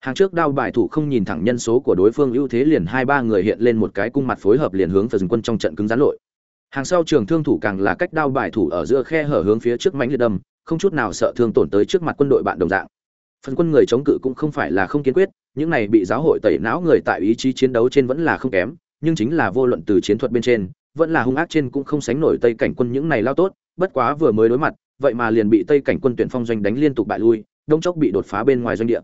hàng trước đao bài thủ không nhìn thẳng nhân số của đối phương, ưu thế liền hai ba người hiện lên một cái cung mặt phối hợp liền hướng phần quân trong trận cứng rắn lội. Hàng sau trường thương thủ càng là cách đao bài thủ ở giữa khe hở hướng phía trước mánh liệt đâm, không chút nào sợ thương tổn tới trước mặt quân đội bạn đồng dạng. Phần quân người chống cự cũng không phải là không kiên quyết, những này bị giáo hội tẩy não người tại ý chí chiến đấu trên vẫn là không kém, nhưng chính là vô luận từ chiến thuật bên trên, vẫn là hung ác trên cũng không sánh nổi tây cảnh quân những này lao tốt, bất quá vừa mới đối mặt, vậy mà liền bị tây cảnh quân tuyển phong doanh đánh liên tục bại lui, đông chốc bị đột phá bên ngoài doanh địa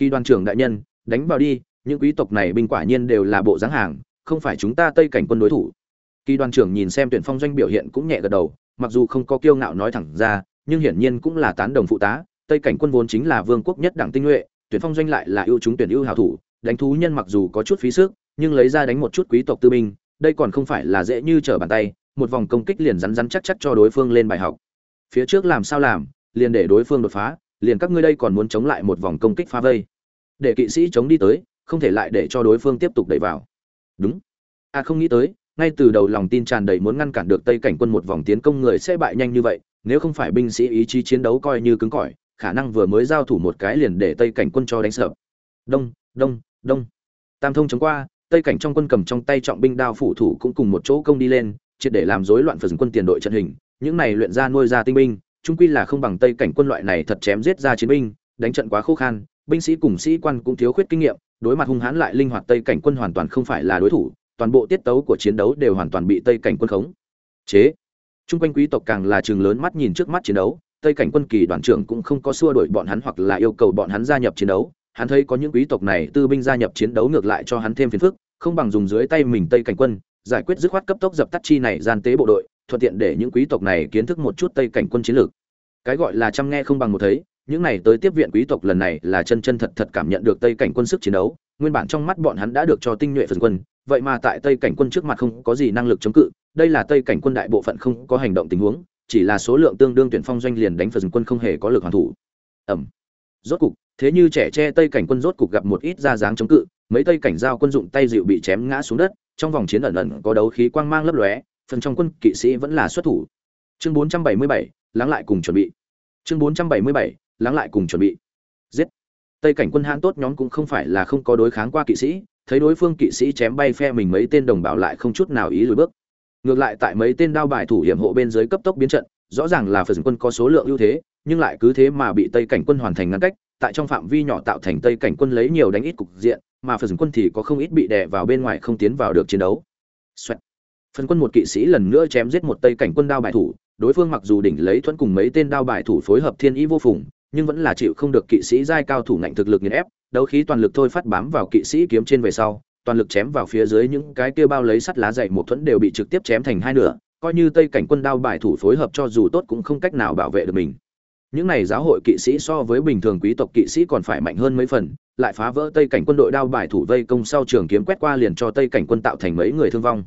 kỳ đoàn trưởng đại nhân, đánh vào đi, những quý tộc này binh quả nhiên đều là bộ dáng hàng, không phải chúng ta tây cảnh quân đối thủ. Kỳ đoàn trưởng nhìn xem tuyển phong doanh biểu hiện cũng nhẹ gật đầu, mặc dù không có kiêu ngạo nói thẳng ra, nhưng hiển nhiên cũng là tán đồng phụ tá, tây cảnh quân vốn chính là vương quốc nhất đảng tinh nhuệ, tuyển phong doanh lại là ưu chúng tuyển ưu hảo thủ, đánh thú nhân mặc dù có chút phí sức, nhưng lấy ra đánh một chút quý tộc tư binh, đây còn không phải là dễ như trở bàn tay, một vòng công kích liền rắn rắn chắc chắc cho đối phương lên bài học. Phía trước làm sao làm, liền để đối phương đột phá, liền các ngươi đây còn muốn chống lại một vòng công kích phá vây để kỵ sĩ chống đi tới, không thể lại để cho đối phương tiếp tục đẩy vào. Đúng. A à không nghĩ tới, ngay từ đầu lòng tin tràn đầy muốn ngăn cản được tây cảnh quân một vòng tiến công người sẽ bại nhanh như vậy, nếu không phải binh sĩ ý chí chiến đấu coi như cứng cỏi, khả năng vừa mới giao thủ một cái liền để tây cảnh quân cho đánh sợ. Đông đông đông. Tam thông chống qua, tây cảnh trong quân cầm trong tay trọng binh đao phủ thủ cũng cùng một chỗ công đi lên, triệt để làm rối loạn phần quân tiền đội trận hình. Những này luyện ra nuôi ra tinh binh trung quy là không bằng tây cảnh quân loại này thật chém giết ra chiến binh, đánh trận quá khô khan binh sĩ cùng sĩ quan cũng thiếu khuyết kinh nghiệm, đối mặt hung hãn lại linh hoạt tây cảnh quân hoàn toàn không phải là đối thủ, toàn bộ tiết tấu của chiến đấu đều hoàn toàn bị tây cảnh quân khống. Chế. Chung quanh quý tộc càng là trường lớn mắt nhìn trước mắt chiến đấu, tây cảnh quân kỳ đoàn trưởng cũng không có xua đuổi bọn hắn hoặc là yêu cầu bọn hắn gia nhập chiến đấu. Hắn thấy có những quý tộc này tư binh gia nhập chiến đấu ngược lại cho hắn thêm phiền phức, không bằng dùng dưới tay mình tây cảnh quân, giải quyết dứt khoát cấp tốc dập tắt chi này gian tế bộ đội, thuận tiện để những quý tộc này kiến thức một chút tây cảnh quân chiến lược. Cái gọi là chăm nghe không bằng một thấy những này tới tiếp viện quý tộc lần này là chân chân thật thật cảm nhận được tây cảnh quân sức chiến đấu nguyên bản trong mắt bọn hắn đã được cho tinh nhuệ phần quân vậy mà tại tây cảnh quân trước mặt không có gì năng lực chống cự đây là tây cảnh quân đại bộ phận không có hành động tình huống chỉ là số lượng tương đương tuyển phong doanh liền đánh phần quân không hề có lực hoàn thủ. Ẩm. Rốt cục thế như trẻ tre tây cảnh quân rốt cục gặp một ít ra dáng chống cự mấy tây cảnh giao quân dụng tay dịu bị chém ngã xuống đất trong vòng chiến ẩn ẩn có đấu khí quang mang lấp lóe phần trong quân kỵ sĩ vẫn là xuất thủ. Chương 477, lắng lại cùng chuẩn bị. Chương 477, lắng lại cùng chuẩn bị. Giết. Tây cảnh quân hãn tốt nhóm cũng không phải là không có đối kháng qua kỵ sĩ, thấy đối phương kỵ sĩ chém bay phe mình mấy tên đồng bào lại không chút nào ý lùi bước. Ngược lại tại mấy tên đao bài thủ hiểm hộ bên dưới cấp tốc biến trận, rõ ràng là phần quân có số lượng ưu thế, nhưng lại cứ thế mà bị tây cảnh quân hoàn thành ngăn cách, tại trong phạm vi nhỏ tạo thành tây cảnh quân lấy nhiều đánh ít cục diện, mà phần quân thì có không ít bị đè vào bên ngoài không tiến vào được chiến đấu. Xoẹt. phần quân một kỵ sĩ lần nữa chém giết một tây cảnh quân đao bài thủ, đối phương mặc dù đỉnh lấy thuẫn cùng mấy tên đao bài thủ phối hợp thiên ý vô phùng nhưng vẫn là chịu không được kỵ sĩ giai cao thủ ngạnh thực lực nghiền ép, đấu khí toàn lực thôi phát bám vào kỵ sĩ kiếm trên về sau, toàn lực chém vào phía dưới những cái kia bao lấy sắt lá dày một thuẫn đều bị trực tiếp chém thành hai nửa, coi như tây cảnh quân đao bài thủ phối hợp cho dù tốt cũng không cách nào bảo vệ được mình. Những này giáo hội kỵ sĩ so với bình thường quý tộc kỵ sĩ còn phải mạnh hơn mấy phần, lại phá vỡ tây cảnh quân đội đao bài thủ vây công sau trường kiếm quét qua liền cho tây cảnh quân tạo thành mấy người thương vong.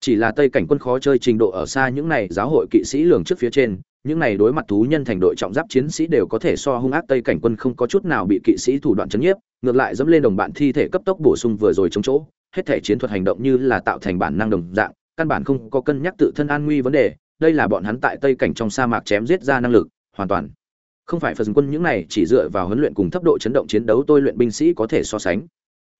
Chỉ là tây cảnh quân khó chơi trình độ ở xa những này giáo hội kỵ sĩ lường trước phía trên những này đối mặt thú nhân thành đội trọng giáp chiến sĩ đều có thể so hung ác tây cảnh quân không có chút nào bị kỵ sĩ thủ đoạn chấn nhiếp, ngược lại dẫm lên đồng bạn thi thể cấp tốc bổ sung vừa rồi chống chỗ. Hết thể chiến thuật hành động như là tạo thành bản năng đồng dạng, căn bản không có cân nhắc tự thân an nguy vấn đề. Đây là bọn hắn tại tây cảnh trong sa mạc chém giết ra năng lực, hoàn toàn. Không phải phần quân những này chỉ dựa vào huấn luyện cùng thấp độ chấn động chiến đấu tôi luyện binh sĩ có thể so sánh.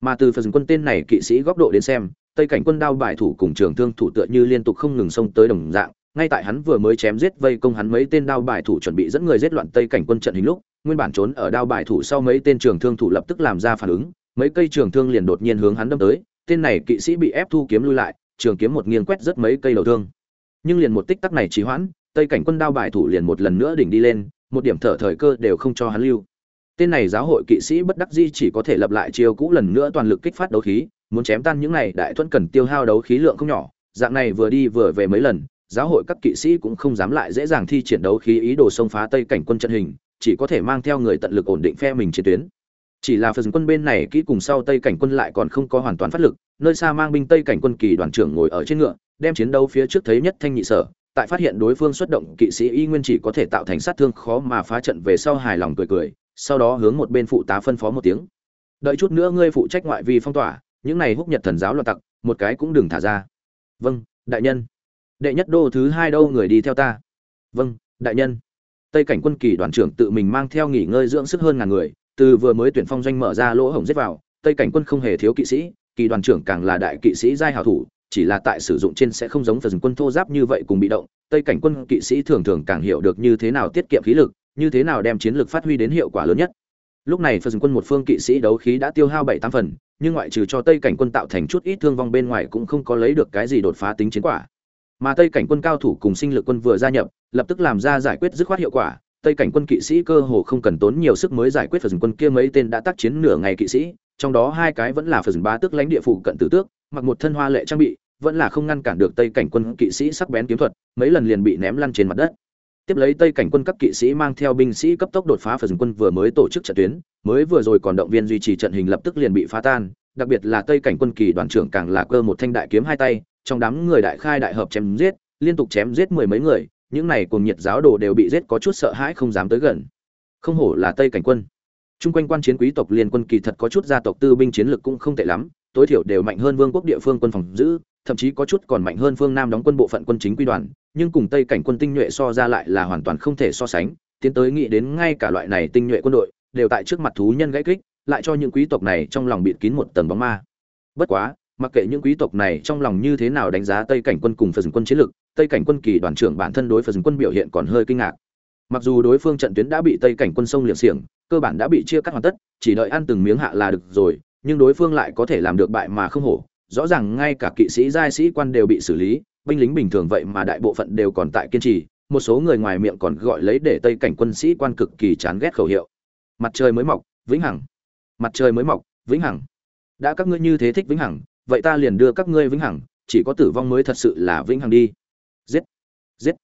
Mà từ phần quân tên này kỵ sĩ góc độ đến xem, tây cảnh quân đao bài thủ cùng trường thương thủ tựa như liên tục không ngừng xông tới đồng dạng ngay tại hắn vừa mới chém giết vây công hắn mấy tên đao bài thủ chuẩn bị dẫn người giết loạn tây cảnh quân trận hình lúc, nguyên bản trốn ở đao bài thủ sau mấy tên trường thương thủ lập tức làm ra phản ứng, mấy cây trường thương liền đột nhiên hướng hắn đâm tới, tên này kỵ sĩ bị ép thu kiếm lui lại, trường kiếm một nghiêng quét rất mấy cây đầu thương. Nhưng liền một tích tắc này trì hoãn, tây cảnh quân đao bài thủ liền một lần nữa đỉnh đi lên, một điểm thở thời cơ đều không cho hắn lưu. Tên này giáo hội kỵ sĩ bất đắc dĩ chỉ có thể lập lại chiêu cũ lần nữa toàn lực kích phát đấu khí, muốn chém tan những này đại thuẫn cần tiêu hao đấu khí lượng không nhỏ, dạng này vừa đi vừa về mấy lần giáo hội các kỵ sĩ cũng không dám lại dễ dàng thi triển đấu khí ý đồ xông phá tây cảnh quân trận hình, chỉ có thể mang theo người tận lực ổn định phe mình chiến tuyến. Chỉ là phần quân bên này kỹ cùng sau tây cảnh quân lại còn không có hoàn toàn phát lực, nơi xa mang binh tây cảnh quân kỳ đoàn trưởng ngồi ở trên ngựa, đem chiến đấu phía trước thấy nhất thanh nhị sở, tại phát hiện đối phương xuất động, kỵ sĩ y nguyên chỉ có thể tạo thành sát thương khó mà phá trận về sau hài lòng cười cười, sau đó hướng một bên phụ tá phân phó một tiếng. Đợi chút nữa ngươi phụ trách ngoại vi phong tỏa, những này húc nhật thần giáo loạn tặc, một cái cũng đừng thả ra. Vâng đại nhân đệ nhất đô thứ hai đâu người đi theo ta. Vâng đại nhân. Tây cảnh quân kỳ đoàn trưởng tự mình mang theo nghỉ ngơi dưỡng sức hơn ngàn người, từ vừa mới tuyển phong doanh mở ra lỗ hổng giết vào, tây cảnh quân không hề thiếu kỵ sĩ, kỳ đoàn trưởng càng là đại kỵ sĩ giai hảo thủ, chỉ là tại sử dụng trên sẽ không giống phần quân thô giáp như vậy cùng bị động, tây cảnh quân kỵ sĩ thường thường càng hiểu được như thế nào tiết kiệm khí lực, như thế nào đem chiến lực phát huy đến hiệu quả lớn nhất. Lúc này phần quân một phương kỵ sĩ đấu khí đã tiêu hao bảy tám phần, nhưng ngoại trừ cho tây cảnh quân tạo thành chút ít thương vong bên ngoài cũng không có lấy được cái gì đột phá tính chiến quả mà tây cảnh quân cao thủ cùng sinh lực quân vừa gia nhập, lập tức làm ra giải quyết dứt khoát hiệu quả. Tây cảnh quân kỵ sĩ cơ hồ không cần tốn nhiều sức mới giải quyết phần quân kia mấy tên đã tác chiến nửa ngày kỵ sĩ, trong đó hai cái vẫn là phần ba tước lãnh địa phụ cận tử tước, mặc một thân hoa lệ trang bị, vẫn là không ngăn cản được tây cảnh quân kỵ sĩ sắc bén kiếm thuật, mấy lần liền bị ném lăn trên mặt đất. Tiếp lấy tây cảnh quân các kỵ sĩ mang theo binh sĩ cấp tốc đột phá phần quân vừa mới tổ chức trận tuyến, mới vừa rồi còn động viên duy trì trận hình lập tức liền bị phá tan, đặc biệt là tây cảnh quân kỳ đoàn trưởng càng là cơ một thanh đại kiếm hai tay trong đám người đại khai đại hợp chém giết, liên tục chém giết mười mấy người, những này cùng nhiệt giáo đồ đều bị giết có chút sợ hãi không dám tới gần. Không hổ là tây cảnh quân. Chung quanh quan chiến quý tộc liên quân kỳ thật có chút gia tộc tư binh chiến lực cũng không tệ lắm, tối thiểu đều mạnh hơn vương quốc địa phương quân phòng giữ, thậm chí có chút còn mạnh hơn phương nam đóng quân bộ phận quân chính quy đoàn, nhưng cùng tây cảnh quân tinh nhuệ so ra lại là hoàn toàn không thể so sánh, tiến tới nghĩ đến ngay cả loại này tinh nhuệ quân đội, đều tại trước mặt thú nhân gãy kích, lại cho những quý tộc này trong lòng bịt kín một tầng bóng ma. Bất quá mặc kệ những quý tộc này trong lòng như thế nào đánh giá tây cảnh quân cùng phần quân chiến lược tây cảnh quân kỳ đoàn trưởng bản thân đối phần quân biểu hiện còn hơi kinh ngạc. Mặc dù đối phương trận tuyến đã bị tây cảnh quân sông liệt xiềng, cơ bản đã bị chia cắt hoàn tất, chỉ đợi ăn từng miếng hạ là được rồi, nhưng đối phương lại có thể làm được bại mà không hổ. Rõ ràng ngay cả kỵ sĩ, giai sĩ quan đều bị xử lý, binh lính bình thường vậy mà đại bộ phận đều còn tại kiên trì, một số người ngoài miệng còn gọi lấy để tây cảnh quân sĩ quan cực kỳ chán ghét khẩu hiệu. Mặt trời mới mọc, vĩnh hằng. Mặt trời mới mọc, vĩnh hằng. Đã các ngươi như thế thích vĩnh hằng vậy ta liền đưa các ngươi vĩnh hằng, chỉ có tử vong mới thật sự là vĩnh hằng đi. Giết giết.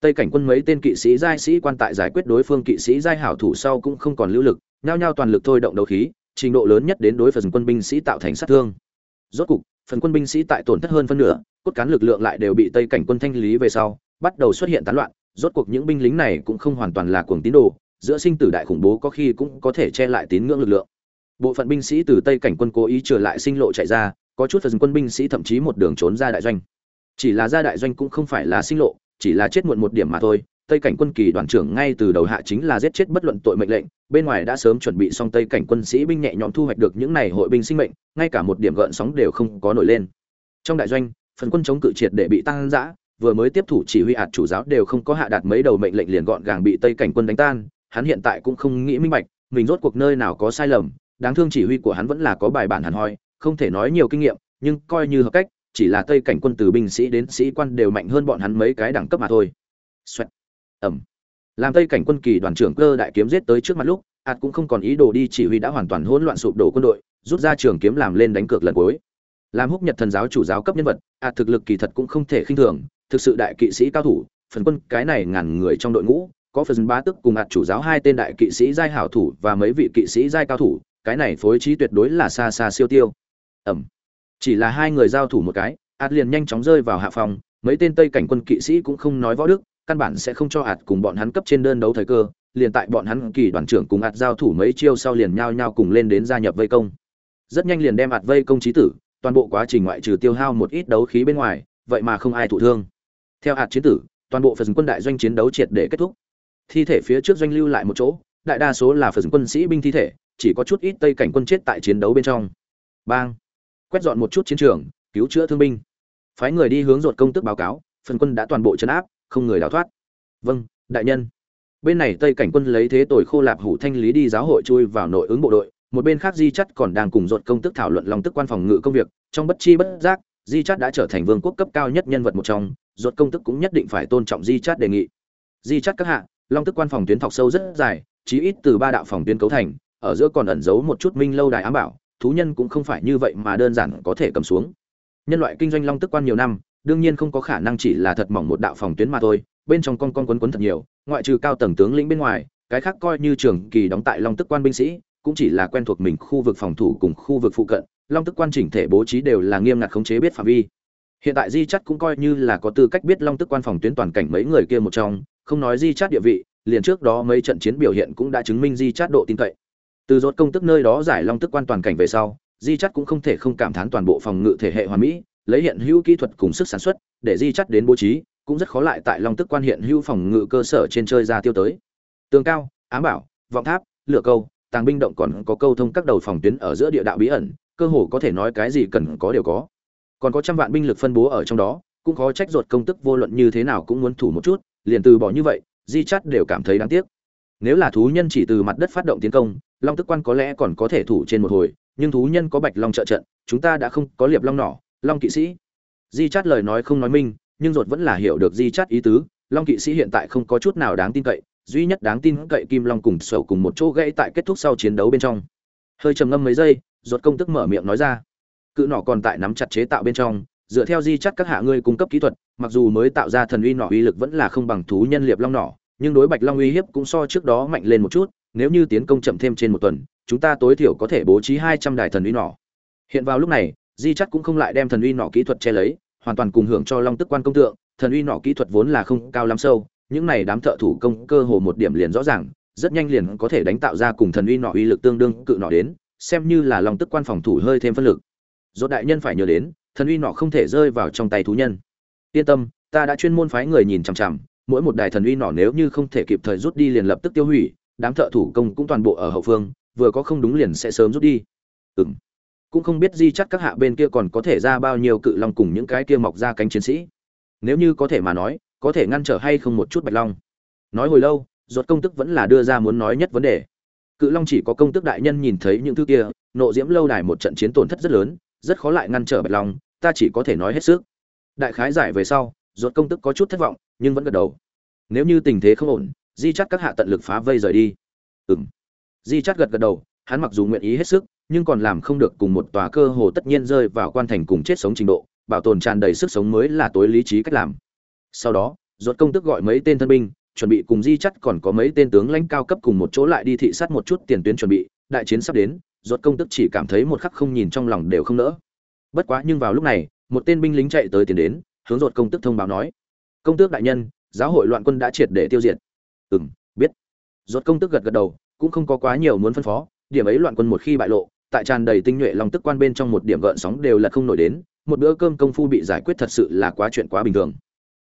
Tây cảnh quân mấy tên kỵ sĩ giai sĩ quan tại giải quyết đối phương kỵ sĩ giai hảo thủ sau cũng không còn lưu lực, nhao nhao toàn lực thôi động đấu khí, trình độ lớn nhất đến đối phần quân binh sĩ tạo thành sát thương. Rốt cục, phần quân binh sĩ tại tổn thất hơn phân nửa, cốt cán lực lượng lại đều bị tây cảnh quân thanh lý về sau, bắt đầu xuất hiện tán loạn, rốt cuộc những binh lính này cũng không hoàn toàn là cuồng tín đồ, giữa sinh tử đại khủng bố có khi cũng có thể che lại tín ngưỡng lực lượng. Bộ phận binh sĩ từ tây cảnh quân cố ý trở lại sinh lộ chạy ra có chút phần quân binh sĩ thậm chí một đường trốn ra đại doanh. Chỉ là ra đại doanh cũng không phải là sinh lộ, chỉ là chết muộn một điểm mà thôi. Tây cảnh quân kỳ đoàn trưởng ngay từ đầu hạ chính là giết chết bất luận tội mệnh lệnh, bên ngoài đã sớm chuẩn bị xong tây cảnh quân sĩ binh nhẹ nhõm thu hoạch được những này hội binh sinh mệnh, ngay cả một điểm gợn sóng đều không có nổi lên. Trong đại doanh, phần quân chống cự triệt để bị tăng giã vừa mới tiếp thủ chỉ huy hạt chủ giáo đều không có hạ đạt mấy đầu mệnh lệnh liền gọn gàng bị tây cảnh quân đánh tan, hắn hiện tại cũng không nghĩ minh bạch, mình rốt cuộc nơi nào có sai lầm, đáng thương chỉ huy của hắn vẫn là có bài bản hẳn hoi không thể nói nhiều kinh nghiệm, nhưng coi như hợp cách, chỉ là tây cảnh quân từ binh sĩ đến sĩ quan đều mạnh hơn bọn hắn mấy cái đẳng cấp mà thôi. Xoẹt. ẩm làm tây cảnh quân kỳ đoàn trưởng cơ đại kiếm giết tới trước mặt lúc, ạt cũng không còn ý đồ đi chỉ huy đã hoàn toàn hỗn loạn sụp đổ quân đội, rút ra trường kiếm làm lên đánh cược lần cuối. Làm húc nhật thần giáo chủ giáo cấp nhân vật, ạt thực lực kỳ thật cũng không thể khinh thường, thực sự đại kỵ sĩ cao thủ, phần quân cái này ngàn người trong đội ngũ, có phần bá tức cùng ạt chủ giáo hai tên đại kỵ sĩ giai hảo thủ và mấy vị kỵ sĩ giai cao thủ, cái này phối trí tuyệt đối là xa xa siêu tiêu ẩm. Chỉ là hai người giao thủ một cái, ạt liền nhanh chóng rơi vào hạ phòng, mấy tên tây cảnh quân kỵ sĩ cũng không nói võ đức, căn bản sẽ không cho ạt cùng bọn hắn cấp trên đơn đấu thời cơ, liền tại bọn hắn kỳ đoàn trưởng cùng ạt giao thủ mấy chiêu sau liền nhao nhao cùng lên đến gia nhập vây công. Rất nhanh liền đem ạt vây công trí tử, toàn bộ quá trình ngoại trừ tiêu hao một ít đấu khí bên ngoài, vậy mà không ai thụ thương. Theo ạt chiến tử, toàn bộ phần quân đại doanh chiến đấu triệt để kết thúc. Thi thể phía trước doanh lưu lại một chỗ, đại đa số là phần quân sĩ binh thi thể, chỉ có chút ít tây cảnh quân chết tại chiến đấu bên trong. Bang! Quét dọn một chút chiến trường, cứu chữa thương binh. Phái người đi hướng ruột công tức báo cáo, phần quân đã toàn bộ chấn áp, không người đào thoát. Vâng đại nhân. Bên này tây cảnh quân lấy thế tội khô lạp hủ thanh lý đi giáo hội chui vào nội ứng bộ đội, một bên khác di chắt còn đang cùng ruột công tức thảo luận lòng tức quan phòng ngự công việc. Trong bất chi bất giác, di chắt đã trở thành vương quốc cấp cao nhất nhân vật một trong, ruột công tức cũng nhất định phải tôn trọng di chắt đề nghị. Di chắt các hạ, long tức quan phòng tuyến thọc sâu rất dài, chí ít từ ba đạo phòng tuyến cấu thành, ở giữa còn ẩn giấu một chút minh lâu đài ám bảo thú nhân cũng không phải như vậy mà đơn giản có thể cầm xuống. Nhân loại kinh doanh long tức quan nhiều năm, đương nhiên không có khả năng chỉ là thật mỏng một đạo phòng tuyến mà thôi, bên trong con con quấn quấn thật nhiều, ngoại trừ cao tầng tướng lĩnh bên ngoài, cái khác coi như trường kỳ đóng tại long tức quan binh sĩ, cũng chỉ là quen thuộc mình khu vực phòng thủ cùng khu vực phụ cận, long tức quan chỉnh thể bố trí đều là nghiêm ngặt khống chế biết phạm vi. Hiện tại di chắt cũng coi như là có tư cách biết long tức quan phòng tuyến toàn cảnh mấy người kia một trong, không nói di chắt địa vị, liền trước đó mấy trận chiến biểu hiện cũng đã chứng minh di chắt độ tin cậy từ rốt công tức nơi đó giải long tức quan toàn cảnh về sau, di chắt cũng không thể không cảm thán toàn bộ phòng ngự thể hệ hoàn mỹ, lấy hiện hữu kỹ thuật cùng sức sản xuất, để di chắt đến bố trí, cũng rất khó lại tại long tức quan hiện hữu phòng ngự cơ sở trên chơi ra tiêu tới. Tường cao ám bảo, vọng tháp, lửa câu, tàng binh động còn có câu thông các đầu phòng tuyến ở giữa địa đạo bí ẩn, cơ hồ có thể nói cái gì cần có đều có. Còn có trăm vạn binh lực phân bố ở trong đó, cũng khó trách ruột công tức vô luận như thế nào cũng muốn thủ một chút, liền từ bỏ như vậy, di chắt đều cảm thấy đáng tiếc nếu là thú nhân chỉ từ mặt đất phát động tiến công, long tức quan có lẽ còn có thể thủ trên một hồi, nhưng thú nhân có bạch long trợ trận, chúng ta đã không có liệp long nỏ, long kỵ sĩ. Di chát lời nói không nói minh, nhưng ruột vẫn là hiểu được di chát ý tứ, long kỵ sĩ hiện tại không có chút nào đáng tin cậy, duy nhất đáng tin cậy kim long cùng sầu cùng một chỗ gãy tại kết thúc sau chiến đấu bên trong. Hơi trầm ngâm mấy giây, ruột công tức mở miệng nói ra. Cự nỏ còn tại nắm chặt chế tạo bên trong, dựa theo di chắt các hạ ngươi cung cấp kỹ thuật, mặc dù mới tạo ra thần uy nỏ uy lực vẫn là không bằng thú nhân liệp long nỏ nhưng đối bạch long uy hiếp cũng so trước đó mạnh lên một chút, nếu như tiến công chậm thêm trên một tuần, chúng ta tối thiểu có thể bố trí hai trăm đài thần uy nỏ. Hiện vào lúc này, di chắc cũng không lại đem thần uy nỏ kỹ thuật che lấy, hoàn toàn cùng hưởng cho long tức quan công tượng, thần uy nỏ kỹ thuật vốn là không cao lắm sâu, những này đám thợ thủ công cơ hồ một điểm liền rõ ràng, rất nhanh liền có thể đánh tạo ra cùng thần uy nỏ uy lực tương đương cự nỏ đến, xem như là long tức quan phòng thủ hơi thêm phân lực. Do đại nhân phải nhớ đến, thần uy nọ không thể rơi vào trong tay thú nhân. Yên tâm, ta đã chuyên môn phái người nhìn chằm chằm mỗi một đài thần uy nỏ nếu như không thể kịp thời rút đi liền lập tức tiêu hủy, đám thợ thủ công cũng toàn bộ ở hậu phương, vừa có không đúng liền sẽ sớm rút đi. Ừ m cũng không biết di chắc các hạ bên kia còn có thể ra bao nhiêu cự long cùng những cái kia mọc ra cánh chiến sĩ. Nếu như có thể mà nói, có thể ngăn trở hay không một chút bạch long. Nói hồi lâu, ruột công tức vẫn là đưa ra muốn nói nhất vấn đề. Cự long chỉ có công tức đại nhân nhìn thấy những thứ kia, nộ diễm lâu đài một trận chiến tổn thất rất lớn, rất khó lại ngăn trở bạch long, ta chỉ có thể nói hết sức. Đại khái giải về sau ruột công tức có chút thất vọng, nhưng vẫn gật đầu. Nếu như tình thế không ổn, di chắt các hạ tận lực phá vây rời đi. Ừ m di chắt gật gật đầu, hắn mặc dù nguyện ý hết sức, nhưng còn làm không được cùng một tòa cơ hồ tất nhiên rơi vào quan thành cùng chết sống trình độ, bảo tồn tràn đầy sức sống mới là tối lý trí cách làm. Sau đó, ruột công tức gọi mấy tên thân binh, chuẩn bị cùng di chắt còn có mấy tên tướng lãnh cao cấp cùng một chỗ lại đi thị sát một chút tiền tuyến chuẩn bị, đại chiến sắp đến, ruột công tức chỉ cảm thấy một khắc không nhìn trong lòng đều không nỡ. Bất quá nhưng vào lúc này, một tên binh lính chạy tới tiền đến hướng rột công tức thông báo nói, công tước đại nhân, giáo hội loạn quân đã triệt để tiêu diệt. Ừ m biết. Rột công tức gật gật đầu, cũng không có quá nhiều muốn phân phó, điểm ấy loạn quân một khi bại lộ, tại tràn đầy tinh nhuệ lòng tức quan bên trong một điểm gợn sóng đều là không nổi đến, một bữa cơm công phu bị giải quyết thật sự là quá chuyện quá bình thường.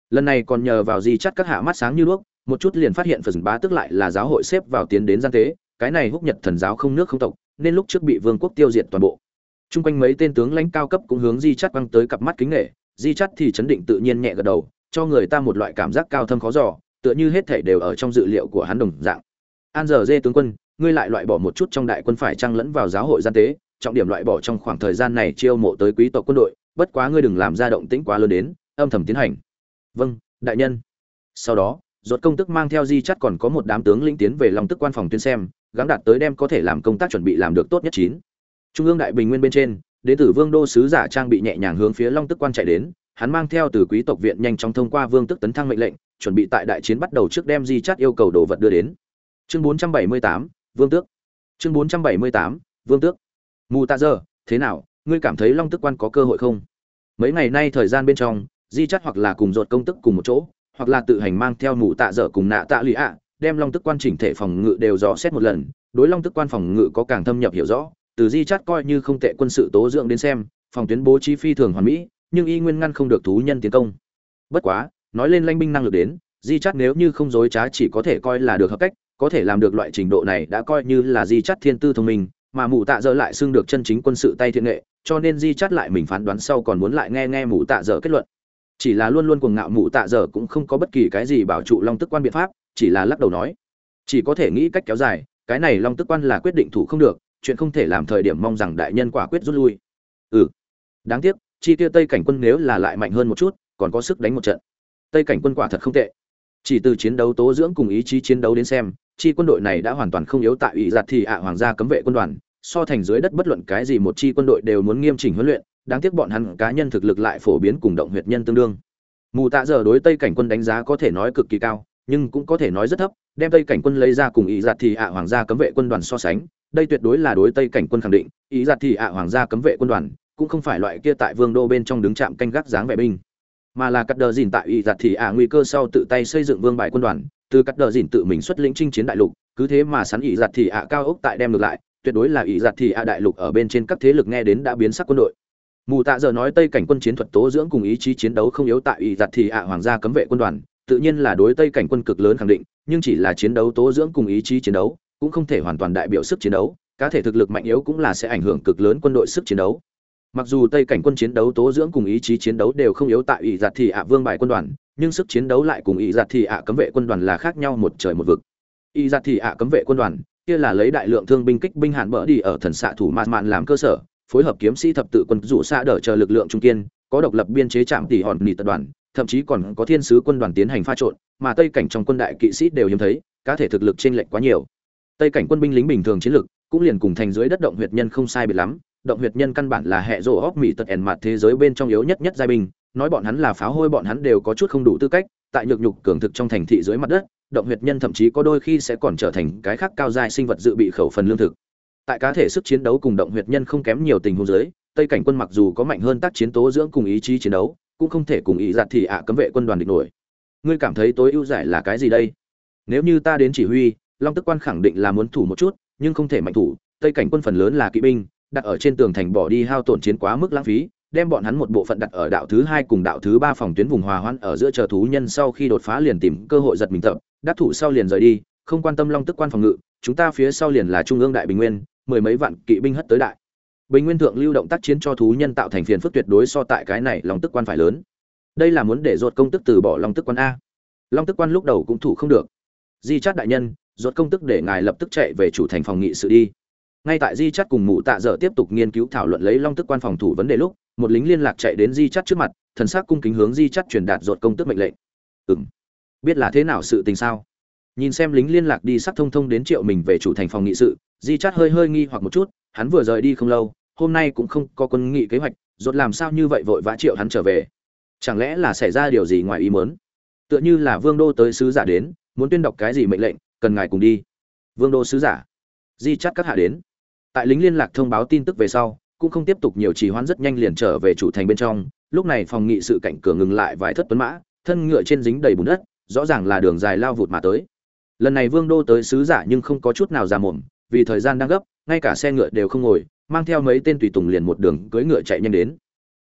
Lần này còn nhờ vào di chắt các hạ mắt sáng như đuốc, một chút liền phát hiện phần bá tức lại là giáo hội xếp vào tiến đến gian tế, cái này húc nhật thần giáo không nước không tộc, nên lúc trước bị vương quốc tiêu diệt toàn bộ. Chung quanh mấy tên tướng lãnh cao cấp cũng hướng di chắt băng tới cặp mắt kính nghệ di chắt thì chấn định tự nhiên nhẹ gật đầu, cho người ta một loại cảm giác cao thâm khó giỏ tựa như hết thể đều ở trong dự liệu của hắn đồng dạng. An giờ dê tướng quân, ngươi lại loại bỏ một chút trong đại quân phải trăng lẫn vào giáo hội gian tế, trọng điểm loại bỏ trong khoảng thời gian này chiêu mộ tới quý tộc quân đội, bất quá ngươi đừng làm ra động tĩnh quá lớn đến, âm thầm tiến hành. Vâng đại nhân. Sau đó, ruột công tức mang theo di chắt còn có một đám tướng lĩnh tiến về lòng tức quan phòng tuyên xem, gắng đạt tới đem có thể làm công tác chuẩn bị làm được tốt nhất chín. Trung ương đại bình nguyên bên trên đến từ vương đô sứ giả trang bị nhẹ nhàng hướng phía long tức quan chạy đến hắn mang theo từ quý tộc viện nhanh chóng thông qua vương tức tấn thăng mệnh lệnh chuẩn bị tại đại chiến bắt đầu trước đem di chắt yêu cầu đồ vật đưa đến. Chương 478, vương tước. Chương 478, vương tước. Mù tạ giờ thế nào ngươi cảm thấy long tức quan có cơ hội không? Mấy ngày nay thời gian bên trong di chắt hoặc là cùng ruột công tức cùng một chỗ hoặc là tự hành mang theo mù tạ dở cùng nạ tạ lụy ạ đem long tức quan chỉnh thể phòng ngự đều dò xét một lần đối long tức quan phòng ngự có càng thâm nhập hiểu rõ từ di chát coi như không tệ quân sự tố dưỡng đến xem, phòng tuyến bố trí phi thường hoàn mỹ, nhưng y nguyên ngăn không được thú nhân tiến công. Bất quá, nói lên lãnh binh năng lực đến, di chát nếu như không dối trá chỉ có thể coi là được hợp cách, có thể làm được loại trình độ này đã coi như là di chát thiên tư thông minh, mà mù tạ dở lại xưng được chân chính quân sự tay thiện nghệ, cho nên di chát lại mình phán đoán sau còn muốn lại nghe nghe mù tạ dở kết luận. Chỉ là luôn luôn cuồng ngạo mù tạ dở cũng không có bất kỳ cái gì bảo trụ long tức quan biện pháp, chỉ là lắc đầu nói, chỉ có thể nghĩ cách kéo dài, cái này long tức quan là quyết định thủ không được chuyện không thể làm thời điểm mong rằng đại nhân quả quyết rút lui. Ừ. Đáng tiếc, chi tiêu tây cảnh quân nếu là lại mạnh hơn một chút, còn có sức đánh một trận. Tây cảnh quân quả thật không tệ. Chỉ từ chiến đấu tố dưỡng cùng ý chí chiến đấu đến xem, chi quân đội này đã hoàn toàn không yếu tại ủy giặt thì ạ hoàng gia cấm vệ quân đoàn, so thành dưới đất bất luận cái gì một chi quân đội đều muốn nghiêm chỉnh huấn luyện, đáng tiếc bọn hắn cá nhân thực lực lại phổ biến cùng động huyệt nhân tương đương. Mù tạ giờ đối tây cảnh quân đánh giá có thể nói cực kỳ cao, nhưng cũng có thể nói rất thấp, đem tây cảnh quân lấy ra cùng ý giặt thì ạ hoàng gia cấm vệ quân đoàn so sánh đây tuyệt đối là đối tây cảnh quân khẳng định, ý giặt thì ạ hoàng gia cấm vệ quân đoàn, cũng không phải loại kia tại vương đô bên trong đứng chạm canh gác dáng vệ binh. Mà là cắt đờ dìn tại ý giặt thì ạ nguy cơ sau tự tay xây dựng vương bài quân đoàn, từ cắt đờ dìn tự mình xuất lĩnh chinh chiến đại lục, cứ thế mà sắn ý giặt thì ạ cao ốc tại đem ngược lại, tuyệt đối là ý giặt thì ạ đại lục ở bên trên các thế lực nghe đến đã biến sắc quân đội. Mù tạ giờ nói tây cảnh quân chiến thuật tố dưỡng cùng ý chí chiến đấu không yếu tại ý giặt thì ạ hoàng gia cấm vệ quân đoàn, tự nhiên là đối tây cảnh quân cực lớn khẳng định, nhưng chỉ là chiến đấu tố dưỡng cùng ý chí chiến đấu cũng không thể hoàn toàn đại biểu sức chiến đấu, cá thể thực lực mạnh yếu cũng là sẽ ảnh hưởng cực lớn quân đội sức chiến đấu. Mặc dù tây cảnh quân chiến đấu tố dưỡng cùng ý chí chiến đấu đều không yếu tại ỷ giặt Thị ạ vương bài quân đoàn, nhưng sức chiến đấu lại cùng ỷ giặt Thị ạ cấm vệ quân đoàn là khác nhau một trời một vực. Ỷ giặt Thị ạ cấm vệ quân đoàn, kia là lấy đại lượng thương binh kích binh hạn bỡ đi ở thần xạ thủ mạn mạn làm cơ sở, phối hợp kiếm sĩ thập tự quân dụ xa đỡ chờ lực lượng trung kiên, có độc lập biên chế trạm tỷ hòn nỉ tập đoàn, thậm chí còn có thiên sứ quân đoàn tiến hành pha trộn, mà tây cảnh trong quân đại kỵ sĩ đều hiếm thấy, cá thể thực lực trên lệch quá nhiều tây cảnh quân binh lính bình thường chiến lực, cũng liền cùng thành dưới đất động huyệt nhân không sai biệt lắm. Động huyệt nhân căn bản là hệ rổ óc mỹ tật ẻn mặt thế giới bên trong yếu nhất nhất giai binh. Nói bọn hắn là pháo hôi, bọn hắn đều có chút không đủ tư cách. Tại nhược nhục cường thực trong thành thị dưới mặt đất, động huyệt nhân thậm chí có đôi khi sẽ còn trở thành cái khác cao giai sinh vật dự bị khẩu phần lương thực. Tại cá thể sức chiến đấu cùng động huyệt nhân không kém nhiều tình huống dưới, tây cảnh quân mặc dù có mạnh hơn tác chiến tố dưỡng cùng ý chí chiến đấu, cũng không thể cùng ý giặt thì ạ cấm vệ quân đoàn địch nổi. Ngươi cảm thấy tối ưu giải là cái gì đây? Nếu như ta đến chỉ huy long tức quan khẳng định là muốn thủ một chút, nhưng không thể mạnh thủ. Tây cảnh quân phần lớn là kỵ binh, đặt ở trên tường thành bỏ đi hao tổn chiến quá mức lãng phí, đem bọn hắn một bộ phận đặt ở đạo thứ hai cùng đạo thứ ba phòng tuyến vùng hòa hoãn ở giữa chờ thú nhân sau khi đột phá liền tìm cơ hội giật mình tập, đắc thủ sau liền rời đi, không quan tâm long tức quan phòng ngự, chúng ta phía sau liền là trung ương đại bình nguyên, mười mấy vạn kỵ binh hất tới đại. Bình nguyên thượng lưu động tác chiến cho thú nhân tạo thành phiền phức tuyệt đối so tại cái này long tức quan phải lớn. Đây là muốn để ruột công tức từ bỏ long tức quan a. Long tức quan lúc đầu cũng thủ không được. Di chát đại nhân ruột công tức để ngài lập tức chạy về chủ thành phòng nghị sự đi. Ngay tại di chắt cùng mụ tạ dở tiếp tục nghiên cứu thảo luận lấy long tức quan phòng thủ vấn đề lúc, một lính liên lạc chạy đến di chắt trước mặt, thần s ắ c cung kính hướng di chắt truyền đạt ruột công tức mệnh lệnh. Ừ m biết là thế nào sự tình sao? Nhìn xem lính liên lạc đi sắc thông thông đến triệu mình về chủ thành phòng nghị sự, di chắt hơi hơi nghi hoặc một chút, hắn vừa rời đi không lâu, hôm nay cũng không có quân nghị kế hoạch ruột làm sao như vậy vội vã triệu hắn trở về? Chẳng lẽ là xảy ra điều gì ngoài ý mớn tựa như là vương đô tới sứ giả đến, muốn tuyên đọc cái gì mệnh lệnh cần ngài cùng đi. Vương đô sứ giả, di chắt các hạ đến. Tại lính liên lạc thông báo tin tức về sau, cũng không tiếp tục nhiều trì hoãn, rất nhanh liền trở về chủ thành bên trong. Lúc này phòng nghị sự cạnh cửa ngừng lại vài thất tuấn mã, thân ngựa trên dính đầy bùn đất, rõ ràng là đường dài lao vụt mà tới. Lần này vương đô tới sứ giả nhưng không có chút nào ra mồm, vì thời gian đang gấp, ngay cả xe ngựa đều không ngồi, mang theo mấy tên tùy tùng liền một đường cưỡi ngựa chạy nhanh đến.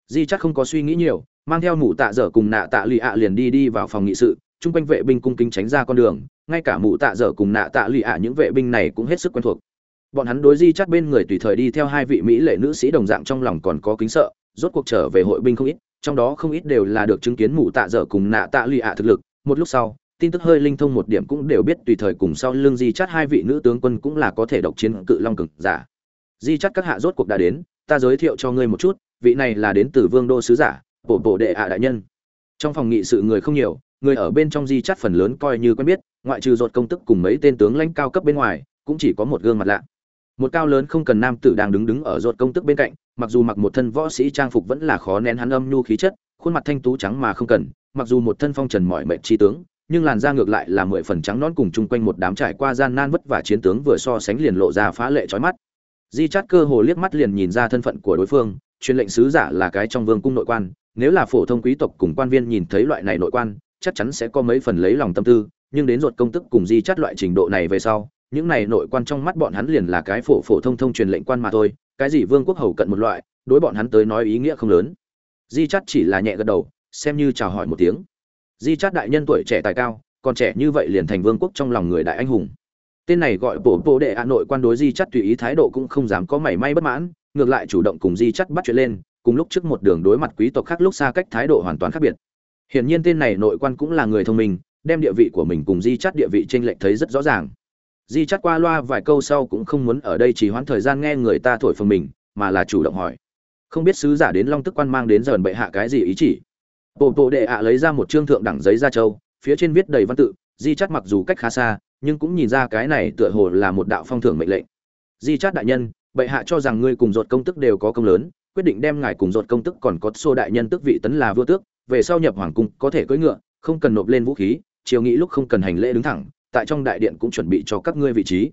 Di chắc không có suy nghĩ nhiều, mang theo mụ tạ dở cùng nạ tạ lì ạ liền đi đi vào phòng nghị sự. Chung quanh vệ binh cung kính tránh ra con đường ngay cả mụ tạ dở cùng nạ tạ lụy ạ những vệ binh này cũng hết sức quen thuộc. Bọn hắn đối di chắt bên người tùy thời đi theo hai vị mỹ lệ nữ sĩ đồng dạng trong lòng còn có kính sợ, rốt cuộc trở về hội binh không ít, trong đó không ít đều là được chứng kiến mụ tạ dở cùng nạ tạ lụy ạ thực lực. Một lúc sau, tin tức hơi linh thông một điểm cũng đều biết tùy thời cùng sau lưng di chắt hai vị nữ tướng quân cũng là có thể độc chiến cự long cực giả. Di chắt các hạ rốt cuộc đã đến, ta giới thiệu cho ngươi một chút, vị này là đến từ vương đô sứ giả bộ bộ đệ ạ đại nhân. Trong phòng nghị sự người không nhiều người ở bên trong di chắt phần lớn coi như quen biết, ngoại trừ dột công tức cùng mấy tên tướng lãnh cao cấp bên ngoài, cũng chỉ có một gương mặt lạ. Một cao lớn không cần nam tử đang đứng đứng ở dột công tức bên cạnh, mặc dù mặc một thân võ sĩ trang phục vẫn là khó nén hắn âm nhu khí chất, khuôn mặt thanh tú trắng mà không cần, mặc dù một thân phong trần mỏi mệt chi tướng, nhưng làn da ngược lại là mười phần trắng nón cùng chung quanh một đám trải qua gian nan vất vả chiến tướng vừa so sánh liền lộ ra phá lệ trói mắt. Di chát cơ hồ liếc mắt liền nhìn ra thân phận của đối phương, truyền lệnh sứ giả là cái trong vương cung nội quan, nếu là phổ thông quý tộc cùng quan viên nhìn thấy loại này nội quan chắc chắn sẽ có mấy phần lấy lòng tâm tư, nhưng đến ruột công tức cùng di chắt loại trình độ này về sau, những này nội quan trong mắt bọn hắn liền là cái phổ phổ thông thông truyền lệnh quan mà thôi, cái gì vương quốc hầu cận một loại, đối bọn hắn tới nói ý nghĩa không lớn. Di chắt chỉ là nhẹ gật đầu, xem như chào hỏi một tiếng. Di chắt đại nhân tuổi trẻ tài cao, còn trẻ như vậy liền thành vương quốc trong lòng người đại anh hùng. Tên này gọi bổ bổ đệ hà nội quan đối di chắt tùy ý thái độ cũng không dám có mảy may bất mãn, ngược lại chủ động cùng di chắt bắt chuyện lên, cùng lúc trước một đường đối mặt quý tộc khác lúc xa cách thái độ hoàn toàn khác biệt hiển nhiên tên này nội quan cũng là người thông minh, đem địa vị của mình cùng di Chát địa vị trên lệnh lệch thấy rất rõ ràng. Di Chát qua loa vài câu sau cũng không muốn ở đây chỉ hoãn thời gian nghe người ta thổi phồng mình, mà là chủ động hỏi. Không biết sứ giả đến long tức quan mang đến dần bệ hạ cái gì ý chỉ? Bộ bộ đệ ạ lấy ra một trương thượng đẳng giấy ra châu phía trên viết đầy văn tự, di Chát mặc dù cách khá xa, nhưng cũng nhìn ra cái này tựa hồ là một đạo phong thưởng mệnh lệnh. Di Chát đại nhân, bệ hạ cho rằng ngươi cùng ruột công tức đều có công lớn, quyết định đem ngài cùng ruột công tức còn có xô đại nhân tức vị tấn là vua tước về sau nhập hoàng cung có thể cưỡi ngựa, không cần nộp lên vũ khí chiều nghĩ lúc không cần hành lễ đứng thẳng, tại trong đại điện cũng chuẩn bị cho các ngươi vị trí.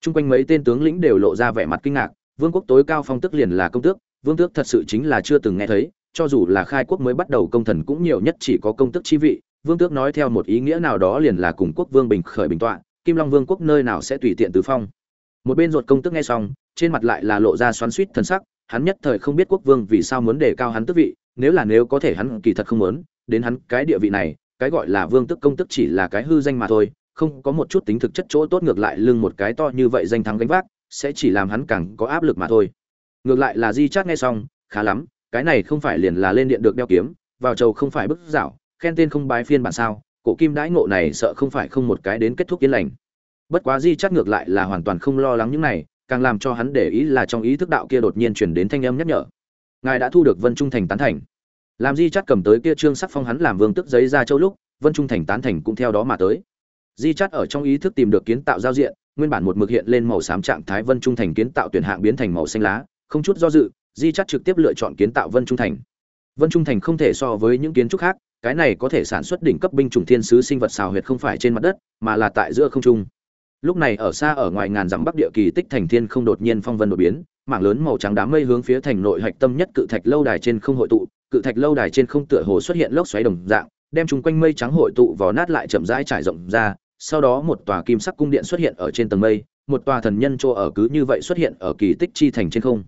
Chung quanh mấy tên tướng lĩnh đều lộ ra vẻ mặt kinh ngạc, vương quốc tối cao phong tức liền là công tước, vương tước thật sự chính là chưa từng nghe thấy, cho dù là khai quốc mới bắt đầu công thần cũng nhiều nhất chỉ có công tước chi vị, vương tước nói theo một ý nghĩa nào đó liền là cùng quốc vương bình khởi bình tọa, kim long vương quốc nơi nào sẽ tùy tiện tứ phong. Một bên ruột công tước nghe xong, trên mặt lại là lộ ra xoắn xuýt thần sắc, hắn nhất thời không biết quốc vương vì sao muốn đề cao hắn tước vị nếu là nếu có thể hắn kỳ thật không muốn, đến hắn cái địa vị này, cái gọi là vương tức công tức chỉ là cái hư danh mà thôi, không có một chút tính thực chất chỗ tốt ngược lại lưng một cái to như vậy danh thắng gánh vác, sẽ chỉ làm hắn càng có áp lực mà thôi. Ngược lại là di chát nghe xong, khá lắm, cái này không phải liền là lên điện được đeo kiếm, vào trầu không phải bức dạo khen tên không bái phiên bản sao, cổ kim đãi ngộ này sợ không phải không một cái đến kết thúc yên lành. Bất quá di chát ngược lại là hoàn toàn không lo lắng những này, càng làm cho hắn để ý là trong ý thức đạo kia đột nhiên chuyển đến thanh âm nhắc nhở ngài đã thu được vân trung thành tán thành. Làm di chát cầm tới kia trương sắc phong hắn làm vương tức giấy ra châu lúc, vân trung thành tán thành cũng theo đó mà tới. Di chát ở trong ý thức tìm được kiến tạo giao diện, nguyên bản một mực hiện lên màu xám trạng thái vân trung thành kiến tạo tuyển hạng biến thành màu xanh lá, không chút do dự, di chắt trực tiếp lựa chọn kiến tạo vân trung thành. Vân trung thành không thể so với những kiến trúc khác, cái này có thể sản xuất đỉnh cấp binh chủng thiên sứ sinh vật xào huyệt không phải trên mặt đất, mà là tại giữa không trung lúc này ở xa ở ngoài ngàn dặm bắc địa kỳ tích thành thiên không đột nhiên phong vân đột biến, mảng lớn màu trắng đám mây hướng phía thành nội hạch tâm nhất cự thạch lâu đài trên không hội tụ, cự thạch lâu đài trên không tựa hồ xuất hiện lốc xoáy đồng dạng, đem chúng quanh mây trắng hội tụ vò nát lại chậm rãi trải rộng ra, sau đó một tòa kim sắc cung điện xuất hiện ở trên tầng mây, một tòa thần nhân chỗ ở cứ như vậy xuất hiện ở kỳ tích chi thành trên không.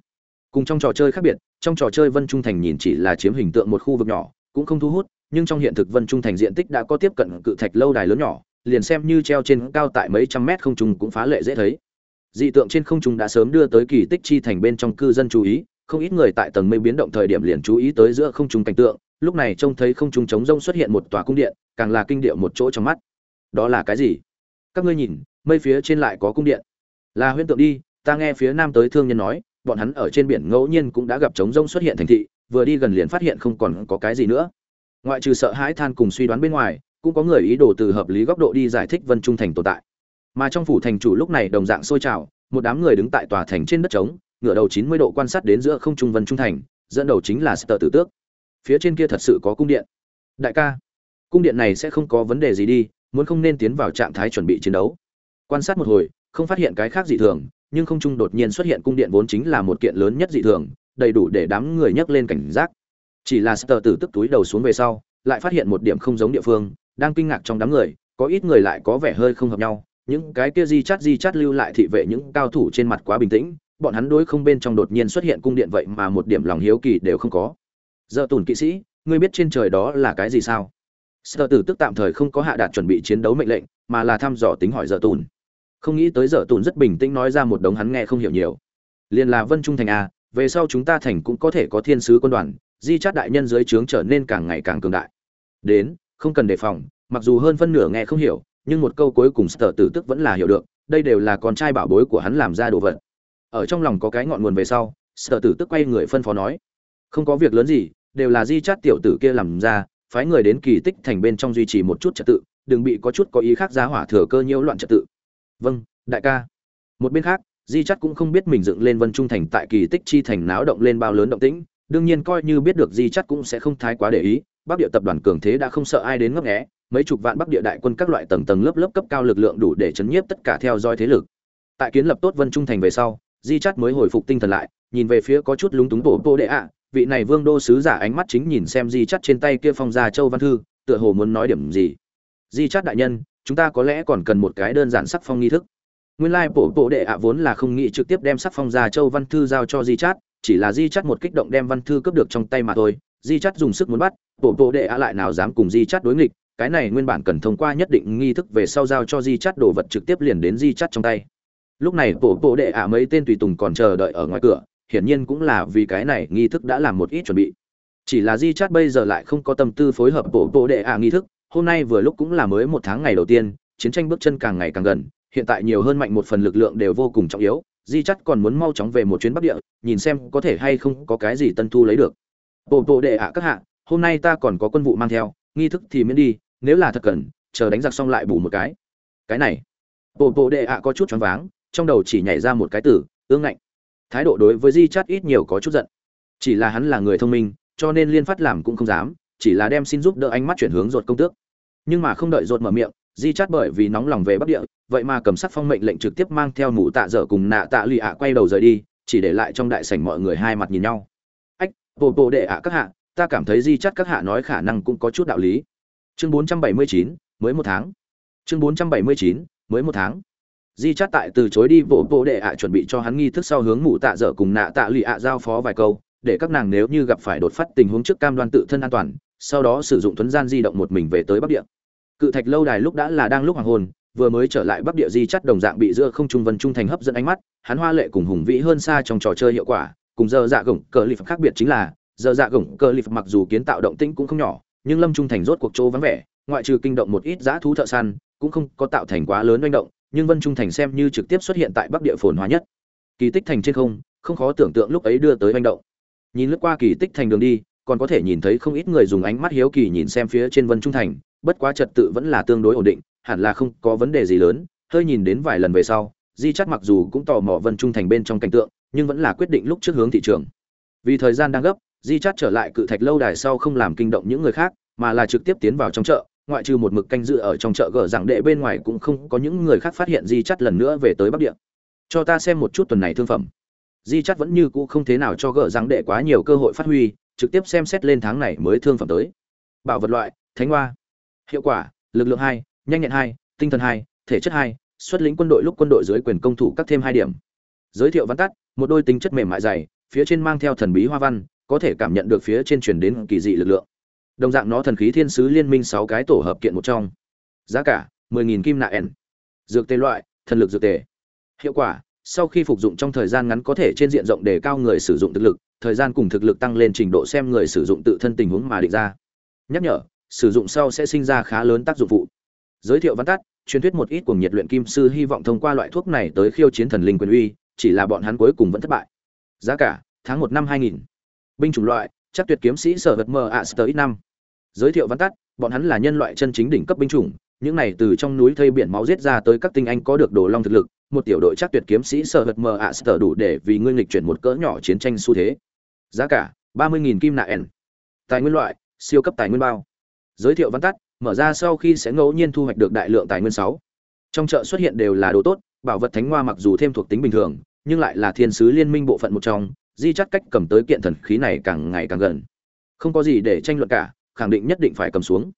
Cùng trong trò chơi khác biệt, trong trò chơi vân trung thành nhìn chỉ là chiếm hình tượng một khu vực nhỏ, cũng không thu hút, nhưng trong hiện thực vân trung thành diện tích đã có tiếp cận cự thạch lâu đài lớn nhỏ liền xem như treo trên cao tại mấy trăm mét không trung cũng phá lệ dễ thấy. Dị tượng trên không trung đã sớm đưa tới kỳ tích chi thành bên trong cư dân chú ý, không ít người tại tầng mây biến động thời điểm liền chú ý tới giữa không trung cảnh tượng, lúc này trông thấy không trung trống rông xuất hiện một tòa cung điện, càng là kinh điệu một chỗ trong mắt. Đó là cái gì? Các ngươi nhìn, mây phía trên lại có cung điện. Là huyễn tượng đi, ta nghe phía nam tới thương nhân nói, bọn hắn ở trên biển ngẫu nhiên cũng đã gặp trống rông xuất hiện thành thị, vừa đi gần liền phát hiện không còn có cái gì nữa. Ngoại trừ sợ hãi than cùng suy đoán bên ngoài cũng có người ý đồ từ hợp lý góc độ đi giải thích vân trung thành tồn tại. Mà trong phủ thành chủ lúc này đồng dạng sôi trào, một đám người đứng tại tòa thành trên đất trống, ngửa đầu chín mươi độ quan sát đến giữa không trung vân trung thành, dẫn đầu chính là sơ tử tước. Phía trên kia thật sự có cung điện. Đại ca, cung điện này sẽ không có vấn đề gì đi, muốn không nên tiến vào trạng thái chuẩn bị chiến đấu. Quan sát một hồi, không phát hiện cái khác dị thường, nhưng không trung đột nhiên xuất hiện cung điện vốn chính là một kiện lớn nhất dị thường, đầy đủ để đám người nhấc lên cảnh giác. Chỉ là sờ tử tức túi đầu xuống về sau, lại phát hiện một điểm không giống địa phương đang kinh ngạc trong đám người, có ít người lại có vẻ hơi không hợp nhau, những cái kia di chát di chát lưu lại thị vệ những cao thủ trên mặt quá bình tĩnh, bọn hắn đối không bên trong đột nhiên xuất hiện cung điện vậy mà một điểm lòng hiếu kỳ đều không có. Giờ tùn kỵ sĩ, ngươi biết trên trời đó là cái gì sao? Sơ tử tức tạm thời không có hạ đạt chuẩn bị chiến đấu mệnh lệnh, mà là thăm dò tính hỏi giờ tùn. Không nghĩ tới giờ tùn rất bình tĩnh nói ra một đống hắn nghe không hiểu nhiều. Liền là vân trung thành a, về sau chúng ta thành cũng có thể có thiên sứ quân đoàn, di chát đại nhân dưới trướng trở nên càng ngày càng cường đại. Đến không cần đề phòng, mặc dù hơn phân nửa nghe không hiểu, nhưng một câu cuối cùng sở tử tức vẫn là hiểu được, đây đều là con trai bảo bối của hắn làm ra đồ vật. Ở trong lòng có cái ngọn nguồn về sau sở tử tức quay người phân phó nói, không có việc lớn gì, đều là di chát tiểu tử kia làm ra, phái người đến kỳ tích thành bên trong duy trì một chút trật tự, đừng bị có chút có ý khác giá hỏa thừa cơ nhiễu loạn trật tự. Vâng đại ca. Một bên khác, di chắt cũng không biết mình dựng lên vân trung thành tại kỳ tích chi thành náo động lên bao lớn động tĩnh, đương nhiên coi như biết được di chắt cũng sẽ không thái quá để ý bắc địa tập đoàn cường thế đã không sợ ai đến ngấp nghé, mấy chục vạn bắc địa đại quân các loại tầng tầng lớp lớp cấp cao lực lượng đủ để chấn nhiếp tất cả theo dõi thế lực. Tại kiến lập tốt vân trung thành về sau, di chát mới hồi phục tinh thần lại, nhìn về phía có chút lúng túng bổ tô đệ ạ, vị này vương đô sứ giả ánh mắt chính nhìn xem di chát trên tay kia phong gia châu văn thư, tựa hồ muốn nói điểm gì. Di chát đại nhân, chúng ta có lẽ còn cần một cái đơn giản sắc phong nghi thức. Nguyên lai bộ bộ đệ ạ vốn là không nghĩ trực tiếp đem sắc phong gia châu văn thư giao cho di chát, chỉ là di chát một kích động đem văn thư cướp được trong tay mà thôi di chắt dùng sức muốn bắt, bộ bộ đệ ạ lại nào dám cùng di chắt đối nghịch, cái này nguyên bản cần thông qua nhất định nghi thức về sau giao cho di chắt đồ vật trực tiếp liền đến di chắt trong tay. Lúc này bộ bộ đệ ạ mấy tên tùy tùng còn chờ đợi ở ngoài cửa, hiển nhiên cũng là vì cái này nghi thức đã làm một ít chuẩn bị. Chỉ là di chắt bây giờ lại không có tâm tư phối hợp bộ bộ đệ ạ nghi thức, hôm nay vừa lúc cũng là mới một tháng ngày đầu tiên, chiến tranh bước chân càng ngày càng gần, hiện tại nhiều hơn mạnh một phần lực lượng đều vô cùng trọng yếu, di chắt còn muốn mau chóng về một chuyến bắc địa, nhìn xem có thể hay không có cái gì tân thu lấy được bộ bộ đệ ạ các hạ, hôm nay ta còn có quân vụ mang theo, nghi thức thì miễn đi, nếu là thật cần, chờ đánh giặc xong lại bù một cái. Cái này. Bộ bộ đệ ạ có chút choáng váng, trong đầu chỉ nhảy ra một cái từ, ương ngạnh. Thái độ đối với di Chát ít nhiều có chút giận. Chỉ là hắn là người thông minh, cho nên liên phát làm cũng không dám, chỉ là đem xin giúp đỡ ánh mắt chuyển hướng ruột công tước. Nhưng mà không đợi ruột mở miệng, di chát bởi vì nóng lòng về bắc địa, vậy mà cầm sắc phong mệnh lệnh trực tiếp mang theo mụ tạ dở cùng nạ tạ lụy ạ quay đầu rời đi, chỉ để lại trong đại sảnh mọi người hai mặt nhìn nhau bộ bộ đệ ạ các hạ ta cảm thấy di chắt các hạ nói khả năng cũng có chút đạo lý. Chương 479, mới một tháng. Chương 479, mới một tháng. Di chắt tại từ chối đi bộ bộ đệ ạ chuẩn bị cho hắn nghi thức sau hướng mụ tạ dở cùng nạ tạ lụy ạ giao phó vài câu để các nàng nếu như gặp phải đột phát tình huống trước cam đoan tự thân an toàn sau đó sử dụng thuấn gian di động một mình về tới bắc địa. Cự thạch lâu đài lúc đã là đang lúc hoàng hôn vừa mới trở lại bắc địa di chắt đồng dạng bị giữa không trung vân trung thành hấp dẫn ánh mắt hắn hoa lệ cùng hùng vĩ hơn xa trong trò chơi hiệu quả cùng giờ dạ gồng cờ lip khác biệt chính là, giờ dạ gồng cờ lip mặc dù kiến tạo động tĩnh cũng không nhỏ, nhưng lâm trung thành rốt cuộc chỗ vắng vẻ, ngoại trừ kinh động một ít dã thú thợ săn, cũng không có tạo thành quá lớn manh động, nhưng vân trung thành xem như trực tiếp xuất hiện tại bắc địa phồn hóa nhất. Kỳ tích thành trên không không khó tưởng tượng lúc ấy đưa tới manh động. Nhìn lướt qua kỳ tích thành đường đi, còn có thể nhìn thấy không ít người dùng ánh mắt hiếu kỳ nhìn xem phía trên vân trung thành, bất quá trật tự vẫn là tương đối ổn định, hẳn là không có vấn đề gì lớn, hơi nhìn đến vài lần về sau, di chắt mặc dù cũng tò mò vân trung thành bên trong cảnh tượng nhưng vẫn là quyết định lúc trước hướng thị trường. Vì thời gian đang gấp, di chát trở lại cự thạch lâu đài sau không làm kinh động những người khác, mà là trực tiếp tiến vào trong chợ, ngoại trừ một mực canh dự ở trong chợ gở rằng đệ bên ngoài cũng không có những người khác phát hiện di chắt lần nữa về tới bắc địa. Cho ta xem một chút tuần này thương phẩm. Di chắt vẫn như cũ không thế nào cho gở rằng đệ quá nhiều cơ hội phát huy, trực tiếp xem xét lên tháng này mới thương phẩm tới. Bảo vật loại, thánh hoa. Hiệu quả, lực lượng hai, nhanh nhẹn hai, tinh thần hai, thể chất hai, xuất lĩnh quân đội lúc quân đội dưới quyền công thủ các thêm hai điểm giới thiệu văn tắt, một đôi tính chất mềm mại dày, phía trên mang theo thần bí hoa văn, có thể cảm nhận được phía trên truyền đến kỳ dị lực lượng. Đồng dạng nó thần khí thiên sứ liên minh sáu cái tổ hợp kiện một trong. Giá cả 10.000 kim nạ ẻn. Dược tê loại, thần lực dược tề. Hiệu quả, sau khi phục dụng trong thời gian ngắn có thể trên diện rộng đề cao người sử dụng thực lực, thời gian cùng thực lực tăng lên trình độ xem người sử dụng tự thân tình huống mà định ra. Nhắc nhở, sử dụng sau sẽ sinh ra khá lớn tác dụng phụ. Giới thiệu văn tắt, truyền thuyết một ít cuồng nhiệt luyện kim sư hy vọng thông qua loại thuốc này tới khiêu chiến thần linh quyền uy chỉ là bọn hắn cuối cùng vẫn thất bại. Giá cả, tháng một năm 2000. binh chủng loại, chắc tuyệt kiếm sĩ sở vật mờ ạ sơ ít năm. Giới thiệu văn tắt, bọn hắn là nhân loại chân chính đỉnh cấp binh chủng, những này từ trong núi thây biển máu giết ra tới các tinh anh có được đồ long thực lực, một tiểu đội chắc tuyệt kiếm sĩ sở vật mờ ạ sơ đủ để vì ngươi nghịch chuyển một cỡ nhỏ chiến tranh xu thế. Giá cả, ba mươi nghìn kim nạ tài nguyên loại, siêu cấp tài nguyên bao. Giới thiệu văn tắt, mở ra sau khi sẽ ngẫu nhiên thu hoạch được đại lượng tài nguyên sáu trong chợ xuất hiện đều là đồ tốt, bảo vật thánh hoa mặc dù thêm thuộc tính bình thường, nhưng lại là thiên sứ liên minh bộ phận một trong, di chắc cách cầm tới kiện thần khí này càng ngày càng gần. Không có gì để tranh luận cả, khẳng định nhất định phải cầm xuống.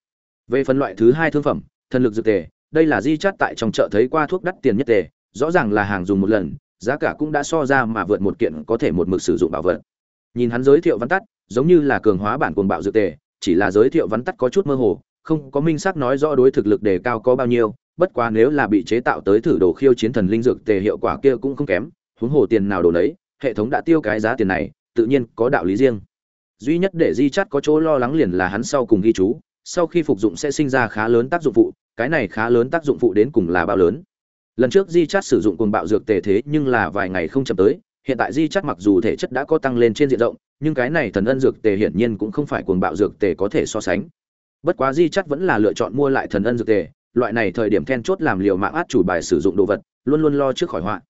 Về phần loại thứ hai thương phẩm, thần lực dược tề, đây là di chắt tại trong chợ thấy qua thuốc đắt tiền nhất tề, rõ ràng là hàng dùng một lần, giá cả cũng đã so ra mà vượt một kiện có thể một mực sử dụng bảo vật. Nhìn hắn giới thiệu văn tắt, giống như là cường hóa bản cuồng bạo dược tề, chỉ là giới thiệu văn tắt có chút mơ hồ, không có minh xác nói rõ đối thực lực đề cao có bao nhiêu bất quá nếu là bị chế tạo tới thử đồ khiêu chiến thần linh dược tề hiệu quả kia cũng không kém, huống hồ tiền nào đồ đấy hệ thống đã tiêu cái giá tiền này, tự nhiên có đạo lý riêng. Duy nhất để di chắt có chỗ lo lắng liền là hắn sau cùng ghi chú, sau khi phục dụng sẽ sinh ra khá lớn tác dụng phụ, cái này khá lớn tác dụng phụ đến cùng là bao lớn. Lần trước di chắt sử dụng cuồng bạo dược tề thế nhưng là vài ngày không chậm tới, hiện tại di chắt mặc dù thể chất đã có tăng lên trên diện rộng, nhưng cái này thần ân dược tề hiển nhiên cũng không phải cuồng bạo dược tề có thể so sánh. Bất quá di chắt vẫn là lựa chọn mua lại thần ân dược tề loại này thời điểm then chốt làm liều mạng át chủ bài sử dụng đồ vật luôn luôn lo trước khỏi họa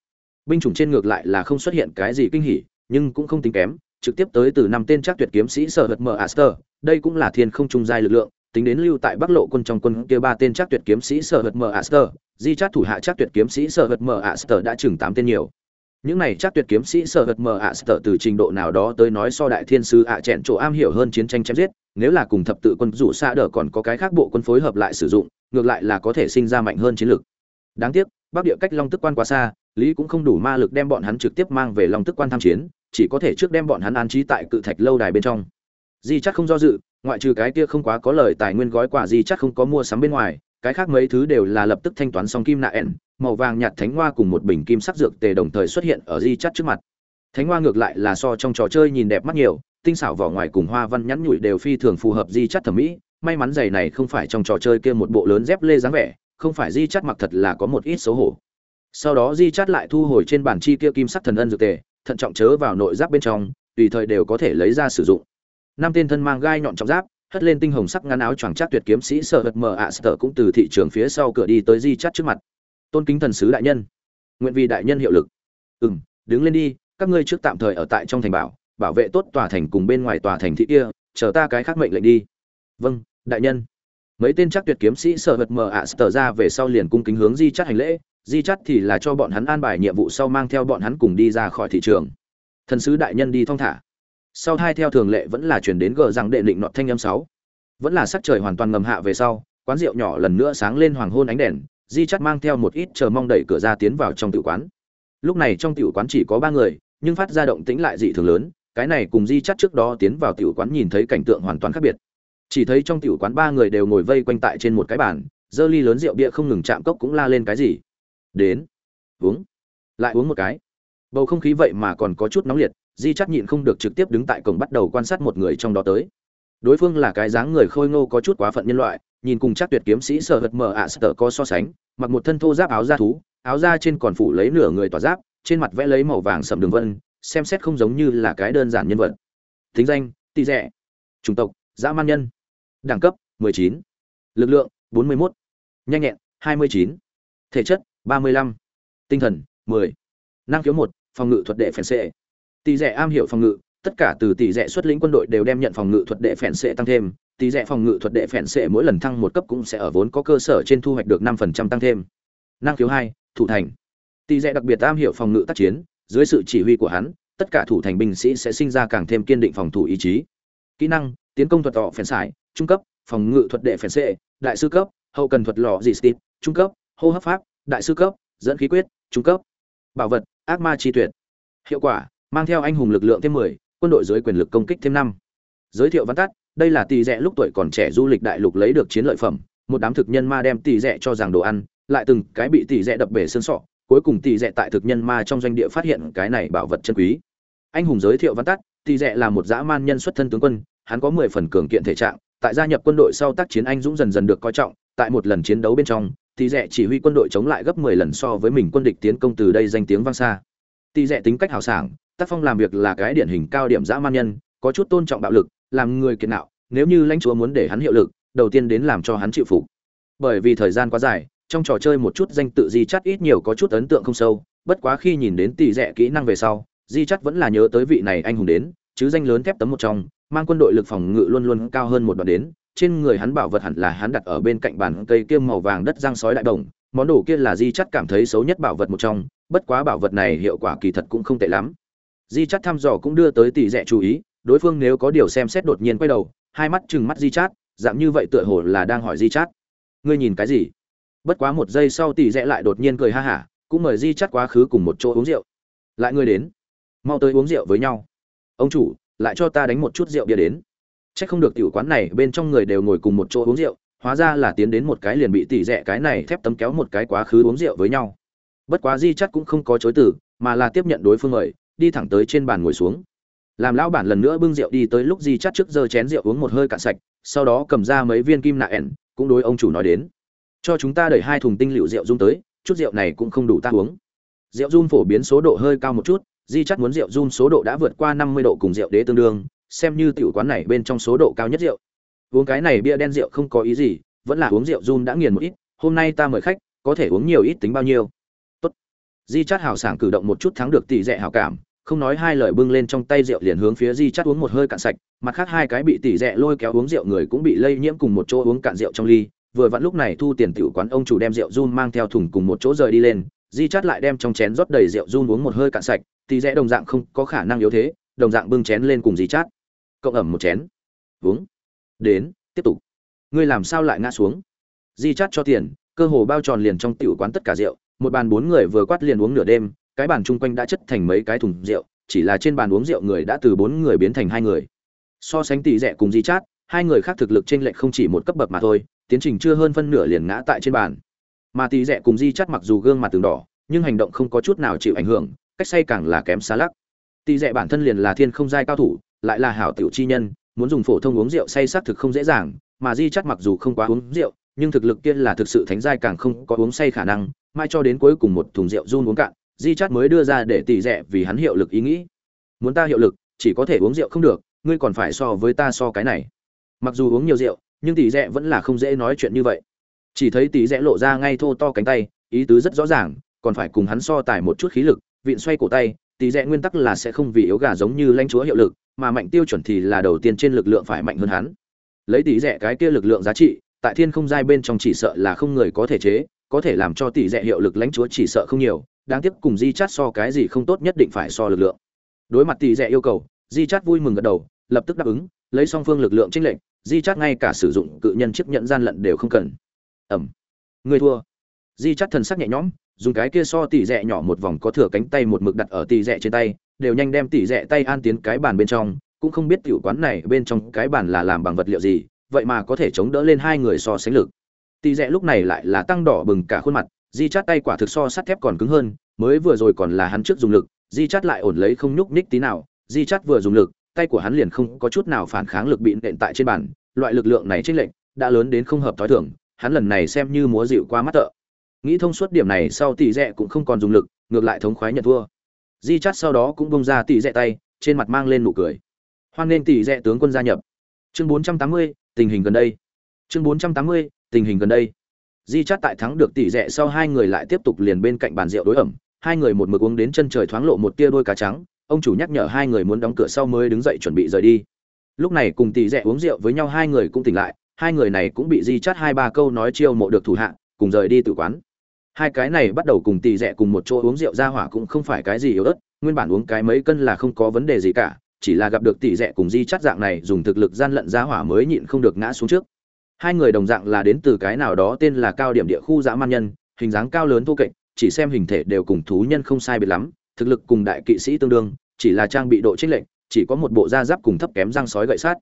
binh chủng trên ngược lại là không xuất hiện cái gì kinh hỉ nhưng cũng không tính kém trực tiếp tới từ năm tên chắc tuyệt kiếm sĩ sở hật mở Aster, đây cũng là thiên không trung giai lực lượng, tính đến lưu tại Bắc Lộ quân trong quân kia ba tên chắc tuyệt kiếm sĩ sở hật mở Aster, di chát thủ hạ chắc tuyệt kiếm sĩ sở hật mở Aster đã chừng tám tên nhiều. Những này chắc tuyệt kiếm sĩ sở mờ ạ Aster từ trình độ nào đó tới nói so đại thiên sư ạ à chỗ am hiểu hơn chiến tranh chém giết, nếu là cùng thập tự quân rủ xa đỡ còn có cái khác bộ quân phối hợp lại sử dụng, ngược lại là có thể sinh ra mạnh hơn chiến lược. Đáng tiếc, Bắc địa cách Long Tức Quan quá xa, Lý cũng không đủ ma lực đem bọn hắn trực tiếp mang về Long Tức Quan tham chiến, chỉ có thể trước đem bọn hắn an trí tại cự thạch lâu đài bên trong di chắc không do dự ngoại trừ cái kia không quá có lời tài nguyên gói quà di chắc không có mua sắm bên ngoài cái khác mấy thứ đều là lập tức thanh toán xong kim nạ ẻn màu vàng nhạt thánh hoa cùng một bình kim sắc dược tề đồng thời xuất hiện ở di chắt trước mặt. Thánh hoa ngược lại là so trong trò chơi nhìn đẹp mắt nhiều, tinh xảo vỏ ngoài cùng hoa văn nhắn nhụi đều phi thường phù hợp di chắt thẩm mỹ. May mắn giày này không phải trong trò chơi kia một bộ lớn dép lê dáng vẻ, không phải di chắt mặc thật là có một ít xấu hổ. Sau đó di chắt lại thu hồi trên bản chi kia kim sắc thần ân dược tề, thận trọng chớ vào nội giáp bên trong, tùy thời đều có thể lấy ra sử dụng. Năm tên thân mang gai nhọn trọng giáp, hất lên tinh hồng sắc ngắn áo choàng chắc tuyệt kiếm sĩ sợ hật mờ ạ sở cũng từ thị trường phía sau cửa đi tới di chắt trước mặt tôn kính thần sứ đại nhân, nguyện vì đại nhân hiệu lực. Ừ m đứng lên đi, các ngươi trước tạm thời ở tại trong thành bảo bảo vệ tốt tòa thành cùng bên ngoài tòa thành thị kia, chờ ta cái khác mệnh lệnh đi. Vâng đại nhân. Mấy tên chắc tuyệt kiếm sĩ sợ vật mờ ạ sờ ra về sau liền cung kính hướng di chắt hành lễ. Di chắt thì là cho bọn hắn an bài nhiệm vụ sau mang theo bọn hắn cùng đi ra khỏi thị trường. Thần sứ đại nhân đi thong thả. Sau hai theo thường lệ vẫn là chuyển đến gờ rằng đệ định nọt thanh âm sáu. Vẫn là sắc trời hoàn toàn ngầm hạ về sau, quán rượu nhỏ lần nữa sáng lên hoàng hôn ánh đèn di chắt mang theo một ít chờ mong đẩy cửa ra tiến vào trong tiểu quán. Lúc này trong tiểu quán chỉ có ba người, nhưng phát ra động tĩnh lại dị thường lớn, cái này cùng di chắt trước đó tiến vào tiểu quán nhìn thấy cảnh tượng hoàn toàn khác biệt. Chỉ thấy trong tiểu quán ba người đều ngồi vây quanh tại trên một cái bàn, dơ ly lớn rượu bia không ngừng chạm cốc cũng la lên cái gì. Đến, uống, lại uống một cái. Bầu không khí vậy mà còn có chút nóng liệt, di chắt nhịn không được trực tiếp đứng tại cổng bắt đầu quan sát một người trong đó tới đối phương là cái dáng người khôi ngô có chút quá phận nhân loại, nhìn cùng chắc tuyệt kiếm sĩ sợ hật mờ ạ à sợ có so sánh, mặc một thân thô giáp áo da thú, áo da trên còn phủ lấy nửa người tỏa giáp, trên mặt vẽ lấy màu vàng sầm đường vân, xem xét không giống như là cái đơn giản nhân vật thính danh, tị rẻ chủng tộc, dã man nhân đẳng cấp 19. lực lượng 41. nhanh nhẹn 29. thể chất 35. tinh thần 10. năng khiếu một, phòng ngự thuật đệ phèn xệ tỷ rẻ am hiểu phòng ngự tất cả từ tỷ rẻ xuất lĩnh quân đội đều đem nhận phòng ngự thuật đệ phèn sệ tăng thêm tỷ rẻ phòng ngự thuật đệ phèn sệ mỗi lần thăng một cấp cũng sẽ ở vốn có cơ sở trên thu hoạch được 5% tăng thêm. Năng khiếu hai thủ thành. Tỷ rẻ đặc biệt am hiểu phòng ngự tác chiến dưới sự chỉ huy của hắn tất cả thủ thành binh sĩ sẽ sinh ra càng thêm kiên định phòng thủ ý chí. Kỹ năng tiến công thuật tọ phèn xài trung cấp phòng ngự thuật đệ phèn xệ đại sư cấp hậu cần thuật lò dì stip trung cấp hô hấp pháp đại sư cấp dẫn khí quyết trung cấp. Bảo vật ác ma chi tuyệt. Hiệu quả mang theo anh hùng lực lượng thêm 10, quân đội dưới quyền lực công kích thêm năm. giới thiệu văn tắt, đây là tỷ rẽ lúc tuổi còn trẻ du lịch đại lục lấy được chiến lợi phẩm, một đám thực nhân ma đem tỷ rẽ cho rằng đồ ăn, lại từng cái bị tỷ rẽ đập bể xương sọ, cuối cùng tỷ rẽ tại thực nhân ma trong doanh địa phát hiện cái này bảo vật chân quý anh hùng giới thiệu văn tắt, tỷ rẽ là một dã man nhân xuất thân tướng quân, hắn có 10 phần cường kiện thể trạng, tại gia nhập quân đội sau tác chiến anh dũng dần dần được coi trọng, tại một lần chiến đấu bên trong, tỷ rẽ chỉ huy quân đội chống lại gấp 10 lần so với mình quân địch tiến công từ đây danh tiếng vang xa tỷ rẽ tính cách hào sảng tác phong làm việc là cái điển hình cao điểm dã man nhân, có chút tôn trọng bạo lực, làm người kiệt nạo, nếu như lãnh chúa muốn để hắn hiệu lực, đầu tiên đến làm cho hắn chịu phục. Bởi vì thời gian quá dài, trong trò chơi một chút danh tự di chắt ít nhiều có chút ấn tượng không sâu, bất quá khi nhìn đến tỷ rẻ kỹ năng về sau, di chắt vẫn là nhớ tới vị này anh hùng đến, chứ danh lớn thép tấm một trong, mang quân đội lực phòng ngự luôn luôn cao hơn một đoạn đến, trên người hắn bảo vật hẳn là hắn đặt ở bên cạnh bàn cây kiêm màu vàng đất răng sói đại đồng, món đồ kia là di chắt cảm thấy xấu nhất bảo vật một trong, bất quá bảo vật này hiệu quả kỳ thật cũng không tệ lắm di Chát thăm dò cũng đưa tới tỷ rẻ chú ý, đối phương nếu có điều xem xét đột nhiên quay đầu, hai mắt chừng mắt di chát, dạng như vậy tựa hồ là đang hỏi di chát. Ngươi nhìn cái gì? Bất quá một giây sau tỷ rẽ lại đột nhiên cười ha hả, cũng mời di chắt quá khứ cùng một chỗ uống rượu. Lại ngươi đến. Mau tới uống rượu với nhau. Ông chủ, lại cho ta đánh một chút rượu bia đến. Chắc không được tiểu quán này bên trong người đều ngồi cùng một chỗ uống rượu, hóa ra là tiến đến một cái liền bị tỷ rẽ cái này thép tấm kéo một cái quá khứ uống rượu với nhau. Bất quá di chắt cũng không có chối từ, mà là tiếp nhận đối phương mời đi thẳng tới trên bàn ngồi xuống. Làm lão bản lần nữa bưng rượu đi tới lúc di chắt trước giơ chén rượu uống một hơi cạn sạch, sau đó cầm ra mấy viên kim nạ ẻn, cũng đối ông chủ nói đến. Cho chúng ta đẩy hai thùng tinh liệu rượu dung tới, chút rượu này cũng không đủ ta uống. Rượu dung phổ biến số độ hơi cao một chút, di chắt muốn rượu dung số độ đã vượt qua năm mươi độ cùng rượu đế tương đương, xem như tiểu quán này bên trong số độ cao nhất rượu. Uống cái này bia đen rượu không có ý gì, vẫn là uống rượu dung đã nghiền một ít, hôm nay ta mời khách, có thể uống nhiều ít tính bao nhiêu. Tốt. Di chắt hào sảng cử động một chút thắng được tỷ rẻ hào cảm không nói hai lời bưng lên trong tay rượu liền hướng phía di chắt uống một hơi cạn sạch, mặt khác hai cái bị tỉ rẻ lôi kéo uống rượu người cũng bị lây nhiễm cùng một chỗ uống cạn rượu trong ly, vừa vặn lúc này thu tiền tiểu quán ông chủ đem rượu run mang theo thùng cùng một chỗ rời đi lên, di chắt lại đem trong chén rót đầy rượu run uống một hơi cạn sạch, tỉ rẻ đồng dạng không có khả năng yếu thế, đồng dạng bưng chén lên cùng di chắt cộng ẩm một chén. Uống. Đến, tiếp tục. Ngươi làm sao lại ngã xuống? Di chắt cho tiền, cơ hồ bao tròn liền trong tiểu quán tất cả rượu, một bàn bốn người vừa quát liền uống nửa đêm cái bàn chung quanh đã chất thành mấy cái thùng rượu, chỉ là trên bàn uống rượu người đã từ bốn người biến thành hai người. So sánh tỷ rẻ cùng di chát, hai người khác thực lực trên lệch không chỉ một cấp bậc mà thôi, tiến trình chưa hơn phân nửa liền ngã tại trên bàn. Mà tỷ rẻ cùng di chát mặc dù gương mặt từng đỏ, nhưng hành động không có chút nào chịu ảnh hưởng, cách say càng là kém xa lắc. Tỷ rẻ bản thân liền là thiên không giai cao thủ, lại là hảo tiểu chi nhân, muốn dùng phổ thông uống rượu say xác thực không dễ dàng, mà di chát mặc dù không quá uống rượu, nhưng thực lực kia là thực sự thánh giai càng không có uống say khả năng mai cho đến cuối cùng một thùng rượu run uống cạn di chát mới đưa ra để tỷ rẻ vì hắn hiệu lực ý nghĩ. Muốn ta hiệu lực, chỉ có thể uống rượu không được, ngươi còn phải so với ta so cái này. Mặc dù uống nhiều rượu, nhưng tỷ rẻ vẫn là không dễ nói chuyện như vậy. Chỉ thấy tỷ rẻ lộ ra ngay thô to cánh tay, ý tứ rất rõ ràng, còn phải cùng hắn so tài một chút khí lực, vịn xoay cổ tay tỷ rẻ nguyên tắc là sẽ không vì yếu gà giống như lãnh chúa hiệu lực, mà mạnh tiêu chuẩn thì là đầu tiên trên lực lượng phải mạnh hơn hắn. Lấy tỷ rẻ cái kia lực lượng giá trị tại thiên không giai bên trong chỉ sợ là không người có thể chế, có thể làm cho tỷ rẻ hiệu lực lãnh chúa chỉ sợ không nhiều, đáng tiếc cùng di chát so cái gì không tốt nhất định phải so lực lượng. Đối mặt tỷ rẻ yêu cầu, di chát vui mừng gật đầu, lập tức đáp ứng, lấy song phương lực lượng tranh lệnh di chát ngay cả sử dụng cự nhân chiếc nhận gian lận đều không cần. Ẩm. Người thua. Di chát thần sắc nhẹ nhõm, dùng cái kia so tỷ rẻ nhỏ một vòng có thừa cánh tay một mực đặt ở tỷ rẻ trên tay, đều nhanh đem tỷ rẻ tay an tiến cái bàn bên trong, cũng không biết tiểu quán này bên trong cái bàn là làm bằng vật liệu gì vậy mà có thể chống đỡ lên hai người so sánh lực. Tỷ rẽ lúc này lại là tăng đỏ bừng cả khuôn mặt di chát tay quả thực so sắt thép còn cứng hơn mới vừa rồi còn là hắn trước dùng lực di chát lại ổn lấy không nhúc nhích tí nào di chát vừa dùng lực tay của hắn liền không có chút nào phản kháng lực bị nện tại trên bàn loại lực lượng này trích lệnh đã lớn đến không hợp thói thường hắn lần này xem như múa dịu qua mắt tợ. Nghĩ thông suốt điểm này sau tỷ rẽ cũng không còn dùng lực ngược lại thống khoái nhận thua. Di chát sau đó cũng bông ra tỷ rẽ tay trên mặt mang lên nụ cười. Hoan nên tỷ rẽ tướng quân gia nhập. Chương 480, tình hình gần đây. Chương 480, tình hình gần đây. Di chát tại thắng được tỷ rẻ sau hai người lại tiếp tục liền bên cạnh bàn rượu đối ẩm. Hai người một mực uống đến chân trời thoáng lộ một tia đôi cá trắng. Ông chủ nhắc nhở hai người muốn đóng cửa sau mới đứng dậy chuẩn bị rời đi. Lúc này cùng tỷ rẻ uống rượu với nhau hai người cũng tỉnh lại. Hai người này cũng bị di chát hai ba câu nói chiêu mộ được thủ hạ cùng rời đi từ quán. Hai cái này bắt đầu cùng tỷ rẻ cùng một chỗ uống rượu ra hỏa cũng không phải cái gì yếu ớt. Nguyên bản uống cái mấy cân là không có vấn đề gì cả chỉ là gặp được tỷ rẽ cùng di chắt dạng này, dùng thực lực gian lận ra hỏa mới nhịn không được ngã xuống trước. Hai người đồng dạng là đến từ cái nào đó tên là cao điểm địa khu dã man nhân, hình dáng cao lớn thô kệch, chỉ xem hình thể đều cùng thú nhân không sai biệt lắm, thực lực cùng đại kỵ sĩ tương đương, chỉ là trang bị độ trích lệnh chỉ có một bộ da giáp cùng thấp kém răng sói gậy sát.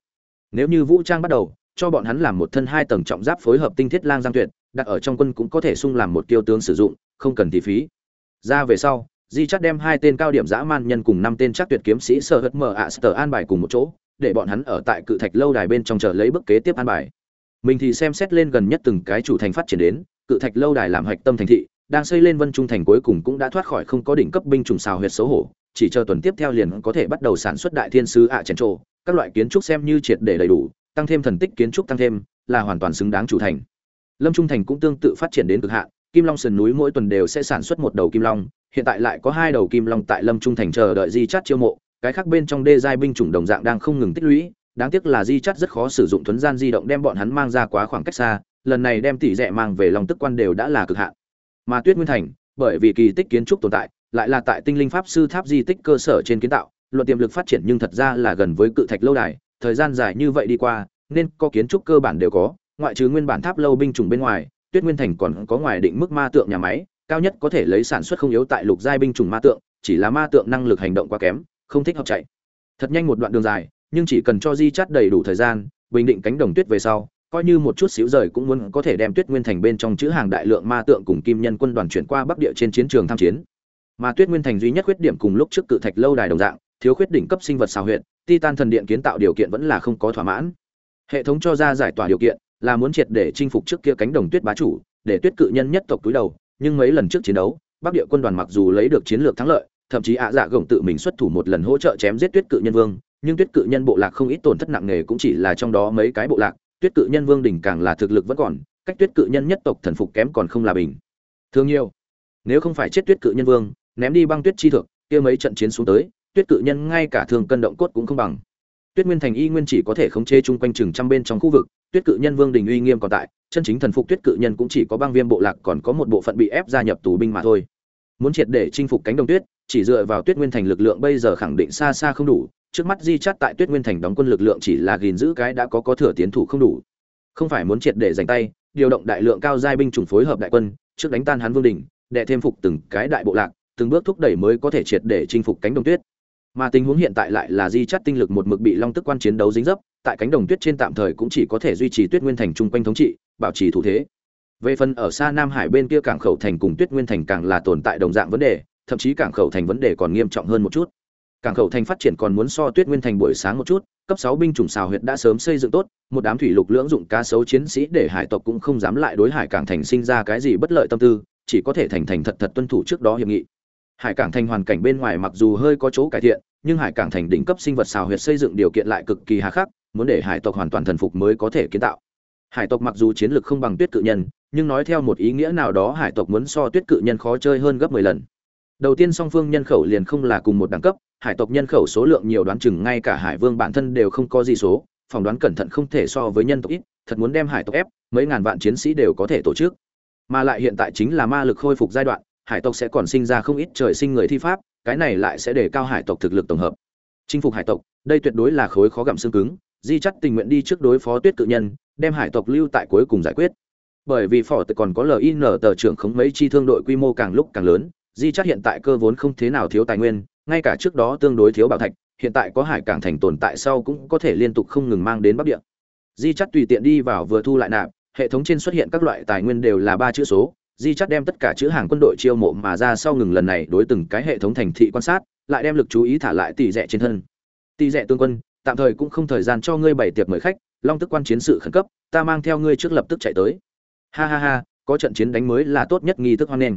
Nếu như vũ trang bắt đầu, cho bọn hắn làm một thân hai tầng trọng giáp phối hợp tinh thiết lang giang tuyệt, đặt ở trong quân cũng có thể sung làm một kiêu tướng sử dụng, không cần tỷ phí. Ra về sau di chắt đem hai tên cao điểm dã man nhân cùng năm tên chắc tuyệt kiếm sĩ sợ hất mở ạ sở an bài cùng một chỗ, để bọn hắn ở tại cự thạch lâu đài bên trong chờ lấy bước kế tiếp an bài. Mình thì xem xét lên gần nhất từng cái chủ thành phát triển đến, cự thạch lâu đài làm hạch tâm thành thị, đang xây lên vân trung thành cuối cùng cũng đã thoát khỏi không có đỉnh cấp binh trùng xào huyệt xấu hổ, chỉ chờ tuần tiếp theo liền có thể bắt đầu sản xuất đại thiên sứ ạ à chèn trộ các loại kiến trúc xem như triệt để đầy đủ, tăng thêm thần tích kiến trúc tăng thêm, là hoàn toàn xứng đáng chủ thành. Lâm trung thành cũng tương tự phát triển đến cực hạn, kim long sườn núi mỗi tuần đều sẽ sản xuất một đầu kim long hiện tại lại có hai đầu kim long tại lâm trung thành chờ đợi di chắt chiêu mộ, cái khác bên trong đê giai binh chủng đồng dạng đang không ngừng tích lũy, đáng tiếc là di chắt rất khó sử dụng thuấn gian di động đem bọn hắn mang ra quá khoảng cách xa, lần này đem tỷ rẻ mang về lòng tức quan đều đã là cực hạn. Mà tuyết nguyên thành, bởi vì kỳ tích kiến trúc tồn tại, lại là tại tinh linh pháp sư tháp di tích cơ sở trên kiến tạo, luận tiềm lực phát triển nhưng thật ra là gần với cự thạch lâu đài, thời gian dài như vậy đi qua, nên có kiến trúc cơ bản đều có, ngoại trừ nguyên bản tháp lâu binh chủng bên ngoài, tuyết nguyên thành còn có ngoài định mức ma tượng nhà máy cao nhất có thể lấy sản xuất không yếu tại lục giai binh chủng ma tượng, chỉ là ma tượng năng lực hành động quá kém, không thích hợp chạy. Thật nhanh một đoạn đường dài, nhưng chỉ cần cho di Chát đầy đủ thời gian, bình định cánh đồng tuyết về sau, coi như một chút xíu rời cũng muốn có thể đem tuyết nguyên thành bên trong chữ hàng đại lượng ma tượng cùng kim nhân quân đoàn chuyển qua bắc địa trên chiến trường tham chiến. Mà tuyết nguyên thành duy nhất khuyết điểm cùng lúc trước cự thạch lâu đài đồng dạng, thiếu khuyết đỉnh cấp sinh vật xào huyện titan thần điện kiến tạo điều kiện vẫn là không có thỏa mãn. Hệ thống cho ra giải tỏa điều kiện là muốn triệt để chinh phục trước kia cánh đồng tuyết bá chủ, để tuyết cự nhân nhất tộc túi đầu nhưng mấy lần trước chiến đấu, bắc địa quân đoàn mặc dù lấy được chiến lược thắng lợi, thậm chí ạ dạ gồng tự mình xuất thủ một lần hỗ trợ chém giết tuyết cự nhân vương, nhưng tuyết cự nhân bộ lạc không ít tổn thất nặng nề cũng chỉ là trong đó mấy cái bộ lạc, tuyết cự nhân vương đỉnh càng là thực lực vẫn còn, cách tuyết cự nhân nhất tộc thần phục kém còn không là bình. Thương nhiều. Nếu không phải chết tuyết cự nhân vương, ném đi băng tuyết chi thực kia mấy trận chiến xuống tới, tuyết cự nhân ngay cả thường cân động cốt cũng không bằng. Tuyết nguyên thành y nguyên chỉ có thể khống chế chung quanh chừng trăm bên trong khu vực, tuyết cự nhân vương đình uy nghiêm còn tại chân chính thần phục tuyết cự nhân cũng chỉ có băng viêm bộ lạc còn có một bộ phận bị ép gia nhập tù binh mà thôi. Muốn triệt để chinh phục cánh đồng tuyết, chỉ dựa vào tuyết nguyên thành lực lượng bây giờ khẳng định xa xa không đủ, trước mắt di chắt tại tuyết nguyên thành đóng quân lực lượng chỉ là gìn giữ cái đã có có thừa tiến thủ không đủ. Không phải muốn triệt để giành tay, điều động đại lượng cao giai binh chủng phối hợp đại quân, trước đánh tan hắn vương đình để thêm phục từng cái đại bộ lạc, từng bước thúc đẩy mới có thể triệt để chinh phục cánh đồng tuyết. Mà tình huống hiện tại lại là di chắt tinh lực một mực bị long tức quan chiến đấu dính dấp tại cánh đồng tuyết trên tạm thời cũng chỉ có thể duy trì tuyết nguyên thành chung quanh thống trị, bảo trì thủ thế. Về phần ở xa nam hải bên kia cảng khẩu thành cùng tuyết nguyên thành càng là tồn tại đồng dạng vấn đề, thậm chí cảng khẩu thành vấn đề còn nghiêm trọng hơn một chút. Cảng khẩu thành phát triển còn muốn so tuyết nguyên thành buổi sáng một chút, cấp sáu binh chủng xào huyệt đã sớm xây dựng tốt, một đám thủy lục lưỡng dụng cá sấu chiến sĩ để hải tộc cũng không dám lại đối hải cảng thành sinh ra cái gì bất lợi tâm tư, chỉ có thể thành thành thật thật tuân thủ trước đó hiệp nghị. Hải cảng thành hoàn cảnh bên ngoài mặc dù hơi có chỗ cải thiện, nhưng hải cảng thành đỉnh cấp sinh vật xào huyệt xây dựng điều kiện lại cực kỳ hà khắc muốn để hải tộc hoàn toàn thần phục mới có thể kiến tạo. Hải tộc mặc dù chiến lược không bằng tuyết cự nhân, nhưng nói theo một ý nghĩa nào đó hải tộc muốn so tuyết cự nhân khó chơi hơn gấp mười lần. Đầu tiên song phương nhân khẩu liền không là cùng một đẳng cấp, hải tộc nhân khẩu số lượng nhiều đoán chừng ngay cả hải vương bản thân đều không có gì số, phỏng đoán cẩn thận không thể so với nhân tộc ít, thật muốn đem hải tộc ép, mấy ngàn vạn chiến sĩ đều có thể tổ chức. Mà lại hiện tại chính là ma lực khôi phục giai đoạn, hải tộc sẽ còn sinh ra không ít trời sinh người thi pháp, cái này lại sẽ để cao hải tộc thực lực tổng hợp. Chinh phục hải tộc, đây tuyệt đối là khối khó gặm xương cứng di chắt tình nguyện đi trước đối phó tuyết cự nhân, đem hải tộc lưu tại cuối cùng giải quyết. Bởi vì phỏ tự còn có lin tờ trưởng khống mấy chi thương đội quy mô càng lúc càng lớn, di chắt hiện tại cơ vốn không thế nào thiếu tài nguyên, ngay cả trước đó tương đối thiếu bảo thạch, hiện tại có hải cảng thành tồn tại sau cũng có thể liên tục không ngừng mang đến bắc địa. Di chắt tùy tiện đi vào vừa thu lại nạp, hệ thống trên xuất hiện các loại tài nguyên đều là ba chữ số, di chắt đem tất cả chữ hàng quân đội chiêu mộ mà ra sau ngừng lần này đối từng cái hệ thống thành thị quan sát, lại đem lực chú ý thả lại tỷ rẻ trên thân. Tỷ rẻ tương quân tạm thời cũng không thời gian cho ngươi bày tiệc mời khách, long tức quan chiến sự khẩn cấp, ta mang theo ngươi trước lập tức chạy tới. Ha ha ha, có trận chiến đánh mới là tốt nhất nghi thức hoan nghênh.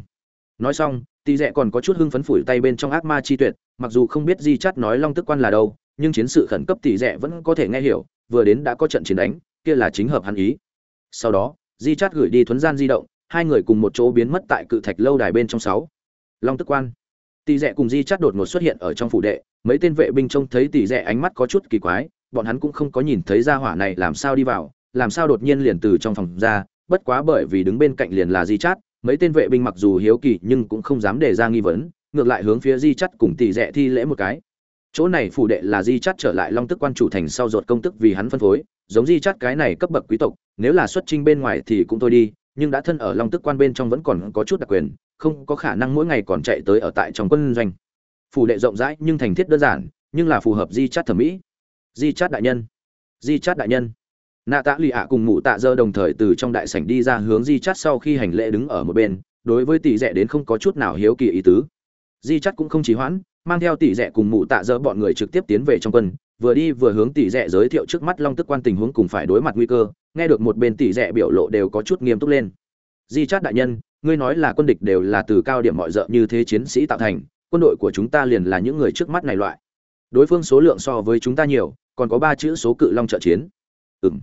Nói xong tỷ rẻ còn có chút hưng phấn phủi tay bên trong ác ma chi tuyệt, mặc dù không biết di chắt nói long tức quan là đâu, nhưng chiến sự khẩn cấp tỷ rẻ vẫn có thể nghe hiểu, vừa đến đã có trận chiến đánh, kia là chính hợp hắn ý. Sau đó, di chắt gửi đi thuấn gian di động, hai người cùng một chỗ biến mất tại cự thạch lâu đài bên trong sáu. Long tức quan tỷ rẻ cùng di chát đột ngột xuất hiện ở trong phủ đệ, mấy tên vệ binh trông thấy tỷ rẻ ánh mắt có chút kỳ quái, bọn hắn cũng không có nhìn thấy ra hỏa này làm sao đi vào, làm sao đột nhiên liền từ trong phòng ra, bất quá bởi vì đứng bên cạnh liền là di chát, mấy tên vệ binh mặc dù hiếu kỳ nhưng cũng không dám đề ra nghi vấn, ngược lại hướng phía di chắt cùng tỷ rẻ thi lễ một cái. Chỗ này phủ đệ là di chắt trở lại long tức quan chủ thành sau ruột công tức vì hắn phân phối, giống di chắt cái này cấp bậc quý tộc, nếu là xuất trinh bên ngoài thì cũng thôi đi, nhưng đã thân ở long tức quan bên trong vẫn còn có chút đặc quyền không có khả năng mỗi ngày còn chạy tới ở tại trong quân doanh. Phủ đệ rộng rãi nhưng thành thiết đơn giản, nhưng là phù hợp di chát thẩm mỹ. Di chát đại nhân. Di chát đại nhân. Nạ tạ lì ạ cùng mụ tạ dơ đồng thời từ trong đại sảnh đi ra hướng di chát sau khi hành lễ đứng ở một bên, đối với tỷ rẻ đến không có chút nào hiếu kỳ ý tứ. Di chát cũng không trì hoãn, mang theo tỷ rẻ cùng mụ tạ dơ bọn người trực tiếp tiến về trong quân, vừa đi vừa hướng tỷ rẻ giới thiệu trước mắt long tức quan tình huống cùng phải đối mặt nguy cơ, nghe được một bên tỷ rẻ biểu lộ đều có chút nghiêm túc lên. Di chát đại nhân ngươi nói là quân địch đều là từ cao điểm mọi dợ như thế chiến sĩ tạo thành, quân đội của chúng ta liền là những người trước mắt này loại. Đối phương số lượng so với chúng ta nhiều, còn có ba chữ số cự long trợ chiến. Ừng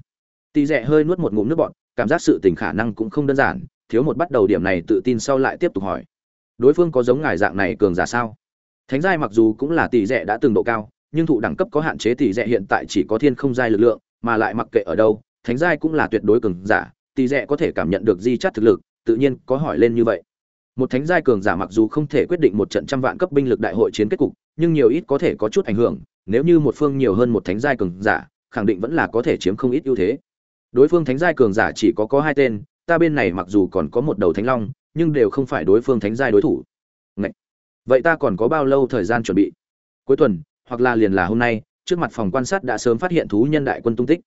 tỷ rẻ hơi nuốt một ngụm nước bọn cảm giác sự tình khả năng cũng không đơn giản, thiếu một bắt đầu điểm này tự tin sau lại tiếp tục hỏi. Đối phương có giống ngài dạng này cường giả sao? Thánh giai mặc dù cũng là tỷ rẻ đã từng độ cao, nhưng thụ đẳng cấp có hạn chế tỷ rẻ hiện tại chỉ có thiên không giai lực lượng, mà lại mặc kệ ở đâu, thánh giai cũng là tuyệt đối cường giả tỷ rẻ có thể cảm nhận được di chắt thực lực tự nhiên có hỏi lên như vậy. Một thánh giai cường giả mặc dù không thể quyết định một trận trăm vạn cấp binh lực đại hội chiến kết cục, nhưng nhiều ít có thể có chút ảnh hưởng, nếu như một phương nhiều hơn một thánh giai cường giả, khẳng định vẫn là có thể chiếm không ít ưu thế. Đối phương thánh giai cường giả chỉ có có hai tên, ta bên này mặc dù còn có một đầu thánh long, nhưng đều không phải đối phương thánh giai đối thủ. Ngậy! vậy ta còn có bao lâu thời gian chuẩn bị? Cuối tuần, hoặc là liền là hôm nay, trước mặt phòng quan sát đã sớm phát hiện thú nhân đại quân tung tích.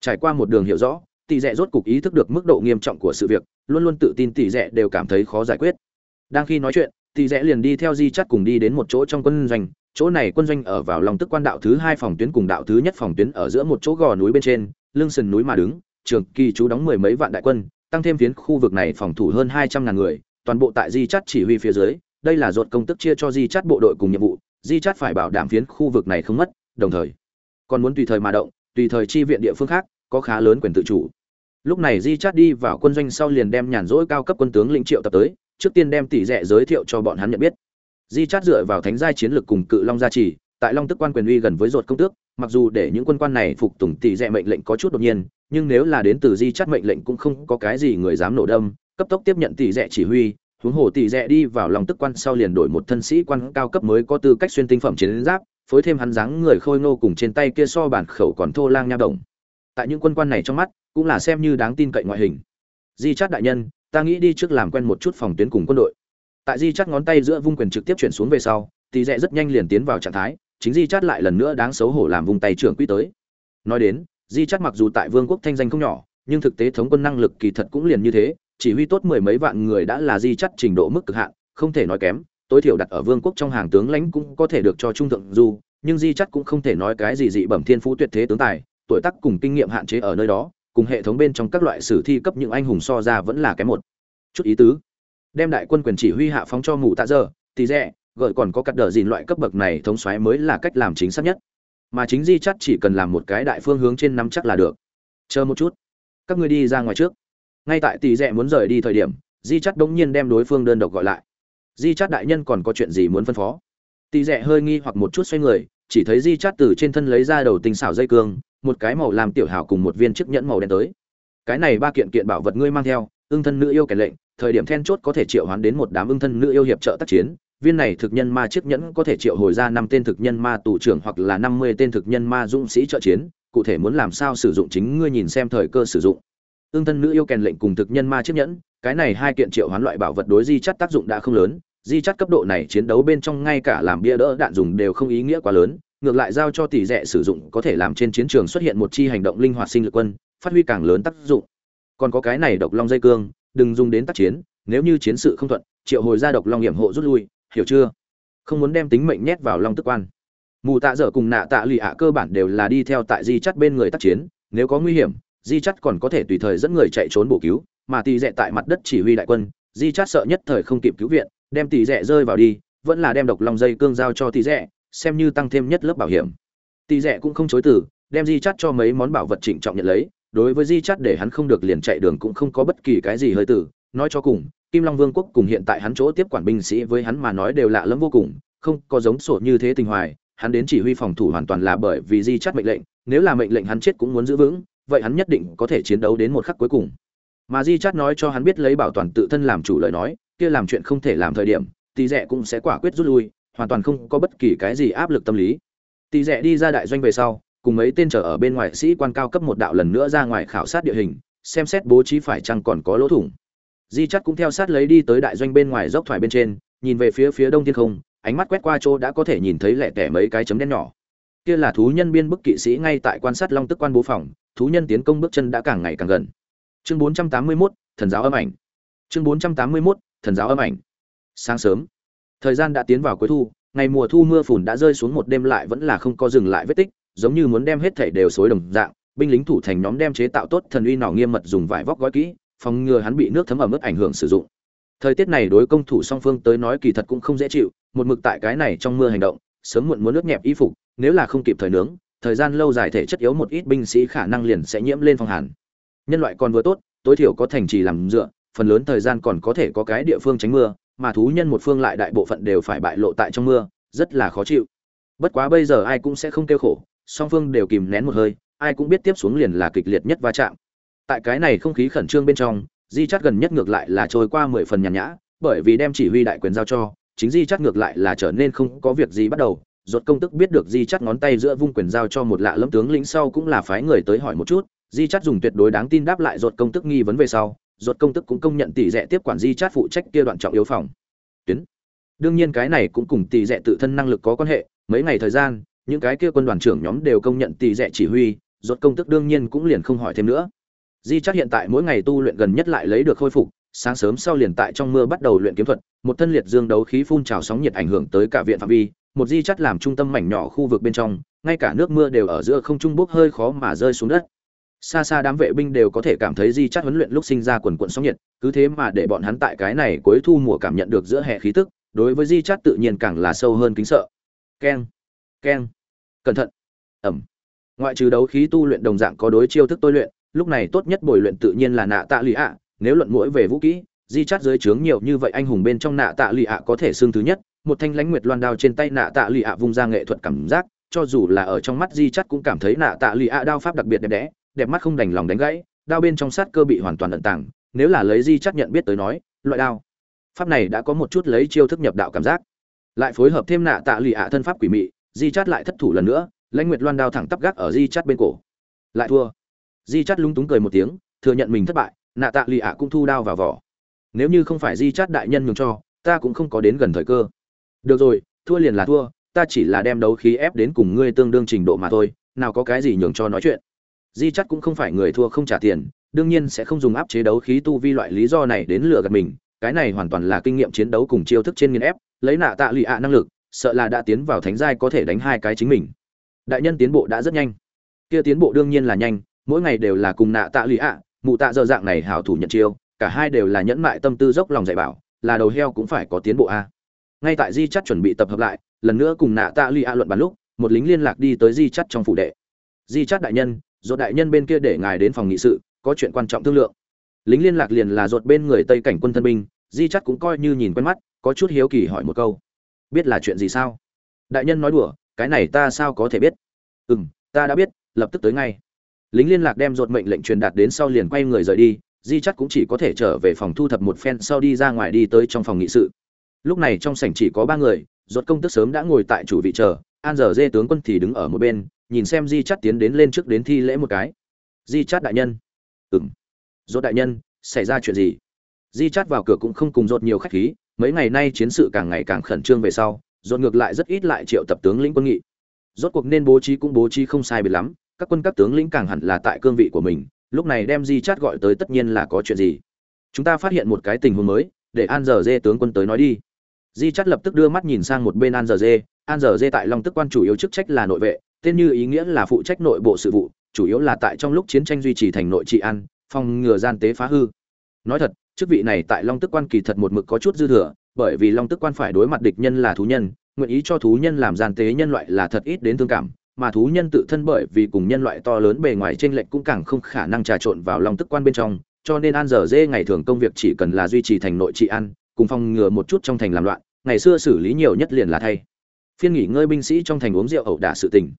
Trải qua một đường hiểu rõ tỷ rẽ rốt cục ý thức được mức độ nghiêm trọng của sự việc, luôn luôn tự tin tỷ rẽ đều cảm thấy khó giải quyết. Đang khi nói chuyện, tỷ rẽ liền đi theo di chắt cùng đi đến một chỗ trong quân doanh. Chỗ này quân doanh ở vào lòng tức quan đạo thứ hai phòng tuyến cùng đạo thứ nhất phòng tuyến ở giữa một chỗ gò núi bên trên, lưng sườn núi mà đứng. Trường kỳ chú đóng mười mấy vạn đại quân, tăng thêm phiến khu vực này phòng thủ hơn hai trăm ngàn người. Toàn bộ tại di chắt chỉ huy phía dưới, đây là ruột công tức chia cho di chắt bộ đội cùng nhiệm vụ. Di chắt phải bảo đảm phiến khu vực này không mất, đồng thời còn muốn tùy thời mà động, tùy thời chi viện địa phương khác, có khá lớn quyền tự chủ lúc này di chát đi vào quân doanh sau liền đem nhàn rỗi cao cấp quân tướng lĩnh triệu tập tới, trước tiên đem tỷ rẻ giới thiệu cho bọn hắn nhận biết. Di chát dựa vào thánh giai chiến lược cùng cự long gia trì, tại long tức quan quyền uy gần với ruột công tước, mặc dù để những quân quan này phục tùng tỷ rẻ mệnh lệnh có chút đột nhiên, nhưng nếu là đến từ di chát mệnh lệnh cũng không có cái gì người dám nổ đâm, cấp tốc tiếp nhận tỷ rẻ chỉ huy, huống hồ tỷ rẻ đi vào long tức quan sau liền đổi một thân sĩ quan cao cấp mới có tư cách xuyên tinh phẩm chiến giáp, phối thêm hắn dáng người khôi ngô cùng trên tay kia so bản khẩu còn thô lang nha động tại những quân quan này trong mắt cũng là xem như đáng tin cậy ngoại hình. Di chát đại nhân, ta nghĩ đi trước làm quen một chút phòng tuyến cùng quân đội. Tại di chát ngón tay giữa vung quyền trực tiếp chuyển xuống về sau tỷ rẽ rất nhanh liền tiến vào trạng thái, chính di chát lại lần nữa đáng xấu hổ làm vung tay trưởng quỹ tới. Nói đến, di chát mặc dù tại vương quốc thanh danh không nhỏ, nhưng thực tế thống quân năng lực kỳ thật cũng liền như thế, chỉ huy tốt mười mấy vạn người đã là di chát trình độ mức cực hạn, không thể nói kém, tối thiểu đặt ở vương quốc trong hàng tướng lãnh cũng có thể được cho trung thượng du, nhưng di chát cũng không thể nói cái gì dị bẩm thiên phú tuyệt thế tướng tài, tuổi tác cùng kinh nghiệm hạn chế ở nơi đó cùng hệ thống bên trong các loại sử thi cấp những anh hùng so ra vẫn là cái một. Chút ý tứ. Đem đại quân quyền chỉ huy hạ phóng cho mù tạ dơ tì rẽ gợi còn có cắt đờ dìn loại cấp bậc này thống xoáy mới là cách làm chính xác nhất. Mà chính di chắt chỉ cần làm một cái đại phương hướng trên năm chắc là được. Chờ một chút. Các ngươi đi ra ngoài trước. Ngay tại tì rẽ muốn rời đi thời điểm, di chắc đống nhiên đem đối phương đơn độc gọi lại. Di chắt đại nhân còn có chuyện gì muốn phân phó? Tì rẽ hơi nghi hoặc một chút xoay người chỉ thấy di chát từ trên thân lấy ra đầu tinh xảo dây cương, một cái màu làm tiểu hào cùng một viên chiếc nhẫn màu đen tới. Cái này ba kiện kiện bảo vật ngươi mang theo, ưng thân nữ yêu kẻ lệnh, thời điểm then chốt có thể triệu hoán đến một đám ưng thân nữ yêu hiệp trợ tác chiến. Viên này thực nhân ma chiếc nhẫn có thể triệu hồi ra năm tên thực nhân ma tù trưởng hoặc là năm mươi tên thực nhân ma dũng sĩ trợ chiến, cụ thể muốn làm sao sử dụng chính ngươi nhìn xem thời cơ sử dụng. Ương thân nữ yêu kèn lệnh cùng thực nhân ma chiếc nhẫn, cái này hai kiện triệu hoán loại bảo vật đối di chắt tác dụng đã không lớn di chất cấp độ này chiến đấu bên trong ngay cả làm bia đỡ đạn dùng đều không ý nghĩa quá lớn, ngược lại giao cho tỷ rẻ sử dụng có thể làm trên chiến trường xuất hiện một chi hành động linh hoạt sinh lực quân, phát huy càng lớn tác dụng. Còn có cái này độc long dây cương, đừng dùng đến tác chiến, nếu như chiến sự không thuận, triệu hồi ra độc long hiểm hộ rút lui, hiểu chưa? Không muốn đem tính mệnh nhét vào long tức quan. Mù tạ dở cùng nạ tạ lụy ạ cơ bản đều là đi theo tại di chắt bên người tác chiến, nếu có nguy hiểm, di chắt còn có thể tùy thời dẫn người chạy trốn bổ cứu, mà tỷ rẽ tại mặt đất chỉ huy đại quân, di chắt sợ nhất thời không kịp cứu viện đem tỷ rẻ rơi vào đi vẫn là đem độc long dây cương giao cho tỷ rẻ, xem như tăng thêm nhất lớp bảo hiểm. Tỷ rẻ cũng không chối từ đem di chắt cho mấy món bảo vật trịnh trọng nhận lấy đối với di chắt để hắn không được liền chạy đường cũng không có bất kỳ cái gì hơi tử nói cho cùng kim long vương quốc cùng hiện tại hắn chỗ tiếp quản binh sĩ với hắn mà nói đều lạ lẫm vô cùng không có giống sổ như thế tình hoài hắn đến chỉ huy phòng thủ hoàn toàn là bởi vì di chắt mệnh lệnh nếu là mệnh lệnh hắn chết cũng muốn giữ vững vậy hắn nhất định có thể chiến đấu đến một khắc cuối cùng. Mà di chắt nói cho hắn biết lấy bảo toàn tự thân làm chủ lời nói kia làm chuyện không thể làm thời điểm tỷ rẻ cũng sẽ quả quyết rút lui hoàn toàn không có bất kỳ cái gì áp lực tâm lý. Tỷ rẻ đi ra đại doanh về sau cùng mấy tên trở ở bên ngoài sĩ quan cao cấp một đạo lần nữa ra ngoài khảo sát địa hình xem xét bố trí phải chăng còn có lỗ thủng. Di chắt cũng theo sát lấy đi tới đại doanh bên ngoài dốc thoải bên trên nhìn về phía phía đông thiên không ánh mắt quét qua chỗ đã có thể nhìn thấy lẻ tẻ mấy cái chấm đen nhỏ. Kia là thú nhân biên bức kỵ sĩ ngay tại quan sát long tức quan bố phòng thú nhân tiến công bước chân đã càng ngày càng gần. Chương 481, thần giáo âm ảnh. Chương 481, thần giáo âm ảnh. Sáng sớm, thời gian đã tiến vào cuối thu, ngày mùa thu mưa phùn đã rơi xuống một đêm lại vẫn là không có dừng lại vết tích, giống như muốn đem hết thảy đều xối đồng dạng, binh lính thủ thành nhóm đem chế tạo tốt thần uy nỏ nghiêm mật dùng vải vóc gói kỹ, phòng ngừa hắn bị nước thấm ẩm ướt ảnh hưởng sử dụng. Thời tiết này đối công thủ song phương tới nói kỳ thật cũng không dễ chịu, một mực tại cái này trong mưa hành động, sớm muộn muốn nước nhẹp y phục, nếu là không kịp thời nướng, thời gian lâu dài thể chất yếu một ít binh sĩ khả năng liền sẽ nhiễm lên phong hàn. Nhân loại còn vừa tốt, tối thiểu có thành trì làm dựa phần lớn thời gian còn có thể có cái địa phương tránh mưa, mà thú nhân một phương lại đại bộ phận đều phải bại lộ tại trong mưa, rất là khó chịu. Bất quá bây giờ ai cũng sẽ không kêu khổ, song phương đều kìm nén một hơi, ai cũng biết tiếp xuống liền là kịch liệt nhất va chạm. Tại cái này không khí khẩn trương bên trong, di chắt gần nhất ngược lại là trôi qua mười phần nhàn nhã, bởi vì đem chỉ huy đại quyền giao cho, chính di chắt ngược lại là trở nên không có việc gì bắt đầu. Ruột công tức biết được di chắt ngón tay giữa vung quyền giao cho một lạ lâm tướng lĩnh sau cũng là phái người tới hỏi một chút. Di chắt dùng tuyệt đối đáng tin đáp lại ruột công tức nghi vấn về sau ruột công tức cũng công nhận tỷ rẻ tiếp quản di chát phụ trách kia đoạn trọng yếu phòng. Tuyến. Đương nhiên cái này cũng cùng tỷ rẻ tự thân năng lực có quan hệ, mấy ngày thời gian, những cái kia quân đoàn trưởng nhóm đều công nhận tỷ rẻ chỉ huy ruột công tức đương nhiên cũng liền không hỏi thêm nữa. Di chát hiện tại mỗi ngày tu luyện gần nhất lại lấy được khôi phục, sáng sớm sau liền tại trong mưa bắt đầu luyện kiếm thuật, một thân liệt dương đấu khí phun trào sóng nhiệt ảnh hưởng tới cả viện phạm vi, một di chắt làm trung tâm mảnh nhỏ khu vực bên trong, ngay cả nước mưa đều ở giữa không trung bốc hơi khó mà rơi xuống đất xa xa đám vệ binh đều có thể cảm thấy di chắt huấn luyện lúc sinh ra quần quận sóng nhiệt, cứ thế mà để bọn hắn tại cái này cuối thu mùa cảm nhận được giữa hệ khí tức, đối với di chắt tự nhiên càng là sâu hơn kính sợ. Keng keng, cẩn thận, ẩm. Ngoại trừ đấu khí tu luyện đồng dạng có đối chiêu thức tôi luyện, lúc này tốt nhất bồi luyện tự nhiên là nạ tạ lụy ạ. Nếu luận mũi về vũ kỹ, di chắt dưới trướng nhiều như vậy anh hùng bên trong nạ tạ lụy ạ có thể xương thứ nhất. Một thanh lãnh nguyệt loan đao trên tay nạ tạ lụy ạ vung ra nghệ thuật cảm giác, cho dù là ở trong mắt di chắt cũng cảm thấy nạ tạ lụy ạ đao pháp đặc biệt đẹp đẽ đẹp mắt không đành lòng đánh gãy, đao bên trong sát cơ bị hoàn toàn ẩn tàng, nếu là lấy di chắc nhận biết tới nói, loại đao pháp này đã có một chút lấy chiêu thức nhập đạo cảm giác. Lại phối hợp thêm nạ tạ lụy ạ thân pháp quỷ mị, di chắt lại thất thủ lần nữa, lãnh nguyệt loan đao thẳng tắp gác ở di chắt bên cổ. Lại thua. Di chắt lúng túng cười một tiếng, thừa nhận mình thất bại, nạ tạ lụy ạ cũng thu đao vào vỏ. Nếu như không phải di chắt đại nhân nhường cho, ta cũng không có đến gần thời cơ. Được rồi, thua liền là thua, ta chỉ là đem đấu khí ép đến cùng ngươi tương đương trình độ mà thôi, nào có cái gì nhường cho nói chuyện di chắc cũng không phải người thua không trả tiền, đương nhiên sẽ không dùng áp chế đấu khí tu vi loại lý do này đến lừa gạt mình. Cái này hoàn toàn là kinh nghiệm chiến đấu cùng chiêu thức trên nghiên ép, lấy nạ tạ lụy ạ năng lực, sợ là đã tiến vào thánh giai có thể đánh hai cái chính mình. Đại nhân tiến bộ đã rất nhanh. Kia tiến bộ đương nhiên là nhanh, mỗi ngày đều là cùng nạ tạ lụy ạ, mụ tạ dơ dạng này hảo thủ nhận chiêu, cả hai đều là nhẫn mại tâm tư dốc lòng dạy bảo, là đầu heo cũng phải có tiến bộ a. Ngay tại di chắt chuẩn bị tập hợp lại, lần nữa cùng nạ tạ lụy ạ luận bàn lúc, một lính liên lạc đi tới di chắt trong phủ đệ. Di chắt đại nhân dột đại nhân bên kia để ngài đến phòng nghị sự, có chuyện quan trọng thương lượng. Lính liên lạc liền là ruột bên người tây cảnh quân thân binh, di chắt cũng coi như nhìn quen mắt, có chút hiếu kỳ hỏi một câu. Biết là chuyện gì sao? Đại nhân nói đùa, cái này ta sao có thể biết? Ừ m ta đã biết, lập tức tới ngay. Lính liên lạc đem ruột mệnh lệnh truyền đạt đến sau liền quay người rời đi, di chắc cũng chỉ có thể trở về phòng thu thập một phen sau đi ra ngoài đi tới trong phòng nghị sự. Lúc này trong sảnh chỉ có ba người ruột công tức sớm đã ngồi tại chủ vị chờ, an giờ dê tướng quân thì đứng ở một bên nhìn xem di chắt tiến đến lên trước đến thi lễ một cái. Di chắt đại nhân. Ừng dốt đại nhân, xảy ra chuyện gì? Di chắt vào cửa cũng không cùng dốt nhiều khách khí. Mấy ngày nay chiến sự càng ngày càng khẩn trương về sau dốt ngược lại rất ít lại triệu tập tướng lĩnh quân nghị. Rốt cuộc nên bố trí cũng bố trí không sai biệt lắm. Các quân các tướng lĩnh càng hẳn là tại cương vị của mình. Lúc này đem di chát gọi tới tất nhiên là có chuyện gì? Chúng ta phát hiện một cái tình huống mới, để an giờ dê tướng quân tới nói đi. Di chát lập tức đưa mắt nhìn sang một bên an giờ dê. An giờ dê tại long tức quan chủ yếu chức trách là nội vệ tên như ý nghĩa là phụ trách nội bộ sự vụ, chủ yếu là tại trong lúc chiến tranh duy trì thành nội trị an, phòng ngừa gian tế phá hư. Nói thật, chức vị này tại long tức quan kỳ thật một mực có chút dư thừa, bởi vì long tức quan phải đối mặt địch nhân là thú nhân, nguyện ý cho thú nhân làm gian tế nhân loại là thật ít đến thương cảm, mà thú nhân tự thân bởi vì cùng nhân loại to lớn bề ngoài trên lệnh cũng càng không khả năng trà trộn vào long tức quan bên trong, cho nên an giờ dê ngày thường công việc chỉ cần là duy trì thành nội trị an, cùng phòng ngừa một chút trong thành làm loạn, ngày xưa xử lý nhiều nhất liền là thay. Phiên nghỉ ngơi binh sĩ trong thành uống rượu ẩu đả sự tình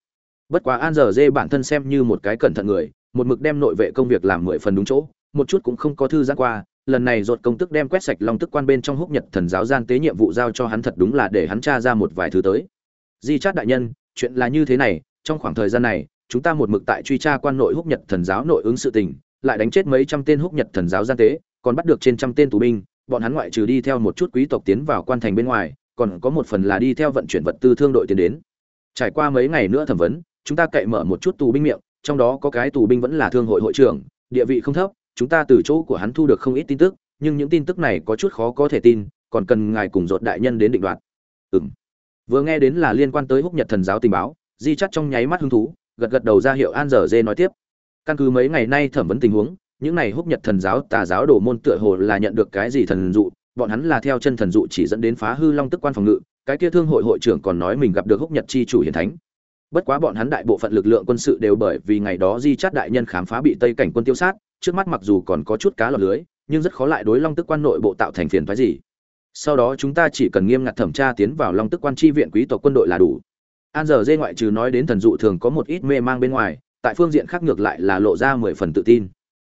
bất quá an giờ dê bản thân xem như một cái cẩn thận người, một mực đem nội vệ công việc làm mười phần đúng chỗ, một chút cũng không có thư giãn qua, lần này dột công tức đem quét sạch long tức quan bên trong húc nhật thần giáo gian tế nhiệm vụ giao cho hắn thật đúng là để hắn tra ra một vài thứ tới. Di chát đại nhân, chuyện là như thế này, trong khoảng thời gian này, chúng ta một mực tại truy tra quan nội húc nhật thần giáo nội ứng sự tình, lại đánh chết mấy trăm tên húc nhật thần giáo gian tế, còn bắt được trên trăm tên tù binh, bọn hắn ngoại trừ đi theo một chút quý tộc tiến vào quan thành bên ngoài, còn có một phần là đi theo vận chuyển vật tư thương đội tiến đến. Trải qua mấy ngày nữa thẩm vấn chúng ta cậy mở một chút tù binh miệng, trong đó có cái tù binh vẫn là thương hội hội trưởng, địa vị không thấp, chúng ta từ chỗ của hắn thu được không ít tin tức, nhưng những tin tức này có chút khó có thể tin, còn cần ngài cùng dột đại nhân đến định đoạt. Ừm. Vừa nghe đến là liên quan tới húc nhật thần giáo tình báo, di chắt trong nháy mắt hứng thú, gật gật đầu ra hiệu an dở dê nói tiếp. Căn cứ mấy ngày nay thẩm vấn tình huống, những này húc nhật thần giáo tà giáo đổ môn tựa hồ là nhận được cái gì thần dụ, bọn hắn là theo chân thần dụ chỉ dẫn đến phá hư long tức quan phòng ngự, cái kia thương hội hội trưởng còn nói mình gặp được húc nhật chi chủ hiền thánh bất quá bọn hắn đại bộ phận lực lượng quân sự đều bởi vì ngày đó di chát đại nhân khám phá bị tây cảnh quân tiêu sát, trước mắt mặc dù còn có chút cá lọt lưới, nhưng rất khó lại đối long tức quan nội bộ tạo thành phiền thoái gì. Sau đó chúng ta chỉ cần nghiêm ngặt thẩm tra tiến vào long tức quan tri viện quý tộc quân đội là đủ. An giờ dê ngoại trừ nói đến thần dụ thường có một ít mê mang bên ngoài, tại phương diện khác ngược lại là lộ ra mười phần tự tin.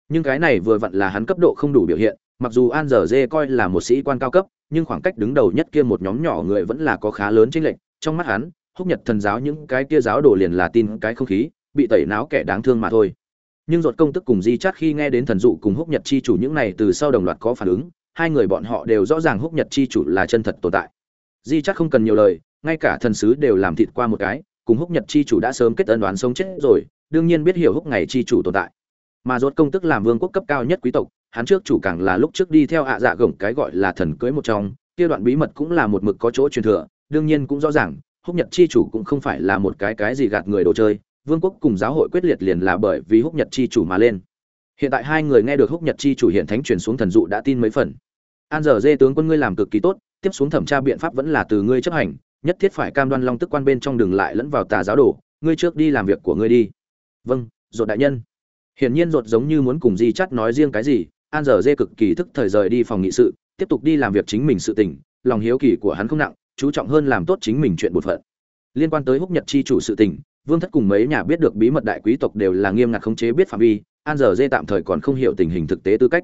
Nhưng cái này vừa vặn là hắn cấp độ không đủ biểu hiện, mặc dù an giờ dê coi là một sĩ quan cao cấp, nhưng khoảng cách đứng đầu nhất kia một nhóm nhỏ người vẫn là có khá lớn chênh lệch, trong mắt hắn húc nhật thần giáo những cái kia giáo đồ liền là tin cái không khí, bị tẩy não kẻ đáng thương mà thôi. Nhưng ruột công tức cùng di chát khi nghe đến thần dụ cùng húc nhật chi chủ những này từ sau đồng loạt có phản ứng, hai người bọn họ đều rõ ràng húc nhật chi chủ là chân thật tồn tại. Di chát không cần nhiều lời, ngay cả thần sứ đều làm thịt qua một cái, cùng húc nhật chi chủ đã sớm kết ân đoán sống chết rồi, đương nhiên biết hiểu húc ngày chi chủ tồn tại. Mà ruột công tức làm vương quốc cấp cao nhất quý tộc, hắn trước chủ càng là lúc trước đi theo ạ dạ gồng cái gọi là thần cưới một trong, kia đoạn bí mật cũng là một mực có chỗ truyền thừa, đương nhiên cũng rõ ràng húc nhật chi chủ cũng không phải là một cái cái gì gạt người đồ chơi vương quốc cùng giáo hội quyết liệt liền là bởi vì húc nhật chi chủ mà lên. Hiện tại hai người nghe được húc nhật chi chủ hiện thánh truyền xuống thần dụ đã tin mấy phần. An giờ dê tướng quân ngươi làm cực kỳ tốt tiếp xuống thẩm tra biện pháp vẫn là từ ngươi chấp hành nhất thiết phải cam đoan long tức quan bên trong đường lại lẫn vào tà giáo đồ ngươi trước đi làm việc của ngươi đi. Vâng dột đại nhân. Hiển nhiên dột giống như muốn cùng di chắt nói riêng cái gì an giờ dê cực kỳ thức thời rời đi phòng nghị sự tiếp tục đi làm việc chính mình sự tỉnh, lòng hiếu kỳ của hắn không nặng chú trọng hơn làm tốt chính mình chuyện bột phận. Liên quan tới húc nhật chi chủ sự tình, vương thất cùng mấy nhà biết được bí mật đại quý tộc đều là nghiêm ngặt khống chế biết phạm vi, an giờ dê tạm thời còn không hiểu tình hình thực tế tư cách.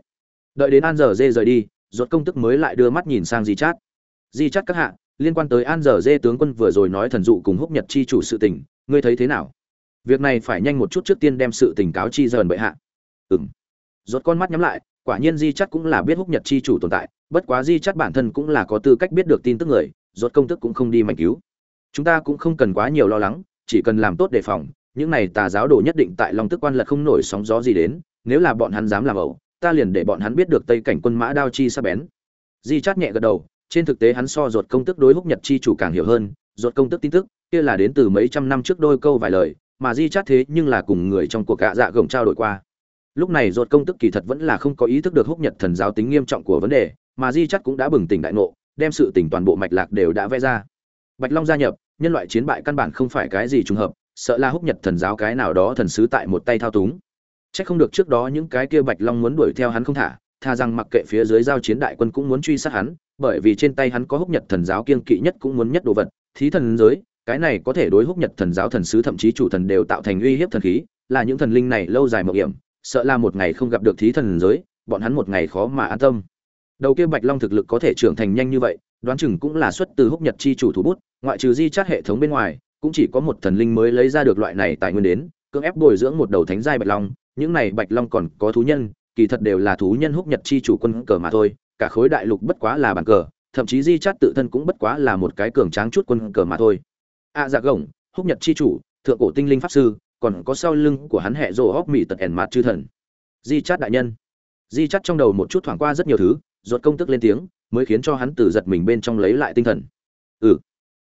Đợi đến an giờ dê rời đi ruột công tức mới lại đưa mắt nhìn sang di chát. Di chát các hạ, liên quan tới an giờ dê tướng quân vừa rồi nói thần dụ cùng húc nhật chi chủ sự tình, ngươi thấy thế nào? Việc này phải nhanh một chút trước tiên đem sự tình cáo chi dần bệ hạ. Ừng rốt con mắt nhắm lại, quả nhiên di chắt cũng là biết húc nhật chi chủ tồn tại, bất quá di chắt bản thân cũng là có tư cách biết được tin tức người rốt công tức cũng không đi mạnh cứu. Chúng ta cũng không cần quá nhiều lo lắng, chỉ cần làm tốt đề phòng, những này tà giáo đồ nhất định tại long tức quan lật không nổi sóng gió gì đến, nếu là bọn hắn dám làm ẩu, ta liền để bọn hắn biết được tây cảnh quân mã đao chi sắp bén. Di chát nhẹ gật đầu, trên thực tế hắn so ruột công tức đối húc nhật chi chủ càng hiểu hơn ruột công tức tin tức, kia là đến từ mấy trăm năm trước đôi câu vài lời, mà di chát thế nhưng là cùng người trong cuộc gạ dạ gồng trao đổi qua. Lúc này ruột công tức kỳ thật vẫn là không có ý thức được húc nhật thần giáo tính nghiêm trọng của vấn đề, mà di chát cũng đã bừng tỉnh đại ngộ đem sự tình toàn bộ mạch lạc đều đã vẽ ra. Bạch long gia nhập nhân loại chiến bại căn bản không phải cái gì trùng hợp sợ là húc nhật thần giáo cái nào đó thần sứ tại một tay thao túng. Chắc không được trước đó những cái kia Bạch Long muốn đuổi theo hắn không thả, tha rằng mặc kệ phía dưới giao chiến đại quân cũng muốn truy sát hắn, bởi vì trên tay hắn có húc nhật thần giáo kiên kỵ nhất cũng muốn nhất đồ vật, thí thần giới, cái này có thể đối húc nhật thần giáo thần sứ thậm chí chủ thần đều tạo thành uy hiếp thần khí, là những thần linh này lâu dài mộng hiểm, sợ là một ngày không gặp được thí thần giới, bọn hắn một ngày khó mà an tâm. Đầu kia Bạch Long thực lực có thể trưởng thành nhanh như vậy, đoán chừng cũng là xuất từ húc nhật chi chủ thủ bút, ngoại trừ di chát hệ thống bên ngoài, cũng chỉ có một thần linh mới lấy ra được loại này tài nguyên đến, cưỡng ép bồi dưỡng một đầu thánh giai Bạch Long, những này bạch long còn có thú nhân kỳ thật đều là thú nhân húc nhật chi chủ quân cờ mà thôi cả khối đại lục bất quá là bàn cờ thậm chí di chát tự thân cũng bất quá là một cái cường tráng chút quân cờ mà thôi. A à, dạ gồng húc nhật chi chủ thượng cổ tinh linh pháp sư còn có sau lưng của hắn hệ rồ hóc mỹ tật ẻn mạt chư thần. Di chát đại nhân. Di chát trong đầu một chút thoảng qua rất nhiều thứ ruột công tức lên tiếng, mới khiến cho hắn từ giật mình bên trong lấy lại tinh thần. Ừ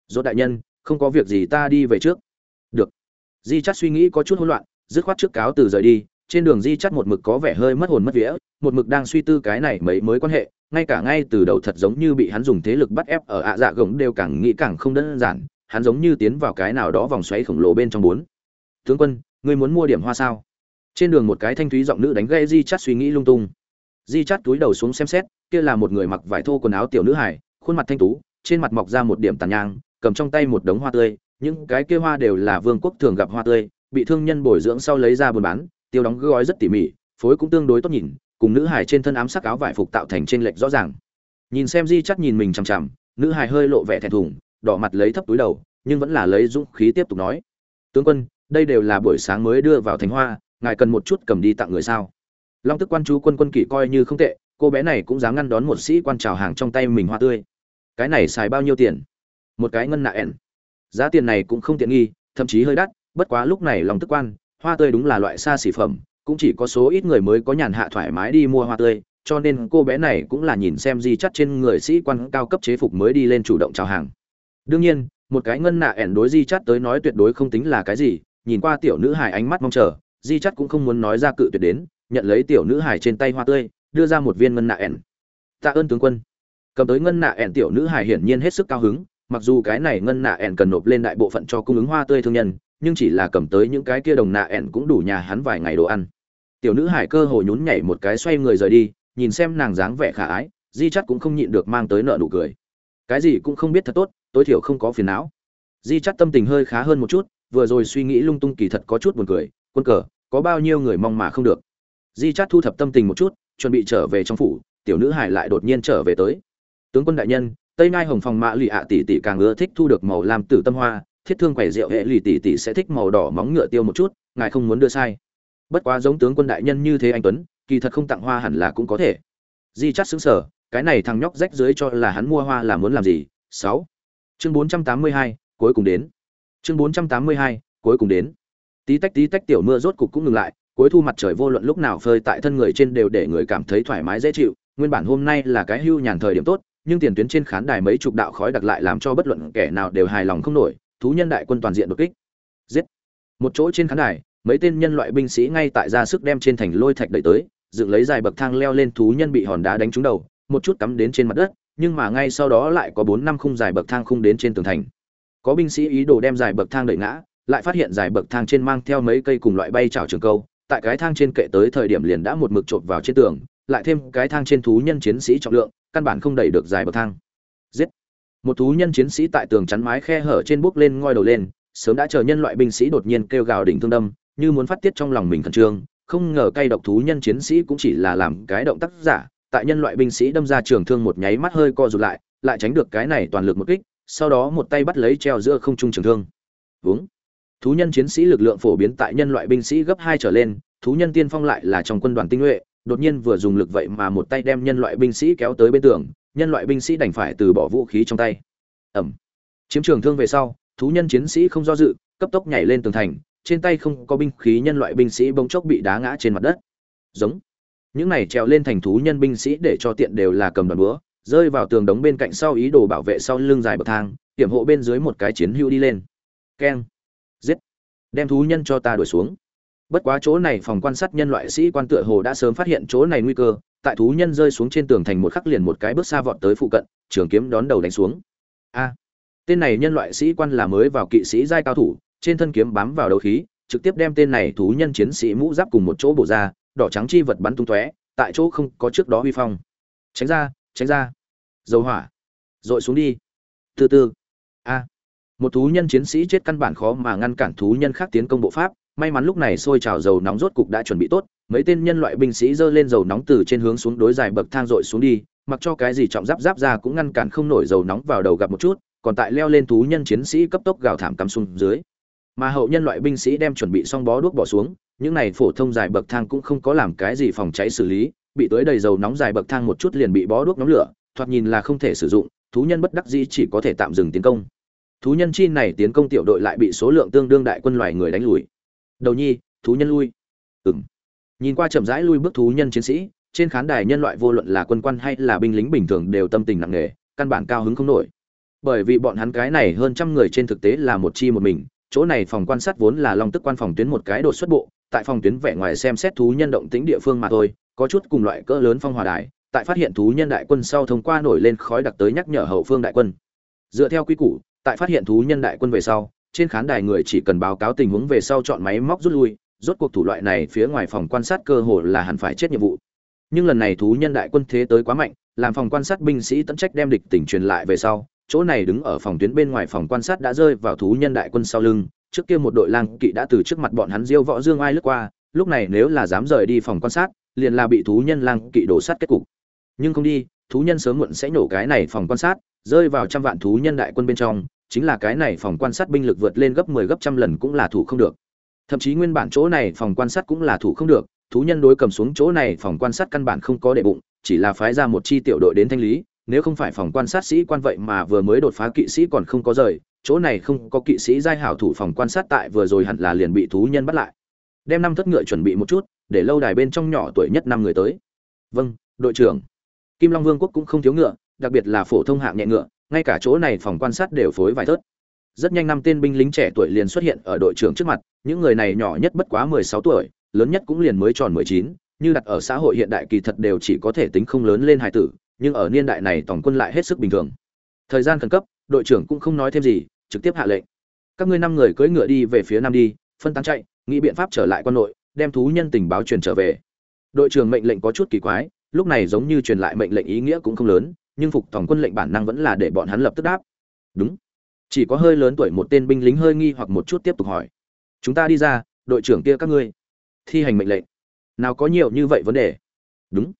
ruột đại nhân, không có việc gì ta đi về trước. Được. Di chát suy nghĩ có chút hỗn loạn, dứt khoát trước cáo từ rời đi, trên đường di chắt một mực có vẻ hơi mất hồn mất vía, một mực đang suy tư cái này mấy mối quan hệ, ngay cả ngay từ đầu thật giống như bị hắn dùng thế lực bắt ép ở ạ dạ gồng đều càng nghĩ càng không đơn giản, hắn giống như tiến vào cái nào đó vòng xoáy khổng lồ bên trong bốn. Tướng quân, ngươi muốn mua điểm hoa sao? Trên đường một cái thanh thúy giọng nữ đánh gây di chắt suy nghĩ lung tung di chát túi đầu xuống xem xét, kia là một người mặc vải thô quần áo tiểu nữ hải khuôn mặt thanh tú, trên mặt mọc ra một điểm tàn nhang, cầm trong tay một đống hoa tươi, những cái kia hoa đều là vương quốc thường gặp hoa tươi, bị thương nhân bồi dưỡng sau lấy ra buôn bán, tiêu đóng gói rất tỉ mỉ, phối cũng tương đối tốt nhìn, cùng nữ hải trên thân ám sắc áo vải phục tạo thành trên lệch rõ ràng. Nhìn xem di chắt nhìn mình chằm chằm, nữ hải hơi lộ vẻ thẹn thùng, đỏ mặt lấy thấp túi đầu, nhưng vẫn là lấy dũng khí tiếp tục nói, tướng quân, đây đều là buổi sáng mới đưa vào thành hoa, ngài cần một chút cầm đi tặng người sao? Long tức quan chú quân quân kỷ coi như không tệ, cô bé này cũng dám ngăn đón một sĩ quan trào hàng trong tay mình hoa tươi. Cái này xài bao nhiêu tiền? Một cái ngân nạ ẻn. Giá tiền này cũng không tiện nghi, thậm chí hơi đắt, bất quá lúc này long tức quan, hoa tươi đúng là loại xa xỉ phẩm, cũng chỉ có số ít người mới có nhàn hạ thoải mái đi mua hoa tươi, cho nên cô bé này cũng là nhìn xem di chắt trên người sĩ quan cao cấp chế phục mới đi lên chủ động chào hàng. Đương nhiên, một cái ngân nạ ẻn đối di chắt tới nói tuyệt đối không tính là cái gì, nhìn qua tiểu nữ hài ánh mắt mong chờ, di chắt cũng không muốn nói ra cự tuyệt đến nhận lấy tiểu nữ hải trên tay hoa tươi, đưa ra một viên ngân nạ ẻn. Tạ ơn tướng quân. Cầm tới ngân nạ ẻn tiểu nữ hải hiển nhiên hết sức cao hứng, mặc dù cái này ngân nạ ẻn cần nộp lên đại bộ phận cho cung ứng hoa tươi thương nhân, nhưng chỉ là cầm tới những cái kia đồng nạ ẻn cũng đủ nhà hắn vài ngày đồ ăn. Tiểu nữ hải cơ hồ nhún nhảy một cái xoay người rời đi, nhìn xem nàng dáng vẻ khả ái, di chắc cũng không nhịn được mang tới nợ nụ cười. Cái gì cũng không biết thật tốt, tối thiểu không có phiền não. Di chắc tâm tình hơi khá hơn một chút, vừa rồi suy nghĩ lung tung kỳ thật có chút buồn cười, quân cờ, có bao nhiêu người mong mà không được di chát thu thập tâm tình một chút, chuẩn bị trở về trong phủ, tiểu nữ hải lại đột nhiên trở về tới. Tướng quân đại nhân, tây nai hồng phòng mã lụy ạ tỷ tỷ càng ưa thích thu được màu làm tử tâm hoa, thiết thương quẻ rượu hệ lì tỷ tỷ sẽ thích màu đỏ móng ngựa tiêu một chút, ngài không muốn đưa sai. Bất quá giống tướng quân đại nhân như thế anh tuấn, kỳ thật không tặng hoa hẳn là cũng có thể. Di chắt xứng sở cái này thằng nhóc rách dưới cho là hắn mua hoa là muốn làm gì? Sáu. Chương bốn trăm tám mươi hai, cuối cùng đến. Chương bốn trăm tám mươi hai, cuối cùng đến. Tí tách tí tách tiểu mưa rốt cục cũng ngừng lại cuối thu mặt trời vô luận lúc nào phơi tại thân người trên đều để người cảm thấy thoải mái dễ chịu, nguyên bản hôm nay là cái hưu nhàn thời điểm tốt, nhưng tiền tuyến trên khán đài mấy chục đạo khói đặc lại làm cho bất luận kẻ nào đều hài lòng không nổi, thú nhân đại quân toàn diện đột kích. Giết! Một chỗ trên khán đài, mấy tên nhân loại binh sĩ ngay tại ra sức đem trên thành lôi thạch đẩy tới, dựng lấy dài bậc thang leo lên thú nhân bị hòn đá đánh trúng đầu, một chút cắm đến trên mặt đất, nhưng mà ngay sau đó lại có bốn năm khung dài bậc thang khung đến trên tường thành. Có binh sĩ ý đồ đem dài bậc thang đẩy ngã, lại phát hiện dài bậc thang trên mang theo mấy cây cùng loại bay trào trường câu tại cái thang trên kệ tới thời điểm liền đã một mực chộp vào trên tường, lại thêm cái thang trên thú nhân chiến sĩ trọng lượng, căn bản không đẩy được dài bậc thang. Giết! Một thú nhân chiến sĩ tại tường chắn mái khe hở trên bước lên ngoi đầu lên, sớm đã chờ nhân loại binh sĩ đột nhiên kêu gào đỉnh thương đâm, như muốn phát tiết trong lòng mình khẩn trương. Không ngờ cay độc thú nhân chiến sĩ cũng chỉ là làm cái động tác giả, tại nhân loại binh sĩ đâm ra trường thương một nháy mắt hơi co rụt lại lại tránh được cái này toàn lực một kích, sau đó một tay bắt lấy treo giữa không trung trường thương. Vướng thú nhân chiến sĩ lực lượng phổ biến tại nhân loại binh sĩ gấp hai trở lên, thú nhân tiên phong lại là trong quân đoàn tinh nhuệ, đột nhiên vừa dùng lực vậy mà một tay đem nhân loại binh sĩ kéo tới bên tường, nhân loại binh sĩ đành phải từ bỏ vũ khí trong tay. Ẩm. Chiếm trường thương về sau, thú nhân chiến sĩ không do dự, cấp tốc nhảy lên tường thành, trên tay không có binh khí nhân loại binh sĩ bỗng chốc bị đá ngã trên mặt đất. Giống. Những này trèo lên thành thú nhân binh sĩ để cho tiện đều là cầm đoàn búa, rơi vào tường đống bên cạnh sau ý đồ bảo vệ sau lưng dài bậc thang, hiểm hộ bên dưới một cái chiến hữu đi lên. Keng giết. Đem thú nhân cho ta đuổi xuống. Bất quá chỗ này phòng quan sát nhân loại sĩ quan tựa hồ đã sớm phát hiện chỗ này nguy cơ, tại thú nhân rơi xuống trên tường thành một khắc liền một cái bước xa vọt tới phụ cận, trường kiếm đón đầu đánh xuống. A. Tên này nhân loại sĩ quan là mới vào kỵ sĩ giai cao thủ, trên thân kiếm bám vào đầu khí, trực tiếp đem tên này thú nhân chiến sĩ mũ giáp cùng một chỗ bổ ra, đỏ trắng chi vật bắn tung tóe, tại chỗ không có trước đó huy phong. Tránh ra tránh ra. Dầu hỏa. Dội xuống đi. Từ từ. A một thú nhân chiến sĩ chết căn bản khó mà ngăn cản thú nhân khác tiến công bộ pháp, may mắn lúc này sôi trào dầu nóng rốt cục đã chuẩn bị tốt, mấy tên nhân loại binh sĩ giơ lên dầu nóng từ trên hướng xuống đối dài bậc thang dội xuống đi, mặc cho cái gì trọng giáp giáp ra cũng ngăn cản không nổi dầu nóng vào đầu gặp một chút, còn tại leo lên thú nhân chiến sĩ cấp tốc gào thảm cắm xuống dưới. Mà hậu nhân loại binh sĩ đem chuẩn bị xong bó đuốc bỏ xuống, những này phổ thông dài bậc thang cũng không có làm cái gì phòng cháy xử lý, bị tới đầy dầu nóng dài bậc thang một chút liền bị bó đuốc nóng lửa, thoạt nhìn là không thể sử dụng, thú nhân bất đắc dĩ chỉ có thể tạm dừng tiến công thú nhân chi này tiến công tiểu đội lại bị số lượng tương đương đại quân loài người đánh lùi. Đầu nhi, thú nhân lui. Ừng nhìn qua chậm rãi lui bước thú nhân chiến sĩ, trên khán đài nhân loại vô luận là quân quan hay là binh lính bình thường đều tâm tình nặng nề, căn bản cao hứng không nổi. Bởi vì bọn hắn cái này hơn trăm người trên thực tế là một chi một mình, chỗ này phòng quan sát vốn là long tức quan phòng tuyến một cái đột xuất bộ, tại phòng tuyến vẻ ngoài xem xét thú nhân động tĩnh địa phương mà thôi, có chút cùng loại cỡ lớn phong hòa đài, tại phát hiện thú nhân đại quân sau thông qua nổi lên khói đặc tới nhắc nhở hậu phương đại quân. Dựa theo quy củ tại phát hiện thú nhân đại quân về sau, trên khán đài người chỉ cần báo cáo tình huống về sau chọn máy móc rút lui, rốt cuộc thủ loại này phía ngoài phòng quan sát cơ hồ là hẳn phải chết nhiệm vụ. Nhưng lần này thú nhân đại quân thế tới quá mạnh, làm phòng quan sát binh sĩ tận trách đem địch tỉnh truyền lại về sau, chỗ này đứng ở phòng tuyến bên ngoài phòng quan sát đã rơi vào thú nhân đại quân sau lưng, trước kia một đội lang kỵ đã từ trước mặt bọn hắn diêu võ dương ai lướt qua, lúc này nếu là dám rời đi phòng quan sát, liền là bị thú nhân lang kỵ đổ sát kết cục. Nhưng không đi, thú nhân sớm muộn sẽ nổ cái này phòng quan sát, rơi vào trăm vạn thú nhân đại quân bên trong chính là cái này phòng quan sát binh lực vượt lên gấp 10 gấp trăm lần cũng là thủ không được. Thậm chí nguyên bản chỗ này phòng quan sát cũng là thủ không được, thú nhân đối cầm xuống chỗ này phòng quan sát căn bản không có để bụng, chỉ là phái ra một chi tiểu đội đến thanh lý, nếu không phải phòng quan sát sĩ quan vậy mà vừa mới đột phá kỵ sĩ còn không có rời, chỗ này không có kỵ sĩ giai hảo thủ phòng quan sát tại vừa rồi hẳn là liền bị thú nhân bắt lại. Đem năm thất ngựa chuẩn bị một chút, để lâu đài bên trong nhỏ tuổi nhất năm người tới. Vâng đội trưởng. Kim long vương quốc cũng không thiếu ngựa, đặc biệt là phổ thông hạng nhẹ ngựa ngay cả chỗ này phòng quan sát đều phối vài thớt. Rất nhanh năm tên binh lính trẻ tuổi liền xuất hiện ở đội trưởng trước mặt, những người này nhỏ nhất bất quá mười sáu tuổi, lớn nhất cũng liền mới tròn mười chín, như đặt ở xã hội hiện đại kỳ thật đều chỉ có thể tính không lớn lên hài tử, nhưng ở niên đại này tổng quân lại hết sức bình thường. Thời gian khẩn cấp, đội trưởng cũng không nói thêm gì, trực tiếp hạ lệnh. Các ngươi năm người cưỡi ngựa đi về phía nam đi, phân tán chạy, nghĩ biện pháp trở lại quân nội đem thú nhân tình báo truyền trở về. Đội trưởng mệnh lệnh có chút kỳ quái, lúc này giống như truyền lại mệnh lệnh ý nghĩa cũng không lớn nhưng phục tổng quân lệnh bản năng vẫn là để bọn hắn lập tức đáp. Đúng. Chỉ có hơi lớn tuổi một tên binh lính hơi nghi hoặc một chút tiếp tục hỏi. Chúng ta đi ra, đội trưởng kia các ngươi. Thi hành mệnh lệnh. Nào có nhiều như vậy vấn đề? Đúng.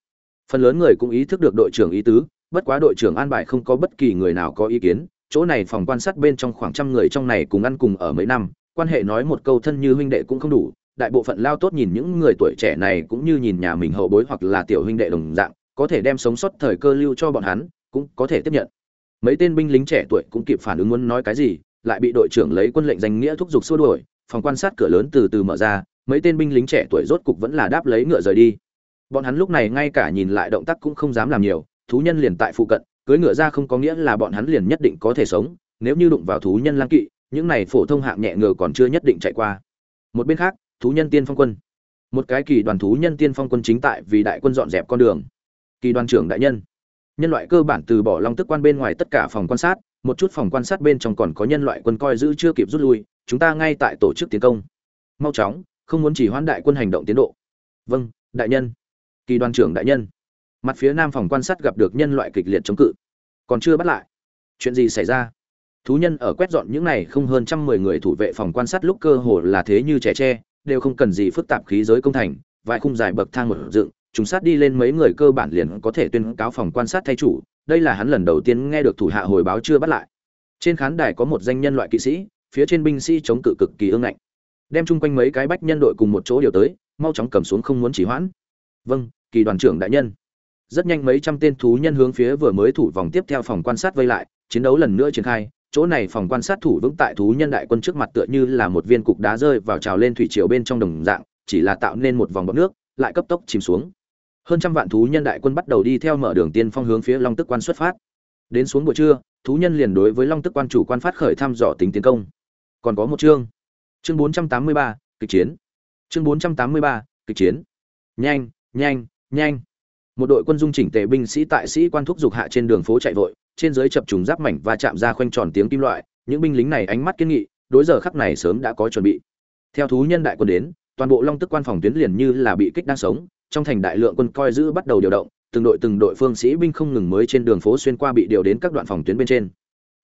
Phần lớn người cũng ý thức được đội trưởng ý tứ, bất quá đội trưởng an bài không có bất kỳ người nào có ý kiến. Chỗ này phòng quan sát bên trong khoảng trăm người trong này cùng ăn cùng ở mấy năm, quan hệ nói một câu thân như huynh đệ cũng không đủ. Đại bộ phận lao tốt nhìn những người tuổi trẻ này cũng như nhìn nhà mình hậu bối hoặc là tiểu huynh đệ đồng dạng có thể đem sống sót thời cơ lưu cho bọn hắn, cũng có thể tiếp nhận. Mấy tên binh lính trẻ tuổi cũng kịp phản ứng muốn nói cái gì, lại bị đội trưởng lấy quân lệnh danh nghĩa thúc giục xua đuổi, phòng quan sát cửa lớn từ từ mở ra, mấy tên binh lính trẻ tuổi rốt cục vẫn là đáp lấy ngựa rời đi. Bọn hắn lúc này ngay cả nhìn lại động tác cũng không dám làm nhiều, thú nhân liền tại phụ cận, cưỡi ngựa ra không có nghĩa là bọn hắn liền nhất định có thể sống, nếu như đụng vào thú nhân lang kỵ, những này phổ thông hạng nhẹ ngựa còn chưa nhất định chạy qua. Một bên khác, thú nhân tiên phong quân. Một cái kỳ đoàn thú nhân tiên phong quân chính tại vì đại quân dọn dẹp con đường kỳ đoàn trưởng đại nhân. Nhân loại cơ bản từ bỏ long tức quan bên ngoài tất cả phòng quan sát, một chút phòng quan sát bên trong còn có nhân loại quân coi giữ chưa kịp rút lui, chúng ta ngay tại tổ chức tiến công. Mau chóng, không muốn chỉ hoãn đại quân hành động tiến độ. Vâng đại nhân. Kỳ đoàn trưởng đại nhân. Mặt phía nam phòng quan sát gặp được nhân loại kịch liệt chống cự. Còn chưa bắt lại. Chuyện gì xảy ra? Thú nhân ở quét dọn những này không hơn trăm mười người thủ vệ phòng quan sát lúc cơ hồ là thế như trẻ tre, đều không cần gì phức tạp khí giới công thành, vài khung dài bậc thang một dựng chúng sát đi lên mấy người cơ bản liền có thể tuyên cáo phòng quan sát thay chủ. Đây là hắn lần đầu tiên nghe được thủ hạ hồi báo chưa bắt lại. Trên khán đài có một danh nhân loại kỵ sĩ, phía trên binh sĩ chống cự cực kỳ ương ngạnh. Đem chung quanh mấy cái bách nhân đội cùng một chỗ điều tới, mau chóng cầm xuống không muốn chỉ hoãn. Vâng kỳ đoàn trưởng đại nhân. Rất nhanh mấy trăm tên thú nhân hướng phía vừa mới thủ vòng tiếp theo phòng quan sát vây lại, chiến đấu lần nữa triển khai. Chỗ này phòng quan sát thủ vững tại thú nhân đại quân trước mặt tựa như là một viên cục đá rơi vào trào lên thủy triều bên trong đồng dạng, chỉ là tạo nên một vòng bọt nước, lại cấp tốc chìm xuống hơn trăm vạn thú nhân đại quân bắt đầu đi theo mở đường tiên phong hướng phía long tức quan xuất phát. Đến xuống buổi trưa thú nhân liền đối với long tức quan chủ quan phát khởi thăm dò tính tiến công. Còn có một chương. Chương 483, kịch chiến. Chương 483, kịch chiến. Nhanh nhanh nhanh. Một đội quân dung chỉnh tề binh sĩ tại sĩ quan thúc dục hạ trên đường phố chạy vội trên dưới chập trùng giáp mảnh và chạm ra khoanh tròn tiếng kim loại những binh lính này ánh mắt kiên nghị đối giờ khắc này sớm đã có chuẩn bị. Theo thú nhân đại quân đến toàn bộ long tức quan phòng tuyến liền như là bị kích đang sống trong thành đại lượng quân coi giữ bắt đầu điều động, từng đội từng đội phương sĩ binh không ngừng mới trên đường phố xuyên qua bị điều đến các đoạn phòng tuyến bên trên.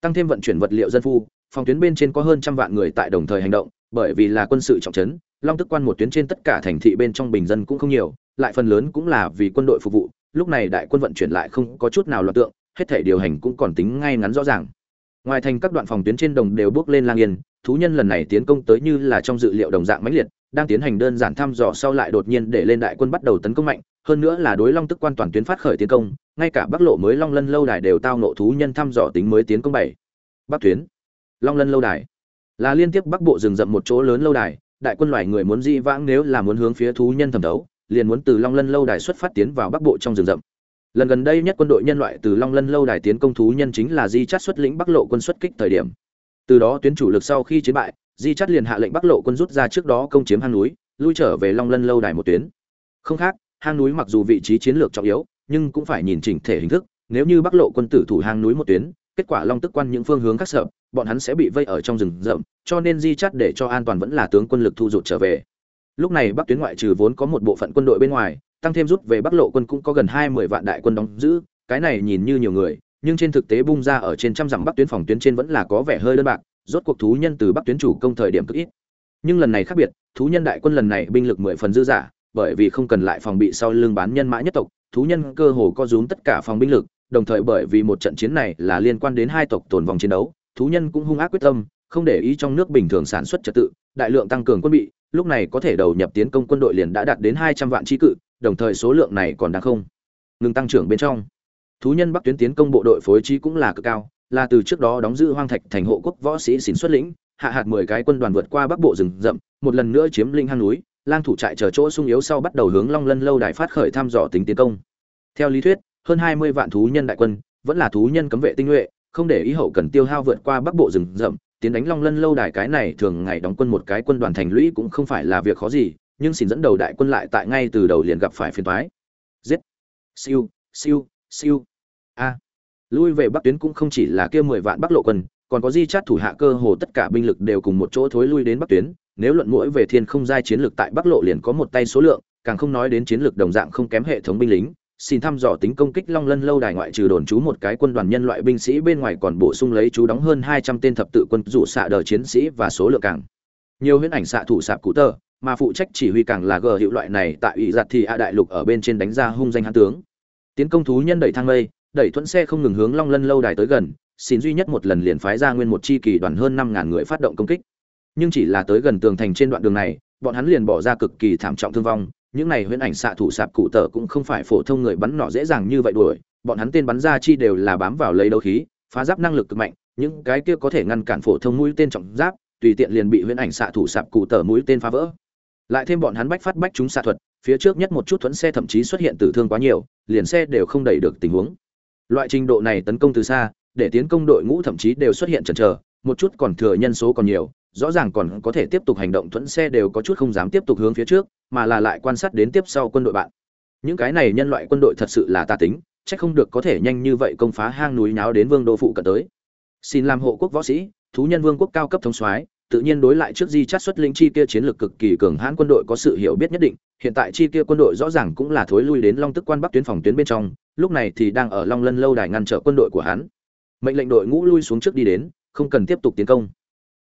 Tăng thêm vận chuyển vật liệu dân phu, phòng tuyến bên trên có hơn trăm vạn người tại đồng thời hành động, bởi vì là quân sự trọng trấn, long tức quan một tuyến trên tất cả thành thị bên trong bình dân cũng không nhiều, lại phần lớn cũng là vì quân đội phục vụ, lúc này đại quân vận chuyển lại không có chút nào loạn tượng, hết thể điều hành cũng còn tính ngay ngắn rõ ràng. Ngoài thành các đoạn phòng tuyến trên đồng đều bước lên lang yên, thú nhân lần này tiến công tới như là trong dự liệu đồng dạng mãnh liệt đang tiến hành đơn giản thăm dò sau lại đột nhiên để lên đại quân bắt đầu tấn công mạnh, hơn nữa là đối long tức quan toàn tuyến phát khởi tiến công, ngay cả bắc lộ mới long lân lâu đài đều tao nộ thú nhân thăm dò tính mới tiến công bảy. Bắc tuyến, long lân lâu đài, là liên tiếp bắc bộ rừng rậm một chỗ lớn lâu đài, đại quân loài người muốn di vãng nếu là muốn hướng phía thú nhân thẩm đấu liền muốn từ long lân lâu đài xuất phát tiến vào bắc bộ trong rừng rậm. Lần gần đây nhất quân đội nhân loại từ long lân lâu đài tiến công thú nhân chính là di chát xuất lĩnh bắc lộ quân xuất kích thời điểm. Từ đó tuyến chủ lực sau khi chiến bại di chắt liền hạ lệnh bắc lộ quân rút ra trước đó công chiếm hang núi, lui trở về long lân lâu đài một tuyến. Không khác, hang núi mặc dù vị trí chiến lược trọng yếu, nhưng cũng phải nhìn chỉnh thể hình thức. Nếu như bắc lộ quân tử thủ hang núi một tuyến, kết quả long tức quan những phương hướng khác sợ, bọn hắn sẽ bị vây ở trong rừng rậm, cho nên di chắt để cho an toàn vẫn là tướng quân lực thu rụt trở về. Lúc này bắc tuyến ngoại trừ vốn có một bộ phận quân đội bên ngoài, tăng thêm rút về bắc lộ quân cũng có gần hai mươi vạn đại quân đóng giữ, cái này nhìn như nhiều người, nhưng trên thực tế bung ra ở trên trăm dặm bắc tuyến phòng tuyến trên vẫn là có vẻ hơi đơn bạc rốt cuộc thú nhân từ bắc tuyến chủ công thời điểm cực ít. Nhưng lần này khác biệt, thú nhân đại quân lần này binh lực mười phần dư giả bởi vì không cần lại phòng bị sau lưng bán nhân mã nhất tộc, thú nhân cơ hồ có rúm tất cả phòng binh lực, đồng thời bởi vì một trận chiến này là liên quan đến hai tộc tồn vòng chiến đấu, thú nhân cũng hung ác quyết tâm, không để ý trong nước bình thường sản xuất trật tự, đại lượng tăng cường quân bị, lúc này có thể đầu nhập tiến công quân đội liền đã đạt đến hai trăm vạn trí cự, đồng thời số lượng này còn đang không ngừng tăng trưởng bên trong. Thú nhân bắc tuyến tiến công bộ đội phối trí cũng là cực cao là từ trước đó đóng giữ hoang thạch thành hộ quốc võ sĩ xỉn xuất lĩnh, hạ hạt mười cái quân đoàn vượt qua bắc bộ rừng rậm, một lần nữa chiếm linh hang núi, lang thủ trại chờ chỗ sung yếu sau bắt đầu hướng long lân lâu đài phát khởi thăm dò tính tiến công. Theo lý thuyết, hơn hai mươi vạn thú nhân đại quân, vẫn là thú nhân cấm vệ tinh nhuệ, không để ý hậu cần tiêu hao vượt qua bắc bộ rừng rậm, tiến đánh long lân lâu đài cái này thường ngày đóng quân một cái quân đoàn thành lũy cũng không phải là việc khó gì, nhưng xin dẫn đầu đại quân lại tại ngay từ đầu liền gặp phải phiền toái. Giết. Siêu siêu siêu. A lui về bắc tuyến cũng không chỉ là kia mười vạn bắc lộ quân, còn có di chát thủ hạ cơ hồ tất cả binh lực đều cùng một chỗ thối lui đến bắc tuyến nếu luận mũi về thiên không giai chiến lược tại bắc lộ liền có một tay số lượng, càng không nói đến chiến lược đồng dạng không kém hệ thống binh lính xin thăm dò tính công kích long lân lâu đài ngoại trừ đồn trú một cái quân đoàn nhân loại binh sĩ bên ngoài còn bổ sung lấy chú đóng hơn hai trăm tên thập tự quân rủ xạ đờ chiến sĩ và số lượng càng nhiều huyễn ảnh xạ thủ sạp cụ tờ, mà phụ trách chỉ huy càng là gờ hiệu loại này tại ủy giặt thì a đại lục ở bên trên đánh ra hung danh hán tướng tiến công thú nhân đẩy thang mây đẩy thuẫn xe không ngừng hướng long lân lâu đài tới gần, xin duy nhất một lần liền phái ra nguyên một chi kỳ đoàn hơn năm ngàn người phát động công kích. Nhưng chỉ là tới gần tường thành trên đoạn đường này, bọn hắn liền bỏ ra cực kỳ thảm trọng thương vong. Những này huyễn ảnh xạ thủ sạp cụ tở cũng không phải phổ thông người bắn nọ dễ dàng như vậy đuổi. Bọn hắn tên bắn ra chi đều là bám vào lấy đấu khí, phá giáp năng lực cực mạnh. Những cái kia có thể ngăn cản phổ thông mũi tên trọng giáp, tùy tiện liền bị huyễn ảnh xạ thủ sạp cụ tở mũi tên phá vỡ. Lại thêm bọn hắn bách phát bách chúng xạ thuật, phía trước nhất một chút thuẫn xe thậm chí xuất hiện tử thương quá nhiều, liền xe đều không đẩy được tình huống loại trình độ này tấn công từ xa, để tiến công đội ngũ thậm chí đều xuất hiện chần chờ, một chút còn thừa nhân số còn nhiều, rõ ràng còn có thể tiếp tục hành động thuẫn xe đều có chút không dám tiếp tục hướng phía trước, mà là lại quan sát đến tiếp sau quân đội bạn. Những cái này nhân loại quân đội thật sự là ta tính, chắc không được có thể nhanh như vậy công phá hang núi nháo đến vương đô phụ cận tới. Xin làm hộ quốc võ sĩ, thú nhân vương quốc cao cấp thống soái tự nhiên đối lại trước di chát xuất linh chi kia chiến lược cực kỳ cường hãn quân đội có sự hiểu biết nhất định, hiện tại chi kia quân đội rõ ràng cũng là thối lui đến long tức quan bắc tuyến phòng tuyến bên trong, lúc này thì đang ở long lân lâu đài ngăn trở quân đội của hắn. Mệnh lệnh đội ngũ lui xuống trước đi đến, không cần tiếp tục tiến công.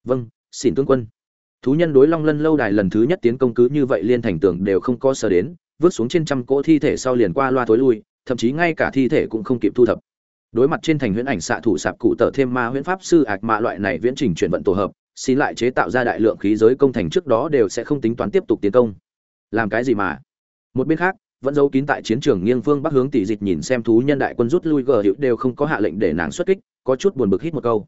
Vâng xin tướng quân. Thú nhân đối long lân lâu đài lần thứ nhất tiến công cứ như vậy liên thành tưởng đều không có sờ đến, vứt xuống trên trăm cỗ thi thể sau liền qua loa thối lui, thậm chí ngay cả thi thể cũng không kịp thu thập. Đối mặt trên thành huyễn ảnh xạ thủ sạp cụ tờ thêm ma huyễn pháp sư ạc mạ loại này viễn trình chuyển vận tổ hợp xin lại chế tạo ra đại lượng khí giới công thành trước đó đều sẽ không tính toán tiếp tục tiến công. Làm cái gì mà? Một bên khác, vẫn giấu kín tại chiến trường nghiêng phương bắc hướng tỷ dịch nhìn xem thú nhân đại quân rút lui gờ hiệu đều không có hạ lệnh để nàng xuất kích, có chút buồn bực hít một câu.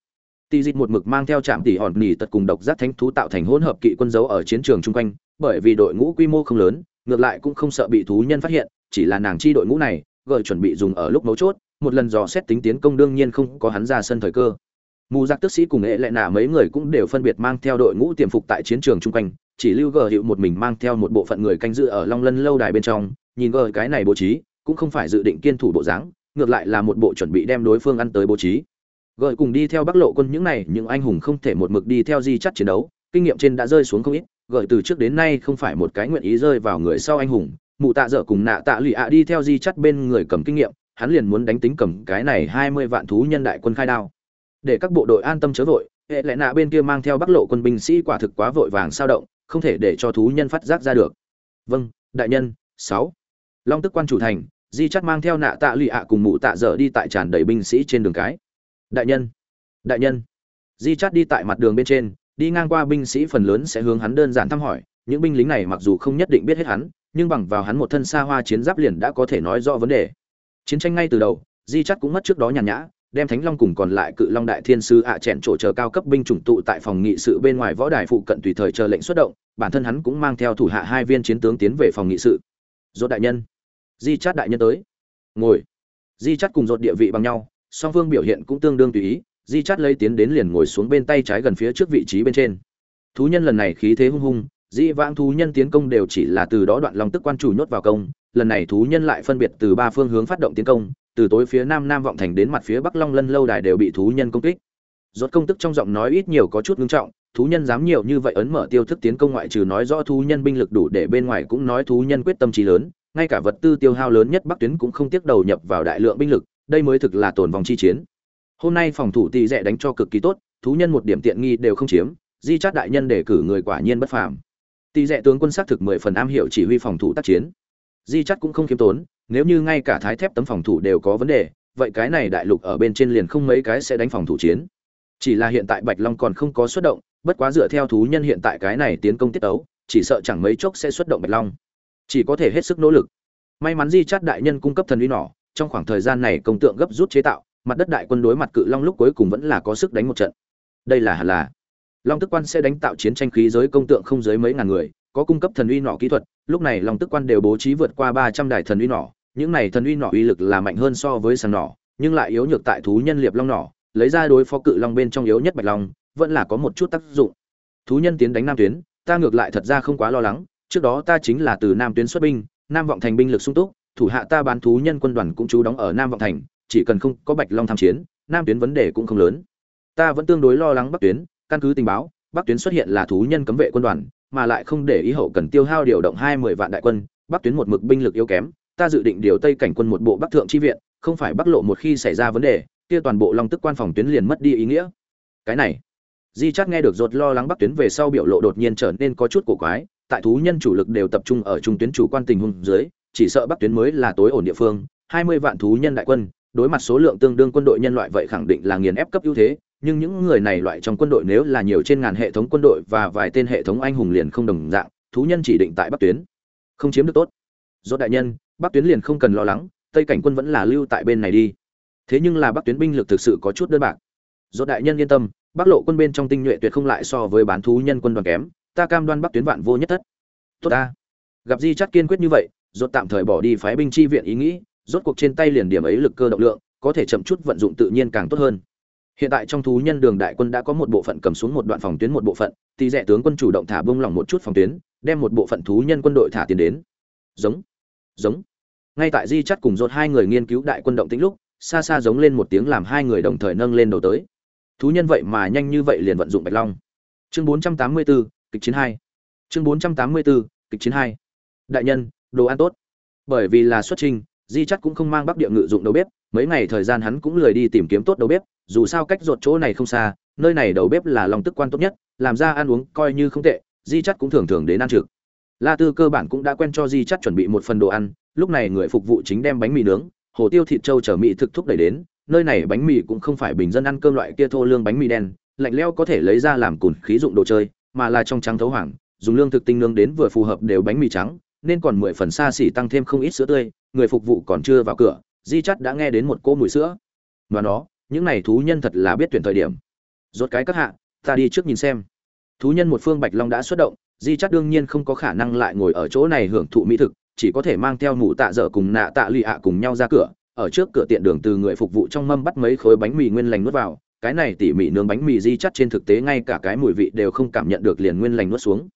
Tỷ dịch một mực mang theo trạm tỷ hòn nỉ tật cùng độc giác thánh thú tạo thành hỗn hợp kỵ quân giấu ở chiến trường chung quanh, bởi vì đội ngũ quy mô không lớn, ngược lại cũng không sợ bị thú nhân phát hiện, chỉ là nàng chi đội ngũ này, gờ chuẩn bị dùng ở lúc mấu chốt, một lần dò xét tính tiến công đương nhiên không có hắn ra sân thời cơ mù giặc tức sĩ cùng nghệ lệ nạ mấy người cũng đều phân biệt mang theo đội ngũ tiềm phục tại chiến trường chung quanh, chỉ lưu gờ hiệu một mình mang theo một bộ phận người canh giữ ở long lân lâu đài bên trong. Nhìn gờ, cái này bố trí cũng không phải dự định kiên thủ bộ dáng, ngược lại là một bộ chuẩn bị đem đối phương ăn tới bố trí. Gợi cùng đi theo bắc lộ quân những này, những anh hùng không thể một mực đi theo di chắt chiến đấu, kinh nghiệm trên đã rơi xuống không ít. Gợi từ trước đến nay không phải một cái nguyện ý rơi vào người sau anh hùng. Mụ tạ dở cùng nạ tạ lụy ạ đi theo di chắt bên người cầm kinh nghiệm, hắn liền muốn đánh tính cầm cái này hai mươi vạn thú nhân đại quân khai đao để các bộ đội an tâm chớ vội, hệ lẽ nạ bên kia mang theo bắc lộ quân binh sĩ quả thực quá vội vàng sao động, không thể để cho thú nhân phát giác ra được. Vâng đại nhân, sáu. Long tức quan chủ thành, di chắc mang theo nạ tạ lụy ạ cùng mụ tạ dở đi tại tràn đầy binh sĩ trên đường cái. Đại nhân đại nhân. Di chắc đi tại mặt đường bên trên, đi ngang qua binh sĩ phần lớn sẽ hướng hắn đơn giản thăm hỏi, những binh lính này mặc dù không nhất định biết hết hắn, nhưng bằng vào hắn một thân xa hoa chiến giáp liền đã có thể nói rõ vấn đề. Chiến tranh ngay từ đầu, di chắc cũng mất trước đó nhàn nhã đem thánh long cùng còn lại cự long đại thiên sư ạ à chẹn trổ chờ cao cấp binh chủng tụ tại phòng nghị sự bên ngoài võ đài phụ cận tùy thời chờ lệnh xuất động bản thân hắn cũng mang theo thủ hạ hai viên chiến tướng tiến về phòng nghị sự Rốt đại nhân. Di Chát đại nhân tới. Ngồi. Di Chát cùng rốt địa vị bằng nhau, song phương biểu hiện cũng tương đương tùy ý, Di Chát lấy tiến đến liền ngồi xuống bên tay trái gần phía trước vị trí bên trên. Thú nhân lần này khí thế hung hung, dĩ vãng thú nhân tiến công đều chỉ là từ đó đoạn long tức quan chủ nhốt vào công, lần này thú nhân lại phân biệt từ ba phương hướng phát động tiến công, từ tối phía nam nam vọng thành đến mặt phía bắc long lân lâu đài đều bị thú nhân công kích. Rốt công tức trong giọng nói ít nhiều có chút ngưng trọng, thú nhân dám nhiều như vậy ấn mở tiêu thức tiến công ngoại trừ nói rõ thú nhân binh lực đủ để bên ngoài cũng nói thú nhân quyết tâm trí lớn, ngay cả vật tư tiêu hao lớn nhất Bắc tuyến cũng không tiếc đầu nhập vào đại lượng binh lực, đây mới thực là tổn vòng chi chiến. Hôm nay phòng thủ tỷ rẻ đánh cho cực kỳ tốt, thú nhân một điểm tiện nghi đều không chiếm, Di Chát đại nhân để cử người quả nhiên bất phàm. Tỷ rẻ tướng quân xác thực mười phần am hiểu chỉ huy phòng thủ tác chiến. Di Chát cũng không kiêm tốn, nếu như ngay cả thái thép tấm phòng thủ đều có vấn đề, vậy cái này đại lục ở bên trên liền không mấy cái sẽ đánh phòng thủ chiến. Chỉ là hiện tại Bạch Long còn không có xuất động, bất quá dựa theo thú nhân hiện tại cái này tiến công tiết tấu, chỉ sợ chẳng mấy chốc sẽ xuất động Bạch Long. Chỉ có thể hết sức nỗ lực. May mắn Di Chát đại nhân cung cấp thần uy nỏ, trong khoảng thời gian này công tượng gấp rút chế tạo, mặt đất đại quân đối mặt cự long lúc cuối cùng vẫn là có sức đánh một trận. Đây là hẳn là. Long tức quan sẽ đánh tạo chiến tranh khí giới công tượng không dưới mấy ngàn người, có cung cấp thần uy nỏ kỹ thuật, lúc này Long tức quan đều bố trí vượt qua 300 đài thần uy nỏ, những này thần uy nỏ uy lực là mạnh hơn so với sàn nỏ, nhưng lại yếu nhược tại thú nhân liệp long nỏ, lấy ra đối phó cự long bên trong yếu nhất bạch long, vẫn là có một chút tác dụng. Thú nhân tiến đánh nam tuyến, ta ngược lại thật ra không quá lo lắng, trước đó ta chính là từ nam tuyến xuất binh, nam vọng thành binh lực sung túc, thủ hạ ta bán thú nhân quân đoàn cũng trú đóng ở nam vọng thành, chỉ cần không có bạch long tham chiến, nam tuyến vấn đề cũng không lớn. Ta vẫn tương đối lo lắng bắc tuyến, căn cứ tình báo, bắc tuyến xuất hiện là thú nhân cấm vệ quân đoàn, mà lại không để ý hậu cần tiêu hao điều động hai mươi vạn đại quân, bắc tuyến một mực binh lực yếu kém, ta dự định điều tây cảnh quân một bộ bắc thượng chi viện, không phải bắc lộ một khi xảy ra vấn đề, kia toàn bộ long tức quan phòng tuyến liền mất đi ý nghĩa. Cái này, Di Chắc nghe được rột lo lắng bắc tuyến về sau biểu lộ đột nhiên trở nên có chút cổ quái, tại thú nhân chủ lực đều tập trung ở trung tuyến chủ quan tình huống dưới, chỉ sợ bắc tuyến mới là tối ổn địa phương, hai mươi vạn thú nhân đại quân, đối mặt số lượng tương đương quân đội nhân loại vậy khẳng định là nghiền ép cấp ưu thế, nhưng những người này loại trong quân đội nếu là nhiều trên ngàn hệ thống quân đội và vài tên hệ thống anh hùng liền không đồng dạng, thú nhân chỉ định tại bắc tuyến, không chiếm được tốt. do đại nhân, bắc tuyến liền không cần lo lắng, tây cảnh quân vẫn là lưu tại bên này đi. Thế nhưng là bắc tuyến binh lực thực sự có chút đơn bạc. do đại nhân yên tâm, bắc lộ quân bên trong tinh nhuệ tuyệt không lại so với bán thú nhân quân đoàn kém, ta cam đoan bắc tuyến vạn vô nhất thất. Tốt ta. Gặp Di chắc kiên quyết như vậy, rốt tạm thời bỏ đi phái binh chi viện ý nghĩ, rốt cuộc trên tay liền điểm ấy lực cơ động lượng, có thể chậm chút vận dụng tự nhiên càng tốt hơn. Hiện tại trong thú nhân đường đại quân đã có một bộ phận cầm xuống một đoạn phòng tuyến một bộ phận, thì rẻ tướng quân chủ động thả bông lỏng một chút phòng tuyến, đem một bộ phận thú nhân quân đội thả tiền đến. Giống, giống. Ngay tại Di chắt cùng dột hai người nghiên cứu đại quân động tĩnh lúc, xa xa giống lên một tiếng làm hai người đồng thời nâng lên đầu tới. Thú nhân vậy mà nhanh như vậy liền vận dụng Bạch Long. Chương 484, kịch chiến hai Chương 484, kịch chiến hai Đại nhân, đồ ăn tốt. Bởi vì là xuất trình, Di chắc cũng không mang bắc địa ngự dụng đầu bếp, mấy ngày thời gian hắn cũng lười đi tìm kiếm tốt đầu bếp, dù sao cách ruột chỗ này không xa, nơi này đầu bếp là lòng tức quan tốt nhất, làm ra ăn uống coi như không tệ, Di chắt cũng thường thường đến ăn trực. La Tư cơ bản cũng đã quen cho Di chắt chuẩn bị một phần đồ ăn, lúc này người phục vụ chính đem bánh mì nướng, hồ tiêu thịt trâu chở mì thực thúc đẩy đến, nơi này bánh mì cũng không phải bình dân ăn cơm loại kia thô lương bánh mì đen, lạnh lẽo có thể lấy ra làm cùn khí dụng đồ chơi, mà là trong trắng thấu hoàng, dùng lương thực tinh nướng đến vừa phù hợp đều bánh mì trắng, nên còn mười phần xa xỉ tăng thêm không ít sữa tươi, người phục vụ còn chưa vào cửa, Di Chắt đã nghe đến một cô mùi sữa. Và nó, những này thú nhân thật là biết tuyển thời điểm. Rốt cái các hạ, ta đi trước nhìn xem. Thú nhân một phương Bạch Long đã xuất động, Di Chắt đương nhiên không có khả năng lại ngồi ở chỗ này hưởng thụ mỹ thực, chỉ có thể mang theo mụ tạ dở cùng nạ tạ lụy ạ cùng nhau ra cửa, ở trước cửa tiện đường từ người phục vụ trong mâm bắt mấy khối bánh mì nguyên lành nuốt vào, cái này tỉ mỉ nướng bánh mì Di Chắt trên thực tế ngay cả cái mùi vị đều không cảm nhận được liền nguyên lành nuốt xuống.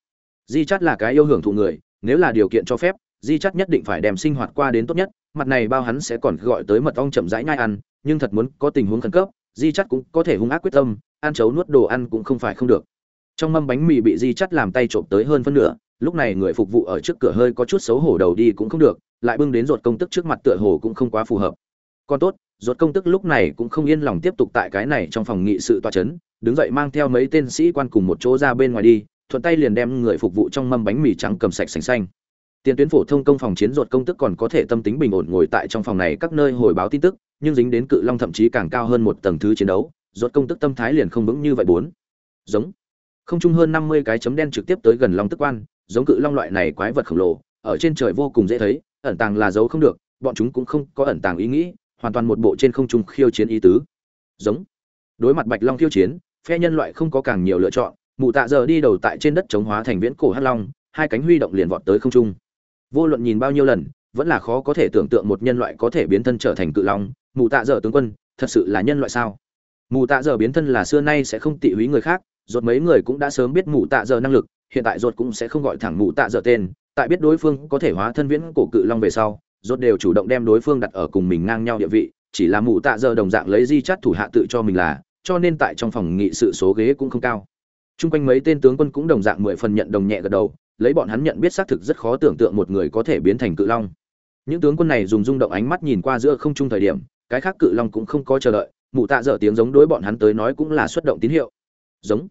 Di Chắt là cái yêu hưởng thụ người, nếu là điều kiện cho phép, Di Chắt nhất định phải đem sinh hoạt qua đến tốt nhất, mặt này bao hắn sẽ còn gọi tới mật ong chậm rãi nhai ăn, nhưng thật muốn có tình huống khẩn cấp, Di Chắt cũng có thể hung ác quyết tâm, ăn chấu nuốt đồ ăn cũng không phải không được. Trong mâm bánh mì bị Di Chắt làm tay trộm tới hơn phân nửa, lúc này người phục vụ ở trước cửa hơi có chút xấu hổ đầu đi cũng không được, lại bưng đến ruột công tức trước mặt tựa hồ cũng không quá phù hợp. Còn tốt, ruột công tức lúc này cũng không yên lòng tiếp tục tại cái này trong phòng nghị sự tọa chấn, đứng dậy mang theo mấy tên sĩ quan cùng một chỗ ra bên ngoài đi, thuận tay liền đem người phục vụ trong mâm bánh mì trắng cầm sạch sành xanh tiền tuyến phổ thông công phòng chiến ruột công tức còn có thể tâm tính bình ổn ngồi tại trong phòng này các nơi hồi báo tin tức nhưng dính đến cự long thậm chí càng cao hơn một tầng thứ chiến đấu, rốt công tức tâm thái liền không vững như vậy bốn. Giống. Không chung hơn năm mươi cái chấm đen trực tiếp tới gần long tức quan, giống cự long loại này quái vật khổng lồ, ở trên trời vô cùng dễ thấy, ẩn tàng là giấu không được, bọn chúng cũng không có ẩn tàng ý nghĩ, hoàn toàn một bộ trên không trung khiêu chiến ý tứ. Giống. Đối mặt bạch long khiêu chiến, phe nhân loại không có càng nhiều lựa chọn, mụ tạ giờ đi đầu tại trên đất chống hóa thành viễn cổ hắc long, hai cánh huy động liền vọt tới không trung. Vô luận nhìn bao nhiêu lần, vẫn là khó có thể tưởng tượng một nhân loại có thể biến thân trở thành cự long mù tạ dở tướng quân thật sự là nhân loại sao mù tạ dở biến thân là xưa nay sẽ không tị húy người khác rốt mấy người cũng đã sớm biết mù tạ dở năng lực hiện tại rốt cũng sẽ không gọi thẳng mù tạ dở tên tại biết đối phương có thể hóa thân viễn cổ cự long về sau rốt đều chủ động đem đối phương đặt ở cùng mình ngang nhau địa vị chỉ là mù tạ dở đồng dạng lấy di chắt thủ hạ tự cho mình là cho nên tại trong phòng nghị sự số ghế cũng không cao Trung quanh mấy tên tướng quân cũng đồng dạng mười phần nhận đồng nhẹ gật đầu, lấy bọn hắn nhận biết xác thực rất khó tưởng tượng một người có thể biến thành cự long. Những tướng quân này dùng rung động ánh mắt nhìn qua giữa không trung thời điểm, cái khác cự long cũng không có chờ đợi, mụ tạ dở tiếng giống đối bọn hắn tới nói cũng là xuất động tín hiệu. Giống.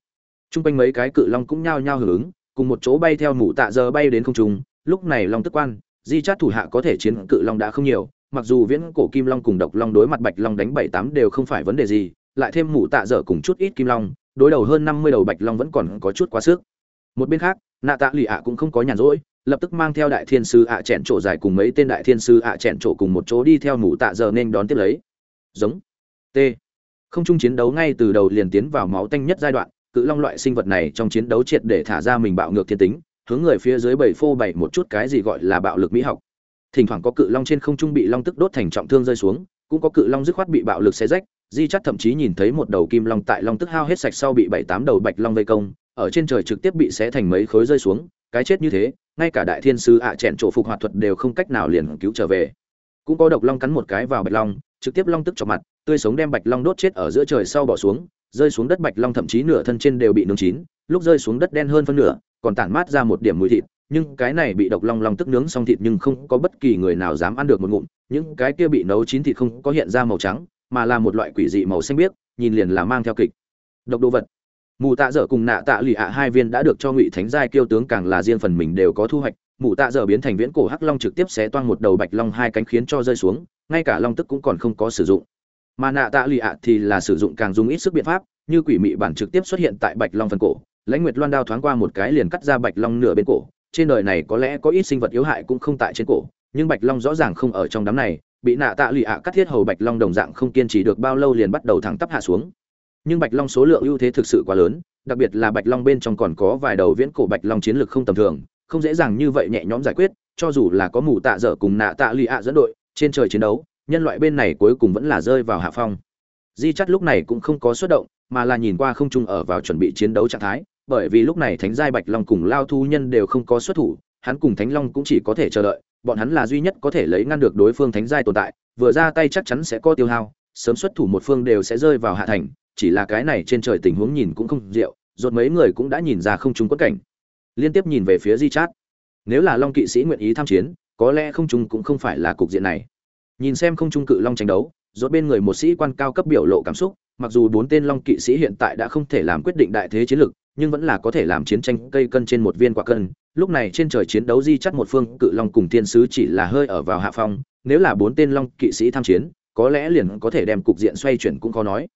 Trung quanh mấy cái cự long cũng nhao nhao hưởng ứng, cùng một chỗ bay theo mụ tạ dở bay đến không trung, lúc này long tức quan, di chát thủ hạ có thể chiến cự long đã không nhiều, mặc dù viễn cổ kim long cùng độc long đối mặt bạch long đánh bảy tám đều không phải vấn đề gì, lại thêm mụ tạ dở cùng chút ít kim long, đối đầu hơn năm mươi đầu bạch long vẫn còn có chút quá sức một bên khác nạ tạ lì ạ cũng không có nhàn rỗi lập tức mang theo đại thiên sư ạ à chẹn trổ dài cùng mấy tên đại thiên sư ạ à chẹn trổ cùng một chỗ đi theo mù tạ giờ nên đón tiếp lấy. Giống. T. Không chung chiến đấu ngay từ đầu liền tiến vào máu tanh nhất giai đoạn, cự long loại sinh vật này trong chiến đấu triệt để thả ra mình bạo ngược thiên tính, hướng người phía dưới bảy phô bảy một chút cái gì gọi là bạo lực mỹ học. Thỉnh thoảng có cự long trên không trung bị long tức đốt thành trọng thương rơi xuống, cũng có cự long dứt khoát bị bạo lực xé rách, di chắc thậm chí nhìn thấy một đầu kim long tại long tức hao hết sạch sau bị bảy tám đầu bạch long vây công, ở trên trời trực tiếp bị xé thành mấy khối rơi xuống, cái chết như thế ngay cả đại thiên sư ạ à chèn chỗ phục hoạt thuật đều không cách nào liền cứu trở về. Cũng có độc long cắn một cái vào bạch long, trực tiếp long tức chọc mặt, tươi sống đem bạch long đốt chết ở giữa trời sau bỏ xuống, rơi xuống đất bạch long thậm chí nửa thân trên đều bị nướng chín, lúc rơi xuống đất đen hơn phân nửa, còn tản mát ra một điểm mùi thịt, nhưng cái này bị độc long long tức nướng xong thịt nhưng không có bất kỳ người nào dám ăn được một ngụm, những cái kia bị nấu chín thịt không có hiện ra màu trắng, mà là một loại quỷ dị màu xanh biếc, nhìn liền là mang theo kịch. Độc đồ vật mù tạ dở cùng nạ tạ lụy ạ hai viên đã được cho ngụy thánh giai kiêu tướng càng là riêng phần mình đều có thu hoạch. Mù tạ dở biến thành viễn cổ hắc long trực tiếp xé toang một đầu bạch long hai cánh khiến cho rơi xuống, ngay cả long tức cũng còn không có sử dụng. Mà nạ tạ lụy ạ thì là sử dụng càng dùng ít sức biện pháp, như quỷ mị bản trực tiếp xuất hiện tại bạch long phần cổ, lãnh nguyệt loan đao thoáng qua một cái liền cắt ra bạch long nửa bên cổ. Trên đời này có lẽ có ít sinh vật yếu hại cũng không tại trên cổ, nhưng bạch long rõ ràng không ở trong đám này, bị nạ tạ lụy ạ cắt thiết hầu bạch long đồng dạng không kiên trì được bao lâu liền bắt đầu thẳng tắp hạ xuống nhưng bạch long số lượng ưu thế thực sự quá lớn đặc biệt là bạch long bên trong còn có vài đầu viễn cổ bạch long chiến lược không tầm thường không dễ dàng như vậy nhẹ nhõm giải quyết cho dù là có mù tạ dở cùng nạ tạ lụy ạ dẫn đội trên trời chiến đấu nhân loại bên này cuối cùng vẫn là rơi vào hạ phong. Di chắt lúc này cũng không có xuất động mà là nhìn qua không trung ở vào chuẩn bị chiến đấu trạng thái bởi vì lúc này thánh giai bạch long cùng lao thu nhân đều không có xuất thủ hắn cùng thánh long cũng chỉ có thể chờ đợi bọn hắn là duy nhất có thể lấy ngăn được đối phương thánh giai tồn tại, vừa ra tay chắc chắn sẽ có tiêu hao, sớm xuất thủ một phương đều sẽ rơi vào hạ thành, chỉ là cái này trên trời tình huống nhìn cũng không rượu rốt mấy người cũng đã nhìn ra không trung quất cảnh. Liên tiếp nhìn về phía Di Chát. Nếu là Long kỵ sĩ nguyện ý tham chiến, có lẽ không trung cũng không phải là cục diện này. Nhìn xem không trung cự long tranh đấu, rốt bên người một sĩ quan cao cấp biểu lộ cảm xúc, mặc dù bốn tên Long kỵ sĩ hiện tại đã không thể làm quyết định đại thế chiến lược, nhưng vẫn là có thể làm chiến tranh cây cân trên một viên quả cân, lúc này trên trời chiến đấu di chắt một phương cự long cùng thiên sứ chỉ là hơi ở vào hạ phong nếu là bốn tên long kỵ sĩ tham chiến có lẽ liền có thể đem cục diện xoay chuyển cũng khó nói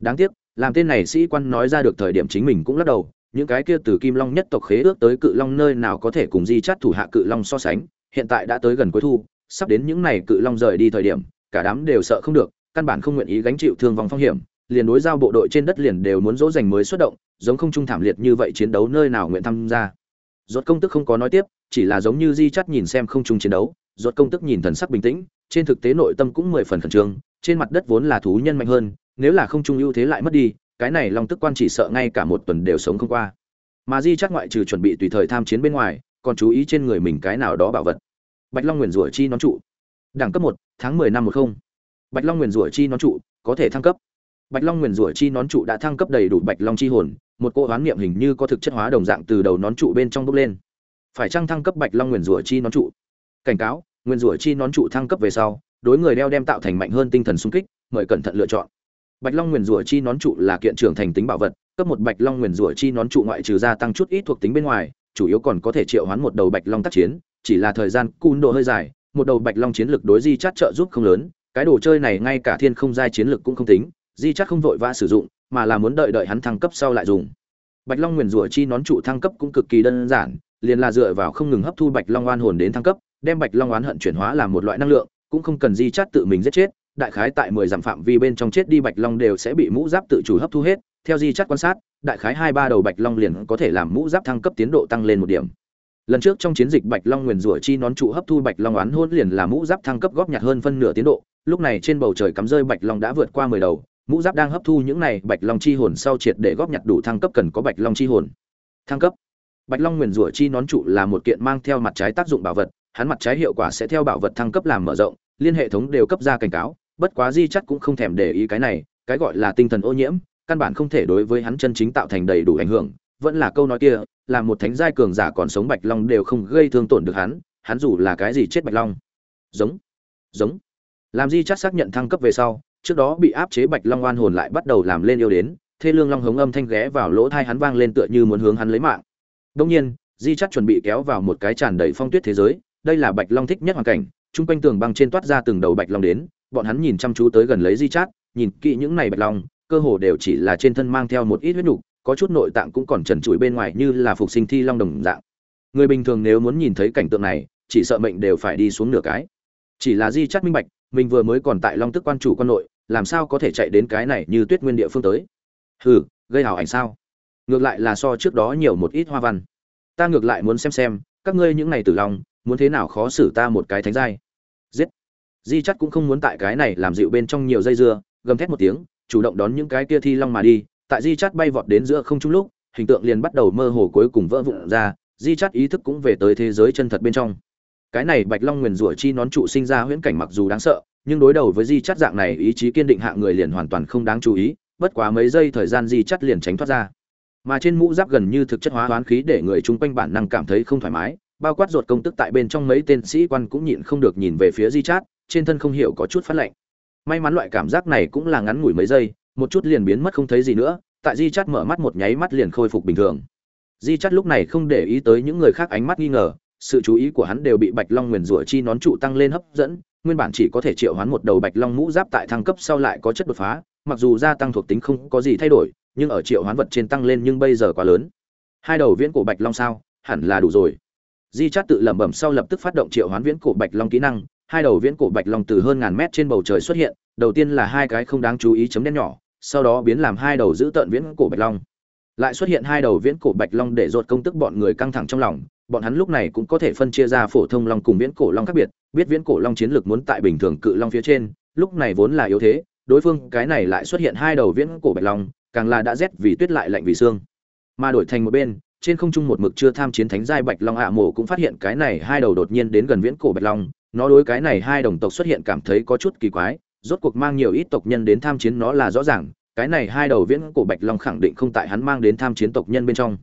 đáng tiếc làm tên này sĩ quan nói ra được thời điểm chính mình cũng lắc đầu những cái kia từ kim long nhất tộc khế ước tới cự long nơi nào có thể cùng di chát thủ hạ cự long so sánh hiện tại đã tới gần cuối thu sắp đến những này cự long rời đi thời điểm cả đám đều sợ không được căn bản không nguyện ý gánh chịu thương vong phong hiểm liền đối giao bộ đội trên đất liền đều muốn dỗ dành mới xuất động giống không trung thảm liệt như vậy chiến đấu nơi nào nguyện tham gia. Rốt công tức không có nói tiếp, chỉ là giống như Di Chắt nhìn xem không trung chiến đấu, rốt công tức nhìn thần sắc bình tĩnh, trên thực tế nội tâm cũng mười phần khẩn trương, trên mặt đất vốn là thú nhân mạnh hơn, nếu là không trung ưu thế lại mất đi, cái này Long tức quan chỉ sợ ngay cả một tuần đều sống không qua. Mà Di chắc ngoại trừ chuẩn bị tùy thời tham chiến bên ngoài, còn chú ý trên người mình cái nào đó bảo vật. Bạch Long Nguyên rủa chi nón trụ. Đẳng cấp một, tháng mười năm một không. Bạch Long Nguyên rủa chi nón trụ, có thể thăng cấp. Bạch Long Nguyên rủa chi nón trụ đã thăng cấp đầy đủ Bạch Long chi hồn, một cỗ hoán niệm hình như có thực chất hóa đồng dạng từ đầu nón trụ bên trong bốc lên phải chăng thăng cấp bạch long nguyền rủa chi nón trụ cảnh cáo nguyền rủa chi nón trụ thăng cấp về sau đối người đeo đem tạo thành mạnh hơn tinh thần sung kích mời cẩn thận lựa chọn bạch long nguyền rủa chi nón trụ là kiện trưởng thành tính bảo vật cấp một bạch long nguyền rủa chi nón trụ ngoại trừ gia tăng chút ít thuộc tính bên ngoài chủ yếu còn có thể triệu hoán một đầu bạch long tác chiến chỉ là thời gian cun độ hơi dài một đầu bạch long chiến lực đối di chát trợ giúp không lớn cái đồ chơi này ngay cả thiên không giai chiến lực cũng không tính di chát không vội vã sử dụng mà là muốn đợi đợi hắn thăng cấp sau lại dùng. Bạch Long Nguyên rủa chi nón trụ thăng cấp cũng cực kỳ đơn giản, liền là dựa vào không ngừng hấp thu Bạch Long oan hồn đến thăng cấp, đem Bạch Long oán hận chuyển hóa làm một loại năng lượng, cũng không cần di chát tự mình giết chết, đại khái tại 10 dặm phạm vi bên trong chết đi Bạch Long đều sẽ bị mũ giáp tự chủ hấp thu hết, theo di chất quan sát, đại khái 2 3 đầu Bạch Long liền có thể làm mũ giáp thăng cấp tiến độ tăng lên một điểm. lần trước trong chiến dịch bạch long nguyền rủa chi nón trụ hấp thu bạch long oán hôn liền là mũ giáp thăng cấp góp nhặt hơn phân nửa tiến độ. Lúc này trên bầu trời cắm rơi bạch long đã vượt qua mười đầu mũ giáp đang hấp thu những này bạch long chi hồn sau triệt để góp nhặt đủ thăng cấp cần có bạch long chi hồn. Thăng cấp. Bạch long nguyền rủa chi nón trụ là một kiện mang theo mặt trái tác dụng bảo vật hắn mặt trái hiệu quả sẽ theo bảo vật thăng cấp làm mở rộng liên hệ thống đều cấp ra cảnh cáo bất quá di chắc cũng không thèm để ý cái này, cái gọi là tinh thần ô nhiễm, căn bản không thể đối với hắn chân chính tạo thành đầy đủ ảnh hưởng. Vẫn là câu nói kia, là một thánh giai cường giả còn sống bạch long đều không gây thương tổn được hắn hắn dù là cái gì chết bạch long. Giống giống. Làm di chắc xác nhận thăng cấp về sau, trước đó bị áp chế bạch long oan hồn lại bắt đầu làm lên yêu đến, thê lương long hống âm thanh ghé vào lỗ thai hắn vang lên tựa như muốn hướng hắn lấy mạng. Đông nhiên, di chắc chuẩn bị kéo vào một cái tràn đầy phong tuyết thế giới, đây là bạch long thích nhất hoàn cảnh, chung quanh tường băng trên toát ra từng đầu bạch long đến bọn hắn nhìn chăm chú tới gần lấy di chát, nhìn kỹ những này bạch long, cơ hồ đều chỉ là trên thân mang theo một ít huyết nhục có chút nội tạng cũng còn trần trụi bên ngoài như là phục sinh thi long đồng dạng. Người bình thường nếu muốn nhìn thấy cảnh tượng này, chỉ sợ mệnh đều phải đi xuống nửa cái. Chỉ là di chát minh bạch, mình vừa mới còn tại long tức quan chủ quan nội, làm sao có thể chạy đến cái này như tuyết nguyên địa phương tới? Hừ, gây hào ảnh sao? Ngược lại là so trước đó nhiều một ít hoa văn. Ta ngược lại muốn xem xem, các ngươi những này tử long, muốn thế nào khó xử ta một cái thánh giai? Giết! Di chắt cũng không muốn tại cái này làm dịu bên trong nhiều dây dưa, gầm thét một tiếng, chủ động đón những cái kia thi long mà đi. Tại di chắt bay vọt đến giữa không trung lúc, hình tượng liền bắt đầu mơ hồ cuối cùng vỡ vụn ra, di chắt ý thức cũng về tới thế giới chân thật bên trong. Cái này bạch long nguyền rủa chi nón trụ sinh ra huyễn cảnh mặc dù đáng sợ, nhưng đối đầu với di chắt dạng này ý chí kiên định hạ người liền hoàn toàn không đáng chú ý, bất quá mấy giây thời gian di chắt liền tránh thoát ra. Mà trên mũ giáp gần như thực chất hóa hoán khí để người chung quanh bản năng cảm thấy không thoải mái, bao quát ruột công tức tại bên trong mấy tên sĩ quan cũng nhịn không được nhìn về phía di chát trên thân không hiểu có chút phát lạnh. May mắn loại cảm giác này cũng là ngắn ngủi mấy giây, một chút liền biến mất không thấy gì nữa, tại di chát mở mắt một nháy mắt liền khôi phục bình thường. Di chát lúc này không để ý tới những người khác ánh mắt nghi ngờ, sự chú ý của hắn đều bị bạch long nguyền rủa chi nón trụ tăng lên hấp dẫn, nguyên bản chỉ có thể triệu hoán một đầu bạch long mũ giáp tại thăng cấp sau lại có chất đột phá, mặc dù gia tăng thuộc tính không có gì thay đổi, nhưng ở triệu hoán vật trên tăng lên nhưng bây giờ quá lớn. Hai đầu viễn cổ bạch long sao? Hẳn là đủ rồi. Di chát tự lẩm bẩm sau lập tức phát động triệu hoán viễn cổ bạch long kỹ năng hai đầu viễn cổ bạch long từ hơn ngàn mét trên bầu trời xuất hiện, đầu tiên là hai cái không đáng chú ý chấm đen nhỏ, sau đó biến làm hai đầu giữ tợn viễn cổ bạch long. Lại xuất hiện hai đầu viễn cổ bạch long để rụt công tức bọn người căng thẳng trong lòng, bọn hắn lúc này cũng có thể phân chia ra phổ thông long cùng viễn cổ long khác biệt, biết viễn cổ long chiến lược muốn tại bình thường cự long phía trên, lúc này vốn là yếu thế, đối phương cái này lại xuất hiện hai đầu viễn cổ bạch long, càng là đã rét vì tuyết lại lạnh vì xương. Mà đổi thành một bên, trên không trung một mực chưa tham chiến thánh giai bạch long ạ mổ cũng phát hiện cái này hai đầu đột nhiên đến gần viễn cổ bạch long nó đối cái này hai đồng tộc xuất hiện cảm thấy có chút kỳ quái, rốt cuộc mang nhiều ít tộc nhân đến tham chiến nó là rõ ràng, cái này hai đầu viễn cổ bạch long khẳng định không tại hắn mang đến tham chiến tộc nhân bên trong.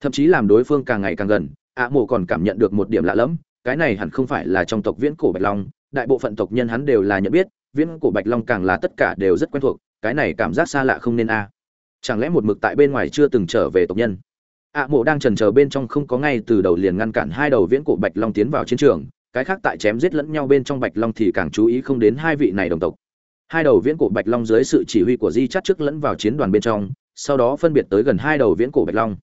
Thậm chí làm đối phương càng ngày càng gần ạ mộ còn cảm nhận được một điểm lạ lẫm, cái này hẳn không phải là trong tộc viễn cổ bạch long, đại bộ phận tộc nhân hắn đều là nhận biết, viễn cổ bạch long càng là tất cả đều rất quen thuộc, cái này cảm giác xa lạ không nên a. Chẳng lẽ một mực tại bên ngoài chưa từng trở về tộc nhân? Ạ mộ đang trần chờ bên trong không có ngay từ đầu liền ngăn cản hai đầu viễn cổ bạch long tiến vào chiến trường cái khác tại chém giết lẫn nhau bên trong bạch long thì càng chú ý không đến hai vị này đồng tộc. Hai đầu viễn cổ bạch long dưới sự chỉ huy của di chắt trước lẫn vào chiến đoàn bên trong, sau đó phân biệt tới gần hai đầu viễn cổ bạch long.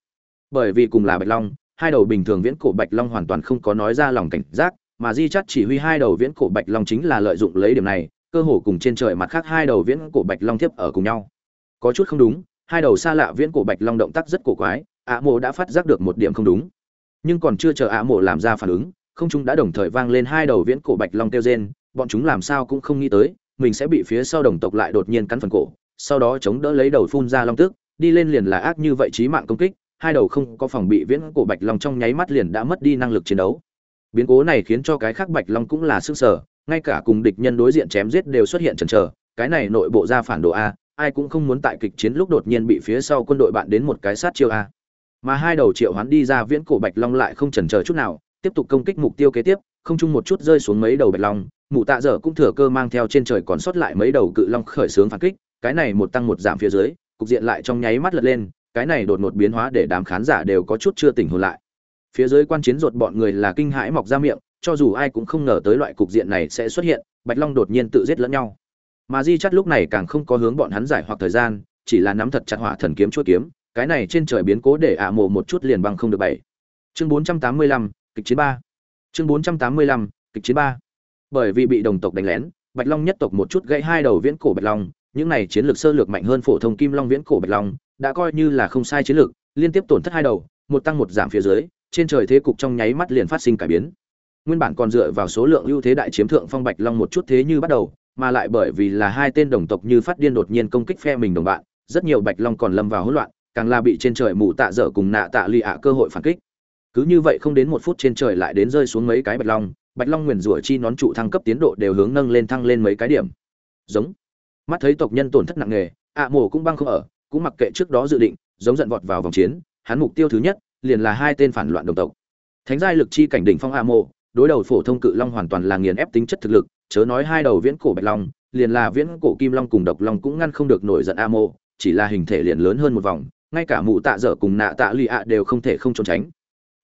Bởi vì cùng là bạch long, hai đầu bình thường viễn cổ bạch long hoàn toàn không có nói ra lòng cảnh giác, mà di chắt chỉ huy hai đầu viễn cổ bạch long chính là lợi dụng lấy điểm này, cơ hồ cùng trên trời mặt khác hai đầu viễn cổ bạch long tiếp ở cùng nhau. Có chút không đúng, hai đầu xa lạ viễn cổ bạch long động tác rất cổ quái ạ mộ đã phát giác được một điểm không đúng. Nhưng còn chưa chờ ạ mộ làm ra phản ứng không chúng đã đồng thời vang lên hai đầu viễn cổ bạch long kêu rên, bọn chúng làm sao cũng không nghĩ tới, mình sẽ bị phía sau đồng tộc lại đột nhiên cắn phần cổ, sau đó chống đỡ lấy đầu phun ra long tức, đi lên liền là ác như vậy trí mạng công kích, hai đầu không có phòng bị viễn cổ bạch long trong nháy mắt liền đã mất đi năng lực chiến đấu. Biến cố này khiến cho cái khác bạch long cũng là sức sở, ngay cả cùng địch nhân đối diện chém giết đều xuất hiện chần chờ, cái này nội bộ ra phản đồ a, ai cũng không muốn tại kịch chiến lúc đột nhiên bị phía sau quân đội bạn đến một cái sát chiêu a. Mà hai đầu triệu hoán đi ra viễn cổ bạch long lại không chần chờ chút nào tiếp tục công kích mục tiêu kế tiếp, không chung một chút rơi xuống mấy đầu bạch long, mụ tạ dở cũng thừa cơ mang theo trên trời còn sót lại mấy đầu cự long khởi xướng phản kích, cái này một tăng một giảm phía dưới, cục diện lại trong nháy mắt lật lên, cái này đột ngột biến hóa để đám khán giả đều có chút chưa tỉnh hồn lại. Phía dưới quan chiến ruột bọn người là kinh hãi mọc ra miệng, cho dù ai cũng không ngờ tới loại cục diện này sẽ xuất hiện, bạch long đột nhiên tự giết lẫn nhau. Mà di chắt lúc này càng không có hướng bọn hắn giải hoặc thời gian, chỉ là nắm thật chặt hỏa thần kiếm chuỗi kiếm, cái này trên trời biến cố để ạ à mồ một chút liền băng không được bảy. Chương bốn trăm tám mươi lăm kịch chiến ba. Chương bốn trăm tám mươi lăm, kịch chiến ba. Bởi vì bị đồng tộc đánh lén, bạch long nhất tộc một chút gãy hai đầu viễn cổ bạch long, những này chiến lược sơ lược mạnh hơn phổ thông kim long viễn cổ bạch long, đã coi như là không sai chiến lược, liên tiếp tổn thất hai đầu, một tăng một giảm phía dưới, trên trời thế cục trong nháy mắt liền phát sinh cải biến. Nguyên bản còn dựa vào số lượng ưu thế đại chiếm thượng phong bạch long một chút thế như bắt đầu, mà lại bởi vì là hai tên đồng tộc như phát điên đột nhiên công kích phe mình đồng bạn, rất nhiều bạch long còn lâm vào hỗn loạn, càng là bị trên trời mù tạ dở cùng nạ tạ lì ạ cơ hội phản kích cứ như vậy không đến một phút trên trời lại đến rơi xuống mấy cái bạch long bạch long nguyền rủa chi nón trụ thăng cấp tiến độ đều hướng nâng lên thăng lên mấy cái điểm. Giống. Mắt thấy tộc nhân tổn thất nặng nề ạ mổ cũng băng không ở cũng mặc kệ trước đó dự định giống giận vọt vào vòng chiến hắn mục tiêu thứ nhất liền là hai tên phản loạn đồng tộc. Thánh giai lực chi cảnh đỉnh phong ạ mộ, đối đầu phổ thông cự long hoàn toàn là nghiền ép tính chất thực lực chớ nói hai đầu viễn cổ bạch long liền là viễn cổ kim long cùng độc long cũng ngăn không được nổi giận a mộ, chỉ là hình thể liền lớn hơn một vòng ngay cả mụ tạ dở cùng nạ tạ lụy ạ đều không thể không trốn tránh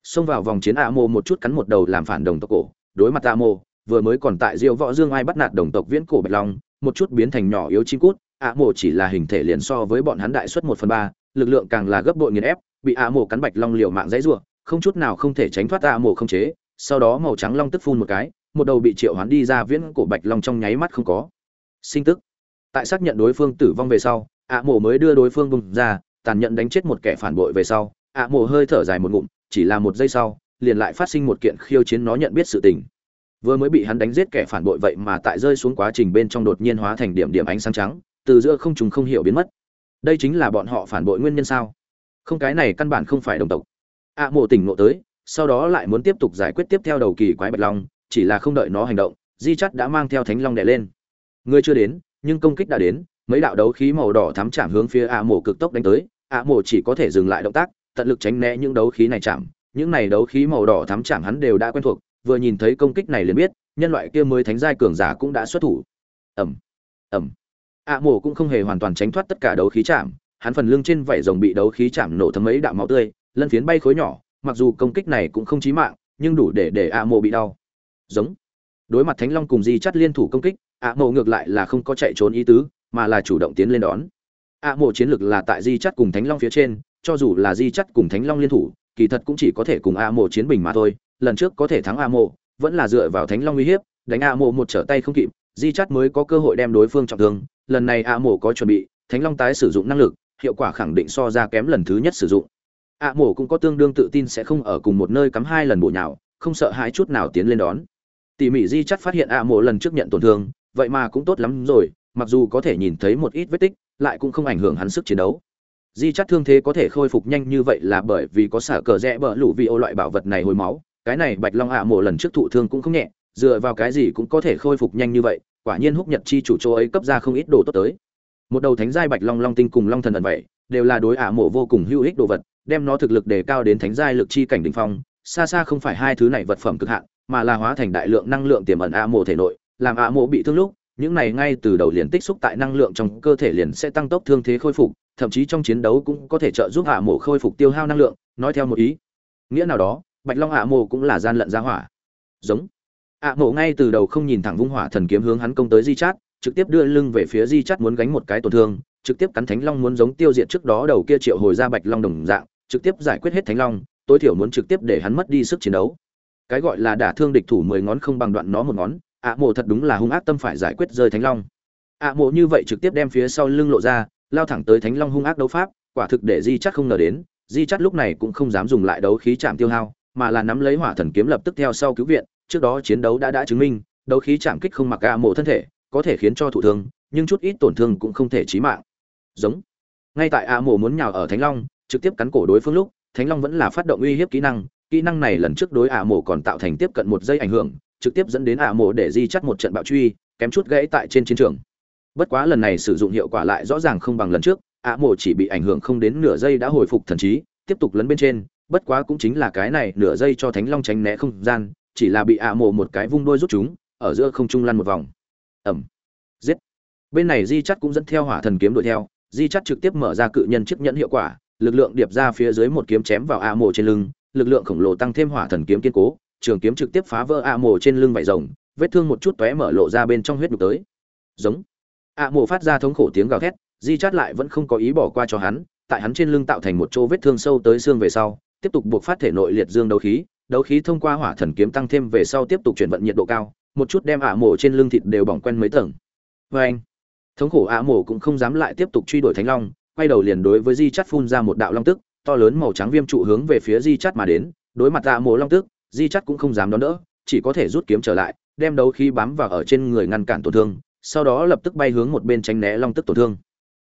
xông vào vòng chiến a mô một chút cắn một đầu làm phản đồng tộc cổ, đối mặt a mô, vừa mới còn tại diêu võ dương ai bắt nạt đồng tộc viễn cổ bạch long, một chút biến thành nhỏ yếu chim cút, a mô chỉ là hình thể liền so với bọn hắn đại suất một phần ba, lực lượng càng là gấp bội nghiền ép, bị a mô cắn bạch long liều mạng dãy ruộng không chút nào không thể tránh thoát a mô không chế, sau đó màu trắng long tức phun một cái, một đầu bị triệu hoán đi ra viễn cổ bạch long trong nháy mắt không có. Sinh tức. Tại xác nhận đối phương tử vong về sau ạ mộ mới đưa đối phương bung ra, tàn nhẫn đánh chết một kẻ phản bội về sau ạ mộ hơi thở dài một ngụm chỉ là một giây sau, liền lại phát sinh một kiện khiêu chiến nó nhận biết sự tình. Vừa mới bị hắn đánh giết kẻ phản bội vậy mà tại rơi xuống quá trình bên trong đột nhiên hóa thành điểm điểm ánh sáng trắng, từ giữa không trùng không hiểu biến mất. Đây chính là bọn họ phản bội nguyên nhân sao? Không, cái này căn bản không phải đồng tộc. Ạ mộ tỉnh ngộ tới, sau đó lại muốn tiếp tục giải quyết tiếp theo đầu kỳ quái bạch long, chỉ là không đợi nó hành động, di chắt đã mang theo thánh long đẻ lên. Người chưa đến, nhưng công kích đã đến, mấy đạo đấu khí màu đỏ thắm chạm hướng phía ạ mộ cực tốc đánh tới ạ mộ chỉ có thể dừng lại động tác tận lực tránh né những đấu khí này chạm. Những này đấu khí màu đỏ thắm chạm hắn đều đã quen thuộc, vừa nhìn thấy công kích này liền biết, nhân loại kia mới thánh giai cường giả cũng đã xuất thủ. Ẩm ẩm ạ mổ cũng không hề hoàn toàn tránh thoát tất cả đấu khí chạm. Hắn phần lưng trên vảy rồng bị đấu khí chạm nổ thấm mấy đạo máu tươi, lân phiến bay khối nhỏ, mặc dù công kích này cũng không chí mạng, nhưng đủ để để ạ mổ bị đau. Giống. Đối mặt thánh long cùng di chắt liên thủ công kích ạ mộ ngược lại là không có chạy trốn ý tứ, mà là chủ động tiến lên đón. Ạ mộ chiến lược là tại di chắt cùng thánh long phía trên cho dù là di chắt cùng thánh long liên thủ, kỳ thật cũng chỉ có thể cùng A mộ chiến bình mà thôi, lần trước có thể thắng A mộ, vẫn là dựa vào thánh long uy hiếp, đánh A mộ một trở tay không kịp, di chắt mới có cơ hội đem đối phương trọng thương, lần này A mộ có chuẩn bị, thánh long tái sử dụng năng lực, hiệu quả khẳng định so ra kém lần thứ nhất sử dụng. A mộ cũng có tương đương tự tin sẽ không ở cùng một nơi cắm hai lần bổ nhào, không sợ hãi chút nào tiến lên đón. Tỉ mỉ di chắt phát hiện A mộ lần trước nhận tổn thương, vậy mà cũng tốt lắm rồi, mặc dù có thể nhìn thấy một ít vết tích, lại cũng không ảnh hưởng hắn sức chiến đấu di chắt thương thế có thể khôi phục nhanh như vậy là bởi vì có xả cờ rẽ bờ lũ vì ô loại bảo vật này hồi máu. Cái này bạch long ạ mộ lần trước thụ thương cũng không nhẹ, dựa vào cái gì cũng có thể khôi phục nhanh như vậy, quả nhiên húc nhật chi chủ châu ấy cấp ra không ít đồ tốt tới. Một đầu thánh giai bạch long long tinh cùng long thần ẩn vậy, đều là đối ả mộ vô cùng hữu ích đồ vật, đem nó thực lực đề cao đến thánh giai lực chi cảnh đỉnh phong. Xa xa không phải hai thứ này vật phẩm cực hạn, mà là hóa thành đại lượng năng lượng tiềm ẩn ả mộ thể nội, làm ả mộ bị thương lúc, những này ngay từ đầu liền tích xúc tại năng lượng trong cơ thể liền sẽ tăng tốc thương thế khôi phục thậm chí trong chiến đấu cũng có thể trợ giúp hạ mộ khôi phục tiêu hao năng lượng, nói theo một ý. Nghĩa nào đó, bạch long hạ mộ cũng là gian lận ra hỏa. Giống. Hạ mộ ngay từ đầu không nhìn thẳng vung hỏa thần kiếm hướng hắn công tới di chát, trực tiếp đưa lưng về phía di chát muốn gánh một cái tổn thương, trực tiếp cắn thánh long muốn giống tiêu diệt trước đó đầu kia triệu hồi ra bạch long đồng dạng, trực tiếp giải quyết hết thánh long, tối thiểu muốn trực tiếp để hắn mất đi sức chiến đấu. Cái gọi là đả thương địch thủ mười ngón không bằng đoạn nó một ngón ạ mộ thật đúng là hung ác tâm phải giải quyết rơi thánh long. Ạ mộ như vậy trực tiếp đem phía sau lưng lộ ra lao thẳng tới thánh long hung ác đấu pháp, quả thực để di chắc không ngờ đến, di chắc lúc này cũng không dám dùng lại đấu khí chạm tiêu hao, mà là nắm lấy hỏa thần kiếm lập tức theo sau cứu viện, trước đó chiến đấu đã đã chứng minh, đấu khí chạm kích không mặc ga mộ thân thể, có thể khiến cho thụ thương, nhưng chút ít tổn thương cũng không thể chí mạng. Giống. Ngay tại a mộ muốn nhào ở thánh long, trực tiếp cắn cổ đối phương lúc, thánh long vẫn là phát động uy hiếp kỹ năng kỹ năng này lần trước đối a mộ còn tạo thành tiếp cận một giây ảnh hưởng, trực tiếp dẫn đến a mộ để di chắt một trận bạo truy, kém chút gãy tại trên chiến trường bất quá lần này sử dụng hiệu quả lại rõ ràng không bằng lần trước, ạ mộ chỉ bị ảnh hưởng không đến nửa giây đã hồi phục thần trí, tiếp tục lấn bên trên, bất quá cũng chính là cái này nửa giây cho thánh long tránh né không gian, chỉ là bị ạ mộ một cái vung đôi rút chúng, ở giữa không trung lăn một vòng. Ẩm. Giết. Bên này di chắt cũng dẫn theo hỏa thần kiếm đuổi theo, di chắt trực tiếp mở ra cự nhân chiếc nhẫn hiệu quả, lực lượng điệp ra phía dưới một kiếm chém vào ạ mộ trên lưng, lực lượng khổng lồ tăng thêm hỏa thần kiếm kiên cố, trường kiếm trực tiếp phá vỡ ạ mộ trên lưng vải rồng, vết thương một chút tóe mở lộ ra bên trong huyết đục tới. Giống ạ mộ phát ra thống khổ tiếng gào thét, di chát lại vẫn không có ý bỏ qua cho hắn, tại hắn trên lưng tạo thành một chỗ vết thương sâu tới xương về sau, tiếp tục buộc phát thể nội liệt dương đấu khí đấu khí thông qua hỏa thần kiếm tăng thêm về sau tiếp tục chuyển vận nhiệt độ cao, một chút đem ạ mộ trên lưng thịt đều bỏng quen mấy tầng. Vê anh thống khổ ạ mộ cũng không dám lại tiếp tục truy đuổi thánh long, quay đầu liền đối với di chát phun ra một đạo long tức, to lớn màu trắng viêm trụ hướng về phía di chát mà đến, đối mặt ạ mộ long tức, di chát cũng không dám đón đỡ, chỉ có thể rút kiếm trở lại, đem đấu khí bám vào ở trên người ngăn cản tổn thương sau đó lập tức bay hướng một bên tránh né long tức tổn thương.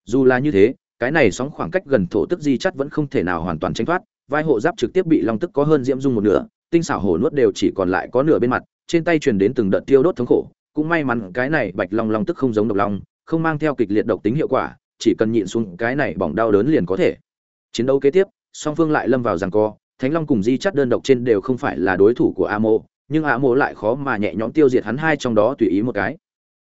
Dù là như thế, cái này sóng khoảng cách gần thổ tức di chắt vẫn không thể nào hoàn toàn tránh thoát, vai hộ giáp trực tiếp bị long tức có hơn diễm dung một nửa, tinh xảo hổ nuốt đều chỉ còn lại có nửa bên mặt, trên tay truyền đến từng đợt tiêu đốt thống khổ, cũng may mắn cái này bạch long long tức không giống độc long, không mang theo kịch liệt độc tính hiệu quả, chỉ cần nhịn xuống cái này bỏng đau đớn liền có thể. Chiến đấu kế tiếp, song phương lại lâm vào giằng co, thánh long cùng di chắt đơn độc trên đều không phải là đối thủ của a mô nhưng a mô lại khó mà nhẹ nhõm tiêu diệt hắn hai trong đó tùy ý một cái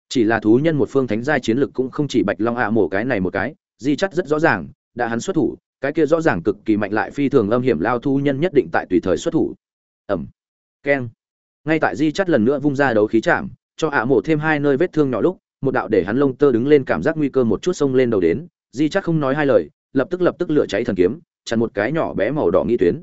chỉ là thú nhân một phương thánh giai chiến lực cũng không chỉ bạch long a mổ cái này một cái, di chắt rất rõ ràng, đã hắn xuất thủ, cái kia rõ ràng cực kỳ mạnh lại phi thường âm hiểm lao thú nhân nhất định tại tùy thời xuất thủ. Ẩm keng. Ngay tại di chắt lần nữa vung ra đấu khí chạm, cho ạ mộ thêm hai nơi vết thương nhỏ lúc, một đạo để hắn lông tơ đứng lên cảm giác nguy cơ một chút xông lên đầu đến, di chắt không nói hai lời, lập tức lập tức lửa cháy thần kiếm, chặn một cái nhỏ bé màu đỏ nghi tuyến.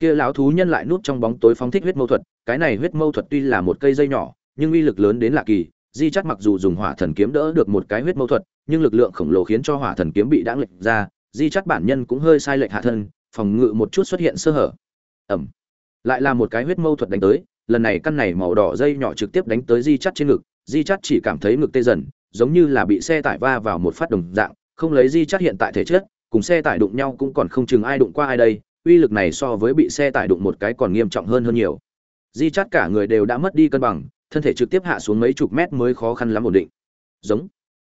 Kia lão thú nhân lại núp trong bóng tối phóng thích huyết mâu thuật, cái này huyết mâu thuật tuy là một cây dây nhỏ, nhưng uy lực lớn đến lạ kỳ di chắt mặc dù dùng hỏa thần kiếm đỡ được một cái huyết mâu thuật, nhưng lực lượng khổng lồ khiến cho hỏa thần kiếm bị đãng lệch ra, di chắt bản nhân cũng hơi sai lệch hạ thân, phòng ngự một chút xuất hiện sơ hở. Ẩm. Lại là một cái huyết mâu thuật đánh tới, lần này căn này màu đỏ dây nhỏ trực tiếp đánh tới di chắt trên ngực, di chắt chỉ cảm thấy ngực tê dần, giống như là bị xe tải va vào một phát đồng dạng, không lấy di chắt hiện tại thể chất, cùng xe tải đụng nhau cũng còn không chừng ai đụng qua ai đây, uy lực này so với bị xe tải đụng một cái còn nghiêm trọng hơn hơn nhiều. Di chắt cả người đều đã mất đi cân bằng thân thể trực tiếp hạ xuống mấy chục mét mới khó khăn lắm ổn định. Giống.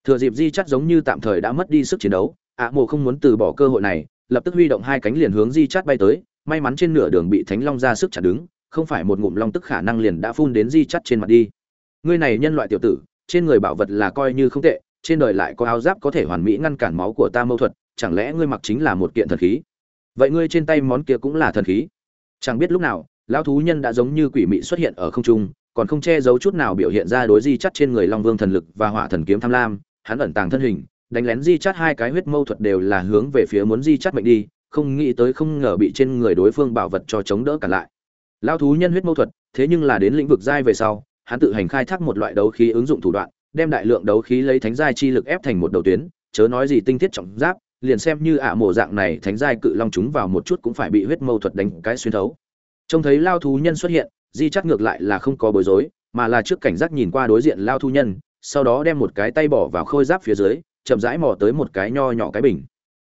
Thừa dịp di chắt giống như tạm thời đã mất đi sức chiến đấu ạ mộ không muốn từ bỏ cơ hội này, lập tức huy động hai cánh liền hướng di chắt bay tới, may mắn trên nửa đường bị thánh long ra sức chặt đứng, không phải một ngụm long tức khả năng liền đã phun đến di chắt trên mặt đi. Ngươi này nhân loại tiểu tử, trên người bảo vật là coi như không tệ, trên đời lại có áo giáp có thể hoàn mỹ ngăn cản máu của ta mâu thuật, chẳng lẽ ngươi mặc chính là một kiện thần khí? Vậy ngươi trên tay món kia cũng là thần khí. Chẳng biết lúc nào, lão thú nhân đã giống như quỷ mị xuất hiện ở không trung còn không che giấu chút nào biểu hiện ra đối di chắt trên người long vương thần lực và hỏa thần kiếm tham lam, hắn ẩn tàng thân hình, đánh lén di chắt hai cái huyết mâu thuật đều là hướng về phía muốn di chắt mệnh đi, không nghĩ tới không ngờ bị trên người đối phương bảo vật cho chống đỡ cả lại. Lao thú nhân huyết mâu thuật, thế nhưng là đến lĩnh vực giai về sau, hắn tự hành khai thác một loại đấu khí ứng dụng thủ đoạn, đem đại lượng đấu khí lấy thánh giai chi lực ép thành một đầu tuyến, chớ nói gì tinh thiết trọng giáp, liền xem như ả mổ dạng này thánh giai cự long chúng vào một chút cũng phải bị huyết mâu thuật đánh cái xuyên thấu. Trông thấy lao thú nhân xuất hiện di chắc ngược lại là không có bối rối, mà là trước cảnh giác nhìn qua đối diện lao Thu nhân, sau đó đem một cái tay bỏ vào khôi giáp phía dưới, chậm rãi mò tới một cái nho nhỏ cái bình.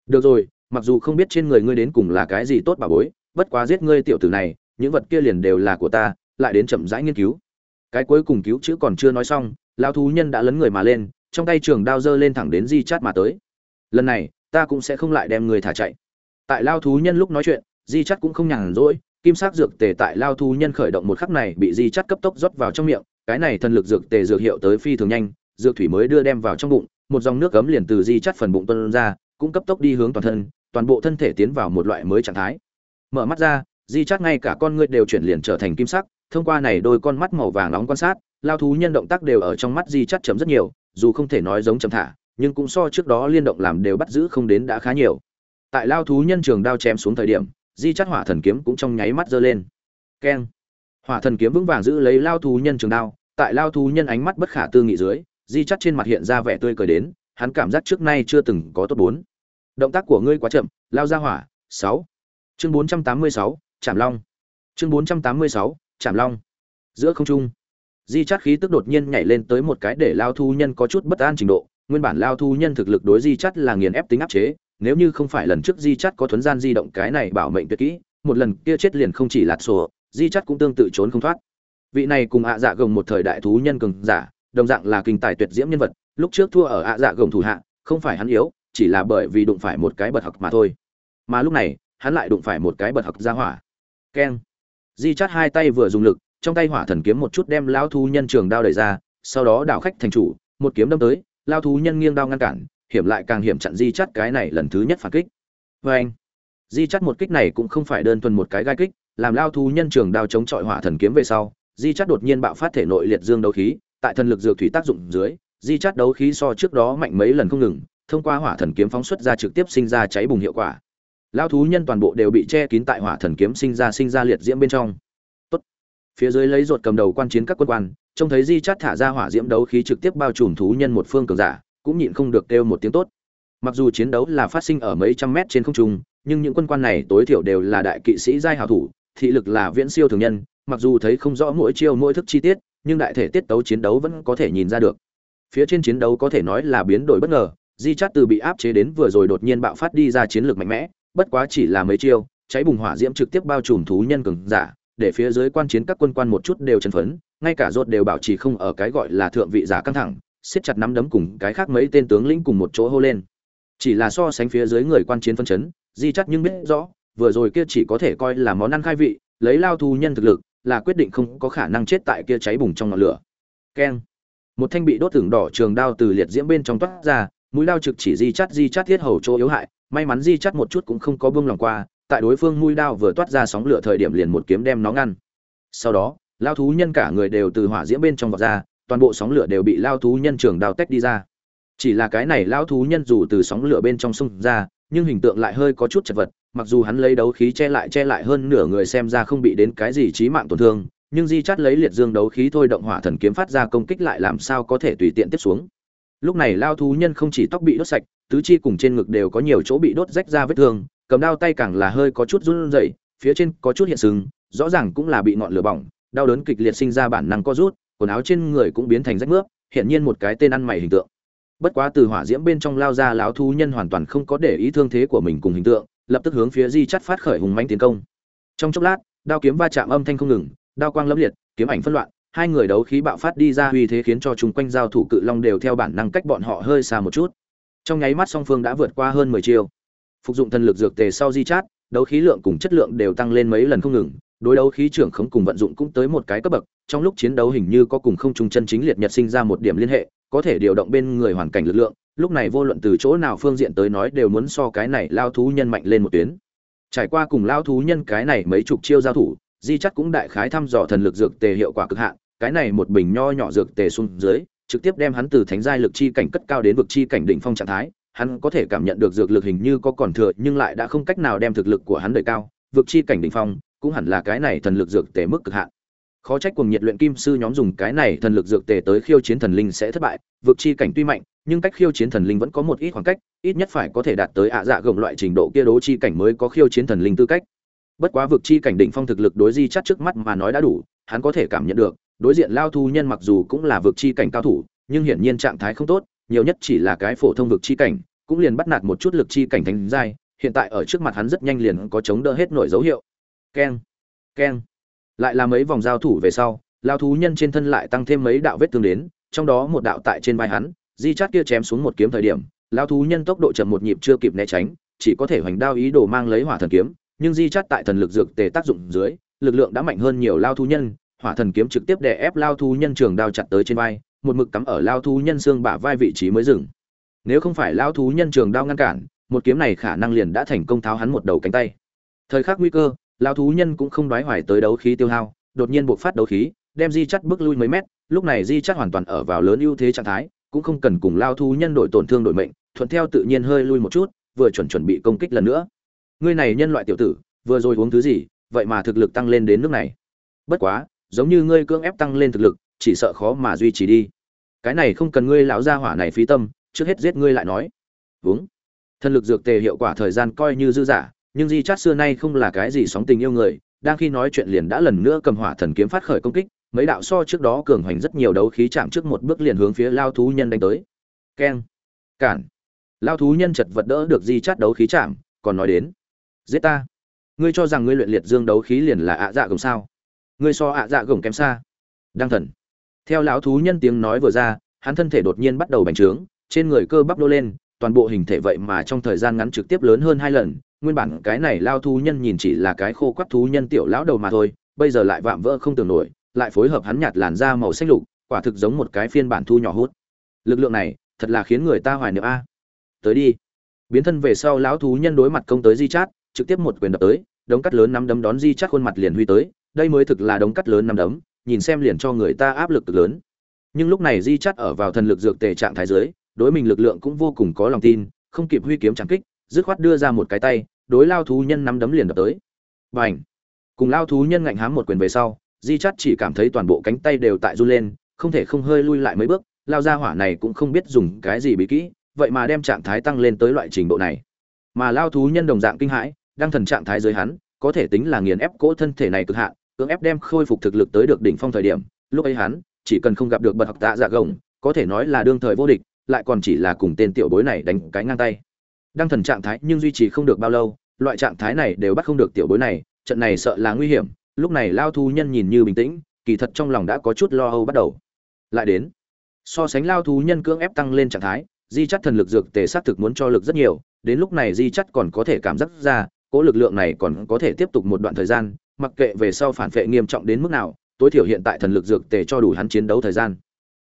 Được rồi, mặc dù không biết trên người ngươi đến cùng là cái gì tốt bà bối, bất quá giết ngươi tiểu tử này, những vật kia liền đều là của ta, lại đến chậm rãi nghiên cứu. Cái cuối cùng cứu chữ còn chưa nói xong, lao thú nhân đã lấn người mà lên, trong tay trường đao dơ lên thẳng đến di chát mà tới. Lần này, ta cũng sẽ không lại đem người thả chạy. Tại lao thú nhân lúc nói chuyện, di chắt cũng không nhàn rỗi kim sắc dược tề tại lao thú nhân khởi động một khắc này bị di chắt cấp tốc rót vào trong miệng, cái này thần lực dược tề dược hiệu tới phi thường nhanh, dược thủy mới đưa đem vào trong bụng, một dòng nước cấm liền từ di chắt phần bụng tuân ra, cũng cấp tốc đi hướng toàn thân, toàn bộ thân thể tiến vào một loại mới trạng thái. Mở mắt ra, di chắt ngay cả con ngươi đều chuyển liền trở thành kim sắc, thông qua này đôi con mắt màu vàng nóng quan sát, lao thú nhân động tác đều ở trong mắt di chắt chấm rất nhiều, dù không thể nói giống chấm thả, nhưng cũng so trước đó liên động làm đều bắt giữ không đến đã khá nhiều. Tại lao thú nhân trường đao chém xuống thời điểm di chắt hỏa thần kiếm cũng trong nháy mắt giơ lên. Keng. Hỏa thần kiếm vững vàng giữ lấy lao thú nhân trường đao, tại lao thú nhân ánh mắt bất khả tư nghị dưới, di chắt trên mặt hiện ra vẻ tươi cười đến, hắn cảm giác trước nay chưa từng có tốt bốn. Động tác của ngươi quá chậm, lao ra hỏa, sáu. Chương bốn trăm tám mươi sáu chạm long. Chương bốn trăm tám mươi sáu chạm long. Giữa không trung, di chắt khí tức đột nhiên nhảy lên tới một cái để lao thú nhân có chút bất an trình độ, nguyên bản lao thu nhân thực lực đối di chắt là nghiền ép tính áp chế nếu như không phải lần trước di chắt có thuấn gian di động cái này bảo mệnh tuyệt kỹ, một lần kia chết liền không chỉ lạt sổ, di chắt cũng tương tự trốn không thoát. Vị này cùng ạ dạ gồng một thời đại thú nhân cường giả, đồng dạng là kinh tài tuyệt diễm nhân vật, lúc trước thua ở ạ dạ gồng thủ hạ, không phải hắn yếu, chỉ là bởi vì đụng phải một cái bật học mà thôi. Mà lúc này, hắn lại đụng phải một cái bật học ra hỏa. Keng. Di chắt hai tay vừa dùng lực, trong tay hỏa thần kiếm một chút đem lao Thú nhân trường đao đẩy ra, sau đó đảo khách thành chủ, một kiếm đâm tới lao thú nhân nghiêng đao ngăn cản hiểm lại càng hiểm chặn di chắt cái này lần thứ nhất phản kích. Vê anh, di chắt một kích này cũng không phải đơn thuần một cái gai kích, làm lao thú nhân trường đao chống chọi hỏa thần kiếm về sau, di chắt đột nhiên bạo phát thể nội liệt dương đấu khí, tại thần lực dược thủy tác dụng dưới, di chắt đấu khí so trước đó mạnh mấy lần không ngừng, thông qua hỏa thần kiếm phóng xuất ra trực tiếp sinh ra cháy bùng hiệu quả. Lao thú nhân toàn bộ đều bị che kín tại hỏa thần kiếm sinh ra sinh ra liệt diễm bên trong. Tốt. phía dưới lấy ruột cầm đầu quan chiến các quân quan, trông thấy di chắt thả ra hỏa diễm đấu khí trực tiếp bao trùm thú nhân một phương cường giả cũng nhịn không được kêu một tiếng tốt. Mặc dù chiến đấu là phát sinh ở mấy trăm mét trên không trung, nhưng những quân quan này tối thiểu đều là đại kỵ sĩ giai hảo thủ, thị lực là viễn siêu thường nhân, mặc dù thấy không rõ mỗi chiêu mỗi thức chi tiết, nhưng đại thể tiết tấu chiến đấu vẫn có thể nhìn ra được. Phía trên chiến đấu có thể nói là biến đổi bất ngờ, di chát từ bị áp chế đến vừa rồi đột nhiên bạo phát đi ra chiến lược mạnh mẽ, bất quá chỉ là mấy chiêu, cháy bùng hỏa diễm trực tiếp bao trùm thú nhân cường giả, để phía dưới quan chiến các quân quan một chút đều chấn phấn, ngay cả rốt đều bảo trì không ở cái gọi là thượng vị giả căng thẳng siết chặt nắm đấm cùng cái khác mấy tên tướng lĩnh cùng một chỗ hô lên. Chỉ là so sánh phía dưới người quan chiến phân chấn, di chắc nhưng biết rõ, vừa rồi kia chỉ có thể coi là món ăn khai vị, lấy lao thú nhân thực lực, là quyết định không có khả năng chết tại kia cháy bùng trong ngọn lửa. Keng. Một thanh bị đốt thưởng đỏ trường đao từ liệt diễm bên trong toát ra, mũi đao trực chỉ di chắt di chắt thiết hầu chỗ yếu hại, may mắn di chắt một chút cũng không có buông lòng qua, tại đối phương mũi đao vừa toát ra sóng lửa thời điểm liền một kiếm đem nó ngăn. Sau đó, lao thú nhân cả người đều từ hỏa diễm bên trong vọt ra toàn bộ sóng lửa đều bị lao thú nhân trường đào tách đi ra. Chỉ là cái này lao thú nhân dù từ sóng lửa bên trong sông ra, nhưng hình tượng lại hơi có chút chật vật, mặc dù hắn lấy đấu khí che lại che lại hơn nửa người xem ra không bị đến cái gì chí mạng tổn thương, nhưng di chắt lấy liệt dương đấu khí thôi động hỏa thần kiếm phát ra công kích lại làm sao có thể tùy tiện tiếp xuống. Lúc này lao thú nhân không chỉ tóc bị đốt sạch, tứ chi cùng trên ngực đều có nhiều chỗ bị đốt rách ra vết thương, cầm đao tay càng là hơi có chút run rẩy, phía trên có chút hiện sừng, rõ ràng cũng là bị ngọn lửa bỏng, đau đớn kịch liệt sinh ra bản năng co rút quần áo trên người cũng biến thành rách nước hiện nhiên một cái tên ăn mày hình tượng. Bất quá từ hỏa diễm bên trong lao ra lão thú nhân hoàn toàn không có để ý thương thế của mình cùng hình tượng, lập tức hướng phía di chắt phát khởi hùng manh tiến công. Trong chốc lát, đao kiếm va chạm âm thanh không ngừng, đao quang lẫm liệt, kiếm ảnh phân loạn, hai người đấu khí bạo phát đi ra uy thế khiến cho chúng quanh giao thủ cự long đều theo bản năng cách bọn họ hơi xa một chút. Trong nháy mắt song phương đã vượt qua hơn mười chiêu. Phục dụng thần lực dược tề sau di chát, đấu khí lượng cùng chất lượng đều tăng lên mấy lần không ngừng đối đấu khí trưởng khống cùng vận dụng cũng tới một cái cấp bậc, trong lúc chiến đấu hình như có cùng không trung chân chính liệt nhật sinh ra một điểm liên hệ, có thể điều động bên người hoàn cảnh lực lượng, lúc này vô luận từ chỗ nào phương diện tới nói đều muốn so cái này lao thú nhân mạnh lên một tuyến. Trải qua cùng lao thú nhân cái này mấy chục chiêu giao thủ, di chắc cũng đại khái thăm dò thần lực dược tề hiệu quả cực hạn, cái này một bình nho nhỏ dược tề xuống dưới, trực tiếp đem hắn từ thánh giai lực chi cảnh cất cao đến vực chi cảnh đỉnh phong trạng thái, hắn có thể cảm nhận được dược lực hình như có còn thừa, nhưng lại đã không cách nào đem thực lực của hắn đẩy cao, vực chi cảnh đỉnh phong cũng hẳn là cái này thần lực dược tề mức cực hạn. Khó trách cùng nhiệt luyện kim sư nhóm dùng cái này thần lực dược tề tới khiêu chiến thần linh sẽ thất bại, vực chi cảnh tuy mạnh, nhưng cách khiêu chiến thần linh vẫn có một ít khoảng cách, ít nhất phải có thể đạt tới ạ dạ gồng loại trình độ kia đố chi cảnh mới có khiêu chiến thần linh tư cách. Bất quá vực chi cảnh đỉnh phong thực lực đối di chắc trước mắt mà nói đã đủ, hắn có thể cảm nhận được, đối diện lao thu nhân mặc dù cũng là vực chi cảnh cao thủ, nhưng hiển nhiên trạng thái không tốt, nhiều nhất chỉ là cái phổ thông vực chi cảnh, cũng liền bắt nạt một chút lực chi cảnh thánh giai, hiện tại ở trước mặt hắn rất nhanh liền có chống đỡ hết nổi dấu hiệu keng. Keng. Lại là mấy vòng giao thủ về sau lao thú nhân trên thân lại tăng thêm mấy đạo vết thương đến, trong đó một đạo tại trên vai hắn, di chát kia chém xuống một kiếm thời điểm lao thú nhân tốc độ chậm một nhịp chưa kịp né tránh, chỉ có thể hoành đao ý đồ mang lấy hỏa thần kiếm, nhưng di chát tại thần lực dược tề tác dụng dưới, lực lượng đã mạnh hơn nhiều lao thú nhân, hỏa thần kiếm trực tiếp đè ép lao thú nhân trường đao chặt tới trên vai, một mực cắm ở lao thú nhân xương bả vai vị trí mới dừng. Nếu không phải lao thú nhân trường đao ngăn cản, một kiếm này khả năng liền đã thành công tháo hắn một đầu cánh tay. Thời khắc nguy cơ lao thú nhân cũng không đoái hoài tới đấu khí tiêu hao, đột nhiên buộc phát đấu khí, đem di chắt bước lui mấy mét, lúc này di chắt hoàn toàn ở vào lớn ưu thế trạng thái, cũng không cần cùng lao thú nhân đổi tổn thương đổi mệnh, thuận theo tự nhiên hơi lui một chút, vừa chuẩn chuẩn bị công kích lần nữa. Ngươi này nhân loại tiểu tử, vừa rồi uống thứ gì, vậy mà thực lực tăng lên đến nước này. Bất quá, giống như ngươi cưỡng ép tăng lên thực lực, chỉ sợ khó mà duy trì đi. Cái này không cần ngươi lão gia hỏa này phí tâm, trước hết giết ngươi lại nói. Uống. Thần lực dược tề hiệu quả thời gian coi như dư giả nhưng di chát xưa nay không là cái gì sóng tình yêu người, đang khi nói chuyện liền đã lần nữa cầm hỏa thần kiếm phát khởi công kích, mấy đạo so trước đó cường hoành rất nhiều đấu khí chạm trước một bước liền hướng phía lao thú nhân đánh tới. Keng. Cản. Lao thú nhân chật vật đỡ được di chát đấu khí chạm, còn nói đến. Giết ta. Ngươi cho rằng ngươi luyện liệt dương đấu khí liền là ạ dạ gồng sao? Ngươi so ạ dạ gồng kém xa. Đăng thần. Theo lão thú nhân tiếng nói vừa ra, hắn thân thể đột nhiên bắt đầu bành trướng, trên người cơ bắp nô lên, toàn bộ hình thể vậy mà trong thời gian ngắn trực tiếp lớn hơn hai lần nguyên bản cái này lao thú nhân nhìn chỉ là cái khô quắt thú nhân tiểu lão đầu mà thôi, bây giờ lại vạm vỡ không tưởng nổi, lại phối hợp hắn nhạt làn da màu xanh lục, quả thực giống một cái phiên bản thu nhỏ hút. Lực lượng này, thật là khiến người ta hoài niệm a. Tới đi. Biến thân về sau, lão thú nhân đối mặt công tới di chát, trực tiếp một quyền đập tới, đống cắt lớn nắm đấm đón di chát khuôn mặt liền huy tới, đây mới thực là đống cắt lớn nắm đấm, nhìn xem liền cho người ta áp lực cực lớn. Nhưng lúc này di chát ở vào thần lực dược tề trạng thái dưới, đối mình lực lượng cũng vô cùng có lòng tin, không kịp huy kiếm chẳng kích dứt khoát đưa ra một cái tay, đối lao thú nhân nắm đấm liền đập tới. Và ảnh cùng lao thú nhân ngạnh hám một quyền về sau, di chắt chỉ cảm thấy toàn bộ cánh tay đều tại run lên, không thể không hơi lui lại mấy bước, lao ra hỏa này cũng không biết dùng cái gì bí kỹ, vậy mà đem trạng thái tăng lên tới loại trình độ này. Mà lao thú nhân đồng dạng kinh hãi đang thần trạng thái dưới hắn, có thể tính là nghiền ép cỗ thân thể này cực hạn, cưỡng ép đem khôi phục thực lực tới được đỉnh phong thời điểm, lúc ấy hắn, chỉ cần không gặp được bật học tạ dạ gồng, có thể nói là đương thời vô địch, lại còn chỉ là cùng tên tiểu bối này đánh cái ngang tay đang thần trạng thái nhưng duy trì không được bao lâu, loại trạng thái này đều bắt không được tiểu bối này, trận này sợ là nguy hiểm, lúc này lao thú nhân nhìn như bình tĩnh, kỳ thật trong lòng đã có chút lo âu bắt đầu. Lại đến, so sánh lao thú nhân cưỡng ép tăng lên trạng thái, di chắt thần lực dược tề xác thực muốn cho lực rất nhiều, đến lúc này di chắt còn có thể cảm giác ra, cỗ lực lượng này còn có thể tiếp tục một đoạn thời gian, mặc kệ về sau phản vệ nghiêm trọng đến mức nào, tối thiểu hiện tại thần lực dược tề cho đủ hắn chiến đấu thời gian.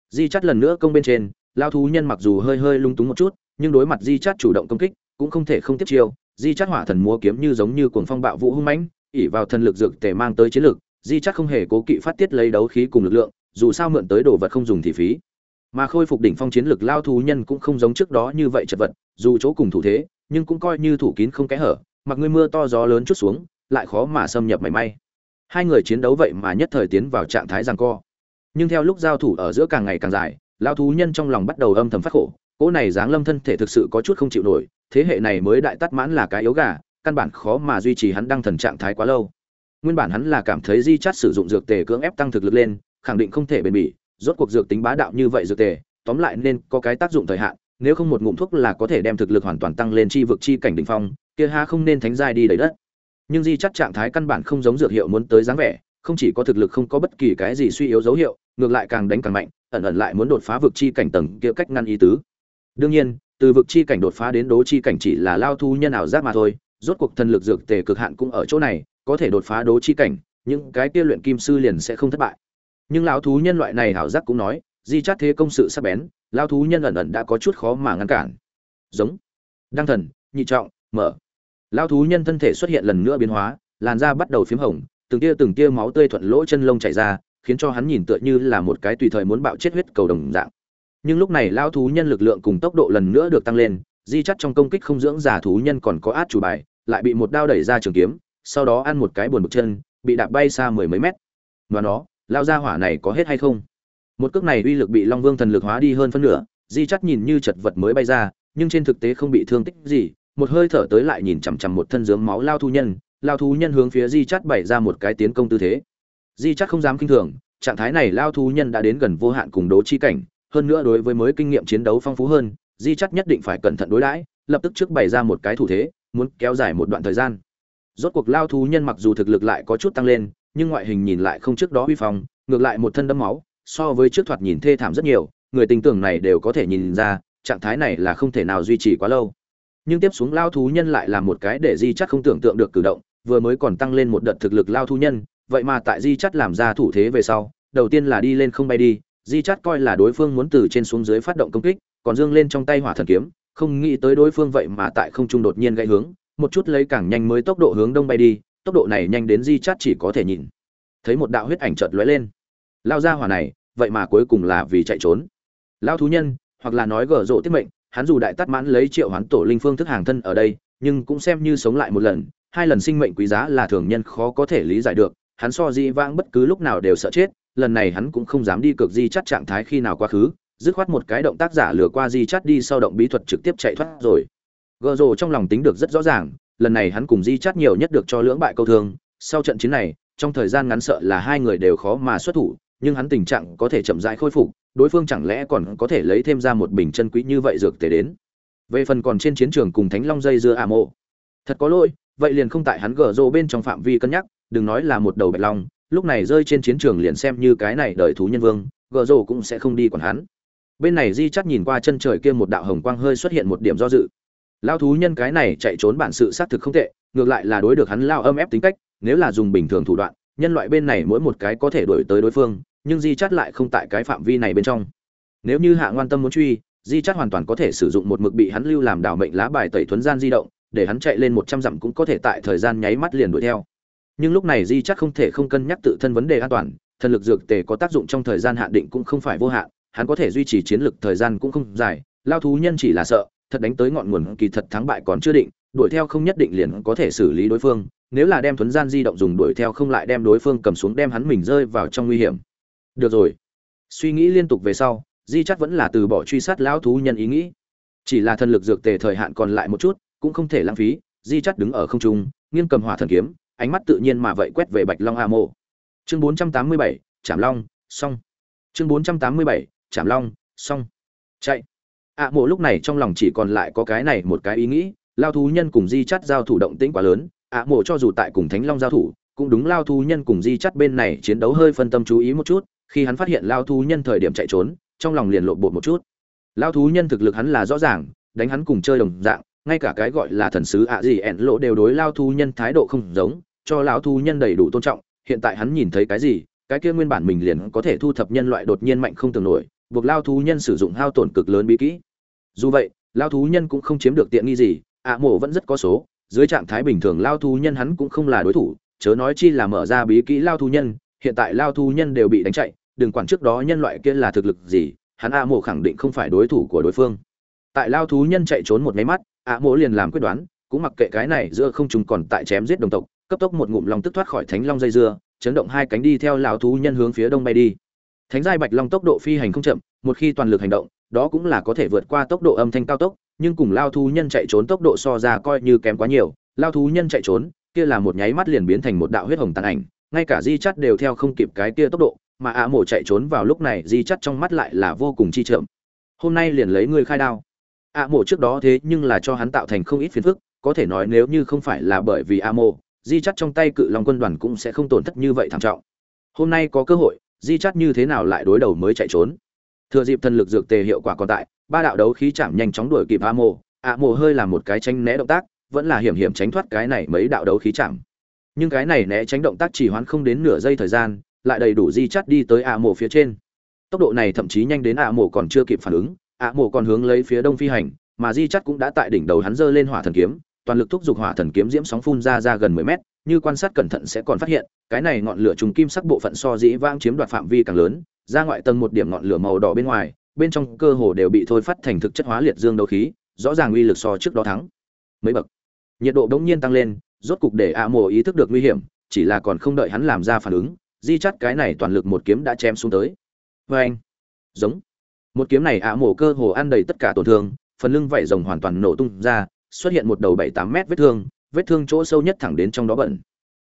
Di chắt lần nữa công bên trên, lao thú nhân mặc dù hơi hơi lung túng một chút, nhưng đối mặt di chắt chủ động công kích cũng không thể không tiếp chiêu, di chắt hỏa thần múa kiếm như giống như cuồng phong bạo vũ hung mãnh ỉ vào thần lực dược tề mang tới chiến lực, di chắt không hề cố kỵ phát tiết lấy đấu khí cùng lực lượng, dù sao mượn tới đồ vật không dùng thì phí. Mà khôi phục đỉnh phong chiến lực lao thú nhân cũng không giống trước đó như vậy chật vật, dù chỗ cùng thủ thế, nhưng cũng coi như thủ kín không kẽ hở, mặc ngươi mưa to gió lớn chút xuống, lại khó mà xâm nhập mảy may. Hai người chiến đấu vậy mà nhất thời tiến vào trạng thái giằng co. Nhưng theo lúc giao thủ ở giữa càng ngày càng dài, lao thú nhân trong lòng bắt đầu âm thầm phát khổ cỗ này dáng lâm thân thể thực sự có chút không chịu nổi, thế hệ này mới đại tắt mãn là cái yếu gà, căn bản khó mà duy trì hắn đang thần trạng thái quá lâu. Nguyên bản hắn là cảm thấy di chát sử dụng dược tề cưỡng ép tăng thực lực lên, khẳng định không thể bền bỉ, rốt cuộc dược tính bá đạo như vậy dược tề, tóm lại nên có cái tác dụng thời hạn, nếu không một ngụm thuốc là có thể đem thực lực hoàn toàn tăng lên chi vực chi cảnh đỉnh phong, kia ha không nên thánh giai đi đầy đất. Nhưng di chắt trạng thái căn bản không giống dược hiệu muốn tới dáng vẻ, không chỉ có thực lực không có bất kỳ cái gì suy yếu dấu hiệu, ngược lại càng đánh càng mạnh, ẩn ẩn lại muốn đột phá vực chi cảnh tầng kia cách ngăn ý tứ đương nhiên, từ vực chi cảnh đột phá đến đố chi cảnh chỉ là lao thu nhân ảo giác mà thôi, rốt cuộc thần lực dược tề cực hạn cũng ở chỗ này, có thể đột phá đố chi cảnh, những cái kia luyện kim sư liền sẽ không thất bại. Nhưng lão thú nhân loại này ảo giác cũng nói, di chát thế công sự sắc bén, lao thú nhân ẩn ẩn đã có chút khó mà ngăn cản. Giống. Đăng thần, nhị trọng, mở. Lao thú nhân thân thể xuất hiện lần nữa biến hóa, làn da bắt đầu p h í m hồng, từng tia từng tia máu tươi thuận lỗ chân lông chảy ra, khiến cho hắn nhìn tựa như là một cái tùy thời muốn bạo chết huyết cầu đồng dạng nhưng lúc này lao thú nhân lực lượng cùng tốc độ lần nữa được tăng lên, di chắt trong công kích không dưỡng giả thú nhân còn có át chủ bài, lại bị một đao đẩy ra trường kiếm, sau đó ăn một cái buồn bực chân, bị đạp bay xa mười mấy mét. Và nó lao ra hỏa này có hết hay không? Một cước này uy lực bị long vương thần lực hóa đi hơn phân nửa, di chắt nhìn như chật vật mới bay ra, nhưng trên thực tế không bị thương tích gì, một hơi thở tới lại nhìn chằm chằm một thân dướng máu lao Thú nhân lao thú nhân hướng phía di chắt bày ra một cái tiến công tư thế. Di chắt không dám kinh thường, trạng thái này lao thú nhân đã đến gần vô hạn cùng đố chi cảnh hơn nữa đối với mới kinh nghiệm chiến đấu phong phú hơn, di chắc nhất định phải cẩn thận đối đãi, lập tức trước bày ra một cái thủ thế, muốn kéo dài một đoạn thời gian. Rốt cuộc lao thú nhân mặc dù thực lực lại có chút tăng lên, nhưng ngoại hình nhìn lại không trước đó uy phong, ngược lại một thân đấm máu, so với trước thoạt nhìn thê thảm rất nhiều, người tình tưởng này đều có thể nhìn ra, trạng thái này là không thể nào duy trì quá lâu. Nhưng tiếp xuống lao thú nhân lại là một cái để di chắc không tưởng tượng được cử động, vừa mới còn tăng lên một đợt thực lực lao thú nhân, vậy mà tại di chắt làm ra thủ thế về sau, đầu tiên là đi lên không bay đi di chát coi là đối phương muốn từ trên xuống dưới phát động công kích, còn dương lên trong tay hỏa thần kiếm, không nghĩ tới đối phương vậy mà tại không trung đột nhiên gãy hướng, một chút lấy càng nhanh mới tốc độ hướng đông bay đi, tốc độ này nhanh đến di chát chỉ có thể nhìn. Thấy một đạo huyết ảnh chợt lóe lên. Lao ra hỏa này, vậy mà cuối cùng là vì chạy trốn. Lao thú nhân, hoặc là nói gở rộ tiết mệnh, hắn dù đại tắt mãn lấy triệu hoán tổ linh phương thức hàng thân ở đây, nhưng cũng xem như sống lại một lần, hai lần sinh mệnh quý giá là thường nhân khó có thể lý giải được, hắn so di vãng bất cứ lúc nào đều sợ chết lần này hắn cũng không dám đi cực di chắt trạng thái khi nào quá khứ dứt khoát một cái động tác giả lừa qua di chắt đi sau động bí thuật trực tiếp chạy thoát rồi gợ rồ trong lòng tính được rất rõ ràng lần này hắn cùng di chắt nhiều nhất được cho lưỡng bại câu thương sau trận chiến này trong thời gian ngắn sợ là hai người đều khó mà xuất thủ nhưng hắn tình trạng có thể chậm rãi khôi phục, đối phương chẳng lẽ còn có thể lấy thêm ra một bình chân quý như vậy dược tế đến. Về phần còn trên chiến trường cùng Thánh Long dây dưa ả mộ. Thật có lỗi, vậy liền không tại hắn gờ rồ bên trong phạm vi cân nhắc, đừng nói là một đầu bạch long, lúc này rơi trên chiến trường liền xem như cái này đời thú nhân vương, gờ rồ cũng sẽ không đi còn hắn. Bên này Di chắt nhìn qua chân trời kia một đạo hồng quang hơi xuất hiện một điểm do dự. Lao thú nhân cái này chạy trốn bản sự xác thực không tệ, ngược lại là đối được hắn lao âm ép tính cách, nếu là dùng bình thường thủ đoạn, nhân loại bên này mỗi một cái có thể đuổi tới đối phương, nhưng di chắt lại không tại cái phạm vi này bên trong nếu như hạ ngoan tâm muốn truy di chắt hoàn toàn có thể sử dụng một mực bị hắn lưu làm đảo mệnh lá bài tẩy thuấn gian di động để hắn chạy lên một trăm dặm cũng có thể tại thời gian nháy mắt liền đuổi theo nhưng lúc này di chắc không thể không cân nhắc tự thân vấn đề an toàn, thần lực dược tề có tác dụng trong thời gian hạn định cũng không phải vô hạn, hắn có thể duy trì chiến lực thời gian cũng không dài, lao thú nhân chỉ là sợ, thật đánh tới ngọn nguồn kỳ thật thắng bại còn chưa định, đuổi theo không nhất định liền có thể xử lý đối phương, nếu là đem thuấn gian di động dùng đuổi theo không lại đem đối phương cầm xuống đem hắn mình rơi vào trong nguy hiểm. Được rồi. Suy nghĩ liên tục về sau, di chắc vẫn là từ bỏ truy sát lão thú nhân ý nghĩ. Chỉ là thần lực dược tề thời hạn còn lại một chút, cũng không thể lãng phí, di chắc đứng ở không trung, nghiêng cầm hỏa thần kiếm ánh mắt tự nhiên mà vậy quét về bạch long a mộ. Chương 487, chạm long xong. Chương 487, chạm long xong. Chạy. Ạ mộ lúc này trong lòng chỉ còn lại có cái này một cái ý nghĩ lao thú nhân cùng di Chát giao thủ động tĩnh quá lớn ạ mộ cho dù tại cùng thánh long giao thủ cũng đúng lao thú nhân cùng di Chát bên này chiến đấu hơi phân tâm chú ý một chút khi hắn phát hiện lao thú nhân thời điểm chạy trốn trong lòng liền lộn bột một chút. Lao thú nhân thực lực hắn là rõ ràng đánh hắn cùng chơi đồng dạng ngay cả cái gọi là thần sứ ạ gì ẹn lộ đều đối lao thu nhân thái độ không giống, cho lão thu nhân đầy đủ tôn trọng. Hiện tại hắn nhìn thấy cái gì, cái kia nguyên bản mình liền có thể thu thập nhân loại đột nhiên mạnh không tưởng nổi, buộc lao thú nhân sử dụng hao tổn cực lớn bí kỹ. Dù vậy, lao thú nhân cũng không chiếm được tiện nghi gì, ạ mộ vẫn rất có số. Dưới trạng thái bình thường lao thú nhân hắn cũng không là đối thủ, chớ nói chi là mở ra bí kỹ lao thú nhân, hiện tại lao thú nhân đều bị đánh chạy, đừng quản trước đó nhân loại kia là thực lực gì, hắn ạ mộ khẳng định không phải đối thủ của đối phương. Tại lao thú nhân chạy trốn một máy mắt ạ Mỗ liền làm quyết đoán, cũng mặc kệ cái này giữa không chúng còn tại chém giết đồng tộc, cấp tốc một ngụm long tức thoát khỏi thánh long dây dưa, chấn động hai cánh đi theo lão thú nhân hướng phía đông bay đi. Thánh giai bạch long tốc độ phi hành không chậm, một khi toàn lực hành động, đó cũng là có thể vượt qua tốc độ âm thanh cao tốc, nhưng cùng lao thú nhân chạy trốn tốc độ so ra coi như kém quá nhiều. Lao thú nhân chạy trốn, kia là một nháy mắt liền biến thành một đạo huyết hồng tàn ảnh, ngay cả di chắt đều theo không kịp cái kia tốc độ, mà ạ mổ chạy trốn vào lúc này, di chắt trong mắt lại là vô cùng chi trượm hôm nay liền lấy người khai đao a mộ trước đó thế nhưng là cho hắn tạo thành không ít phiền phức, có thể nói nếu như không phải là bởi vì a mộ di chắt trong tay cự long quân đoàn cũng sẽ không tổn thất như vậy thảm trọng. Hôm nay có cơ hội, di chắt như thế nào lại đối đầu mới chạy trốn? Thừa dịp thần lực dược tề hiệu quả còn tại, ba đạo đấu khí chạm nhanh chóng đuổi kịp a mộ a mộ hơi làm một cái tranh né động tác, vẫn là hiểm hiểm tránh thoát cái này mấy đạo đấu khí chạm. Nhưng cái này né tránh động tác chỉ hoãn không đến nửa giây thời gian, lại đầy đủ di chắt đi tới a mộ phía trên. Tốc độ này thậm chí nhanh đến a mộ còn chưa kịp phản ứng a mộ còn hướng lấy phía đông phi hành mà di chắt cũng đã tại đỉnh đầu hắn giơ lên hỏa thần kiếm toàn lực thúc giục hỏa thần kiếm diễm sóng phun ra ra gần 10 mét, như quan sát cẩn thận sẽ còn phát hiện, cái này ngọn lửa trùng kim sắc bộ phận so dĩ vang chiếm đoạt phạm vi càng lớn, ra ngoại tầng một điểm ngọn lửa màu đỏ bên ngoài, bên trong cơ hồ đều bị thôi phát thành thực chất hóa liệt dương đấu khí, rõ ràng uy lực so trước đó thắng mấy bậc. Nhiệt độ đống nhiên tăng lên, rốt cục để A Mộ ý thức được nguy hiểm, chỉ là còn không đợi hắn làm ra phản ứng, di chắt cái này toàn lực một kiếm đã chém xuống tới. Oeng! Giống. Một kiếm này A Mộ cơ hồ ăn đầy tất cả tổn thương, phần lưng vảy rồng hoàn toàn nổ tung ra, xuất hiện một đầu bảy tám mét vết thương vết thương chỗ sâu nhất thẳng đến trong đó bẩn.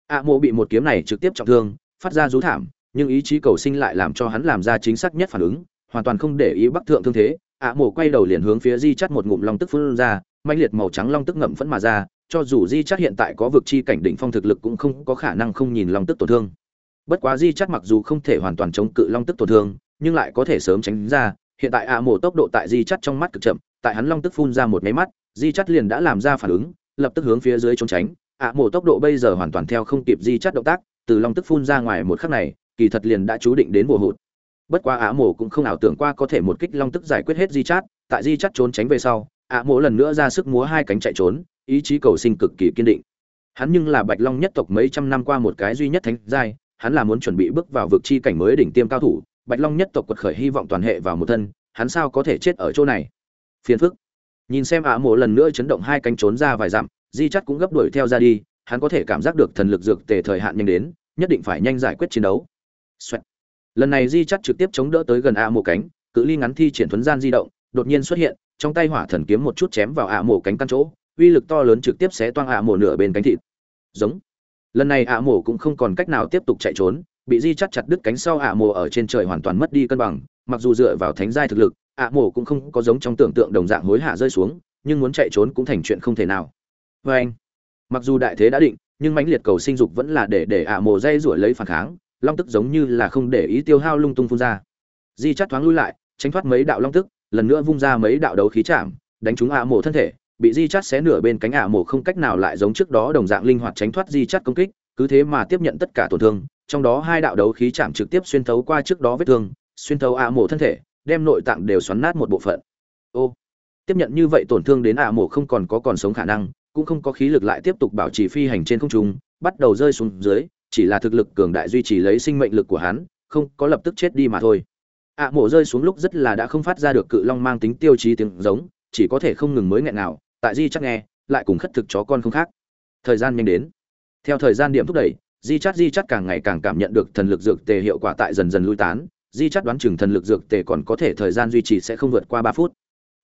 Ạ mộ bị một kiếm này trực tiếp trọng thương phát ra rú thảm nhưng ý chí cầu sinh lại làm cho hắn làm ra chính xác nhất phản ứng hoàn toàn không để ý bắc thượng thương thế. Ạ mộ quay đầu liền hướng phía di chắt một ngụm long tức phun ra manh liệt màu trắng long tức ngậm phẫn mà ra cho dù di chắt hiện tại có vực chi cảnh đỉnh phong thực lực cũng không có khả năng không nhìn long tức tổn thương. Bất quá di chắt mặc dù không thể hoàn toàn chống cự long tức tổn thương nhưng lại có thể sớm tránh ra hiện tại ạ mổ tốc độ tại di chắt trong mắt cực chậm, tại hắn long tức phun ra một máy mắt, di chắt liền đã làm ra phản ứng, lập tức hướng phía dưới trốn tránh. Ạ mổ tốc độ bây giờ hoàn toàn theo không kịp di chắt động tác, từ long tức phun ra ngoài một khắc này, kỳ thật liền đã chú định đến bùa hụt. Bất quá ạ mổ cũng không ảo tưởng qua có thể một kích long tức giải quyết hết di chắt, tại di chắt trốn tránh về sau ạ mổ lần nữa ra sức múa hai cánh chạy trốn, ý chí cầu sinh cực kỳ kiên định. Hắn nhưng là bạch long nhất tộc mấy trăm năm qua một cái duy nhất thánh giai, hắn là muốn chuẩn bị bước vào vực chi cảnh mới đỉnh tiêm cao thủ bạch long nhất tộc quật khởi hy vọng toàn hệ vào một thân, hắn sao có thể chết ở chỗ này? Phiền phức. Nhìn xem ả mộ lần nữa chấn động hai cánh trốn ra vài dặm, di chắt cũng gấp đuổi theo ra đi, hắn có thể cảm giác được thần lực dược tề thời hạn nhanh đến, nhất định phải nhanh giải quyết chiến đấu、Xoẹt. lần này di chắt trực tiếp chống đỡ tới gần ả mộ cánh, cự ly ngắn thi triển thuấn gian di động, đột nhiên xuất hiện, trong tay hỏa thần kiếm một chút chém vào ả mộ cánh căn chỗ, uy lực to lớn trực tiếp xé toang ả mộ nửa bên cánh thịt. Giống. Lần này ả mộ cũng không còn cách nào tiếp tục chạy trốn bị di chắt chặt đứt cánh sau ả mồ ở trên trời hoàn toàn mất đi cân bằng, mặc dù dựa vào thánh giai thực lực, ạ mồ cũng không có giống trong tưởng tượng đồng dạng hối hạ rơi xuống, nhưng muốn chạy trốn cũng thành chuyện không thể nào. Vê anh, mặc dù đại thế đã định, nhưng mãnh liệt cầu sinh dục vẫn là để để ạ mồ dây rủi lấy phản kháng, long tức giống như là không để ý tiêu hao lung tung phun ra. Di chắt thoáng lui lại, tránh thoát mấy đạo long tức, lần nữa vung ra mấy đạo đấu khí chạm, đánh trúng ạ mồ thân thể, bị di chắt xé nửa bên cánh ạ mồ không cách nào lại giống trước đó đồng dạng linh hoạt tránh thoát di chắt công kích, cứ thế mà tiếp nhận tất cả tổn thương trong đó hai đạo đấu khí chạm trực tiếp xuyên thấu qua trước đó vết thương, xuyên thấu ạ mổ thân thể, đem nội tạng đều xoắn nát một bộ phận. Ô, tiếp nhận như vậy tổn thương đến ạ mổ không còn có còn sống khả năng, cũng không có khí lực lại tiếp tục bảo trì phi hành trên không trung, bắt đầu rơi xuống dưới, chỉ là thực lực cường đại duy trì lấy sinh mệnh lực của hắn, không có lập tức chết đi mà thôi. Ạ mổ rơi xuống lúc rất là đã không phát ra được cự long mang tính tiêu chí tiếng giống, chỉ có thể không ngừng mới nghẹn nào tại di chắc nghe, lại cùng khất thực chó con không khác. Thời gian nhanh đến. Theo thời gian điểm thúc đẩy di chắt di chắt càng ngày càng cảm nhận được thần lực dược tề hiệu quả tại dần dần lui tán. Di chắt đoán chừng thần lực dược tề còn có thể thời gian duy trì sẽ không vượt qua ba phút.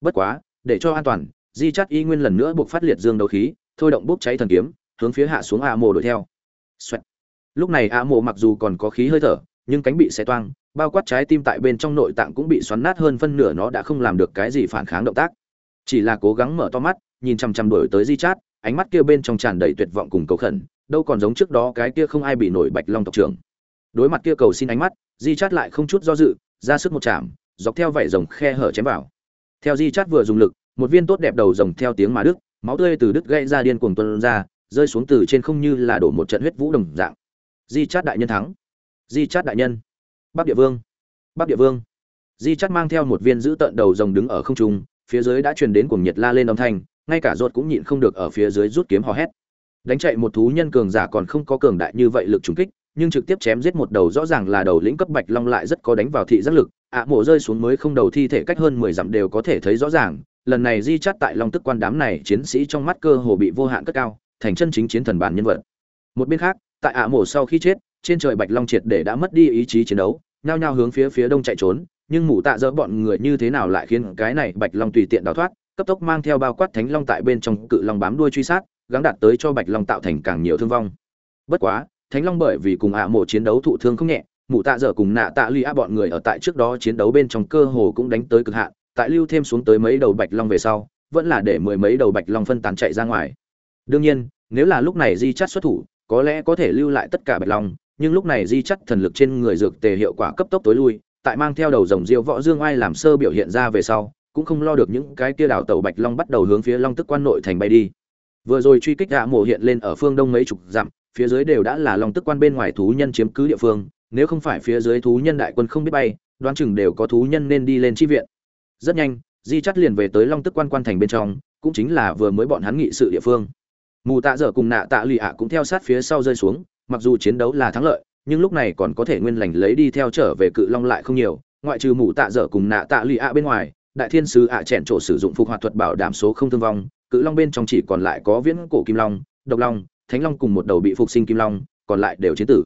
Bất quá, để cho an toàn, di chắt y nguyên lần nữa buộc phát liệt dương đấu khí, thôi động bốc cháy thần kiếm, hướng phía hạ xuống a mồ đuổi theo、Xoẹt. Lúc này a mộ mặc dù còn có khí hơi thở, nhưng cánh bị xé toang, bao quát trái tim tại bên trong nội tạng cũng bị xoắn nát hơn phân nửa nó đã không làm được cái gì phản kháng động tác. Chỉ là cố gắng mở to mắt, nhìn chằm chằm đổi tới di chát, ánh mắt kia bên trong tràn đầy tuyệt vọng cùng cầu khẩn đâu còn giống trước đó cái kia không ai bị nổi bạch long tộc trưởng. Đối mặt kia cầu xin ánh mắt, di chát lại không chút do dự, ra sức một chạm, dọc theo vảy rồng khe hở chém vào. Theo di chát vừa dùng lực, một viên tốt đẹp đầu rồng theo tiếng mà đức máu tươi từ đứt gãy ra điên cuồng tuôn ra, rơi xuống từ trên không như là đổ một trận huyết vũ đồng dạng. Di chát đại nhân thắng. Di chát đại nhân. Bắc địa vương. Bắc địa vương. Di chát mang theo một viên giữ tận đầu rồng đứng ở không trung, phía dưới đã truyền đến cuồng nhiệt la lên âm thanh, ngay cả ruột cũng nhịn không được ở phía dưới rút kiếm hò hét đánh chạy một thú nhân cường giả còn không có cường đại như vậy lực trùng kích, nhưng trực tiếp chém giết một đầu rõ ràng là đầu lĩnh cấp bạch long lại rất có đánh vào thị giác lực, ạ mộ rơi xuống mới không đầu thi thể cách hơn mười dặm đều có thể thấy rõ ràng, lần này di chắt tại long tức quan đám này chiến sĩ trong mắt cơ hồ bị vô hạn cất cao, thành chân chính chiến thần bản nhân vật. Một bên khác, tại ạ mộ sau khi chết, trên trời bạch long triệt để đã mất đi ý chí chiến đấu, nhao nhao hướng phía phía đông chạy trốn, nhưng mụ tạ dỡ bọn người như thế nào lại khiến cái này bạch long tùy tiện đào thoát, cấp tốc mang theo bao quát thánh long tại bên trong cự long bám đuôi truy sát gắng đạt tới cho bạch long tạo thành càng nhiều thương vong. Bất quá, thánh long bởi vì cùng ạ mộ chiến đấu thụ thương không nhẹ, mụ tạ dở cùng nạ tạ ly a bọn người ở tại trước đó chiến đấu bên trong cơ hồ cũng đánh tới cực hạn, tại lưu thêm xuống tới mấy đầu bạch long về sau, vẫn là để mười mấy đầu bạch long phân tán chạy ra ngoài. Đương nhiên, nếu là lúc này di chắt xuất thủ, có lẽ có thể lưu lại tất cả bạch long, nhưng lúc này di chắt thần lực trên người dược tề hiệu quả cấp tốc tối lui, tại mang theo đầu dòng diêu võ dương ai làm sơ biểu hiện ra về sau, cũng không lo được những cái kia đảo tàu bạch long bắt đầu hướng phía long tức quan nội thành bay đi vừa rồi truy kích gã mộ hiện lên ở phương đông mấy chục dặm, phía dưới đều đã là long tức quan bên ngoài thú nhân chiếm cứ địa phương, nếu không phải phía dưới thú nhân đại quân không biết bay, đoán chừng đều có thú nhân nên đi lên chi viện. Rất nhanh, di chắt liền về tới long tức quan quan thành bên trong, cũng chính là vừa mới bọn hắn nghị sự địa phương. Mù tạ dở cùng nạ tạ lụy ạ cũng theo sát phía sau rơi xuống, mặc dù chiến đấu là thắng lợi, nhưng lúc này còn có thể nguyên lành lấy đi theo trở về cự long lại không nhiều, ngoại trừ mù tạ dở cùng nạ tạ lụy ạ bên ngoài, đại thiên sứ ạ chèn trổ sử dụng phục hoạt thuật bảo đảm số không thương vong cự long bên trong chỉ còn lại có viễn cổ kim long, độc long, thánh long cùng một đầu bị phục sinh kim long, còn lại đều chiến tử.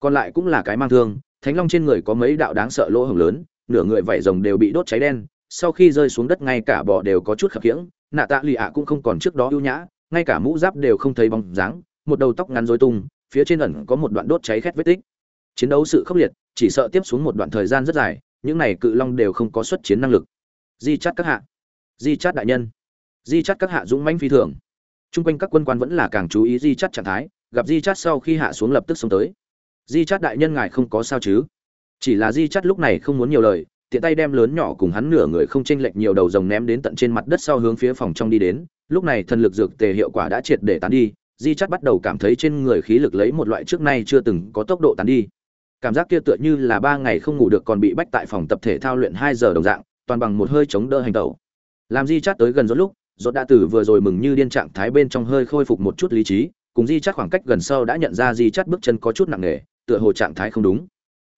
Còn lại cũng là cái mang thương, thánh long trên người có mấy đạo đáng sợ lỗ hổng lớn, nửa người vảy rồng đều bị đốt cháy đen, sau khi rơi xuống đất ngay cả bò đều có chút khập khiễng, nạ tạ lì ạ cũng không còn trước đó ưu nhã, ngay cả mũ giáp đều không thấy bóng dáng, một đầu tóc ngắn rối tung, phía trên ẩn có một đoạn đốt cháy khét vết tích. Chiến đấu sự khốc liệt, chỉ sợ tiếp xuống một đoạn thời gian rất dài, những này cự long đều không có xuất chiến năng lực. Di chát các hạ. Di chát đại nhân di chắt các hạ dũng mãnh phi thường. Chung quanh các quân quan vẫn là càng chú ý di chắt trạng thái, gặp di chắt sau khi hạ xuống lập tức xuống tới. Di chắt đại nhân ngài không có sao chứ? Chỉ là di chắt lúc này không muốn nhiều lời, tiện tay đem lớn nhỏ cùng hắn nửa người không chênh lệch nhiều đầu rồng ném đến tận trên mặt đất sau hướng phía phòng trong đi đến. Lúc này thần lực dược tề hiệu quả đã triệt để tán đi, di chắt bắt đầu cảm thấy trên người khí lực lấy một loại trước nay chưa từng có tốc độ tán đi. Cảm giác kia tựa như là ba ngày không ngủ được còn bị bách tại phòng tập thể thao luyện hai giờ đồng dạng, toàn bằng một hơi chống đỡ hành tẩu. Làm di chắt tới gần rốt lúc rốt đã từ vừa rồi mừng như điên trạng thái bên trong hơi khôi phục một chút lý trí, cùng di chát khoảng cách gần sau đã nhận ra di chát bước chân có chút nặng nề, tựa hồ trạng thái không đúng.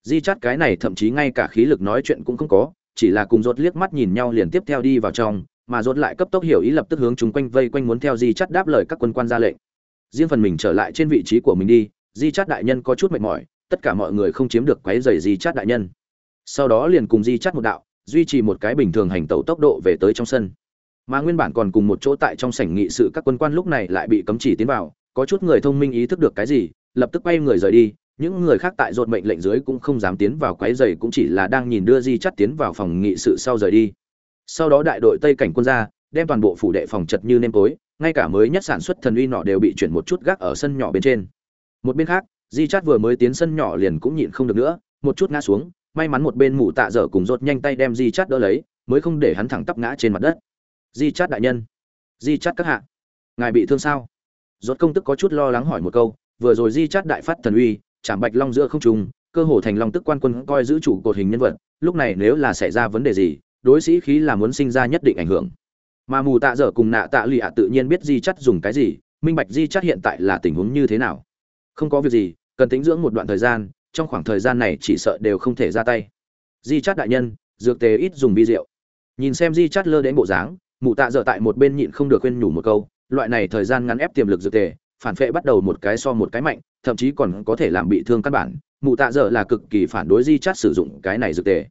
Di chát cái này thậm chí ngay cả khí lực nói chuyện cũng không có, chỉ là cùng rốt liếc mắt nhìn nhau liền tiếp theo đi vào trong, mà rốt lại cấp tốc hiểu ý lập tức hướng chúng quanh vây quanh muốn theo di chát đáp lời các quân quan ra lệnh. Riêng phần mình trở lại trên vị trí của mình đi, di chát đại nhân có chút mệt mỏi, tất cả mọi người không chiếm được quấy rầy di chát đại nhân. Sau đó liền cùng di chát một đạo, duy trì một cái bình thường hành tẩu tốc độ về tới trong sân mà nguyên bản còn cùng một chỗ tại trong sảnh nghị sự các quân quan lúc này lại bị cấm chỉ tiến vào, có chút người thông minh ý thức được cái gì, lập tức quay người rời đi, những người khác tại dột mệnh lệnh dưới cũng không dám tiến vào quái dày cũng chỉ là đang nhìn đưa di chắt tiến vào phòng nghị sự sau rời đi. Sau đó đại đội tây cảnh quân ra, đem toàn bộ phủ đệ phòng chật như nêm tối, ngay cả mới nhất sản xuất thần uy nọ đều bị chuyển một chút gác ở sân nhỏ bên trên. Một bên khác, di chắt vừa mới tiến sân nhỏ liền cũng nhịn không được nữa, một chút ngã xuống, may mắn một bên mụ tạ dở cùng rột nhanh tay đem di chắt đỡ lấy, mới không để hắn thẳng tắp ngã trên mặt đất di chát đại nhân. Di chát các hạ. Ngài bị thương sao? Rốt công tức có chút lo lắng hỏi một câu, vừa rồi di chát đại phát thần uy, chạm bạch long giữa không trùng cơ hồ thành long tức quan quân coi giữ chủ cột hình nhân vật, lúc này nếu là xảy ra vấn đề gì, đối sĩ khí là muốn sinh ra nhất định ảnh hưởng. Mà mù tạ dở cùng nạ tạ lụy ạ tự nhiên biết di chắt dùng cái gì, minh bạch di chắt hiện tại là tình huống như thế nào. Không có việc gì, cần tính dưỡng một đoạn thời gian, trong khoảng thời gian này chỉ sợ đều không thể ra tay. Di chắt đại nhân, dược tề ít dùng vi rượu. Nhìn xem di chắt lơ đến bộ dáng mụ tạ dở tại một bên nhịn không được khuyên nhủ một câu, loại này thời gian ngắn ép tiềm lực dược tề, phản phệ bắt đầu một cái so một cái mạnh, thậm chí còn có thể làm bị thương căn bản. Mụ tạ dở là cực kỳ phản đối di chắt sử dụng cái này dược tề.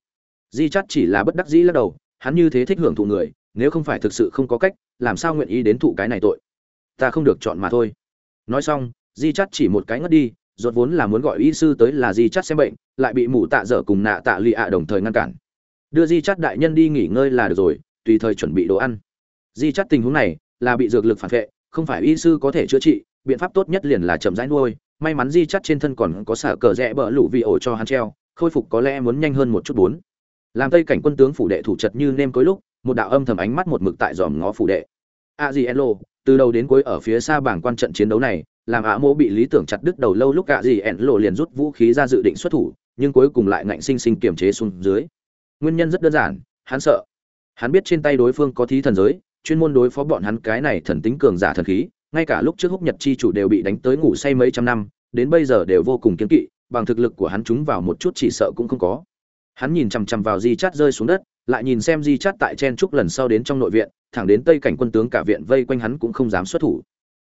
Di chắt chỉ là bất đắc dĩ lắc đầu, hắn như thế thích hưởng thụ người, nếu không phải thực sự không có cách, làm sao nguyện ý đến thụ cái này tội? Ta không được chọn mà thôi. Nói xong, di chắt chỉ một cái ngất đi, rốt vốn là muốn gọi y sư tới là di chắt xem bệnh, lại bị mụ tạ dở cùng nạ tạ lì ạ đồng thời ngăn cản. Đưa di chắt đại nhân đi nghỉ ngơi là được rồi tùy thời chuẩn bị đồ ăn. Di chắt tình huống này là bị dược lực phản vệ, không phải y sư có thể chữa trị, biện pháp tốt nhất liền là chậm rãi nuôi. May mắn di chắt trên thân còn có xả cờ rẽ bỡ lũ vị ổ cho hắn treo, khôi phục có lẽ muốn nhanh hơn một chút bốn. Làm tây cảnh quân tướng phủ đệ thủ chật như nêm cối lúc, một đạo âm thầm ánh mắt một mực tại dòm ngó phủ đệ. A di elo từ đầu đến cuối ở phía xa bảng quan trận chiến đấu này, làm ạ mỗ bị lý tưởng chặt đứt đầu lâu lúc cả gì ẻn lộ liền rút vũ khí ra dự định xuất thủ, nhưng cuối cùng lại ngạnh sinh sinh kiềm chế xuống dưới. Nguyên nhân rất đơn giản, hắn sợ hắn biết trên tay đối phương có thí thần giới, chuyên môn đối phó bọn hắn cái này thần tính cường giả thần khí, ngay cả lúc trước húc nhật chi chủ đều bị đánh tới ngủ say mấy trăm năm, đến bây giờ đều vô cùng kiên kỵ, bằng thực lực của hắn chúng vào một chút chỉ sợ cũng không có. Hắn nhìn chằm chằm vào di chát rơi xuống đất, lại nhìn xem di chát tại chen trúc lần sau đến trong nội viện, thẳng đến tây cảnh quân tướng cả viện vây quanh hắn cũng không dám xuất thủ.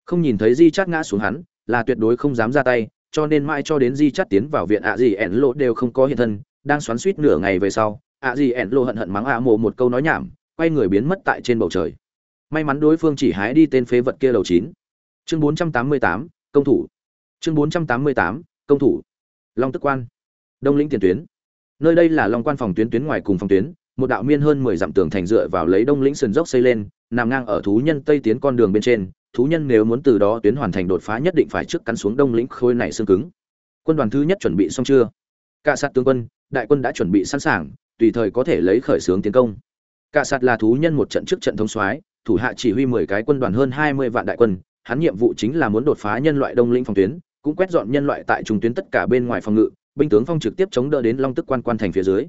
Không nhìn thấy di chát ngã xuống hắn, là tuyệt đối không dám ra tay, cho nên mãi cho đến di chát tiến vào viện ạ gì ẻn lộ đều không có hiện thân, đang xoắn suýt nửa ngày về sau ạ gì ẻn lộ hận hận mắng ạ mộ một câu nói nhảm, quay người biến mất tại trên bầu trời. May mắn đối phương chỉ hái đi tên phế vật kia đầu chín. Chương bốn trăm tám mươi tám, công thủ. Chương bốn trăm tám mươi tám, công thủ. Long tức quan. Đông lĩnh tiền tuyến. Nơi đây là long quan phòng tuyến tuyến ngoài cùng phòng tuyến, một đạo miên hơn mười dặm tường thành dựa vào lấy đông lĩnh sườn dốc xây lên, nằm ngang ở thú nhân tây tiến con đường bên trên. Thú nhân nếu muốn từ đó tuyến hoàn thành đột phá nhất định phải trước cắn xuống đông lĩnh khôi này xương cứng. Quân đoàn thứ nhất chuẩn bị xong chưa? Cả sát tướng quân, đại quân đã chuẩn bị sẵn sàng tùy thời có thể lấy khởi xướng tiến công. Cả sát là thú nhân một trận trước trận thống soái, thủ hạ chỉ huy mười cái quân đoàn hơn hai mươi vạn đại quân, hắn nhiệm vụ chính là muốn đột phá nhân loại đông lĩnh phòng tuyến, cũng quét dọn nhân loại tại trung tuyến tất cả bên ngoài phòng ngự, binh tướng phong trực tiếp chống đỡ đến long tức quan quan thành phía dưới.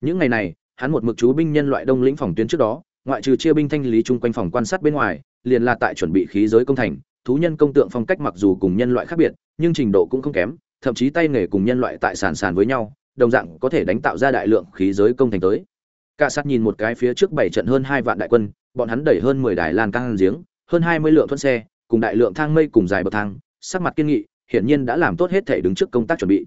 Những ngày này, hắn một mực chú binh nhân loại đông lĩnh phòng tuyến trước đó, ngoại trừ chia binh thanh lý chung quanh phòng quan sát bên ngoài, liền là tại chuẩn bị khí giới công thành, thú nhân công tượng phong cách mặc dù cùng nhân loại khác biệt, nhưng trình độ cũng không kém, thậm chí tay nghề cùng nhân loại tại sàn sàn với nhau đồng dạng có thể đánh tạo ra đại lượng khí giới công thành tới. Cả sát nhìn một cái phía trước bảy trận hơn hai vạn đại quân, bọn hắn đẩy hơn mười đài lan căng giếng, hơn hai mươi lượng thuận xe, cùng đại lượng thang mây cùng dài bậc thang, sắc mặt kiên nghị, hiển nhiên đã làm tốt hết thể đứng trước công tác chuẩn bị.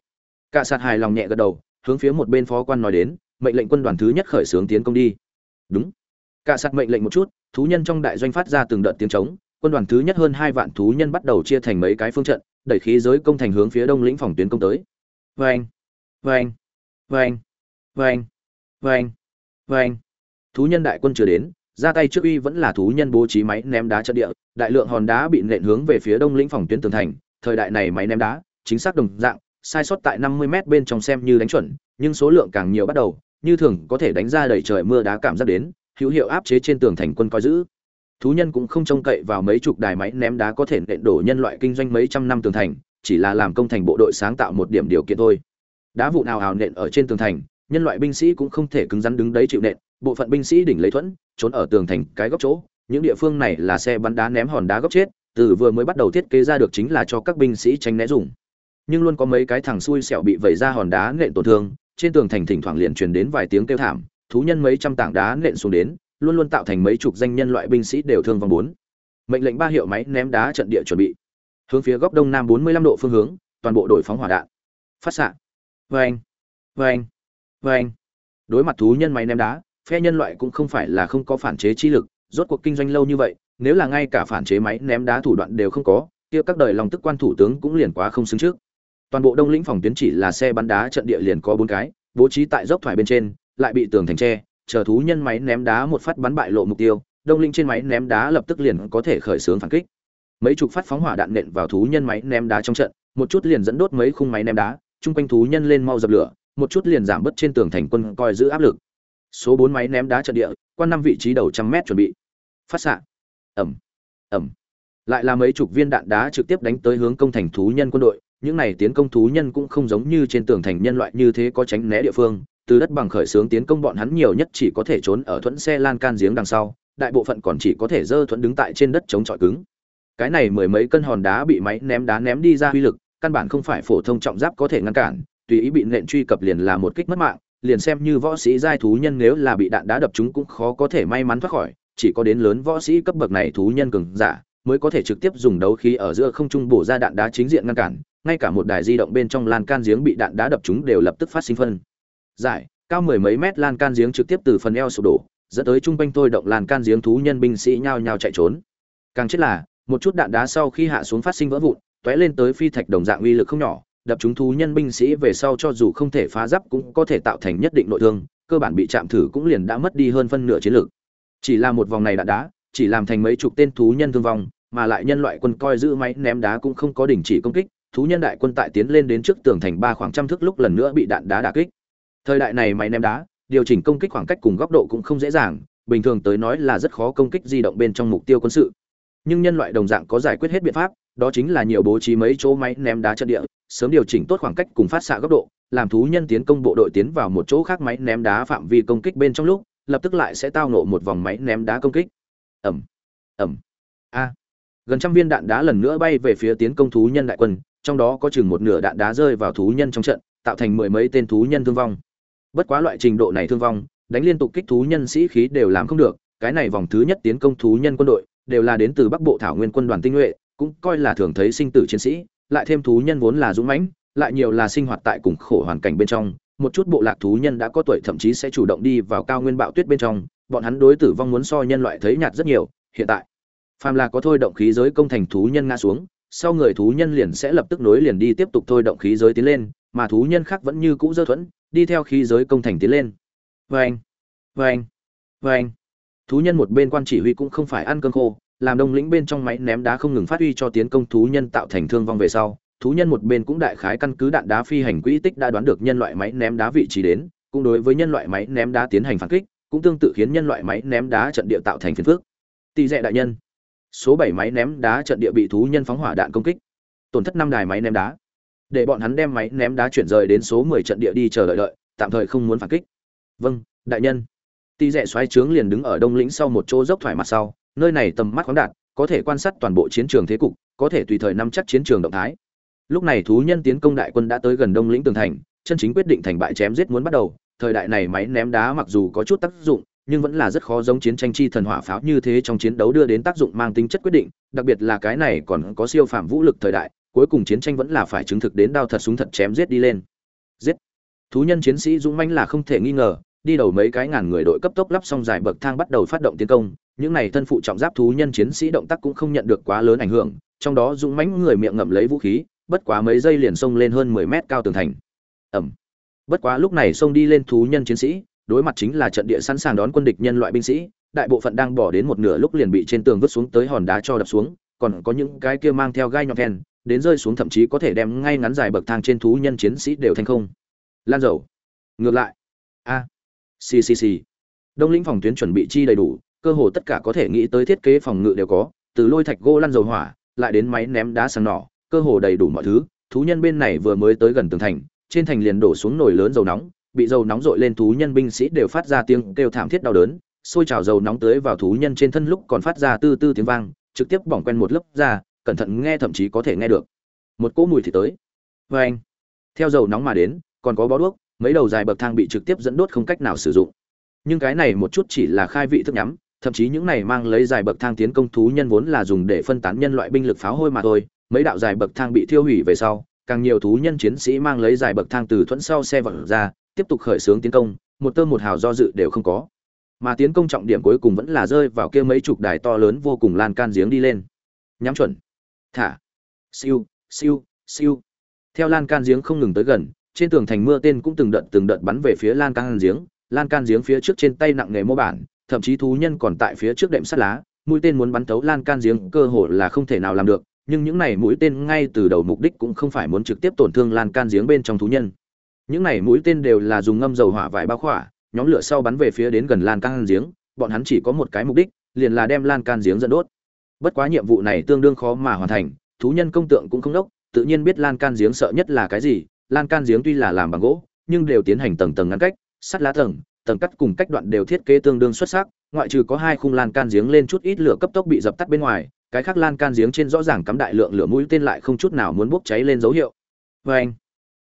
Cả sát hài lòng nhẹ gật đầu, hướng phía một bên phó quan nói đến, mệnh lệnh quân đoàn thứ nhất khởi xướng tiến công đi. Đúng. Cả sát mệnh lệnh một chút, thú nhân trong đại doanh phát ra từng đợt tiếng trống, quân đoàn thứ nhất hơn hai vạn thú nhân bắt đầu chia thành mấy cái phương trận, đẩy khí giới công thành hướng phía đông lĩnh phòng tuyến công tới. Vâng. Vâng vâng. Vâng. Vâng. Vâng. Thú nhân đại quân chưa đến, ra tay trước uy vẫn là thú nhân bố trí máy ném đá trận địa. Đại lượng hòn đá bị nện hướng về phía đông lĩnh phòng tuyến tường thành. Thời đại này máy ném đá, chính xác đồng dạng, sai sót tại 50 mét bên trong xem như đánh chuẩn, nhưng số lượng càng nhiều bắt đầu, như thường có thể đánh ra đầy trời mưa đá cảm giác đến, hữu hiệu áp chế trên tường thành quân coi giữ. Thú nhân cũng không trông cậy vào mấy chục đài máy ném đá có thể nện đổ nhân loại kinh doanh mấy trăm năm tường thành, chỉ là làm công thành bộ đội sáng tạo một điểm điều kiện thôi đá vụ nào hào nện ở trên tường thành, nhân loại binh sĩ cũng không thể cứng rắn đứng đấy chịu nện, bộ phận binh sĩ đỉnh lấy thuẫn, trốn ở tường thành cái góc chỗ. Những địa phương này là xe bắn đá ném hòn đá góc chết, từ vừa mới bắt đầu thiết kế ra được chính là cho các binh sĩ tránh né dùng. Nhưng luôn có mấy cái thằng xui xẻo bị vẩy ra hòn đá nện tổn thương, trên tường thành thỉnh thoảng liền truyền đến vài tiếng kêu thảm, thú nhân mấy trăm tảng đá nện xuống đến, luôn luôn tạo thành mấy chục danh nhân loại binh sĩ đều thương vong bốn. Mệnh lệnh ba hiệu máy ném đá trận địa chuẩn bị. Hướng phía góc đông nam 45 độ phương hướng, toàn bộ đội phóng hỏa đạn. Phát xạ vâng vâng vâng. Đối mặt thú nhân máy ném đá, phe nhân loại cũng không phải là không có phản chế chi lực, rốt cuộc kinh doanh lâu như vậy, nếu là ngay cả phản chế máy ném đá thủ đoạn đều không có, kia các đời lòng tức quan thủ tướng cũng liền quá không xứng trước. Toàn bộ đông lĩnh phòng tuyến chỉ là xe bắn đá trận địa liền có bốn cái, bố trí tại dốc thoải bên trên, lại bị tường thành tre, chờ thú nhân máy ném đá một phát bắn bại lộ mục tiêu, đông lĩnh trên máy ném đá lập tức liền có thể khởi xướng phản kích. Mấy chục phát phóng hỏa đạn nện vào thú nhân máy ném đá trong trận, một chút liền dẫn đốt mấy khung máy ném đá chung quanh thú nhân lên mau dập lửa, một chút liền giảm bớt trên tường thành quân coi giữ áp lực. Số bốn máy ném đá trận địa quan năm vị trí đầu trăm mét chuẩn bị. Phát xạ. Ẩm. Ẩm. Lại là mấy chục viên đạn đá trực tiếp đánh tới hướng công thành thú nhân quân đội, những này tiến công thú nhân cũng không giống như trên tường thành nhân loại như thế có tránh né địa phương, từ đất bằng khởi xướng tiến công bọn hắn nhiều nhất chỉ có thể trốn ở thuẫn xe lan can giếng đằng sau, đại bộ phận còn chỉ có thể dơ thuẫn đứng tại trên đất chống trọi cứng. Cái này mười mấy cân hòn đá bị máy ném đá ném đi ra uy lực căn bản không phải phổ thông trọng giáp có thể ngăn cản, tùy ý bị nện truy cập liền là một kích mất mạng, liền xem như võ sĩ giai thú nhân nếu là bị đạn đá đập chúng cũng khó có thể may mắn thoát khỏi, chỉ có đến lớn võ sĩ cấp bậc này thú nhân cường giả mới có thể trực tiếp dùng đấu khí ở giữa không trung bổ ra đạn đá chính diện ngăn cản, ngay cả một đài di động bên trong lan can giếng bị đạn đá đập chúng đều lập tức phát sinh phân. Giải, cao mười mấy mét lan can giếng trực tiếp từ phần eo sụp đổ, dẫn tới trung quanh tôi động lan can giếng thú nhân binh sĩ nhao nhao chạy trốn. Càng chết là, một chút đạn đá sau khi hạ xuống phát sinh vỡ vụn tóe lên tới phi thạch đồng dạng uy lực không nhỏ, đập chúng thú nhân binh sĩ về sau cho dù không thể phá giáp cũng có thể tạo thành nhất định nội thương, cơ bản bị chạm thử cũng liền đã mất đi hơn phân nửa chiến lực. chỉ là một vòng này đã đá, chỉ làm thành mấy chục tên thú nhân thương vong, mà lại nhân loại quân coi giữ máy ném đá cũng không có đình chỉ công kích, thú nhân đại quân tại tiến lên đến trước tường thành ba khoảng trăm thước lúc lần nữa bị đạn đá đả kích thời đại này máy ném đá, điều chỉnh công kích khoảng cách cùng góc độ cũng không dễ dàng, bình thường tới nói là rất khó công kích di động bên trong mục tiêu quân sự nhưng nhân loại đồng dạng có giải quyết hết biện pháp, đó chính là nhiều bố trí mấy chỗ máy ném đá trận địa, sớm điều chỉnh tốt khoảng cách cùng phát xạ góc độ, làm thú nhân tiến công bộ đội tiến vào một chỗ khác máy ném đá phạm vi công kích bên trong lúc, lập tức lại sẽ tao nộ một vòng máy ném đá công kích. Ẩm ẩm a. Gần trăm viên đạn đá lần nữa bay về phía tiến công thú nhân đại quân, trong đó có chừng một nửa đạn đá rơi vào thú nhân trong trận, tạo thành mười mấy tên thú nhân thương vong. Bất quá loại trình độ này thương vong, đánh liên tục kích thú nhân sĩ khí đều làm không được cái này vòng thứ nhất tiến công thú nhân quân đội, đều là đến từ bắc bộ thảo nguyên quân đoàn tinh nhuệ, cũng coi là thường thấy sinh tử chiến sĩ, lại thêm thú nhân vốn là dũng mãnh, lại nhiều là sinh hoạt tại cùng khổ hoàn cảnh bên trong, một chút bộ lạc thú nhân đã có tuổi thậm chí sẽ chủ động đi vào cao nguyên bạo tuyết bên trong, bọn hắn đối tử vong muốn so nhân loại thấy nhạt rất nhiều, hiện tại, phàm là có thôi động khí giới công thành thú nhân ngã xuống, sau người thú nhân liền sẽ lập tức nối liền đi tiếp tục thôi động khí giới tiến lên, mà thú nhân khác vẫn như cũ dơ thuẫn, đi theo khí giới công thành tiến lên. Vâng vâng vâng thú nhân một bên quan chỉ huy cũng không phải ăn cơm khô, làm đông lĩnh bên trong máy ném đá không ngừng phát huy cho tiến công thú nhân tạo thành thương vong về sau, thú nhân một bên cũng đại khái căn cứ đạn đá phi hành quỹ tích đã đoán được nhân loại máy ném đá vị trí đến, cũng đối với nhân loại máy ném đá tiến hành phản kích, cũng tương tự khiến nhân loại máy ném đá trận địa tạo thành phiền phước tỷ dẹ đại nhân. Số bảy máy ném đá trận địa bị thú nhân phóng hỏa đạn công kích. Tổn thất năm đài máy ném đá. Để bọn hắn đem máy ném đá chuyển rời đến số mười trận địa đi chờ đợi đợi, tạm thời không muốn phản kích. Vâng đại nhân tỷ dẹ xoáy trướng liền đứng ở đông lĩnh sau một chỗ dốc thoải mặt sau, nơi này tầm mắt khoáng đạt, có thể quan sát toàn bộ chiến trường thế cục, có thể tùy thời nắm chắc chiến trường động thái. Lúc này thú nhân tiến công đại quân đã tới gần đông lĩnh tường thành, chân chính quyết định thành bại chém giết muốn bắt đầu. Thời đại này máy ném đá mặc dù có chút tác dụng, nhưng vẫn là rất khó giống chiến tranh chi thần hỏa pháo như thế trong chiến đấu đưa đến tác dụng mang tính chất quyết định, đặc biệt là cái này còn có siêu phạm vũ lực thời đại, cuối cùng chiến tranh vẫn là phải chứng thực đến đao thật súng thật chém giết đi lên. Giết. Thú nhân chiến sĩ dũng mãnh là không thể nghi ngờ đi đầu mấy cái ngàn người đội cấp tốc lắp xong dài bậc thang bắt đầu phát động tiến công, những này thân phụ trọng giáp thú nhân chiến sĩ động tác cũng không nhận được quá lớn ảnh hưởng, trong đó dũng mãnh người miệng ngậm lấy vũ khí, bất quá mấy giây liền xông lên hơn mười mét cao tường thành. Ẩm bất quá lúc này xông đi lên thú nhân chiến sĩ, đối mặt chính là trận địa sẵn sàng đón quân địch nhân loại binh sĩ, đại bộ phận đang bỏ đến một nửa lúc liền bị trên tường vứt xuống tới hòn đá cho đập xuống, còn có những cái kia mang theo gai nhọn thèn đến rơi xuống thậm chí có thể đem ngay ngắn dài bậc thang trên thú nhân chiến sĩ đều thành không. Lan dầu. Ngược lại. A. à ccc đông lĩnh phòng tuyến chuẩn bị chi đầy đủ cơ hồ tất cả có thể nghĩ tới thiết kế phòng ngự đều có từ lôi thạch gỗ lăn dầu hỏa lại đến máy ném đá sáng nỏ cơ hồ đầy đủ mọi thứ. Thú nhân bên này vừa mới tới gần tường thành trên thành liền đổ xuống nồi lớn dầu nóng bị dầu nóng dội lên thú nhân binh sĩ đều phát ra tiếng kêu thảm thiết đau đớn. Xôi trào dầu nóng tới vào thú nhân trên thân lúc còn phát ra tư tư tiếng vang trực tiếp bỏng quen một lớp ra, cẩn thận nghe thậm chí có thể nghe được. Một cỗ mùi thì tới. Vê anh theo dầu nóng mà đến còn có bó đuốc mấy đầu dài bậc thang bị trực tiếp dẫn đốt không cách nào sử dụng. Nhưng cái này một chút chỉ là khai vị thức nhắm, thậm chí những này mang lấy dài bậc thang tiến công thú nhân vốn là dùng để phân tán nhân loại binh lực pháo hôi mà thôi. Mấy đạo dài bậc thang bị thiêu hủy về sau, càng nhiều thú nhân chiến sĩ mang lấy dài bậc thang từ thuẫn sau xe vận ra, tiếp tục khởi xướng tiến công, một tơ một hào do dự đều không có. Mà tiến công trọng điểm cuối cùng vẫn là rơi vào kia mấy chục đài to lớn vô cùng lan can giếng đi lên. Nhắm chuẩn. Thả. Siêu siêu siêu. Theo lan can giếng không ngừng tới gần trên tường thành mưa tên cũng từng đợt từng đợt bắn về phía lan can giếng, lan can giếng phía trước trên tay nặng nghề mô bản, thậm chí thú nhân còn tại phía trước đệm sắt lá, mũi tên muốn bắn tấu lan can giếng cơ hồ là không thể nào làm được, nhưng những này mũi tên ngay từ đầu mục đích cũng không phải muốn trực tiếp tổn thương lan can giếng bên trong thú nhân. Những này mũi tên đều là dùng ngâm dầu hỏa vải bao khỏa, nhóm lửa sau bắn về phía đến gần lan can giếng, bọn hắn chỉ có một cái mục đích, liền là đem lan can giếng dẫn đốt. Bất quá nhiệm vụ này tương đương khó mà hoàn thành, thú nhân công tượng cũng không đốc, tự nhiên biết lan can giếng sợ nhất là cái gì lan can giếng tuy là làm bằng gỗ, nhưng đều tiến hành tầng tầng ngăn cách, sắt lá tầng tầng cắt cùng cách đoạn đều thiết kế tương đương xuất sắc, ngoại trừ có hai khung lan can giếng lên chút ít lửa cấp tốc bị dập tắt bên ngoài, cái khác lan can giếng trên rõ ràng cắm đại lượng lửa mũi tên lại không chút nào muốn bốc cháy lên dấu hiệu. Vê anh,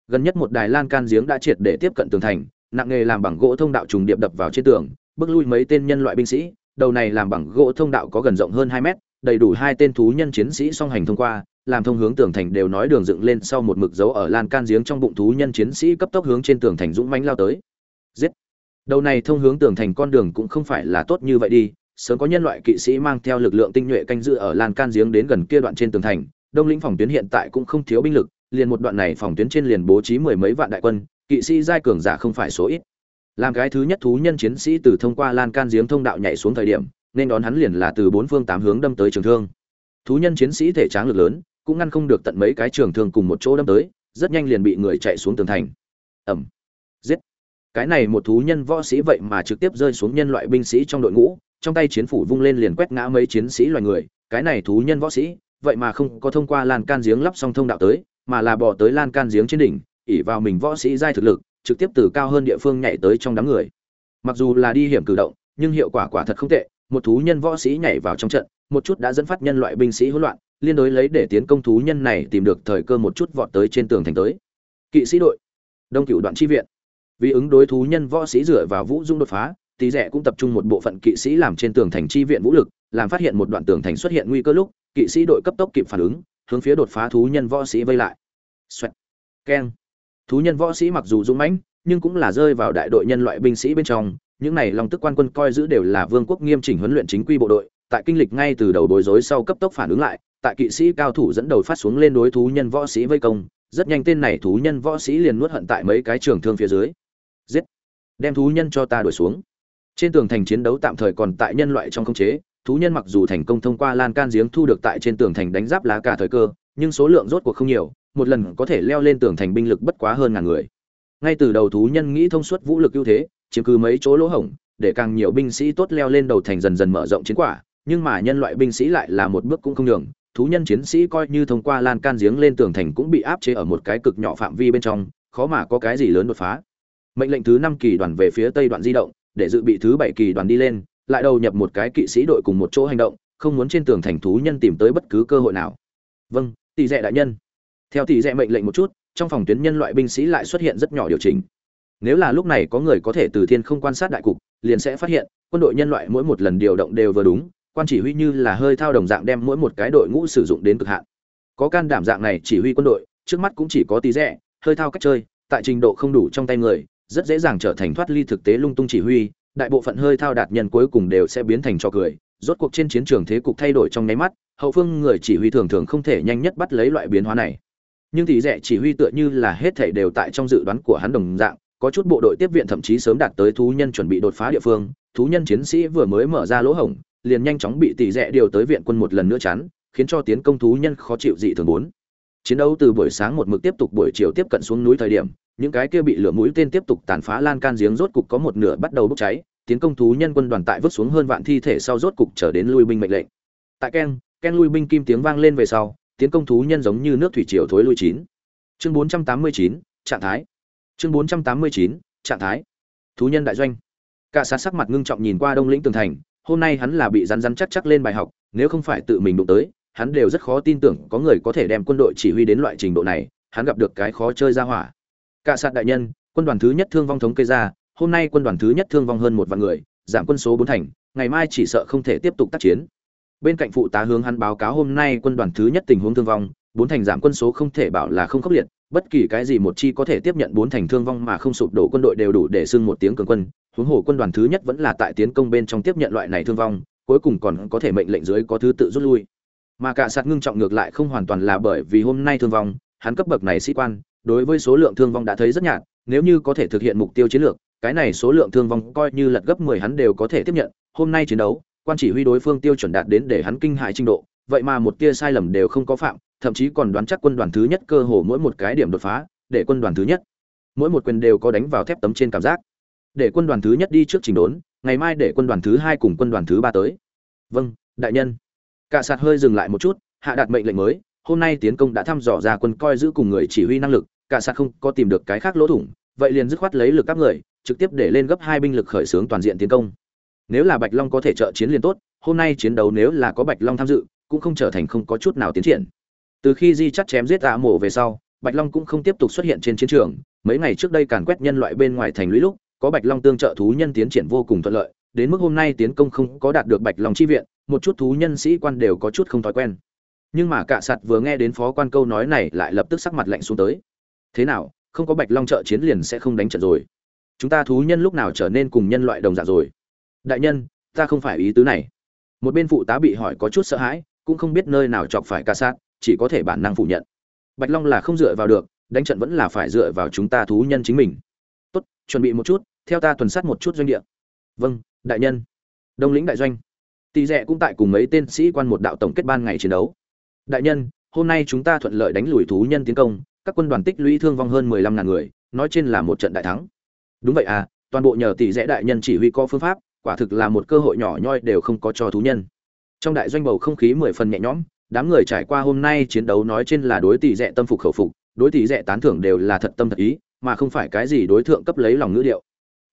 gần nhất một đài lan can giếng đã triệt để tiếp cận tường thành, nặng nghề làm bằng gỗ thông đạo trùng điệp đập vào trên tường, bước lui mấy tên nhân loại binh sĩ, đầu này làm bằng gỗ thông đạo có gần rộng hơn hai mét, đầy đủ hai tên thú nhân chiến sĩ song hành thông qua làm thông hướng tường thành đều nói đường dựng lên sau một mực dấu ở lan can giếng trong bụng thú nhân chiến sĩ cấp tốc hướng trên tường thành dũng mãnh lao tới. Giết! Đầu này thông hướng tường thành con đường cũng không phải là tốt như vậy đi, sớm có nhân loại kỵ sĩ mang theo lực lượng tinh nhuệ canh giữ ở lan can giếng đến gần kia đoạn trên tường thành, đông lĩnh phòng tuyến hiện tại cũng không thiếu binh lực, liền một đoạn này phòng tuyến trên liền bố trí mười mấy vạn đại quân, kỵ sĩ giai cường giả không phải số ít. Làm cái thứ nhất thú nhân chiến sĩ từ thông qua lan can giếng thông đạo nhảy xuống thời điểm, nên đón hắn liền là từ bốn phương tám hướng đâm tới trường thương. Thú nhân chiến sĩ thể tráng lực lớn cũng ngăn không được tận mấy cái trường thương cùng một chỗ đâm tới, rất nhanh liền bị người chạy xuống tường thành. Ẩm giết. Cái này một thú nhân võ sĩ vậy mà trực tiếp rơi xuống nhân loại binh sĩ trong đội ngũ, trong tay chiến phủ vung lên liền quét ngã mấy chiến sĩ loài người. Cái này thú nhân võ sĩ, vậy mà không có thông qua lan can giếng lắp xong thông đạo tới, mà là bỏ tới lan can giếng trên đỉnh, ỉ vào mình võ sĩ giai thực lực, trực tiếp từ cao hơn địa phương nhảy tới trong đám người. Mặc dù là đi hiểm cử động, nhưng hiệu quả quả thật không tệ. Một thú nhân võ sĩ nhảy vào trong trận, một chút đã dẫn phát nhân loại binh sĩ hỗn loạn liên đối lấy để tiến công thú nhân này tìm được thời cơ một chút vọt tới trên tường thành tới. Kỵ sĩ đội, đông cửu đoạn chi viện. Vì ứng đối thú nhân võ sĩ dựa vào vũ dung đột phá, tí rẻ cũng tập trung một bộ phận kỵ sĩ làm trên tường thành chi viện vũ lực, làm phát hiện một đoạn tường thành xuất hiện nguy cơ lúc, kỵ sĩ đội cấp tốc kịp phản ứng, hướng phía đột phá thú nhân võ sĩ vây lại. Xoẹt. keng. Thú nhân võ sĩ mặc dù dũng mãnh, nhưng cũng là rơi vào đại đội nhân loại binh sĩ bên trong, những này lòng tức quan quân coi giữ đều là vương quốc nghiêm chỉnh huấn luyện chính quy bộ đội, tại kinh lịch ngay từ đầu bối rối sau cấp tốc phản ứng lại tại kỵ sĩ cao thủ dẫn đầu phát xuống lên đối thú nhân võ sĩ vây công, rất nhanh tên này thú nhân võ sĩ liền nuốt hận tại mấy cái trường thương phía dưới. Giết! Đem thú nhân cho ta đuổi xuống. Trên tường thành chiến đấu tạm thời còn tại nhân loại trong không chế, thú nhân mặc dù thành công thông qua lan can giếng thu được tại trên tường thành đánh giáp lá cả thời cơ, nhưng số lượng rốt cuộc không nhiều, một lần có thể leo lên tường thành binh lực bất quá hơn ngàn người. Ngay từ đầu thú nhân nghĩ thông suốt vũ lực ưu thế, chiếm cứ mấy chỗ lỗ hổng, để càng nhiều binh sĩ tốt leo lên đầu thành dần dần mở rộng chiến quả, nhưng mà nhân loại binh sĩ lại là một bước cũng không đường thú nhân chiến sĩ coi như thông qua lan can giếng lên tường thành cũng bị áp chế ở một cái cực nhỏ phạm vi bên trong, khó mà có cái gì lớn đột phá. Mệnh lệnh thứ năm kỳ đoàn về phía tây đoạn di động, để dự bị thứ bảy kỳ đoàn đi lên, lại đầu nhập một cái kỵ sĩ đội cùng một chỗ hành động, không muốn trên tường thành thú nhân tìm tới bất cứ cơ hội nào. Vâng tỷ dẹ đại nhân. Theo tỷ dẹ mệnh lệnh một chút, trong phòng tuyến nhân loại binh sĩ lại xuất hiện rất nhỏ điều chỉnh. Nếu là lúc này có người có thể từ thiên không quan sát đại cục, liền sẽ phát hiện, quân đội nhân loại mỗi một lần điều động đều vừa đúng quan chỉ huy như là hơi thao đồng dạng đem mỗi một cái đội ngũ sử dụng đến cực hạn. Có can đảm dạng này chỉ huy quân đội, trước mắt cũng chỉ có tí rẻ, hơi thao cách chơi, tại trình độ không đủ trong tay người, rất dễ dàng trở thành thoát ly thực tế lung tung chỉ huy, đại bộ phận hơi thao đạt nhân cuối cùng đều sẽ biến thành trò cười. Rốt cuộc trên chiến trường thế cục thay đổi trong nháy mắt, hậu phương người chỉ huy thường thường không thể nhanh nhất bắt lấy loại biến hóa này. Nhưng tỷ rẻ chỉ huy tựa như là hết thảy đều tại trong dự đoán của hắn đồng dạng, có chút bộ đội tiếp viện thậm chí sớm đạt tới thú nhân chuẩn bị đột phá địa phương. Thú nhân chiến sĩ vừa mới mở ra lỗ hổng liền nhanh chóng bị tỷ rẽ điều tới viện quân một lần nữa chắn khiến cho tiến công thú nhân khó chịu dị thường bốn. Chiến đấu từ buổi sáng một mực tiếp tục buổi chiều tiếp cận xuống núi thời điểm những cái kia bị lửa mũi tên tiếp tục tàn phá lan can giếng rốt cục có một nửa bắt đầu bốc cháy tiến công thú nhân quân đoàn tại vứt xuống hơn vạn thi thể sau rốt cục trở đến lui binh mệnh lệnh. Tại ken ken lui binh kim tiếng vang lên về sau tiến công thú nhân giống như nước thủy triều thối lui chín. Chương 489, trạng thái. Chương 489, trạng thái. Thú nhân đại doanh. Cả sát sắc mặt ngưng trọng nhìn qua đông lĩnh tường thành hôm nay hắn là bị rắn rắn chắc chắc lên bài học, nếu không phải tự mình đụng tới, hắn đều rất khó tin tưởng có người có thể đem quân đội chỉ huy đến loại trình độ này, hắn gặp được cái khó chơi ra hỏa. Cả sạt đại nhân, quân đoàn thứ nhất thương vong thống kê ra, hôm nay quân đoàn thứ nhất thương vong hơn một vạn người, giảm quân số bốn thành, ngày mai chỉ sợ không thể tiếp tục tác chiến. Bên cạnh phụ tá hướng hắn báo cáo hôm nay quân đoàn thứ nhất tình huống thương vong, bốn thành giảm quân số không thể bảo là không khốc liệt, bất kỳ cái gì một chi có thể tiếp nhận bốn thành thương vong mà không sụp đổ quân đội đều đủ để xưng một tiếng cường quân huống hồ quân đoàn thứ nhất vẫn là tại tiến công bên trong tiếp nhận loại này thương vong, cuối cùng còn có thể mệnh lệnh dưới có thứ tự rút lui. Mà cả sạt ngưng trọng ngược lại không hoàn toàn là bởi vì hôm nay thương vong, hắn cấp bậc này sĩ quan, đối với số lượng thương vong đã thấy rất nhạt, nếu như có thể thực hiện mục tiêu chiến lược, cái này số lượng thương vong coi như lật gấp 10 hắn đều có thể tiếp nhận, hôm nay chiến đấu, quan chỉ huy đối phương tiêu chuẩn đạt đến để hắn kinh hại trình độ, vậy mà một tia sai lầm đều không có phạm, thậm chí còn đoán chắc quân đoàn thứ nhất cơ hồ mỗi một cái điểm đột phá, để quân đoàn thứ nhất, mỗi một quyền đều có đánh vào thép tấm trên cảm giác để quân đoàn thứ nhất đi trước trình đốn, ngày mai để quân đoàn thứ hai cùng quân đoàn thứ ba tới. Vâng đại nhân. Cả sạt hơi dừng lại một chút, hạ đạt mệnh lệnh mới, hôm nay tiến công đã thăm dò ra quân coi giữ cùng người chỉ huy năng lực cả sạt không có tìm được cái khác lỗ thủng, vậy liền dứt khoát lấy lực các người, trực tiếp để lên gấp hai binh lực khởi xướng toàn diện tiến công. Nếu là bạch long có thể trợ chiến liền tốt, hôm nay chiến đấu nếu là có bạch long tham dự, cũng không trở thành không có chút nào tiến triển. Từ khi di chắt chém giết ạ mổ về sau, bạch long cũng không tiếp tục xuất hiện trên chiến trường, mấy ngày trước đây càn quét nhân loại bên ngoài thành lũy lúc có bạch long tương trợ thú nhân tiến triển vô cùng thuận lợi, đến mức hôm nay tiến công không có đạt được bạch long chi viện, một chút thú nhân sĩ quan đều có chút không thói quen. Nhưng mà cạ sạt vừa nghe đến phó quan câu nói này lại lập tức sắc mặt lạnh xuống tới. Thế nào, không có bạch long trợ chiến liền sẽ không đánh trận rồi? Chúng ta thú nhân lúc nào trở nên cùng nhân loại đồng dạng rồi? Đại nhân, ta không phải ý tứ này. Một bên phụ tá bị hỏi có chút sợ hãi, cũng không biết nơi nào chọc phải ca sát chỉ có thể bản năng phủ nhận. Bạch long là không dựa vào được, đánh trận vẫn là phải dựa vào chúng ta thú nhân chính mình. Tốt, chuẩn bị một chút theo ta tuần sát một chút doanh địa. Vâng đại nhân. Đông lĩnh đại doanh. Tỷ rẽ cũng tại cùng mấy tên sĩ quan một đạo tổng kết ban ngày chiến đấu. Đại nhân, hôm nay chúng ta thuận lợi đánh lùi thú nhân tiến công, các quân đoàn tích lũy thương vong hơn mười lăm ngàn người, nói trên là một trận đại thắng. Đúng vậy à toàn bộ nhờ tỷ rẽ đại nhân chỉ huy có phương pháp, quả thực là một cơ hội nhỏ nhoi đều không có cho thú nhân. Trong đại doanh bầu không khí mười phần nhẹ nhõm, đám người trải qua hôm nay chiến đấu nói trên là đối tỷ rẽ tâm phục khẩu phục, đối tỷ rẽ tán thưởng đều là thật tâm thật ý, mà không phải cái gì đối tượng cấp lấy lòng ngữ điệu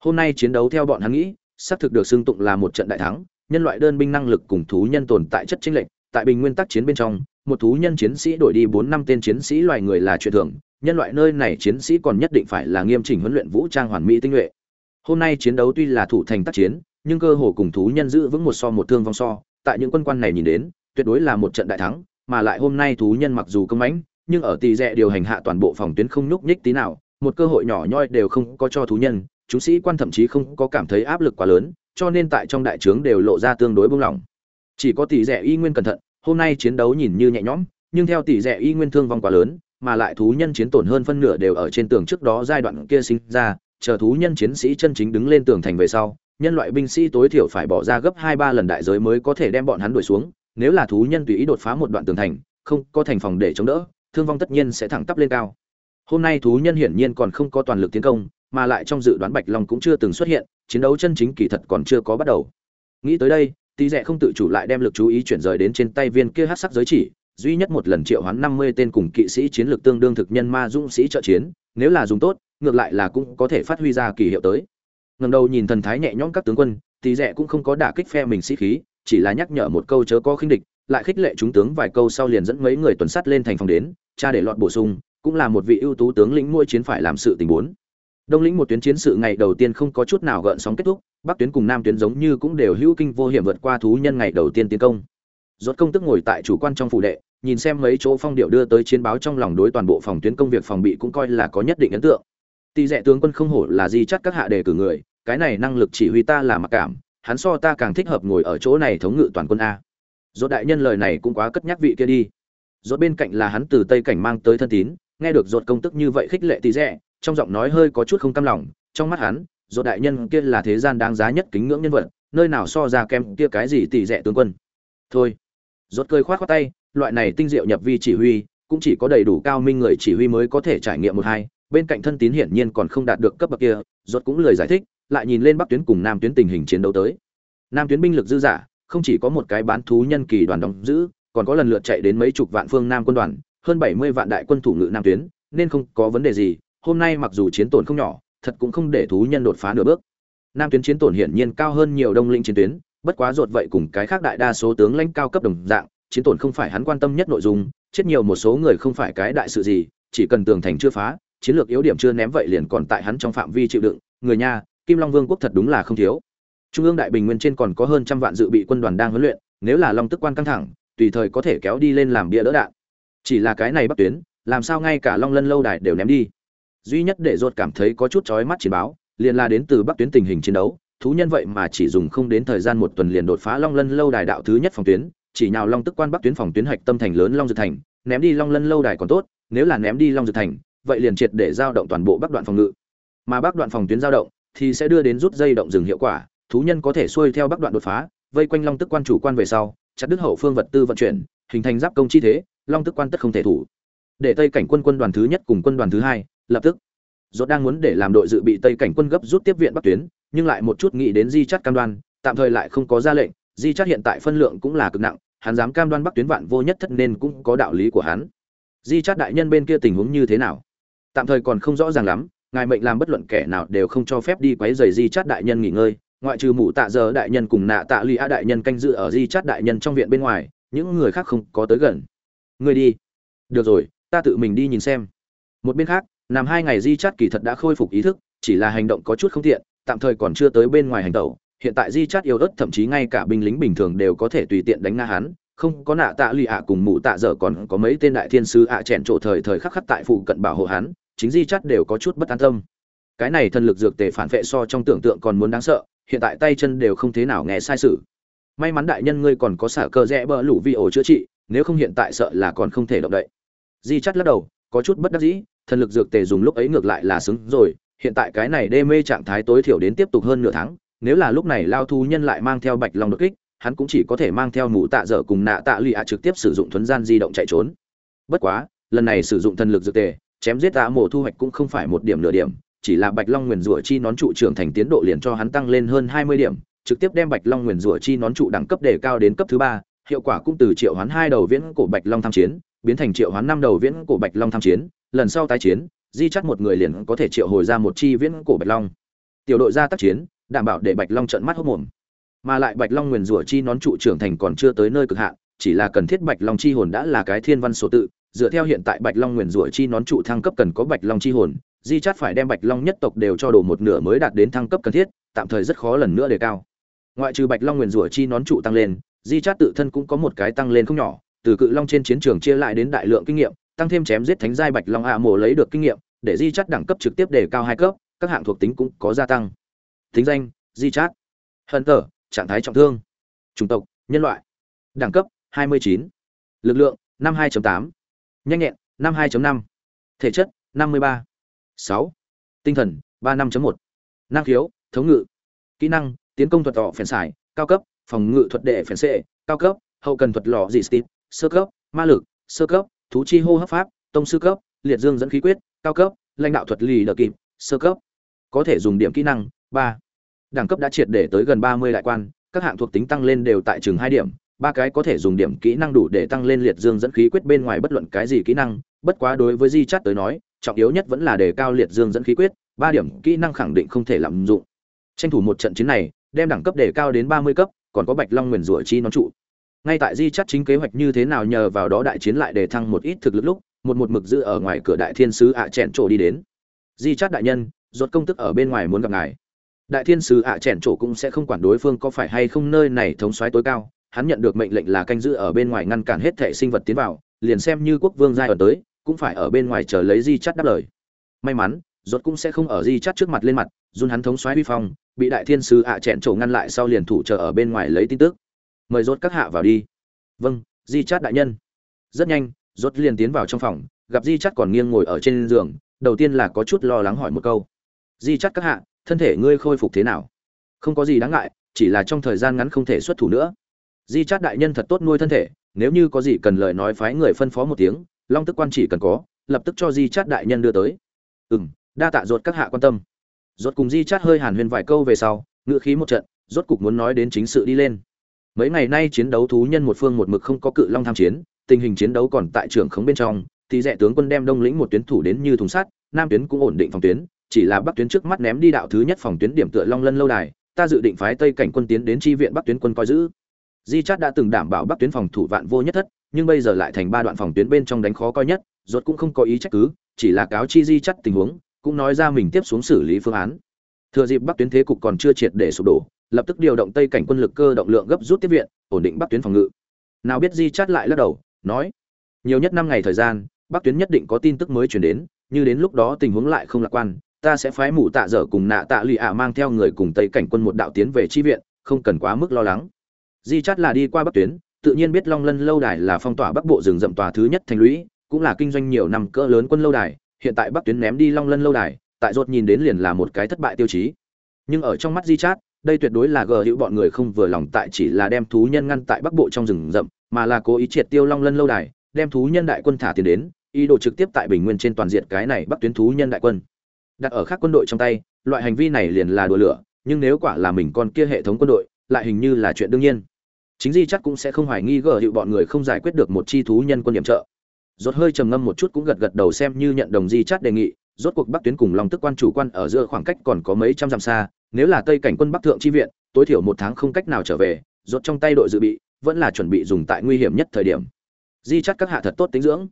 hôm nay chiến đấu theo bọn hắn nghĩ, xác thực được xưng tụng là một trận đại thắng, nhân loại đơn binh năng lực cùng thú nhân tồn tại chất chính lệnh tại bình nguyên tắc chiến bên trong, một thú nhân chiến sĩ đổi đi bốn năm tên chiến sĩ loài người là chuyện thường, nhân loại nơi này chiến sĩ còn nhất định phải là nghiêm chỉnh huấn luyện vũ trang hoàn mỹ tinh nhuệ. Hôm nay chiến đấu tuy là thủ thành tác chiến, nhưng cơ hồ cùng thú nhân giữ vững một so một thương vong so, tại những quân quan này nhìn đến, tuyệt đối là một trận đại thắng, mà lại hôm nay thú nhân mặc dù công mãnh, nhưng ở tỷ rẽ điều hành hạ toàn bộ phòng tuyến không nhúc nhích tí nào, một cơ hội nhỏ nhoi đều không có cho thú nhân chúng sĩ quan thậm chí không có cảm thấy áp lực quá lớn, cho nên tại trong đại trướng đều lộ ra tương đối buông lỏng chỉ có tỷ rẻ y nguyên cẩn thận, hôm nay chiến đấu nhìn như nhẹ nhõm, nhưng theo tỷ rẻ y nguyên thương vong quá lớn, mà lại thú nhân chiến tổn hơn phân nửa đều ở trên tường trước đó giai đoạn kia sinh ra, chờ thú nhân chiến sĩ chân chính đứng lên tường thành về sau, nhân loại binh sĩ tối thiểu phải bỏ ra gấp hai ba lần đại giới mới có thể đem bọn hắn đuổi xuống, nếu là thú nhân tùy ý đột phá một đoạn tường thành, không có thành phòng để chống đỡ, thương vong tất nhiên sẽ thẳng tắp lên cao. Hôm nay thú nhân hiển nhiên còn không có toàn lực tiến công mà lại trong dự đoán bạch long cũng chưa từng xuất hiện, chiến đấu chân chính kỳ thật còn chưa có bắt đầu. Nghĩ tới đây tí rẻ không tự chủ lại đem lực chú ý chuyển rời đến trên tay viên kia hát sắc giới chỉ, duy nhất một lần triệu hoán năm mươi tên cùng kỵ sĩ chiến lược tương đương thực nhân ma dũng sĩ trợ chiến, nếu là dùng tốt, ngược lại là cũng có thể phát huy ra kỳ hiệu tới. Ngầm đầu nhìn thần thái nhẹ nhõm các tướng quân tí rẻ cũng không có đả kích phe mình sĩ khí, chỉ là nhắc nhở một câu chớ có khinh địch, lại khích lệ chúng tướng vài câu sau liền dẫn mấy người tuần sắt lên thành phòng đến, cha để lọt bổ sung, cũng là một vị ưu tú tướng lĩnh mỗi chiến phải làm sự tình bốn đông lĩnh một tuyến chiến sự ngày đầu tiên không có chút nào gợn sóng kết thúc, bắc tuyến cùng nam tuyến giống như cũng đều hữu kinh vô hiểm vượt qua thú nhân ngày đầu tiên tiến công. Rốt công tức ngồi tại chủ quan trong phủ đệ, nhìn xem mấy chỗ phong điệu đưa tới chiến báo trong lòng đối toàn bộ phòng tuyến công việc phòng bị cũng coi là có nhất định ấn tượng. Tỷ rẻ tướng quân không hổ là gì chắc các hạ đề cử người, cái này năng lực chỉ huy ta là mặc cảm, hắn so ta càng thích hợp ngồi ở chỗ này thống ngự toàn quân a. Rốt đại nhân lời này cũng quá cất nhắc vị kia đi. Rốt bên cạnh là hắn từ tây cảnh mang tới thân tín, nghe được rốt công tức như vậy khích lệ tỷ rẻ trong giọng nói hơi có chút không cam lòng, trong mắt hắn rốt đại nhân kia là thế gian đáng giá nhất kính ngưỡng nhân vật, nơi nào so ra kem kia cái gì tỷ rẻ tướng quân. Thôi. Rốt cười khoát khoát tay, loại này tinh diệu nhập vi chỉ huy, cũng chỉ có đầy đủ cao minh người chỉ huy mới có thể trải nghiệm một hai, bên cạnh thân tín hiển nhiên còn không đạt được cấp bậc kia rốt cũng lời giải thích, lại nhìn lên bắc tuyến cùng nam tuyến tình hình chiến đấu tới. Nam tuyến binh lực dư giả không chỉ có một cái bán thú nhân kỳ đoàn đóng giữ, còn có lần lượt chạy đến mấy chục vạn phương nam quân đoàn, hơn bảy mươi vạn đại quân thủ ngự nam tuyến, nên không có vấn đề gì hôm nay mặc dù chiến tổn không nhỏ, thật cũng không để thú nhân đột phá nửa bước. Nam tuyến chiến tổn hiển nhiên cao hơn nhiều đông linh chiến tuyến, bất quá rột vậy cùng cái khác đại đa số tướng lãnh cao cấp đồng dạng, chiến tổn không phải hắn quan tâm nhất nội dung, chết nhiều một số người không phải cái đại sự gì, chỉ cần tường thành chưa phá, chiến lược yếu điểm chưa ném vậy liền còn tại hắn trong phạm vi chịu đựng, người nha kim long vương quốc thật đúng là không thiếu. Trung ương đại bình nguyên trên còn có hơn trăm vạn dự bị quân đoàn đang huấn luyện, nếu là long tức quan căng thẳng, tùy thời có thể kéo đi lên làm bia đỡ đạn. Chỉ là cái này bắt tuyến, làm sao ngay cả long lân lâu đài đều ném đi duy nhất để ruột cảm thấy có chút chói mắt chiến báo, liền là đến từ bắc tuyến tình hình chiến đấu, thú nhân vậy mà chỉ dùng không đến thời gian một tuần liền đột phá long lân lâu đài đạo thứ nhất phòng tuyến, chỉ nhào long tức quan bắc tuyến phòng tuyến hạch tâm thành lớn long dược thành, ném đi long lân lâu đài còn tốt, nếu là ném đi long dược thành, vậy liền triệt để giao động toàn bộ bắc đoạn phòng ngự. Mà bắc đoạn phòng tuyến giao động thì sẽ đưa đến rút dây động rừng hiệu quả, thú nhân có thể xuôi theo bắc đoạn đột phá, vây quanh long tức quan chủ quan về sau, chặt đứt hậu phương vật tư vận chuyển, hình thành giáp công chi thế, long tức quan tất không thể thủ. Để tây cảnh quân quân đoàn thứ nhất cùng quân đoàn thứ hai lập tức. Dốt đang muốn để làm đội dự bị tây cảnh quân gấp rút tiếp viện bắc tuyến, nhưng lại một chút nghĩ đến di chắt cam đoan, tạm thời lại không có ra lệnh, di chắt hiện tại phân lượng cũng là cực nặng, hắn dám cam đoan bắc tuyến vạn vô nhất thất nên cũng có đạo lý của hắn. Di chắt đại nhân bên kia tình huống như thế nào? Tạm thời còn không rõ ràng lắm, ngài mệnh làm bất luận kẻ nào đều không cho phép đi quấy rầy di chắt đại nhân nghỉ ngơi, ngoại trừ mụ tạ giờ đại nhân cùng nạ tạ lụy a đại nhân canh dự ở di chắt đại nhân trong viện bên ngoài, những người khác không có tới gần. Người đi. Được rồi, ta tự mình đi nhìn xem. Một bên khác nằm hai ngày di chát kỳ thật đã khôi phục ý thức, chỉ là hành động có chút không tiện, tạm thời còn chưa tới bên ngoài hành tẩu. Hiện tại di chát yêu ớt, thậm chí ngay cả binh lính bình thường đều có thể tùy tiện đánh nga hắn. Không có nạ tạ lụy ạ cùng mụ tạ dở còn có mấy tên đại thiên sứ ạ à chèn trộ thời thời khắc khắc tại phụ cận bảo hộ hắn, chính di chát đều có chút bất an tâm. Cái này thần lực dược tề phản vệ so trong tưởng tượng còn muốn đáng sợ, hiện tại tay chân đều không thế nào nghe sai sự. May mắn đại nhân ngươi còn có xả cơ rẽ bờ lũ vi ổ chữa trị, nếu không hiện tại sợ là còn không thể động đậy. Di chắt lắc đầu, có chút bất đắc dĩ thần lực dược tề dùng lúc ấy ngược lại là xứng rồi, hiện tại cái này đê mê trạng thái tối thiểu đến tiếp tục hơn nửa tháng, nếu là lúc này lao thu nhân lại mang theo bạch long đột kích, hắn cũng chỉ có thể mang theo mụ tạ dở cùng nạ tạ lụy ạ trực tiếp sử dụng thuấn gian di động chạy trốn. Bất quá, lần này sử dụng thần lực dược tề, chém giết tạ mổ thu hoạch cũng không phải một điểm nửa điểm, chỉ là bạch long nguyền rủa chi nón trụ trưởng thành tiến độ liền cho hắn tăng lên hơn hai mươi điểm, trực tiếp đem bạch long nguyền rủa chi nón trụ đẳng cấp đề cao đến cấp thứ ba, hiệu quả cũng từ triệu hoán hai đầu viễn cổ bạch long tham chiến, biến thành triệu hoán năm đầu viễn cổ bạch long tham chiến lần sau tái chiến, di chắt một người liền có thể triệu hồi ra một chi viễn cổ bạch long. Tiểu đội ra tác chiến, đảm bảo để bạch long trận mắt hốc mồm. Mà lại bạch long nguyền rủa chi nón trụ trưởng thành còn chưa tới nơi cực hạn, chỉ là cần thiết bạch long chi hồn đã là cái thiên văn số tự, dựa theo hiện tại bạch long nguyền rủa chi nón trụ thăng cấp cần có bạch long chi hồn, di chắt phải đem bạch long nhất tộc đều cho đổ một nửa mới đạt đến thăng cấp cần thiết, tạm thời rất khó lần nữa đề cao. Ngoại trừ bạch long nguyền rủa chi nón trụ tăng lên, di chát tự thân cũng có một cái tăng lên không nhỏ, từ cự long trên chiến trường chia lại đến đại lượng kinh nghiệm tăng thêm chém giết thánh giai bạch long a mộ lấy được kinh nghiệm, để di chắt đẳng cấp trực tiếp đề cao hai cấp, các hạng thuộc tính cũng có gia tăng thính danh, di chát hận tở, trạng thái trọng thương chủng tộc, nhân loại đẳng cấp 29. lực lượng 52.8. nhanh nhẹn 52.5. thể chất 53. 6. tinh thần 35.1. năng khiếu, thống ngự kỹ năng, tiến công thuật tỏ phèn xài, cao cấp, phòng ngự thuật đệ phèn xệ, cao cấp, hậu cần thuật lò dị stip sơ cấp, ma lực, sơ cấp thú chi hô hấp pháp, tông sư cấp, liệt dương dẫn khí quyết, cao cấp, lãnh đạo thuật lì đờ kịp, sơ cấp. Có thể dùng điểm kỹ năng, ba. Đẳng cấp đã triệt để tới gần ba mươi đại quan, các hạng thuộc tính tăng lên đều tại chừng hai điểm, ba cái có thể dùng điểm kỹ năng đủ để tăng lên liệt dương dẫn khí quyết bên ngoài bất luận cái gì kỹ năng, bất quá đối với di chắt tới nói, trọng yếu nhất vẫn là đề cao liệt dương dẫn khí quyết, ba điểm kỹ năng khẳng định không thể lạm dụng. Tranh thủ một trận chiến này, đem đẳng cấp đề cao đến ba mươi cấp, còn có bạch long nguyền rủa chi nón trụ ngay tại di chắt chính kế hoạch như thế nào nhờ vào đó đại chiến lại để thăng một ít thực lực lúc, một một mực giữ ở ngoài cửa đại thiên sứ ạ à chèn trổ đi đến. Di chắt đại nhân ruột công tức ở bên ngoài muốn gặp ngài. Đại thiên sứ ạ à chèn trổ cũng sẽ không quản đối phương có phải hay không nơi này thống soái tối cao, hắn nhận được mệnh lệnh là canh giữ ở bên ngoài ngăn cản hết thể sinh vật tiến vào, liền xem như quốc vương giai ở tới, cũng phải ở bên ngoài chờ lấy di chắt đáp lời. May mắn ruột cũng sẽ không ở di chắt trước mặt lên mặt, run hắn thống soái uy phong, bị đại thiên sứ ạ à chẹn trổ ngăn lại sau liền thủ chờ ở bên ngoài lấy tin tức mời rốt các hạ vào đi. Vâng di chát đại nhân. Rất nhanh, rốt liền tiến vào trong phòng, gặp di chát còn nghiêng ngồi ở trên giường, đầu tiên là có chút lo lắng hỏi một câu. Di chát các hạ, thân thể ngươi khôi phục thế nào? Không có gì đáng ngại, chỉ là trong thời gian ngắn không thể xuất thủ nữa. Di chát đại nhân thật tốt nuôi thân thể, nếu như có gì cần lời nói phái người phân phó một tiếng, long tức quan chỉ cần có, lập tức cho di chát đại nhân đưa tới. Ừm, đa tạ ruột các hạ quan tâm. Rốt cùng di chát hơi hàn huyên vài câu về sau ngựa khí một trận, rốt cục muốn nói đến chính sự đi lên mấy ngày nay chiến đấu thú nhân một phương một mực không có cự long tham chiến, tình hình chiến đấu còn tại trường khống bên trong, thì rẽ tướng quân đem đông lĩnh một tuyến thủ đến như thùng sắt, nam tuyến cũng ổn định phòng tuyến, chỉ là bắc tuyến trước mắt ném đi đạo thứ nhất phòng tuyến điểm tựa long lân lâu đài, ta dự định phái tây cảnh quân tiến đến tri viện bắc tuyến quân coi giữ. Di chát đã từng đảm bảo bắc tuyến phòng thủ vạn vô nhất thất, nhưng bây giờ lại thành ba đoạn phòng tuyến bên trong đánh khó coi nhất, rốt cũng không có ý trách cứ, chỉ là cáo chi di chắt tình huống, cũng nói ra mình tiếp xuống xử lý phương án thừa dịp bắc tuyến thế cục còn chưa triệt để sụp đổ, lập tức điều động tây cảnh quân lực cơ động lượng gấp rút tiếp viện, ổn định bắc tuyến phòng ngự. Nào biết di chát lại lắc đầu, nói, nhiều nhất năm ngày thời gian, bắc tuyến nhất định có tin tức mới chuyển đến, như đến lúc đó tình huống lại không lạc quan, ta sẽ phái mụ tạ dở cùng nạ tạ lụy ạ mang theo người cùng tây cảnh quân một đạo tiến về chi viện, không cần quá mức lo lắng. Di chát là đi qua bắc tuyến, tự nhiên biết long lân lâu đài là phong tỏa bắc bộ rừng rậm tòa thứ nhất thành lũy, cũng là kinh doanh nhiều năm cỡ lớn quân lâu đài, hiện tại bắc tuyến ném đi long lân lâu đài tại rốt nhìn đến liền là một cái thất bại tiêu chí. Nhưng ở trong mắt di chát, đây tuyệt đối là gờ hữu bọn người không vừa lòng tại chỉ là đem thú nhân ngăn tại bắc bộ trong rừng rậm, mà là cố ý triệt tiêu long lân lâu đài, đem thú nhân đại quân thả tiền đến, ý đồ trực tiếp tại bình nguyên trên toàn diện cái này bắc tuyến thú nhân đại quân. Đặt ở khác quân đội trong tay, loại hành vi này liền là đùa lửa, nhưng nếu quả là mình con kia hệ thống quân đội, lại hình như là chuyện đương nhiên. Chính di chắc cũng sẽ không hoài nghi gờ hiệu bọn người không giải quyết được một chi thú nhân quân điểm trợ. Rốt hơi trầm ngâm một chút cũng gật gật đầu xem như nhận đồng di chát đề nghị rốt cuộc bắc tuyến cùng long tức quan chủ quan ở giữa khoảng cách còn có mấy trăm dặm xa, nếu là tây cảnh quân bắc thượng chi viện, tối thiểu một tháng không cách nào trở về, rốt trong tay đội dự bị, vẫn là chuẩn bị dùng tại nguy hiểm nhất thời điểm. Di chắc các hạ thật tốt tính dưỡng.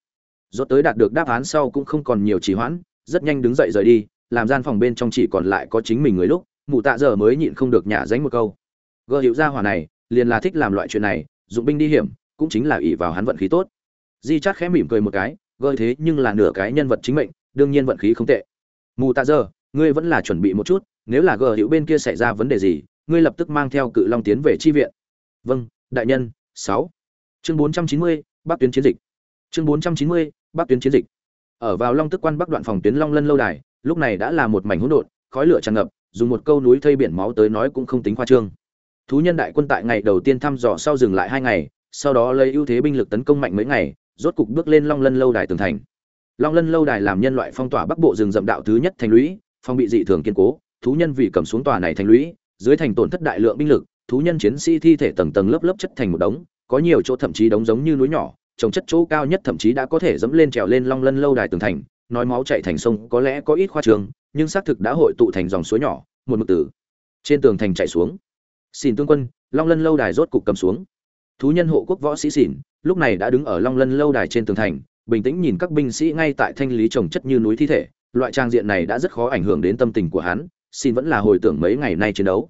Rốt tới đạt được đáp án sau cũng không còn nhiều trì hoãn, rất nhanh đứng dậy rời đi, làm gian phòng bên trong chỉ còn lại có chính mình người lúc, mụ tạ giờ mới nhịn không được nhả dánh một câu. Gợ hiệu gia hỏa này, liền là thích làm loại chuyện này, dụng binh đi hiểm, cũng chính là ỷ vào hắn vận khí tốt. Di chát khẽ mỉm cười một cái gợi thế nhưng là nửa cái nhân vật chính mệnh đương nhiên vận khí không tệ. Mù tạ giờ ngươi vẫn là chuẩn bị một chút, nếu là gờ hữu bên kia xảy ra vấn đề gì, ngươi lập tức mang theo cự long tiến về chi viện. Vâng đại nhân, sáu. Chương bốn trăm chín mươi, bắc tuyến chiến dịch. Chương bốn trăm chín mươi, bắc tuyến chiến dịch. Ở vào long tức quan bắc đoạn phòng tuyến long lân lâu đài, lúc này đã là một mảnh hỗn độn, khói lửa tràn ngập, dùng một câu núi thây biển máu tới nói cũng không tính khoa trương. Thú nhân đại quân tại ngày đầu tiên thăm dò sau dừng lại hai ngày, sau đó lấy ưu thế binh lực tấn công mạnh mấy ngày, rốt cục bước lên long lân lâu đài tường thành long lân lâu đài làm nhân loại phong tỏa bắc bộ rừng rậm đạo thứ nhất thành lũy, phong bị dị thường kiên cố, thú nhân vì cầm xuống tòa này thành lũy, dưới thành tổn thất đại lượng binh lực, thú nhân chiến sĩ thi thể tầng tầng lớp lớp chất thành một đống, có nhiều chỗ thậm chí đống giống như núi nhỏ, trồng chất chỗ cao nhất thậm chí đã có thể dẫm lên trèo lên long lân lâu đài tường thành, nói máu chạy thành sông có lẽ có ít khoa trường, nhưng xác thực đã hội tụ thành dòng suối nhỏ, một mực tử trên tường thành chạy xuống. Xin tướng quân, long lân lâu đài rốt cục cầm xuống. Thú nhân hộ quốc võ sĩ xỉn, lúc này đã đứng ở long lân lâu đài trên tường thành bình tĩnh nhìn các binh sĩ ngay tại thanh lý trồng chất như núi thi thể, loại trang diện này đã rất khó ảnh hưởng đến tâm tình của hắn, xin vẫn là hồi tưởng mấy ngày nay chiến đấu.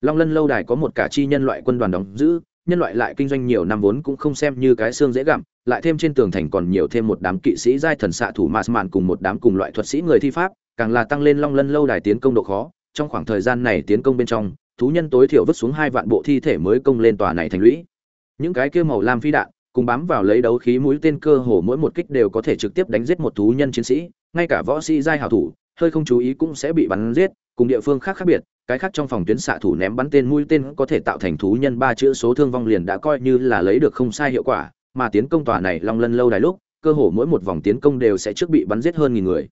Long lân lâu đài có một cả chi nhân loại quân đoàn đóng giữ, nhân loại lại kinh doanh nhiều năm vốn cũng không xem như cái xương dễ gặm, lại thêm trên tường thành còn nhiều thêm một đám kỵ sĩ giai thần xạ thủ mạt mạn cùng một đám cùng loại thuật sĩ người thi pháp, càng là tăng lên long lân lâu đài tiến công độ khó. Trong khoảng thời gian này tiến công bên trong, thú nhân tối thiểu vứt xuống hai vạn bộ thi thể mới công lên tòa này thành lũy. Những cái kia màu lam phi đạn cùng bám vào lấy đấu khí mũi tên cơ hồ mỗi một kích đều có thể trực tiếp đánh giết một thú nhân chiến sĩ, ngay cả võ sĩ giai hảo thủ, hơi không chú ý cũng sẽ bị bắn giết, cùng địa phương khác khác biệt, cái khác trong phòng tuyến xạ thủ ném bắn tên mũi tên có thể tạo thành thú nhân ba chữ số thương vong liền đã coi như là lấy được không sai hiệu quả, mà tiến công tòa này long lân lâu đài lúc, cơ hồ mỗi một vòng tiến công đều sẽ trước bị bắn giết hơn nghìn người.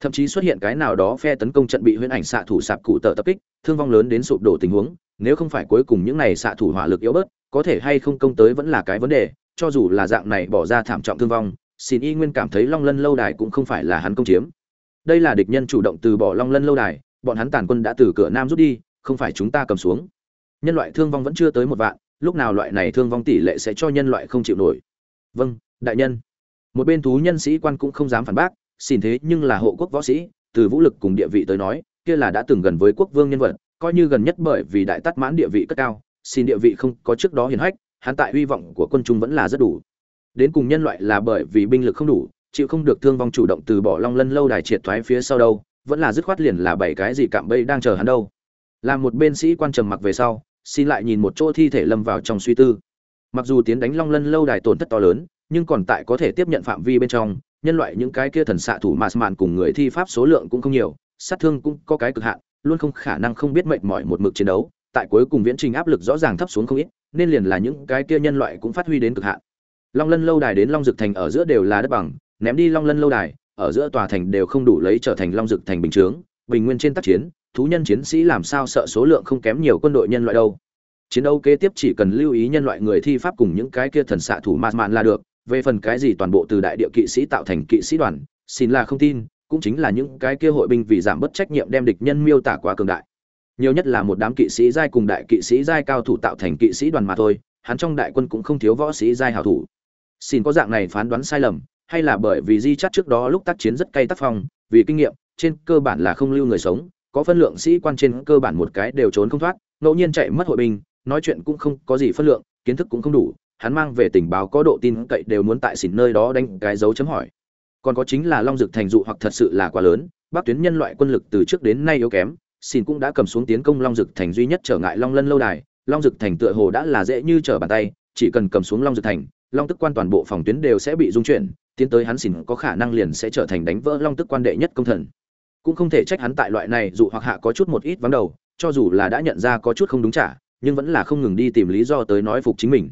Thậm chí xuất hiện cái nào đó phe tấn công trận bị huyễn ảnh xạ thủ sạp cụ tợ tập kích, thương vong lớn đến sụp đổ tình huống, nếu không phải cuối cùng những này xạ thủ hỏa lực yếu bớt có thể hay không công tới vẫn là cái vấn đề, cho dù là dạng này bỏ ra thảm trọng thương vong, xin y nguyên cảm thấy long lân lâu đài cũng không phải là hắn công chiếm. Đây là địch nhân chủ động từ bỏ long lân lâu đài, bọn hắn tàn quân đã từ cửa nam rút đi, không phải chúng ta cầm xuống. Nhân loại thương vong vẫn chưa tới một vạn, lúc nào loại này thương vong tỷ lệ sẽ cho nhân loại không chịu nổi? Vâng đại nhân. Một bên thú nhân sĩ quan cũng không dám phản bác, xin thế nhưng là hộ quốc võ sĩ, từ vũ lực cùng địa vị tới nói, kia là đã từng gần với quốc vương nhân vật, coi như gần nhất bởi vì đại tắt mãn địa vị cất cao xin địa vị không có trước đó hiển hách, hắn tại hy vọng của quân trung vẫn là rất đủ. Đến cùng nhân loại là bởi vì binh lực không đủ, chịu không được thương vong chủ động từ bỏ long lân lâu đài triệt thoái phía sau đâu, vẫn là dứt khoát liền là bảy cái gì cạm bẫy đang chờ hắn đâu. Làm một bên sĩ quan trầm mặc về sau, xin lại nhìn một chỗ thi thể lâm vào trong suy tư. Mặc dù tiến đánh long lân lâu đài tổn thất to lớn, nhưng còn tại có thể tiếp nhận phạm vi bên trong, nhân loại những cái kia thần xạ thủ mạt mạn cùng người thi pháp số lượng cũng không nhiều, sát thương cũng có cái cực hạn, luôn không khả năng không biết mệt mỏi một mực chiến đấu tại cuối cùng viễn trình áp lực rõ ràng thấp xuống không ít, nên liền là những cái kia nhân loại cũng phát huy đến cực hạn. Long lân lâu đài đến long dực thành ở giữa đều là đất bằng, ném đi long lân lâu đài, ở giữa tòa thành đều không đủ lấy trở thành long dực thành bình chướng, bình nguyên trên tác chiến, thú nhân chiến sĩ làm sao sợ số lượng không kém nhiều quân đội nhân loại đâu. Chiến đấu kế tiếp chỉ cần lưu ý nhân loại người thi pháp cùng những cái kia thần xạ thủ mạt mạn là được, về phần cái gì toàn bộ từ đại địa kỵ sĩ tạo thành kỵ sĩ đoàn, xin là không tin, cũng chính là những cái kia hội binh vì giảm bất trách nhiệm đem địch nhân miêu tả quá cường đại nhiều nhất là một đám kỵ sĩ giai cùng đại kỵ sĩ giai cao thủ tạo thành kỵ sĩ đoàn mà thôi, hắn trong đại quân cũng không thiếu võ sĩ giai hảo thủ. Xin có dạng này phán đoán sai lầm, hay là bởi vì di chắt trước đó lúc tác chiến rất cay tác phong, vì kinh nghiệm, trên cơ bản là không lưu người sống, có phân lượng sĩ quan trên cơ bản một cái đều trốn không thoát, ngẫu nhiên chạy mất hội binh, nói chuyện cũng không có gì phân lượng, kiến thức cũng không đủ, hắn mang về tình báo có độ tin cậy đều muốn tại xỉn nơi đó đánh cái dấu chấm hỏi. Còn có chính là long dực thành dụ hoặc thật sự là quá lớn, bắc tuyến nhân loại quân lực từ trước đến nay yếu kém xin cũng đã cầm xuống tiến công long dực thành duy nhất trở ngại long lân lâu đài. Long dực thành tựa hồ đã là dễ như trở bàn tay, chỉ cần cầm xuống long dực thành, long tức quan toàn bộ phòng tuyến đều sẽ bị dung chuyển, tiến tới hắn xỉn có khả năng liền sẽ trở thành đánh vỡ long tức quan đệ nhất công thần. Cũng không thể trách hắn tại loại này, dù hoặc hạ có chút một ít vắng đầu, cho dù là đã nhận ra có chút không đúng trả, nhưng vẫn là không ngừng đi tìm lý do tới nói phục chính mình.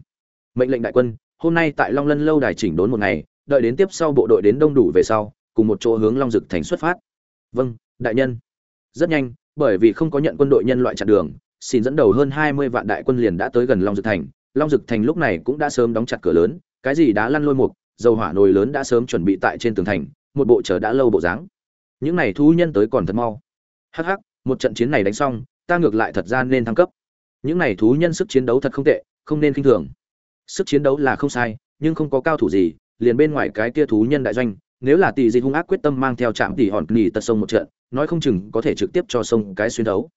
Mệnh lệnh đại quân, hôm nay tại long lân lâu đài chỉnh đốn một ngày, đợi đến tiếp sau bộ đội đến đông đủ về sau, cùng một chỗ hướng long dực thành xuất phát. Vâng đại nhân. Rất nhanh bởi vì không có nhận quân đội nhân loại chặn đường, xin dẫn đầu hơn hai mươi vạn đại quân liền đã tới gần long dực thành. Long dực thành lúc này cũng đã sớm đóng chặt cửa lớn, cái gì đã lăn lôi mục, dầu hỏa nồi lớn đã sớm chuẩn bị tại trên tường thành, một bộ chờ đã lâu bộ dáng. Những này thú nhân tới còn thật mau. Hắc hắc, một trận chiến này đánh xong, ta ngược lại thật ra nên thăng cấp. Những này thú nhân sức chiến đấu thật không tệ, không nên khinh thường. Sức chiến đấu là không sai, nhưng không có cao thủ gì, liền bên ngoài cái kia thú nhân đại doanh nếu là tỷ dị hung ác quyết tâm mang theo trạm tỷ hòn nghỉ tật sông một trận, nói không chừng có thể trực tiếp cho sông cái xuyên đấu.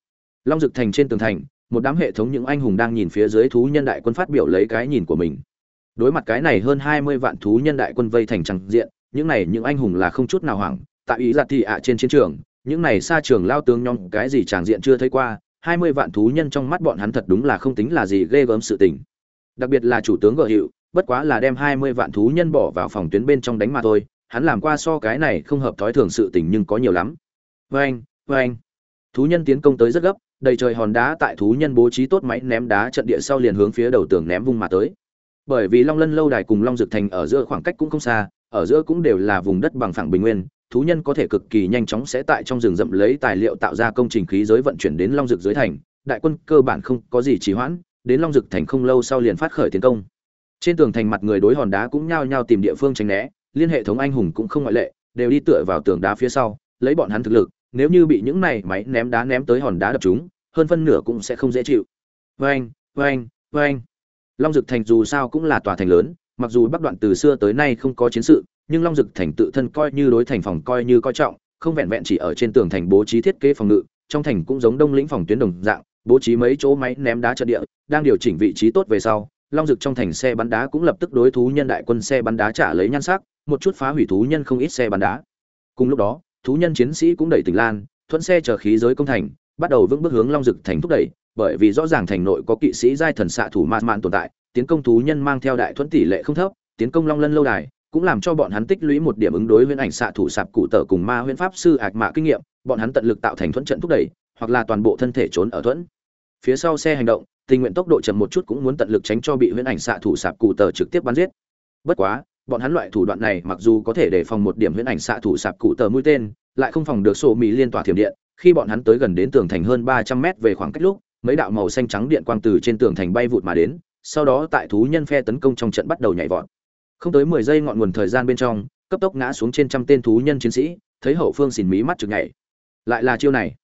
Long dực thành trên tường thành, một đám hệ thống những anh hùng đang nhìn phía dưới thú nhân đại quân phát biểu lấy cái nhìn của mình. Đối mặt cái này hơn hai mươi vạn thú nhân đại quân vây thành tràng diện, những này những anh hùng là không chút nào hoảng, tại ý giặt thị ạ trên chiến trường, những này xa trường lao tướng nhong cái gì tràng diện chưa thấy qua, hai mươi vạn thú nhân trong mắt bọn hắn thật đúng là không tính là gì ghê gớm sự tình. Đặc biệt là chủ tướng gợ hiệu bất quá là đem hai mươi vạn thú nhân bỏ vào phòng tuyến bên trong đánh mà thôi hắn làm qua so cái này không hợp thói thường sự tình nhưng có nhiều lắm. Vê anh vê anh thú nhân tiến công tới rất gấp, đầy trời hòn đá tại thú nhân bố trí tốt máy ném đá trận địa sau liền hướng phía đầu tường ném vung mà tới. Bởi vì long lân lâu đài cùng long dực thành ở giữa khoảng cách cũng không xa, ở giữa cũng đều là vùng đất bằng phẳng bình nguyên, thú nhân có thể cực kỳ nhanh chóng sẽ tại trong rừng rậm lấy tài liệu tạo ra công trình khí giới vận chuyển đến long dực dưới thành, đại quân cơ bản không có gì trì hoãn, đến long dực thành không lâu sau liền phát khởi tiến công. Trên tường thành mặt người đối hòn đá cũng nhao nhao tìm địa phương tránh né liên hệ thống anh hùng cũng không ngoại lệ, đều đi tựa vào tường đá phía sau, lấy bọn hắn thực lực, nếu như bị những này máy ném đá ném tới hòn đá đập chúng, hơn phân nửa cũng sẽ không dễ chịu. Vâng vâng vâng long dực thành dù sao cũng là tòa thành lớn, mặc dù bắc đoạn từ xưa tới nay không có chiến sự, nhưng long dực thành tự thân coi như đối thành phòng coi như coi trọng, không vẹn vẹn chỉ ở trên tường thành bố trí thiết kế phòng ngự, trong thành cũng giống đông lĩnh phòng tuyến đồng dạng, bố trí mấy chỗ máy ném đá trận địa, đang điều chỉnh vị trí tốt về sau long dực trong thành xe bắn đá cũng lập tức đối thú nhân đại quân xe bắn đá trả lấy nhan sắc, một chút phá hủy thú nhân không ít xe bắn đá. Cùng lúc đó, thú nhân chiến sĩ cũng đẩy tỉnh lan, thuận xe chở khí giới công thành, bắt đầu vững bước hướng long dực thành thúc đẩy, bởi vì rõ ràng thành nội có kỵ sĩ giai thần xạ thủ mạn mạn tồn tại, tiến công thú nhân mang theo đại thuẫn tỷ lệ không thấp, tiến công long lân lâu đài cũng làm cho bọn hắn tích lũy một điểm ứng đối huyễn ảnh xạ thủ sạp cụ tở cùng ma huyễn pháp sư ạc mạ kinh nghiệm, bọn hắn tận lực tạo thành thuẫn trận thúc đẩy, hoặc là toàn bộ thân thể trốn ở thuẫn. Phía sau xe hành động tình nguyện tốc độ chậm một chút cũng muốn tận lực tránh cho bị huyễn ảnh xạ thủ sạp cụ tờ trực tiếp bắn giết. Bất quá, bọn hắn loại thủ đoạn này mặc dù có thể đề phòng một điểm huyễn ảnh xạ thủ sạp cụ tờ mũi tên, lại không phòng được sổ mỹ liên tỏa thiểm điện, khi bọn hắn tới gần đến tường thành hơn ba trăm mét về khoảng cách lúc, mấy đạo màu xanh trắng điện quang từ trên tường thành bay vụt mà đến, sau đó tại thú nhân phe tấn công trong trận bắt đầu nhảy vọt. Không tới mười giây ngọn nguồn thời gian bên trong, cấp tốc ngã xuống trên trăm tên thú nhân chiến sĩ, thấy hậu phương xỉn mí mắt chực nhảy. Lại là chiêu này.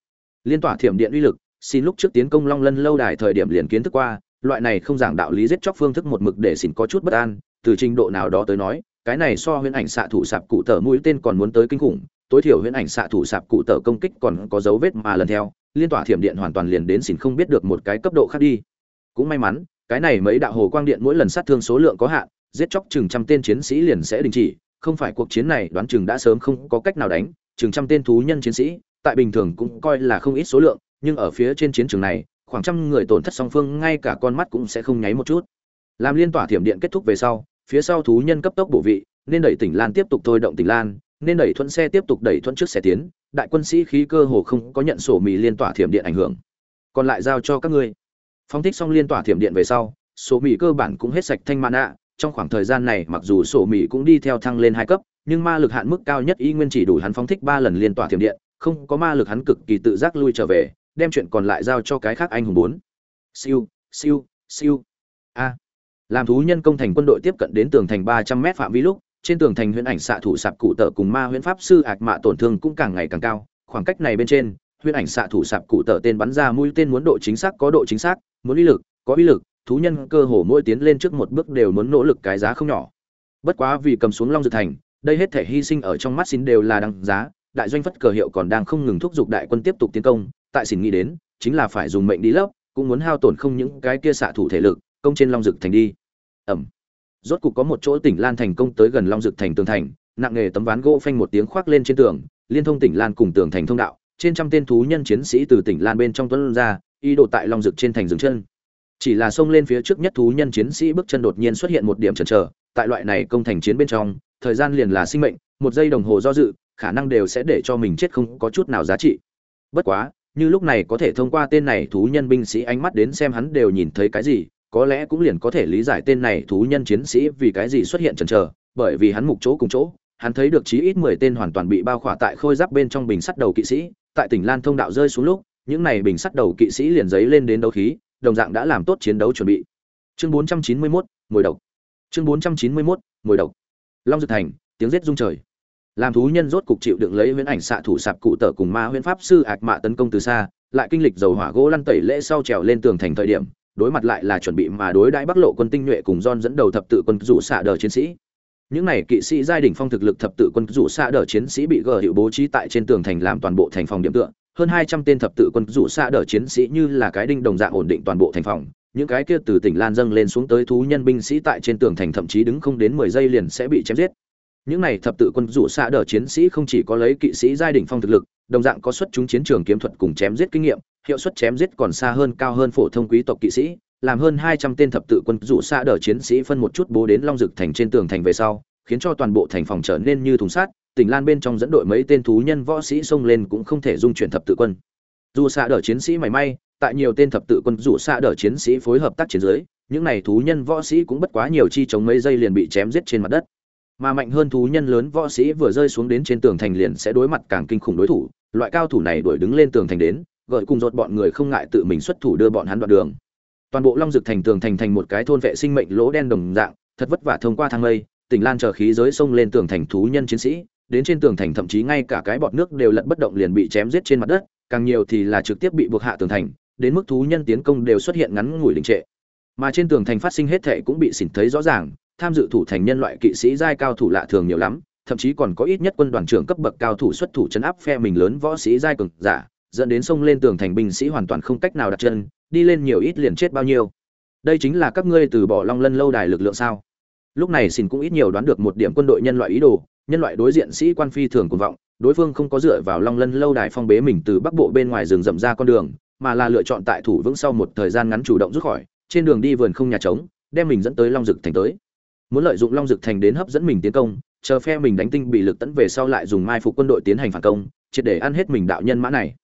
Liên tỏa thiểm điện uy lực xin lúc trước tiến công long lân lâu đài thời điểm liền kiến thức qua, loại này không giảng đạo lý giết chóc phương thức một mực để xỉn có chút bất an, từ trình độ nào đó tới nói, cái này so huyễn ảnh xạ thủ sạp cụ tờ mũi tên còn muốn tới kinh khủng, tối thiểu huyễn ảnh xạ thủ sạp cụ tờ công kích còn có dấu vết mà lần theo, liên tỏa thiểm điện hoàn toàn liền đến xỉn không biết được một cái cấp độ khác đi. Cũng may mắn, cái này mấy đạo hồ quang điện mỗi lần sát thương số lượng có hạn, giết chóc chừng trăm tên chiến sĩ liền sẽ đình chỉ, không phải cuộc chiến này đoán chừng đã sớm không có cách nào đánh, chừng trăm tên thú nhân chiến sĩ, tại bình thường cũng coi là không ít số lượng nhưng ở phía trên chiến trường này, khoảng trăm người tổn thất song phương, ngay cả con mắt cũng sẽ không nháy một chút. Làm liên tỏa thiểm điện kết thúc về sau, phía sau thú nhân cấp tốc bổ vị, nên đẩy tỉnh lan tiếp tục thôi động tỉnh lan, nên đẩy thuận xe tiếp tục đẩy thuận trước xe tiến, đại quân sĩ khí cơ hồ không có nhận sổ mì liên tỏa thiểm điện ảnh hưởng. Còn lại giao cho các ngươi. Phóng thích xong liên tỏa thiểm điện về sau, sổ mì cơ bản cũng hết sạch thanh mạn ạ. Trong khoảng thời gian này, mặc dù sổ mì cũng đi theo thăng lên hai cấp, nhưng ma lực hạn mức cao nhất y nguyên chỉ đủ hắn phóng thích ba lần liên tỏa thiểm điện, không có ma lực hắn cực kỳ tự giác lui trở về đem chuyện còn lại giao cho cái khác anh hùng bốn. Siêu siêu siêu. A. Làm thú nhân công thành quân đội tiếp cận đến tường thành ba trăm mét phạm vi lúc, trên tường thành huyễn ảnh xạ thủ sạp cụ tợ cùng ma huyễn pháp sư ạc mạ tổn thương cũng càng ngày càng cao. Khoảng cách này bên trên, huyễn ảnh xạ thủ sạp cụ tợ tên bắn ra mũi tên muốn độ chính xác, có độ chính xác, muốn uy lực, có uy lực, thú nhân cơ hồ mỗi tiến lên trước một bước đều muốn nỗ lực cái giá không nhỏ. Bất quá vì cầm xuống long dược thành, đây hết thể hy sinh ở trong mắt xin đều là đằng giá, đại doanh phất cờ hiệu còn đang không ngừng thúc giục đại quân tiếp tục tiến công tại xỉn nghĩ đến, chính là phải dùng mệnh đi lấp, cũng muốn hao tổn không những cái kia xạ thủ thể lực, công trên long dực thành đi. Ẩm. Rốt cục có một chỗ tỉnh lan thành công tới gần long dực thành tường thành, nặng nghề tấm ván gỗ phanh một tiếng khoác lên trên tường, liên thông tỉnh lan cùng tường thành thông đạo, trên trăm tên thú nhân chiến sĩ từ tỉnh lan bên trong tuấn ra ý đồ tại long dực trên thành dừng chân. Chỉ là xông lên phía trước nhất thú nhân chiến sĩ bước chân đột nhiên xuất hiện một điểm chần chờ, tại loại này công thành chiến bên trong, thời gian liền là sinh mệnh, một giây đồng hồ do dự, khả năng đều sẽ để cho mình chết không có chút nào giá trị. Bất quá như lúc này có thể thông qua tên này thú nhân binh sĩ ánh mắt đến xem hắn đều nhìn thấy cái gì có lẽ cũng liền có thể lý giải tên này thú nhân chiến sĩ vì cái gì xuất hiện chần chờ bởi vì hắn mục chỗ cùng chỗ hắn thấy được chí ít mười tên hoàn toàn bị bao khỏa tại khôi giáp bên trong bình sắt đầu kỵ sĩ tại tỉnh lan thông đạo rơi xuống lúc những này bình sắt đầu kỵ sĩ liền giấy lên đến đấu khí đồng dạng đã làm tốt chiến đấu chuẩn bị. Chương 491, ngồi độc. Chương 491, ngồi độc. Long dực thành tiếng giết rung trời làm thú nhân rốt cục chịu đựng lấy huyễn ảnh xạ thủ sạp cụ tở cùng ma huyễn pháp sư ạc mạ tấn công từ xa, lại kinh lịch dầu hỏa gỗ lăn tẩy lễ sau trèo lên tường thành thời điểm, đối mặt lại là chuẩn bị mà đối đãi bắc lộ quân tinh nhuệ cùng don dẫn đầu thập tự quân rủ xạ đờ chiến sĩ. Những này kỵ sĩ giai đỉnh phong thực lực thập tự quân rủ xạ đờ chiến sĩ bị gờ hiệu bố trí tại trên tường thành làm toàn bộ thành phòng điểm tựa. Hơn hai trăm tên thập tự quân rủ xạ đờ chiến sĩ như là cái đinh đồng dạng ổn định toàn bộ thành phòng. Những cái kia từ tỉnh lan dâng lên xuống tới thú nhân binh sĩ tại trên tường thành thậm chí đứng không đến mười giây liền sẽ bị chém giết những này thập tự quân rủ xạ đờ chiến sĩ không chỉ có lấy kỵ sĩ giai đỉnh phong thực lực, đồng dạng có xuất chúng chiến trường kiếm thuật cùng chém giết kinh nghiệm, hiệu suất chém giết còn xa hơn cao hơn phổ thông quý tộc kỵ sĩ, làm hơn hai trăm tên thập tự quân rủ xa đờ chiến sĩ phân một chút bố đến long dực thành trên tường thành về sau, khiến cho toàn bộ thành phòng trở nên như thùng sát tỉnh lan bên trong dẫn đội mấy tên thú nhân võ sĩ xông lên cũng không thể dung chuyển thập tự quân. Dù xa đờ chiến sĩ mảy may, tại nhiều tên thập tự quân rủ xa đờ chiến sĩ phối hợp tác chiến dưới, những này thú nhân võ sĩ cũng bất quá nhiều chi chống mấy giây liền bị chém giết trên mặt đất mà mạnh hơn thú nhân lớn võ sĩ vừa rơi xuống đến trên tường thành liền sẽ đối mặt càng kinh khủng đối thủ. Loại cao thủ này đuổi đứng lên tường thành đến, gợi cùng dột bọn người không ngại tự mình xuất thủ đưa bọn hắn đoạn đường. Toàn bộ long dực thành tường thành thành một cái thôn vệ sinh mệnh lỗ đen đồng dạng, thật vất vả thông qua thang lây tỉnh lan chờ khí giới xông lên tường thành thú nhân chiến sĩ. Đến trên tường thành thậm chí ngay cả cái bọt nước đều lật bất động liền bị chém giết trên mặt đất, càng nhiều thì là trực tiếp bị buộc hạ tường thành, đến mức thú nhân tiến công đều xuất hiện ngắn ngủi đình trệ. Mà trên tường thành phát sinh hết thệ cũng bị xỉn thấy rõ ràng tham dự thủ thành nhân loại kỵ sĩ giai cao thủ lạ thường nhiều lắm, thậm chí còn có ít nhất quân đoàn trưởng cấp bậc cao thủ xuất thủ chấn áp phe mình lớn võ sĩ giai cường giả, dẫn đến sông lên tường thành binh sĩ hoàn toàn không cách nào đặt chân, đi lên nhiều ít liền chết bao nhiêu. Đây chính là các ngươi từ bỏ long lân lâu đài lực lượng sao? Lúc này xin cũng ít nhiều đoán được một điểm quân đội nhân loại ý đồ, nhân loại đối diện sĩ quan phi thường cuồng vọng, đối phương không có dựa vào long lân lâu đài phong bế mình từ bắc bộ bên ngoài rừng rậm ra con đường, mà là lựa chọn tại thủ vững sau một thời gian ngắn chủ động rút khỏi, trên đường đi vườn không nhà trống, đem mình dẫn tới long dực thành tới muốn lợi dụng long dực thành đến hấp dẫn mình tiến công, chờ phe mình đánh tinh bị lực tấn về sau lại dùng mai phục quân đội tiến hành phản công, triệt để ăn hết mình đạo nhân mã này.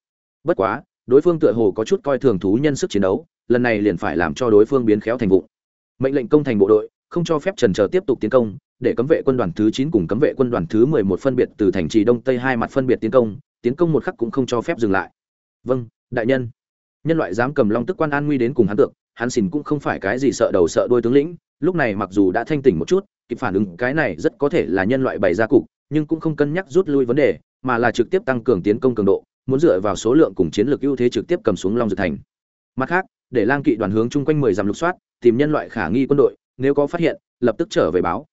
Bất quá, đối phương tựa hồ có chút coi thường thú nhân sức chiến đấu, lần này liền phải làm cho đối phương biến khéo thành vụ mệnh lệnh công thành bộ đội, không cho phép trần chờ tiếp tục tiến công, để cấm vệ quân đoàn thứ chín cùng cấm vệ quân đoàn thứ mười một phân biệt từ thành trì đông tây hai mặt phân biệt tiến công tiến công một khắc cũng không cho phép dừng lại. Vâng đại nhân. Nhân loại dám cầm long tức quan an nguy đến cùng hắn tượng hắn xin cũng không phải cái gì sợ đầu sợ đuôi tướng lĩnh, lúc này mặc dù đã thanh tỉnh một chút, kịp phản ứng cái này rất có thể là nhân loại bày ra cục, nhưng cũng không cân nhắc rút lui vấn đề, mà là trực tiếp tăng cường tiến công cường độ, muốn dựa vào số lượng cùng chiến lược ưu thế trực tiếp cầm xuống long dược thành. Mặt khác, để lang kỵ đoàn hướng chung quanh mười dặm lục soát, tìm nhân loại khả nghi quân đội, nếu có phát hiện, lập tức trở về báo.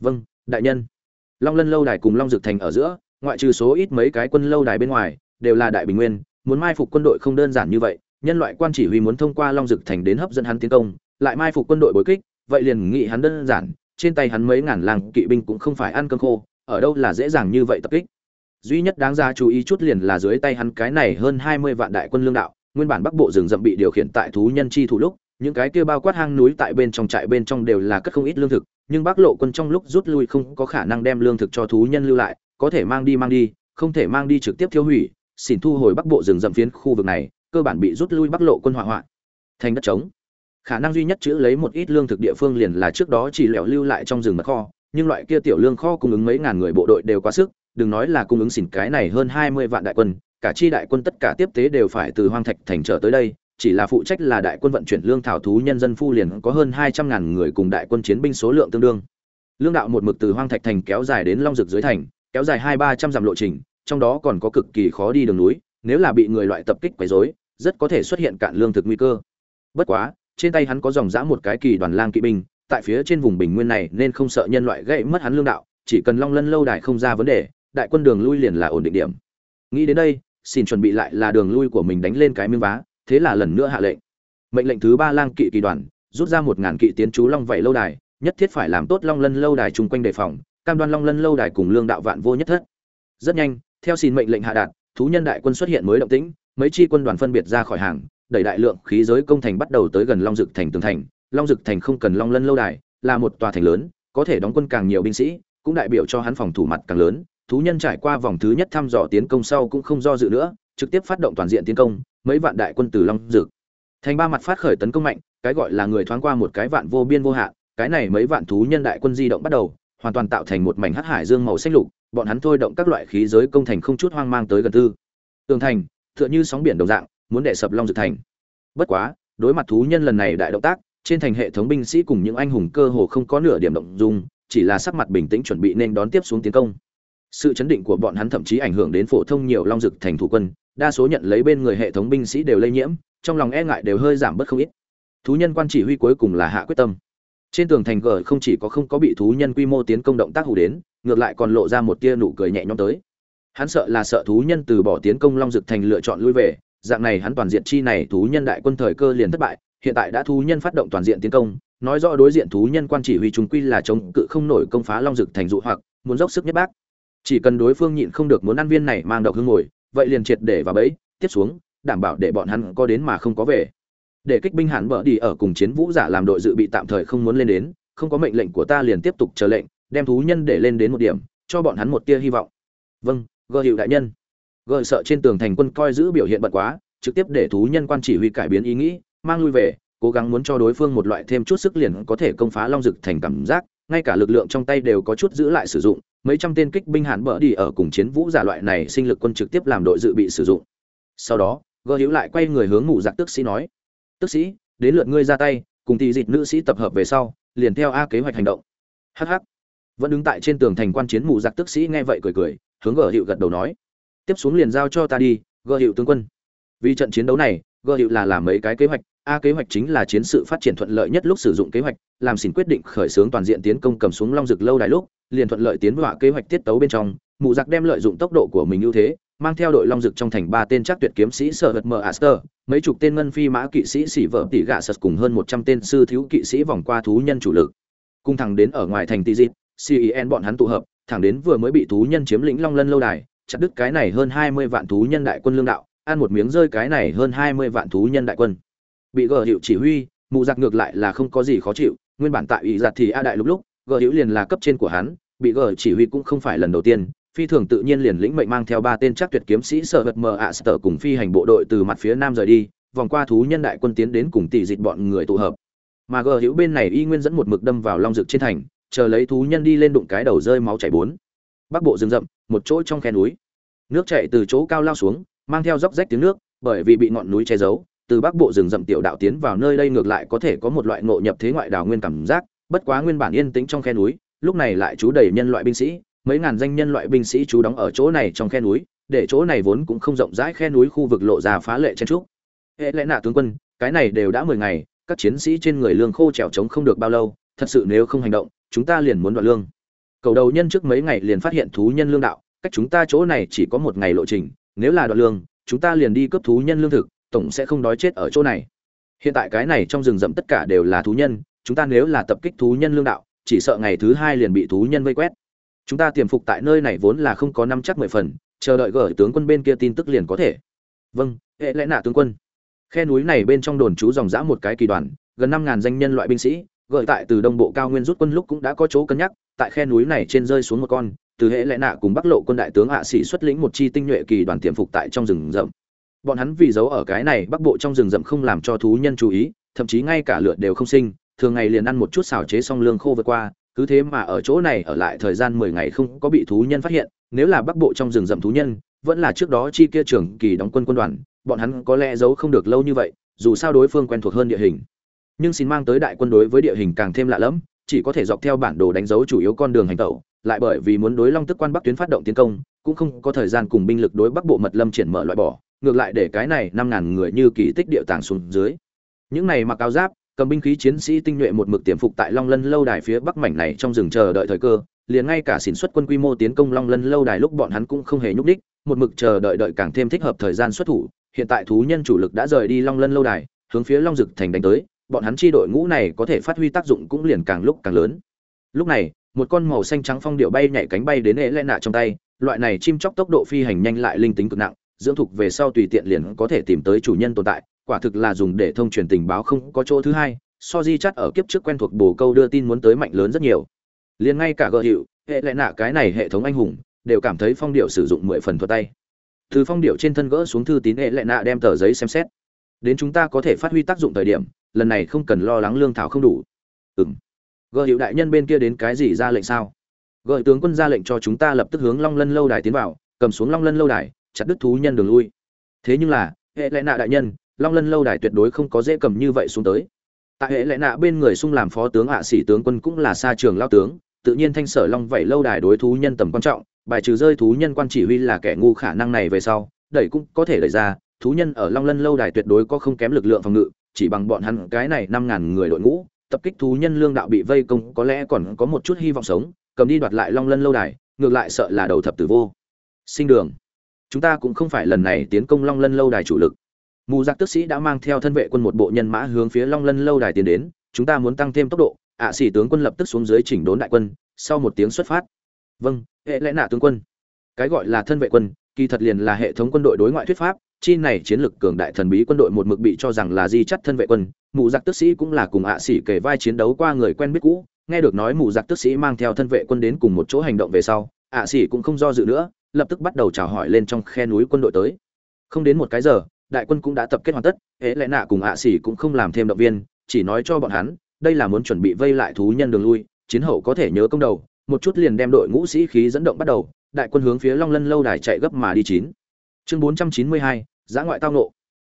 Vâng đại nhân. Long lân lâu đài cùng long dược thành ở giữa, ngoại trừ số ít mấy cái quân lâu đài bên ngoài, đều là đại bình nguyên, muốn mai phục quân đội không đơn giản như vậy nhân loại quan chỉ huy muốn thông qua long dực thành đến hấp dẫn hắn tiến công, lại mai phục quân đội bối kích, vậy liền nghĩ hắn đơn giản, trên tay hắn mấy ngàn làng kỵ binh cũng không phải ăn cơm khô, ở đâu là dễ dàng như vậy tập kích. Duy nhất đáng ra chú ý chút liền là dưới tay hắn cái này hơn hai mươi vạn đại quân lương đạo, nguyên bản bắc bộ rừng rậm bị điều khiển tại thú nhân chi thủ lúc, những cái kia bao quát hang núi tại bên trong trại bên trong đều là cất không ít lương thực, nhưng bắc lộ quân trong lúc rút lui không có khả năng đem lương thực cho thú nhân lưu lại, có thể mang đi mang đi, không thể mang đi trực tiếp tiêu hủy, xỉn thu hồi bắc bộ rừng rậm phiến khu vực này cơ bản bị rút lui bắc lộ quân hỏa hoạn. Thành đất trống. Khả năng duy nhất chữ lấy một ít lương thực địa phương liền là trước đó chỉ lẻo lưu lại trong rừng mật kho, nhưng loại kia tiểu lương kho cung ứng mấy ngàn người bộ đội đều quá sức, đừng nói là cung ứng xỉn cái này hơn hai mươi vạn đại quân, cả chi đại quân tất cả tiếp tế đều phải từ hoang thạch thành trở tới đây, chỉ là phụ trách là đại quân vận chuyển lương thảo thú nhân dân phu liền có hơn hai trăm ngàn người cùng đại quân chiến binh số lượng tương đương. Lương đạo một mực từ hoang thạch thành kéo dài đến long dực dưới thành, kéo dài hai ba trăm dặm lộ trình, trong đó còn có cực kỳ khó đi đường núi nếu là bị người loại tập kích quấy rối, rất có thể xuất hiện cạn lương thực nguy cơ. Bất quá, trên tay hắn có dòng dã một cái kỳ đoàn lang kỵ binh, tại phía trên vùng bình nguyên này nên không sợ nhân loại gãy mất hắn lương đạo, chỉ cần long lân lâu đài không ra vấn đề, đại quân đường lui liền là ổn định điểm. Nghĩ đến đây, xin chuẩn bị lại là đường lui của mình đánh lên cái miếng vá, thế là lần nữa hạ lệnh. Mệnh lệnh thứ ba lang kỵ kỳ đoàn, rút ra một ngàn kỵ tiến chú long vậy lâu đài, nhất thiết phải làm tốt long lân lâu đài chung quanh đề phòng, cam đoan long lân lâu đài cùng lương đạo vạn vô nhất thất. Rất nhanh, theo xin mệnh lệnh hạ đạt thú nhân đại quân xuất hiện mới động tĩnh, mấy chi quân đoàn phân biệt ra khỏi hàng, đẩy đại lượng khí giới công thành bắt đầu tới gần long dực thành tường thành. Long dực thành không cần long lân lâu đài, là một tòa thành lớn, có thể đóng quân càng nhiều binh sĩ, cũng đại biểu cho hắn phòng thủ mặt càng lớn. Thú nhân trải qua vòng thứ nhất thăm dò tiến công sau cũng không do dự nữa, trực tiếp phát động toàn diện tiến công, mấy vạn đại quân từ long dực thành ba mặt phát khởi tấn công mạnh, cái gọi là người thoáng qua một cái vạn vô biên vô hạn. Cái này mấy vạn thú nhân đại quân di động bắt đầu, hoàn toàn tạo thành một mảnh hắc hải dương màu xanh lục bọn hắn thôi động các loại khí giới công thành không chút hoang mang tới gần tư. Tường thành, tựa như sóng biển đồng dạng, muốn đè sập long dược thành. Bất quá, đối mặt thú nhân lần này đại động tác, trên thành hệ thống binh sĩ cùng những anh hùng cơ hồ không có nửa điểm động dung, chỉ là sắc mặt bình tĩnh chuẩn bị nên đón tiếp xuống tiến công. Sự chấn định của bọn hắn thậm chí ảnh hưởng đến phổ thông nhiều long dực thành thủ quân, đa số nhận lấy bên người hệ thống binh sĩ đều lây nhiễm, trong lòng e ngại đều hơi giảm bớt không ít. Thú nhân quan chỉ huy cuối cùng là hạ quyết tâm trên tường thành gờ không chỉ có không có bị thú nhân quy mô tiến công động tác hù đến, ngược lại còn lộ ra một tia nụ cười nhẹ nhõm tới. Hắn sợ là sợ thú nhân từ bỏ tiến công long dực thành lựa chọn lui về, dạng này hắn toàn diện chi này thú nhân đại quân thời cơ liền thất bại, hiện tại đã thú nhân phát động toàn diện tiến công, nói rõ đối diện thú nhân quan chỉ huy chúng quy là chống cự không nổi công phá long dực thành dụ hoặc, muốn dốc sức nhất bác. Chỉ cần đối phương nhịn không được muốn ăn viên này mang độc hương ngồi, vậy liền triệt để vào bẫy, tiếp xuống, đảm bảo để bọn hắn có đến mà không có về để kích binh hạn bờ đi ở cùng chiến vũ giả làm đội dự bị tạm thời không muốn lên đến, không có mệnh lệnh của ta liền tiếp tục chờ lệnh, đem thú nhân để lên đến một điểm, cho bọn hắn một tia hy vọng. Vâng gờ hiệu đại nhân. Gờ sợ trên tường thành quân coi giữ biểu hiện bận quá, trực tiếp để thú nhân quan chỉ huy cải biến ý nghĩ, mang lui về, cố gắng muốn cho đối phương một loại thêm chút sức liền có thể công phá long dực thành cảm giác, ngay cả lực lượng trong tay đều có chút giữ lại sử dụng, mấy trăm tên kích binh hàn bỡ đi ở cùng chiến vũ giả loại này sinh lực quân trực tiếp làm đội dự bị sử dụng. Sau đó gờ hữu lại quay người hướng ngủ giặc tức sĩ nói tức sĩ, đến lượt ngươi ra tay, cùng tỷ dịch nữ sĩ tập hợp về sau, liền theo a kế hoạch hành động. Hh vẫn đứng tại trên tường thành quan chiến mù giặc tức sĩ nghe vậy cười cười, hướng gờ hiệu gật đầu nói, tiếp xuống liền giao cho ta đi, gờ hiệu tướng quân. Vì trận chiến đấu này, gờ hiệu là làm mấy cái kế hoạch, a kế hoạch chính là chiến sự phát triển thuận lợi nhất lúc sử dụng kế hoạch, làm xỉn quyết định khởi xướng toàn diện tiến công cầm xuống long rực lâu đài lúc, liền thuận lợi tiến vào kế hoạch tiết tấu bên trong, mù giặc đem lợi dụng tốc độ của mình ưu thế mang theo đội long dực trong thành ba tên chắc tuyệt kiếm sĩ sở hật mờ aster mấy chục tên ngân phi mã kỵ sĩ xỉ vợ tỷ gạ sật cùng hơn một trăm tên sư thiếu kỵ sĩ vòng qua thú nhân chủ lực. Cùng thẳng đến ở ngoài thành tị cen bọn hắn tụ hợp, thẳng đến vừa mới bị thú nhân chiếm lĩnh long lân lâu đài, chặt đứt cái này hơn hai mươi vạn thú nhân đại quân lương đạo, ăn một miếng rơi cái này hơn hai mươi vạn thú nhân đại quân. Bị gờ hiệu chỉ huy mù giặc ngược lại là không có gì khó chịu, nguyên bản tại ủy giặt thì a đại lúc lúc, gờ hiệu liền là cấp trên của hắn, bị gờ chỉ huy cũng không phải lần đầu tiên phi thường tự nhiên liền lĩnh mệnh mang theo ba tên chắc tuyệt kiếm sĩ sở vật mờ ạ sở cùng phi hành bộ đội từ mặt phía nam rời đi, vòng qua thú nhân đại quân tiến đến cùng tỷ dịch bọn người tụ hợp. Mà gờ hữu bên này y nguyên dẫn một mực đâm vào long rực trên thành, chờ lấy thú nhân đi lên đụng cái đầu rơi máu chảy bốn. Bắc bộ rừng rậm, một chỗ trong khe núi. Nước chảy từ chỗ cao lao xuống, mang theo dốc rách tiếng nước, bởi vì bị ngọn núi che giấu, từ bắc bộ rừng rậm tiểu đạo tiến vào nơi đây ngược lại có thể có một loại ngộ nhập thế ngoại đào nguyên cảm giác, bất quá nguyên bản yên tĩnh trong khe núi, lúc này lại trú đầy nhân loại binh sĩ mấy ngàn danh nhân loại binh sĩ trú đóng ở chỗ này trong khe núi, để chỗ này vốn cũng không rộng rãi khe núi khu vực lộ ra phá lệ chen trúc. Hệ lẽ nạ tướng quân, cái này đều đã mười ngày, các chiến sĩ trên người lương khô trèo trống không được bao lâu, thật sự nếu không hành động, chúng ta liền muốn đoạn lương. Cầu đầu nhân trước mấy ngày liền phát hiện thú nhân lương đạo, cách chúng ta chỗ này chỉ có một ngày lộ trình, nếu là đoạn lương, chúng ta liền đi cướp thú nhân lương thực, tổng sẽ không đói chết ở chỗ này. Hiện tại cái này trong rừng rậm tất cả đều là thú nhân, chúng ta nếu là tập kích thú nhân lương đạo, chỉ sợ ngày thứ hai liền bị thú nhân vây quét chúng ta tiềm phục tại nơi này vốn là không có năm chắc mười phần, chờ đợi gửi tướng quân bên kia tin tức liền có thể. Vâng hệ lẽ nạ tướng quân. Khe núi này bên trong đồn trú dòng dã một cái kỳ đoàn, gần năm ngàn danh nhân loại binh sĩ gợi tại từ đông bộ cao nguyên rút quân lúc cũng đã có chỗ cân nhắc, tại khe núi này trên rơi xuống một con, từ hệ lẽ nạ cùng bắc lộ quân đại tướng hạ sĩ xuất lĩnh một chi tinh nhuệ kỳ đoàn tiềm phục tại trong rừng rậm. Bọn hắn vì giấu ở cái này bắc bộ trong rừng rậm không làm cho thú nhân chú ý, thậm chí ngay cả lượt đều không sinh, thường ngày liền ăn một chút xào chế xong lương khô vượt qua cứ thế mà ở chỗ này ở lại thời gian mười ngày không có bị thú nhân phát hiện, nếu là bắc bộ trong rừng rậm thú nhân, vẫn là trước đó chi kia trưởng kỳ đóng quân quân đoàn, bọn hắn có lẽ giấu không được lâu như vậy, dù sao đối phương quen thuộc hơn địa hình. Nhưng xin mang tới đại quân đối với địa hình càng thêm lạ lẫm, chỉ có thể dọc theo bản đồ đánh dấu chủ yếu con đường hành tẩu, lại bởi vì muốn đối long tức quan bắc tuyến phát động tiến công, cũng không có thời gian cùng binh lực đối bắc bộ mật lâm triển mở loại bỏ, ngược lại để cái này năm ngàn người như kỳ tích địa tàng xuống dưới. Những này mặc áo giáp cầm binh khí chiến sĩ tinh nhuệ một mực tiềm phục tại long lân lâu đài phía bắc mảnh này trong rừng chờ đợi thời cơ, liền ngay cả xỉn xuất quân quy mô tiến công long lân lâu đài lúc bọn hắn cũng không hề nhúc đích một mực chờ đợi đợi càng thêm thích hợp thời gian xuất thủ, hiện tại thú nhân chủ lực đã rời đi long lân lâu đài, hướng phía long dực thành đánh tới, bọn hắn chi đội ngũ này có thể phát huy tác dụng cũng liền càng lúc càng lớn. Lúc này, một con màu xanh trắng phong điệu bay nhảy cánh bay đến ế lẽ nạ trong tay, loại này chim chóc tốc độ phi hành nhanh lại linh tính cực nặng, dưỡng thục về sau tùy tiện liền có thể tìm tới chủ nhân tồn tại quả thực là dùng để thông truyền tình báo không có chỗ thứ hai, so di chắt ở kiếp trước quen thuộc bồ câu đưa tin muốn tới mạnh lớn rất nhiều. Liền ngay cả gợ hiệu, hệ lại nạ cái này hệ thống anh hùng, đều cảm thấy phong điệu sử dụng mười phần thuật tay. Từ phong điệu trên thân gỡ xuống thư tín hệ lại nạ đem tờ giấy xem xét. Đến chúng ta có thể phát huy tác dụng thời điểm, lần này không cần lo lắng lương thảo không đủ. Ừng gợ hiệu đại nhân bên kia đến cái gì ra lệnh sao? Gợi tướng quân ra lệnh cho chúng ta lập tức hướng long lân lâu đài tiến vào, cầm xuống long lân lâu đài, chặt đứt thú nhân đường lui. Thế nhưng là, hệ lại nạ đại nhân long lân lâu đài tuyệt đối không có dễ cầm như vậy xuống tới. Tại hệ lẽ nạ bên người sung làm phó tướng hạ sĩ à tướng quân cũng là xa trường lao tướng, tự nhiên thanh sở long vậy lâu đài đối thú nhân tầm quan trọng, bài trừ rơi thú nhân quan chỉ huy là kẻ ngu khả năng này về sau, đẩy cũng có thể đẩy ra, thú nhân ở long lân lâu đài tuyệt đối có không kém lực lượng phòng ngự, chỉ bằng bọn hắn cái này năm ngàn người đội ngũ, tập kích thú nhân lương đạo bị vây công có lẽ còn có một chút hy vọng sống, cầm đi đoạt lại long lân lâu đài, ngược lại sợ là đầu thập tử vô. Sinh đường. Chúng ta cũng không phải lần này tiến công long lân lâu đài chủ lực mù giặc tức sĩ đã mang theo thân vệ quân một bộ nhân mã hướng phía long lân lâu đài tiến đến, chúng ta muốn tăng thêm tốc độ. Ạ xỉ tướng quân lập tức xuống dưới chỉnh đốn đại quân, sau một tiếng xuất phát. Vâng hệ lẽ nạ tướng quân. Cái gọi là thân vệ quân, kỳ thật liền là hệ thống quân đội đối ngoại thuyết pháp, chi này chiến lực cường đại thần bí quân đội một mực bị cho rằng là di chắt thân vệ quân. Mù giặc tức sĩ cũng là cùng ạ xỉ kể vai chiến đấu qua người quen biết cũ, nghe được nói mù giặc tức sĩ mang theo thân vệ quân đến cùng một chỗ hành động về sau, ạ xỉ cũng không do dự nữa, lập tức bắt đầu chào hỏi lên trong khe núi quân đội tới. Không đến một cái giờ đại quân cũng đã tập kết hoàn tất hễ lẽ nạ cùng ạ xỉ cũng không làm thêm động viên, chỉ nói cho bọn hắn, đây là muốn chuẩn bị vây lại thú nhân đường lui, chiến hậu có thể nhớ công đầu, một chút liền đem đội ngũ sĩ khí dẫn động bắt đầu, đại quân hướng phía long lân lâu đài chạy gấp mà đi chín. Chương bốn trăm chín mươi hai, giã ngoại tao nộ.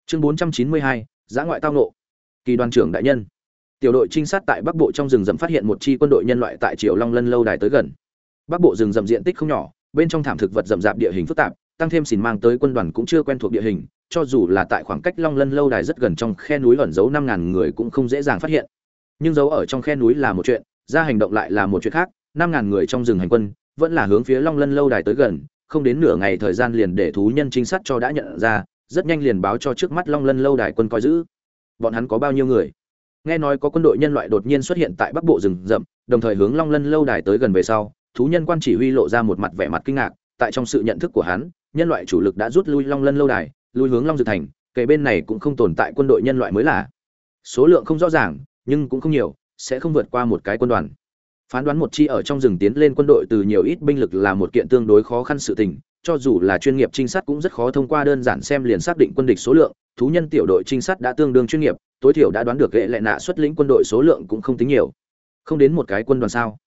Chương bốn trăm chín mươi hai, giã ngoại tao nộ. Kỳ đoàn trưởng đại nhân. Tiểu đội trinh sát tại bắc bộ trong rừng rậm phát hiện một chi quân đội nhân loại tại triều long lân lâu đài tới gần. Bắc bộ rừng rậm diện tích không nhỏ, bên trong thảm thực vật rậm rạp địa hình phức tạp, tăng thêm xỉn mang tới quân đoàn cũng chưa quen thuộc địa hình cho dù là tại khoảng cách long lân lâu đài rất gần trong khe núi ẩn giấu năm ngàn người cũng không dễ dàng phát hiện. Nhưng giấu ở trong khe núi là một chuyện, ra hành động lại là một chuyện khác, năm ngàn người trong rừng hành quân vẫn là hướng phía long lân lâu đài tới gần, không đến nửa ngày thời gian liền để thú nhân trinh sát cho đã nhận ra, rất nhanh liền báo cho trước mắt long lân lâu đài quân coi giữ. Bọn hắn có bao nhiêu người? Nghe nói có quân đội nhân loại đột nhiên xuất hiện tại bắc bộ rừng rậm, đồng thời hướng long lân lâu đài tới gần về sau, thú nhân quan chỉ huy lộ ra một mặt vẻ mặt kinh ngạc, tại trong sự nhận thức của hắn, nhân loại chủ lực đã rút lui long lân lâu đài lui hướng long dược thành, kể bên này cũng không tồn tại quân đội nhân loại mới là. Số lượng không rõ ràng, nhưng cũng không nhiều, sẽ không vượt qua một cái quân đoàn. Phán đoán một chi ở trong rừng tiến lên quân đội từ nhiều ít binh lực là một kiện tương đối khó khăn sự tình, cho dù là chuyên nghiệp trinh sát cũng rất khó thông qua đơn giản xem liền xác định quân địch số lượng, thú nhân tiểu đội trinh sát đã tương đương chuyên nghiệp, tối thiểu đã đoán được hệ lệ nạ xuất lĩnh quân đội số lượng cũng không tính nhiều. Không đến một cái quân đoàn sao?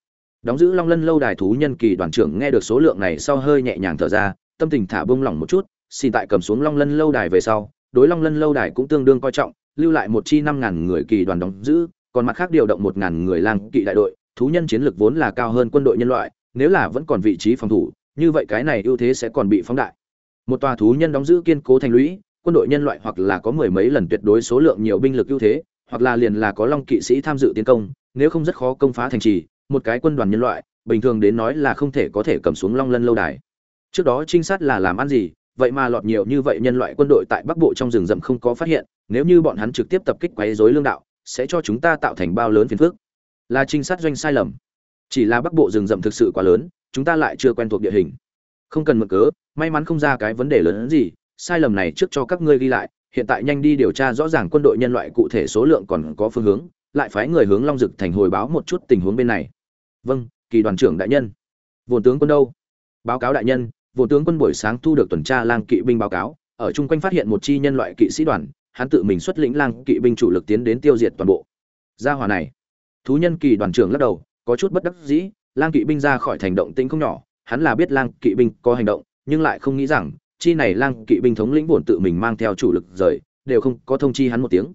Đóng giữ long lân lâu đài thú nhân kỳ đoàn trưởng nghe được số lượng này sau hơi nhẹ nhàng thở ra, tâm tình thả bông lỏng một chút xin tại cầm xuống long lân lâu đài về sau, đối long lân lâu đài cũng tương đương coi trọng, lưu lại một chi năm ngàn người kỳ đoàn đóng giữ, còn mặt khác điều động một ngàn người lang kỵ đại đội, thú nhân chiến lược vốn là cao hơn quân đội nhân loại, nếu là vẫn còn vị trí phòng thủ, như vậy cái này ưu thế sẽ còn bị phóng đại. Một tòa thú nhân đóng giữ kiên cố thành lũy, quân đội nhân loại hoặc là có mười mấy lần tuyệt đối số lượng nhiều binh lực ưu thế, hoặc là liền là có long kỵ sĩ tham dự tiến công, nếu không rất khó công phá thành trì, một cái quân đoàn nhân loại, bình thường đến nói là không thể có thể cầm xuống long lân lâu đài. Trước đó trinh sát là làm ăn gì vậy mà lọt nhiều như vậy nhân loại quân đội tại bắc bộ trong rừng rậm không có phát hiện, nếu như bọn hắn trực tiếp tập kích quấy rối lương đạo, sẽ cho chúng ta tạo thành bao lớn phiền phức. Là trinh sát doanh sai lầm. Chỉ là bắc bộ rừng rậm thực sự quá lớn, chúng ta lại chưa quen thuộc địa hình. Không cần mực cớ, may mắn không ra cái vấn đề lớn hơn gì, sai lầm này trước cho các ngươi ghi lại, hiện tại nhanh đi điều tra rõ ràng quân đội nhân loại cụ thể số lượng còn có phương hướng, lại phái người hướng long dực thành hồi báo một chút tình huống bên này. Vâng kỳ đoàn trưởng đại nhân. Vồn tướng quân đâu? Báo cáo đại nhân vô tướng quân buổi sáng thu được tuần tra lang kỵ binh báo cáo, ở chung quanh phát hiện một chi nhân loại kỵ sĩ đoàn, hắn tự mình xuất lĩnh lang kỵ binh chủ lực tiến đến tiêu diệt toàn bộ. Gia hòa này, thú nhân kỳ đoàn trưởng lắc đầu, có chút bất đắc dĩ, lang kỵ binh ra khỏi thành động tĩnh không nhỏ, hắn là biết lang kỵ binh có hành động, nhưng lại không nghĩ rằng, chi này lang kỵ binh thống lĩnh bổn tự mình mang theo chủ lực rời, đều không có thông chi hắn một tiếng.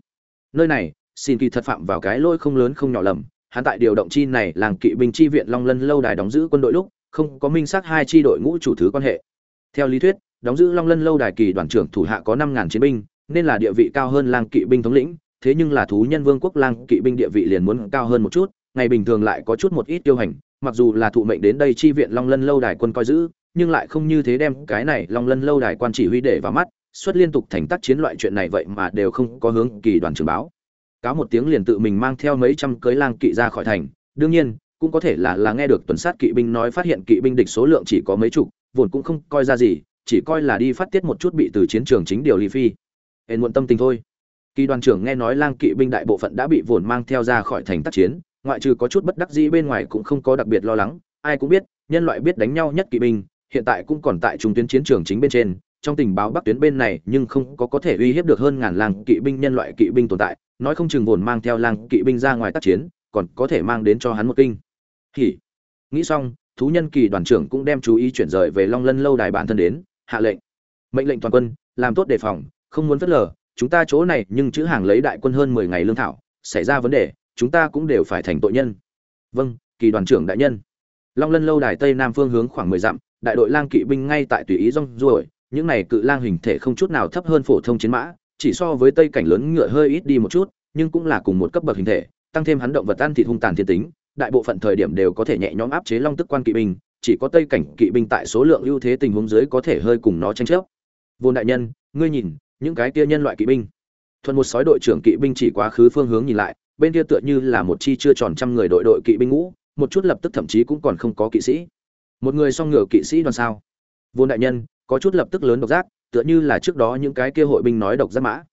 Nơi này, xin kỳ thật phạm vào cái lỗi không lớn không nhỏ lầm, hắn tại điều động chi này lang kỵ binh chi viện long lân lâu đài đóng giữ quân đội lúc không có minh xác hai chi đội ngũ chủ thứ quan hệ. Theo lý thuyết, đóng giữ long lân lâu đài kỳ đoàn trưởng thủ hạ có năm ngàn chiến binh, nên là địa vị cao hơn lang kỵ binh thống lĩnh, thế nhưng là thú nhân vương quốc lang kỵ binh địa vị liền muốn cao hơn một chút, ngày bình thường lại có chút một ít tiêu hành, mặc dù là thụ mệnh đến đây chi viện long lân lâu đài quân coi giữ, nhưng lại không như thế đem cái này long lân lâu đài quan chỉ huy để vào mắt, xuất liên tục thành tác chiến loại chuyện này vậy mà đều không có hướng kỳ đoàn trưởng báo. Cáo một tiếng liền tự mình mang theo mấy trăm cưới lang kỵ ra khỏi thành, đương nhiên cũng có thể là là nghe được tuần sát kỵ binh nói phát hiện kỵ binh địch số lượng chỉ có mấy chục, vốn cũng không coi ra gì, chỉ coi là đi phát tiết một chút bị từ chiến trường chính điều ly phi. Hên muộn tâm tình thôi. Kỳ đoàn trưởng nghe nói lang kỵ binh đại bộ phận đã bị vốn mang theo ra khỏi thành tác chiến, ngoại trừ có chút bất đắc dĩ bên ngoài cũng không có đặc biệt lo lắng, ai cũng biết, nhân loại biết đánh nhau nhất kỵ binh, hiện tại cũng còn tại trung tuyến chiến trường chính bên trên, trong tình báo bắc tuyến bên này nhưng không có có thể uy hiếp được hơn ngàn lang kỵ binh nhân loại kỵ binh tồn tại, nói không chừng vốn mang theo lang kỵ binh ra ngoài tác chiến, còn có thể mang đến cho hắn một kinh hỉ. Nghĩ xong, thú nhân kỳ đoàn trưởng cũng đem chú ý chuyển rời về long lân lâu đài bản thân đến, hạ lệnh. Mệnh lệnh toàn quân, làm tốt đề phòng, không muốn phớt lờ, chúng ta chỗ này nhưng chữ hàng lấy đại quân hơn mười ngày lương thảo, xảy ra vấn đề, chúng ta cũng đều phải thành tội nhân. Vâng kỳ đoàn trưởng đại nhân. Long lân lâu đài tây nam phương hướng khoảng mười dặm, đại đội lang kỵ binh ngay tại tùy ý rong ruổi, những này cự lang hình thể không chút nào thấp hơn phổ thông chiến mã, chỉ so với tây cảnh lớn ngựa hơi ít đi một chút, nhưng cũng là cùng một cấp bậc hình thể, tăng thêm hắn động vật ăn thịt hung tàn thiên tính đại bộ phận thời điểm đều có thể nhẹ nhõm áp chế long tức quan kỵ binh, chỉ có tây cảnh kỵ binh tại số lượng ưu thế tình huống dưới có thể hơi cùng nó tranh chấp. Vô đại nhân, ngươi nhìn, những cái kia nhân loại kỵ binh. Thuận một sói đội trưởng kỵ binh chỉ quá khứ phương hướng nhìn lại, bên kia tựa như là một chi chưa tròn trăm người đội đội kỵ binh ngũ, một chút lập tức thậm chí cũng còn không có kỵ sĩ. Một người song ngựa kỵ sĩ đoàn sao? Vô đại nhân, có chút lập tức lớn độc giác, tựa như là trước đó những cái kia hội binh nói độc giác mã.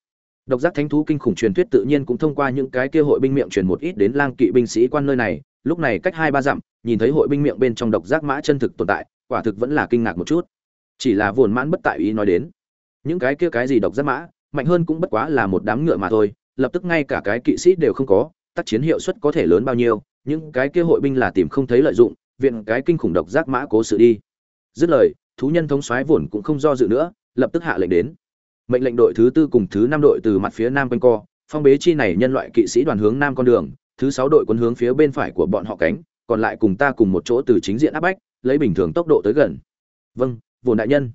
Độc giác thánh thú kinh khủng truyền thuyết tự nhiên cũng thông qua những cái kia hội binh miệng truyền một ít đến lang kỵ binh sĩ quan nơi này lúc này cách hai ba dặm, nhìn thấy hội binh miệng bên trong độc giác mã chân thực tồn tại, quả thực vẫn là kinh ngạc một chút. Chỉ là vồn mãn bất tại ý nói đến. Những cái kia cái gì độc giác mã, mạnh hơn cũng bất quá là một đám ngựa mà thôi, lập tức ngay cả cái kỵ sĩ đều không có, tác chiến hiệu suất có thể lớn bao nhiêu, những cái kia hội binh là tìm không thấy lợi dụng, viện cái kinh khủng độc giác mã cố sự đi. Dứt lời, thú nhân thống soái vồn cũng không do dự nữa, lập tức hạ lệnh đến. Mệnh lệnh đội thứ tư cùng thứ năm đội từ mặt phía nam quanh co, phong bế chi này nhân loại kỵ sĩ đoàn hướng nam con đường thứ sáu đội quân hướng phía bên phải của bọn họ cánh, còn lại cùng ta cùng một chỗ từ chính diện áp bách, lấy bình thường tốc độ tới gần. Vâng vồn đại nhân.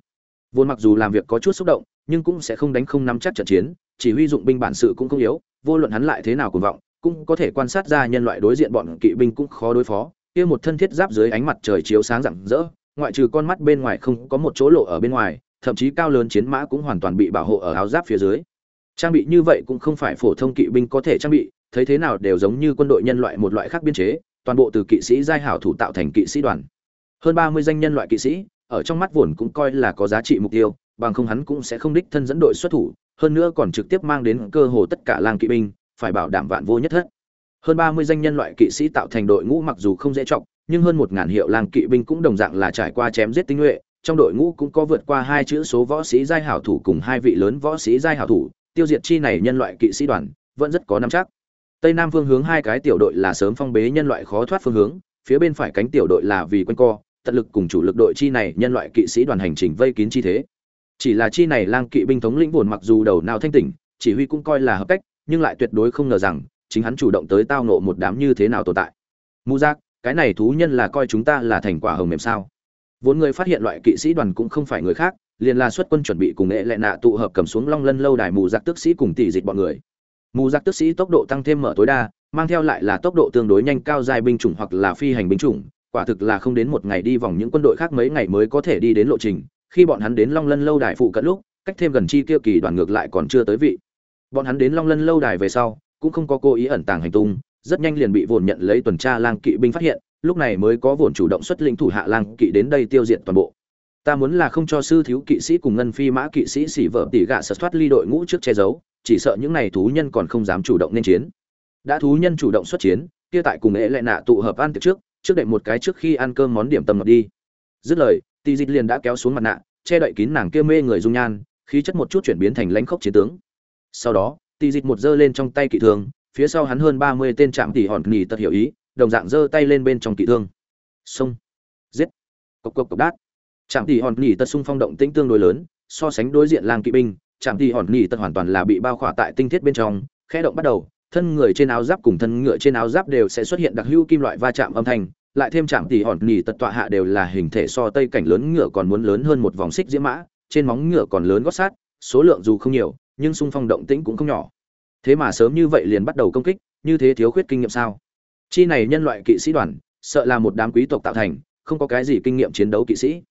Vồn mặc dù làm việc có chút xúc động, nhưng cũng sẽ không đánh không nắm chắc trận chiến, chỉ huy dụng binh bản sự cũng không yếu, vô luận hắn lại thế nào cuồng vọng, cũng có thể quan sát ra nhân loại đối diện bọn kỵ binh cũng khó đối phó. Kia một thân thiết giáp dưới ánh mặt trời chiếu sáng rạng rỡ, ngoại trừ con mắt bên ngoài không có một chỗ lộ ở bên ngoài, thậm chí cao lớn chiến mã cũng hoàn toàn bị bảo hộ ở áo giáp phía dưới. Trang bị như vậy cũng không phải phổ thông kỵ binh có thể trang bị thấy thế nào đều giống như quân đội nhân loại một loại khác biên chế, toàn bộ từ kỵ sĩ giai hảo thủ tạo thành kỵ sĩ đoàn. Hơn ba mươi danh nhân loại kỵ sĩ, ở trong mắt vốn cũng coi là có giá trị mục tiêu, bằng không hắn cũng sẽ không đích thân dẫn đội xuất thủ, hơn nữa còn trực tiếp mang đến cơ hồ tất cả làng kỵ binh, phải bảo đảm vạn vô nhất thất. Hơn ba mươi danh nhân loại kỵ sĩ tạo thành đội ngũ mặc dù không dễ trọng nhưng hơn một ngàn hiệu làng kỵ binh cũng đồng dạng là trải qua chém giết tinh nhuệ, trong đội ngũ cũng có vượt qua hai chữ số võ sĩ giai hảo thủ cùng hai vị lớn võ sĩ giai hảo thủ, tiêu diệt chi này nhân loại kỵ sĩ đoàn, vẫn rất có nắm chắc tây nam phương hướng hai cái tiểu đội là sớm phong bế nhân loại khó thoát phương hướng, phía bên phải cánh tiểu đội là vì quân co, tận lực cùng chủ lực đội chi này nhân loại kỵ sĩ đoàn hành trình vây kín chi thế. Chỉ là chi này lang kỵ binh thống lĩnh buồn mặc dù đầu nào thanh tỉnh, chỉ huy cũng coi là hợp cách, nhưng lại tuyệt đối không ngờ rằng, chính hắn chủ động tới tao nộ một đám như thế nào tồn tại. Mu giác, cái này thú nhân là coi chúng ta là thành quả hồng mềm sao? Vốn người phát hiện loại kỵ sĩ đoàn cũng không phải người khác, liền là xuất quân chuẩn bị cùng nghệ lệ nạ tụ hợp cầm xuống long lân lâu đài mù giặc tức sĩ cùng tỷ dịch bọn người mù giặc tức sĩ tốc độ tăng thêm mở tối đa, mang theo lại là tốc độ tương đối nhanh cao dài binh chủng hoặc là phi hành binh chủng, quả thực là không đến một ngày đi vòng những quân đội khác mấy ngày mới có thể đi đến lộ trình, khi bọn hắn đến long lân lâu đài phụ cận lúc, cách thêm gần chi kia kỳ đoàn ngược lại còn chưa tới vị. Bọn hắn đến long lân lâu đài về sau, cũng không có cố ý ẩn tàng hành tung, rất nhanh liền bị vồn nhận lấy tuần tra lang kỵ binh phát hiện, lúc này mới có vồn chủ động xuất lĩnh thủ hạ lang kỵ đến đây tiêu diệt toàn bộ. Ta muốn là không cho sư thiếu kỵ sĩ cùng ngân phi mã kỵ sĩ xỉ vợ tỉ gạ sật thoát ly đội ngũ trước che giấu chỉ sợ những này thú nhân còn không dám chủ động nên chiến. Đã thú nhân chủ động xuất chiến, kia tại cùng ế lại nạ tụ hợp ăn tiệc trước trước đệm một cái trước khi ăn cơm món điểm tâm ngọt đi. Dứt lời tì dịch liền đã kéo xuống mặt nạ, che đậy kín nàng kia mê người dung nhan, khí chất một chút chuyển biến thành lãnh khốc chiến tướng. Sau đó tì dịch một giơ lên trong tay kỵ thương, phía sau hắn hơn ba mươi tên trạm tỉ hòn nghỉ tật hiểu ý, đồng dạng giơ tay lên bên trong kỵ thương. Xông. Giết. Cộc cộc cộc đát. Trạm tỉ hòn nghỉ tật xung phong động tĩnh tương đối lớn, so sánh đối diện làng kỵ binh chạm thì hòn nỉ tật hoàn toàn là bị bao khỏa tại tinh thiết bên trong. Khẽ động bắt đầu, thân người trên áo giáp cùng thân ngựa trên áo giáp đều sẽ xuất hiện đặc hữu kim loại va chạm âm thanh. Lại thêm chạm thì hòn nỉ tật tọa hạ đều là hình thể so tây cảnh lớn ngựa còn muốn lớn hơn một vòng xích diễm mã, trên móng ngựa còn lớn gót sát, số lượng dù không nhiều, nhưng xung phong động tĩnh cũng không nhỏ. Thế mà sớm như vậy liền bắt đầu công kích, như thế thiếu khuyết kinh nghiệm sao? Chi này nhân loại kỵ sĩ đoàn, sợ là một đám quý tộc tạo thành, không có cái gì kinh nghiệm chiến đấu kỵ sĩ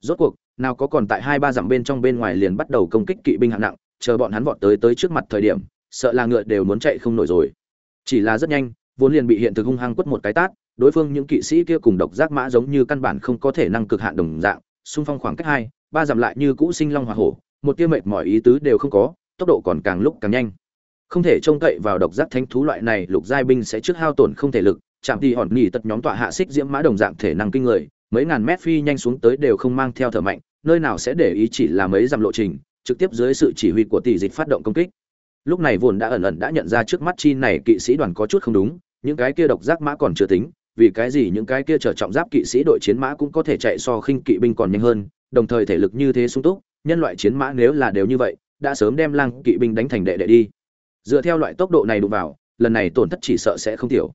rốt cuộc, nào có còn tại hai ba dặm bên trong bên ngoài liền bắt đầu công kích kỵ binh hạng nặng, chờ bọn hắn vọt tới tới trước mặt thời điểm, sợ là ngựa đều muốn chạy không nổi rồi. Chỉ là rất nhanh, vốn liền bị hiện thực hung hăng quất một cái tát, đối phương những kỵ sĩ kia cùng độc giác mã giống như căn bản không có thể năng cực hạn đồng dạng, xung phong khoảng cách hai, ba dặm lại như cũ sinh long hỏa hổ, một tia mệt mỏi ý tứ đều không có, tốc độ còn càng lúc càng nhanh. Không thể trông cậy vào độc giác thánh thú loại này, lục giai binh sẽ trước hao tổn không thể lực, chạm thì hòn nghỉ tật nhóm tọa hạ xích diễm mã đồng dạng thể năng kinh người mấy ngàn mét phi nhanh xuống tới đều không mang theo thở mạnh, nơi nào sẽ để ý chỉ là mấy dặm lộ trình, trực tiếp dưới sự chỉ huy của tỷ dịch phát động công kích. Lúc này vốn đã ẩn ẩn đã nhận ra trước mắt chi này kỵ sĩ đoàn có chút không đúng, những cái kia độc giác mã còn chưa tính, vì cái gì những cái kia trở trọng giáp kỵ sĩ đội chiến mã cũng có thể chạy so khinh kỵ binh còn nhanh hơn, đồng thời thể lực như thế sung túc, nhân loại chiến mã nếu là đều như vậy, đã sớm đem lang kỵ binh đánh thành đệ đệ đi. Dựa theo loại tốc độ này đụng vào, lần này tổn thất chỉ sợ sẽ không thiểu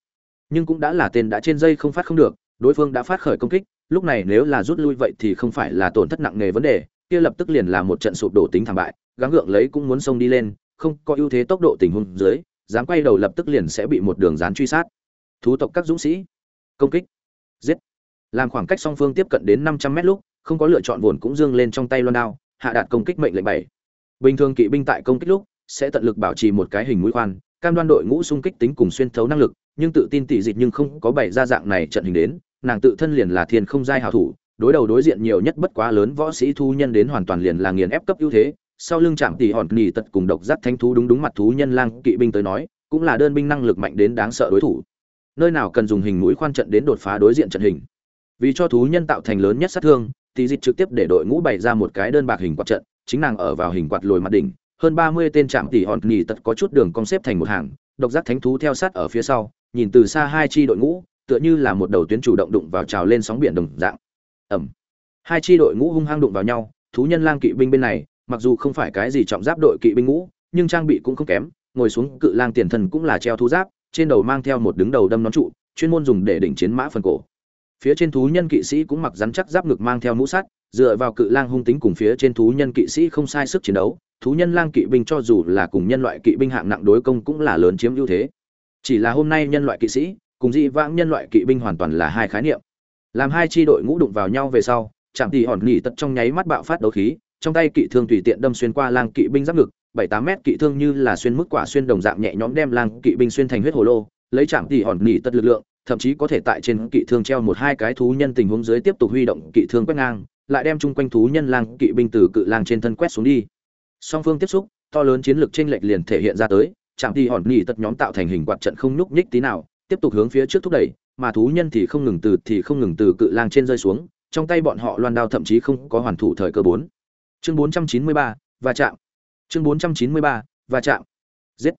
nhưng cũng đã là tên đã trên dây không phát không được, đối phương đã phát khởi công kích lúc này nếu là rút lui vậy thì không phải là tổn thất nặng nề vấn đề, kia lập tức liền là một trận sụp đổ tính thảm bại, gắng gượng lấy cũng muốn xông đi lên, không có ưu thế tốc độ tình huống dưới, dám quay đầu lập tức liền sẽ bị một đường dán truy sát. Thú tộc các dũng sĩ, công kích, giết. Làm khoảng cách song phương tiếp cận đến năm trăm mét lúc, không có lựa chọn vồn cũng dương lên trong tay loan đao, hạ đạt công kích mệnh lệnh bảy. Bình thường kỵ binh tại công kích lúc, sẽ tận lực bảo trì một cái hình mũi khoan, cam đoan đội ngũ xung kích tính cùng xuyên thấu năng lực, nhưng tự tin tỷ dịch nhưng không có bày ra dạng này trận hình đến nàng tự thân liền là thiên không giai hảo thủ, đối đầu đối diện nhiều nhất bất quá lớn võ sĩ thú nhân đến hoàn toàn liền là nghiền ép cấp ưu thế. Sau lưng chạm tỉ hòn nhỉ tật cùng độc giác thanh thú đúng đúng mặt thú nhân lang kỵ binh tới nói, cũng là đơn binh năng lực mạnh đến đáng sợ đối thủ. Nơi nào cần dùng hình mũi khoan trận đến đột phá đối diện trận hình. Vì cho thú nhân tạo thành lớn nhất sát thương thì dịch trực tiếp để đội ngũ bày ra một cái đơn bạc hình quạt trận, chính nàng ở vào hình quạt lồi mặt đỉnh, hơn ba mươi tên trạm tỉ hòn nhỉ tật có chút đường cong xếp thành một hàng, độc giác thánh thú theo sát ở phía sau, nhìn từ xa hai chi đội ngũ tựa như là một đầu tuyến chủ động đụng vào trào lên sóng biển đồng dạng. Ẩm. Hai chi đội ngũ hung hăng đụng vào nhau, thú nhân lang kỵ binh bên này, mặc dù không phải cái gì trọng giáp đội kỵ binh ngũ, nhưng trang bị cũng không kém, ngồi xuống cự lang tiền thần cũng là treo thú giáp, trên đầu mang theo một đứng đầu đâm nón trụ, chuyên môn dùng để đỉnh chiến mã phần cổ. Phía trên thú nhân kỵ sĩ cũng mặc rắn chắc giáp ngực mang theo mũ sắt, dựa vào cự lang hung tính cùng phía trên thú nhân kỵ sĩ không sai sức chiến đấu, thú nhân lang kỵ binh cho dù là cùng nhân loại kỵ binh hạng nặng đối công cũng là lớn chiếm ưu thế. Chỉ là hôm nay nhân loại kỵ sĩ cùng dị vãng nhân loại kỵ binh hoàn toàn là hai khái niệm. Làm hai chi đội ngũ đụng vào nhau về sau chạm tỉ hòn nghỉ tật trong nháy mắt bạo phát đấu khí, trong tay kỵ thương tùy tiện đâm xuyên qua lang kỵ binh giáp ngực, bảy tám mét kỵ thương như là xuyên mức quả xuyên đồng dạng nhẹ nhõm đem lang kỵ binh xuyên thành huyết hồ lô, lấy chạm tỉ hòn nghỉ tật lực lượng, thậm chí có thể tại trên kỵ thương treo một hai cái thú nhân tình huống dưới tiếp tục huy động kỵ thương quét ngang, lại đem chung quanh thú nhân lang kỵ binh từ cự lang trên thân quét xuống đi. Song phương tiếp xúc, to lớn chiến lược chênh lệch liền thể hiện ra tới chạm tỉ hòn nghỉ tật nhóm tạo thành hình quạt trận không nhúc nhích tí nào tiếp tục hướng phía trước thúc đẩy, mà thú nhân thì không ngừng từ, thì không ngừng từ cự lang trên rơi xuống, trong tay bọn họ loan đao thậm chí không có hoàn thủ thời cơ bốn. Chương bốn trăm chín mươi ba và chạm. Chương bốn trăm chín mươi ba và chạm. Giết.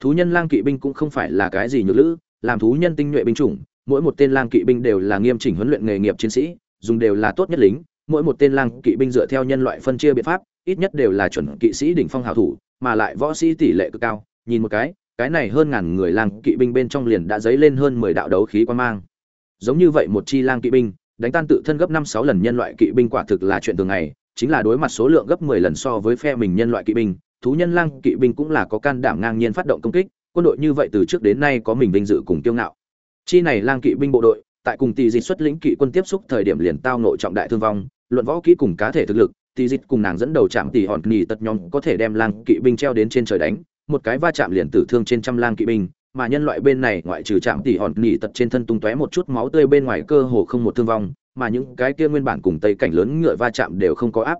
Thú nhân lang kỵ binh cũng không phải là cái gì nhược lữ, làm thú nhân tinh nhuệ binh chủng, mỗi một tên lang kỵ binh đều là nghiêm chỉnh huấn luyện nghề nghiệp chiến sĩ, dùng đều là tốt nhất lính, mỗi một tên lang kỵ binh dựa theo nhân loại phân chia biện pháp, ít nhất đều là chuẩn kỵ sĩ đỉnh phong hào thủ, mà lại võ sĩ tỷ lệ cực cao, nhìn một cái cái này hơn ngàn người lang kỵ binh bên trong liền đã dấy lên hơn mười đạo đấu khí quan mang. Giống như vậy một chi lang kỵ binh, đánh tan tự thân gấp năm sáu lần nhân loại kỵ binh quả thực là chuyện thường ngày, chính là đối mặt số lượng gấp mười lần so với phe mình nhân loại kỵ binh, thú nhân lang kỵ binh cũng là có can đảm ngang nhiên phát động công kích, quân đội như vậy từ trước đến nay có mình vinh dự cùng kiêu ngạo. Chi này lang kỵ binh bộ đội, tại cùng tỷ dịch xuất lĩnh kỵ quân tiếp xúc thời điểm liền tao nội trọng đại thương vong, luận võ kỹ cùng cá thể thực lực tỷ dịch cùng nàng dẫn đầu chạm tỷ hòn nhì tật nhóm có thể đem lang kỵ binh treo đến trên trời đánh một cái va chạm liền tử thương trên trăm lang kỵ binh, mà nhân loại bên này ngoại trừ chạm tỉ hòn nỉ tật trên thân tung tóe một chút máu tươi bên ngoài cơ hồ không một thương vong, mà những cái kia nguyên bản cùng tây cảnh lớn ngựa va chạm đều không có áp.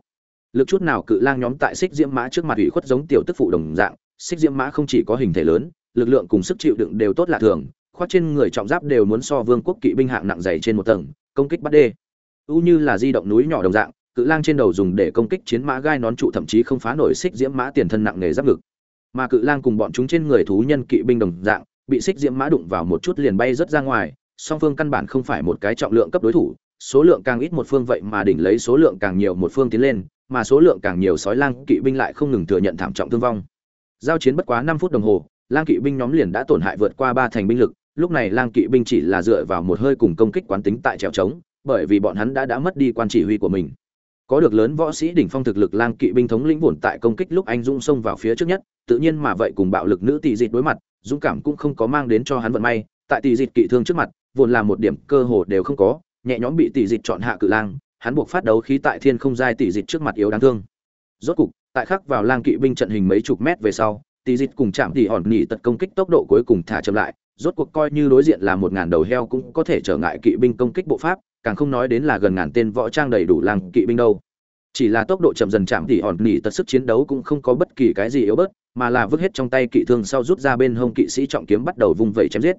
Lực chút nào cự lang nhóm tại xích diễm mã trước mặt ủy khuất giống tiểu tức phụ đồng dạng, xích diễm mã không chỉ có hình thể lớn, lực lượng cùng sức chịu đựng đều tốt lạ thường, khoác trên người trọng giáp đều muốn so vương quốc kỵ binh hạng nặng dày trên một tầng, công kích bắt đê. Ưu như là di động núi nhỏ đồng dạng, cự lang trên đầu dùng để công kích chiến mã gai nón trụ thậm chí không phá nổi xích diễm mã tiền thân nặng nghề giáp ngực mà cự lang cùng bọn chúng trên người thú nhân kỵ binh đồng dạng, bị xích diễm mã đụng vào một chút liền bay rất ra ngoài, song phương căn bản không phải một cái trọng lượng cấp đối thủ, số lượng càng ít một phương vậy mà đỉnh lấy số lượng càng nhiều một phương tiến lên, mà số lượng càng nhiều sói lang kỵ binh lại không ngừng thừa nhận thảm trọng thương vong. Giao chiến bất quá năm phút đồng hồ, lang kỵ binh nhóm liền đã tổn hại vượt qua ba thành binh lực, lúc này lang kỵ binh chỉ là dựa vào một hơi cùng công kích quán tính tại trèo trống, bởi vì bọn hắn đã đã mất đi quan chỉ huy của mình. Có được lớn võ sĩ đỉnh phong thực lực, lang kỵ binh thống lĩnh bổn tại công kích lúc anh dũng xông vào phía trước nhất tự nhiên mà vậy cùng bạo lực nữ tỷ dịt đối mặt, dũng cảm cũng không có mang đến cho hắn vận may. Tại tỷ dịt kỵ thương trước mặt, vốn là một điểm cơ hồ đều không có, nhẹ nhõm bị tỷ dịt chọn hạ cự lang, hắn buộc phát đấu khí tại thiên không giai tỷ dịt trước mặt yếu đáng thương. Rốt cục, tại khắc vào lang kỵ binh trận hình mấy chục mét về sau, tỷ dịt cùng chạm tỷ hòn nhị tật công kích tốc độ cuối cùng thả chậm lại. Rốt cuộc coi như đối diện là một ngàn đầu heo cũng có thể trở ngại kỵ binh công kích bộ pháp, càng không nói đến là gần ngàn tên võ trang đầy đủ lang kỵ binh đâu chỉ là tốc độ chậm dần chạm thì hòn nỉ tật sức chiến đấu cũng không có bất kỳ cái gì yếu bớt, mà là vứt hết trong tay kỵ thương sau rút ra bên hông kỵ sĩ trọng kiếm bắt đầu vung vẩy chém giết.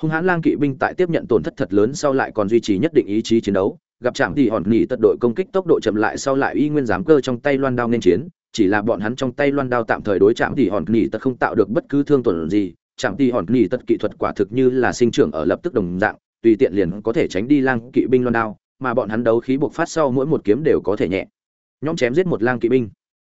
Hung hãn lang kỵ binh tại tiếp nhận tổn thất thật lớn sau lại còn duy trì nhất định ý chí chiến đấu, gặp chạm thì hòn nỉ tật đội công kích tốc độ chậm lại sau lại y nguyên dám cơ trong tay loan đao nên chiến, chỉ là bọn hắn trong tay loan đao tạm thời đối chạm thì hòn nỉ tật không tạo được bất cứ thương tổn gì, chạm thì hòn nỉ tật kỹ thuật quả thực như là sinh trưởng ở lập tức đồng dạng, tùy tiện liền có thể tránh đi lang kỵ binh loan đao, mà bọn hắn đấu khí buộc phát sau mỗi một kiếm đều có thể nhẹ nhóm chém giết một lang kỵ binh.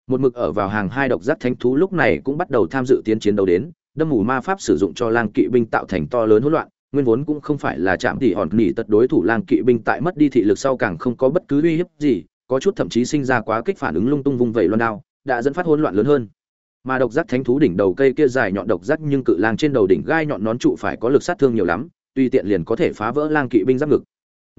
Một mực ở vào hàng hai độc giác thánh thú lúc này cũng bắt đầu tham dự tiến chiến đấu đến, đâm mù ma pháp sử dụng cho lang kỵ binh tạo thành to lớn hỗn loạn, nguyên vốn cũng không phải là chạm tỉ hòn nỉ tật đối thủ lang kỵ binh tại mất đi thị lực sau càng không có bất cứ uy hiếp gì, có chút thậm chí sinh ra quá kích phản ứng lung tung vung vẩy loan đao, đã dẫn phát hỗn loạn lớn hơn. Mà độc giác thánh thú đỉnh đầu cây kia dài nhọn độc giác nhưng cự lang trên đầu đỉnh gai nhọn nón trụ phải có lực sát thương nhiều lắm, tuy tiện liền có thể phá vỡ lang kỵ binh giáp ngực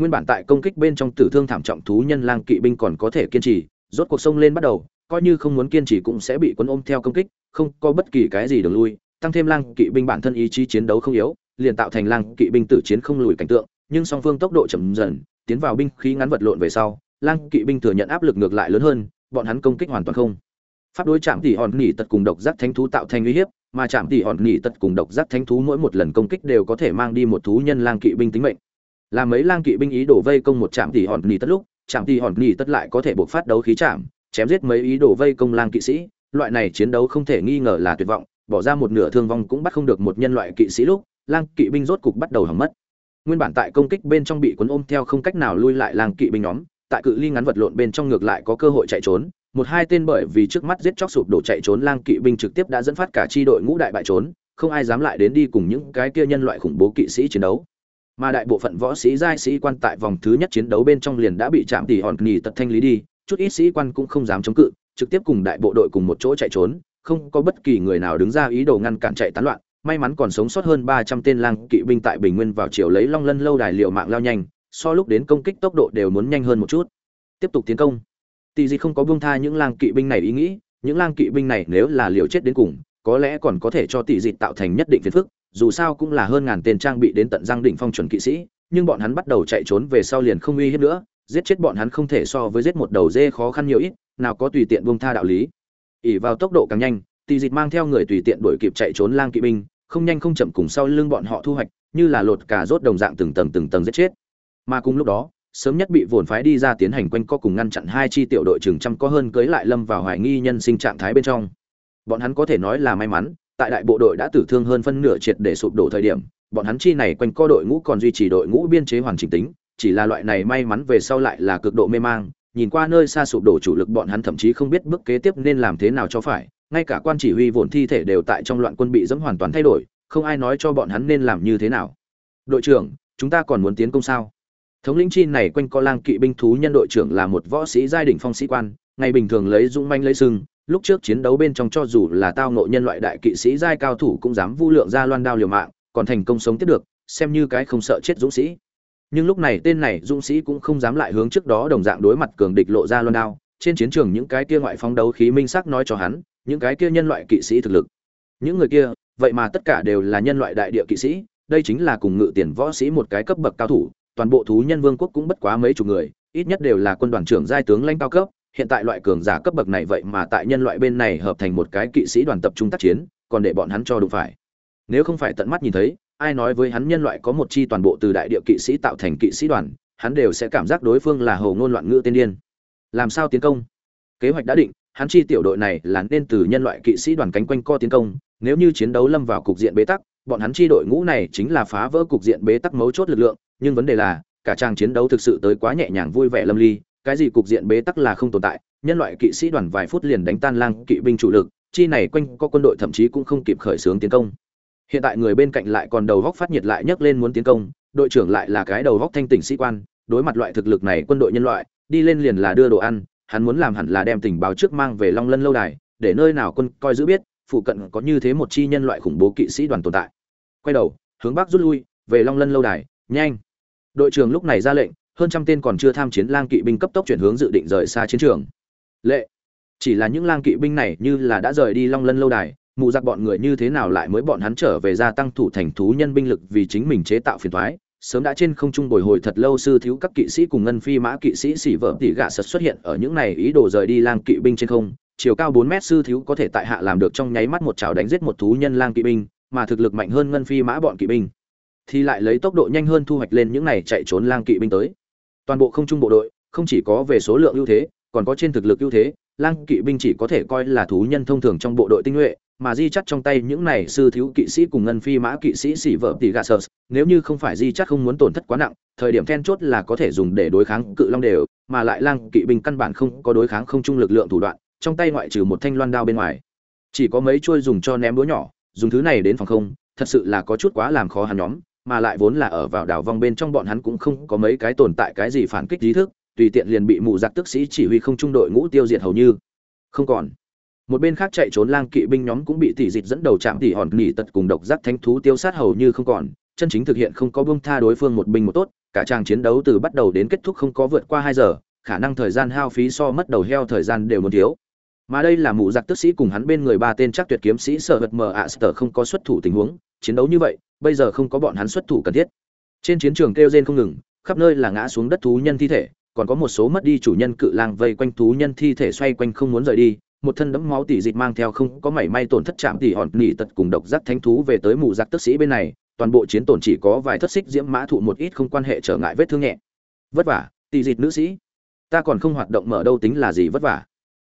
nguyên bản tại công kích bên trong tử thương thảm trọng thú nhân lang kỵ binh còn có thể kiên trì, rốt cuộc sông lên bắt đầu, coi như không muốn kiên trì cũng sẽ bị quân ôm theo công kích, không có bất kỳ cái gì đường lui, tăng thêm lang kỵ binh bản thân ý chí chiến đấu không yếu, liền tạo thành lang kỵ binh tử chiến không lùi cảnh tượng, nhưng song phương tốc độ chậm dần, tiến vào binh khí ngắn vật lộn về sau, lang kỵ binh thừa nhận áp lực ngược lại lớn hơn, bọn hắn công kích hoàn toàn không. Pháp đối chạm tỉ hòn nỉ tật cùng độc giác thánh thú tạo thành uy hiếp, mà chạm tỉ hòn nỉ tật cùng độc giác thánh thú mỗi một lần công kích đều có thể mang đi một thú nhân lang kỵ binh tính mệnh làm mấy lang kỵ binh ý đổ vây công một chạm tỷ hòn nỉ tất lúc chạm tỷ hòn nỉ tất lại có thể buộc phát đấu khí chạm chém giết mấy ý đổ vây công lang kỵ sĩ. Loại này chiến đấu không thể nghi ngờ là tuyệt vọng, bỏ ra một nửa thương vong cũng bắt không được một nhân loại kỵ sĩ lúc, lang kỵ binh rốt cục bắt đầu hỏng mất. Nguyên bản tại công kích bên trong bị cuốn ôm theo không cách nào lui lại lang kỵ binh nhóm, tại cự ly ngắn vật lộn bên trong ngược lại có cơ hội chạy trốn. Một hai tên bởi vì trước mắt giết chóc sụp đổ chạy trốn lang kỵ binh trực tiếp đã dẫn phát cả chi đội ngũ đại bại trốn, không ai dám lại đến đi cùng những cái kia nhân loại khủng bố kỵ sĩ chiến đấu mà đại bộ phận võ sĩ giai sĩ quan tại vòng thứ nhất chiến đấu bên trong liền đã bị chạm tỉ hòn nghỉ tật thanh lý đi, chút ít sĩ quan cũng không dám chống cự, trực tiếp cùng đại bộ đội cùng một chỗ chạy trốn, không có bất kỳ người nào đứng ra ý đồ ngăn cản chạy tán loạn, may mắn còn sống sót hơn ba trăm tên lang kỵ binh tại bình nguyên vào chiều lấy long lân lâu đài liệu mạng lao nhanh, so lúc đến công kích tốc độ đều muốn nhanh hơn một chút. Tiếp tục tiến công. Tỷ gì không có buông tha những lang kỵ binh này ý nghĩ, những lang kỵ binh này nếu là liều chết đến cùng, có lẽ còn có thể cho tỷ dị tạo thành nhất định phiền phức dù sao cũng là hơn ngàn tên trang bị đến tận răng đỉnh phong chuẩn kỵ sĩ, nhưng bọn hắn bắt đầu chạy trốn về sau liền không uy hiếp nữa, giết chết bọn hắn không thể so với giết một đầu dê khó khăn nhiều ít, nào có tùy tiện buông tha đạo lý. Ỉ vào tốc độ càng nhanh tỷ dịch mang theo người tùy tiện đuổi kịp chạy trốn lang kỵ binh, không nhanh không chậm cùng sau lưng bọn họ thu hoạch, như là lột cả rốt đồng dạng từng tầng từng tầng giết chết. Mà cùng lúc đó, sớm nhất bị vồn phái đi ra tiến hành quanh co cùng ngăn chặn hai chi tiểu đội chừng trăm có hơn cưới lại lâm vào hoài nghi nhân sinh trạng thái bên trong. Bọn hắn có thể nói là may mắn tại đại bộ đội đã tử thương hơn phân nửa triệt để sụp đổ thời điểm, bọn hắn chi này quanh co đội ngũ còn duy trì đội ngũ biên chế hoàn chỉnh tính, chỉ là loại này may mắn về sau lại là cực độ mê mang, nhìn qua nơi xa sụp đổ chủ lực bọn hắn thậm chí không biết bước kế tiếp nên làm thế nào cho phải, ngay cả quan chỉ huy vốn thi thể đều tại trong loạn quân bị dẫm hoàn toàn thay đổi, không ai nói cho bọn hắn nên làm như thế nào. Đội trưởng, chúng ta còn muốn tiến công sao? Thống lĩnh chi này quanh co lang kỵ binh thú nhân đội trưởng là một võ sĩ giai đỉnh phong sĩ quan, ngày bình thường lấy dũng manh lấy sưng lúc trước chiến đấu bên trong cho dù là tao ngộ nhân loại đại kỵ sĩ giai cao thủ cũng dám vu lượng ra loan đao liều mạng, còn thành công sống tiếp được, xem như cái không sợ chết dũng sĩ. Nhưng lúc này tên này dũng sĩ cũng không dám lại hướng trước đó đồng dạng đối mặt cường địch lộ ra loan đao. Trên chiến trường những cái kia ngoại phóng đấu khí minh sắc nói cho hắn, những cái kia nhân loại kỵ sĩ thực lực. Những người kia, vậy mà tất cả đều là nhân loại đại địa kỵ sĩ, đây chính là cùng ngự tiền võ sĩ một cái cấp bậc cao thủ, toàn bộ thú nhân vương quốc cũng bất quá mấy chục người, ít nhất đều là quân đoàn trưởng giai tướng lãnh cao cấp hiện tại loại cường giả cấp bậc này vậy mà tại nhân loại bên này hợp thành một cái kỵ sĩ đoàn tập trung tác chiến, còn để bọn hắn cho đụng phải. Nếu không phải tận mắt nhìn thấy, ai nói với hắn nhân loại có một chi toàn bộ từ đại địa kỵ sĩ tạo thành kỵ sĩ đoàn, hắn đều sẽ cảm giác đối phương là hồ ngôn loạn ngữ tiên điên. Làm sao tiến công? Kế hoạch đã định, hắn chi tiểu đội này là nên từ nhân loại kỵ sĩ đoàn cánh quanh co tiến công, nếu như chiến đấu lâm vào cục diện bế tắc, bọn hắn chi đội ngũ này chính là phá vỡ cục diện bế tắc mấu chốt lực lượng, nhưng vấn đề là, cả trang chiến đấu thực sự tới quá nhẹ nhàng vui vẻ lâm ly cái gì cục diện bế tắc là không tồn tại, nhân loại kỵ sĩ đoàn vài phút liền đánh tan lang kỵ binh chủ lực, chi này quanh có quân đội thậm chí cũng không kịp khởi xướng tiến công. Hiện tại người bên cạnh lại còn đầu góc phát nhiệt lại nhấc lên muốn tiến công, đội trưởng lại là cái đầu góc thanh tỉnh sĩ quan, đối mặt loại thực lực này quân đội nhân loại, đi lên liền là đưa đồ ăn, hắn muốn làm hẳn là đem tình báo trước mang về long lân lâu đài, để nơi nào quân coi giữ biết, phụ cận có như thế một chi nhân loại khủng bố kỵ sĩ đoàn tồn tại. Quay đầu, hướng bắc rút lui, về long lân lâu đài, nhanh. Đội trưởng lúc này ra lệnh hơn trăm tên còn chưa tham chiến lang kỵ binh cấp tốc chuyển hướng dự định rời xa chiến trường. Lệ. Chỉ là những lang kỵ binh này như là đã rời đi long lân lâu đài, mù giặc bọn người như thế nào lại mới bọn hắn trở về gia tăng thủ thành thú nhân binh lực vì chính mình chế tạo phiền thoái. Sớm đã trên không trung bồi hồi thật lâu sư thiếu các kỵ sĩ cùng ngân phi mã kỵ sĩ xỉ vợ tỉ gạ sật xuất hiện ở những này ý đồ rời đi lang kỵ binh trên không. Chiều cao bốn mét sư thiếu có thể tại hạ làm được trong nháy mắt một chảo đánh giết một thú nhân lang kỵ binh, mà thực lực mạnh hơn ngân phi mã bọn kỵ binh. Thì lại lấy tốc độ nhanh hơn thu hoạch lên những này chạy trốn lang kỵ binh tới toàn bộ không trung bộ đội, không chỉ có về số lượng ưu thế, còn có trên thực lực ưu thế, lang kỵ binh chỉ có thể coi là thú nhân thông thường trong bộ đội tinh nhuệ, mà di chắt trong tay những này sư thiếu kỵ sĩ cùng ngân phi mã kỵ sĩ xỉ vợ tỷ gà sơ nếu như không phải di chắt không muốn tổn thất quá nặng, thời điểm then chốt là có thể dùng để đối kháng cự long đều, mà lại lang kỵ binh căn bản không có đối kháng không trung lực lượng thủ đoạn, trong tay ngoại trừ một thanh loan đao bên ngoài. Chỉ có mấy chuôi dùng cho ném đũa nhỏ, dùng thứ này đến phòng không, thật sự là có chút quá làm khó hắn nhóm mà lại vốn là ở vào đảo vong bên trong bọn hắn cũng không có mấy cái tồn tại cái gì phản kích trí thức, tùy tiện liền bị mù giặc tức sĩ chỉ huy không trung đội ngũ tiêu diệt hầu như. Không còn. Một bên khác chạy trốn lang kỵ binh nhóm cũng bị tỷ dịch dẫn đầu chạm tỉ hòn nghỉ tật cùng độc giác thánh thú tiêu sát hầu như không còn. Chân chính thực hiện không có bông tha đối phương một binh một tốt, cả trang chiến đấu từ bắt đầu đến kết thúc không có vượt qua hai giờ, khả năng thời gian hao phí so mất đầu heo thời gian đều muốn thiếu mà đây là mụ giặc tức sĩ cùng hắn bên người ba tên chắc tuyệt kiếm sĩ sợ vật mờ ạ sở không có xuất thủ tình huống, chiến đấu như vậy, bây giờ không có bọn hắn xuất thủ cần thiết. Trên chiến trường kêu rên không ngừng, khắp nơi là ngã xuống đất thú nhân thi thể, còn có một số mất đi chủ nhân cự lang vây quanh thú nhân thi thể xoay quanh không muốn rời đi, một thân đẫm máu tỉ dịch mang theo không có mảy may tổn thất chạm tỉ hòn nỉ tật cùng độc giác thánh thú về tới mù giặc tức sĩ bên này, toàn bộ chiến tổn chỉ có vài thất xích diễm mã thụ một ít không quan hệ trở ngại vết thương nhẹ. Vất vả, tỉ dịch nữ sĩ. Ta còn không hoạt động mở đâu tính là gì vất vả.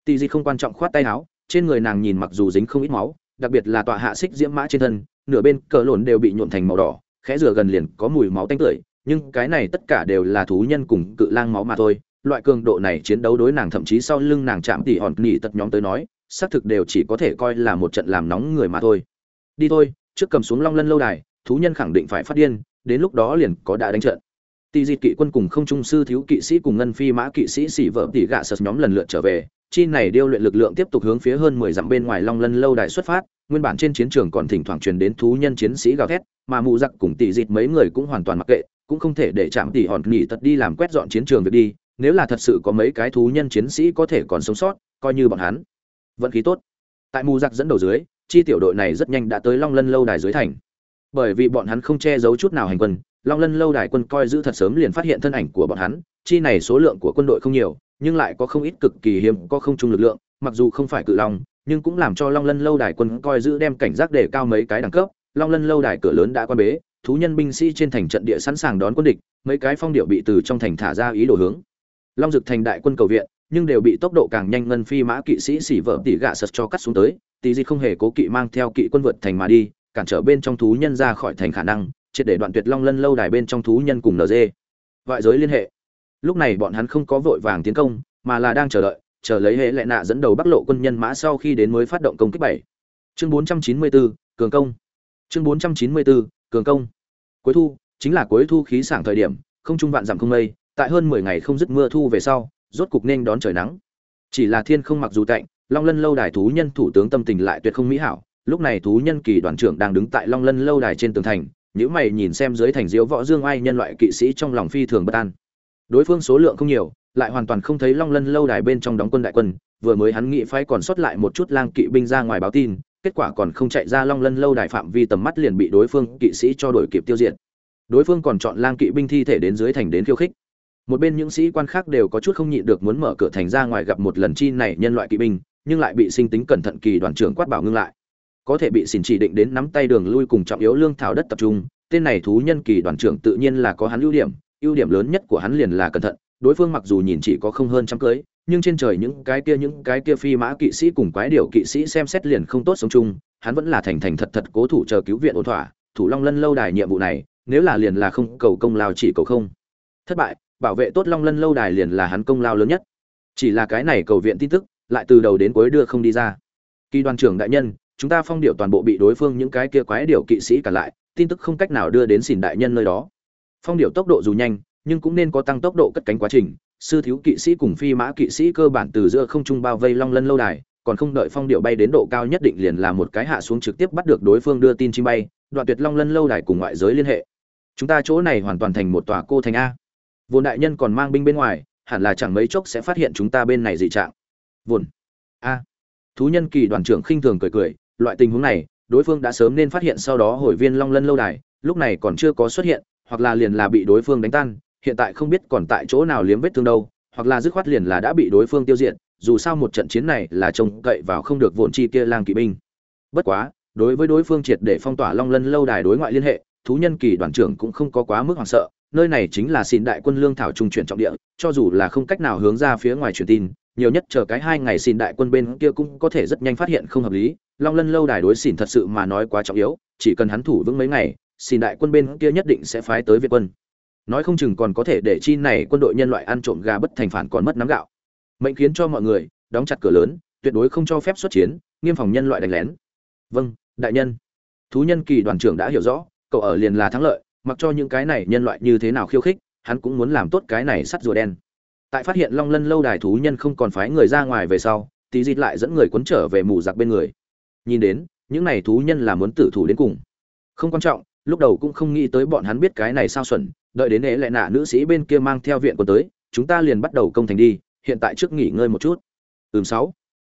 Tỷ dịch không quan trọng khoát tay áo, trên người nàng nhìn mặc dù dính không ít máu, đặc biệt là tọa hạ xích diễm mã trên thân, nửa bên cờ lồn đều bị nhuộn thành màu đỏ, khẽ rửa gần liền có mùi máu tanh tưởi, nhưng cái này tất cả đều là thú nhân cùng cự lang máu mà thôi. Loại cường độ này chiến đấu đối nàng thậm chí sau lưng nàng chạm tỉ hòn nỉ tật nhóm tới nói, xác thực đều chỉ có thể coi là một trận làm nóng người mà thôi. Đi thôi, trước cầm xuống long lân lâu đài, thú nhân khẳng định phải phát điên, đến lúc đó liền có đã đánh trận. Tỷ dịt kỵ quân cùng không trung sư thiếu kỵ sĩ cùng ngân phi mã kỵ sĩ xỉ vợ tỷ gạ sật nhóm lần lượt trở về chi này điêu luyện lực lượng tiếp tục hướng phía hơn mười dặm bên ngoài long lân lâu đài xuất phát, nguyên bản trên chiến trường còn thỉnh thoảng truyền đến thú nhân chiến sĩ gào thét, mà mụ giặc cùng tỷ dịt mấy người cũng hoàn toàn mặc kệ, cũng không thể để chạm tỷ hòn nghỉ tật đi làm quét dọn chiến trường được đi, nếu là thật sự có mấy cái thú nhân chiến sĩ có thể còn sống sót, coi như bọn hắn. Vận khí tốt. Tại mù giặc dẫn đầu dưới, chi tiểu đội này rất nhanh đã tới long lân lâu đài dưới thành. Bởi vì bọn hắn không che giấu chút nào hành quân, long lân lâu đài quân coi giữ thật sớm liền phát hiện thân ảnh của bọn hắn, chi này số lượng của quân đội không nhiều nhưng lại có không ít cực kỳ hiếm, có không trung lực lượng, mặc dù không phải cự long, nhưng cũng làm cho long lân lâu đài quân coi giữ đem cảnh giác để cao mấy cái đẳng cấp. Long lân lâu đài cửa lớn đã quan bế, thú nhân binh sĩ trên thành trận địa sẵn sàng đón quân địch, mấy cái phong điệu bị từ trong thành thả ra ý đồ hướng. Long dực thành đại quân cầu viện, nhưng đều bị tốc độ càng nhanh ngân phi mã kỵ sĩ xỉ vợ tỉ gạ sật cho cắt xuống tới tí gì không hề cố kỵ mang theo kỵ quân vượt thành mà đi, cản trở bên trong thú nhân ra khỏi thành khả năng, triệt để đoạn tuyệt long lân lâu đài bên trong thú nhân cùng NZ. Vại giới liên hệ lúc này bọn hắn không có vội vàng tiến công mà là đang chờ đợi chờ lấy hệ lệ nạ dẫn đầu bắc lộ quân nhân mã sau khi đến mới phát động công kích bảy. Chương 494, cường công. Chương 494, cường công. Cuối thu chính là cuối thu khí sảng thời điểm không trung vạn giảm không mây tại hơn mười ngày không dứt mưa thu về sau rốt cục nên đón trời nắng. Chỉ là thiên không mặc dù tạnh long lân lâu đài thú nhân thủ tướng tâm tình lại tuyệt không mỹ hảo lúc này thú nhân kỳ đoàn trưởng đang đứng tại long lân lâu đài trên tường thành những mày nhìn xem dưới thành diếu võ dương ai nhân loại kỵ sĩ trong lòng phi thường bất an đối phương số lượng không nhiều, lại hoàn toàn không thấy long lân lâu đài bên trong đóng quân đại quân, vừa mới hắn nghĩ phái còn sót lại một chút lang kỵ binh ra ngoài báo tin, kết quả còn không chạy ra long lân lâu đài phạm vi tầm mắt liền bị đối phương kỵ sĩ cho đổi kịp tiêu diệt. Đối phương còn chọn lang kỵ binh thi thể đến dưới thành đến khiêu khích. Một bên những sĩ quan khác đều có chút không nhịn được muốn mở cửa thành ra ngoài gặp một lần chi này nhân loại kỵ binh, nhưng lại bị sinh tính cẩn thận kỳ đoàn trưởng quát bảo ngưng lại. Có thể bị xin chỉ định đến nắm tay đường lui cùng trọng yếu lương thảo đất tập trung, tên này thú nhân kỳ đoàn trưởng tự nhiên là có hắn ưu điểm ưu điểm lớn nhất của hắn liền là cẩn thận, đối phương mặc dù nhìn chỉ có không hơn trăm cưới, nhưng trên trời những cái kia, những cái kia phi mã kỵ sĩ cùng quái điều kỵ sĩ xem xét liền không tốt sống chung, hắn vẫn là thành thành thật thật cố thủ chờ cứu viện ổn thỏa, thủ long lân lâu đài nhiệm vụ này, nếu là liền là không cầu công lao chỉ cầu không. Thất bại, bảo vệ tốt long lân lâu đài liền là hắn công lao lớn nhất. Chỉ là cái này cầu viện tin tức, lại từ đầu đến cuối đưa không đi ra. Kỳ đoàn trưởng đại nhân, chúng ta phong điệu toàn bộ bị đối phương những cái kia quái điều kỵ sĩ cả lại, tin tức không cách nào đưa đến xỉn đại nhân nơi đó phong điệu tốc độ dù nhanh, nhưng cũng nên có tăng tốc độ cất cánh quá trình. Sư thiếu kỵ sĩ cùng phi mã kỵ sĩ cơ bản từ giữa không trung bao vây long lân lâu đài, còn không đợi phong điệu bay đến độ cao nhất định liền là một cái hạ xuống trực tiếp bắt được đối phương đưa tin chim bay, đoạn tuyệt long lân lâu đài cùng ngoại giới liên hệ. Chúng ta chỗ này hoàn toàn thành một tòa cô thành a. Vồn đại nhân còn mang binh bên ngoài, hẳn là chẳng mấy chốc sẽ phát hiện chúng ta bên này dị trạng. Vồn a. Thú nhân kỳ đoàn trưởng khinh thường cười cười, loại tình huống này, đối phương đã sớm nên phát hiện sau đó hồi viên long lân lâu đài, lúc này còn chưa có xuất hiện hoặc là liền là bị đối phương đánh tan, hiện tại không biết còn tại chỗ nào liếm vết thương đâu, hoặc là dứt khoát liền là đã bị đối phương tiêu diệt, dù sao một trận chiến này là trông cậy vào không được vốn chi kia lang kỵ binh. Bất quá, đối với đối phương triệt để phong tỏa long lân lâu đài đối ngoại liên hệ, thú nhân kỳ đoàn trưởng cũng không có quá mức hoảng sợ, nơi này chính là xin đại quân lương thảo trung chuyển trọng địa, cho dù là không cách nào hướng ra phía ngoài truyền tin, nhiều nhất chờ cái hai ngày xin đại quân bên kia cũng có thể rất nhanh phát hiện không hợp lý, long lân lâu đài đối xỉn thật sự mà nói quá trọng yếu, chỉ cần hắn thủ vững mấy ngày xin đại quân bên kia nhất định sẽ phái tới việt quân. Nói không chừng còn có thể để chi này quân đội nhân loại ăn trộm gà bất thành phản còn mất nắm gạo. Mệnh khiến cho mọi người đóng chặt cửa lớn, tuyệt đối không cho phép xuất chiến, nghiêm phòng nhân loại đánh lén. Vâng đại nhân. Thú nhân kỳ đoàn trưởng đã hiểu rõ, cậu ở liền là thắng lợi, mặc cho những cái này nhân loại như thế nào khiêu khích, hắn cũng muốn làm tốt cái này sắt rùa đen. Tại phát hiện long lân lâu đài thú nhân không còn phái người ra ngoài về sau, tí dịt lại dẫn người quấn trở về mù giặc bên người. Nhìn đến, những này thú nhân là muốn tử thủ đến cùng. Không quan trọng lúc đầu cũng không nghĩ tới bọn hắn biết cái này sao xuẩn, đợi đến ế lại nạ nữ sĩ bên kia mang theo viện quân tới, chúng ta liền bắt đầu công thành đi, hiện tại trước nghỉ ngơi một chút. Ừm, sáu.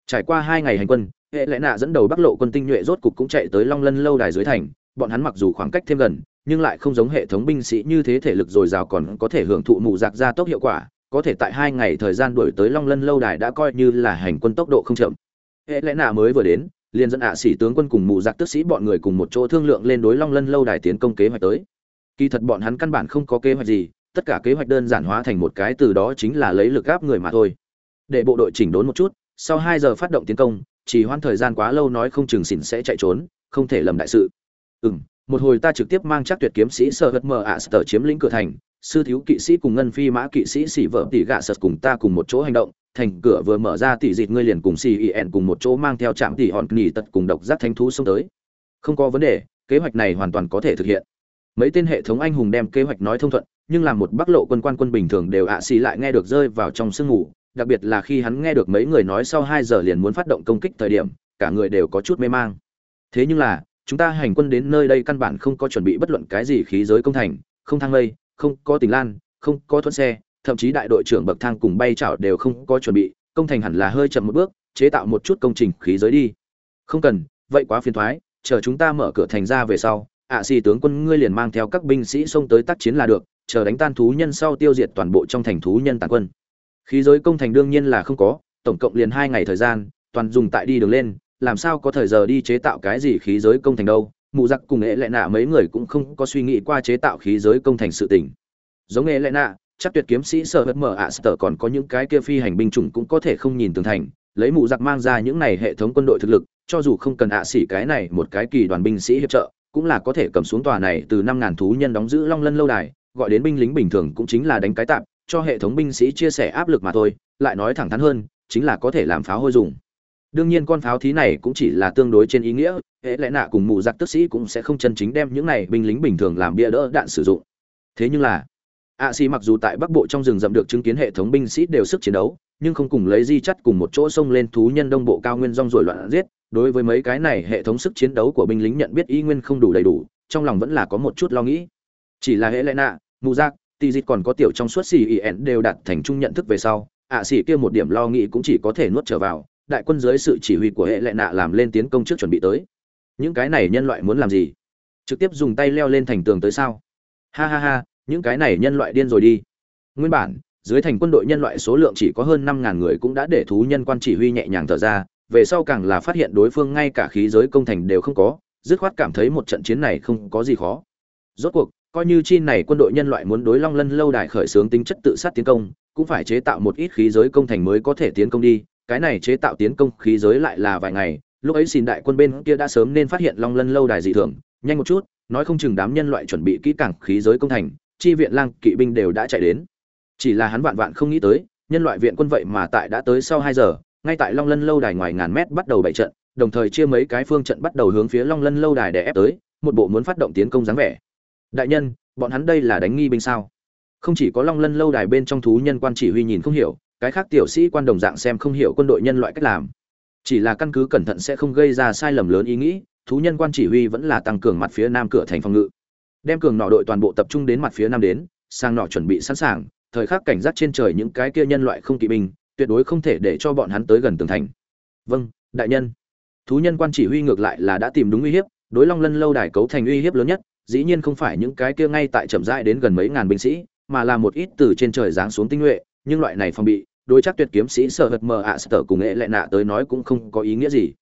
Trải qua hai ngày hành quân hệ lẽ nạ dẫn đầu bắc lộ quân tinh nhuệ rốt cục cũng chạy tới long lân lâu đài dưới thành, bọn hắn mặc dù khoảng cách thêm gần, nhưng lại không giống hệ thống binh sĩ như thế thể lực dồi dào còn có thể hưởng thụ mù giặc ra tốc hiệu quả, có thể tại hai ngày thời gian đuổi tới long lân lâu đài đã coi như là hành quân tốc độ không chậm. Hệ lẽ nạ mới vừa đến liền dẫn ạ à sĩ tướng quân cùng mụ giặc tức sĩ bọn người cùng một chỗ thương lượng lên đối long lân lâu đài tiến công kế hoạch tới. Kỳ thật bọn hắn căn bản không có kế hoạch gì, tất cả kế hoạch đơn giản hóa thành một cái từ đó chính là lấy lực gáp người mà thôi. Để bộ đội chỉnh đốn một chút, sau hai giờ phát động tiến công, chỉ hoãn thời gian quá lâu nói không chừng xỉn sẽ chạy trốn, không thể lầm đại sự. Ừ một hồi ta trực tiếp mang chắc tuyệt kiếm sĩ sơ hất mờ ạ sờ chiếm lĩnh cửa thành, sư thiếu kỵ sĩ cùng ngân phi mã kỵ sĩ xỉ vợ tỷ gạ sật cùng ta cùng một chỗ hành động thành cửa vừa mở ra tỷ dịt ngươi liền cùng cen cùng một chỗ mang theo trạm tỷ hòn nghỉ tật cùng độc giác thanh thú xông tới. Không có vấn đề, kế hoạch này hoàn toàn có thể thực hiện. Mấy tên hệ thống anh hùng đem kế hoạch nói thông thuận, nhưng làm một bắc lộ quân quan quân bình thường đều ạ xì lại nghe được rơi vào trong sương ngủ, đặc biệt là khi hắn nghe được mấy người nói sau hai giờ liền muốn phát động công kích thời điểm, cả người đều có chút mê mang. Thế nhưng là, chúng ta hành quân đến nơi đây căn bản không có chuẩn bị bất luận cái gì khí giới công thành, không thang lây, không có tình lan, không có thuận xe thậm chí đại đội trưởng bậc thang cùng bay chảo đều không có chuẩn bị công thành hẳn là hơi chậm một bước chế tạo một chút công trình khí giới đi. Không cần vậy quá phiền thoái chờ chúng ta mở cửa thành ra về sau ạ à, xì tướng quân ngươi liền mang theo các binh sĩ xông tới tác chiến là được chờ đánh tan thú nhân sau tiêu diệt toàn bộ trong thành thú nhân tàn quân. Khí giới công thành đương nhiên là không có tổng cộng liền hai ngày thời gian toàn dùng tại đi đường lên làm sao có thời giờ đi chế tạo cái gì khí giới công thành đâu mụ giặc cùng nghệ lệ nạ mấy người cũng không có suy nghĩ qua chế tạo khí giới công thành sự tình. Giống nghệ lệ nạ chắc tuyệt kiếm sĩ sợ hất mở ạ, sở còn có những cái kia phi hành binh chủng cũng có thể không nhìn tường thành, lấy mụ giặc mang ra những này hệ thống quân đội thực lực, cho dù không cần ạ xỉ cái này một cái kỳ đoàn binh sĩ hiệp trợ, cũng là có thể cầm xuống tòa này từ năm ngàn thú nhân đóng giữ long lân lâu đài, gọi đến binh lính bình thường cũng chính là đánh cái tạm, cho hệ thống binh sĩ chia sẻ áp lực mà thôi, lại nói thẳng thắn hơn, chính là có thể làm pháo hôi dùng. Đương nhiên con pháo thí này cũng chỉ là tương đối trên ý nghĩa hễ lẽ nạ cùng mụ giặc tức sĩ cũng sẽ không chân chính đem những này binh lính bình thường làm bia đỡ đạn sử dụng. Thế nhưng là ạ xì mặc dù tại bắc bộ trong rừng rậm được chứng kiến hệ thống binh sĩ đều sức chiến đấu nhưng không cùng lấy di chắt cùng một chỗ xông lên thú nhân đông bộ cao nguyên rong rồi loạn giết. Đối với mấy cái này hệ thống sức chiến đấu của binh lính nhận biết y nguyên không đủ đầy đủ trong lòng vẫn là có một chút lo nghĩ. Chỉ là hệ lẽ nạ mù giác, tì dịt còn có tiểu trong suốt xì ien đều đặt thành chung nhận thức về sau. Ạ xì kia một điểm lo nghĩ cũng chỉ có thể nuốt trở vào. Đại quân dưới sự chỉ huy của hệ lệ nạ làm lên tiến công trước chuẩn bị tới. Những cái này nhân loại muốn làm gì? Trực tiếp dùng tay leo lên thành tường tới sao? Ha ha ha những cái này nhân loại điên rồi đi. Nguyên bản, dưới thành quân đội nhân loại số lượng chỉ có hơn năm ngàn người cũng đã để thú nhân quan chỉ huy nhẹ nhàng thở ra, về sau càng là phát hiện đối phương ngay cả khí giới công thành đều không có, dứt khoát cảm thấy một trận chiến này không có gì khó. Rốt cuộc, coi như chi này quân đội nhân loại muốn đối long lân lâu đài khởi xướng tính chất tự sát tiến công, cũng phải chế tạo một ít khí giới công thành mới có thể tiến công đi, cái này chế tạo tiến công khí giới lại là vài ngày, lúc ấy xin đại quân bên kia đã sớm nên phát hiện long lân lâu đài dị thường, nhanh một chút, nói không chừng đám nhân loại chuẩn bị kỹ càng khí giới công thành chi viện lang kỵ binh đều đã chạy đến. Chỉ là hắn vạn vạn không nghĩ tới, nhân loại viện quân vậy mà tại đã tới sau hai giờ, ngay tại long lân lâu đài ngoài ngàn mét bắt đầu bảy trận, đồng thời chia mấy cái phương trận bắt đầu hướng phía long lân lâu đài để ép tới, một bộ muốn phát động tiến công dáng vẻ. Đại nhân, bọn hắn đây là đánh nghi binh sao? Không chỉ có long lân lâu đài bên trong thú nhân quan chỉ huy nhìn không hiểu, cái khác tiểu sĩ quan đồng dạng xem không hiểu quân đội nhân loại cách làm. Chỉ là căn cứ cẩn thận sẽ không gây ra sai lầm lớn ý nghĩ, thú nhân quan chỉ huy vẫn là tăng cường mặt phía nam cửa thành phòng ngự đem cường nọ đội toàn bộ tập trung đến mặt phía nam đến, sang nọ chuẩn bị sẵn sàng, thời khắc cảnh giác trên trời những cái kia nhân loại không kỵ binh, tuyệt đối không thể để cho bọn hắn tới gần tường thành. Vâng đại nhân. Thú nhân quan chỉ huy ngược lại là đã tìm đúng uy hiếp, đối long lân lâu đài cấu thành uy hiếp lớn nhất, dĩ nhiên không phải những cái kia ngay tại chậm rãi đến gần mấy ngàn binh sĩ, mà là một ít từ trên trời giáng xuống tinh nhuệ, nhưng loại này phòng bị, đối chắc tuyệt kiếm sĩ sở hật mờ ạ sở cùng nghệ lệ nạ tới nói cũng không có ý nghĩa gì.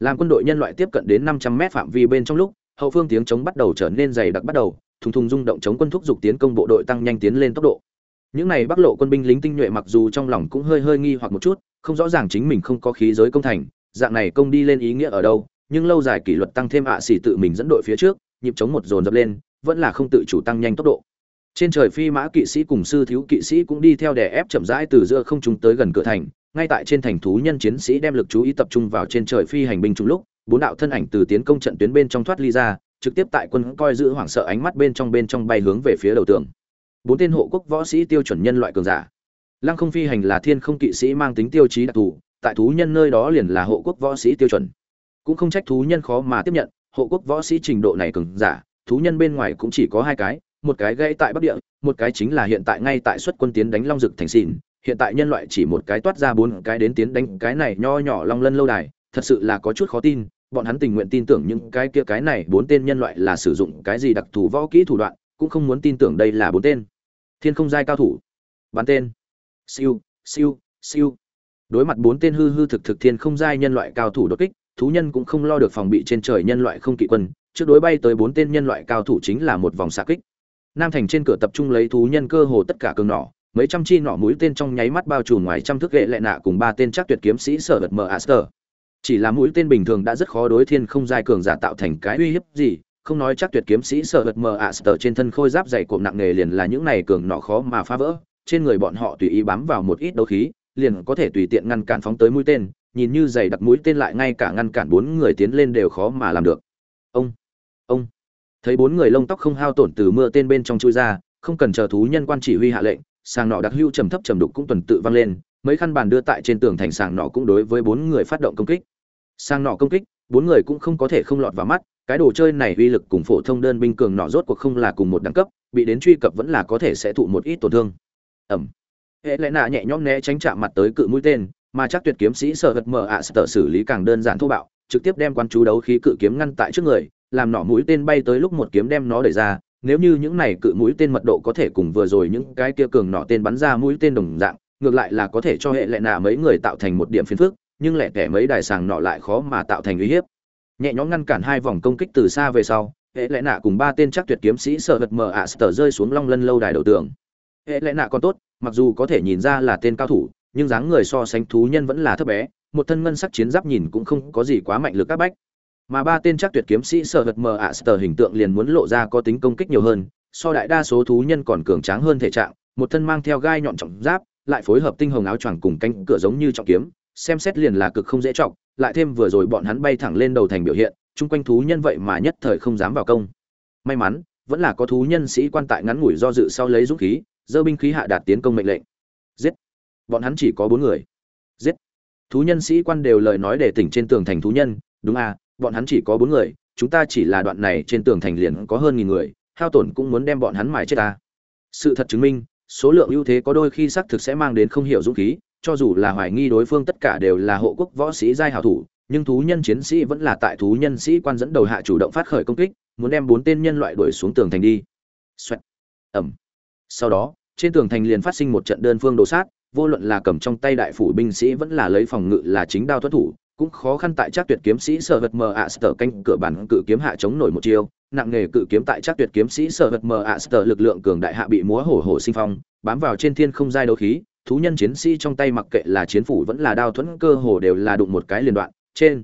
Làm quân đội nhân loại tiếp cận đến năm trăm mét phạm vi bên trong lúc hậu phương tiếng chống bắt đầu trở nên dày đặc bắt đầu, thùng thùng rung động chống quân thúc giục tiến công bộ đội tăng nhanh tiến lên tốc độ. Những này bắc lộ quân binh lính tinh nhuệ mặc dù trong lòng cũng hơi hơi nghi hoặc một chút, không rõ ràng chính mình không có khí giới công thành, dạng này công đi lên ý nghĩa ở đâu, nhưng lâu dài kỷ luật tăng thêm ạ xỉ tự mình dẫn đội phía trước, nhịp chống một dồn dập lên, vẫn là không tự chủ tăng nhanh tốc độ. Trên trời phi mã kỵ sĩ cùng sư thiếu kỵ sĩ cũng đi theo đè ép chậm rãi từ giữa không trung tới gần cửa thành ngay tại trên thành thú nhân chiến sĩ đem lực chú ý tập trung vào trên trời phi hành binh trùng lúc, bốn đạo thân ảnh từ tiến công trận tuyến bên trong thoát ly ra, trực tiếp tại quân coi giữ hoảng sợ ánh mắt bên trong bên trong bay hướng về phía đầu tường. Bốn tên hộ quốc võ sĩ tiêu chuẩn nhân loại cường giả. Lăng không phi hành là thiên không kỵ sĩ mang tính tiêu chí đặc thù, tại thú nhân nơi đó liền là hộ quốc võ sĩ tiêu chuẩn. Cũng không trách thú nhân khó mà tiếp nhận, hộ quốc võ sĩ trình độ này cường giả, thú nhân bên ngoài cũng chỉ có hai cái, một cái gây tại bắc địa, một cái chính là hiện tại ngay tại xuất quân tiến đánh long dực thành xỉn hiện tại nhân loại chỉ một cái toát ra bốn cái đến tiến đánh cái này nho nhỏ long lân lâu đài, thật sự là có chút khó tin, bọn hắn tình nguyện tin tưởng những cái kia cái này bốn tên nhân loại là sử dụng cái gì đặc thù võ kỹ thủ đoạn, cũng không muốn tin tưởng đây là bốn tên. Thiên không giai cao thủ. Bắn tên. Siêu siêu siêu. Đối mặt bốn tên hư hư thực thực thiên không giai nhân loại cao thủ đột kích, thú nhân cũng không lo được phòng bị trên trời nhân loại không kỵ quân, trước đối bay tới bốn tên nhân loại cao thủ chính là một vòng xạ kích. Nam thành trên cửa tập trung lấy thú nhân cơ hồ tất cả cường nỏ mấy trăm chi nỏ mũi tên trong nháy mắt bao trùm ngoài trăm thước ghệ lệ nạ cùng ba tên chắc tuyệt kiếm sĩ sở vật mờ aster. Chỉ là mũi tên bình thường đã rất khó đối thiên không giai cường giả tạo thành cái uy hiếp gì, không nói chắc tuyệt kiếm sĩ sở vật mờ aster trên thân khôi giáp dày cộm nặng nề liền là những này cường nỏ khó mà phá vỡ, trên người bọn họ tùy ý bám vào một ít đấu khí, liền có thể tùy tiện ngăn cản phóng tới mũi tên, nhìn như dày đặc mũi tên lại ngay cả ngăn cản bốn người tiến lên đều khó mà làm được. Ông ông. Thấy bốn người lông tóc không hao tổn từ mưa tên bên trong chui ra, không cần chờ thú nhân quan chỉ huy hạ lệnh sàng nọ đặc hưu trầm thấp trầm đục cũng tuần tự vang lên, mấy khăn bàn đưa tại trên tường thành sàng nọ cũng đối với bốn người phát động công kích. Sàng nọ công kích, bốn người cũng không có thể không lọt vào mắt, cái đồ chơi này uy lực cùng phổ thông đơn binh cường nọ rốt cuộc không là cùng một đẳng cấp, bị đến truy cập vẫn là có thể sẽ thụ một ít tổn thương. Ẩm. Hệ lẽ nạ nhẹ nhõm né tránh chạm mặt tới cự mũi tên, mà chắc tuyệt kiếm sĩ sợ vật mờ ạ sợ xử lý càng đơn giản thô bạo, trực tiếp đem quan chú đấu khí cự kiếm ngăn tại trước người, làm nỏ mũi tên bay tới lúc một kiếm đem nó đẩy ra nếu như những này cự mũi tên mật độ có thể cùng vừa rồi những cái kia cường nọ tên bắn ra mũi tên đồng dạng, ngược lại là có thể cho hệ lệ nạ mấy người tạo thành một điểm phiền phức, nhưng lẻ tẻ mấy đài sàng nọ lại khó mà tạo thành uy hiếp. Nhẹ nhõm ngăn cản hai vòng công kích từ xa về sau, hệ lệ nạ cùng ba tên chắc tuyệt kiếm sĩ sợ vật mờ ạ sờ rơi xuống long lân lâu đài đầu tường. Hệ lệ nạ còn tốt, mặc dù có thể nhìn ra là tên cao thủ, nhưng dáng người so sánh thú nhân vẫn là thấp bé, một thân ngân sắc chiến giáp nhìn cũng không có gì quá mạnh lực các bách mà ba tên chắc tuyệt kiếm sĩ sợ vật mờ ạ sờ hình tượng liền muốn lộ ra có tính công kích nhiều hơn, so đại đa số thú nhân còn cường tráng hơn thể trạng, một thân mang theo gai nhọn trọng giáp, lại phối hợp tinh hồng áo choàng cùng cánh cửa giống như trọng kiếm, xem xét liền là cực không dễ trọng lại thêm vừa rồi bọn hắn bay thẳng lên đầu thành biểu hiện, chung quanh thú nhân vậy mà nhất thời không dám vào công. May mắn, vẫn là có thú nhân sĩ quan tại ngắn ngủi do dự sau lấy dũng khí, dơ binh khí hạ đạt tiến công mệnh lệnh. Giết! Bọn hắn chỉ có bốn người. Giết! Thú nhân sĩ quan đều lời nói để tỉnh trên tường thành thú nhân, đúng à bọn hắn chỉ có bốn người, chúng ta chỉ là đoạn này trên tường thành liền có hơn nghìn người, hao tổn cũng muốn đem bọn hắn mài chết ta. Sự thật chứng minh, số lượng ưu thế có đôi khi xác thực sẽ mang đến không hiểu dũng khí, cho dù là hoài nghi đối phương tất cả đều là hộ quốc võ sĩ giai hảo thủ, nhưng thú nhân chiến sĩ vẫn là tại thú nhân sĩ quan dẫn đầu hạ chủ động phát khởi công kích, muốn đem bốn tên nhân loại đuổi xuống tường thành đi. Xoẹt. ẩm sau đó, trên tường thành liền phát sinh một trận đơn phương đồ sát, vô luận là cầm trong tay đại phủ binh sĩ vẫn là lấy phòng ngự là chính đao thoát thủ cũng khó khăn tại chắc tuyệt kiếm sĩ sở vật mờ ạ sở canh cửa bản cự kiếm hạ chống nổi một chiêu, nặng nghề cự kiếm tại chắc tuyệt kiếm sĩ sở vật mờ ạ sở lực lượng cường đại hạ bị múa hổ hổ sinh phong, bám vào trên thiên không giai đấu khí, thú nhân chiến sĩ trong tay mặc kệ là chiến phủ vẫn là đao thuẫn cơ hồ đều là đụng một cái liên đoạn, trên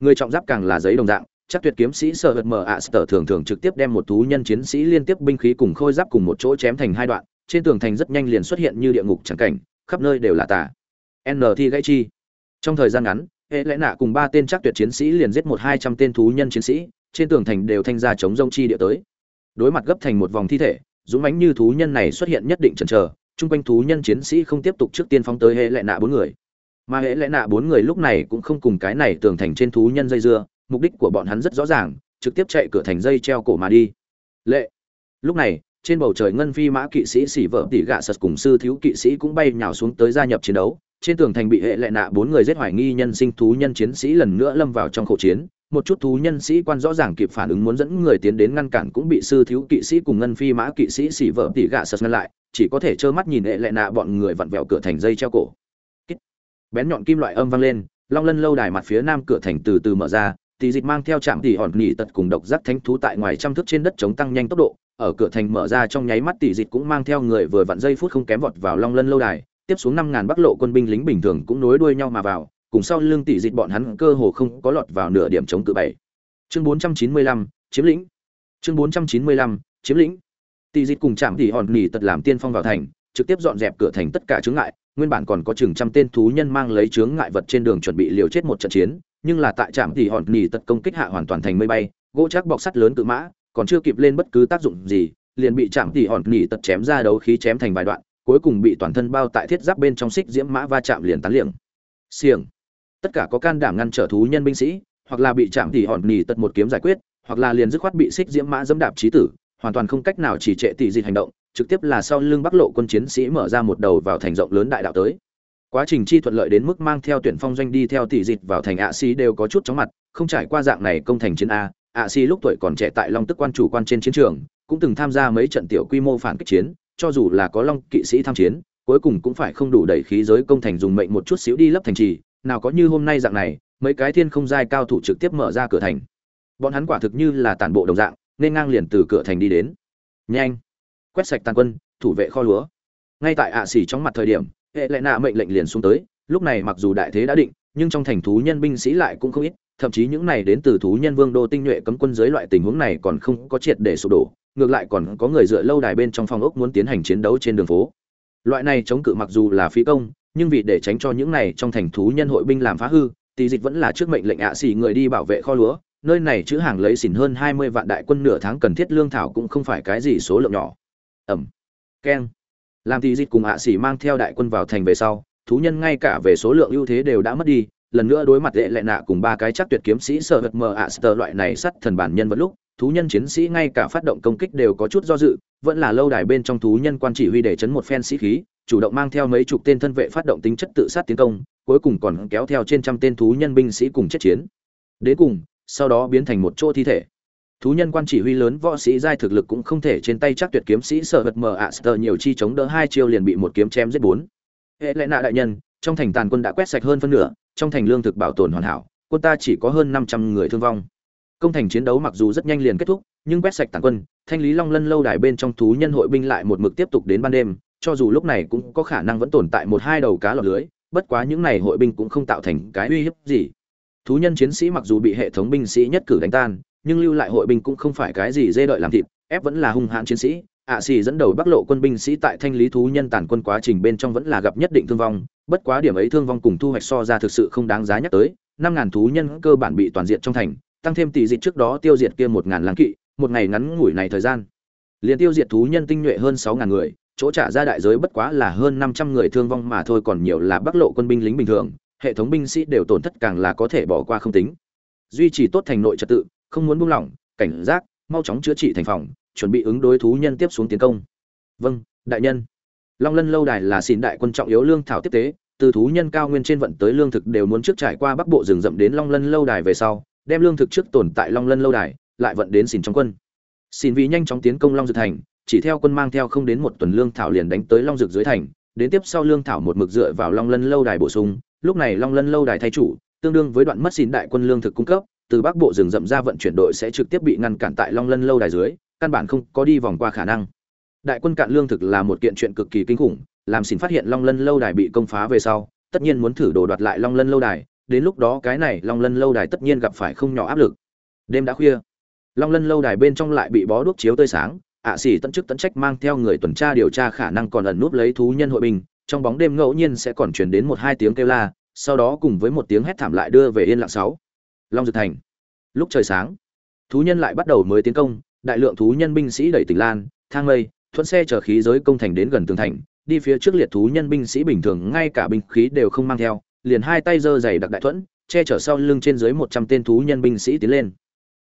người trọng giáp càng là giấy đồng dạng chắc tuyệt kiếm sĩ sở vật mờ ạ sở thường thường trực tiếp đem một thú nhân chiến sĩ liên tiếp binh khí cùng khôi giáp cùng một chỗ chém thành hai đoạn, trên tường thành rất nhanh liền xuất hiện như địa ngục chẳng cảnh, khắp nơi đều là tà. N thi gãy chi. Trong thời gian ngắn hệ lẽ nạ cùng ba tên chắc tuyệt chiến sĩ liền giết một hai trăm tên thú nhân chiến sĩ, trên tường thành đều thanh ra chống rông chi địa tới. Đối mặt gấp thành một vòng thi thể, dũng mãnh như thú nhân này xuất hiện nhất định chần chờ, chung quanh thú nhân chiến sĩ không tiếp tục trước tiên phóng tới hệ lẽ nạ bốn người. Mà hệ lẽ nạ bốn người lúc này cũng không cùng cái này tường thành trên thú nhân dây dưa, mục đích của bọn hắn rất rõ ràng, trực tiếp chạy cửa thành dây treo cổ mà đi. Lệ. Lúc này, trên bầu trời ngân phi mã kỵ sĩ xỉ vợ tỉ gạ sật cùng sư thiếu kỵ sĩ cũng bay nhào xuống tới gia nhập chiến đấu trên tường thành bị hệ lệ nạ bốn người giết hoài nghi nhân sinh thú nhân chiến sĩ lần nữa lâm vào trong khẩu chiến. Một chút thú nhân sĩ quan rõ ràng kịp phản ứng muốn dẫn người tiến đến ngăn cản cũng bị sư thiếu kỵ sĩ cùng ngân phi mã kỵ sĩ xỉ vợ tỉ gạ sật ngăn lại, chỉ có thể trơ mắt nhìn hệ lệ nạ bọn người vặn vẹo cửa thành dây treo cổ. Bén nhọn kim loại âm vang lên, long lân lâu đài mặt phía nam cửa thành từ từ mở ra tỷ dịch mang theo trạm tỷ hòn nghỉ tật cùng độc giác thánh thú tại ngoài trăm thước trên đất chống tăng nhanh tốc độ, ở cửa thành mở ra trong nháy mắt tỷ dịch cũng mang theo người vừa vặn giây phút không kém vọt vào long lân lâu đài tiếp xuống năm ngàn bắc lộ quân binh lính bình thường cũng nối đuôi nhau mà vào, cùng sau lưng tỷ dịch bọn hắn cơ hồ không có lọt vào nửa điểm chống cự bảy. Chương bốn trăm chín mươi lăm, chiếm lĩnh. Chương bốn trăm chín mươi lăm, chiếm lĩnh. Tỷ dịch cùng chạm tỷ hòn nhị tật làm tiên phong vào thành, trực tiếp dọn dẹp cửa thành tất cả chướng ngại, nguyên bản còn có chừng trăm tên thú nhân mang lấy chướng ngại vật trên đường chuẩn bị liều chết một trận chiến, nhưng là tại trạm tỷ hòn nhị tật công kích hạ hoàn toàn thành mây bay, gỗ chắc bọc sắt lớn cự mã, còn chưa kịp lên bất cứ tác dụng gì, liền bị chạm tỉ hòn nỉ tật chém ra đấu khí chém thành vài đoạn cuối cùng bị toàn thân bao tại thiết giáp bên trong xích diễm mã va chạm liền tán liệng. Xiềng. Tất cả có can đảm ngăn trở thú nhân binh sĩ, hoặc là bị chạm tỉ hòn nỉ tật một kiếm giải quyết, hoặc là liền dứt khoát bị xích diễm mã dẫm đạp trí tử, hoàn toàn không cách nào chỉ trệ tỷ dịch hành động, trực tiếp là sau lưng bắc lộ quân chiến sĩ mở ra một đầu vào thành rộng lớn đại đạo tới. Quá trình chi thuận lợi đến mức mang theo tuyển phong doanh đi theo tỷ dịch vào thành ạ xí đều có chút chóng mặt, không trải qua dạng này công thành chiến a ạ xí lúc tuổi còn trẻ tại long tức quan chủ quan trên chiến trường, cũng từng tham gia mấy trận tiểu quy mô phản kích chiến cho dù là có long kỵ sĩ tham chiến, cuối cùng cũng phải không đủ đẩy khí giới công thành dùng mệnh một chút xíu đi lấp thành trì, nào có như hôm nay dạng này, mấy cái thiên không giai cao thủ trực tiếp mở ra cửa thành. Bọn hắn quả thực như là tàn bộ đồng dạng, nên ngang liền từ cửa thành đi đến. Nhanh! Quét sạch tàn quân, thủ vệ kho lúa. Ngay tại ạ xỉ trong mặt thời điểm, hệ lệ nạ mệnh lệnh liền xuống tới, lúc này mặc dù đại thế đã định, nhưng trong thành thú nhân binh sĩ lại cũng không ít, thậm chí những này đến từ thú nhân vương đô tinh nhuệ cấm quân dưới loại tình huống này còn không có triệt để sụp đổ ngược lại còn có người dựa lâu đài bên trong phòng ốc muốn tiến hành chiến đấu trên đường phố. Loại này chống cự mặc dù là phí công, nhưng vì để tránh cho những này trong thành thú nhân hội binh làm phá hư tỷ dịch vẫn là trước mệnh lệnh ạ xỉ người đi bảo vệ kho lúa, nơi này chữ hàng lấy xỉn hơn hai mươi vạn đại quân nửa tháng cần thiết lương thảo cũng không phải cái gì số lượng nhỏ. Ẩm. Keng. Làm tỷ dịch cùng ạ xỉ mang theo đại quân vào thành về sau, thú nhân ngay cả về số lượng ưu thế đều đã mất đi, lần nữa đối mặt lệ lệ nạ cùng ba cái chắc tuyệt kiếm sĩ sợ vật mờ ạ sờ loại này sắt thần bản nhân vật lúc thú nhân chiến sĩ ngay cả phát động công kích đều có chút do dự, vẫn là lâu đài bên trong thú nhân quan chỉ huy để chấn một phen sĩ khí, chủ động mang theo mấy chục tên thân vệ phát động tính chất tự sát tiến công, cuối cùng còn kéo theo trên trăm tên thú nhân binh sĩ cùng chết chiến. Đến cùng, sau đó biến thành một chỗ thi thể. Thú nhân quan chỉ huy lớn võ sĩ giai thực lực cũng không thể trên tay chắc tuyệt kiếm sĩ sợ vật mờ ạ sờ nhiều chi chống đỡ hai chiêu liền bị một kiếm chém giết bốn. Hệ lệ nạ đại nhân, trong thành tàn quân đã quét sạch hơn phân nửa, trong thành lương thực bảo tồn hoàn hảo, quân ta chỉ có hơn năm trăm người thương vong công thành chiến đấu mặc dù rất nhanh liền kết thúc, nhưng quét sạch tàn quân, thanh lý long lân lâu đài bên trong thú nhân hội binh lại một mực tiếp tục đến ban đêm, cho dù lúc này cũng có khả năng vẫn tồn tại một hai đầu cá lọt lưới, bất quá những này hội binh cũng không tạo thành cái uy hiếp gì. Thú nhân chiến sĩ mặc dù bị hệ thống binh sĩ nhất cử đánh tan, nhưng lưu lại hội binh cũng không phải cái gì dê đợi làm thịt, ép vẫn là hung hãn chiến sĩ. Ạ xì dẫn đầu bắc lộ quân binh sĩ tại thanh lý thú nhân tàn quân quá trình bên trong vẫn là gặp nhất định thương vong, bất quá điểm ấy thương vong cùng thu hoạch so ra thực sự không đáng giá nhắc tới. Năm ngàn thú nhân cơ bản bị toàn diện trong thành tăng thêm tỷ dịch trước đó tiêu diệt kia một ngàn láng kỵ, một ngày ngắn ngủi này thời gian. Liền tiêu diệt thú nhân tinh nhuệ hơn sáu ngàn người, chỗ trả ra đại giới bất quá là hơn năm trăm người thương vong mà thôi, còn nhiều là bắc lộ quân binh lính bình thường, hệ thống binh sĩ đều tổn thất càng là có thể bỏ qua không tính. Duy trì tốt thành nội trật tự, không muốn buông lỏng, cảnh giác, mau chóng chữa trị thành phòng, chuẩn bị ứng đối thú nhân tiếp xuống tiến công. Vâng đại nhân. Long lân lâu đài là xin đại quân trọng yếu lương thảo tiếp tế, từ thú nhân cao nguyên trên vận tới lương thực đều muốn trước trải qua bắc bộ rừng rậm đến long lân lâu đài về sau đem lương thực trước tồn tại long lân lâu đài, lại vận đến xỉn trong quân. Xỉn vì nhanh chóng tiến công long dược thành, chỉ theo quân mang theo không đến một tuần lương thảo liền đánh tới long dược dưới thành, đến tiếp sau lương thảo một mực dựa vào long lân lâu đài bổ sung, lúc này long lân lâu đài thay chủ, tương đương với đoạn mất xỉn đại quân lương thực cung cấp, từ bắc bộ rừng rậm ra vận chuyển đội sẽ trực tiếp bị ngăn cản tại long lân lâu đài dưới, căn bản không có đi vòng qua khả năng. Đại quân cạn lương thực là một kiện chuyện cực kỳ kinh khủng, làm xin phát hiện long lân lâu đài bị công phá về sau, tất nhiên muốn thử đồ đoạt lại long lân lâu đài đến lúc đó cái này long lân lâu đài tất nhiên gặp phải không nhỏ áp lực. Đêm đã khuya, long lân lâu đài bên trong lại bị bó đuốc chiếu tươi sáng, ạ à xỉ tận chức tận trách mang theo người tuần tra điều tra khả năng còn ẩn núp lấy thú nhân hội bình, trong bóng đêm ngẫu nhiên sẽ còn chuyển đến một hai tiếng kêu la, sau đó cùng với một tiếng hét thảm lại đưa về yên lặng sáu. Long dược thành, lúc trời sáng, thú nhân lại bắt đầu mới tiến công, đại lượng thú nhân binh sĩ đẩy tỉnh lan, thang mây, thuận xe chở khí giới công thành đến gần tường thành, đi phía trước liệt thú nhân binh sĩ bình thường, ngay cả binh khí đều không mang theo liền hai tay giơ dày đặc đại thuẫn, che chở sau lưng trên dưới một trăm tên thú nhân binh sĩ tiến lên.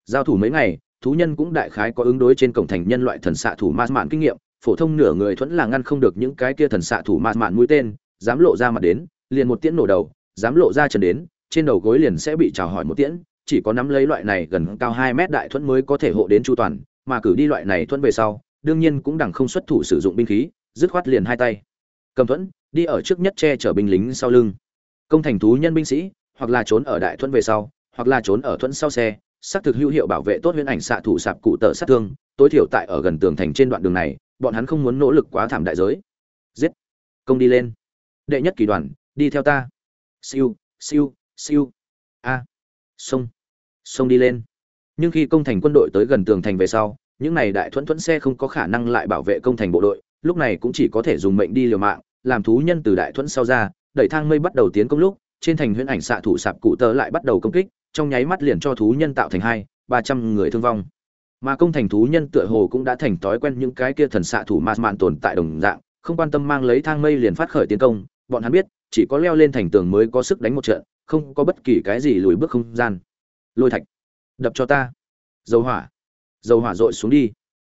Giao thủ mấy ngày, thú nhân cũng đại khái có ứng đối trên cổng thành nhân loại thần xạ thủ ma mạn kinh nghiệm, phổ thông nửa người thuẫn là ngăn không được những cái kia thần xạ thủ ma mạn mũi tên, dám lộ ra mặt đến, liền một tiễn nổ đầu, dám lộ ra trần đến, trên đầu gối liền sẽ bị chào hỏi một tiễn, chỉ có nắm lấy loại này gần cao hai mét đại thuẫn mới có thể hộ đến chu toàn, mà cử đi loại này thuẫn về sau, đương nhiên cũng đẳng không xuất thủ sử dụng binh khí, dứt khoát liền hai tay. Cầm thuẫn, đi ở trước nhất che chở binh lính sau lưng công thành thú nhân binh sĩ, hoặc là trốn ở đại thuẫn về sau, hoặc là trốn ở thuẫn sau xe, xác thực hữu hiệu bảo vệ tốt huyễn ảnh xạ thủ sạp cụ tợ sát thương, tối thiểu tại ở gần tường thành trên đoạn đường này, bọn hắn không muốn nỗ lực quá thảm đại giới. Giết! Công đi lên. Đệ nhất kỳ đoàn, đi theo ta. Siêu siêu siêu. A! À. sông sông đi lên. Nhưng khi công thành quân đội tới gần tường thành về sau, những này đại thuẫn thuẫn xe không có khả năng lại bảo vệ công thành bộ đội, lúc này cũng chỉ có thể dùng mệnh đi liều mạng, làm thú nhân từ đại thuẫn sau ra đẩy thang mây bắt đầu tiến công lúc, trên thành huyễn ảnh xạ thủ sạp cụ tơ lại bắt đầu công kích, trong nháy mắt liền cho thú nhân tạo thành hai, ba trăm người thương vong. Mà công thành thú nhân tựa hồ cũng đã thành thói quen những cái kia thần xạ thủ ma mạn tồn tại đồng dạng, không quan tâm mang lấy thang mây liền phát khởi tiến công, bọn hắn biết, chỉ có leo lên thành tường mới có sức đánh một trận, không có bất kỳ cái gì lùi bước không gian. Lôi thạch, đập cho ta. Dầu hỏa dầu hỏa dội xuống đi.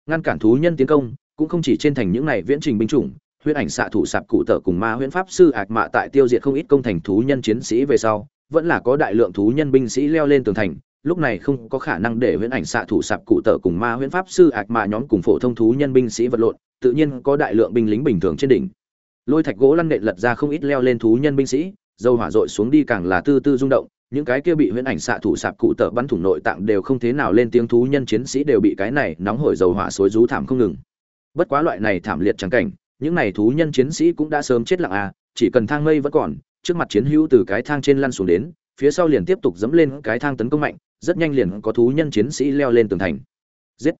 Ngăn cản thú nhân tiến công, cũng không chỉ trên thành những này viễn trình binh chủng huyễn ảnh xạ thủ sạp cụ tở cùng ma huyễn pháp sư ạc mạ tại tiêu diệt không ít công thành thú nhân chiến sĩ về sau, vẫn là có đại lượng thú nhân binh sĩ leo lên tường thành, lúc này không có khả năng để huyễn ảnh xạ thủ sạp cụ tở cùng ma huyễn pháp sư ạc mạ nhóm cùng phổ thông thú nhân binh sĩ vật lộn, tự nhiên có đại lượng binh lính bình thường trên đỉnh. Lôi thạch gỗ lăn nện lật ra không ít leo lên thú nhân binh sĩ, dầu hỏa dội xuống đi càng là tư tư rung động, những cái kia bị huyễn ảnh xạ thủ sạp cụ tở bắn thủng nội tạng đều không thế nào lên tiếng thú nhân chiến sĩ đều bị cái này nóng hổi dầu hỏa xối rú thảm không ngừng. Bất quá loại này thảm liệt chẳng cảnh những này thú nhân chiến sĩ cũng đã sớm chết lặng à chỉ cần thang mây vẫn còn, trước mặt chiến hữu từ cái thang trên lăn xuống đến, phía sau liền tiếp tục dẫm lên cái thang tấn công mạnh, rất nhanh liền có thú nhân chiến sĩ leo lên tường thành. Giết!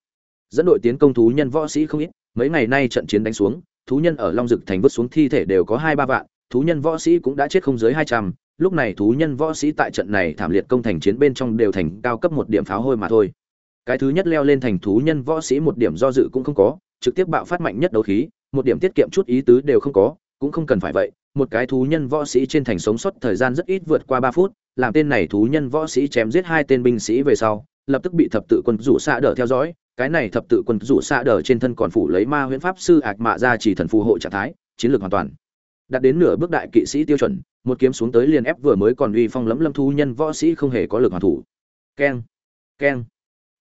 Dẫn đội tiến công thú nhân võ sĩ không ít, mấy ngày nay trận chiến đánh xuống, thú nhân ở long dực thành vứt xuống thi thể đều có hai ba vạn, thú nhân võ sĩ cũng đã chết không dưới hai trăm, lúc này thú nhân võ sĩ tại trận này thảm liệt công thành chiến bên trong đều thành cao cấp một điểm pháo hôi mà thôi. Cái thứ nhất leo lên thành thú nhân võ sĩ một điểm do dự cũng không có, trực tiếp bạo phát mạnh nhất đấu khí một điểm tiết kiệm chút ý tứ đều không có, cũng không cần phải vậy, một cái thú nhân võ sĩ trên thành sống sót thời gian rất ít vượt qua ba phút, làm tên này thú nhân võ sĩ chém giết hai tên binh sĩ về sau, lập tức bị thập tự quân rủ xạ đỡ theo dõi, cái này thập tự quân rủ xạ đỡ trên thân còn phủ lấy ma huyễn pháp sư ạc mạ ra chỉ thần phù hộ trạng thái, chiến lược hoàn toàn. Đạt đến nửa bước đại kỵ sĩ tiêu chuẩn, một kiếm xuống tới liền ép vừa mới còn uy phong lẫm lâm thú nhân võ sĩ không hề có lực hoàn thủ. Keng keng.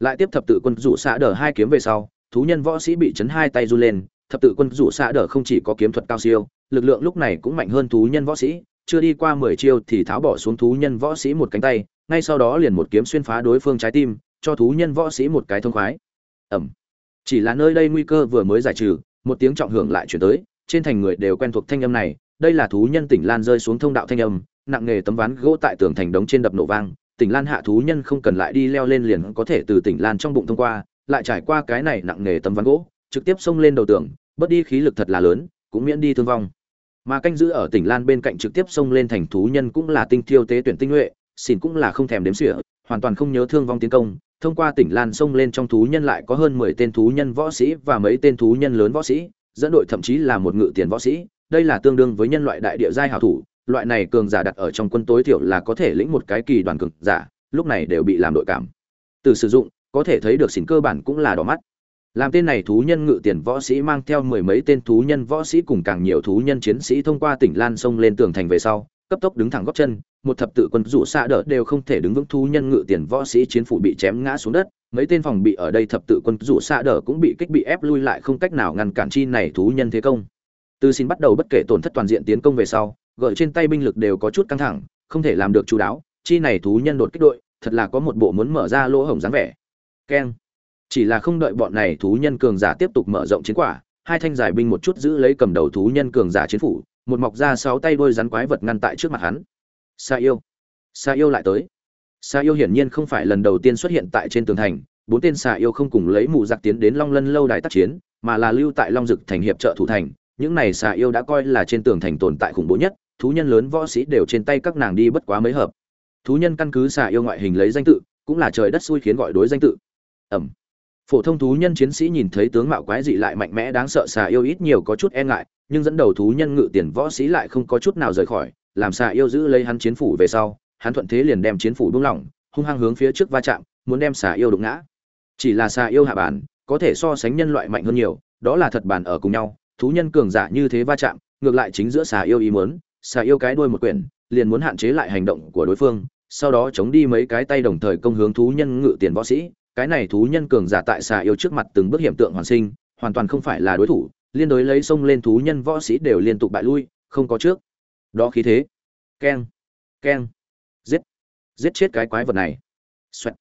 Lại tiếp thập tự quân rủ xạ đỡ hai kiếm về sau, thú nhân võ sĩ bị chấn hai tay run lên thập tự quân rủ xạ đỡ không chỉ có kiếm thuật cao siêu, lực lượng lúc này cũng mạnh hơn thú nhân võ sĩ, chưa đi qua mười chiêu thì tháo bỏ xuống thú nhân võ sĩ một cánh tay, ngay sau đó liền một kiếm xuyên phá đối phương trái tim, cho thú nhân võ sĩ một cái thông khoái. Ẩm. Chỉ là nơi đây nguy cơ vừa mới giải trừ, một tiếng trọng hưởng lại chuyển tới, trên thành người đều quen thuộc thanh âm này, đây là thú nhân tỉnh lan rơi xuống thông đạo thanh âm, nặng nghề tấm ván gỗ tại tường thành đống trên đập nổ vang, tỉnh lan hạ thú nhân không cần lại đi leo lên liền có thể từ tỉnh lan trong bụng thông qua, lại trải qua cái này nặng nghề tấm ván gỗ trực tiếp xông lên đầu tường bất đi khí lực thật là lớn, cũng miễn đi thương vong. Mà canh giữ ở tỉnh lan bên cạnh trực tiếp xông lên thành thú nhân cũng là tinh thiêu tế tuyển tinh nhuệ, xỉn cũng là không thèm đếm xỉa, hoàn toàn không nhớ thương vong tiến công. Thông qua tỉnh lan xông lên trong thú nhân lại có hơn mười tên thú nhân võ sĩ và mấy tên thú nhân lớn võ sĩ, dẫn đội thậm chí là một ngự tiền võ sĩ. Đây là tương đương với nhân loại đại địa giai hảo thủ, loại này cường giả đặt ở trong quân tối thiểu là có thể lĩnh một cái kỳ đoàn cường giả, lúc này đều bị làm đội cảm. Từ sử dụng, có thể thấy được xỉn cơ bản cũng là đỏ mắt làm tên này thú nhân ngự tiền võ sĩ mang theo mười mấy tên thú nhân võ sĩ cùng càng nhiều thú nhân chiến sĩ thông qua tỉnh lan sông lên tường thành về sau, cấp tốc đứng thẳng gót chân, một thập tự quân dụ xạ đỡ đều không thể đứng vững thú nhân ngự tiền võ sĩ chiến phủ bị chém ngã xuống đất, mấy tên phòng bị ở đây thập tự quân dụ xạ đỡ cũng bị kích bị ép lui lại không cách nào ngăn cản chi này thú nhân thế công. Từ xin bắt đầu bất kể tổn thất toàn diện tiến công về sau, gợi trên tay binh lực đều có chút căng thẳng, không thể làm được chú đáo, chi này thú nhân đột kích đội, thật là có một bộ muốn mở ra lỗ hổng dáng vẻ. Keng chỉ là không đợi bọn này thú nhân cường giả tiếp tục mở rộng chiến quả, hai thanh giải binh một chút giữ lấy cầm đầu thú nhân cường giả chiến phủ, một mọc ra sáu tay đôi rắn quái vật ngăn tại trước mặt hắn. Sa yêu. Sa yêu lại tới. Sa yêu hiển nhiên không phải lần đầu tiên xuất hiện tại trên tường thành, bốn tên xà yêu không cùng lấy mù giặc tiến đến long lân lâu đài tác chiến, mà là lưu tại long dực thành hiệp trợ thủ thành. Những này xà yêu đã coi là trên tường thành tồn tại khủng bố nhất, thú nhân lớn võ sĩ đều trên tay các nàng đi bất quá mấy hợp. Thú nhân căn cứ xà yêu ngoại hình lấy danh tự, cũng là trời đất xui khiến gọi đối danh tự. Ẩm phổ thông thú nhân chiến sĩ nhìn thấy tướng mạo quái dị lại mạnh mẽ đáng sợ, xà yêu ít nhiều có chút e ngại, nhưng dẫn đầu thú nhân ngự tiền võ sĩ lại không có chút nào rời khỏi, làm xà yêu giữ lấy hắn chiến phủ về sau, hắn thuận thế liền đem chiến phủ buông lỏng, hung hăng hướng phía trước va chạm, muốn đem xà yêu đụng ngã. Chỉ là xà yêu hạ bản có thể so sánh nhân loại mạnh hơn nhiều, đó là thật bản ở cùng nhau, thú nhân cường giả như thế va chạm, ngược lại chính giữa xà yêu ý muốn, xà yêu cái đuôi một quyển, liền muốn hạn chế lại hành động của đối phương, sau đó chống đi mấy cái tay đồng thời công hướng thú nhân ngự tiền võ sĩ cái này thú nhân cường giả tại xà yêu trước mặt từng bước hiểm tượng hoàn sinh, hoàn toàn không phải là đối thủ, liên đối lấy sông lên thú nhân võ sĩ đều liên tục bại lui, không có trước. Đó khí thế. Keng. Keng. Giết. Giết chết cái quái vật này. Xoẹt.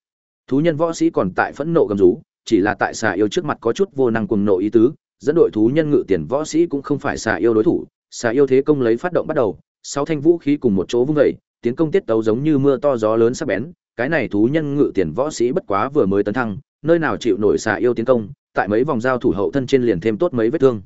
thú nhân võ sĩ còn tại phẫn nộ gầm rú, chỉ là tại xà yêu trước mặt có chút vô năng cùng nộ ý tứ, dẫn đội thú nhân ngự tiền võ sĩ cũng không phải xà yêu đối thủ. Xà yêu thế công lấy phát động bắt đầu, sáu thanh vũ khí cùng một chỗ vung vẩy tiến công tiết tấu giống như mưa to gió lớn sắc bén cái này thú nhân ngự tiền võ sĩ bất quá vừa mới tấn thăng, nơi nào chịu nổi xạ yêu tiến công, tại mấy vòng giao thủ hậu thân trên liền thêm tốt mấy vết thương.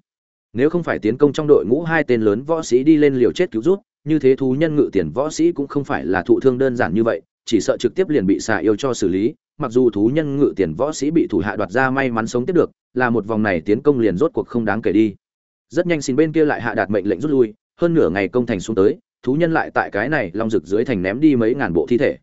Nếu không phải tiến công trong đội ngũ hai tên lớn võ sĩ đi lên liều chết cứu rút như thế thú nhân ngự tiền võ sĩ cũng không phải là thụ thương đơn giản như vậy, chỉ sợ trực tiếp liền bị xạ yêu cho xử lý, mặc dù thú nhân ngự tiền võ sĩ bị thủ hạ đoạt ra may mắn sống tiếp được, là một vòng này tiến công liền rốt cuộc không đáng kể đi. Rất nhanh xin bên kia lại hạ đạt mệnh lệnh rút lui, hơn nửa ngày công thành xuống tới, thú nhân lại tại cái này long rực dưới thành ném đi mấy ngàn bộ thi thể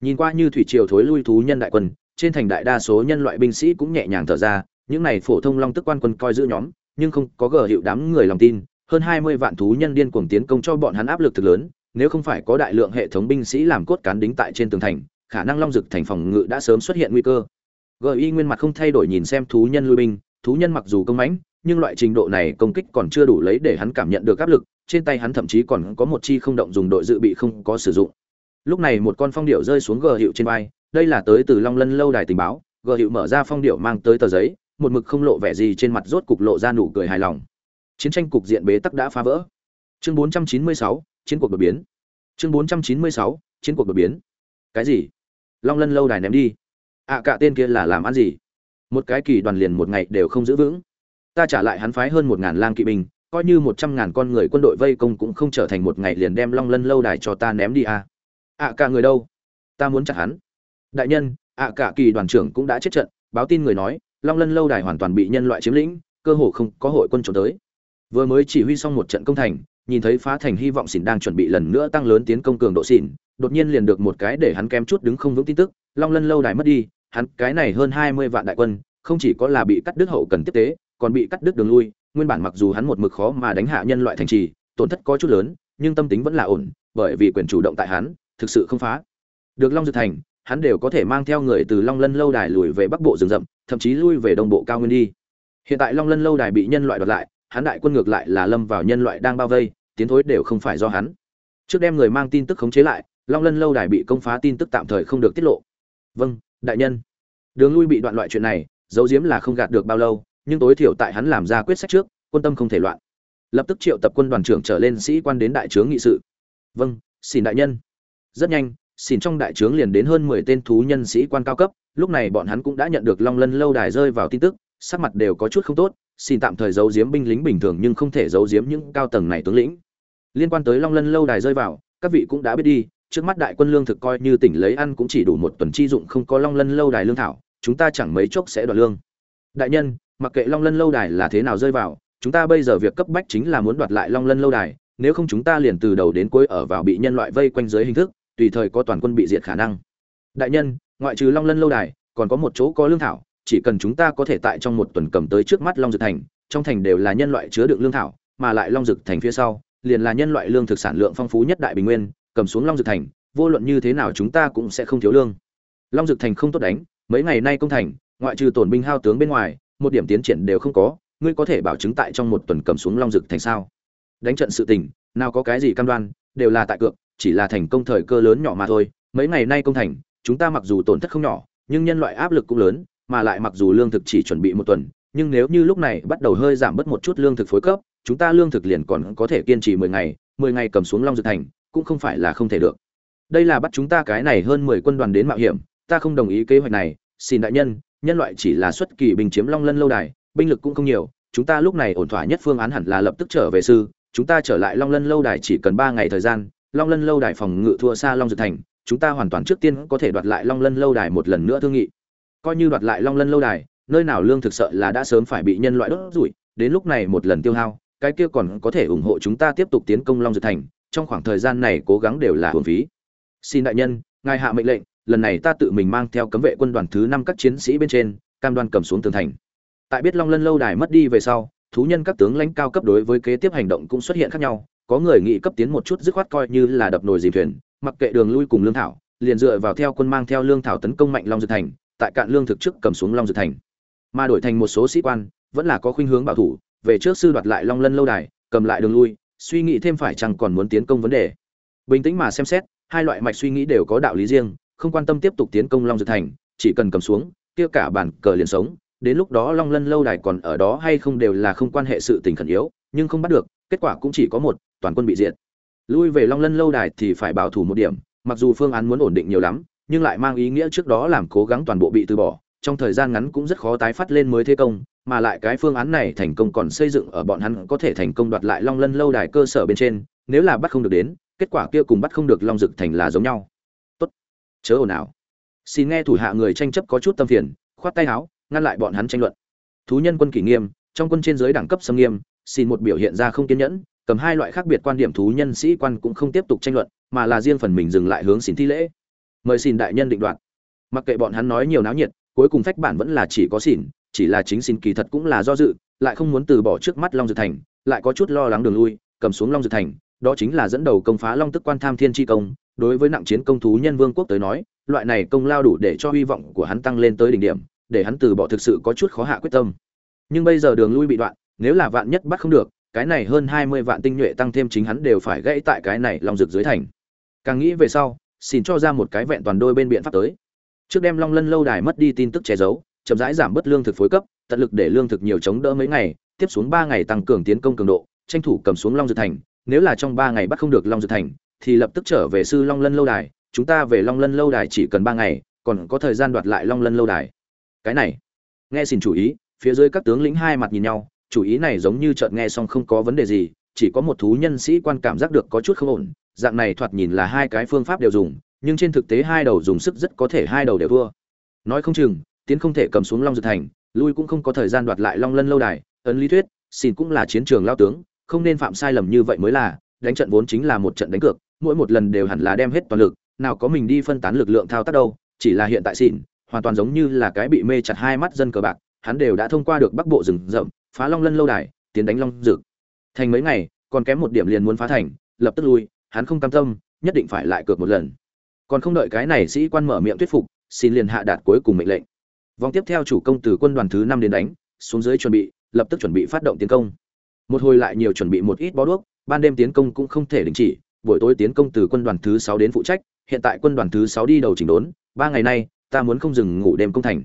nhìn qua như thủy triều thối lui thú nhân đại quân, trên thành đại đa số nhân loại binh sĩ cũng nhẹ nhàng thở ra, những này phổ thông long tức quan quân coi giữ nhóm, nhưng không có gờ hiệu đám người lòng tin, hơn hai mươi vạn thú nhân điên cuồng tiến công cho bọn hắn áp lực thực lớn, nếu không phải có đại lượng hệ thống binh sĩ làm cốt cán đính tại trên tường thành, khả năng long dực thành phòng ngự đã sớm xuất hiện nguy cơ. Gi nguyên mặt không thay đổi nhìn xem thú nhân lui binh, thú nhân mặc dù công mãnh, nhưng loại trình độ này công kích còn chưa đủ lấy để hắn cảm nhận được áp lực, trên tay hắn thậm chí còn có một chi không động dùng đội dự bị không có sử dụng lúc này một con phong điệu rơi xuống gờ hiệu trên vai đây là tới từ long lân lâu đài tình báo gờ hiệu mở ra phong điệu mang tới tờ giấy một mực không lộ vẻ gì trên mặt rốt cục lộ ra nụ cười hài lòng. Chiến tranh cục diện bế tắc đã phá vỡ. Chương 496, chiến cuộc đột biến. Chương 496, chiến cuộc đột biến. Cái gì? Long lân lâu đài ném đi. Ạ à, cả tên kia là làm ăn gì? Một cái kỳ đoàn liền một ngày đều không giữ vững. Ta trả lại hắn phái hơn một ngàn lang kỵ binh coi như một trăm ngàn con người quân đội vây công cũng không trở thành một ngày liền đem long lân lâu đài cho ta ném đi à ạ à, cả người đâu? Ta muốn chặt hắn. Đại nhân ạ à, cả kỳ đoàn trưởng cũng đã chết trận báo tin người nói long lân lâu đài hoàn toàn bị nhân loại chiếm lĩnh cơ hồ không có hội quân trốn tới. Vừa mới chỉ huy xong một trận công thành nhìn thấy phá thành hy vọng xỉn đang chuẩn bị lần nữa tăng lớn tiến công cường độ xỉn đột nhiên liền được một cái để hắn kém chút đứng không vững tin tức long lân lâu đài mất đi hắn cái này hơn hai mươi vạn đại quân không chỉ có là bị cắt đứt hậu cần tiếp tế còn bị cắt đứt đường lui nguyên bản mặc dù hắn một mực khó mà đánh hạ nhân loại thành trì tổn thất có chút lớn nhưng tâm tính vẫn là ổn bởi vì quyền chủ động tại hắn thực sự không phá. Được long dược thành, hắn đều có thể mang theo người từ long lân lâu đài lùi về bắc bộ rừng rậm, thậm chí lui về đông bộ cao nguyên đi. Hiện tại long lân lâu đài bị nhân loại đoạt lại, hắn đại quân ngược lại là lâm vào nhân loại đang bao vây, tiến thối đều không phải do hắn. Trước đem người mang tin tức khống chế lại, long lân lâu đài bị công phá tin tức tạm thời không được tiết lộ. Vâng đại nhân. Đường lui bị đoạn loại chuyện này, giấu diếm là không gạt được bao lâu, nhưng tối thiểu tại hắn làm ra quyết sách trước, quân tâm không thể loạn. Lập tức triệu tập quân đoàn trưởng trở lên sĩ quan đến đại trướng nghị sự. Vâng xin đại nhân rất nhanh xin trong đại trướng liền đến hơn mười tên thú nhân sĩ quan cao cấp, lúc này bọn hắn cũng đã nhận được long lân lâu đài rơi vào tin tức, sắc mặt đều có chút không tốt xin tạm thời giấu giếm binh lính bình thường nhưng không thể giấu giếm những cao tầng này tướng lĩnh. Liên quan tới long lân lâu đài rơi vào, các vị cũng đã biết đi, trước mắt đại quân lương thực coi như tỉnh lấy ăn cũng chỉ đủ một tuần chi dụng không có long lân lâu đài lương thảo, chúng ta chẳng mấy chốc sẽ đoạt lương. Đại nhân, mặc kệ long lân lâu đài là thế nào rơi vào, chúng ta bây giờ việc cấp bách chính là muốn đoạt lại long lân lâu đài, nếu không chúng ta liền từ đầu đến cuối ở vào bị nhân loại vây quanh dưới hình thức tùy thời có toàn quân bị diệt khả năng. Đại nhân, ngoại trừ long lân lâu đài, còn có một chỗ có lương thảo, chỉ cần chúng ta có thể tại trong một tuần cầm tới trước mắt long dược thành, trong thành đều là nhân loại chứa đựng lương thảo, mà lại long dược thành phía sau, liền là nhân loại lương thực sản lượng phong phú nhất đại bình nguyên, cầm xuống long dược thành, vô luận như thế nào chúng ta cũng sẽ không thiếu lương. Long dược thành không tốt đánh, mấy ngày nay công thành, ngoại trừ tổn binh hao tướng bên ngoài, một điểm tiến triển đều không có, ngươi có thể bảo chứng tại trong một tuần cầm xuống long dược thành sao? Đánh trận sự tình, nào có cái gì cam đoan, đều là tại cược chỉ là thành công thời cơ lớn nhỏ mà thôi. Mấy ngày nay công thành, chúng ta mặc dù tổn thất không nhỏ, nhưng nhân loại áp lực cũng lớn, mà lại mặc dù lương thực chỉ chuẩn bị một tuần, nhưng nếu như lúc này bắt đầu hơi giảm bớt một chút lương thực phối cấp, chúng ta lương thực liền còn có thể kiên trì mười ngày mười ngày cầm xuống long dược thành, cũng không phải là không thể được. Đây là bắt chúng ta cái này hơn mười quân đoàn đến mạo hiểm, ta không đồng ý kế hoạch này. Xin đại nhân nhân loại chỉ là xuất kỳ bình chiếm long lân lâu đài, binh lực cũng không nhiều, chúng ta lúc này ổn thỏa nhất phương án hẳn là lập tức trở về sư, chúng ta trở lại long lân lâu đài chỉ cần ba ngày thời gian long lân lâu đài phòng ngự thua xa long dược thành, chúng ta hoàn toàn trước tiên có thể đoạt lại long lân lâu đài một lần nữa thương nghị. Coi như đoạt lại long lân lâu đài, nơi nào lương thực sợ là đã sớm phải bị nhân loại đốt rủi, đến lúc này một lần tiêu hao, cái kia còn có thể ủng hộ chúng ta tiếp tục tiến công long dược thành, trong khoảng thời gian này cố gắng đều là hưởng phí. Xin đại nhân, ngài hạ mệnh lệnh, lần này ta tự mình mang theo cấm vệ quân đoàn thứ năm các chiến sĩ bên trên, cam đoan cầm xuống tường thành. Tại biết long lân lâu đài mất đi về sau, thú nhân các tướng lãnh cao cấp đối với kế tiếp hành động cũng xuất hiện khác nhau có người nghĩ cấp tiến một chút dứt khoát coi như là đập nồi dìm thuyền, mặc kệ đường lui cùng lương thảo, liền dựa vào theo quân mang theo lương thảo tấn công mạnh long dược thành, tại cạn lương thực trước cầm xuống long dược thành. Mà đổi thành một số sĩ quan, vẫn là có khuynh hướng bảo thủ, về trước sư đoạt lại long lân lâu đài, cầm lại đường lui, suy nghĩ thêm phải chăng còn muốn tiến công vấn đề. Bình tĩnh mà xem xét, hai loại mạch suy nghĩ đều có đạo lý riêng, không quan tâm tiếp tục tiến công long dược thành, chỉ cần cầm xuống, kia cả bản cờ liền sống, đến lúc đó long lân lâu đài còn ở đó hay không đều là không quan hệ sự tình khẩn yếu, nhưng không bắt được kết quả cũng chỉ có một, toàn quân bị diệt. Lui về long lân lâu đài thì phải bảo thủ một điểm, mặc dù phương án muốn ổn định nhiều lắm, nhưng lại mang ý nghĩa trước đó làm cố gắng toàn bộ bị từ bỏ, trong thời gian ngắn cũng rất khó tái phát lên mới thế công, mà lại cái phương án này thành công còn xây dựng ở bọn hắn có thể thành công đoạt lại long lân lâu đài cơ sở bên trên, nếu là bắt không được đến, kết quả kia cùng bắt không được long dực thành là giống nhau. Tốt. Chớ ồn ào. Xin nghe thủ hạ người tranh chấp có chút tâm phiền, khoát tay áo, ngăn lại bọn hắn tranh luận. Thú nhân quân kỷ nghiêm, trong quân trên giới đẳng cấp xâm nghiêm xin một biểu hiện ra không kiên nhẫn, cầm hai loại khác biệt quan điểm thú nhân sĩ quan cũng không tiếp tục tranh luận, mà là riêng phần mình dừng lại hướng xin thi lễ. Mời xin đại nhân định đoạt. Mặc kệ bọn hắn nói nhiều náo nhiệt, cuối cùng phách bản vẫn là chỉ có xỉn chỉ là chính xin kỳ thật cũng là do dự, lại không muốn từ bỏ trước mắt long dược thành, lại có chút lo lắng đường lui, cầm xuống long dược thành, đó chính là dẫn đầu công phá long tức quan tham thiên chi công. Đối với nặng chiến công thú nhân vương quốc tới nói, loại này công lao đủ để cho hy vọng của hắn tăng lên tới đỉnh điểm, để hắn từ bỏ thực sự có chút khó hạ quyết tâm. Nhưng bây giờ đường lui bị đoạn nếu là vạn nhất bắt không được, cái này hơn hai mươi vạn tinh nhuệ tăng thêm chính hắn đều phải gãy tại cái này long rực dưới thành. Càng nghĩ về sau, xin cho ra một cái vẹn toàn đôi bên biện pháp tới. Trước đem long lân lâu đài mất đi tin tức che giấu, chậm rãi giảm bớt lương thực phối cấp, tận lực để lương thực nhiều chống đỡ mấy ngày, tiếp xuống ba ngày tăng cường tiến công cường độ, tranh thủ cầm xuống long dược thành. Nếu là trong ba ngày bắt không được long dược thành, thì lập tức trở về sư long lân lâu đài. Chúng ta về long lân lâu đài chỉ cần ba ngày, còn có thời gian đoạt lại long lân lâu đài. Cái này, nghe xin chủ ý, phía dưới các tướng lĩnh hai mặt nhìn nhau chủ ý này giống như chợt nghe xong không có vấn đề gì, chỉ có một thú nhân sĩ quan cảm giác được có chút không ổn, dạng này thoạt nhìn là hai cái phương pháp đều dùng, nhưng trên thực tế hai đầu dùng sức rất có thể hai đầu đều thua. Nói không chừng, tiến không thể cầm xuống long dược thành, lui cũng không có thời gian đoạt lại long lân lâu đài, ấn lý thuyết, xin cũng là chiến trường lao tướng, không nên phạm sai lầm như vậy mới là, đánh trận vốn chính là một trận đánh cược, mỗi một lần đều hẳn là đem hết toàn lực, nào có mình đi phân tán lực lượng thao tác đâu, chỉ là hiện tại xin, hoàn toàn giống như là cái bị mê chặt hai mắt dân cờ bạc hắn đều đã thông qua được bắc bộ rừng rậm, phá long lân lâu đài, tiến đánh long dược thành mấy ngày, còn kém một điểm liền muốn phá thành, lập tức lui, hắn không cam tâm, nhất định phải lại cược một lần. Còn không đợi cái này sĩ quan mở miệng thuyết phục, xin liền hạ đạt cuối cùng mệnh lệnh. Vòng tiếp theo chủ công từ quân đoàn thứ năm đến đánh, xuống dưới chuẩn bị, lập tức chuẩn bị phát động tiến công. Một hồi lại nhiều chuẩn bị một ít bó đuốc, ban đêm tiến công cũng không thể đình chỉ, buổi tối tiến công từ quân đoàn thứ sáu đến phụ trách, hiện tại quân đoàn thứ sáu đi đầu chỉnh đốn, ba ngày nay, ta muốn không dừng ngủ đêm công thành.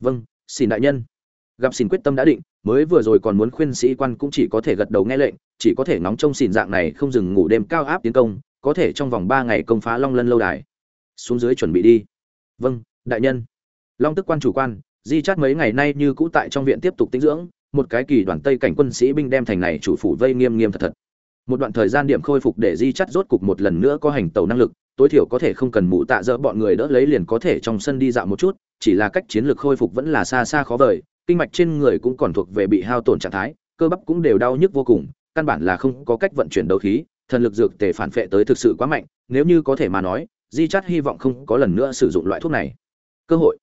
Vâng xin đại nhân. Gặp xin quyết tâm đã định, mới vừa rồi còn muốn khuyên sĩ quan cũng chỉ có thể gật đầu nghe lệnh, chỉ có thể nóng trong xỉn dạng này không dừng ngủ đêm cao áp tiến công, có thể trong vòng ba ngày công phá long lân lâu đài. Xuống dưới chuẩn bị đi. Vâng đại nhân. Long tức quan chủ quan, di chát mấy ngày nay như cũ tại trong viện tiếp tục tinh dưỡng, một cái kỳ đoàn tây cảnh quân sĩ binh đem thành này chủ phủ vây nghiêm nghiêm thật thật. Một đoạn thời gian điểm khôi phục để di chắt rốt cục một lần nữa có hành tàu năng lực, tối thiểu có thể không cần mụ tạ dỡ bọn người đỡ lấy liền có thể trong sân đi dạo một chút chỉ là cách chiến lược khôi phục vẫn là xa xa khó vời, kinh mạch trên người cũng còn thuộc về bị hao tổn trạng thái, cơ bắp cũng đều đau nhức vô cùng, căn bản là không có cách vận chuyển đấu khí, thần lực dược tề phản phệ tới thực sự quá mạnh, nếu như có thể mà nói, di chát hy vọng không có lần nữa sử dụng loại thuốc này. Cơ hội.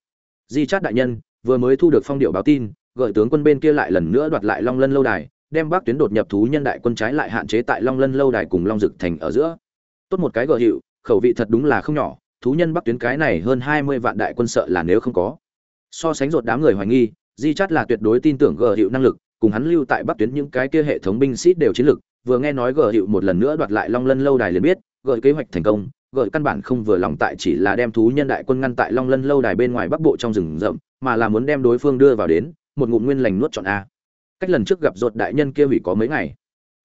Di chát đại nhân, vừa mới thu được phong điệu báo tin, gợi tướng quân bên kia lại lần nữa đoạt lại long lân lâu đài, đem bắc tuyến đột nhập thú nhân đại quân trái lại hạn chế tại long lân lâu đài cùng long dực thành ở giữa. Tốt một cái gợi hiệu, khẩu vị thật đúng là không nhỏ thú nhân bắc tuyến cái này hơn hai mươi vạn đại quân sợ là nếu không có. So sánh rột đám người hoài nghi, di chắt là tuyệt đối tin tưởng gờ hiệu năng lực, cùng hắn lưu tại bắc tuyến những cái kia hệ thống binh sĩ đều chiến lực. Vừa nghe nói gờ hiệu một lần nữa đoạt lại long lân lâu đài liền biết gợi kế hoạch thành công gợi căn bản không vừa lòng tại chỉ là đem thú nhân đại quân ngăn tại long lân lâu đài bên ngoài bắc bộ trong rừng rậm, mà là muốn đem đối phương đưa vào đến, một ngụm nguyên lành nuốt chọn a. Cách lần trước gặp ruột đại nhân kia hủy có mấy ngày.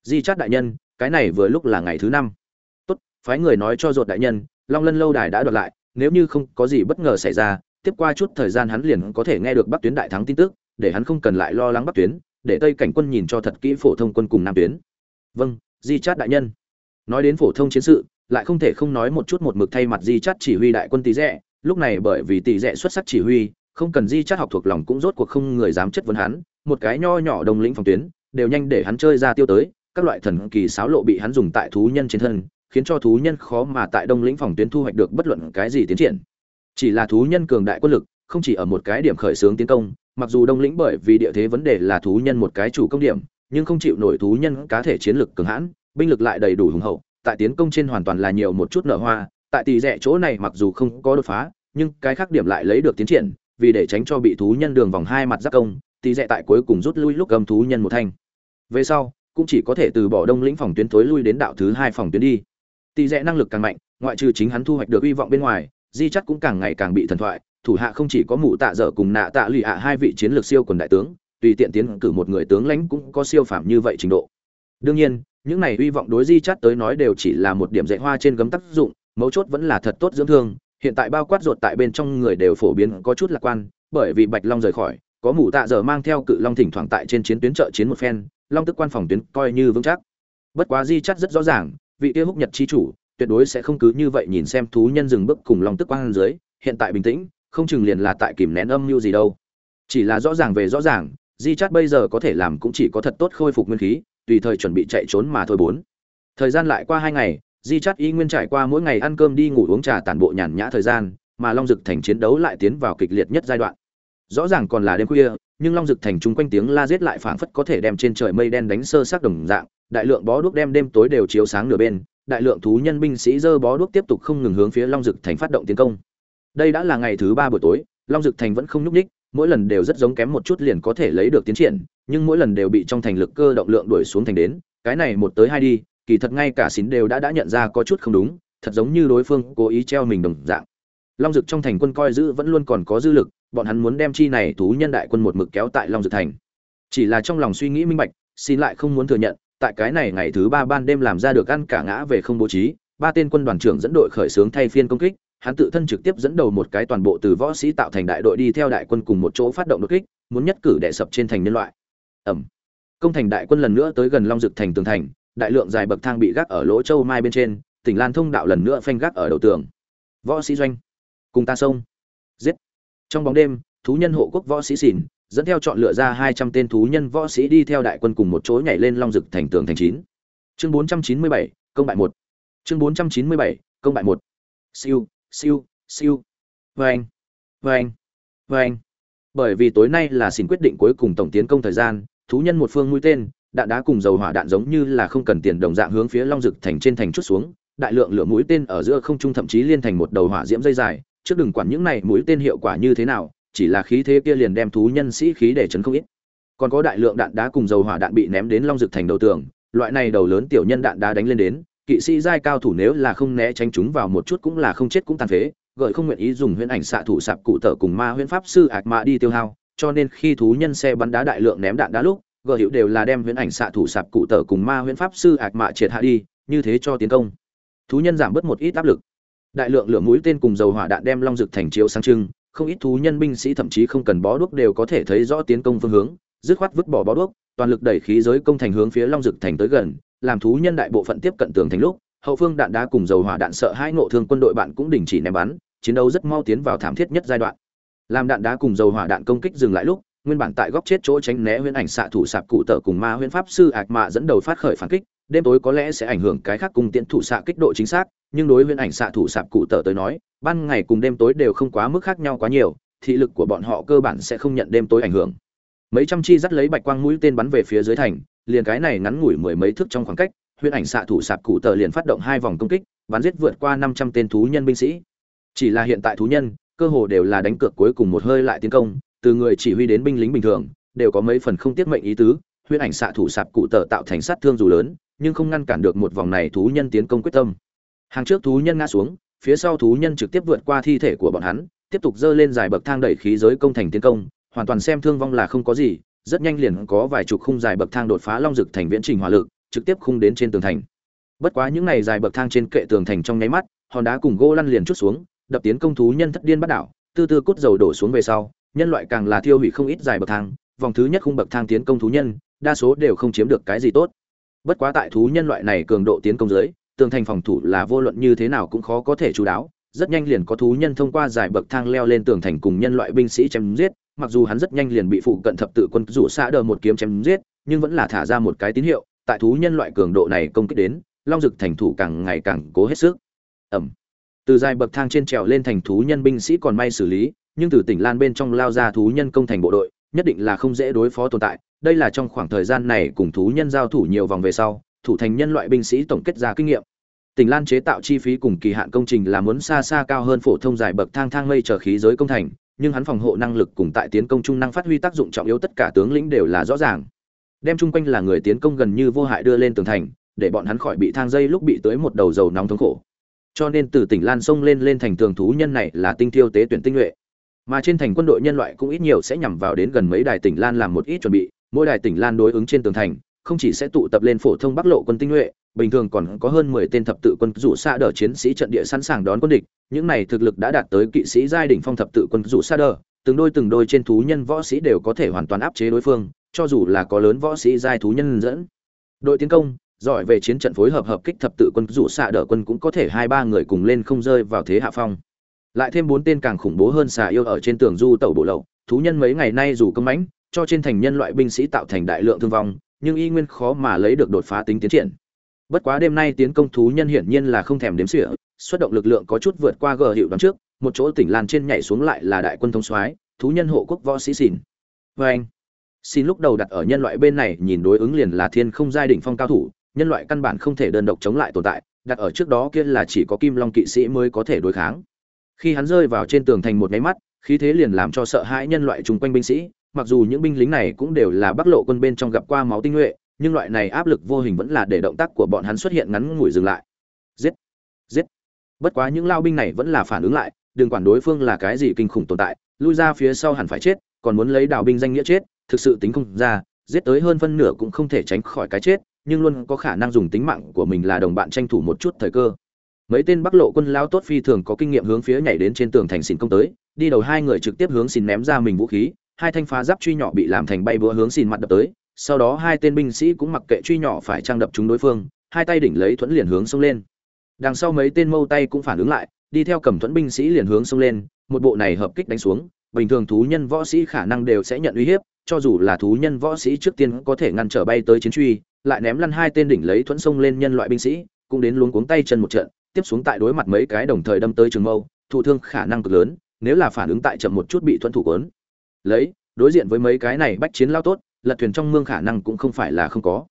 Di chát đại nhân, cái này vừa lúc là ngày thứ năm phái người nói cho ruột đại nhân, long lân lâu đài đã đoạt lại, nếu như không có gì bất ngờ xảy ra, tiếp qua chút thời gian hắn liền có thể nghe được bắc tuyến đại thắng tin tức, để hắn không cần lại lo lắng bắc tuyến, để tây cảnh quân nhìn cho thật kỹ phổ thông quân cùng nam tuyến. Vâng di chát đại nhân. Nói đến phổ thông chiến sự, lại không thể không nói một chút một mực thay mặt di chát chỉ huy đại quân tỷ rẽ lúc này bởi vì tỷ rẽ xuất sắc chỉ huy, không cần di chát học thuộc lòng cũng rốt cuộc không người dám chất vấn hắn, một cái nho nhỏ đồng lĩnh phòng tuyến, đều nhanh để hắn chơi ra tiêu tới, các loại thần kỳ sáo lộ bị hắn dùng tại thú nhân trên thân khiến cho thú nhân khó mà tại đông lĩnh phòng tuyến thu hoạch được bất luận cái gì tiến triển. Chỉ là thú nhân cường đại quân lực, không chỉ ở một cái điểm khởi xướng tiến công, mặc dù đông lĩnh bởi vì địa thế vấn đề là thú nhân một cái chủ công điểm, nhưng không chịu nổi thú nhân cá thể chiến lực cường hãn, binh lực lại đầy đủ hùng hậu, tại tiến công trên hoàn toàn là nhiều một chút nở hoa, tại tỷ rẽ chỗ này mặc dù không có đột phá, nhưng cái khác điểm lại lấy được tiến triển, vì để tránh cho bị thú nhân đường vòng hai mặt giáp công tỷ rẽ tại cuối cùng rút lui lúc gầm thú nhân một thanh. Về sau, cũng chỉ có thể từ bỏ đông lĩnh phòng tuyến tối lui đến đạo thứ hai phòng tuyến đi tỷ rẽ năng lực càng mạnh, ngoại trừ chính hắn thu hoạch được hy vọng bên ngoài, di chắc cũng càng ngày càng bị thần thoại, thủ hạ không chỉ có mụ tạ dở cùng nạ tạ lụy ạ hai vị chiến lược siêu quần đại tướng, tùy tiện tiến cử một người tướng lãnh cũng có siêu phạm như vậy trình độ. Đương nhiên, những này hy vọng đối di chắt tới nói đều chỉ là một điểm dạy hoa trên gấm tác dụng, mấu chốt vẫn là thật tốt dưỡng thương, hiện tại bao quát ruột tại bên trong người đều phổ biến có chút lạc quan, bởi vì bạch long rời khỏi, có mụ tạ dở mang theo cự long thỉnh thoảng tại trên chiến tuyến trợ chiến một phen, long tức quan phòng tuyến coi như vững chắc. Bất quá di chắt rất rõ ràng vị kia húc nhật chi chủ, tuyệt đối sẽ không cứ như vậy nhìn xem thú nhân dừng bước cùng long tức quang dưới, hiện tại bình tĩnh, không chừng liền là tại kìm nén âm mưu gì đâu. Chỉ là rõ ràng về rõ ràng, di chát bây giờ có thể làm cũng chỉ có thật tốt khôi phục nguyên khí, tùy thời chuẩn bị chạy trốn mà thôi bốn. Thời gian lại qua hai ngày, di chát y nguyên trải qua mỗi ngày ăn cơm đi ngủ uống trà tản bộ nhàn nhã thời gian, mà long dực thành chiến đấu lại tiến vào kịch liệt nhất giai đoạn. Rõ ràng còn là đêm khuya, nhưng long dực thành chung quanh tiếng la giết lại phảng phất có thể đem trên trời mây đen đánh sơ xác đồng dạng đại lượng bó đuốc đem đêm tối đều chiếu sáng nửa bên đại lượng thú nhân binh sĩ dơ bó đuốc tiếp tục không ngừng hướng phía long dực thành phát động tiến công. Đây đã là ngày thứ ba buổi tối long dực thành vẫn không nhúc nhích, mỗi lần đều rất giống kém một chút liền có thể lấy được tiến triển nhưng mỗi lần đều bị trong thành lực cơ động lượng đuổi xuống thành đến cái này một tới hai đi kỳ thật ngay cả xín đều đã đã nhận ra có chút không đúng thật giống như đối phương cố ý treo mình đồng dạng. Long dực trong thành quân coi giữ vẫn luôn còn có dư lực bọn hắn muốn đem chi này thú nhân đại quân một mực kéo tại long dực thành. Chỉ là trong lòng suy nghĩ minh bạch xin lại không muốn thừa nhận tại cái này ngày thứ ba ban đêm làm ra được ăn cả ngã về không bố trí, ba tên quân đoàn trưởng dẫn đội khởi xướng thay phiên công kích, hắn tự thân trực tiếp dẫn đầu một cái toàn bộ từ võ sĩ tạo thành đại đội đi theo đại quân cùng một chỗ phát động đột kích, muốn nhất cử đệ sập trên thành nhân loại. Ẩm. Công thành đại quân lần nữa tới gần long dực thành tường thành, đại lượng dài bậc thang bị gác ở lỗ châu mai bên trên, tỉnh lan thông đạo lần nữa phanh gác ở đầu tường. Võ sĩ doanh. Cùng ta sông. Giết. Trong bóng đêm, thú nhân hộ quốc võ sĩ xỉn dẫn theo chọn lựa ra hai trăm tên thú nhân võ sĩ đi theo đại quân cùng một chỗ nhảy lên long dực thành tường thành chín. Chương bốn trăm chín mươi bảy, công bại một. Chương bốn trăm chín mươi bảy, công bại một. Siêu siêu siêu. Vâng vâng vâng bởi vì tối nay là xin quyết định cuối cùng tổng tiến công thời gian, thú nhân một phương mũi tên, đạn đá cùng dầu hỏa đạn giống như là không cần tiền đồng dạng hướng phía long dực thành trên thành chút xuống, đại lượng lửa mũi tên ở giữa không trung thậm chí liên thành một đầu hỏa diễm dây dài. Trước đừng quản những này mũi tên hiệu quả như thế nào chỉ là khí thế kia liền đem thú nhân sĩ khí để chấn không ít. Còn có đại lượng đạn đá cùng dầu hỏa đạn bị ném đến long dực thành đầu tường, loại này đầu lớn tiểu nhân đạn đá đánh lên đến, kỵ sĩ giai cao thủ nếu là không né tránh chúng vào một chút cũng là không chết cũng tàn phế, gợi không nguyện ý dùng huyễn ảnh xạ thủ sạp cụ tở cùng ma huyễn pháp sư ạc mạ đi tiêu hao, cho nên khi thú nhân xe bắn đá đại lượng ném đạn đá lúc, gợi hữu đều là đem huyễn ảnh xạ thủ sạp cụ tở cùng ma huyễn pháp sư ạc mạ triệt hạ đi, như thế cho tiến công. Thú nhân giảm bớt một ít áp lực. Đại lượng lửa mũi tên cùng dầu hỏa đạn đem long dực thành chiếu sáng trưng không ít thú nhân binh sĩ thậm chí không cần bó đuốc đều có thể thấy rõ tiến công phương hướng, dứt khoát vứt bỏ bó đuốc, toàn lực đẩy khí giới công thành hướng phía long dực thành tới gần, làm thú nhân đại bộ phận tiếp cận tường thành lúc, hậu phương đạn đá cùng dầu hỏa đạn sợ hai ngộ thương quân đội bạn cũng đình chỉ ném bắn, chiến đấu rất mau tiến vào thảm thiết nhất giai đoạn. Làm đạn đá cùng dầu hỏa đạn công kích dừng lại lúc, nguyên bản tại góc chết chỗ tránh né huyễn ảnh xạ thủ sạp cụ tở cùng ma huyễn pháp sư ạc mạ dẫn đầu phát khởi phản kích, đêm tối có lẽ sẽ ảnh hưởng cái khác cùng tiễn thủ xạ kích độ chính xác nhưng đối huyễn ảnh xạ thủ sạp cụ tở tới nói, ban ngày cùng đêm tối đều không quá mức khác nhau quá nhiều, thị lực của bọn họ cơ bản sẽ không nhận đêm tối ảnh hưởng. Mấy trăm chi dắt lấy bạch quang mũi tên bắn về phía dưới thành, liền cái này ngắn ngủi mười mấy thước trong khoảng cách huyễn ảnh xạ thủ sạp cụ tờ liền phát động hai vòng công kích, bắn giết vượt qua năm trăm tên thú nhân binh sĩ. Chỉ là hiện tại thú nhân, cơ hồ đều là đánh cược cuối cùng một hơi lại tiến công, từ người chỉ huy đến binh lính bình thường, đều có mấy phần không tiết mệnh ý tứ huyễn ảnh xạ thủ sạp cụ tờ tạo thành sát thương dù lớn, nhưng không ngăn cản được một vòng này thú nhân tiến công quyết tâm hàng trước thú nhân ngã xuống, phía sau thú nhân trực tiếp vượt qua thi thể của bọn hắn, tiếp tục dơ lên dài bậc thang đẩy khí giới công thành tiến công, hoàn toàn xem thương vong là không có gì, rất nhanh liền có vài chục khung dài bậc thang đột phá long dực thành viễn trình hỏa lực, trực tiếp khung đến trên tường thành. Bất quá những này dài bậc thang trên kệ tường thành trong nháy mắt, hòn đá cùng gỗ lăn liền chút xuống, đập tiến công thú nhân thất điên bắt đảo, tư tư cút dầu đổ xuống về sau, nhân loại càng là thiêu hủy không ít dài bậc thang, vòng thứ nhất khung bậc thang tiến công thú nhân, đa số đều không chiếm được cái gì tốt. Bất quá tại thú nhân loại này cường độ tiến công dưới tường thành phòng thủ là vô luận như thế nào cũng khó có thể chú đáo. Rất nhanh liền có thú nhân thông qua giải bậc thang leo lên tường thành cùng nhân loại binh sĩ chém giết. Mặc dù hắn rất nhanh liền bị phụ cận thập tự quân rủ xa đờ một kiếm chém giết, nhưng vẫn là thả ra một cái tín hiệu, tại thú nhân loại cường độ này công kích đến, long dực thành thủ càng ngày càng cố hết sức. Ẩm. Từ dài bậc thang trên trèo lên thành thú nhân binh sĩ còn may xử lý, nhưng từ tỉnh lan bên trong lao ra thú nhân công thành bộ đội, nhất định là không dễ đối phó tồn tại. Đây là trong khoảng thời gian này cùng thú nhân giao thủ nhiều vòng về sau thủ thành nhân loại binh sĩ tổng kết ra kinh nghiệm. Tỉnh lan chế tạo chi phí cùng kỳ hạn công trình là muốn xa xa cao hơn phổ thông dài bậc thang thang mây chờ khí giới công thành, nhưng hắn phòng hộ năng lực cùng tại tiến công trung năng phát huy tác dụng trọng yếu tất cả tướng lĩnh đều là rõ ràng. Đem chung quanh là người tiến công gần như vô hại đưa lên tường thành, để bọn hắn khỏi bị thang dây lúc bị tới một đầu dầu nóng thống khổ. Cho nên từ tỉnh lan sông lên lên thành tường thú nhân này là tinh thiêu tế tuyển tinh nhuệ. Mà trên thành quân đội nhân loại cũng ít nhiều sẽ nhằm vào đến gần mấy đài tỉnh lan làm một ít chuẩn bị, mỗi đài tỉnh lan đối ứng trên tường thành không chỉ sẽ tụ tập lên phổ thông bắc lộ quân tinh nhuệ, bình thường còn có hơn mười tên thập tự quân rủ xa đờ chiến sĩ trận địa sẵn sàng đón quân địch. Những này thực lực đã đạt tới kỵ sĩ giai đỉnh phong thập tự quân rủ xa đờ, từng đôi từng đôi trên thú nhân võ sĩ đều có thể hoàn toàn áp chế đối phương, cho dù là có lớn võ sĩ giai thú nhân dẫn. Đội tiến công, giỏi về chiến trận phối hợp hợp kích thập tự quân rủ xạ đỡ quân cũng có thể hai ba người cùng lên không rơi vào thế hạ phong. Lại thêm bốn tên càng khủng bố hơn xà yêu ở trên tường du tàu bộ lậu, thú nhân mấy ngày nay dù công mãnh, cho trên thành nhân loại binh sĩ tạo thành đại lượng thương vong nhưng y nguyên khó mà lấy được đột phá tính tiến triển. Bất quá đêm nay tiến công thú nhân hiển nhiên là không thèm đếm xỉa, xuất động lực lượng có chút vượt qua gờ hiệu đón trước, một chỗ tỉnh lan trên nhảy xuống lại là đại quân thông soái, thú nhân hộ quốc võ sĩ xỉn vê anh xin lúc đầu đặt ở nhân loại bên này nhìn đối ứng liền là thiên không giai đỉnh phong cao thủ, nhân loại căn bản không thể đơn độc chống lại tồn tại, đặt ở trước đó kia là chỉ có kim long kỵ sĩ mới có thể đối kháng. Khi hắn rơi vào trên tường thành một máy mắt, khí thế liền làm cho sợ hãi nhân loại chung quanh binh sĩ mặc dù những binh lính này cũng đều là bắc lộ quân bên trong gặp qua máu tinh nhuệ, nhưng loại này áp lực vô hình vẫn là để động tác của bọn hắn xuất hiện ngắn ngủi dừng lại. Giết! Giết! Bất quá những lao binh này vẫn là phản ứng lại, đừng quản đối phương là cái gì kinh khủng tồn tại, lui ra phía sau hẳn phải chết, còn muốn lấy đào binh danh nghĩa chết, thực sự tính không ra, giết tới hơn phân nửa cũng không thể tránh khỏi cái chết, nhưng luôn có khả năng dùng tính mạng của mình là đồng bạn tranh thủ một chút thời cơ. Mấy tên bắc lộ quân lao tốt phi thường có kinh nghiệm hướng phía nhảy đến trên tường thành xin công tới, đi đầu hai người trực tiếp hướng xin ném ra mình vũ khí hai thanh phá giáp truy nhỏ bị làm thành bay búa hướng xìn mặt đập tới, sau đó hai tên binh sĩ cũng mặc kệ truy nhỏ phải trang đập chúng đối phương, hai tay đỉnh lấy thuẫn liền hướng xông lên. Đằng sau mấy tên mâu tay cũng phản ứng lại, đi theo cầm thuẫn binh sĩ liền hướng xông lên, một bộ này hợp kích đánh xuống, bình thường thú nhân võ sĩ khả năng đều sẽ nhận uy hiếp, cho dù là thú nhân võ sĩ trước tiên có thể ngăn trở bay tới chiến truy, lại ném lăn hai tên đỉnh lấy thuẫn xông lên nhân loại binh sĩ, cũng đến luống cuống tay chân một trận, tiếp xuống tại đối mặt mấy cái đồng thời đâm tới trường mâu, thụ thương khả năng cực lớn, nếu là phản ứng tại chậm một chút bị thuẫn thủ quấn lấy, đối diện với mấy cái này bách chiến lao tốt, lật thuyền trong mương khả năng cũng không phải là không có.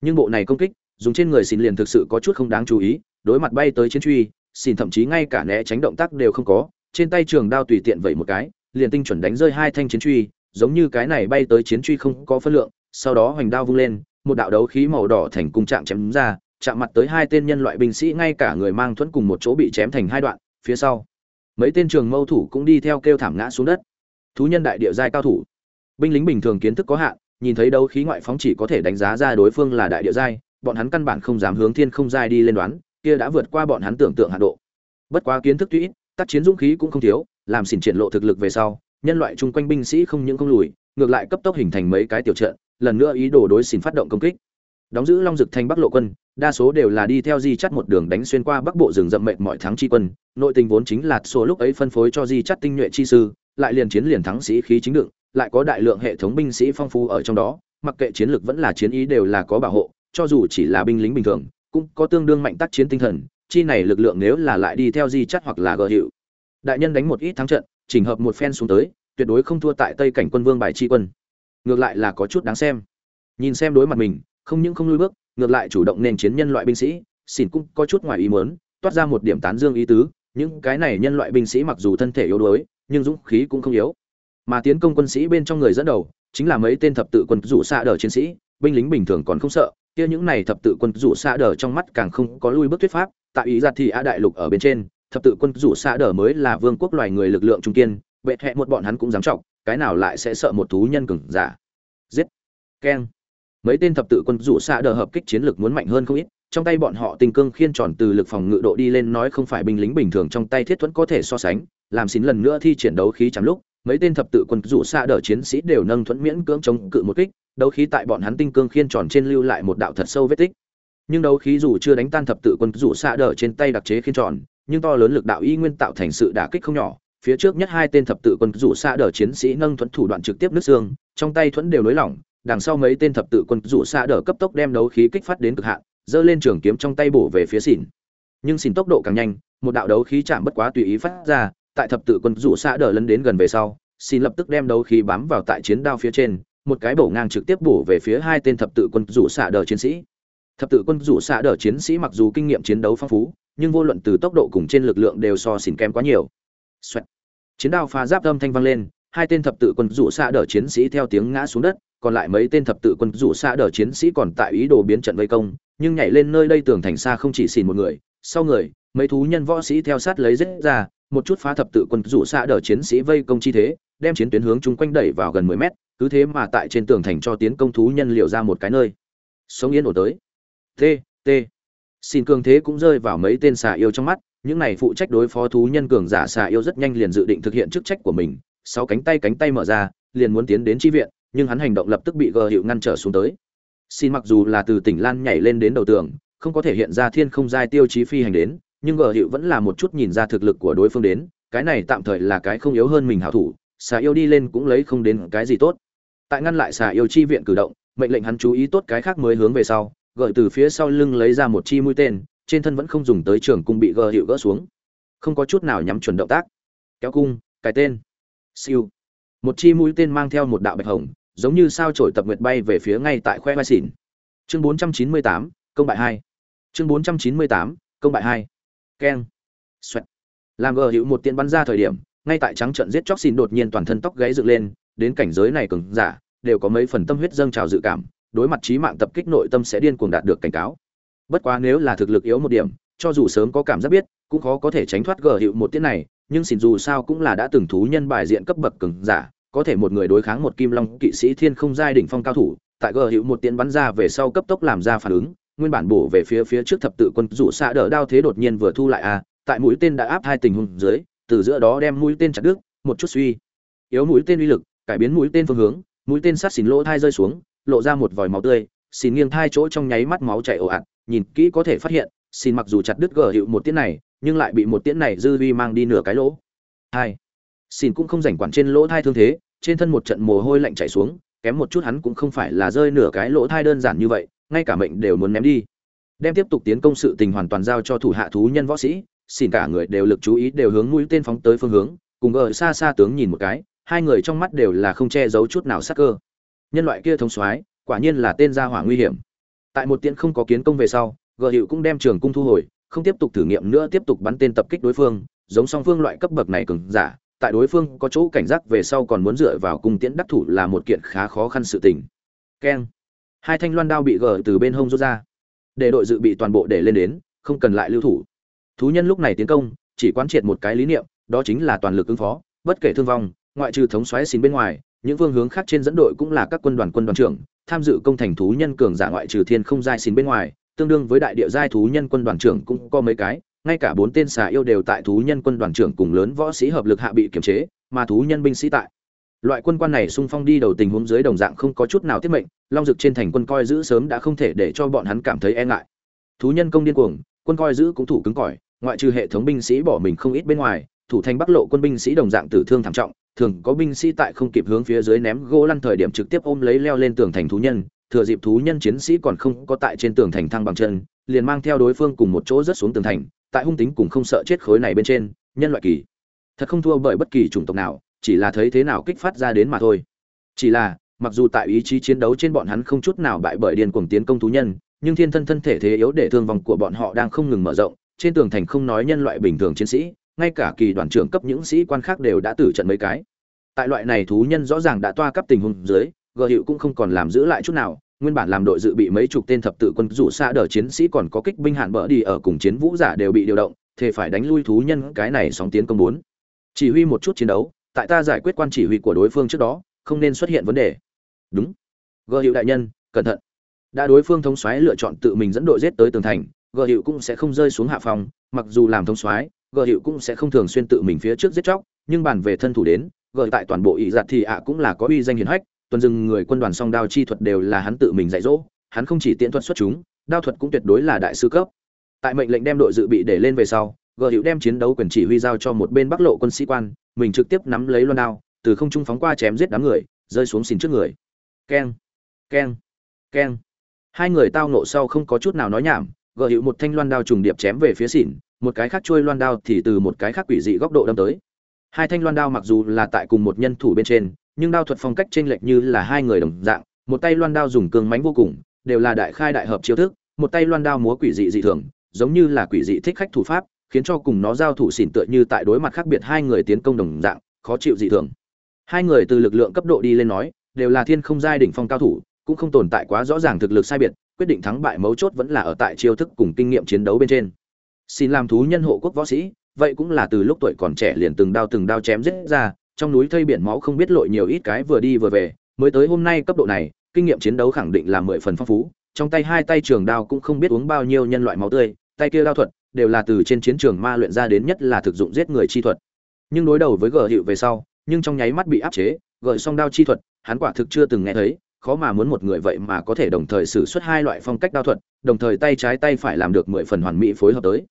Nhưng bộ này công kích, dùng trên người xin liền thực sự có chút không đáng chú ý, đối mặt bay tới chiến truy xin thậm chí ngay cả né tránh động tác đều không có, trên tay trường đao tùy tiện vậy một cái, liền tinh chuẩn đánh rơi hai thanh chiến truy, giống như cái này bay tới chiến truy không có phân lượng, sau đó hoành đao vung lên, một đạo đấu khí màu đỏ thành cung chạm chém ra, chạm mặt tới hai tên nhân loại binh sĩ ngay cả người mang thuẫn cùng một chỗ bị chém thành hai đoạn, phía sau, mấy tên trường mâu thủ cũng đi theo kêu thảm ngã xuống đất thú nhân đại địa giai cao thủ. Binh lính bình thường kiến thức có hạn, nhìn thấy đấu khí ngoại phóng chỉ có thể đánh giá ra đối phương là đại địa giai, bọn hắn căn bản không dám hướng thiên không giai đi lên đoán, kia đã vượt qua bọn hắn tưởng tượng hạ độ. Bất quá kiến thức tuy ít, tác chiến dũng khí cũng không thiếu, làm xỉn triển lộ thực lực về sau, nhân loại chung quanh binh sĩ không những không lùi, ngược lại cấp tốc hình thành mấy cái tiểu trận, lần nữa ý đồ đối xỉn phát động công kích. Đóng giữ long dực thành bắc lộ quân, đa số đều là đi theo di chắt một đường đánh xuyên qua bắc bộ rừng rậm mệt mọi thắng chi quân, nội tình vốn chính là số lúc ấy phân phối cho di chắt tinh nhuệ chi sư lại liền chiến liền thắng sĩ khí chính đựng, lại có đại lượng hệ thống binh sĩ phong phú ở trong đó, mặc kệ chiến lược vẫn là chiến ý đều là có bảo hộ, cho dù chỉ là binh lính bình thường, cũng có tương đương mạnh tác chiến tinh thần, chi này lực lượng nếu là lại đi theo di chất hoặc là gờ hiệu đại nhân đánh một ít thắng trận, chỉnh hợp một phen xuống tới, tuyệt đối không thua tại tây cảnh quân vương bài chi quân. Ngược lại là có chút đáng xem. Nhìn xem đối mặt mình, không những không lùi bước, ngược lại chủ động nên chiến nhân loại binh sĩ, xỉn cũng có chút ngoài ý muốn, toát ra một điểm tán dương ý tứ, những cái này nhân loại binh sĩ mặc dù thân thể yếu đuối nhưng dũng khí cũng không yếu. Mà tiến công quân sĩ bên trong người dẫn đầu, chính là mấy tên thập tự quân rủ xạ đờ chiến sĩ, binh lính bình thường còn không sợ, kia những này thập tự quân rủ xạ đờ trong mắt càng không có lui bước thuyết pháp, tại ý ra thì a đại lục ở bên trên, thập tự quân rủ xạ đờ mới là vương quốc loài người lực lượng trung kiên, bệ hẹ một bọn hắn cũng dám trọng cái nào lại sẽ sợ một thú nhân cường giả. Giết. Keng. Mấy tên thập tự quân rủ xạ đờ hợp kích chiến lực muốn mạnh hơn không ít, trong tay bọn họ tình cương khiên tròn từ lực phòng ngự độ đi lên nói không phải binh lính bình thường trong tay thiết thuẫn có thể so sánh làm xin lần nữa thi triển đấu khí chắm lúc, mấy tên thập tự quân rủ xa đỡ chiến sĩ đều nâng thuẫn miễn cưỡng chống cự một kích, đấu khí tại bọn hắn tinh cương khiên tròn trên lưu lại một đạo thật sâu vết tích. Nhưng đấu khí dù chưa đánh tan thập tự quân rủ xa đỡ trên tay đặc chế khiên tròn, nhưng to lớn lực đạo y nguyên tạo thành sự đả kích không nhỏ. Phía trước nhất hai tên thập tự quân rủ xa đỡ chiến sĩ nâng thuẫn thủ đoạn trực tiếp nứt xương, trong tay thuẫn đều nới lỏng, đằng sau mấy tên thập tự quân rủ xa đỡ cấp tốc đem đấu khí kích phát đến cực hạn, giơ lên trường kiếm trong tay bổ về phía xỉn. Nhưng xỉn tốc độ càng nhanh, một đạo đấu khí chạm bất quá tùy ý phát ra tại thập tự quân rủ xạ đờ lấn đến gần về sau, xin lập tức đem đấu khí bám vào tại chiến đao phía trên, một cái bổ ngang trực tiếp bổ về phía hai tên thập tự quân rủ xạ đờ chiến sĩ thập tự quân rủ xạ đờ chiến sĩ mặc dù kinh nghiệm chiến đấu phong phú, nhưng vô luận từ tốc độ cùng trên lực lượng đều so xỉn kém quá nhiều Xoẹt. chiến đao pha giáp âm thanh vang lên, hai tên thập tự quân rủ xạ đờ chiến sĩ theo tiếng ngã xuống đất, còn lại mấy tên thập tự quân rủ xạ đờ chiến sĩ còn tại ý đồ biến trận vây công, nhưng nhảy lên nơi đây tường thành xa không chỉ xỉn một người, sau người, mấy thú nhân võ sĩ theo sát lấy giết ra một chút phá thập tự quân rủ xa đờ chiến sĩ vây công chi thế, đem chiến tuyến hướng chung quanh đẩy vào gần mười mét, cứ thế mà tại trên tường thành cho tiến công thú nhân liệu ra một cái nơi. Sống yên ổn tới. T t. Xin cường thế cũng rơi vào mấy tên xà yêu trong mắt, những này phụ trách đối phó thú nhân cường giả xà yêu rất nhanh liền dự định thực hiện chức trách của mình, sáu cánh tay cánh tay mở ra, liền muốn tiến đến tri viện, nhưng hắn hành động lập tức bị gờ hiệu ngăn trở xuống tới. Xin mặc dù là từ tỉnh lan nhảy lên đến đầu tường, không có thể hiện ra thiên không giai tiêu chí phi hành đến nhưng gờ hiệu vẫn là một chút nhìn ra thực lực của đối phương đến cái này tạm thời là cái không yếu hơn mình hảo thủ xà yêu đi lên cũng lấy không đến cái gì tốt. Tại ngăn lại xà yêu chi viện cử động mệnh lệnh hắn chú ý tốt cái khác mới hướng về sau gợi từ phía sau lưng lấy ra một chi mũi tên trên thân vẫn không dùng tới trường cung bị gờ hiệu gỡ xuống. Không có chút nào nhắm chuẩn động tác. Kéo cung cái tên. Siêu. Một chi mũi tên mang theo một đạo bạch hồng giống như sao trổi tập nguyệt bay về phía ngay tại khoe vai xỉn. Chương 498, công bại hai. Chương 498, công bại hai keng. Xoẹt. Làm gờ hữu một tiện bắn ra thời điểm, ngay tại trắng trận giết chóc xin đột nhiên toàn thân tóc gáy dựng lên, đến cảnh giới này cường giả, đều có mấy phần tâm huyết dâng trào dự cảm, đối mặt trí mạng tập kích nội tâm sẽ điên cuồng đạt được cảnh cáo. Bất quá nếu là thực lực yếu một điểm, cho dù sớm có cảm giác biết, cũng khó có thể tránh thoát gờ hiệu một tiết này, nhưng xin dù sao cũng là đã từng thú nhân bài diện cấp bậc cường giả, có thể một người đối kháng một kim long kỵ sĩ thiên không giai đỉnh phong cao thủ, tại gờ hiệu một tiễn bắn ra về sau cấp tốc làm ra phản ứng nguyên bản bổ về phía phía trước thập tự quân rủ xạ đỡ đao thế đột nhiên vừa thu lại a tại mũi tên đã áp hai tình huống dưới, từ giữa đó đem mũi tên chặt đứt, một chút suy. Yếu mũi tên uy lực, cải biến mũi tên phương hướng, mũi tên sát xỉn lỗ thai rơi xuống, lộ ra một vòi máu tươi, xỉn nghiêng thai chỗ trong nháy mắt máu chảy ồ ạt, nhìn kỹ có thể phát hiện, xỉn mặc dù chặt đứt gờ hiệu một tiễn này, nhưng lại bị một tiễn này dư vi mang đi nửa cái lỗ. Hai, xỉn cũng không rảnh quản trên lỗ thai thương thế, trên thân một trận mồ hôi lạnh chảy xuống, kém một chút hắn cũng không phải là rơi nửa cái lỗ thai đơn giản như vậy ngay cả mệnh đều muốn ném đi. Đem tiếp tục tiến công sự tình hoàn toàn giao cho thủ hạ thú nhân võ sĩ, xin cả người đều lực chú ý đều hướng mũi tên phóng tới phương hướng, cùng ở xa xa tướng nhìn một cái, hai người trong mắt đều là không che giấu chút nào sắc cơ. Nhân loại kia thống soái, quả nhiên là tên gia hỏa nguy hiểm. Tại một tiễn không có kiến công về sau gờ hiệu cũng đem trường cung thu hồi, không tiếp tục thử nghiệm nữa tiếp tục bắn tên tập kích đối phương, giống song phương loại cấp bậc này cường giả, tại đối phương có chỗ cảnh giác về sau còn muốn dựa vào cung tiễn đắc thủ là một kiện khá khó khăn sự tình. Keng hai thanh loan đao bị gờ từ bên hông rút ra. Để đội dự bị toàn bộ để lên đến, không cần lại lưu thủ. Thú nhân lúc này tiến công, chỉ quán triệt một cái lý niệm, đó chính là toàn lực ứng phó, bất kể thương vong, ngoại trừ thống xoáy xin bên ngoài, những phương hướng khác trên dẫn đội cũng là các quân đoàn quân đoàn trưởng, tham dự công thành thú nhân cường giả ngoại trừ thiên không giai xin bên ngoài, tương đương với đại địa giai thú nhân quân đoàn trưởng cũng có mấy cái, ngay cả bốn tên xà yêu đều tại thú nhân quân đoàn trưởng cùng lớn võ sĩ hợp lực hạ bị kiềm chế, mà thú nhân binh sĩ tại loại quân quan này xung phong đi đầu tình huống dưới đồng dạng không có chút nào tiết mệnh, long dực trên thành quân coi giữ sớm đã không thể để cho bọn hắn cảm thấy e ngại. Thú nhân công điên cuồng, quân coi giữ cũng thủ cứng cỏi, ngoại trừ hệ thống binh sĩ bỏ mình không ít bên ngoài, thủ thành bắc lộ quân binh sĩ đồng dạng tử thương thảm trọng, thường có binh sĩ tại không kịp hướng phía dưới ném gỗ lăn thời điểm trực tiếp ôm lấy leo lên tường thành thú nhân, thừa dịp thú nhân chiến sĩ còn không có tại trên tường thành thăng bằng chân, liền mang theo đối phương cùng một chỗ rất xuống tường thành, tại hung tính cùng không sợ chết khối này bên trên, nhân loại kỳ. Thật không thua bởi bất kỳ chủng tộc nào chỉ là thấy thế nào kích phát ra đến mà thôi. Chỉ là, mặc dù tại ý chí chiến đấu trên bọn hắn không chút nào bại bởi điên cuồng tiến công thú nhân, nhưng thiên thân thân thể thế yếu để thương vong của bọn họ đang không ngừng mở rộng, trên tường thành không nói nhân loại bình thường chiến sĩ, ngay cả kỳ đoàn trưởng cấp những sĩ quan khác đều đã tử trận mấy cái. Tại loại này thú nhân rõ ràng đã toa cấp tình huống dưới gờ hiệu cũng không còn làm giữ lại chút nào, nguyên bản làm đội dự bị mấy chục tên thập tự quân rủ xa đỡ chiến sĩ còn có kích binh hạn bỡ đi ở cùng chiến vũ giả đều bị điều động thế phải đánh lui thú nhân cái này sóng tiến công bốn. Chỉ huy một chút chiến đấu tại ta giải quyết quan chỉ huy của đối phương trước đó không nên xuất hiện vấn đề. Đúng. Gờ hiệu đại nhân cẩn thận. Đã đối phương thống xoáy lựa chọn tự mình dẫn đội giết tới tường thành gờ hiệu cũng sẽ không rơi xuống hạ phòng mặc dù làm thống xoáy, gờ hiệu cũng sẽ không thường xuyên tự mình phía trước giết chóc nhưng bàn về thân thủ đến gờ tại toàn bộ ỵ giặt thì ạ cũng là có uy danh hiền hách tuần dừng người quân đoàn song đao chi thuật đều là hắn tự mình dạy dỗ hắn không chỉ tiễn thuật xuất chúng đao thuật cũng tuyệt đối là đại sư cấp. Tại mệnh lệnh đem đội dự bị để lên về sau gờ hiệu đem chiến đấu quyền chỉ huy giao cho một bên bắc lộ quân sĩ quan mình trực tiếp nắm lấy loan đao, từ không trung phóng qua chém giết đám người, rơi xuống xin trước người. Keng keng keng. Hai người tao nộ sau không có chút nào nói nhảm gỡ hiệu một thanh loan đao trùng điệp chém về phía xỉn, một cái khác trôi loan đao thì từ một cái khác quỷ dị góc độ đâm tới. Hai thanh loan đao mặc dù là tại cùng một nhân thủ bên trên, nhưng đao thuật phong cách chênh lệch như là hai người đồng dạng, một tay loan đao dùng cương mánh vô cùng, đều là đại khai đại hợp chiêu thức, một tay loan đao múa quỷ dị dị thường, giống như là quỷ dị thích khách thủ pháp khiến cho cùng nó giao thủ xỉn tựa như tại đối mặt khác biệt hai người tiến công đồng dạng, khó chịu dị thường. Hai người từ lực lượng cấp độ đi lên nói, đều là thiên không giai đỉnh phong cao thủ, cũng không tồn tại quá rõ ràng thực lực sai biệt, quyết định thắng bại mấu chốt vẫn là ở tại chiêu thức cùng kinh nghiệm chiến đấu bên trên. Xin làm thú nhân hộ quốc võ sĩ, vậy cũng là từ lúc tuổi còn trẻ liền từng đao từng đao chém giết ra, trong núi thây biển máu không biết lội nhiều ít cái vừa đi vừa về, mới tới hôm nay cấp độ này, kinh nghiệm chiến đấu khẳng định là mười phần phong phú, trong tay hai tay trường đao cũng không biết uống bao nhiêu nhân loại máu tươi, tay kia đao thuật đều là từ trên chiến trường ma luyện ra đến nhất là thực dụng giết người chi thuật. Nhưng đối đầu với gờ hiệu về sau, nhưng trong nháy mắt bị áp chế, gợi song đao chi thuật, hắn quả thực chưa từng nghe thấy, khó mà muốn một người vậy mà có thể đồng thời sử xuất hai loại phong cách đao thuật, đồng thời tay trái tay phải làm được mười phần hoàn mỹ phối hợp tới.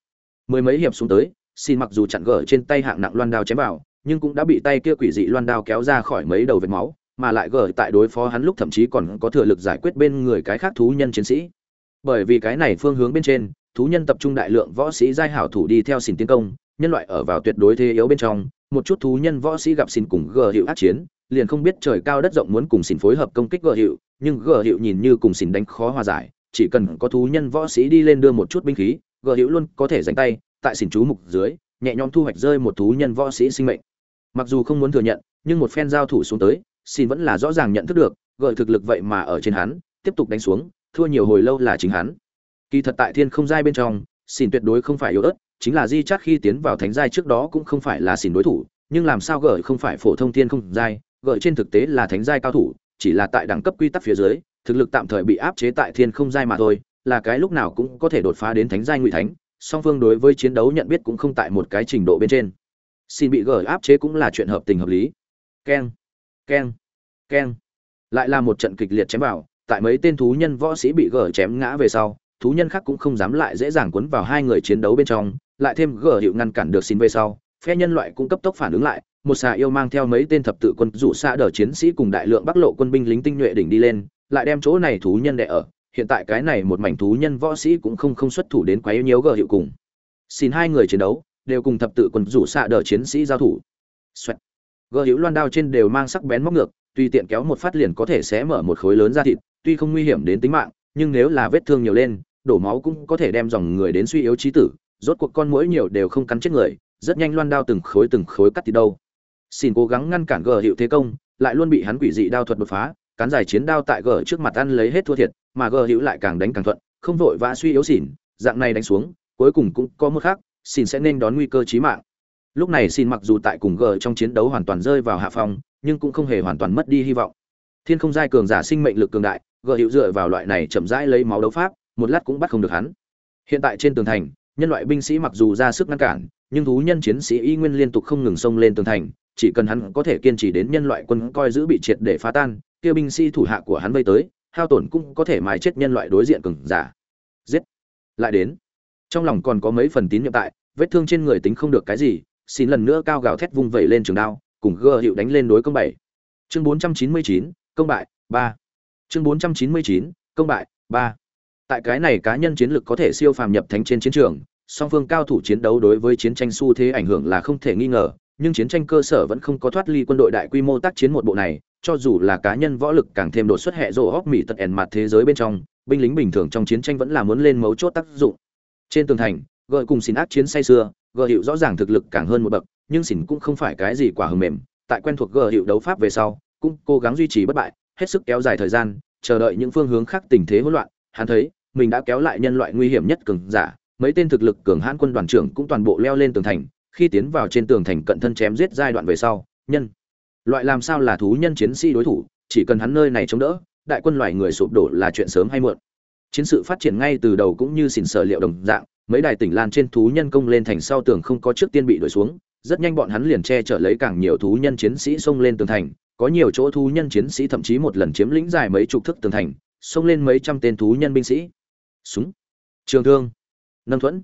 Mười mấy hiệp xuống tới, xin mặc dù chặn gở trên tay hạng nặng loan đao chém vào, nhưng cũng đã bị tay kia quỷ dị loan đao kéo ra khỏi mấy đầu vết máu, mà lại gở tại đối phó hắn lúc thậm chí còn có thừa lực giải quyết bên người cái khác thú nhân chiến sĩ. Bởi vì cái này phương hướng bên trên thú nhân tập trung đại lượng võ sĩ giai hảo thủ đi theo xin tiến công, nhân loại ở vào tuyệt đối thế yếu bên trong, một chút thú nhân võ sĩ gặp xin cùng gờ hiệu ác chiến, liền không biết trời cao đất rộng muốn cùng xỉn phối hợp công kích gờ hiệu, nhưng gờ hiệu nhìn như cùng xỉn đánh khó hòa giải, chỉ cần có thú nhân võ sĩ đi lên đưa một chút binh khí, gờ hiệu luôn có thể giành tay, tại xỉn chú mục dưới, nhẹ nhõm thu hoạch rơi một thú nhân võ sĩ sinh mệnh. Mặc dù không muốn thừa nhận, nhưng một phen giao thủ xuống tới, xin vẫn là rõ ràng nhận thức được gợi thực lực vậy mà ở trên hắn, tiếp tục đánh xuống, thua nhiều hồi lâu là chính hắn kỳ thật tại thiên không giai bên trong xin tuyệt đối không phải yếu ớt, chính là di chát khi tiến vào thánh giai trước đó cũng không phải là xin đối thủ, nhưng làm sao gợi không phải phổ thông thiên không giai, gợi trên thực tế là thánh giai cao thủ, chỉ là tại đẳng cấp quy tắc phía dưới, thực lực tạm thời bị áp chế tại thiên không giai mà thôi, là cái lúc nào cũng có thể đột phá đến thánh giai ngụy thánh, song phương đối với chiến đấu nhận biết cũng không tại một cái trình độ bên trên. Xin bị gởi áp chế cũng là chuyện hợp tình hợp lý. Keng keng keng. Lại là một trận kịch liệt chém vào, tại mấy tên thú nhân võ sĩ bị gở chém ngã về sau thú nhân khác cũng không dám lại dễ dàng quấn vào hai người chiến đấu bên trong, lại thêm gở hiệu ngăn cản được xin về sau, phe nhân loại cũng cấp tốc phản ứng lại, một xà yêu mang theo mấy tên thập tự quân rủ xa đỡ chiến sĩ cùng đại lượng bắc lộ quân binh lính tinh nhuệ đỉnh đi lên, lại đem chỗ này thú nhân đè ở, hiện tại cái này một mảnh thú nhân võ sĩ cũng không không xuất thủ đến quá nhiều gở hiệu cùng xin hai người chiến đấu, đều cùng thập tự quân rủ xạ đờ chiến sĩ giao thủ Xoẹt. gờ hữu loan đao trên đều mang sắc bén móc ngược, tùy tiện kéo một phát liền có thể xé mở một khối lớn da thịt, tuy không nguy hiểm đến tính mạng, nhưng nếu là vết thương nhiều lên đổ máu cũng có thể đem dòng người đến suy yếu trí tử, rốt cuộc con mũi nhiều đều không cắn chết người, rất nhanh loan đao từng khối từng khối cắt thì đâu. Xin cố gắng ngăn cản gờ hiệu thế công, lại luôn bị hắn quỷ dị đao thuật đột phá, cán giải chiến đao tại gờ trước mặt ăn lấy hết thua thiệt, mà gờ hữu lại càng đánh càng thuận, không vội vã suy yếu xỉn, dạng này đánh xuống, cuối cùng cũng có mức khác xin sẽ nên đón nguy cơ chí mạng. Lúc này xin mặc dù tại cùng Gờ trong chiến đấu hoàn toàn rơi vào hạ phòng nhưng cũng không hề hoàn toàn mất đi hy vọng. Thiên không giai cường giả sinh mệnh lực cường đại, Gờ hiệu dựa vào loại này chậm rãi lấy máu đấu pháp một lát cũng bắt không được hắn. Hiện tại trên tường thành, nhân loại binh sĩ mặc dù ra sức ngăn cản, nhưng thú nhân chiến sĩ y nguyên liên tục không ngừng xông lên tường thành, chỉ cần hắn có thể kiên trì đến nhân loại quân coi giữ bị triệt để phá tan, kia binh sĩ thủ hạ của hắn vây tới, hao tổn cũng có thể mài chết nhân loại đối diện cường giả. Giết! Lại đến. Trong lòng còn có mấy phần tín nhiệm tại, vết thương trên người tính không được cái gì, xin lần nữa cao gào thét vung vẩy lên trường đao, cùng gơ hiệu đánh lên đối công bảy. Chương bốn trăm chín mươi chín, công bại, ba. Chương bốn trăm chín mươi chín, công bại, ba tại cái này cá nhân chiến lược có thể siêu phàm nhập thánh trên chiến trường, song phương cao thủ chiến đấu đối với chiến tranh xu thế ảnh hưởng là không thể nghi ngờ, nhưng chiến tranh cơ sở vẫn không có thoát ly quân đội đại quy mô tác chiến một bộ này, cho dù là cá nhân võ lực càng thêm đột xuất hệ rổ hóc mỹ tật ẻn mặt thế giới bên trong, binh lính bình thường trong chiến tranh vẫn là muốn lên mấu chốt tác dụng. Trên tường thành gợi cùng xin ác chiến say xưa gờ hiệu rõ ràng thực lực càng hơn một bậc, nhưng xỉn cũng không phải cái gì quả hầm mềm, tại quen thuộc gờ hiệu đấu pháp về sau, cũng cố gắng duy trì bất bại, hết sức kéo dài thời gian, chờ đợi những phương hướng khác tình thế hỗn loạn, hắn thấy mình đã kéo lại nhân loại nguy hiểm nhất cường giả, mấy tên thực lực cường hãn quân đoàn trưởng cũng toàn bộ leo lên tường thành, khi tiến vào trên tường thành cận thân chém giết giai đoạn về sau, nhân loại làm sao là thú nhân chiến sĩ đối thủ, chỉ cần hắn nơi này chống đỡ, đại quân loài người sụp đổ là chuyện sớm hay muộn. Chiến sự phát triển ngay từ đầu cũng như xỉn sở liệu đồng dạng, mấy đài tỉnh lan trên thú nhân công lên thành sau tường không có trước tiên bị đuổi xuống, rất nhanh bọn hắn liền che chở lấy càng nhiều thú nhân chiến sĩ xông lên tường thành, có nhiều chỗ thú nhân chiến sĩ thậm chí một lần chiếm lĩnh dài mấy chục thước tường thành, xông lên mấy trăm tên thú nhân binh sĩ súng trường thương nâng thuẫn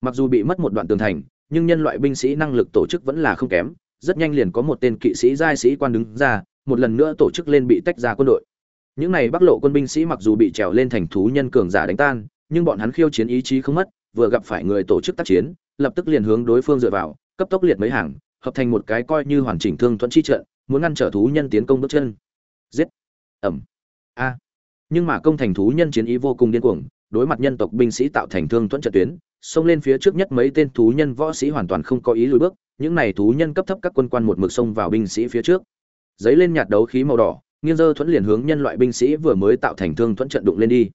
mặc dù bị mất một đoạn tường thành nhưng nhân loại binh sĩ năng lực tổ chức vẫn là không kém rất nhanh liền có một tên kỵ sĩ giai sĩ quan đứng ra một lần nữa tổ chức lên bị tách ra quân đội những này bắc lộ quân binh sĩ mặc dù bị trèo lên thành thú nhân cường giả đánh tan nhưng bọn hắn khiêu chiến ý chí không mất vừa gặp phải người tổ chức tác chiến, lập tức liền hướng đối phương dựa vào, cấp tốc liệt mấy hàng, hợp thành một cái coi như hoàn chỉnh thương thuận chi trận, muốn ngăn trở thú nhân tiến công bước chân. Giết. ẩm A. Nhưng mà công thành thú nhân chiến ý vô cùng điên cuồng, đối mặt nhân tộc binh sĩ tạo thành thương thuận trận tuyến, xông lên phía trước nhất mấy tên thú nhân võ sĩ hoàn toàn không có ý lùi bước, những này thú nhân cấp thấp các quân quan một mực xông vào binh sĩ phía trước. Giấy lên nhạt đấu khí màu đỏ, nghiêng dơ thuẫn liền hướng nhân loại binh sĩ vừa mới tạo thành thương thuẫn trận đụng lên đi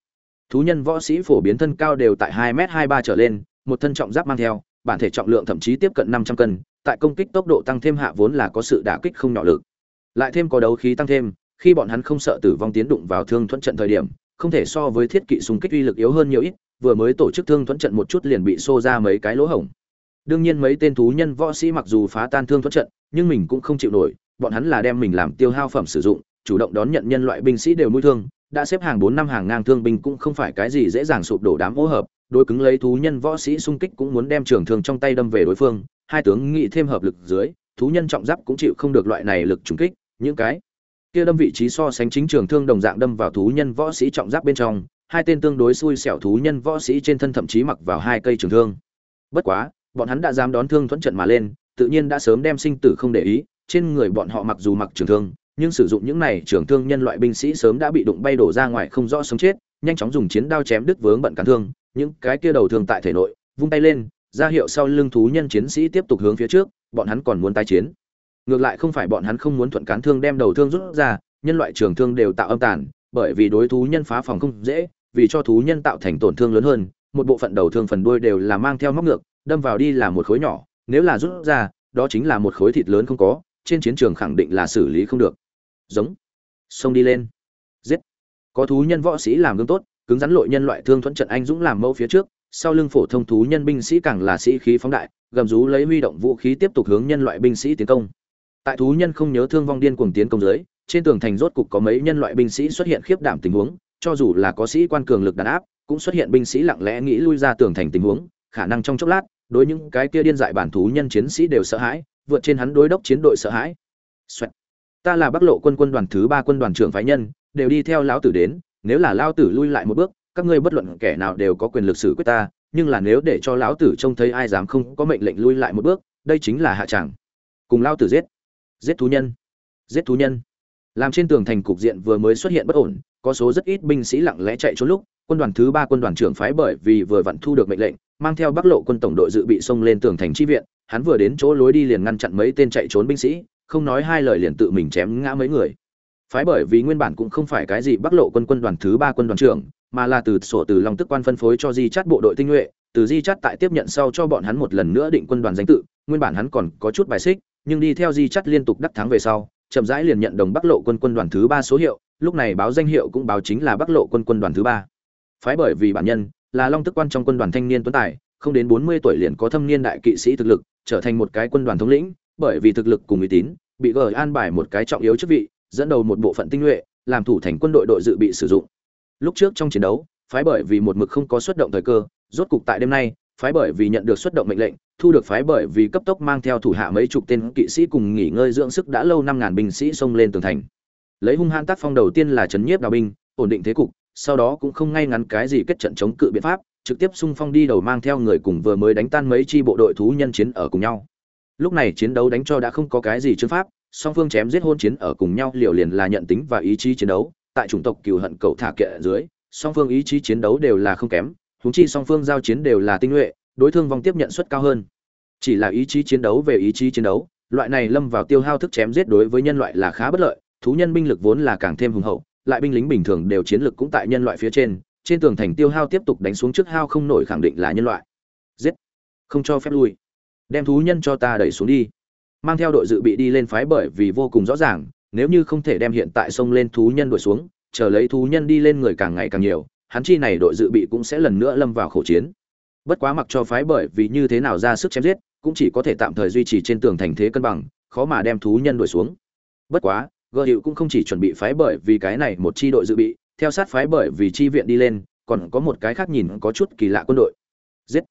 thú nhân võ sĩ phổ biến thân cao đều tại hai m hai ba trở lên một thân trọng giáp mang theo bản thể trọng lượng thậm chí tiếp cận năm trăm cân tại công kích tốc độ tăng thêm hạ vốn là có sự đả kích không nhỏ lực lại thêm có đấu khí tăng thêm khi bọn hắn không sợ tử vong tiến đụng vào thương thuẫn trận thời điểm không thể so với thiết kỵ xung kích uy lực yếu hơn nhiều ít vừa mới tổ chức thương thuẫn trận một chút liền bị xô ra mấy cái lỗ hổng. Đương nhiên mấy tên thú nhân võ sĩ mặc dù phá tan thương thuẫn trận nhưng mình cũng không chịu nổi bọn hắn là đem mình làm tiêu hao phẩm sử dụng chủ động đón nhận nhân loại binh sĩ đều mũi thương đã xếp hàng bốn năm hàng ngang thương binh cũng không phải cái gì dễ dàng sụp đổ đám hỗ hợp, đối cứng lấy thú nhân võ sĩ xung kích cũng muốn đem trường thương trong tay đâm về đối phương, hai tướng nghị thêm hợp lực dưới, thú nhân trọng giáp cũng chịu không được loại này lực trùng kích, những cái kia đâm vị trí so sánh chính trường thương đồng dạng đâm vào thú nhân võ sĩ trọng giáp bên trong, hai tên tương đối xui xẻo thú nhân võ sĩ trên thân thậm chí mặc vào hai cây trường thương. Bất quá, bọn hắn đã dám đón thương thuẫn trận mà lên, tự nhiên đã sớm đem sinh tử không để ý, trên người bọn họ mặc dù mặc trường thương, nhưng sử dụng những này trường thương nhân loại binh sĩ sớm đã bị đụng bay đổ ra ngoài không rõ sống chết nhanh chóng dùng chiến đao chém đứt vướng bận cản thương những cái kia đầu thương tại thể nội vung tay lên ra hiệu sau lưng thú nhân chiến sĩ tiếp tục hướng phía trước bọn hắn còn muốn tái chiến ngược lại không phải bọn hắn không muốn thuận cán thương đem đầu thương rút ra, nhân loại trường thương đều tạo âm tàn, bởi vì đối thú nhân phá phòng không dễ, vì cho thú nhân tạo thành tổn thương lớn hơn, một bộ phận đầu thương phần đuôi đều là mang theo móc ngược, đâm vào đi là một khối nhỏ, nếu là rút ra, đó chính là một khối thịt lớn không có, trên chiến trường khẳng định là xử lý không được. Giống. Xông đi lên. Giết. Có thú nhân võ sĩ làm gương tốt, cứng rắn lội nhân loại thương thuẫn trận anh dũng làm mẫu phía trước, sau lưng phổ thông thú nhân binh sĩ càng là sĩ khí phóng đại, gầm rú lấy huy động vũ khí tiếp tục hướng nhân loại binh sĩ tiến công tại thú nhân không nhớ thương vong điên cuồng tiến công dưới, trên tường thành rốt cục có mấy nhân loại binh sĩ xuất hiện khiếp đảm tình huống, cho dù là có sĩ quan cường lực đàn áp, cũng xuất hiện binh sĩ lặng lẽ nghĩ lui ra tường thành tình huống, khả năng trong chốc lát, đối những cái kia điên dại bản thú nhân chiến sĩ đều sợ hãi, vượt trên hắn đối đốc chiến đội sợ hãi. Xoẹt. ta là bắc lộ quân quân đoàn thứ ba quân đoàn trưởng phái nhân, đều đi theo lão tử đến, nếu là lão tử lui lại một bước, các ngươi bất luận kẻ nào đều có quyền lực xử quyết ta, nhưng là nếu để cho lão tử trông thấy ai dám không có mệnh lệnh lui lại một bước, đây chính là hạ tràng. Cùng lão tử giết giết thú nhân. Giết thú nhân. Làm trên tường thành cục diện vừa mới xuất hiện bất ổn, có số rất ít binh sĩ lặng lẽ chạy trốn lúc, quân đoàn thứ ba quân đoàn trưởng phái bởi vì vừa vặn thu được mệnh lệnh, mang theo bắc lộ quân tổng đội dự bị xông lên tường thành chi viện, hắn vừa đến chỗ lối đi liền ngăn chặn mấy tên chạy trốn binh sĩ, không nói hai lời liền tự mình chém ngã mấy người. Phái bởi vì nguyên bản cũng không phải cái gì bắc lộ quân quân đoàn thứ ba quân đoàn trưởng, mà là từ sổ từ long tức quan phân phối cho di chát bộ đội tinh nhuệ, từ di chát tại tiếp nhận sau cho bọn hắn một lần nữa định quân đoàn danh tự, nguyên bản hắn còn có chút bài xích nhưng đi theo di chắt liên tục đắc thắng về sau, chậm rãi liền nhận đồng bắc lộ quân quân đoàn thứ ba số hiệu, lúc này báo danh hiệu cũng báo chính là bắc lộ quân quân đoàn thứ ba. Phái bởi vì bản nhân, là long tức quan trong quân đoàn thanh niên tuấn tài, không đến bốn mươi tuổi liền có thâm niên đại kỵ sĩ thực lực, trở thành một cái quân đoàn thống lĩnh, bởi vì thực lực cùng uy tín, bị gờ an bài một cái trọng yếu chức vị, dẫn đầu một bộ phận tinh nhuệ, làm thủ thành quân đội đội dự bị sử dụng. Lúc trước trong chiến đấu, phái bởi vì một mực không có xuất động thời cơ, rốt cục tại đêm nay, phái bởi vì nhận được xuất động mệnh lệnh thu được phái bởi vì cấp tốc mang theo thủ hạ mấy chục tên kỵ sĩ cùng nghỉ ngơi dưỡng sức đã lâu năm ngàn binh sĩ xông lên tường thành. Lấy hung hãn tác phong đầu tiên là chấn nhiếp đào binh, ổn định thế cục, sau đó cũng không ngay ngắn cái gì kết trận chống cự biện pháp, trực tiếp xung phong đi đầu mang theo người cùng vừa mới đánh tan mấy chi bộ đội thú nhân chiến ở cùng nhau. Lúc này chiến đấu đánh cho đã không có cái gì chương pháp, song phương chém giết hôn chiến ở cùng nhau liều liền là nhận tính và ý chí chiến đấu, tại chủng tộc cừu hận cậu thả kệ dưới, song phương ý chí chiến đấu đều là không kém, huống chi song phương giao chiến đều là tinh nhuệ đối thương vong tiếp nhận suất cao hơn. Chỉ là ý chí chiến đấu về ý chí chiến đấu, loại này lâm vào tiêu hao thức chém giết đối với nhân loại là khá bất lợi, thú nhân binh lực vốn là càng thêm hùng hậu, lại binh lính bình thường đều chiến lực cũng tại nhân loại phía trên trên tường thành tiêu hao tiếp tục đánh xuống trước hao không nổi khẳng định là nhân loại. Giết! Không cho phép lui. Đem thú nhân cho ta đẩy xuống đi. Mang theo đội dự bị đi lên phái bởi vì vô cùng rõ ràng, nếu như không thể đem hiện tại sông lên thú nhân đuổi xuống, chờ lấy thú nhân đi lên người càng ngày càng nhiều, hắn chi này đội dự bị cũng sẽ lần nữa lâm vào khẩu chiến bất quá mặc cho phái bởi vì như thế nào ra sức chém giết, cũng chỉ có thể tạm thời duy trì trên tường thành thế cân bằng, khó mà đem thú nhân đuổi xuống. Bất quá gợ hiệu cũng không chỉ chuẩn bị phái bởi vì cái này một chi đội dự bị, theo sát phái bởi vì chi viện đi lên, còn có một cái khác nhìn có chút kỳ lạ quân đội. Giết!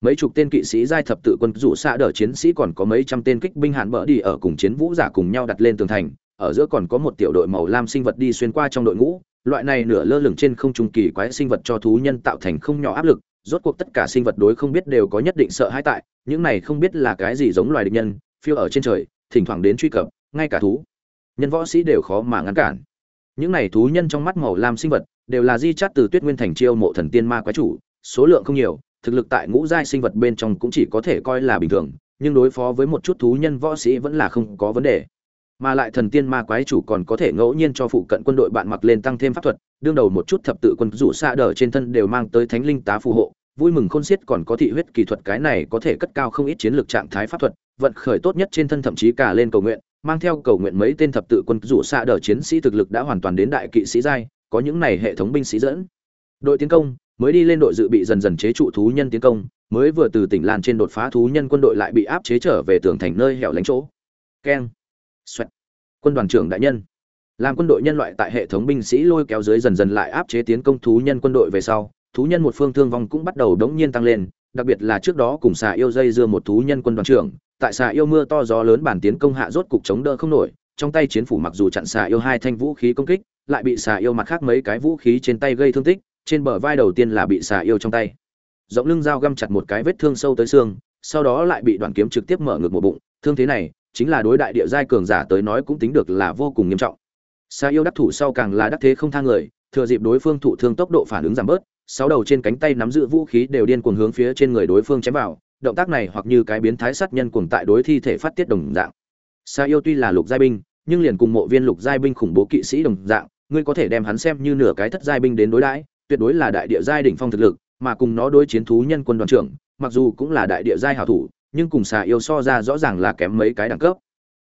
Mấy chục tên kỵ sĩ giai thập tự quân rủ xa đỡ chiến sĩ còn có mấy trăm tên kích binh hạn bỡ đi ở cùng chiến vũ giả cùng nhau đặt lên tường thành, ở giữa còn có một tiểu đội màu lam sinh vật đi xuyên qua trong đội ngũ, loại này nửa lơ lửng trên không trung kỳ quái sinh vật cho thú nhân tạo thành không nhỏ áp lực rốt cuộc tất cả sinh vật đối không biết đều có nhất định sợ hãi tại, những này không biết là cái gì giống loài địch nhân, phiêu ở trên trời, thỉnh thoảng đến truy cập, ngay cả thú. Nhân võ sĩ đều khó mà ngăn cản. Những này thú nhân trong mắt màu lam sinh vật, đều là di chát từ tuyết nguyên thành chiêu mộ thần tiên ma quái chủ, số lượng không nhiều, thực lực tại ngũ giai sinh vật bên trong cũng chỉ có thể coi là bình thường, nhưng đối phó với một chút thú nhân võ sĩ vẫn là không có vấn đề. Mà lại thần tiên ma quái chủ còn có thể ngẫu nhiên cho phụ cận quân đội bạn mặc lên tăng thêm pháp thuật, đương đầu một chút thập tự quân rủ xa đỡ trên thân đều mang tới thánh linh tá phù hộ vui mừng khôn xiết còn có thị huyết kỳ thuật cái này có thể cất cao không ít chiến lược trạng thái pháp thuật, vận khởi tốt nhất trên thân thậm chí cả lên cầu nguyện, mang theo cầu nguyện mấy tên thập tự quân rủ xa đờ chiến sĩ thực lực đã hoàn toàn đến đại kỵ sĩ giai, có những này hệ thống binh sĩ dẫn. Đội tiến công, mới đi lên đội dự bị dần dần chế trụ thú nhân tiến công, mới vừa từ tỉnh lan trên đột phá thú nhân quân đội lại bị áp chế trở về tường thành nơi hẻo lánh chỗ. Keng. Xoẹt. quân đoàn trưởng đại nhân. Làm quân đội nhân loại tại hệ thống binh sĩ lôi kéo dưới dần dần lại áp chế tiến công thú nhân quân đội về sau thú nhân một phương thương vong cũng bắt đầu đống nhiên tăng lên, đặc biệt là trước đó cùng xà yêu dây dưa một thú nhân quân đoàn trưởng, tại xà yêu mưa to gió lớn bản tiến công hạ rốt cục chống đỡ không nổi, trong tay chiến phủ mặc dù chặn xà yêu hai thanh vũ khí công kích, lại bị xà yêu mặt khác mấy cái vũ khí trên tay gây thương tích, trên bờ vai đầu tiên là bị xà yêu trong tay. Rộng lưng dao găm chặt một cái vết thương sâu tới xương, sau đó lại bị đoạn kiếm trực tiếp mở ngược một bụng, thương thế này, chính là đối đại địa giai cường giả tới nói cũng tính được là vô cùng nghiêm trọng. Xa yêu đắc thủ sau càng là đắc thế không thang người, thừa dịp đối phương thụ thương tốc độ phản ứng giảm bớt sáu đầu trên cánh tay nắm giữ vũ khí đều điên cuồng hướng phía trên người đối phương chém vào, động tác này hoặc như cái biến thái sát nhân cuồng tại đối thi thể phát tiết đồng dạng. Sa yêu tuy là lục giai binh, nhưng liền cùng mộ viên lục giai binh khủng bố kỵ sĩ đồng dạng, ngươi có thể đem hắn xem như nửa cái thất giai binh đến đối đãi, tuyệt đối là đại địa giai đỉnh phong thực lực, mà cùng nó đối chiến thú nhân quân đoàn trưởng, mặc dù cũng là đại địa giai hảo thủ, nhưng cùng xà yêu so ra rõ ràng là kém mấy cái đẳng cấp.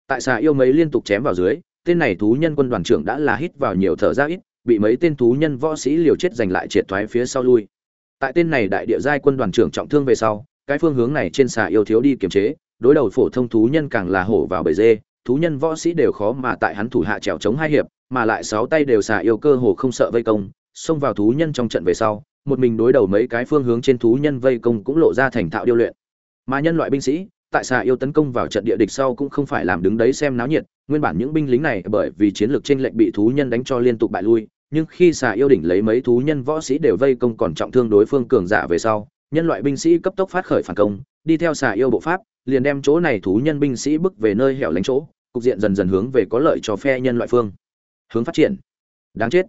Tại xà yêu mấy liên tục chém vào dưới, tên này thú nhân quân đoàn trưởng đã là hít vào nhiều thở ra ít bị mấy tên thú nhân võ sĩ liều chết giành lại triệt thoái phía sau lui. Tại tên này đại địa giai quân đoàn trưởng trọng thương về sau, cái phương hướng này trên xà yêu thiếu đi kiềm chế, đối đầu phổ thông thú nhân càng là hổ vào bầy dê, thú nhân võ sĩ đều khó mà tại hắn thủ hạ trèo chống hai hiệp, mà lại sáu tay đều xà yêu cơ hồ không sợ vây công, xông vào thú nhân trong trận về sau, một mình đối đầu mấy cái phương hướng trên thú nhân vây công cũng lộ ra thành thạo điêu luyện. Mà nhân loại binh sĩ tại xà yêu tấn công vào trận địa địch sau cũng không phải làm đứng đấy xem náo nhiệt, nguyên bản những binh lính này bởi vì chiến lược tranh lệnh bị thú nhân đánh cho liên tục bại lui, nhưng khi xà yêu đỉnh lấy mấy thú nhân võ sĩ đều vây công còn trọng thương đối phương cường giả về sau, nhân loại binh sĩ cấp tốc phát khởi phản công, đi theo xà yêu bộ pháp, liền đem chỗ này thú nhân binh sĩ bước về nơi hẻo lánh chỗ, cục diện dần dần hướng về có lợi cho phe nhân loại phương hướng phát triển. Đáng chết.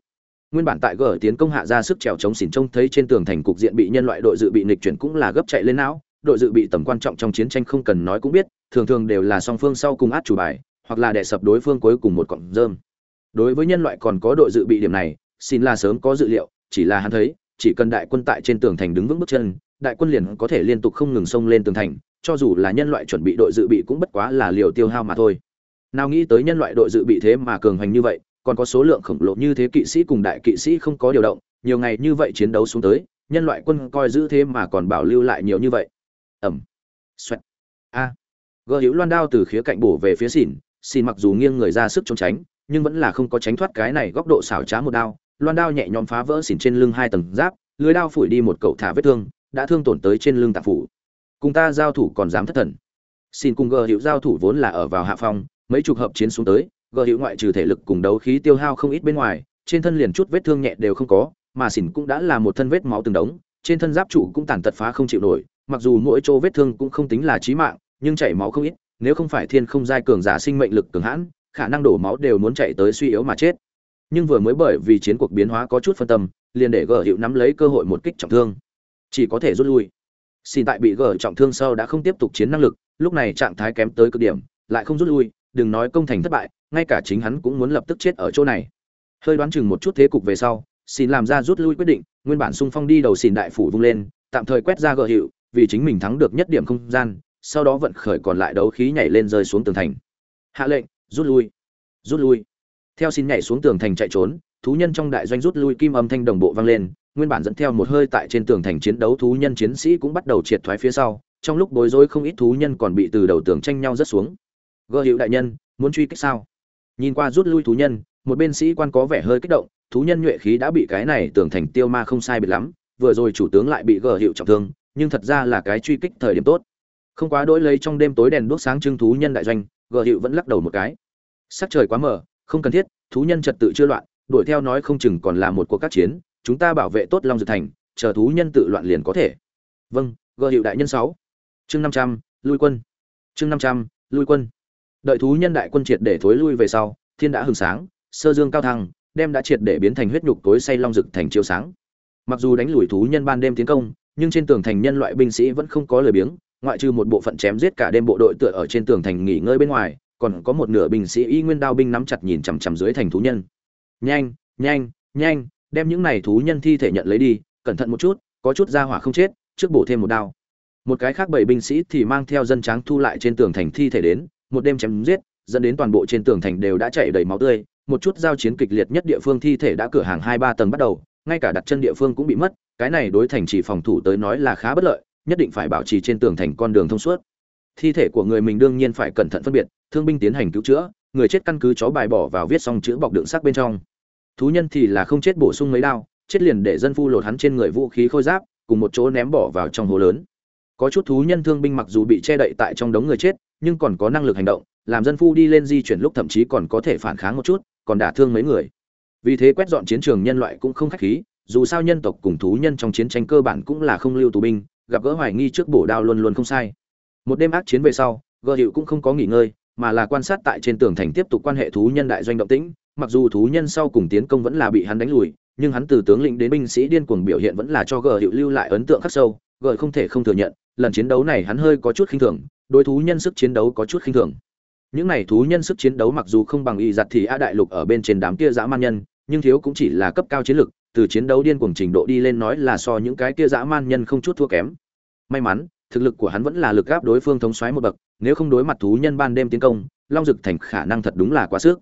Nguyên bản tại gở tiến công hạ ra sức trèo chống xỉn trông thấy trên tường thành cục diện bị nhân loại đội dự bị nịch chuyển cũng là gấp chạy lên não đội dự bị tầm quan trọng trong chiến tranh không cần nói cũng biết, thường thường đều là song phương sau cùng át chủ bài, hoặc là đè sập đối phương cuối cùng một cọng rơm. Đối với nhân loại còn có đội dự bị điểm này, xin là sớm có dự liệu, chỉ là hắn thấy, chỉ cần đại quân tại trên tường thành đứng vững bước chân, đại quân liền có thể liên tục không ngừng xông lên tường thành, cho dù là nhân loại chuẩn bị đội dự bị cũng bất quá là liều tiêu hao mà thôi. Nào nghĩ tới nhân loại đội dự bị thế mà cường hành như vậy, còn có số lượng khổng lồ như thế kỵ sĩ cùng đại kỵ sĩ không có điều động, nhiều ngày như vậy chiến đấu xuống tới, nhân loại quân coi giữ thế mà còn bảo lưu lại nhiều như vậy ẩm. Xoẹt. A. Gờ hữu loan đao từ khía cạnh bổ về phía xỉn xỉn mặc dù nghiêng người ra sức trốn tránh, nhưng vẫn là không có tránh thoát cái này góc độ xảo trá một đao. Loan đao nhẹ nhõm phá vỡ xỉn trên lưng hai tầng giáp, lưới đao phủi đi một cậu thả vết thương, đã thương tổn tới trên lưng tạp phủ. Cùng ta giao thủ còn dám thất thần. Xin cùng gờ hữu giao thủ vốn là ở vào hạ phong, mấy chục hợp chiến xuống tới, gờ hữu ngoại trừ thể lực cùng đấu khí tiêu hao không ít bên ngoài, trên thân liền chút vết thương nhẹ đều không có, mà xỉn cũng đã là một thân vết máu từng đống, trên thân giáp trụ cũng tàn tật phá không chịu nổi mặc dù mỗi chỗ vết thương cũng không tính là chí mạng, nhưng chảy máu không ít, nếu không phải thiên không giai cường giả sinh mệnh lực cường hãn, khả năng đổ máu đều muốn chạy tới suy yếu mà chết. Nhưng vừa mới bởi vì chiến cuộc biến hóa có chút phân tâm, liền để gờ hiệu nắm lấy cơ hội một kích trọng thương. Chỉ có thể rút lui. Xin tại bị gờ trọng thương sau đã không tiếp tục chiến năng lực, lúc này trạng thái kém tới cực điểm, lại không rút lui, đừng nói công thành thất bại, ngay cả chính hắn cũng muốn lập tức chết ở chỗ này. Hơi đoán chừng một chút thế cục về sau, xin làm ra rút lui quyết định, nguyên bản xung phong đi đầu xin đại phủ vung lên, tạm thời quét ra gờ hiệu vì chính mình thắng được nhất điểm không gian, sau đó vận khởi còn lại đấu khí nhảy lên rơi xuống tường thành. Hạ lệnh, rút lui. Rút lui. Theo xin nhảy xuống tường thành chạy trốn, thú nhân trong đại doanh rút lui kim âm thanh đồng bộ vang lên, nguyên bản dẫn theo một hơi tại trên tường thành chiến đấu thú nhân chiến sĩ cũng bắt đầu triệt thoái phía sau, trong lúc bối rối không ít thú nhân còn bị từ đầu tường tranh nhau rất xuống. Gơ hữu đại nhân, muốn truy kích sao? Nhìn qua rút lui thú nhân, một bên sĩ quan có vẻ hơi kích động, thú nhân nhuệ khí đã bị cái này tường thành tiêu ma không sai biệt lắm, vừa rồi chủ tướng lại bị gờ hiệu trọng thương nhưng thật ra là cái truy kích thời điểm tốt. Không quá đỗi lấy trong đêm tối đèn đuốc sáng trưng thú nhân đại doanh gờ hiệu vẫn lắc đầu một cái. Sắc trời quá mờ, không cần thiết, thú nhân trật tự chưa loạn, đuổi theo nói không chừng còn là một cuộc các chiến, chúng ta bảo vệ tốt long dược thành, chờ thú nhân tự loạn liền có thể. Vâng gờ hiệu đại nhân sáu. Chương năm trăm, lui quân. Chương năm trăm, lui quân. Đợi thú nhân đại quân triệt để thối lui về sau, thiên đã hừng sáng, sơ dương cao thăng, đem đã triệt để biến thành huyết nhục tối say long dực thành chiếu sáng. Mặc dù đánh lùi thú nhân ban đêm tiến công nhưng trên tường thành nhân loại binh sĩ vẫn không có lời biếng, ngoại trừ một bộ phận chém giết cả đêm bộ đội tựa ở trên tường thành nghỉ ngơi bên ngoài, còn có một nửa binh sĩ y nguyên đao binh nắm chặt nhìn chằm chằm dưới thành thú nhân. Nhanh nhanh nhanh, đem những này thú nhân thi thể nhận lấy đi, cẩn thận một chút, có chút ra hỏa không chết, trước bổ thêm một đao. Một cái khác bảy binh sĩ thì mang theo dân tráng thu lại trên tường thành thi thể đến, một đêm chém giết, dẫn đến toàn bộ trên tường thành đều đã chảy đầy máu tươi, một chút giao chiến kịch liệt nhất địa phương thi thể đã cửa hàng hai ba tầng bắt đầu, ngay cả đặt chân địa phương cũng bị mất cái này đối thành chỉ phòng thủ tới nói là khá bất lợi, nhất định phải bảo trì trên tường thành con đường thông suốt. Thi thể của người mình đương nhiên phải cẩn thận phân biệt, thương binh tiến hành cứu chữa, người chết căn cứ chó bài bỏ vào viết xong chữ bọc đựng sắc bên trong. Thú nhân thì là không chết bổ sung mấy đao, chết liền để dân phu lột hắn trên người vũ khí khôi giáp, cùng một chỗ ném bỏ vào trong hố lớn. Có chút thú nhân thương binh mặc dù bị che đậy tại trong đống người chết, nhưng còn có năng lực hành động, làm dân phu đi lên di chuyển lúc thậm chí còn có thể phản kháng một chút, còn đả thương mấy người. Vì thế quét dọn chiến trường nhân loại cũng không khách khí dù sao nhân tộc cùng thú nhân trong chiến tranh cơ bản cũng là không lưu tù binh, gặp gỡ hoài nghi trước bổ đao luôn luôn không sai. Một đêm ác chiến về sau gợ hiệu cũng không có nghỉ ngơi, mà là quan sát tại trên tường thành tiếp tục quan hệ thú nhân đại doanh động tĩnh, mặc dù thú nhân sau cùng tiến công vẫn là bị hắn đánh lùi, nhưng hắn từ tướng lĩnh đến binh sĩ điên cuồng biểu hiện vẫn là cho gờ hiệu lưu lại ấn tượng khắc sâu, gờ không thể không thừa nhận, lần chiến đấu này hắn hơi có chút khinh thường, đối thú nhân sức chiến đấu có chút khinh thường. Những này thú nhân sức chiến đấu mặc dù không bằng y giặt thì a đại lục ở bên trên đám kia dã man nhân, nhưng thiếu cũng chỉ là cấp cao chiến lực từ chiến đấu điên cuồng trình độ đi lên nói là so những cái kia dã man nhân không chút thua kém. May mắn, thực lực của hắn vẫn là lực gáp đối phương thống soái một bậc, nếu không đối mặt thú nhân ban đêm tiến công, long dực thành khả năng thật đúng là quá sức.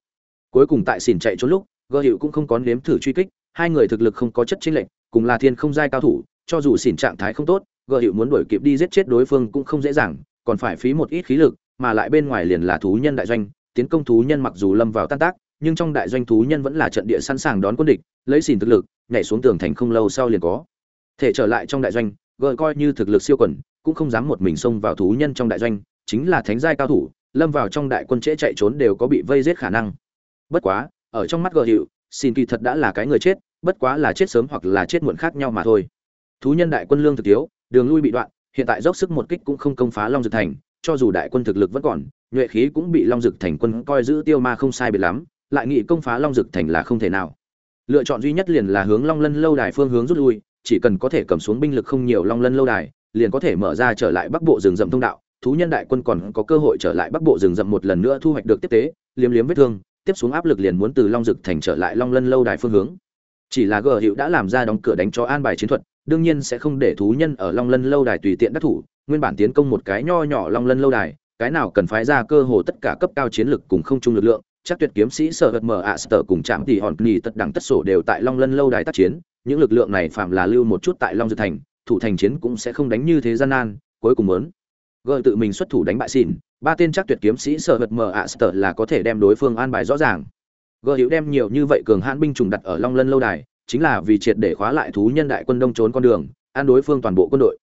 Cuối cùng tại xỉn chạy trốn lúc, gơ hiệu cũng không có nếm thử truy kích, hai người thực lực không có chất chênh lệch, cùng là thiên không giai cao thủ, cho dù xỉn trạng thái không tốt, Gơ hiệu muốn đuổi kịp đi giết chết đối phương cũng không dễ dàng, còn phải phí một ít khí lực, mà lại bên ngoài liền là thú nhân đại doanh, tiến công thú nhân mặc dù lâm vào tan tác, nhưng trong đại doanh thú nhân vẫn là trận địa sẵn sàng đón quân địch, lấy xỉn thực lực nhảy xuống tường thành không lâu sau liền có. Thể trở lại trong đại doanh gợi coi như thực lực siêu quần, cũng không dám một mình xông vào thú nhân trong đại doanh, chính là thánh giai cao thủ, lâm vào trong đại quân trễ chạy trốn đều có bị vây giết khả năng. Bất quá, ở trong mắt gợi hiệu, xin kỳ thật đã là cái người chết, bất quá là chết sớm hoặc là chết muộn khác nhau mà thôi. Thú nhân đại quân lương thực thiếu, đường lui bị đoạn, hiện tại dốc sức một kích cũng không công phá long dực thành, cho dù đại quân thực lực vẫn còn, nhuệ khí cũng bị long dực thành quân coi giữ tiêu ma không sai biệt lắm, lại nghĩ công phá long dực thành là không thể nào lựa chọn duy nhất liền là hướng long lân lâu đài phương hướng rút lui, chỉ cần có thể cầm xuống binh lực không nhiều long lân lâu đài, liền có thể mở ra trở lại bắc bộ rừng rậm thông đạo. Thú nhân đại quân còn có cơ hội trở lại bắc bộ rừng rậm một lần nữa thu hoạch được tiếp tế, liếm liếm vết thương, tiếp xuống áp lực liền muốn từ long dực thành trở lại long lân lâu đài phương hướng. Chỉ là gờ hiệu đã làm ra đóng cửa đánh cho an bài chiến thuật, đương nhiên sẽ không để thú nhân ở long lân lâu đài tùy tiện đắc thủ, nguyên bản tiến công một cái nho nhỏ long lân lâu đài, cái nào cần phái ra cơ hồ tất cả cấp cao chiến lực cùng không chung lực lượng chắc tuyệt kiếm sĩ sở hật mở ạ, sở cùng chạm thì hòn nghỉ tất đẳng tất sổ đều tại long lân lâu đài tác chiến. Những lực lượng này phạm là lưu một chút tại long dược thành, thủ thành chiến cũng sẽ không đánh như thế gian nan, cuối cùng muốn gợi tự mình xuất thủ đánh bại xỉn ba tên chắc tuyệt kiếm sĩ sở hật mở ạ, sở là có thể đem đối phương an bài rõ ràng. Gợi hữu đem nhiều như vậy cường hãn binh trùng đặt ở long lân lâu đài, chính là vì triệt để khóa lại thú nhân đại quân đông trốn con đường, an đối phương toàn bộ quân đội.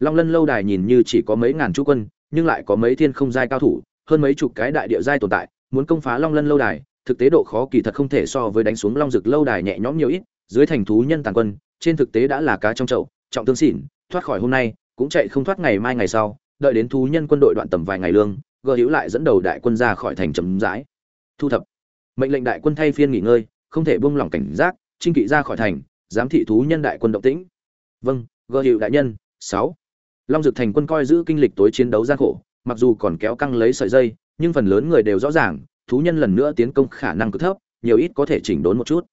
Long lân lâu đài nhìn như chỉ có mấy ngàn chú quân, nhưng lại có mấy thiên không giai cao thủ, hơn mấy chục cái đại địa giai tồn tại muốn công phá long lân lâu đài, thực tế độ khó kỳ thật không thể so với đánh xuống long rực lâu đài nhẹ nhõm nhiều ít, dưới thành thú nhân tàn quân, trên thực tế đã là cá trong chậu, trọng tương xỉn, thoát khỏi hôm nay, cũng chạy không thoát ngày mai ngày sau, đợi đến thú nhân quân đội đoạn tầm vài ngày lương gờ hữu lại dẫn đầu đại quân ra khỏi thành chấm rãi. Thu thập. Mệnh lệnh đại quân thay phiên nghỉ ngơi, không thể buông lỏng cảnh giác trinh kỵ ra khỏi thành, giám thị thú nhân đại quân động tĩnh. Vâng gợ hiệu đại nhân, sáu. Long dực thành quân coi giữ kinh lịch tối chiến đấu gian khổ, mặc dù còn kéo căng lấy sợi dây nhưng phần lớn người đều rõ ràng, thú nhân lần nữa tiến công khả năng cực thấp, nhiều ít có thể chỉnh đốn một chút.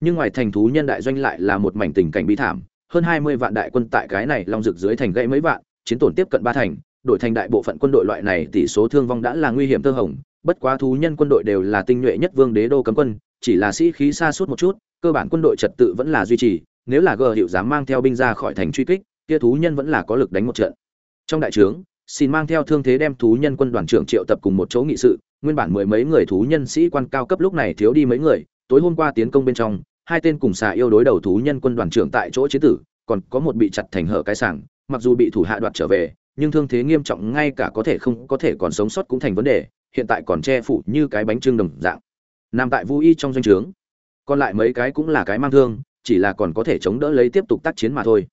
Nhưng ngoài thành thú nhân đại doanh lại là một mảnh tình cảnh bi thảm, hơn hai mươi vạn đại quân tại cái này long dực dưới thành gãy mấy vạn, chiến tổn tiếp cận ba thành, đổi thành đại bộ phận quân đội loại này tỷ số thương vong đã là nguy hiểm tơ hồng, bất quá thú nhân quân đội đều là tinh nhuệ nhất vương đế đô cấm quân, chỉ là sĩ khí xa suốt một chút, cơ bản quân đội trật tự vẫn là duy trì, nếu là gờ hiệu dám mang theo binh ra khỏi thành truy kích, kia thú nhân vẫn là có lực đánh một trận. Trong đại trướng xin mang theo thương thế đem thú nhân quân đoàn trưởng triệu tập cùng một chỗ nghị sự. Nguyên bản mười mấy người thú nhân sĩ quan cao cấp lúc này thiếu đi mấy người. Tối hôm qua tiến công bên trong, hai tên cùng xà yêu đối đầu thú nhân quân đoàn trưởng tại chỗ chế tử, còn có một bị chặt thành hở cái sảng. Mặc dù bị thủ hạ đoạt trở về, nhưng thương thế nghiêm trọng ngay cả có thể không có thể còn sống sót cũng thành vấn đề, hiện tại còn che phủ như cái bánh trưng đồng dạng. Nằm tại vui y trong doanh trướng, còn lại mấy cái cũng là cái mang thương, chỉ là còn có thể chống đỡ lấy tiếp tục tác chiến mà thôi.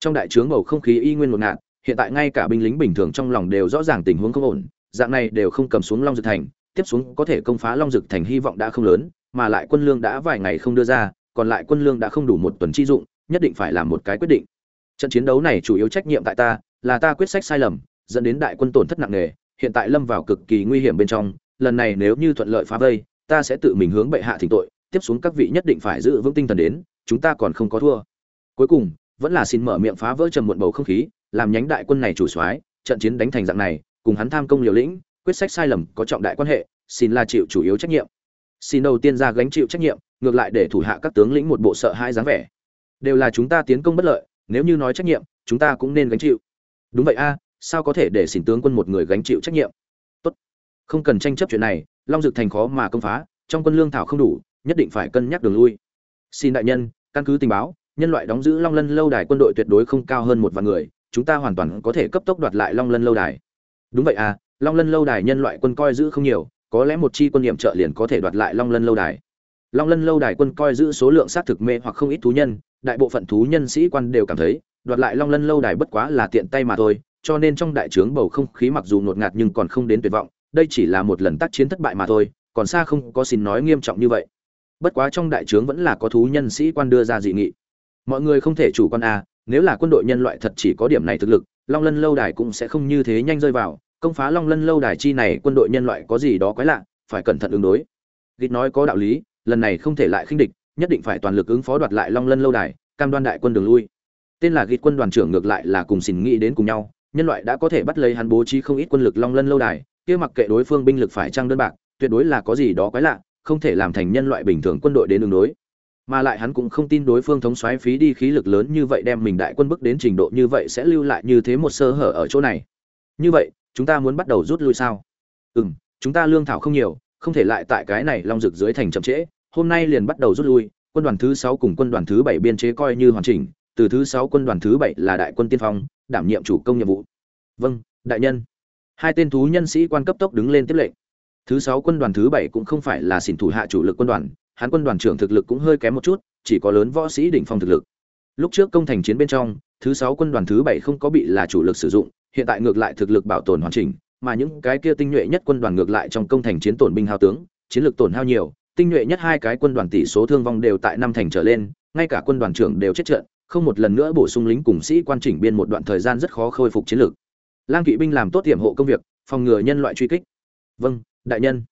Trong đại trướng bầu không khí y nguyên một ngạt hiện tại ngay cả binh lính bình thường trong lòng đều rõ ràng tình huống không ổn, dạng này đều không cầm xuống long dực thành, tiếp xuống có thể công phá long dực thành hy vọng đã không lớn, mà lại quân lương đã vài ngày không đưa ra, còn lại quân lương đã không đủ một tuần chi dụng, nhất định phải làm một cái quyết định. Trận chiến đấu này chủ yếu trách nhiệm tại ta, là ta quyết sách sai lầm, dẫn đến đại quân tổn thất nặng nề, hiện tại lâm vào cực kỳ nguy hiểm bên trong, lần này nếu như thuận lợi phá vây, ta sẽ tự mình hướng bệ hạ thỉnh tội, tiếp xuống các vị nhất định phải giữ vững tinh thần đến, chúng ta còn không có thua. Cuối cùng, vẫn là xin mở miệng phá vỡ trầm muộn bầu không khí làm nhánh đại quân này chủ soái, trận chiến đánh thành dạng này, cùng hắn tham công liều lĩnh, quyết sách sai lầm, có trọng đại quan hệ, xin là chịu chủ yếu trách nhiệm. Xin đầu tiên ra gánh chịu trách nhiệm, ngược lại để thủ hạ các tướng lĩnh một bộ sợ hãi dáng vẻ. Đều là chúng ta tiến công bất lợi, nếu như nói trách nhiệm, chúng ta cũng nên gánh chịu. Đúng vậy a, sao có thể để xin tướng quân một người gánh chịu trách nhiệm? Tốt. Không cần tranh chấp chuyện này, long dực thành khó mà công phá, trong quân lương thảo không đủ, nhất định phải cân nhắc đường lui. Xin đại nhân, căn cứ tình báo, nhân loại đóng giữ long lân lâu đài quân đội tuyệt đối không cao hơn một vạn người chúng ta hoàn toàn có thể cấp tốc đoạt lại long lân lâu đài. Đúng vậy à long lân lâu đài nhân loại quân coi giữ không nhiều, có lẽ một chi quân niệm trợ liền có thể đoạt lại long lân lâu đài. Long lân lâu đài quân coi giữ số lượng xác thực mê hoặc không ít thú nhân, đại bộ phận thú nhân sĩ quan đều cảm thấy, đoạt lại long lân lâu đài bất quá là tiện tay mà thôi, cho nên trong đại trướng bầu không khí mặc dù ngột ngạt nhưng còn không đến tuyệt vọng, đây chỉ là một lần tác chiến thất bại mà thôi, còn xa không có xin nói nghiêm trọng như vậy. Bất quá trong đại trướng vẫn là có thú nhân sĩ quan đưa ra dị nghị. Mọi người không thể chủ quan à nếu là quân đội nhân loại thật chỉ có điểm này thực lực, long lân lâu đài cũng sẽ không như thế nhanh rơi vào. Công phá long lân lâu đài chi này quân đội nhân loại có gì đó quái lạ, phải cẩn thận ứng đối. Gịt nói có đạo lý, lần này không thể lại khinh địch, nhất định phải toàn lực ứng phó đoạt lại long lân lâu đài, cam đoan đại quân đường lui. Tên là gịt quân đoàn trưởng ngược lại là cùng xin nghĩ đến cùng nhau, nhân loại đã có thể bắt lấy hắn bố trí không ít quân lực long lân lâu đài, kia mặc kệ đối phương binh lực phải trăng đơn bạc, tuyệt đối là có gì đó quái lạ, không thể làm thành nhân loại bình thường quân đội đến đường đối mà lại hắn cũng không tin đối phương thống soái phí đi khí lực lớn như vậy đem mình đại quân bức đến trình độ như vậy sẽ lưu lại như thế một sơ hở ở chỗ này. Như vậy, chúng ta muốn bắt đầu rút lui sao? Ừ m chúng ta lương thảo không nhiều, không thể lại tại cái này long rực dưới thành chậm trễ. Hôm nay liền bắt đầu rút lui, quân đoàn thứ sáu cùng quân đoàn thứ bảy biên chế coi như hoàn chỉnh, từ thứ sáu quân đoàn thứ bảy là đại quân tiên phong, đảm nhiệm chủ công nhiệm vụ. Vâng đại nhân. Hai tên thú nhân sĩ quan cấp tốc đứng lên tiếp lệnh. Thứ sáu quân đoàn thứ bảy cũng không phải là xỉn thủ hạ chủ lực quân đoàn hắn quân đoàn trưởng thực lực cũng hơi kém một chút, chỉ có lớn võ sĩ đỉnh phong thực lực. Lúc trước công thành chiến bên trong, thứ sáu quân đoàn thứ bảy không có bị là chủ lực sử dụng, hiện tại ngược lại thực lực bảo tồn hoàn chỉnh, mà những cái kia tinh nhuệ nhất quân đoàn ngược lại trong công thành chiến tổn binh hao tướng, chiến lược tổn hao nhiều, tinh nhuệ nhất hai cái quân đoàn tỷ số thương vong đều tại năm thành trở lên, ngay cả quân đoàn trưởng đều chết trận, không một lần nữa bổ sung lính cùng sĩ quan chỉnh biên một đoạn thời gian rất khó khôi phục chiến lược. Lang kỵ binh làm tốt tiềm hộ công việc, phòng ngừa nhân loại truy kích. Vâng đại nhân.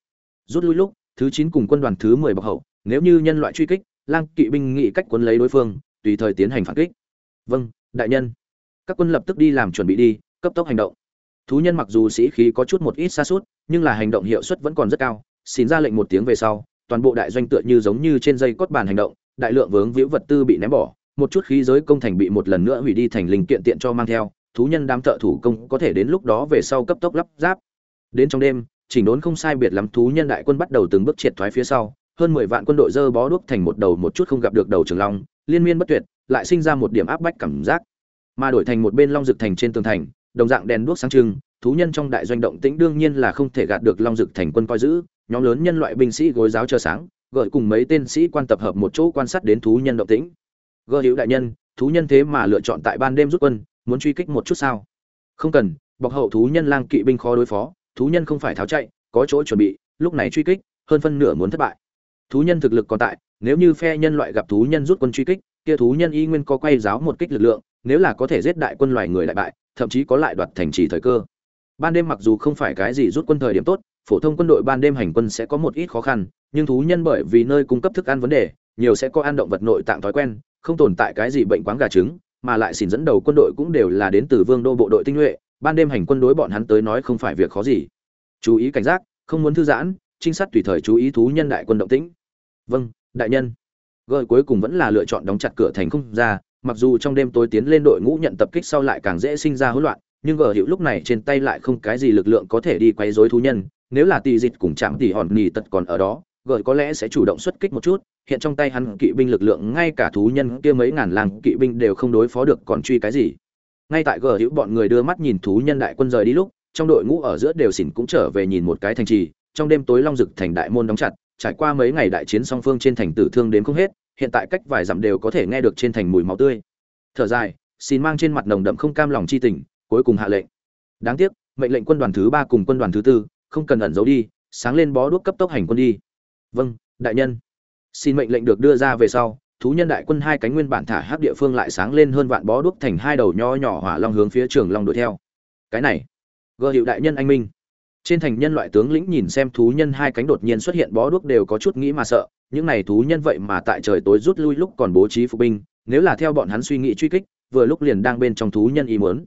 Rút lui lúc, thứ chín cùng quân đoàn thứ mười bọc hậu nếu như nhân loại truy kích, lang kỵ binh nghĩ cách quân lấy đối phương, tùy thời tiến hành phản kích. Vâng đại nhân. Các quân lập tức đi làm chuẩn bị đi, cấp tốc hành động. Thú nhân mặc dù sĩ khí có chút một ít xa suốt nhưng là hành động hiệu suất vẫn còn rất cao. Xin ra lệnh một tiếng về sau, toàn bộ đại doanh tựa như giống như trên dây cốt bàn hành động, đại lượng vướng víu vật tư bị ném bỏ, một chút khí giới công thành bị một lần nữa hủy đi thành linh kiện tiện cho mang theo, thú nhân đám thợ thủ công có thể đến lúc đó về sau cấp tốc lắp ráp. Đến trong đêm, chỉnh đốn không sai biệt lắm thú nhân đại quân bắt đầu từng bước triệt thoái phía sau hơn mười vạn quân đội dơ bó đuốc thành một đầu một chút không gặp được đầu trường long, liên miên bất tuyệt, lại sinh ra một điểm áp bách cảm giác. Mà đổi thành một bên long dực thành trên tường thành, đồng dạng đèn đuốc sáng trưng, thú nhân trong đại doanh động tĩnh đương nhiên là không thể gạt được long dực thành quân coi giữ, nhóm lớn nhân loại binh sĩ gối giáo chờ sáng, gợi cùng mấy tên sĩ quan tập hợp một chỗ quan sát đến thú nhân động tĩnh. Gơ hữu đại nhân, thú nhân thế mà lựa chọn tại ban đêm rút quân, muốn truy kích một chút sao? Không cần, bọc hậu thú nhân lang kỵ binh khó đối phó, thú nhân không phải tháo chạy, có chỗ chuẩn bị, lúc này truy kích, hơn phân nửa muốn thất bại thú nhân thực lực còn tại, nếu như phe nhân loại gặp thú nhân rút quân truy kích, kia thú nhân y nguyên có quay giáo một kích lực lượng, nếu là có thể giết đại quân loài người đại bại, thậm chí có lại đoạt thành trì thời cơ. Ban đêm mặc dù không phải cái gì rút quân thời điểm tốt, phổ thông quân đội ban đêm hành quân sẽ có một ít khó khăn, nhưng thú nhân bởi vì nơi cung cấp thức ăn vấn đề, nhiều sẽ có ăn động vật nội tạng thói quen, không tồn tại cái gì bệnh quáng gà trứng, mà lại xin dẫn đầu quân đội cũng đều là đến từ vương đô bộ đội tinh nhuệ, ban đêm hành quân đối bọn hắn tới nói không phải việc khó gì. Chú ý cảnh giác, không muốn thư giãn, trinh sát tùy thời chú ý thú nhân đại quân động tĩnh vâng đại nhân. Gợi cuối cùng vẫn là lựa chọn đóng chặt cửa thành không ra, mặc dù trong đêm tối tiến lên đội ngũ nhận tập kích sau lại càng dễ sinh ra hỗn loạn, nhưng gờ hiệu lúc này trên tay lại không cái gì lực lượng có thể đi quấy rối thú nhân. Nếu là tỷ dịch cùng chạm tỷ hòn nỉ tật còn ở đó, gợi có lẽ sẽ chủ động xuất kích một chút. Hiện trong tay hắn kỵ binh lực lượng ngay cả thú nhân kia mấy ngàn làng kỵ binh đều không đối phó được, còn truy cái gì? Ngay tại gờ hữu bọn người đưa mắt nhìn thú nhân đại quân rời đi lúc, trong đội ngũ ở giữa đều xỉn cũng trở về nhìn một cái thành trì. Trong đêm tối long rực thành đại môn đóng chặt trải qua mấy ngày đại chiến song phương trên thành tử thương đến không hết, hiện tại cách vài dặm đều có thể nghe được trên thành mùi máu tươi. Thở dài, xin mang trên mặt nồng đậm không cam lòng chi tình, cuối cùng hạ lệnh. Đáng tiếc, mệnh lệnh quân đoàn thứ ba cùng quân đoàn thứ tư, không cần ẩn giấu đi, sáng lên bó đuốc cấp tốc hành quân đi. Vâng đại nhân. Xin mệnh lệnh được đưa ra về sau, thú nhân đại quân hai cánh nguyên bản thả hấp địa phương lại sáng lên hơn vạn bó đuốc thành hai đầu nho nhỏ hỏa long hướng phía trường long đuổi theo. Cái này gơ hiệu đại nhân anh minh trên thành nhân loại tướng lĩnh nhìn xem thú nhân hai cánh đột nhiên xuất hiện bó đuốc đều có chút nghĩ mà sợ, những này thú nhân vậy mà tại trời tối rút lui lúc còn bố trí phục binh, nếu là theo bọn hắn suy nghĩ truy kích, vừa lúc liền đang bên trong thú nhân ý muốn.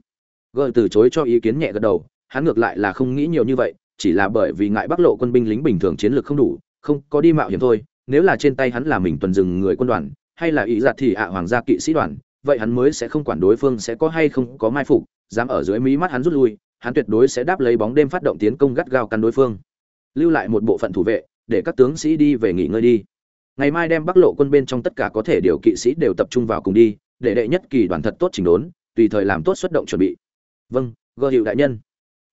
Gợi từ chối cho ý kiến nhẹ gật đầu, hắn ngược lại là không nghĩ nhiều như vậy, chỉ là bởi vì ngại bắc lộ quân binh lính bình thường chiến lược không đủ, không có đi mạo hiểm thôi, nếu là trên tay hắn là mình tuần rừng người quân đoàn, hay là ý giặt thì ạ hoàng gia kỵ sĩ đoàn, vậy hắn mới sẽ không quản đối phương sẽ có hay không có mai phục, dám ở dưới mí mắt hắn rút lui hắn tuyệt đối sẽ đáp lấy bóng đêm phát động tiến công gắt gao căn đối phương. Lưu lại một bộ phận thủ vệ, để các tướng sĩ đi về nghỉ ngơi đi. Ngày mai đem bắc lộ quân bên trong tất cả có thể điều kỵ sĩ đều tập trung vào cùng đi, để đệ nhất kỳ đoàn thật tốt chỉnh đốn, tùy thời làm tốt xuất động chuẩn bị. Vâng gợ hiệu đại nhân.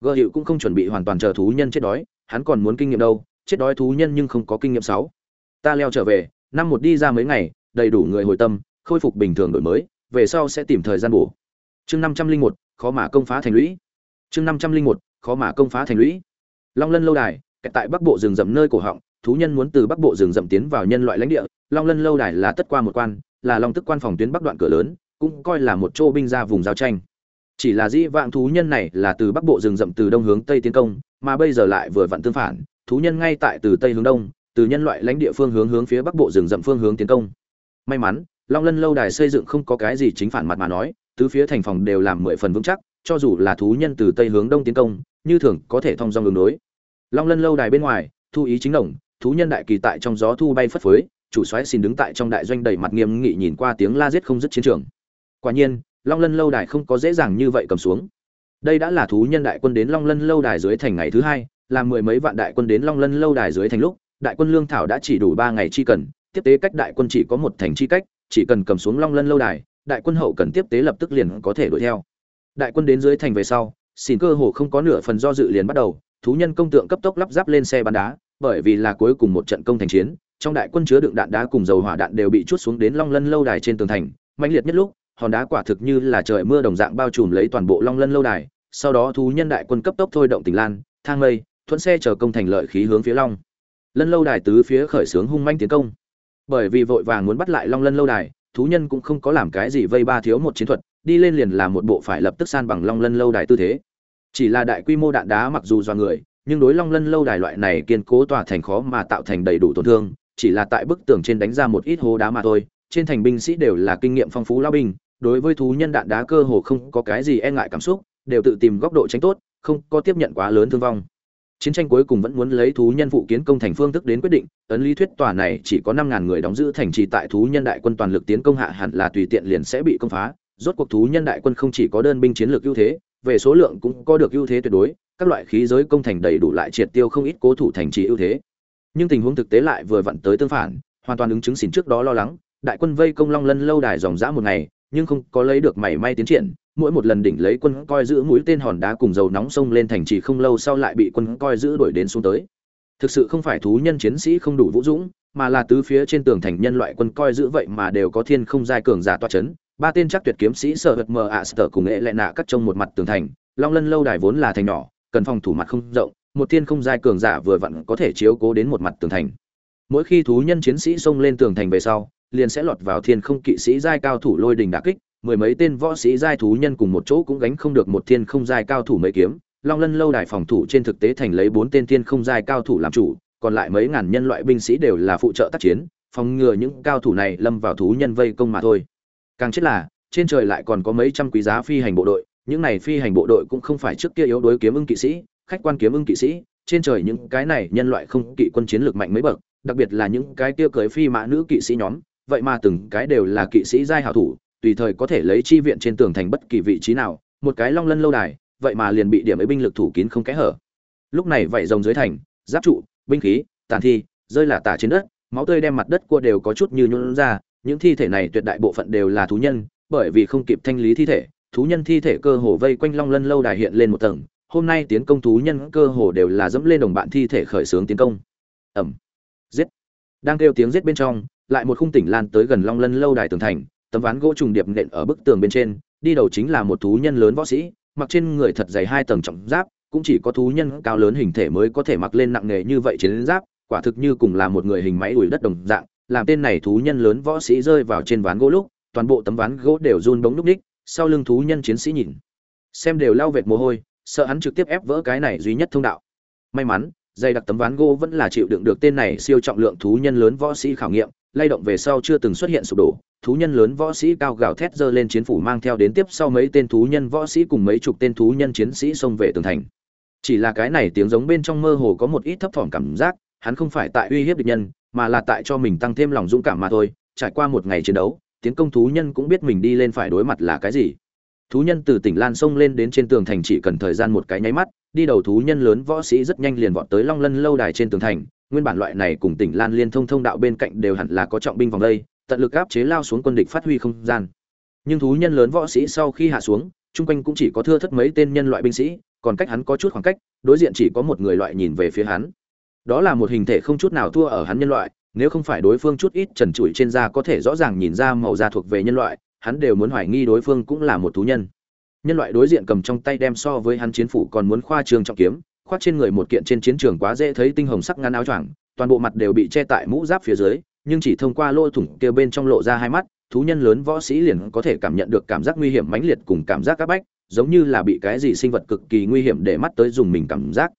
Gợ hiệu cũng không chuẩn bị hoàn toàn chờ thú nhân chết đói, hắn còn muốn kinh nghiệm đâu, chết đói thú nhân nhưng không có kinh nghiệm sáu. Ta leo trở về, năm một đi ra mấy ngày, đầy đủ người hồi tâm, khôi phục bình thường đổi mới, về sau sẽ tìm thời gian bổ. Chương năm trăm linh một, khó mà công phá thành lũy chương năm trăm linh một, khó mà công phá thành lũy. Long lân lâu đài, kẹt tại bắc bộ rừng rậm nơi cổ họng, thú nhân muốn từ bắc bộ rừng rậm tiến vào nhân loại lãnh địa. Long lân lâu đài là tất qua một quan, là long tức quan phòng tuyến bắc đoạn cửa lớn, cũng coi là một chỗ binh ra vùng giao tranh. Chỉ là dĩ vãng thú nhân này là từ bắc bộ rừng rậm từ đông hướng tây tiến công, mà bây giờ lại vừa vặn tương phản, thú nhân ngay tại từ tây hướng đông, từ nhân loại lãnh địa phương hướng hướng phía bắc bộ rừng rậm phương hướng tiến công. May mắn, long lân lâu đài xây dựng không có cái gì chính phản mặt mà nói, tứ phía thành phòng đều làm mười phần vững chắc cho dù là thú nhân từ tây hướng đông tiến công, như thường có thể thông dong đường đối. Long lân lâu đài bên ngoài, thu ý chính đồng, thú nhân đại kỳ tại trong gió thu bay phất phới, chủ soái xin đứng tại trong đại doanh đầy mặt nghiêm nghị nhìn qua tiếng la giết không dứt chiến trường. Quả nhiên, long lân lâu đài không có dễ dàng như vậy cầm xuống. Đây đã là thú nhân đại quân đến long lân lâu đài dưới thành ngày thứ hai làm mười mấy vạn đại quân đến long lân lâu đài dưới thành lúc, đại quân lương thảo đã chỉ đủ ba ngày chi cần, tiếp tế cách đại quân chỉ có một thành chi cách, chỉ cần cầm xuống long lân lâu đài, đại quân hậu cần tiếp tế lập tức liền có thể đuổi theo đại quân đến dưới thành về sau xin cơ hồ không có nửa phần do dự liền bắt đầu, thú nhân công tượng cấp tốc lắp ráp lên xe bắn đá, bởi vì là cuối cùng một trận công thành chiến, trong đại quân chứa đựng đạn đá cùng dầu hỏa đạn đều bị chút xuống đến long lân lâu đài trên tường thành. Mạnh liệt nhất lúc, hòn đá quả thực như là trời mưa đồng dạng bao trùm lấy toàn bộ long lân lâu đài. Sau đó thú nhân đại quân cấp tốc thôi động tỉnh lan, thang lây, thuận xe chờ công thành lợi khí hướng phía long lân lâu đài tứ phía khởi xướng hung manh tiến công. Bởi vì vội vàng muốn bắt lại long lân lâu đài, thú nhân cũng không có làm cái gì vây ba thiếu một chiến thuật đi lên liền là một bộ phải lập tức san bằng long lân lâu đài tư thế. Chỉ là đại quy mô đạn đá mặc dù do người, nhưng đối long lân lâu đài loại này kiên cố tòa thành khó mà tạo thành đầy đủ tổn thương, chỉ là tại bức tường trên đánh ra một ít hố đá mà thôi, trên thành binh sĩ đều là kinh nghiệm phong phú lao binh, đối với thú nhân đạn đá cơ hồ không có cái gì e ngại cảm xúc, đều tự tìm góc độ tránh tốt, không có tiếp nhận quá lớn thương vong. Chiến tranh cuối cùng vẫn muốn lấy thú nhân phụ kiến công thành phương thức đến quyết định, ấn lý thuyết tòa này chỉ có năm ngàn người đóng giữ thành trì tại thú nhân đại quân toàn lực tiến công hạ hẳn là tùy tiện liền sẽ bị công phá rốt cuộc thú nhân đại quân không chỉ có đơn binh chiến lược ưu thế, về số lượng cũng có được ưu thế tuyệt đối, các loại khí giới công thành đầy đủ lại triệt tiêu không ít cố thủ thành trì ưu thế. Nhưng tình huống thực tế lại vừa vặn tới tương phản, hoàn toàn ứng chứng xỉn trước đó lo lắng, đại quân vây công long lân lâu đài dòng dã một ngày, nhưng không có lấy được mảy may tiến triển, mỗi một lần đỉnh lấy quân coi giữ mũi tên hòn đá cùng dầu nóng sông lên thành trì không lâu sau lại bị quân coi giữ đuổi đến xuống tới. Thực sự không phải thú nhân chiến sĩ không đủ vũ dũng, mà là tứ phía trên tường thành nhân loại quân coi giữ vậy mà đều có thiên không giai cường giả toa chấn ba tên chắc tuyệt kiếm sĩ sợ hật mờ ạ sở cùng nghệ lệ nạ cắt trong một mặt tường thành, long lân lâu đài vốn là thành nhỏ, cần phòng thủ mặt không rộng, một thiên không giai cường giả vừa vặn có thể chiếu cố đến một mặt tường thành. Mỗi khi thú nhân chiến sĩ xông lên tường thành về sau, liền sẽ lọt vào thiên không kỵ sĩ giai cao thủ lôi đình đả kích, mười mấy tên võ sĩ giai thú nhân cùng một chỗ cũng gánh không được một thiên không giai cao thủ mấy kiếm. Long lân lâu đài phòng thủ trên thực tế thành lấy bốn tên thiên không giai cao thủ làm chủ, còn lại mấy ngàn nhân loại binh sĩ đều là phụ trợ tác chiến, phòng ngừa những cao thủ này lâm vào thú nhân vây công mà thôi càng chết là, trên trời lại còn có mấy trăm quý giá phi hành bộ đội, những này phi hành bộ đội cũng không phải trước kia yếu đối kiếm ưng kỵ sĩ, khách quan kiếm ưng kỵ sĩ, trên trời những cái này nhân loại không kỵ quân chiến lược mạnh mấy bậc, đặc biệt là những cái kia cưới phi mã nữ kỵ sĩ nhóm, vậy mà từng cái đều là kỵ sĩ giai hảo thủ, tùy thời có thể lấy chi viện trên tường thành bất kỳ vị trí nào, một cái long lân lâu đài, vậy mà liền bị điểm ấy binh lực thủ kín không kẽ hở. Lúc này vậy rồng dưới thành, giáp trụ, binh khí, tàn thi, rơi là tả trên đất, máu tươi đem mặt đất cua đều có chút như nhuận ra những thi thể này tuyệt đại bộ phận đều là thú nhân, bởi vì không kịp thanh lý thi thể, thú nhân thi thể cơ hồ vây quanh long lân lâu đài hiện lên một tầng. Hôm nay tiến công thú nhân cơ hồ đều là dẫm lên đồng bạn thi thể khởi xướng tiến công. Ẩm giết. Đang kêu tiếng giết bên trong, lại một khung tỉnh lan tới gần long lân lâu đài tường thành, tấm ván gỗ trùng điệp nện ở bức tường bên trên, đi đầu chính là một thú nhân lớn võ sĩ, mặc trên người thật dày hai tầng trọng giáp, cũng chỉ có thú nhân cao lớn hình thể mới có thể mặc lên nặng nề như vậy chiến giáp, quả thực như cùng là một người hình máy đuổi đất đồng dạng làm tên này thú nhân lớn võ sĩ rơi vào trên ván gỗ lúc, toàn bộ tấm ván gỗ đều run bóng lúc ních, sau lưng thú nhân chiến sĩ nhìn. Xem đều lao vệt mồ hôi, sợ hắn trực tiếp ép vỡ cái này duy nhất thông đạo. May mắn dây đặc tấm ván gỗ vẫn là chịu đựng được tên này siêu trọng lượng thú nhân lớn võ sĩ khảo nghiệm, lay động về sau chưa từng xuất hiện sụp đổ. Thú nhân lớn võ sĩ cao gào thét giơ lên chiến phủ mang theo đến tiếp sau mấy tên thú nhân võ sĩ cùng mấy chục tên thú nhân chiến sĩ xông về tường thành. Chỉ là cái này tiếng giống bên trong mơ hồ có một ít thấp thỏm cảm giác, hắn không phải tại uy hiếp địch nhân mà là tại cho mình tăng thêm lòng dũng cảm mà thôi, trải qua một ngày chiến đấu, tiến công thú nhân cũng biết mình đi lên phải đối mặt là cái gì. Thú nhân từ tỉnh lan sông lên đến trên tường thành chỉ cần thời gian một cái nháy mắt, đi đầu thú nhân lớn võ sĩ rất nhanh liền vọt tới long lân lâu đài trên tường thành. Nguyên bản loại này cùng tỉnh lan liên thông thông đạo bên cạnh đều hẳn là có trọng binh vòng đây, tận lực áp chế lao xuống quân địch phát huy không gian. Nhưng thú nhân lớn võ sĩ sau khi hạ xuống, chung quanh cũng chỉ có thưa thất mấy tên nhân loại binh sĩ, còn cách hắn có chút khoảng cách, đối diện chỉ có một người loại nhìn về phía hắn đó là một hình thể không chút nào thua ở hắn nhân loại, nếu không phải đối phương chút ít trần trụi trên da có thể rõ ràng nhìn ra màu da thuộc về nhân loại, hắn đều muốn hoài nghi đối phương cũng là một thú nhân. Nhân loại đối diện cầm trong tay đem so với hắn chiến phủ còn muốn khoa trương trọng kiếm, khoác trên người một kiện trên chiến trường quá dễ thấy tinh hồng sắc ngắn áo choàng, toàn bộ mặt đều bị che tại mũ giáp phía dưới, nhưng chỉ thông qua lỗ thủng kia bên trong lộ ra hai mắt, thú nhân lớn võ sĩ liền có thể cảm nhận được cảm giác nguy hiểm mãnh liệt cùng cảm giác áp bách, giống như là bị cái gì sinh vật cực kỳ nguy hiểm để mắt tới dùng mình cảm giác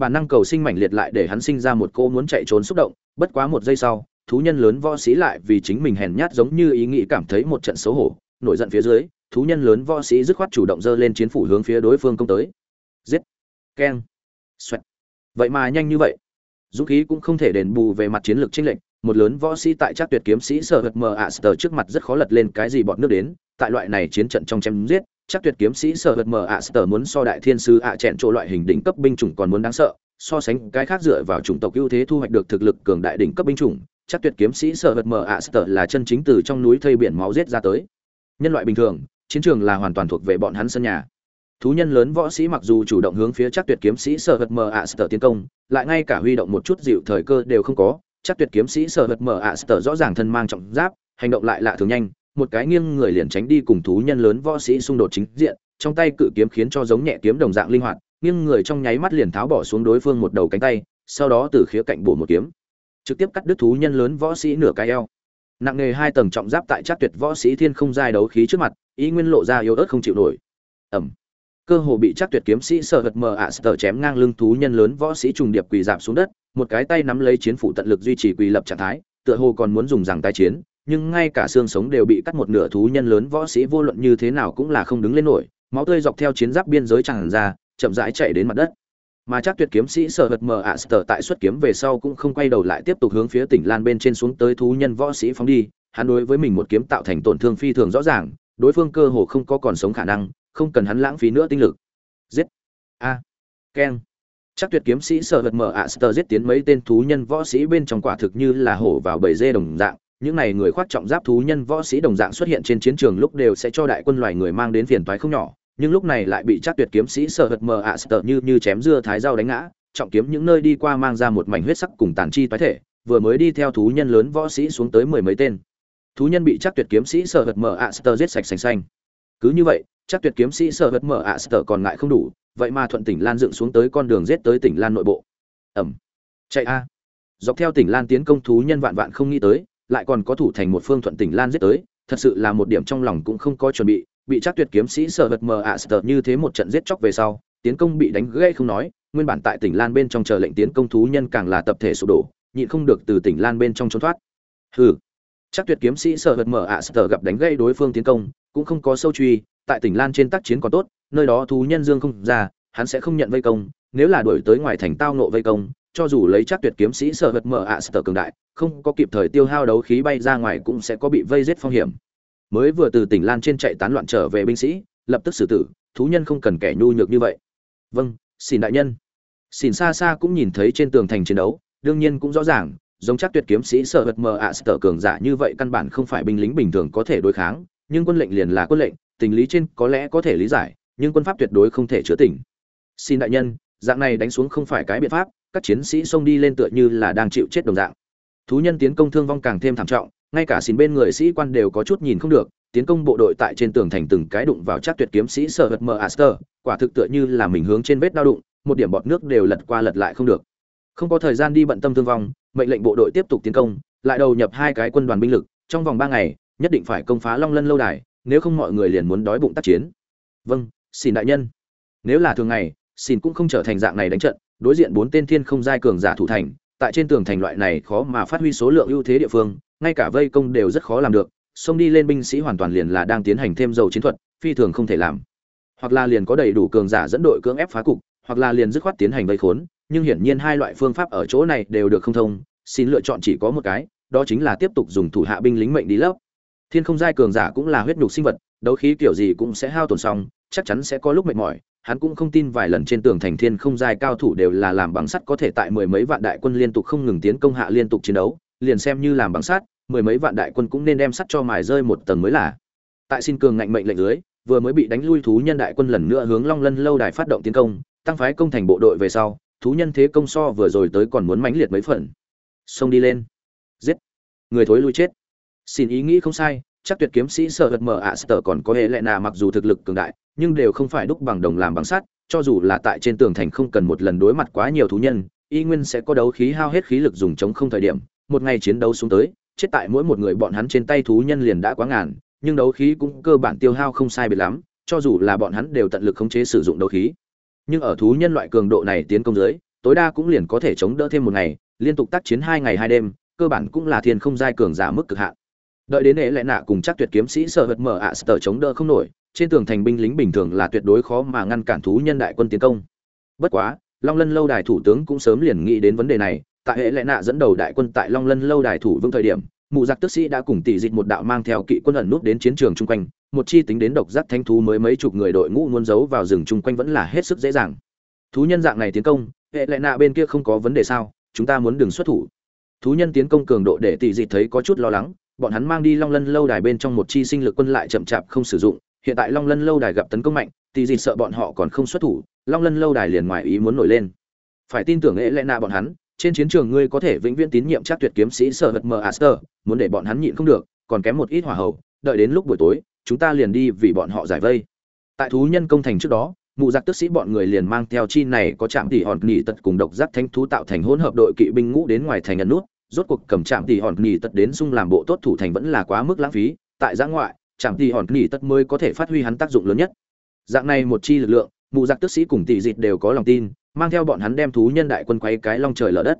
bản năng cầu sinh mãnh liệt lại để hắn sinh ra một cô muốn chạy trốn xúc động, bất quá một giây sau, thú nhân lớn võ sĩ lại vì chính mình hèn nhát giống như ý nghĩ cảm thấy một trận xấu hổ, nổi giận phía dưới, thú nhân lớn võ sĩ dứt khoát chủ động dơ lên chiến phủ hướng phía đối phương công tới. Giết! Keng! Xoẹt! Vậy mà nhanh như vậy. Dũng khí cũng không thể đền bù về mặt chiến lược chênh lệch, một lớn võ sĩ tại chắc tuyệt kiếm sĩ sở hật mờ ạ sờ trước mặt rất khó lật lên cái gì bọn nước đến, tại loại này chiến trận trong chém giết chắc tuyệt kiếm sĩ sở hật mờ ạ, sở muốn so đại thiên sư ạ chẹn chỗ loại hình đỉnh cấp binh chủng còn muốn đáng sợ, so sánh cái khác dựa vào chủng tộc ưu thế thu hoạch được thực lực cường đại đỉnh cấp binh chủng, chắc tuyệt kiếm sĩ sở hật mờ ạ, sở là chân chính từ trong núi thây biển máu giết ra tới. Nhân loại bình thường, chiến trường là hoàn toàn thuộc về bọn hắn sân nhà. Thú nhân lớn võ sĩ mặc dù chủ động hướng phía chắc tuyệt kiếm sĩ sở hật mờ ạ, sở tiến công, lại ngay cả huy động một chút dịu thời cơ đều không có, chắc tuyệt kiếm sĩ sở hật mở ạ, sở rõ ràng thân mang trọng giáp, hành động lại lạ thường nhanh một cái nghiêng người liền tránh đi cùng thú nhân lớn võ sĩ xung đột chính diện, trong tay cự kiếm khiến cho giống nhẹ kiếm đồng dạng linh hoạt, nghiêng người trong nháy mắt liền tháo bỏ xuống đối phương một đầu cánh tay, sau đó từ khía cạnh bổ một kiếm. Trực tiếp cắt đứt thú nhân lớn võ sĩ nửa cái eo. Nặng nghề hai tầng trọng giáp tại chắc tuyệt võ sĩ thiên không giai đấu khí trước mặt, ý nguyên lộ ra yếu ớt không chịu nổi. Ẩm cơ hồ bị chắc tuyệt kiếm sĩ sợ hật mờ ạ sở chém ngang lưng thú nhân lớn võ sĩ trùng điệp quỳ dạp xuống đất, một cái tay nắm lấy chiến phủ tận lực duy trì quỳ lập trạng thái, tựa hồ còn muốn dùng rằng tái chiến nhưng ngay cả xương sống đều bị cắt một nửa thú nhân lớn võ sĩ vô luận như thế nào cũng là không đứng lên nổi, máu tươi dọc theo chiến giáp biên giới tràn ra, chậm rãi chạy đến mặt đất. Mà chắc tuyệt kiếm sĩ sợ hật mờ ạ sờ tại xuất kiếm về sau cũng không quay đầu lại tiếp tục hướng phía tỉnh lan bên trên xuống tới thú nhân võ sĩ phóng đi, hắn đối với mình một kiếm tạo thành tổn thương phi thường rõ ràng, đối phương cơ hồ không có còn sống khả năng, không cần hắn lãng phí nữa tinh lực. Giết! A! Keng! Chắc tuyệt kiếm sĩ sợ vật mờ ạ sờ giết tiến mấy tên thú nhân võ sĩ bên trong quả thực như là hổ vào bầy dê đồng dạng những này người khoác trọng giáp thú nhân võ sĩ đồng dạng xuất hiện trên chiến trường lúc đều sẽ cho đại quân loài người mang đến phiền toái không nhỏ, nhưng lúc này lại bị chắc tuyệt kiếm sĩ sợ hật mờ ạ sờ như như chém dưa thái dao đánh ngã, trọng kiếm những nơi đi qua mang ra một mảnh huyết sắc cùng tàn chi toái thể, vừa mới đi theo thú nhân lớn võ sĩ xuống tới mười mấy tên. Thú nhân bị chắc tuyệt kiếm sĩ sợ hật mờ ạ sờ giết sạch sành xanh. Cứ như vậy, chắc tuyệt kiếm sĩ sợ hật mờ ạ sờ còn ngại không đủ, vậy mà thuận tỉnh lan dựng xuống tới con đường giết tới tỉnh lan nội bộ. Ẩm. Chạy a. Dọc theo tỉnh lan tiến công thú nhân vạn vạn không nghĩ tới lại còn có thủ thành một phương thuận tỉnh lan giết tới, thật sự là một điểm trong lòng cũng không có chuẩn bị bị chắc tuyệt kiếm sĩ sợ vật mờ ạ sợ như thế một trận giết chóc về sau, tiến công bị đánh gãy không nói, nguyên bản tại tỉnh lan bên trong chờ lệnh tiến công thú nhân càng là tập thể sụp đổ, nhịn không được từ tỉnh lan bên trong trốn thoát. Hừ. Chắc tuyệt kiếm sĩ sợ vật mờ ạ sợ gặp đánh gãy đối phương tiến công, cũng không có sâu truy, tại tỉnh lan trên tác chiến còn tốt, nơi đó thú nhân dương không ra, hắn sẽ không nhận vây công, nếu là đuổi tới ngoài thành tao nộ vây công cho dù lấy chắc tuyệt kiếm sĩ sở vật mở ạ sở cường đại, không có kịp thời tiêu hao đấu khí bay ra ngoài cũng sẽ có bị vây giết phong hiểm. Mới vừa từ tỉnh lan trên chạy tán loạn trở về binh sĩ, lập tức xử tử, thú nhân không cần kẻ nhu nhược như vậy. Vâng xin đại nhân. Xin xa xa cũng nhìn thấy trên tường thành chiến đấu, đương nhiên cũng rõ ràng, giống chắc tuyệt kiếm sĩ sở vật mờ ạ sở cường giả như vậy căn bản không phải binh lính bình thường có thể đối kháng, nhưng quân lệnh liền là quân lệnh, tình lý trên có lẽ có thể lý giải, nhưng quân pháp tuyệt đối không thể chứa tỉnh. Xin đại nhân, dạng này đánh xuống không phải cái biện pháp các chiến sĩ xông đi lên tựa như là đang chịu chết đồng dạng. Thú nhân tiến công thương vong càng thêm thảm trọng, ngay cả xin bên người sĩ quan đều có chút nhìn không được, tiến công bộ đội tại trên tường thành từng cái đụng vào chắc tuyệt kiếm sĩ sở hật mờ aster quả thực tựa như là mình hướng trên vết đau đụng, một điểm bọt nước đều lật qua lật lại không được. Không có thời gian đi bận tâm thương vong, mệnh lệnh bộ đội tiếp tục tiến công, lại đầu nhập hai cái quân đoàn binh lực, trong vòng ba ngày, nhất định phải công phá long lân lâu đài, nếu không mọi người liền muốn đói bụng tác chiến. Vâng xin đại nhân. Nếu là thường ngày xin cũng không trở thành dạng này đánh trận đối diện bốn tên thiên không giai cường giả thủ thành, tại trên tường thành loại này khó mà phát huy số lượng ưu thế địa phương, ngay cả vây công đều rất khó làm được, xông đi lên binh sĩ hoàn toàn liền là đang tiến hành thêm dầu chiến thuật, phi thường không thể làm. Hoặc là liền có đầy đủ cường giả dẫn đội cưỡng ép phá cục, hoặc là liền dứt khoát tiến hành vây khốn, nhưng hiển nhiên hai loại phương pháp ở chỗ này đều được không thông, xin lựa chọn chỉ có một cái, đó chính là tiếp tục dùng thủ hạ binh lính mệnh đi lấp. Thiên không giai cường giả cũng là huyết nhục sinh vật, đấu khí kiểu gì cũng sẽ hao tổn xong, chắc chắn sẽ có lúc mệt mỏi hắn cũng không tin vài lần trên tường thành thiên không giai cao thủ đều là làm bằng sắt có thể tại mười mấy vạn đại quân liên tục không ngừng tiến công hạ liên tục chiến đấu, liền xem như làm bằng sắt, mười mấy vạn đại quân cũng nên đem sắt cho mài rơi một tầng mới là. Tại xin cường ngạnh mệnh lệnh dưới, vừa mới bị đánh lui thú nhân đại quân lần nữa hướng long lân lâu đài phát động tiến công, tăng phái công thành bộ đội về sau, thú nhân thế công so vừa rồi tới còn muốn mãnh liệt mấy phần. Xông đi lên. Giết. Người thối lui chết. Xin ý nghĩ không sai, chắc tuyệt kiếm sĩ sợ hật mở ạ sở còn có hệ lệ nà mặc dù thực lực cường đại nhưng đều không phải đúc bằng đồng làm bằng sắt, cho dù là tại trên tường thành không cần một lần đối mặt quá nhiều thú nhân, y nguyên sẽ có đấu khí hao hết khí lực dùng chống không thời điểm. Một ngày chiến đấu xuống tới, chết tại mỗi một người bọn hắn trên tay thú nhân liền đã quá ngàn, nhưng đấu khí cũng cơ bản tiêu hao không sai biệt lắm, cho dù là bọn hắn đều tận lực khống chế sử dụng đấu khí. Nhưng ở thú nhân loại cường độ này tiến công dưới, tối đa cũng liền có thể chống đỡ thêm một ngày, liên tục tác chiến hai ngày hai đêm, cơ bản cũng là thiên không giai cường giả mức cực hạn. Đợi đến hệ lẽ nạ cùng chắc tuyệt kiếm sĩ sợ hật mở ạ à chống đỡ không nổi trên tường thành binh lính bình thường là tuyệt đối khó mà ngăn cản thú nhân đại quân tiến công. Bất quá, long lân lâu đài thủ tướng cũng sớm liền nghĩ đến vấn đề này, tại hệ lệ nạ dẫn đầu đại quân tại long lân lâu đài thủ vương thời điểm, mụ giặc tức sĩ đã cùng tỷ dịch một đạo mang theo kỵ quân ẩn nút đến chiến trường chung quanh, một chi tính đến độc giác thanh thú mới mấy chục người đội ngũ muốn giấu vào rừng chung quanh vẫn là hết sức dễ dàng. Thú nhân dạng này tiến công, hệ lệ nạ bên kia không có vấn đề sao, chúng ta muốn đừng xuất thủ. Thú nhân tiến công cường độ để tỷ dịch thấy có chút lo lắng, bọn hắn mang đi long lân lâu đài bên trong một chi sinh lực quân lại chậm chạp không sử dụng hiện tại long lân lâu đài gặp tấn công mạnh tỷ gì sợ bọn họ còn không xuất thủ, long lân lâu đài liền ngoài ý muốn nổi lên. Phải tin tưởng hệ lẽ nạ bọn hắn, trên chiến trường ngươi có thể vĩnh viễn tín nhiệm chắc tuyệt kiếm sĩ sở vật mờ aster, muốn để bọn hắn nhịn không được, còn kém một ít hỏa hậu đợi đến lúc buổi tối, chúng ta liền đi vì bọn họ giải vây. Tại thú nhân công thành trước đó, mụ giặc tức sĩ bọn người liền mang theo chi này có chạm tỷ hòn nghỉ tật cùng độc giác thanh thú tạo thành hỗn hợp đội kỵ binh ngũ đến ngoài thành nhận nút, rốt cuộc cầm chạm tỷ hòn nghỉ tật đến xung làm bộ tốt thủ thành vẫn là quá mức lãng phí, tại giã ngoại chạm thì hòn nghỉ tất mới có thể phát huy hắn tác dụng lớn nhất. Dạng này một chi lực lượng mụ giặc tức sĩ cùng tỷ dịt đều có lòng tin, mang theo bọn hắn đem thú nhân đại quân quay cái long trời lở đất.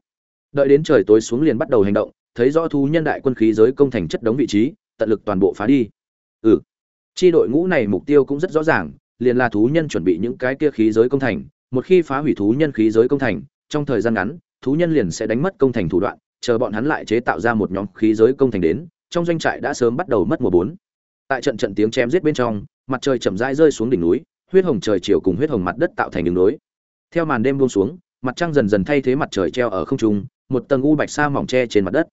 Đợi đến trời tối xuống liền bắt đầu hành động, thấy rõ thú nhân đại quân khí giới công thành chất đống vị trí, tận lực toàn bộ phá đi. Ừ. Chi đội ngũ này mục tiêu cũng rất rõ ràng, liền là thú nhân chuẩn bị những cái kia khí giới công thành, một khi phá hủy thú nhân khí giới công thành, trong thời gian ngắn, thú nhân liền sẽ đánh mất công thành thủ đoạn, chờ bọn hắn lại chế tạo ra một nhóm khí giới công thành đến, trong doanh trại đã sớm bắt đầu mất mùa bốn tại trận trận tiếng chém giết bên trong, mặt trời chậm rãi rơi xuống đỉnh núi, huyết hồng trời chiều cùng huyết hồng mặt đất tạo thành đường núi theo màn đêm buông xuống, mặt trăng dần dần thay thế mặt trời treo ở không trung, một tầng u bạch sa mỏng che trên mặt đất.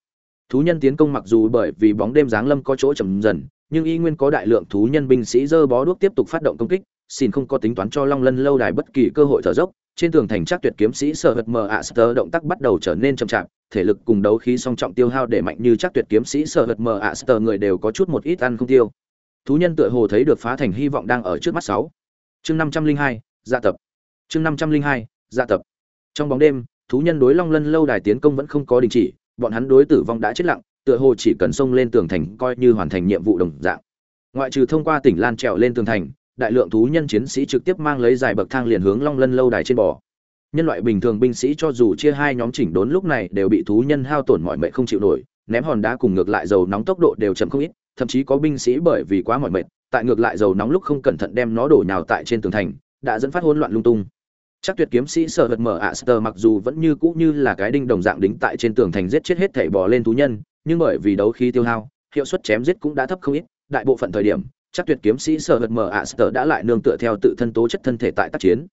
Thú nhân tiến công mặc dù bởi vì bóng đêm giáng lâm có chỗ chậm dần, nhưng y nguyên có đại lượng thú nhân binh sĩ dơ bó đuốc tiếp tục phát động công kích, xin không có tính toán cho long lân lâu đài bất kỳ cơ hội thở dốc. Trên tường thành chắc tuyệt kiếm sĩ sợ hật mờ ạ sơ động tác bắt đầu trở nên chậm chạp, thể lực cùng đấu khí song trọng tiêu hao để mạnh như chắc tuyệt kiếm sĩ sợ hật mờ ạ sơ người đều có chút một ít ăn không tiêu thú nhân tựa hồ thấy được phá thành hy vọng đang ở trước mắt sáu. Chương năm trăm linh hai dạ tập. Chương năm trăm linh hai dạ tập. Trong bóng đêm, thú nhân đối long lân lâu đài tiến công vẫn không có đình chỉ, bọn hắn đối tử vong đã chết lặng, tựa hồ chỉ cần xông lên tường thành coi như hoàn thành nhiệm vụ đồng dạng. Ngoại trừ thông qua tỉnh lan trèo lên tường thành, đại lượng thú nhân chiến sĩ trực tiếp mang lấy dài bậc thang liền hướng long lân lâu đài trên bò. Nhân loại bình thường binh sĩ cho dù chia hai nhóm chỉnh đốn lúc này đều bị thú nhân hao tổn mọi mệnh không chịu nổi ném hòn đá cùng ngược lại dầu nóng tốc độ đều chậm không ít, thậm chí có binh sĩ bởi vì quá mỏi mệt, tại ngược lại dầu nóng lúc không cẩn thận đem nó đổ nhào tại trên tường thành, đã dẫn phát hỗn loạn lung tung. Chắc tuyệt kiếm sĩ sở vật mở ạ sờ mặc dù vẫn như cũ như là cái đinh đồng dạng đính tại trên tường thành giết chết hết thảy bò lên thú nhân, nhưng bởi vì đấu khí tiêu hao, hiệu suất chém giết cũng đã thấp không ít, đại bộ phận thời điểm, chắc tuyệt kiếm sĩ sở vật mở ạ sờ đã lại nương tựa theo tự thân tố chất thân thể tại tác chiến.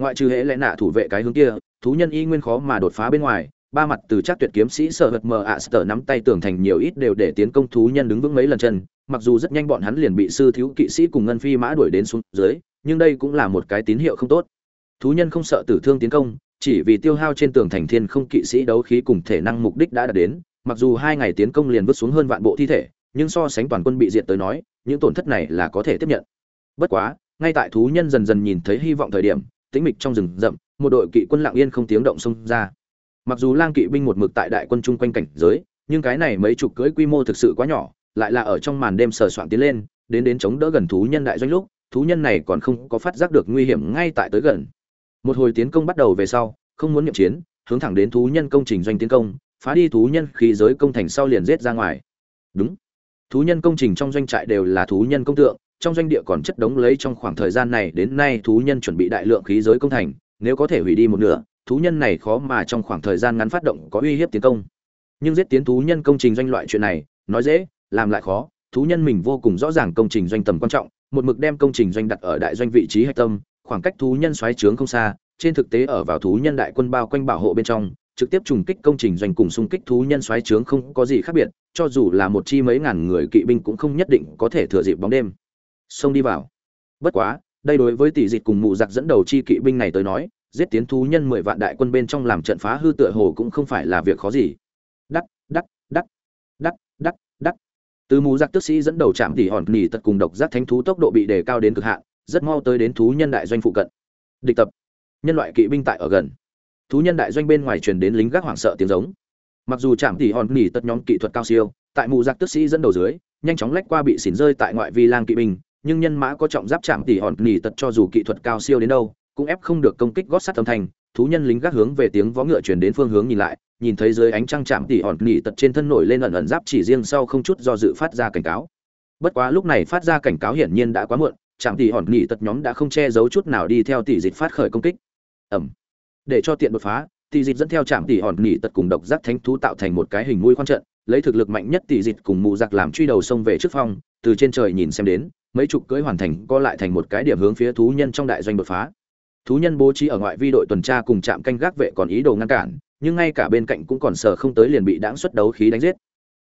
Ngoại trừ hệ lẽ nạ thủ vệ cái hướng kia, thú nhân y nguyên khó mà đột phá bên ngoài ba mặt từ chắc tuyệt kiếm sĩ sở vật mờ ạ sờ nắm tay tường thành nhiều ít đều để tiến công thú nhân đứng vững mấy lần chân. Mặc dù rất nhanh bọn hắn liền bị sư thiếu kỵ sĩ cùng ngân phi mã đuổi đến xuống dưới, nhưng đây cũng là một cái tín hiệu không tốt. Thú nhân không sợ tử thương tiến công, chỉ vì tiêu hao trên tường thành thiên không kỵ sĩ đấu khí cùng thể năng mục đích đã đạt đến, mặc dù hai ngày tiến công liền vứt xuống hơn vạn bộ thi thể, nhưng so sánh toàn quân bị diệt tới nói, những tổn thất này là có thể tiếp nhận. Bất quá, ngay tại thú nhân dần dần nhìn thấy hy vọng thời điểm, tĩnh mịch trong rừng rậm, một đội kỵ quân lặng yên không tiếng động xông ra mặc dù lang kỵ binh một mực tại đại quân chung quanh cảnh giới, nhưng cái này mấy chục cưỡi quy mô thực sự quá nhỏ, lại là ở trong màn đêm sờ soạn tiến lên, đến đến chống đỡ gần thú nhân đại doanh lúc, thú nhân này còn không có phát giác được nguy hiểm ngay tại tới gần. Một hồi tiến công bắt đầu về sau, không muốn nhậm chiến, hướng thẳng đến thú nhân công trình doanh tiến công, phá đi thú nhân khí giới công thành sau liền giết ra ngoài. Đúng. Thú nhân công trình trong doanh trại đều là thú nhân công tượng, trong doanh địa còn chất đống lấy trong khoảng thời gian này đến nay thú nhân chuẩn bị đại lượng khí giới công thành, nếu có thể hủy đi một nửa thú nhân này khó mà trong khoảng thời gian ngắn phát động có uy hiếp tiến công nhưng giết tiến thú nhân công trình doanh loại chuyện này nói dễ làm lại khó thú nhân mình vô cùng rõ ràng công trình doanh tầm quan trọng một mực đem công trình doanh đặt ở đại doanh vị trí hạch tâm khoảng cách thú nhân xoáy trướng không xa, trên thực tế ở vào thú nhân đại quân bao quanh bảo hộ bên trong, trực tiếp trùng kích công trình doanh cùng xung kích thú nhân xoáy trướng không có gì khác biệt, cho dù là một chi mấy ngàn người kỵ binh cũng không nhất định có thể thừa dịp bóng đêm. Xông đi vào. Bất quá, đây đối với tỷ dịch cùng mụ giặc dẫn đầu chi kỵ binh này tới nói, giết tiến thú nhân 10 vạn đại quân bên trong làm trận phá hư tựa hồ cũng không phải là việc khó gì. Đắc, đắc, đắc, đắc, đắc, đắc. Từ mù giặc tức sĩ dẫn đầu chạm tỉ hòn nỉ tật cùng độc giác thánh thú tốc độ bị đề cao đến cực hạn, rất mau tới đến thú nhân đại doanh phụ cận địch tập nhân loại kỵ binh tại ở gần thú nhân đại doanh bên ngoài truyền đến lính gác hoảng sợ tiếng giống mặc dù chạm tỉ hòn nỉ tật nhóm kỹ thuật cao siêu tại mù giặc tức sĩ dẫn đầu dưới nhanh chóng lách qua bị xỉn rơi tại ngoại vi lang kỵ binh nhưng nhân mã có trọng giáp chạm tỉ hòn nỉ tật cho dù kỹ thuật cao siêu đến đâu cũng ép không được công kích gót sắt âm thanh, thú nhân lính gác hướng về tiếng vó ngựa chuyển đến phương hướng nhìn lại, nhìn thấy dưới ánh trăng chạm tỉ hòn nỉ tật trên thân nổi lên ẩn ẩn giáp chỉ riêng sau không chút do dự phát ra cảnh cáo. Bất quá lúc này phát ra cảnh cáo hiển nhiên đã quá muộn, chạm tỉ hòn nỉ tật nhóm đã không che giấu chút nào đi theo tỷ dịch phát khởi công kích. Ẩm để cho tiện đột phá tỷ dịch dẫn theo chạm tỷ hòn nỉ tật cùng độc giác thánh thú tạo thành một cái hình mũi khoan trận, lấy thực lực mạnh nhất tỷ dịch cùng mù giặc làm truy đầu sông về trước phong, từ trên trời nhìn xem đến, mấy chục cưỡi hoàn thành co lại thành một cái điểm hướng phía thú nhân trong đại doanh đột phá thú nhân bố trí ở ngoại vi đội tuần tra cùng trạm canh gác vệ còn ý đồ ngăn cản, nhưng ngay cả bên cạnh cũng còn sờ không tới liền bị đãng xuất đấu khí đánh giết.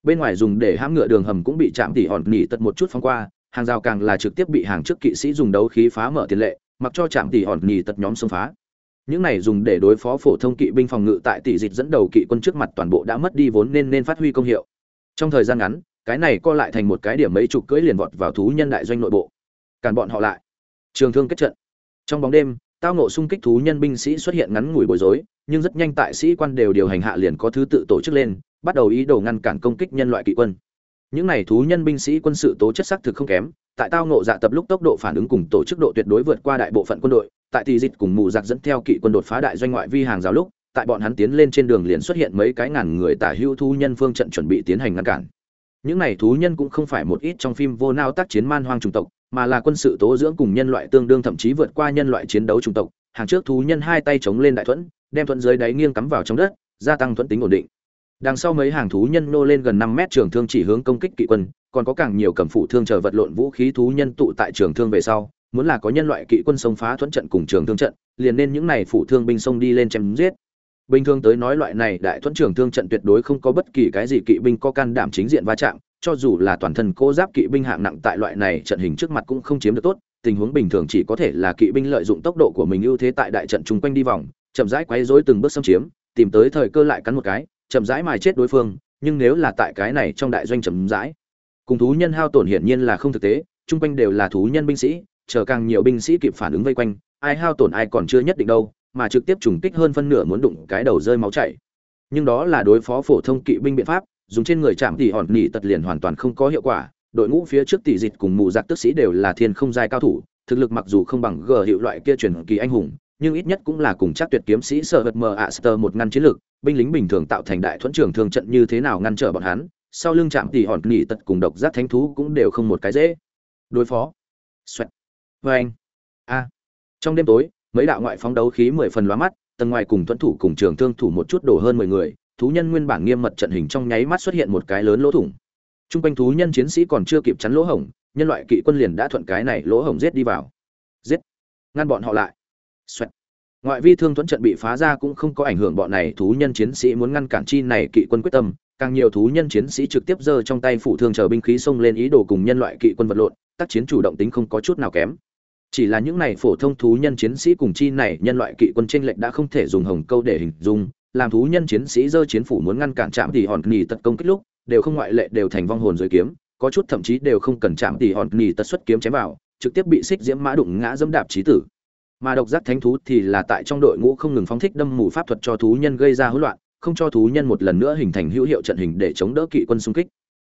Bên ngoài dùng để hãm ngựa đường hầm cũng bị chạm tỉ hòn nỉ tật một chút phong qua, hàng rào càng là trực tiếp bị hàng trước kỵ sĩ dùng đấu khí phá mở tiền lệ, mặc cho chạm tỉ hòn nỉ tật nhóm xông phá. Những này dùng để đối phó phổ thông kỵ binh phòng ngự tại tỷ dịch dẫn đầu kỵ quân trước mặt toàn bộ đã mất đi vốn nên nên phát huy công hiệu. Trong thời gian ngắn, cái này co lại thành một cái điểm mấy chục cưỡi liền vọt vào thú nhân đại doanh nội bộ. Càn bọn họ lại. Trường thương kết trận. Trong bóng đêm tao ngộ xung kích thú nhân binh sĩ xuất hiện ngắn ngủi bối rối, nhưng rất nhanh tại sĩ quan đều điều hành hạ liền có thứ tự tổ chức lên, bắt đầu ý đồ ngăn cản công kích nhân loại kỵ quân. Những này thú nhân binh sĩ quân sự tố chất sắc thực không kém, tại tao ngộ dạ tập lúc tốc độ phản ứng cùng tổ chức độ tuyệt đối vượt qua đại bộ phận quân đội, tại tỷ dịch cùng mù giặc dẫn theo kỵ quân đột phá đại doanh ngoại vi hàng rào lúc, tại bọn hắn tiến lên trên đường liền xuất hiện mấy cái ngàn người tả hưu thú nhân phương trận chuẩn bị tiến hành ngăn cản. Những này thú nhân cũng không phải một ít trong phim vô nao tác chiến man hoang chủng tộc mà là quân sự tố dưỡng cùng nhân loại tương đương thậm chí vượt qua nhân loại chiến đấu chủng tộc, hàng trước thú nhân hai tay chống lên đại thuẫn, đem thuẫn dưới đáy nghiêng cắm vào trong đất, gia tăng thuẫn tính ổn định. Đằng sau mấy hàng thú nhân nô lên gần năm mét trường thương chỉ hướng công kích kỵ quân, còn có càng nhiều cầm phụ thương chờ vật lộn vũ khí thú nhân tụ tại trường thương về sau, muốn là có nhân loại kỵ quân xông phá thuẫn trận cùng trường thương trận, liền nên những này phụ thương binh xông đi lên chém giết. Bình thường tới nói loại này đại thuẫn trường thương trận tuyệt đối không có bất kỳ cái gì kỵ binh có can đảm chính diện va chạm cho dù là toàn thân cố giáp kỵ binh hạng nặng tại loại này trận hình trước mặt cũng không chiếm được tốt, tình huống bình thường chỉ có thể là kỵ binh lợi dụng tốc độ của mình ưu thế tại đại trận chung quanh đi vòng, chậm rãi quấy rối từng bước xâm chiếm, tìm tới thời cơ lại cắn một cái, chậm rãi mài chết đối phương, nhưng nếu là tại cái này trong đại doanh chậm rãi, cùng thú nhân hao tổn hiển nhiên là không thực tế, chung quanh đều là thú nhân binh sĩ, chờ càng nhiều binh sĩ kịp phản ứng vây quanh, ai hao tổn ai còn chưa nhất định đâu, mà trực tiếp trùng kích hơn phân nửa muốn đụng cái đầu rơi máu chảy. Nhưng đó là đối phó phổ thông kỵ binh biện pháp dùng trên người chạm tỉ hòn nỉ tật liền hoàn toàn không có hiệu quả. Đội ngũ phía trước tỷ dịch cùng mù giặc tức sĩ đều là thiên không giai cao thủ, thực lực mặc dù không bằng gờ hiệu loại kia truyền kỳ anh hùng, nhưng ít nhất cũng là cùng chắc tuyệt kiếm sĩ sợ hật mờ ạ sơ một ngăn chiến lược, binh lính bình thường tạo thành đại thuẫn trường thường trận như thế nào ngăn trở bọn hắn, sau lưng chạm tỉ hòn nỉ tật cùng độc giác thánh thú cũng đều không một cái dễ. Đối phó. Xoẹt. vê anh. A. Trong đêm tối, mấy đạo ngoại phóng đấu khí mười phần lóa mắt, tầng ngoài cùng thuẫn thủ cùng trường thương thủ một chút đổ hơn mười người thú nhân nguyên bản nghiêm mật trận hình trong nháy mắt xuất hiện một cái lớn lỗ thủng Trung quanh thú nhân chiến sĩ còn chưa kịp chắn lỗ hổng, nhân loại kỵ quân liền đã thuận cái này lỗ hổng giết đi vào. Giết! Ngăn bọn họ lại. Xoẹt. Ngoại vi thương thuẫn trận bị phá ra cũng không có ảnh hưởng bọn này thú nhân chiến sĩ muốn ngăn cản chi này kỵ quân quyết tâm, càng nhiều thú nhân chiến sĩ trực tiếp giơ trong tay phủ thương chờ binh khí xông lên ý đồ cùng nhân loại kỵ quân vật lộn, tác chiến chủ động tính không có chút nào kém. Chỉ là những này phổ thông thú nhân chiến sĩ cùng chi này nhân loại kỵ quân chênh lệch đã không thể dùng hồng câu để hình dung, làm thú nhân chiến sĩ dơ chiến phủ muốn ngăn cản chạm thì hòn nhì tật công kích lúc, đều không ngoại lệ đều thành vong hồn dưới kiếm, có chút thậm chí đều không cần chạm thì hòn nhì tật xuất kiếm chém vào, trực tiếp bị xích diễm mã đụng ngã dẫm đạp chí tử. Mà độc giác thánh thú thì là tại trong đội ngũ không ngừng phóng thích đâm mù pháp thuật cho thú nhân gây ra hỗn loạn, không cho thú nhân một lần nữa hình thành hữu hiệu trận hình để chống đỡ kỵ quân xung kích.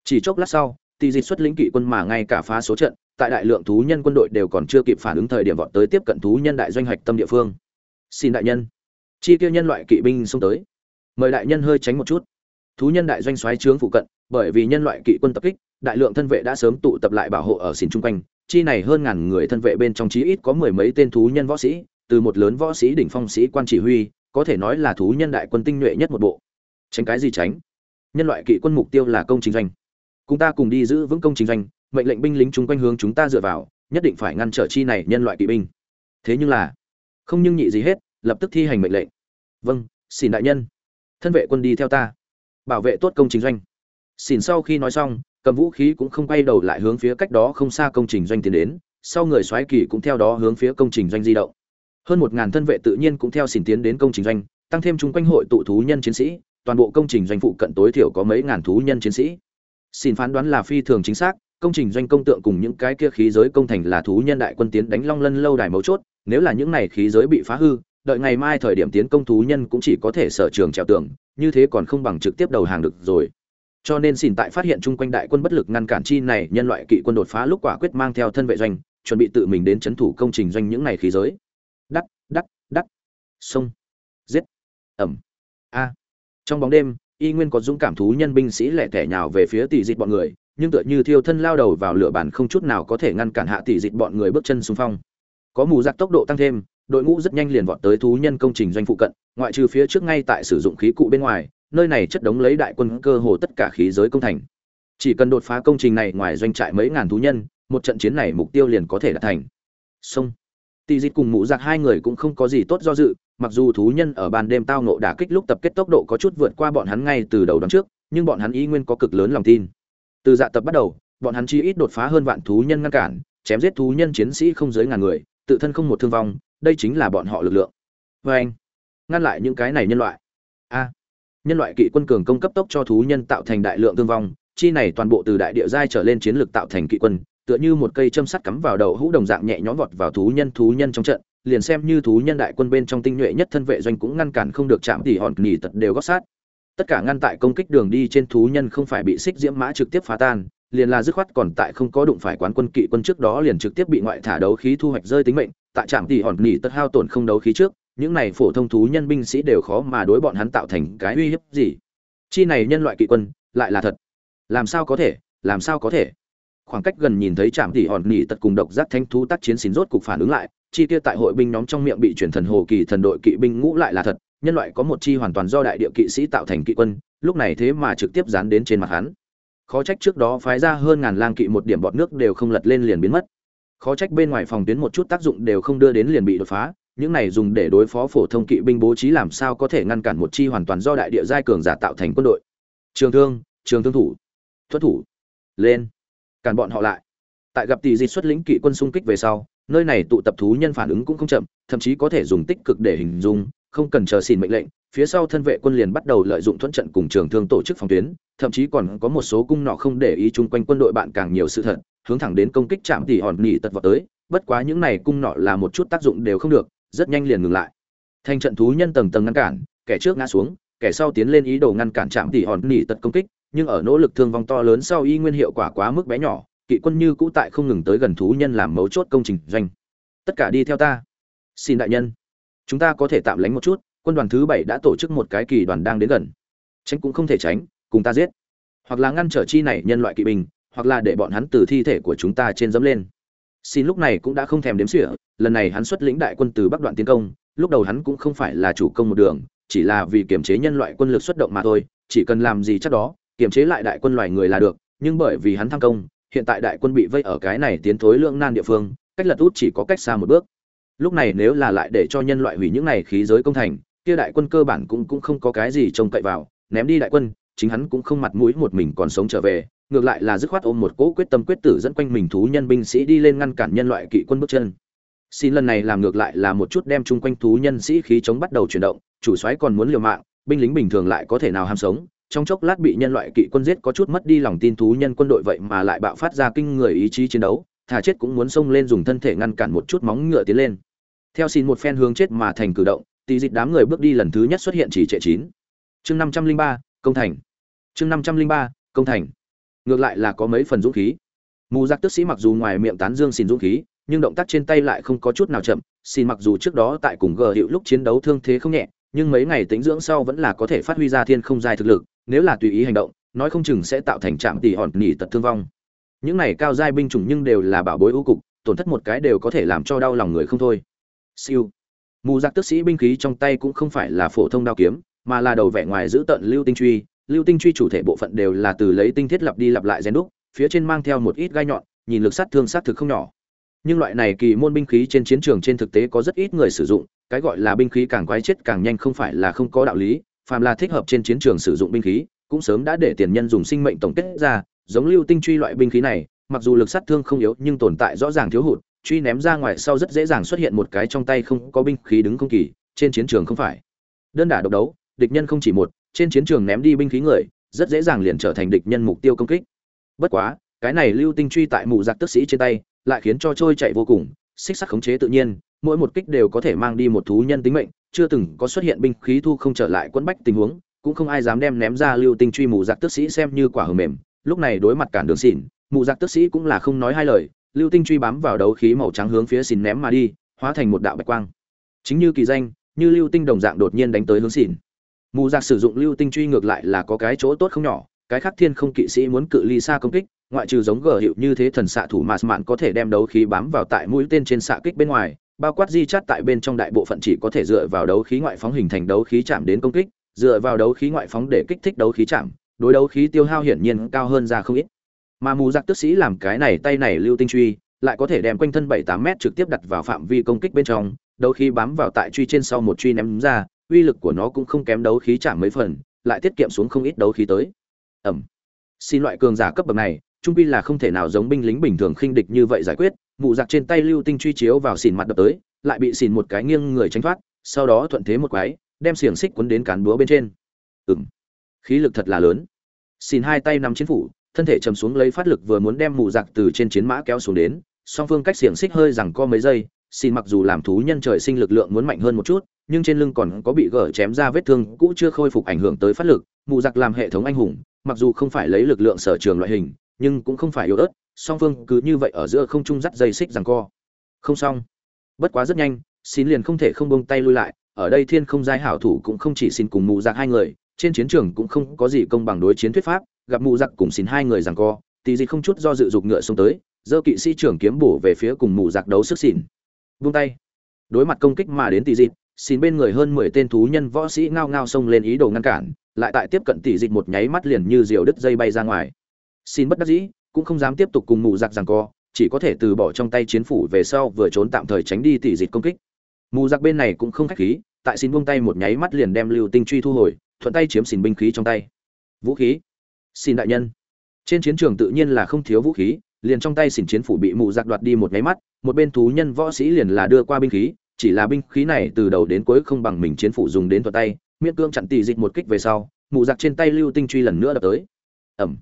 Chỉ chốc lát sau, tỷ dịch xuất lĩnh kỵ quân mà ngay cả phá số trận, tại đại lượng thú nhân quân đội đều còn chưa kịp phản ứng thời điểm vọt tới tiếp cận thú nhân đại doanh hạch tâm địa phương. Xin đại nhân, chi tiêu nhân loại kỵ binh xông tới. Mời đại nhân hơi tránh một chút. Thú nhân đại doanh xoáy trướng phụ cận, bởi vì nhân loại kỵ quân tập kích, đại lượng thân vệ đã sớm tụ tập lại bảo hộ ở xỉn trung quanh, chi này hơn ngàn người thân vệ bên trong chí ít có mười mấy tên thú nhân võ sĩ, từ một lớn võ sĩ đỉnh phong sĩ quan chỉ huy, có thể nói là thú nhân đại quân tinh nhuệ nhất một bộ. Tránh cái gì tránh? Nhân loại kỵ quân mục tiêu là công trình doanh. chúng ta cùng đi giữ vững công trình doanh, mệnh lệnh binh lính chúng quanh hướng chúng ta dựa vào, nhất định phải ngăn trở chi này nhân loại kỵ binh. Thế nhưng là, không nhưng nhị gì hết, lập tức thi hành mệnh lệnh. Vâng, xin đại nhân. Thân vệ quân đi theo ta, bảo vệ tốt công trình doanh. Xin sau khi nói xong, cầm vũ khí cũng không quay đầu lại hướng phía cách đó không xa công trình doanh tiến đến, sau người xoáy kỳ cũng theo đó hướng phía công trình doanh di động. Hơn một ngàn thân vệ tự nhiên cũng theo xin tiến đến công trình doanh, tăng thêm chung quanh hội tụ thú nhân chiến sĩ, toàn bộ công trình doanh phụ cận tối thiểu có mấy ngàn thú nhân chiến sĩ. Xin phán đoán là phi thường chính xác, công trình doanh công tượng cùng những cái kia khí giới công thành là thú nhân đại quân tiến đánh long lân lâu đài mấu chốt nếu là những này khí giới bị phá hư đợi ngày mai thời điểm tiến công thú nhân cũng chỉ có thể sở trường trèo tường, như thế còn không bằng trực tiếp đầu hàng được rồi. Cho nên xin tại phát hiện chung quanh đại quân bất lực ngăn cản chi này, nhân loại kỵ quân đột phá lúc quả quyết mang theo thân vệ doanh, chuẩn bị tự mình đến chấn thủ công trình doanh những ngày khí giới. Đắc đắc đắc. Sông. Giết. Ẩm. A. Trong bóng đêm, y nguyên có dũng cảm thú nhân binh sĩ lẻ tẻ nhào về phía tỷ dịch bọn người, nhưng tựa như thiêu thân lao đầu vào lửa bản không chút nào có thể ngăn cản hạ tỷ dịch bọn người bước chân xung phong có mù giặc tốc độ tăng thêm, đội ngũ rất nhanh liền vọt tới thú nhân công trình doanh phụ cận, ngoại trừ phía trước ngay tại sử dụng khí cụ bên ngoài, nơi này chất đống lấy đại quân cơ hồ tất cả khí giới công thành. Chỉ cần đột phá công trình này ngoài doanh trại mấy ngàn thú nhân, một trận chiến này mục tiêu liền có thể đạt thành. Sông tỷ dịch cùng mụ giặc hai người cũng không có gì tốt do dự, mặc dù thú nhân ở ban đêm tao nộ đả kích lúc tập kết tốc độ có chút vượt qua bọn hắn ngay từ đầu đón trước, nhưng bọn hắn ý nguyên có cực lớn lòng tin. Từ dạ tập bắt đầu, bọn hắn chi ít đột phá hơn vạn thú nhân ngăn cản, chém giết thú nhân chiến sĩ không dưới ngàn người tự thân không một thương vong, đây chính là bọn họ lực lượng. Vê anh, ngăn lại những cái này nhân loại. A, nhân loại kỵ quân cường công cấp tốc cho thú nhân tạo thành đại lượng thương vong, chi này toàn bộ từ đại địa giai trở lên chiến lược tạo thành kỵ quân, tựa như một cây châm sắt cắm vào đầu hũ đồng dạng nhẹ nhõm vọt vào thú nhân thú nhân trong trận, liền xem như thú nhân đại quân bên trong tinh nhuệ nhất thân vệ doanh cũng ngăn cản không được chạm tỉ hòn nghỉ tật đều gót sát. Tất cả ngăn tại công kích đường đi trên thú nhân không phải bị xích diễm mã trực tiếp phá tan liền là dứt khoát còn tại không có đụng phải quán quân kỵ quân trước đó liền trực tiếp bị ngoại thả đấu khí thu hoạch rơi tính mệnh, tại trạm tỷ hòn nghỉ tật hao tổn không đấu khí trước, những này phổ thông thú nhân binh sĩ đều khó mà đối bọn hắn tạo thành cái uy hiếp gì. Chi này nhân loại kỵ quân, lại là thật. Làm sao có thể, làm sao có thể? Khoảng cách gần nhìn thấy trạm tỷ hòn nghỉ tật cùng độc giác thanh thú tác chiến xín rốt cục phản ứng lại, chi tiêu tại hội binh nhóm trong miệng bị chuyển thần hồ kỳ thần đội kỵ binh ngũ lại là thật, nhân loại có một chi hoàn toàn do đại địa kỵ sĩ tạo thành kỵ quân, lúc này thế mà trực tiếp dán đến trên mặt hắn khó trách trước đó phái ra hơn ngàn lang kỵ một điểm bọt nước đều không lật lên liền biến mất. Khó trách bên ngoài phòng tuyến một chút tác dụng đều không đưa đến liền bị đột phá, những này dùng để đối phó phổ thông kỵ binh bố trí làm sao có thể ngăn cản một chi hoàn toàn do đại địa giai cường giả tạo thành quân đội. Trường thương trường thương thủ, thuật thủ, lên, cản bọn họ lại. Tại gặp tỷ dịch xuất lĩnh kỵ quân xung kích về sau, nơi này tụ tập thú nhân phản ứng cũng không chậm, thậm chí có thể dùng tích cực để hình dung, không cần chờ xin mệnh lệnh phía sau thân vệ quân liền bắt đầu lợi dụng thuận trận cùng trường thương tổ chức phòng tuyến, thậm chí còn có một số cung nọ không để ý chung quanh quân đội bạn càng nhiều sự thật, hướng thẳng đến công kích chạm tỉ hòn nỉ tật vào tới, bất quá những này cung nọ là một chút tác dụng đều không được, rất nhanh liền ngừng lại. Thành trận thú nhân tầng tầng ngăn cản, kẻ trước ngã xuống, kẻ sau tiến lên ý đồ ngăn cản chạm tỉ hòn nỉ tật công kích, nhưng ở nỗ lực thương vong to lớn sau y nguyên hiệu quả quá mức bé nhỏ, kỵ quân như cũ tại không ngừng tới gần thú nhân làm mấu chốt công trình doanh. Tất cả đi theo ta. Xin đại nhân, chúng ta có thể tạm lánh một chút quân đoàn thứ bảy đã tổ chức một cái kỳ đoàn đang đến gần. Tránh cũng không thể tránh, cùng ta giết. Hoặc là ngăn trở chi này nhân loại kỵ binh, hoặc là để bọn hắn từ thi thể của chúng ta trên dẫm lên. Xin lúc này cũng đã không thèm đếm xỉa, lần này hắn xuất lĩnh đại quân từ bắc đoạn tiến công, lúc đầu hắn cũng không phải là chủ công một đường, chỉ là vì kiềm chế nhân loại quân lực xuất động mà thôi, chỉ cần làm gì chắc đó, kiềm chế lại đại quân loài người là được, nhưng bởi vì hắn tham công, hiện tại đại quân bị vây ở cái này tiến thối lưỡng nan địa phương, cách lật út chỉ có cách xa một bước. Lúc này nếu là lại để cho nhân loại hủy những này khí giới công thành kia đại quân cơ bản cũng cũng không có cái gì trông cậy vào, ném đi đại quân, chính hắn cũng không mặt mũi một mình còn sống trở về, ngược lại là dứt khoát ôm một cỗ quyết tâm quyết tử dẫn quanh mình thú nhân binh sĩ đi lên ngăn cản nhân loại kỵ quân bước chân. Xin lần này làm ngược lại là một chút đem chung quanh thú nhân sĩ khí chống bắt đầu chuyển động, chủ soái còn muốn liều mạng, binh lính bình thường lại có thể nào ham sống, trong chốc lát bị nhân loại kỵ quân giết có chút mất đi lòng tin thú nhân quân đội vậy mà lại bạo phát ra kinh người ý chí chiến đấu, thà chết cũng muốn xông lên dùng thân thể ngăn cản một chút móng ngựa tiến lên. Theo xin một phen hướng chết mà thành cử động tỷ dịch đám người bước đi lần thứ nhất xuất hiện chỉ trệ chín. Chương năm trăm linh ba, công thành. Chương năm trăm linh ba, công thành. Ngược lại là có mấy phần dũng khí. Mù giặc tức sĩ mặc dù ngoài miệng tán dương xin dũng khí, nhưng động tác trên tay lại không có chút nào chậm, xin mặc dù trước đó tại cùng gờ hiệu lúc chiến đấu thương thế không nhẹ, nhưng mấy ngày tính dưỡng sau vẫn là có thể phát huy ra thiên không dài thực lực, nếu là tùy ý hành động, nói không chừng sẽ tạo thành trạm tỷ hòn nỉ tật thương vong. Những này cao giai binh chủng nhưng đều là bảo bối ưu cục, tổn thất một cái đều có thể làm cho đau lòng người không thôi. Siêu mù giặc tức sĩ binh khí trong tay cũng không phải là phổ thông đao kiếm, mà là đầu vẻ ngoài giữ tận lưu tinh truy. Lưu tinh truy chủ thể bộ phận đều là từ lấy tinh thiết lập đi lặp lại rèn đúc, phía trên mang theo một ít gai nhọn, nhìn lực sát thương sát thực không nhỏ. Nhưng loại này kỳ môn binh khí trên chiến trường trên thực tế có rất ít người sử dụng, cái gọi là binh khí càng quái chết càng nhanh không phải là không có đạo lý, phàm là thích hợp trên chiến trường sử dụng binh khí, cũng sớm đã để tiền nhân dùng sinh mệnh tổng kết ra, giống lưu tinh truy loại binh khí này, mặc dù lực sát thương không yếu nhưng tồn tại rõ ràng thiếu hụt truy ném ra ngoài sau rất dễ dàng xuất hiện một cái trong tay không có binh khí đứng không kỳ, trên chiến trường không phải. Đơn đả độc đấu, địch nhân không chỉ một, trên chiến trường ném đi binh khí người, rất dễ dàng liền trở thành địch nhân mục tiêu công kích. Bất quá, cái này lưu tinh truy tại mụ giặc tức sĩ trên tay, lại khiến cho trôi chạy vô cùng, xích sắt khống chế tự nhiên, mỗi một kích đều có thể mang đi một thú nhân tính mệnh, chưa từng có xuất hiện binh khí thu không trở lại quẫn bách tình huống, cũng không ai dám đem ném ra lưu tinh truy mù giặc tức sĩ xem như quả hờ mềm. Lúc này đối mặt cản đường xỉn, mù giặc tức sĩ cũng là không nói hai lời lưu tinh truy bám vào đấu khí màu trắng hướng phía xìn ném mà đi, hóa thành một đạo bạch quang. Chính như kỳ danh, như lưu tinh đồng dạng đột nhiên đánh tới hướng xìn mù giặc sử dụng lưu tinh truy ngược lại là có cái chỗ tốt không nhỏ, cái khác thiên không kỵ sĩ muốn cự ly xa công kích, ngoại trừ giống gờ hiệu như thế thần xạ thủ mạt mạn có thể đem đấu khí bám vào tại mũi tên trên xạ kích bên ngoài, bao quát di chắt tại bên trong đại bộ phận chỉ có thể dựa vào đấu khí ngoại phóng hình thành đấu khí chạm đến công kích, dựa vào đấu khí ngoại phóng để kích thích đấu khí chạm, đối đấu khí tiêu hao hiển nhiên cao hơn ra không ít mà mù giặc tức sĩ làm cái này tay này lưu tinh truy, lại có thể đem quanh thân bảy tám mét trực tiếp đặt vào phạm vi công kích bên trong, đấu khí bám vào tại truy trên sau một truy ném ra, uy lực của nó cũng không kém đấu khí chạm mấy phần, lại tiết kiệm xuống không ít đấu khí tới. Ẩm. Xin loại cường giả cấp bậc này, trung quy là không thể nào giống binh lính bình thường khinh địch như vậy giải quyết mụ giặc trên tay lưu tinh truy chiếu vào xỉn mặt đập tới, lại bị xỉn một cái nghiêng người tránh thoát, sau đó thuận thế một quái, đem xiềng xích quấn đến cán búa bên trên. Ừng khí lực thật là lớn. Xỉn hai tay nắm chiến phủ thân thể chầm xuống lấy phát lực vừa muốn đem mụ giặc từ trên chiến mã kéo xuống đến, song phương cách xiềng xích hơi rằng co mấy giây xin mặc dù làm thú nhân trời sinh lực lượng muốn mạnh hơn một chút, nhưng trên lưng còn có bị gỡ chém ra vết thương cũ chưa khôi phục ảnh hưởng tới phát lực mụ giặc làm hệ thống anh hùng, mặc dù không phải lấy lực lượng sở trường loại hình, nhưng cũng không phải yếu ớt, song phương cứ như vậy ở giữa không trung dắt dây xích rằng co. Không xong. Bất quá rất nhanh xin liền không thể không bông tay lui lại, ở đây thiên không giai hảo thủ cũng không chỉ xin cùng mù giặc hai người, trên chiến trường cũng không có gì công bằng đối chiến thuyết pháp gặp mù giặc cùng xin hai người rằng co, tì dịch không chút do dự dục ngựa xông tới, giơ kỵ sĩ trưởng kiếm bổ về phía cùng mù giặc đấu sức xỉn. Vung tay. Đối mặt công kích mà đến tỷ dịt xin bên người hơn mười tên thú nhân võ sĩ ngao ngao xông lên ý đồ ngăn cản, lại tại tiếp cận tỷ dịch một nháy mắt liền như diều đứt dây bay ra ngoài. Xin bất đắc dĩ, cũng không dám tiếp tục cùng mù giặc rằng co, chỉ có thể từ bỏ trong tay chiến phủ về sau vừa trốn tạm thời tránh đi tỷ dịch công kích. Mù giặc bên này cũng không khách khí, tại xin buông tay một nháy mắt liền đem lưu tinh truy thu hồi, thuận tay chiếm xin binh khí trong tay. Vũ khí xin đại nhân. Trên chiến trường tự nhiên là không thiếu vũ khí, liền trong tay xỉn chiến phủ bị mù giặc đoạt đi một nháy mắt, một bên thú nhân võ sĩ liền là đưa qua binh khí, chỉ là binh khí này từ đầu đến cuối không bằng mình chiến phủ dùng đến thuật tay, miễn cương chặn tỷ dịch một kích về sau mù giặc trên tay lưu tinh truy lần nữa đập tới. Ẩm.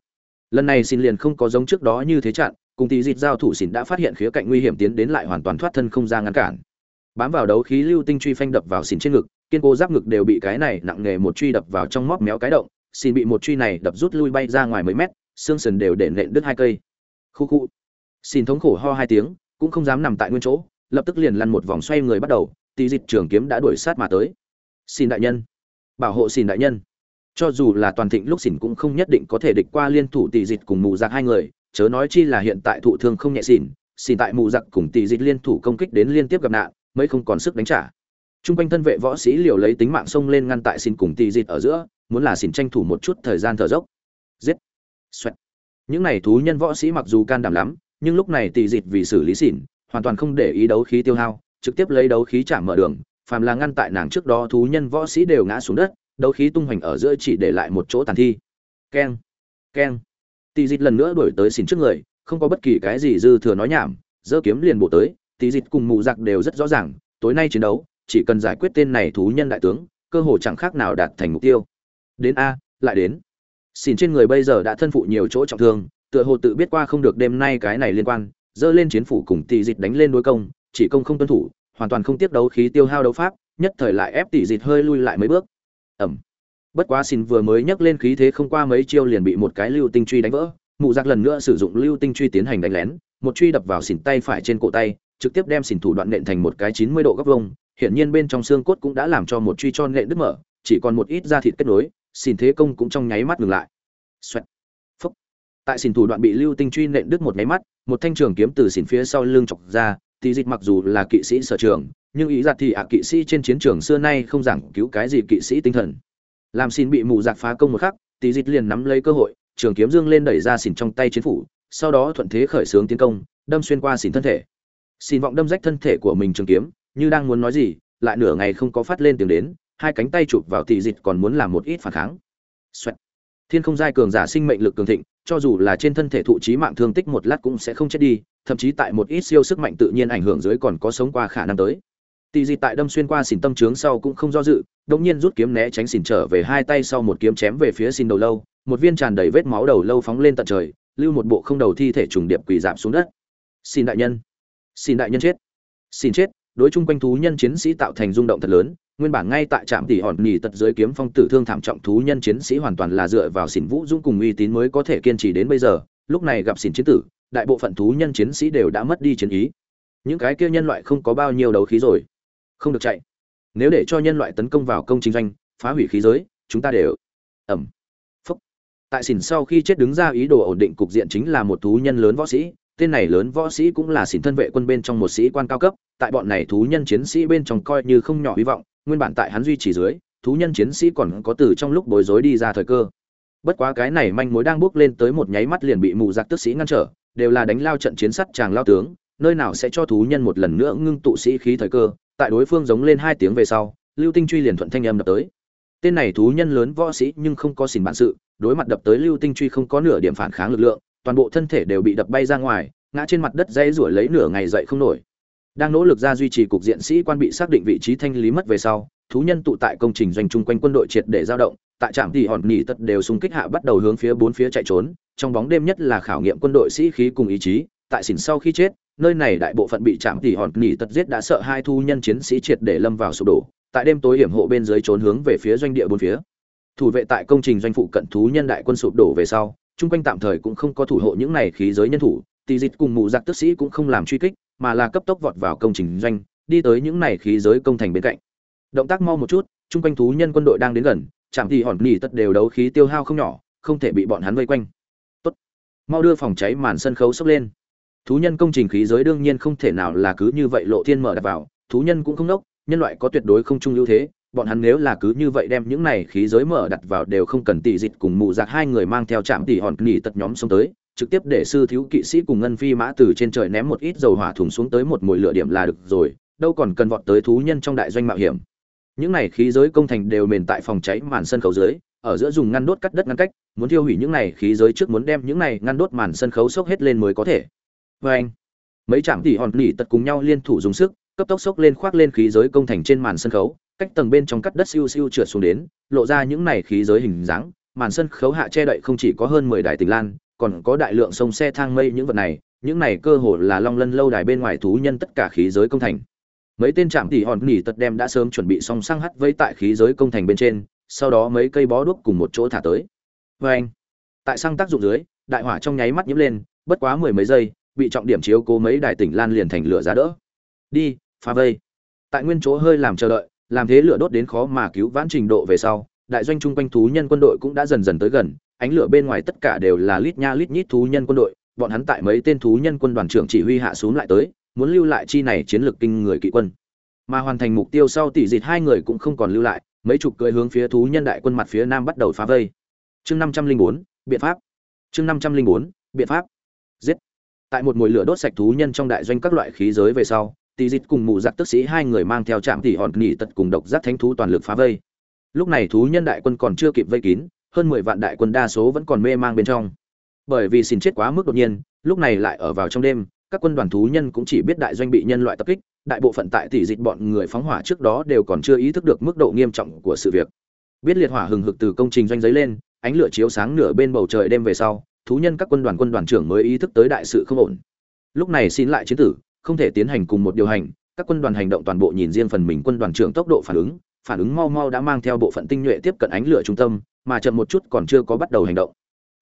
Lần này xin liền không có giống trước đó như thế chặn, cùng tỷ dịch giao thủ xỉn đã phát hiện khía cạnh nguy hiểm tiến đến lại hoàn toàn thoát thân không ra ngăn cản. Bám vào đấu khí lưu tinh truy phanh đập vào xỉn trên ngực, kiên cố giáp ngực đều bị cái này nặng nghề một truy đập vào trong móc méo cái động xin bị một truy này đập rút lui bay ra ngoài mấy mét, xương sườn đều để nện đứt hai cây. Khu khu. Xin thống khổ ho hai tiếng, cũng không dám nằm tại nguyên chỗ, lập tức liền lăn một vòng xoay người bắt đầu tỷ dịch trường kiếm đã đuổi sát mà tới. Xin đại nhân. Bảo hộ xin đại nhân. Cho dù là toàn thịnh lúc xỉn cũng không nhất định có thể địch qua liên thủ tỷ dịch cùng mù giặc hai người, chớ nói chi là hiện tại thụ thương không nhẹ xỉn xỉn tại mù giặc cùng tỷ dịch liên thủ công kích đến liên tiếp gặp nạn mới không còn sức đánh trả. Trung quanh thân vệ võ sĩ liều lấy tính mạng xông lên ngăn tại xỉn cùng tỷ dịch ở giữa muốn là xỉn tranh thủ một chút thời gian thở dốc. Giết. Xoẹt. Những này thú nhân võ sĩ mặc dù can đảm lắm, nhưng lúc này tỷ dịt vì xử lý xỉn, hoàn toàn không để ý đấu khí tiêu hao, trực tiếp lấy đấu khí chạm mở đường, phàm là ngăn tại nàng trước đó thú nhân võ sĩ đều ngã xuống đất, đấu khí tung hoành ở giữa chỉ để lại một chỗ tàn thi. Keng. Keng. Tỷ dịt lần nữa đuổi tới xỉn trước người, không có bất kỳ cái gì dư thừa nói nhảm, giơ kiếm liền bổ tới tỷ dịt cùng mù giặc đều rất rõ ràng, tối nay chiến đấu, chỉ cần giải quyết tên này thú nhân đại tướng, cơ hội chẳng khác nào đạt thành mục tiêu đến a, lại đến. Xin trên người bây giờ đã thân phụ nhiều chỗ trọng thương, tựa hồ tự biết qua không được đêm nay cái này liên quan dơ lên chiến phủ cùng tỷ dịch đánh lên đối công, chỉ công không tuân thủ, hoàn toàn không tiếp đấu khí tiêu hao đấu pháp, nhất thời lại ép tỷ dịch hơi lui lại mấy bước. Ẩm. Bất quá xin vừa mới nhấc lên khí thế không qua mấy chiêu liền bị một cái lưu tinh truy đánh vỡ, mụ giặc lần nữa sử dụng lưu tinh truy tiến hành đánh lén, một truy đập vào xỉn tay phải trên cổ tay, trực tiếp đem xỉn thủ đoạn nện thành một cái chín mươi độ góc vông hiển nhiên bên trong xương cốt cũng đã làm cho một truy cho nện đứt mở, chỉ còn một ít da thịt kết nối xin thế công cũng trong nháy mắt ngừng lại Xoẹt. Phúc. tại xin thủ đoạn bị lưu tinh truy nện đứt một nháy mắt, một thanh trường kiếm từ xin phía sau lưng chọc ra thì dịch mặc dù là kỵ sĩ sở trường, nhưng ý giặt thì ạ kỵ sĩ trên chiến trường xưa nay không giảng cứu cái gì kỵ sĩ tinh thần làm xin bị mù giặc phá công một khắc tí dịch liền nắm lấy cơ hội, trường kiếm dương lên đẩy ra xỉn trong tay chiến phủ, sau đó thuận thế khởi xướng tiến công, đâm xuyên qua xỉn thân thể xin vọng đâm rách thân thể của mình trường kiếm, như đang muốn nói gì, lại nửa ngày không có phát lên tiếng đến hai cánh tay chụp vào tỷ dịch còn muốn làm một ít phản kháng. Xoẹt. thiên không giai cường giả sinh mệnh lực cường thịnh, cho dù là trên thân thể thụ trí mạng thương tích một lát cũng sẽ không chết đi, thậm chí tại một ít siêu sức mạnh tự nhiên ảnh hưởng dưới còn có sống qua khả năng tới. Tỷ dịch tại đâm xuyên qua xỉn tâm trướng sau cũng không do dự, đột nhiên rút kiếm né tránh xỉn trở về hai tay sau một kiếm chém về phía xỉn đầu lâu, một viên tràn đầy vết máu đầu lâu phóng lên tận trời, lưu một bộ không đầu thi thể trùng điệp quỳ giảm xuống đất. Xin đại nhân. Xin đại nhân chết. Xin chết, đối chung quanh thú nhân chiến sĩ tạo thành rung động thật lớn nguyên bản ngay tại trạm tỷ hòn nhì tật dưới kiếm phong tử thương thảm trọng thú nhân chiến sĩ hoàn toàn là dựa vào xỉn vũ dũng cùng uy tín mới có thể kiên trì đến bây giờ, lúc này gặp xỉn chiến tử, đại bộ phận thú nhân chiến sĩ đều đã mất đi chiến ý. Những cái kia nhân loại không có bao nhiêu đấu khí rồi. Không được chạy. Nếu để cho nhân loại tấn công vào công trình doanh, phá hủy khí giới, chúng ta đều ẩm. Phúc. Tại xỉn sau khi chết đứng ra ý đồ ổn định cục diện chính là một thú nhân lớn võ sĩ, tên này lớn võ sĩ cũng là xỉn thân vệ quân bên trong một sĩ quan cao cấp, tại bọn này thú nhân chiến sĩ bên trong coi như không nhỏ hy vọng nguyên bản tại hắn duy trì dưới, thú nhân chiến sĩ còn có từ trong lúc bối rối đi ra thời cơ. Bất quá cái này manh mối đang bước lên tới một nháy mắt liền bị mù giặc tức sĩ ngăn trở, đều là đánh lao trận chiến sắt chàng lao tướng, nơi nào sẽ cho thú nhân một lần nữa ngưng tụ sĩ khí thời cơ. Tại đối phương giống lên hai tiếng về sau, lưu tinh truy liền thuận thanh âm đập tới. Tên này thú nhân lớn võ sĩ nhưng không có xỉn bản sự, đối mặt đập tới lưu tinh truy không có nửa điểm phản kháng lực lượng, toàn bộ thân thể đều bị đập bay ra ngoài, ngã trên mặt đất dây rủi lấy nửa ngày dậy không nổi đang nỗ lực ra duy trì cục diện sĩ quan bị xác định vị trí thanh lý mất về sau, thú nhân tụ tại công trình doanh chung quanh quân đội triệt để giao động, tại trạm thì hòn nỉ tật đều xung kích hạ bắt đầu hướng phía bốn phía chạy trốn, trong bóng đêm nhất là khảo nghiệm quân đội sĩ khí cùng ý chí, tại xỉn sau khi chết, nơi này đại bộ phận bị trạm thì hòn nỉ tật giết đã sợ hai thu nhân chiến sĩ triệt để lâm vào sụp đổ, tại đêm tối hiểm hộ bên dưới trốn hướng về phía doanh địa bốn phía. Thủ vệ tại công trình doanh phụ cận thú nhân đại quân sụp đổ về sau, chung quanh tạm thời cũng không có thủ hộ những này khí giới nhân thủ, tỷ dịch cùng mụ giặc tức sĩ cũng không làm truy kích mà là cấp tốc vọt vào công trình doanh, đi tới những này khí giới công thành bên cạnh. Động tác mau một chút trung quanh thú nhân quân đội đang đến gần, chạm thì hòn nỉ tất đều đấu khí tiêu hao không nhỏ, không thể bị bọn hắn vây quanh. Tốt. Mau đưa phòng cháy màn sân khấu sốc lên. Thú nhân công trình khí giới đương nhiên không thể nào là cứ như vậy lộ thiên mở đặt vào, thú nhân cũng không nốc, nhân loại có tuyệt đối không trung ưu thế, bọn hắn nếu là cứ như vậy đem những này khí giới mở đặt vào đều không cần tỷ dịch cùng mụ giặc hai người mang theo chạm tỷ hòn nỉ tật nhóm xông tới trực tiếp để sư thiếu kỵ sĩ cùng ngân phi mã từ trên trời ném một ít dầu hỏa thùng xuống tới một mùi lửa điểm là được rồi, đâu còn cần vọt tới thú nhân trong đại doanh mạo hiểm. Những này khí giới công thành đều mền tại phòng cháy màn sân khấu dưới, ở giữa dùng ngăn đốt cắt đất ngăn cách, muốn tiêu hủy những này khí giới trước muốn đem những này ngăn đốt màn sân khấu sốc hết lên mới có thể. Vê anh, mấy trạm tỉ hòn nỉ tật cùng nhau liên thủ dùng sức, cấp tốc sốc lên khoác lên khí giới công thành trên màn sân khấu, cách tầng bên trong cắt đất siêu siêu trượt xuống đến, lộ ra những này khí giới hình dáng, màn sân khấu hạ che đậy không chỉ có hơn mười đài tình lan còn có đại lượng sông xe thang mây những vật này, những này cơ hồ là long lân lâu đài bên ngoài thú nhân tất cả khí giới công thành. Mấy tên trạm tỉ hòn nỉ tật đem đã sớm chuẩn bị xong sang hắt vây tại khí giới công thành bên trên, sau đó mấy cây bó đuốc cùng một chỗ thả tới. Vê anh, tại sang tác dụng dưới, đại hỏa trong nháy mắt nhiễm lên, bất quá mười mấy giây, bị trọng điểm chiếu cố mấy đài tỉnh lan liền thành lửa giá đỡ. Đi, phá vây. Tại nguyên chỗ hơi làm chờ đợi, làm thế lửa đốt đến khó mà cứu vãn trình độ về sau, đại doanh chung quanh thú nhân quân đội cũng đã dần dần tới gần ánh lửa bên ngoài tất cả đều là lít nha lít nhít thú nhân quân đội, bọn hắn tại mấy tên thú nhân quân đoàn trưởng chỉ huy hạ xuống lại tới, muốn lưu lại chi này chiến lược kinh người kỵ quân. Mà hoàn thành mục tiêu sau tỷ dịt hai người cũng không còn lưu lại, mấy chục cưỡi hướng phía thú nhân đại quân mặt phía nam bắt đầu phá vây. Chương năm trăm linh bốn, biện pháp. Chương năm trăm linh bốn, biện pháp. Giết. Tại một mùi lửa đốt sạch thú nhân trong đại doanh các loại khí giới về sau, tỷ dịt cùng mụ giặc tức sĩ hai người mang theo trạm tỷ hòn nghỉ tật cùng độc giác thánh thú toàn lực phá vây. Lúc này thú nhân đại quân còn chưa kịp vây kín hơn mười vạn đại quân đa số vẫn còn mê mang bên trong. Bởi vì xin chết quá mức đột nhiên, lúc này lại ở vào trong đêm, các quân đoàn thú nhân cũng chỉ biết đại doanh bị nhân loại tập kích, đại bộ phận tại tỷ dịch bọn người phóng hỏa trước đó đều còn chưa ý thức được mức độ nghiêm trọng của sự việc. Biết liệt hỏa hừng hực từ công trình doanh giấy lên, ánh lửa chiếu sáng nửa bên bầu trời đêm về sau, thú nhân các quân đoàn quân đoàn trưởng mới ý thức tới đại sự không ổn. Lúc này xin lại chiến tử, không thể tiến hành cùng một điều hành, các quân đoàn hành động toàn bộ nhìn riêng phần mình quân đoàn trưởng tốc độ phản ứng phản ứng mau mau đã mang theo bộ phận tinh nhuệ tiếp cận ánh lửa trung tâm mà chậm một chút còn chưa có bắt đầu hành động.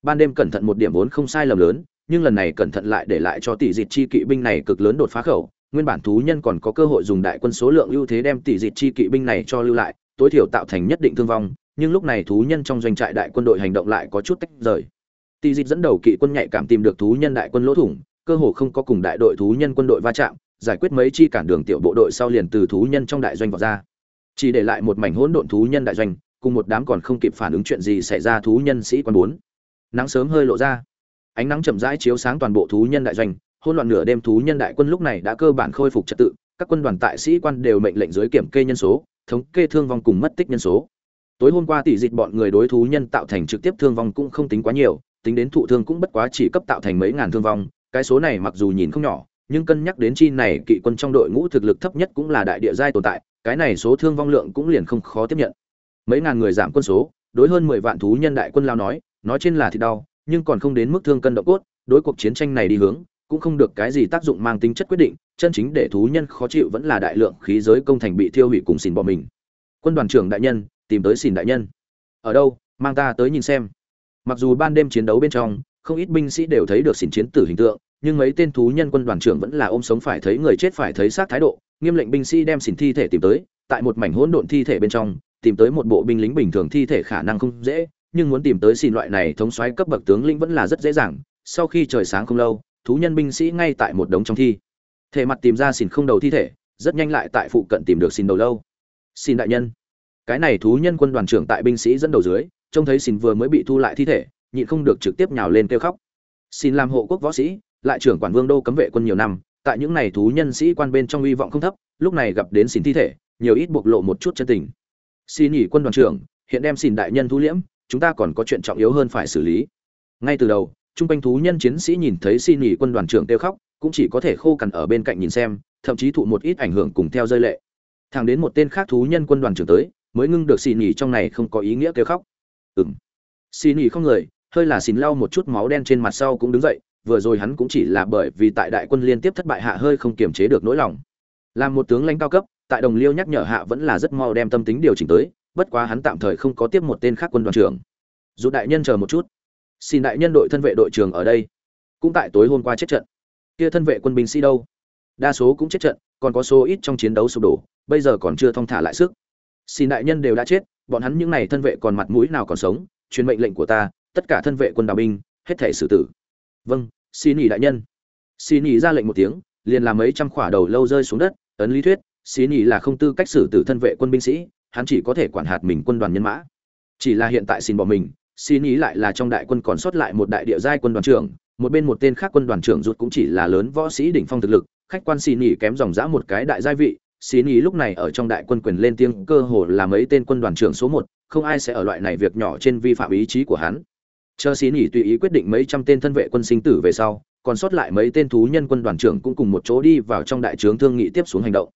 Ban đêm cẩn thận một điểm vốn không sai lầm lớn, nhưng lần này cẩn thận lại để lại cho tỷ dịch chi kỵ binh này cực lớn đột phá khẩu, nguyên bản thú nhân còn có cơ hội dùng đại quân số lượng ưu thế đem tỷ dịch chi kỵ binh này cho lưu lại, tối thiểu tạo thành nhất định thương vong, nhưng lúc này thú nhân trong doanh trại đại quân đội hành động lại có chút tách rời. Tỷ dịch dẫn đầu kỵ quân nhạy cảm tìm được thú nhân đại quân lỗ thủng, cơ hồ không có cùng đại đội thú nhân quân đội va chạm, giải quyết mấy chi cản đường tiểu bộ đội sau liền từ thú nhân trong đại doanh vào ra. Chỉ để lại một mảnh hỗn độn thú nhân đại doanh cùng một đám còn không kịp phản ứng chuyện gì xảy ra thú nhân sĩ quan bốn. Nắng sớm hơi lộ ra. Ánh nắng chậm rãi chiếu sáng toàn bộ thú nhân đại doanh, hỗn loạn nửa đêm thú nhân đại quân lúc này đã cơ bản khôi phục trật tự, các quân đoàn tại sĩ quan đều mệnh lệnh dưới kiểm kê nhân số, thống kê thương vong cùng mất tích nhân số. Tối hôm qua tỷ dịch bọn người đối thú nhân tạo thành trực tiếp thương vong cũng không tính quá nhiều, tính đến thụ thương cũng bất quá chỉ cấp tạo thành mấy ngàn thương vong, cái số này mặc dù nhìn không nhỏ, nhưng cân nhắc đến chi này, kỵ quân trong đội ngũ thực lực thấp nhất cũng là đại địa giai tồn tại, cái này số thương vong lượng cũng liền không khó tiếp nhận mấy ngàn người giảm quân số, đối hơn mười vạn thú nhân đại quân lao nói nói trên là thì đau, nhưng còn không đến mức thương cân động cốt, đối cuộc chiến tranh này đi hướng, cũng không được cái gì tác dụng mang tính chất quyết định, chân chính để thú nhân khó chịu vẫn là đại lượng khí giới công thành bị thiêu hủy cùng xìn bỏ mình. Quân đoàn trưởng đại nhân, tìm tới xìn đại nhân. Ở đâu? Mang ta tới nhìn xem. Mặc dù ban đêm chiến đấu bên trong, không ít binh sĩ đều thấy được xỉn chiến tử hình tượng, nhưng mấy tên thú nhân quân đoàn trưởng vẫn là ôm sống phải thấy người chết phải thấy xác thái độ, nghiêm lệnh binh sĩ đem xỉn thi thể tìm tới, tại một mảnh hỗn độn thi thể bên trong tìm tới một bộ binh lính bình thường thi thể khả năng không dễ, nhưng muốn tìm tới xin loại này thống soái cấp bậc tướng lĩnh vẫn là rất dễ dàng. Sau khi trời sáng không lâu, thú nhân binh sĩ ngay tại một đống trong thi. Thể mặt tìm ra xin không đầu thi thể, rất nhanh lại tại phụ cận tìm được xin đầu lâu. Xin đại nhân. Cái này thú nhân quân đoàn trưởng tại binh sĩ dẫn đầu dưới, trông thấy xin vừa mới bị thu lại thi thể, nhịn không được trực tiếp nhào lên kêu khóc. Xin làm hộ quốc võ sĩ, lại trưởng quản vương đô cấm vệ quân nhiều năm, tại những này thú nhân sĩ quan bên trong uy vọng không thấp, lúc này gặp đến xin thi thể, nhiều ít bộc lộ một chút chân tình xin nhỉ quân đoàn trưởng, hiện đem xin đại nhân thu liễm, chúng ta còn có chuyện trọng yếu hơn phải xử lý. Ngay từ đầu, trung quanh thú nhân chiến sĩ nhìn thấy xin nhỉ quân đoàn trưởng kêu khóc, cũng chỉ có thể khô cằn ở bên cạnh nhìn xem, thậm chí thụ một ít ảnh hưởng cùng theo rơi lệ. Thằng đến một tên khác thú nhân quân đoàn trưởng tới, mới ngưng được xin nhỉ trong này không có ý nghĩa kêu khóc. Ừng xin nhỉ không người, hơi là xin lau một chút máu đen trên mặt sau cũng đứng dậy, vừa rồi hắn cũng chỉ là bởi vì tại đại quân liên tiếp thất bại hạ hơi không kiềm chế được nỗi lòng. Làm một tướng lãnh cao cấp tại đồng liêu nhắc nhở hạ vẫn là rất mau đem tâm tính điều chỉnh tới, bất quá hắn tạm thời không có tiếp một tên khác quân đoàn trưởng. Dù đại nhân chờ một chút. Xin đại nhân đội thân vệ đội trưởng ở đây. Cũng tại tối hôm qua chết trận. Kia thân vệ quân binh sĩ đâu? Đa số cũng chết trận, còn có số ít trong chiến đấu sụp đổ, bây giờ còn chưa thong thả lại sức. Xin đại nhân đều đã chết, bọn hắn những n à y thân vệ còn mặt mũi nào còn sống truyền mệnh lệnh của ta, tất cả thân vệ quân đào binh, hết thể xử tử. Vâng xin nhị đại nhân. Xin nhị ra lệnh một tiếng, liền làm mấy trăm khỏa đầu lâu rơi xuống đất, ấn lý thuyết xí nhì là không tư cách xử tử thân vệ quân binh sĩ, hắn chỉ có thể quản hạt mình quân đoàn nhân mã. Chỉ là hiện tại xin bỏ mình, xí nhì lại là trong đại quân còn sót lại một đại địa giai quân đoàn trưởng, một bên một tên khác quân đoàn trưởng rút cũng chỉ là lớn võ sĩ đỉnh phong thực lực, khách quan xin nhì kém dòng dã một cái đại giai vị, xí nhì lúc này ở trong đại quân quyền lên tiếng cơ hồ là mấy tên quân đoàn trưởng số một, không ai sẽ ở loại này việc nhỏ trên vi phạm ý chí của hắn. Chờ xí nhì tùy ý quyết định mấy trăm tên thân vệ quân sinh tử về sau, còn sót lại mấy tên thú nhân quân đoàn trưởng cũng cùng một chỗ đi vào trong đại trướng thương nghị tiếp xuống hành động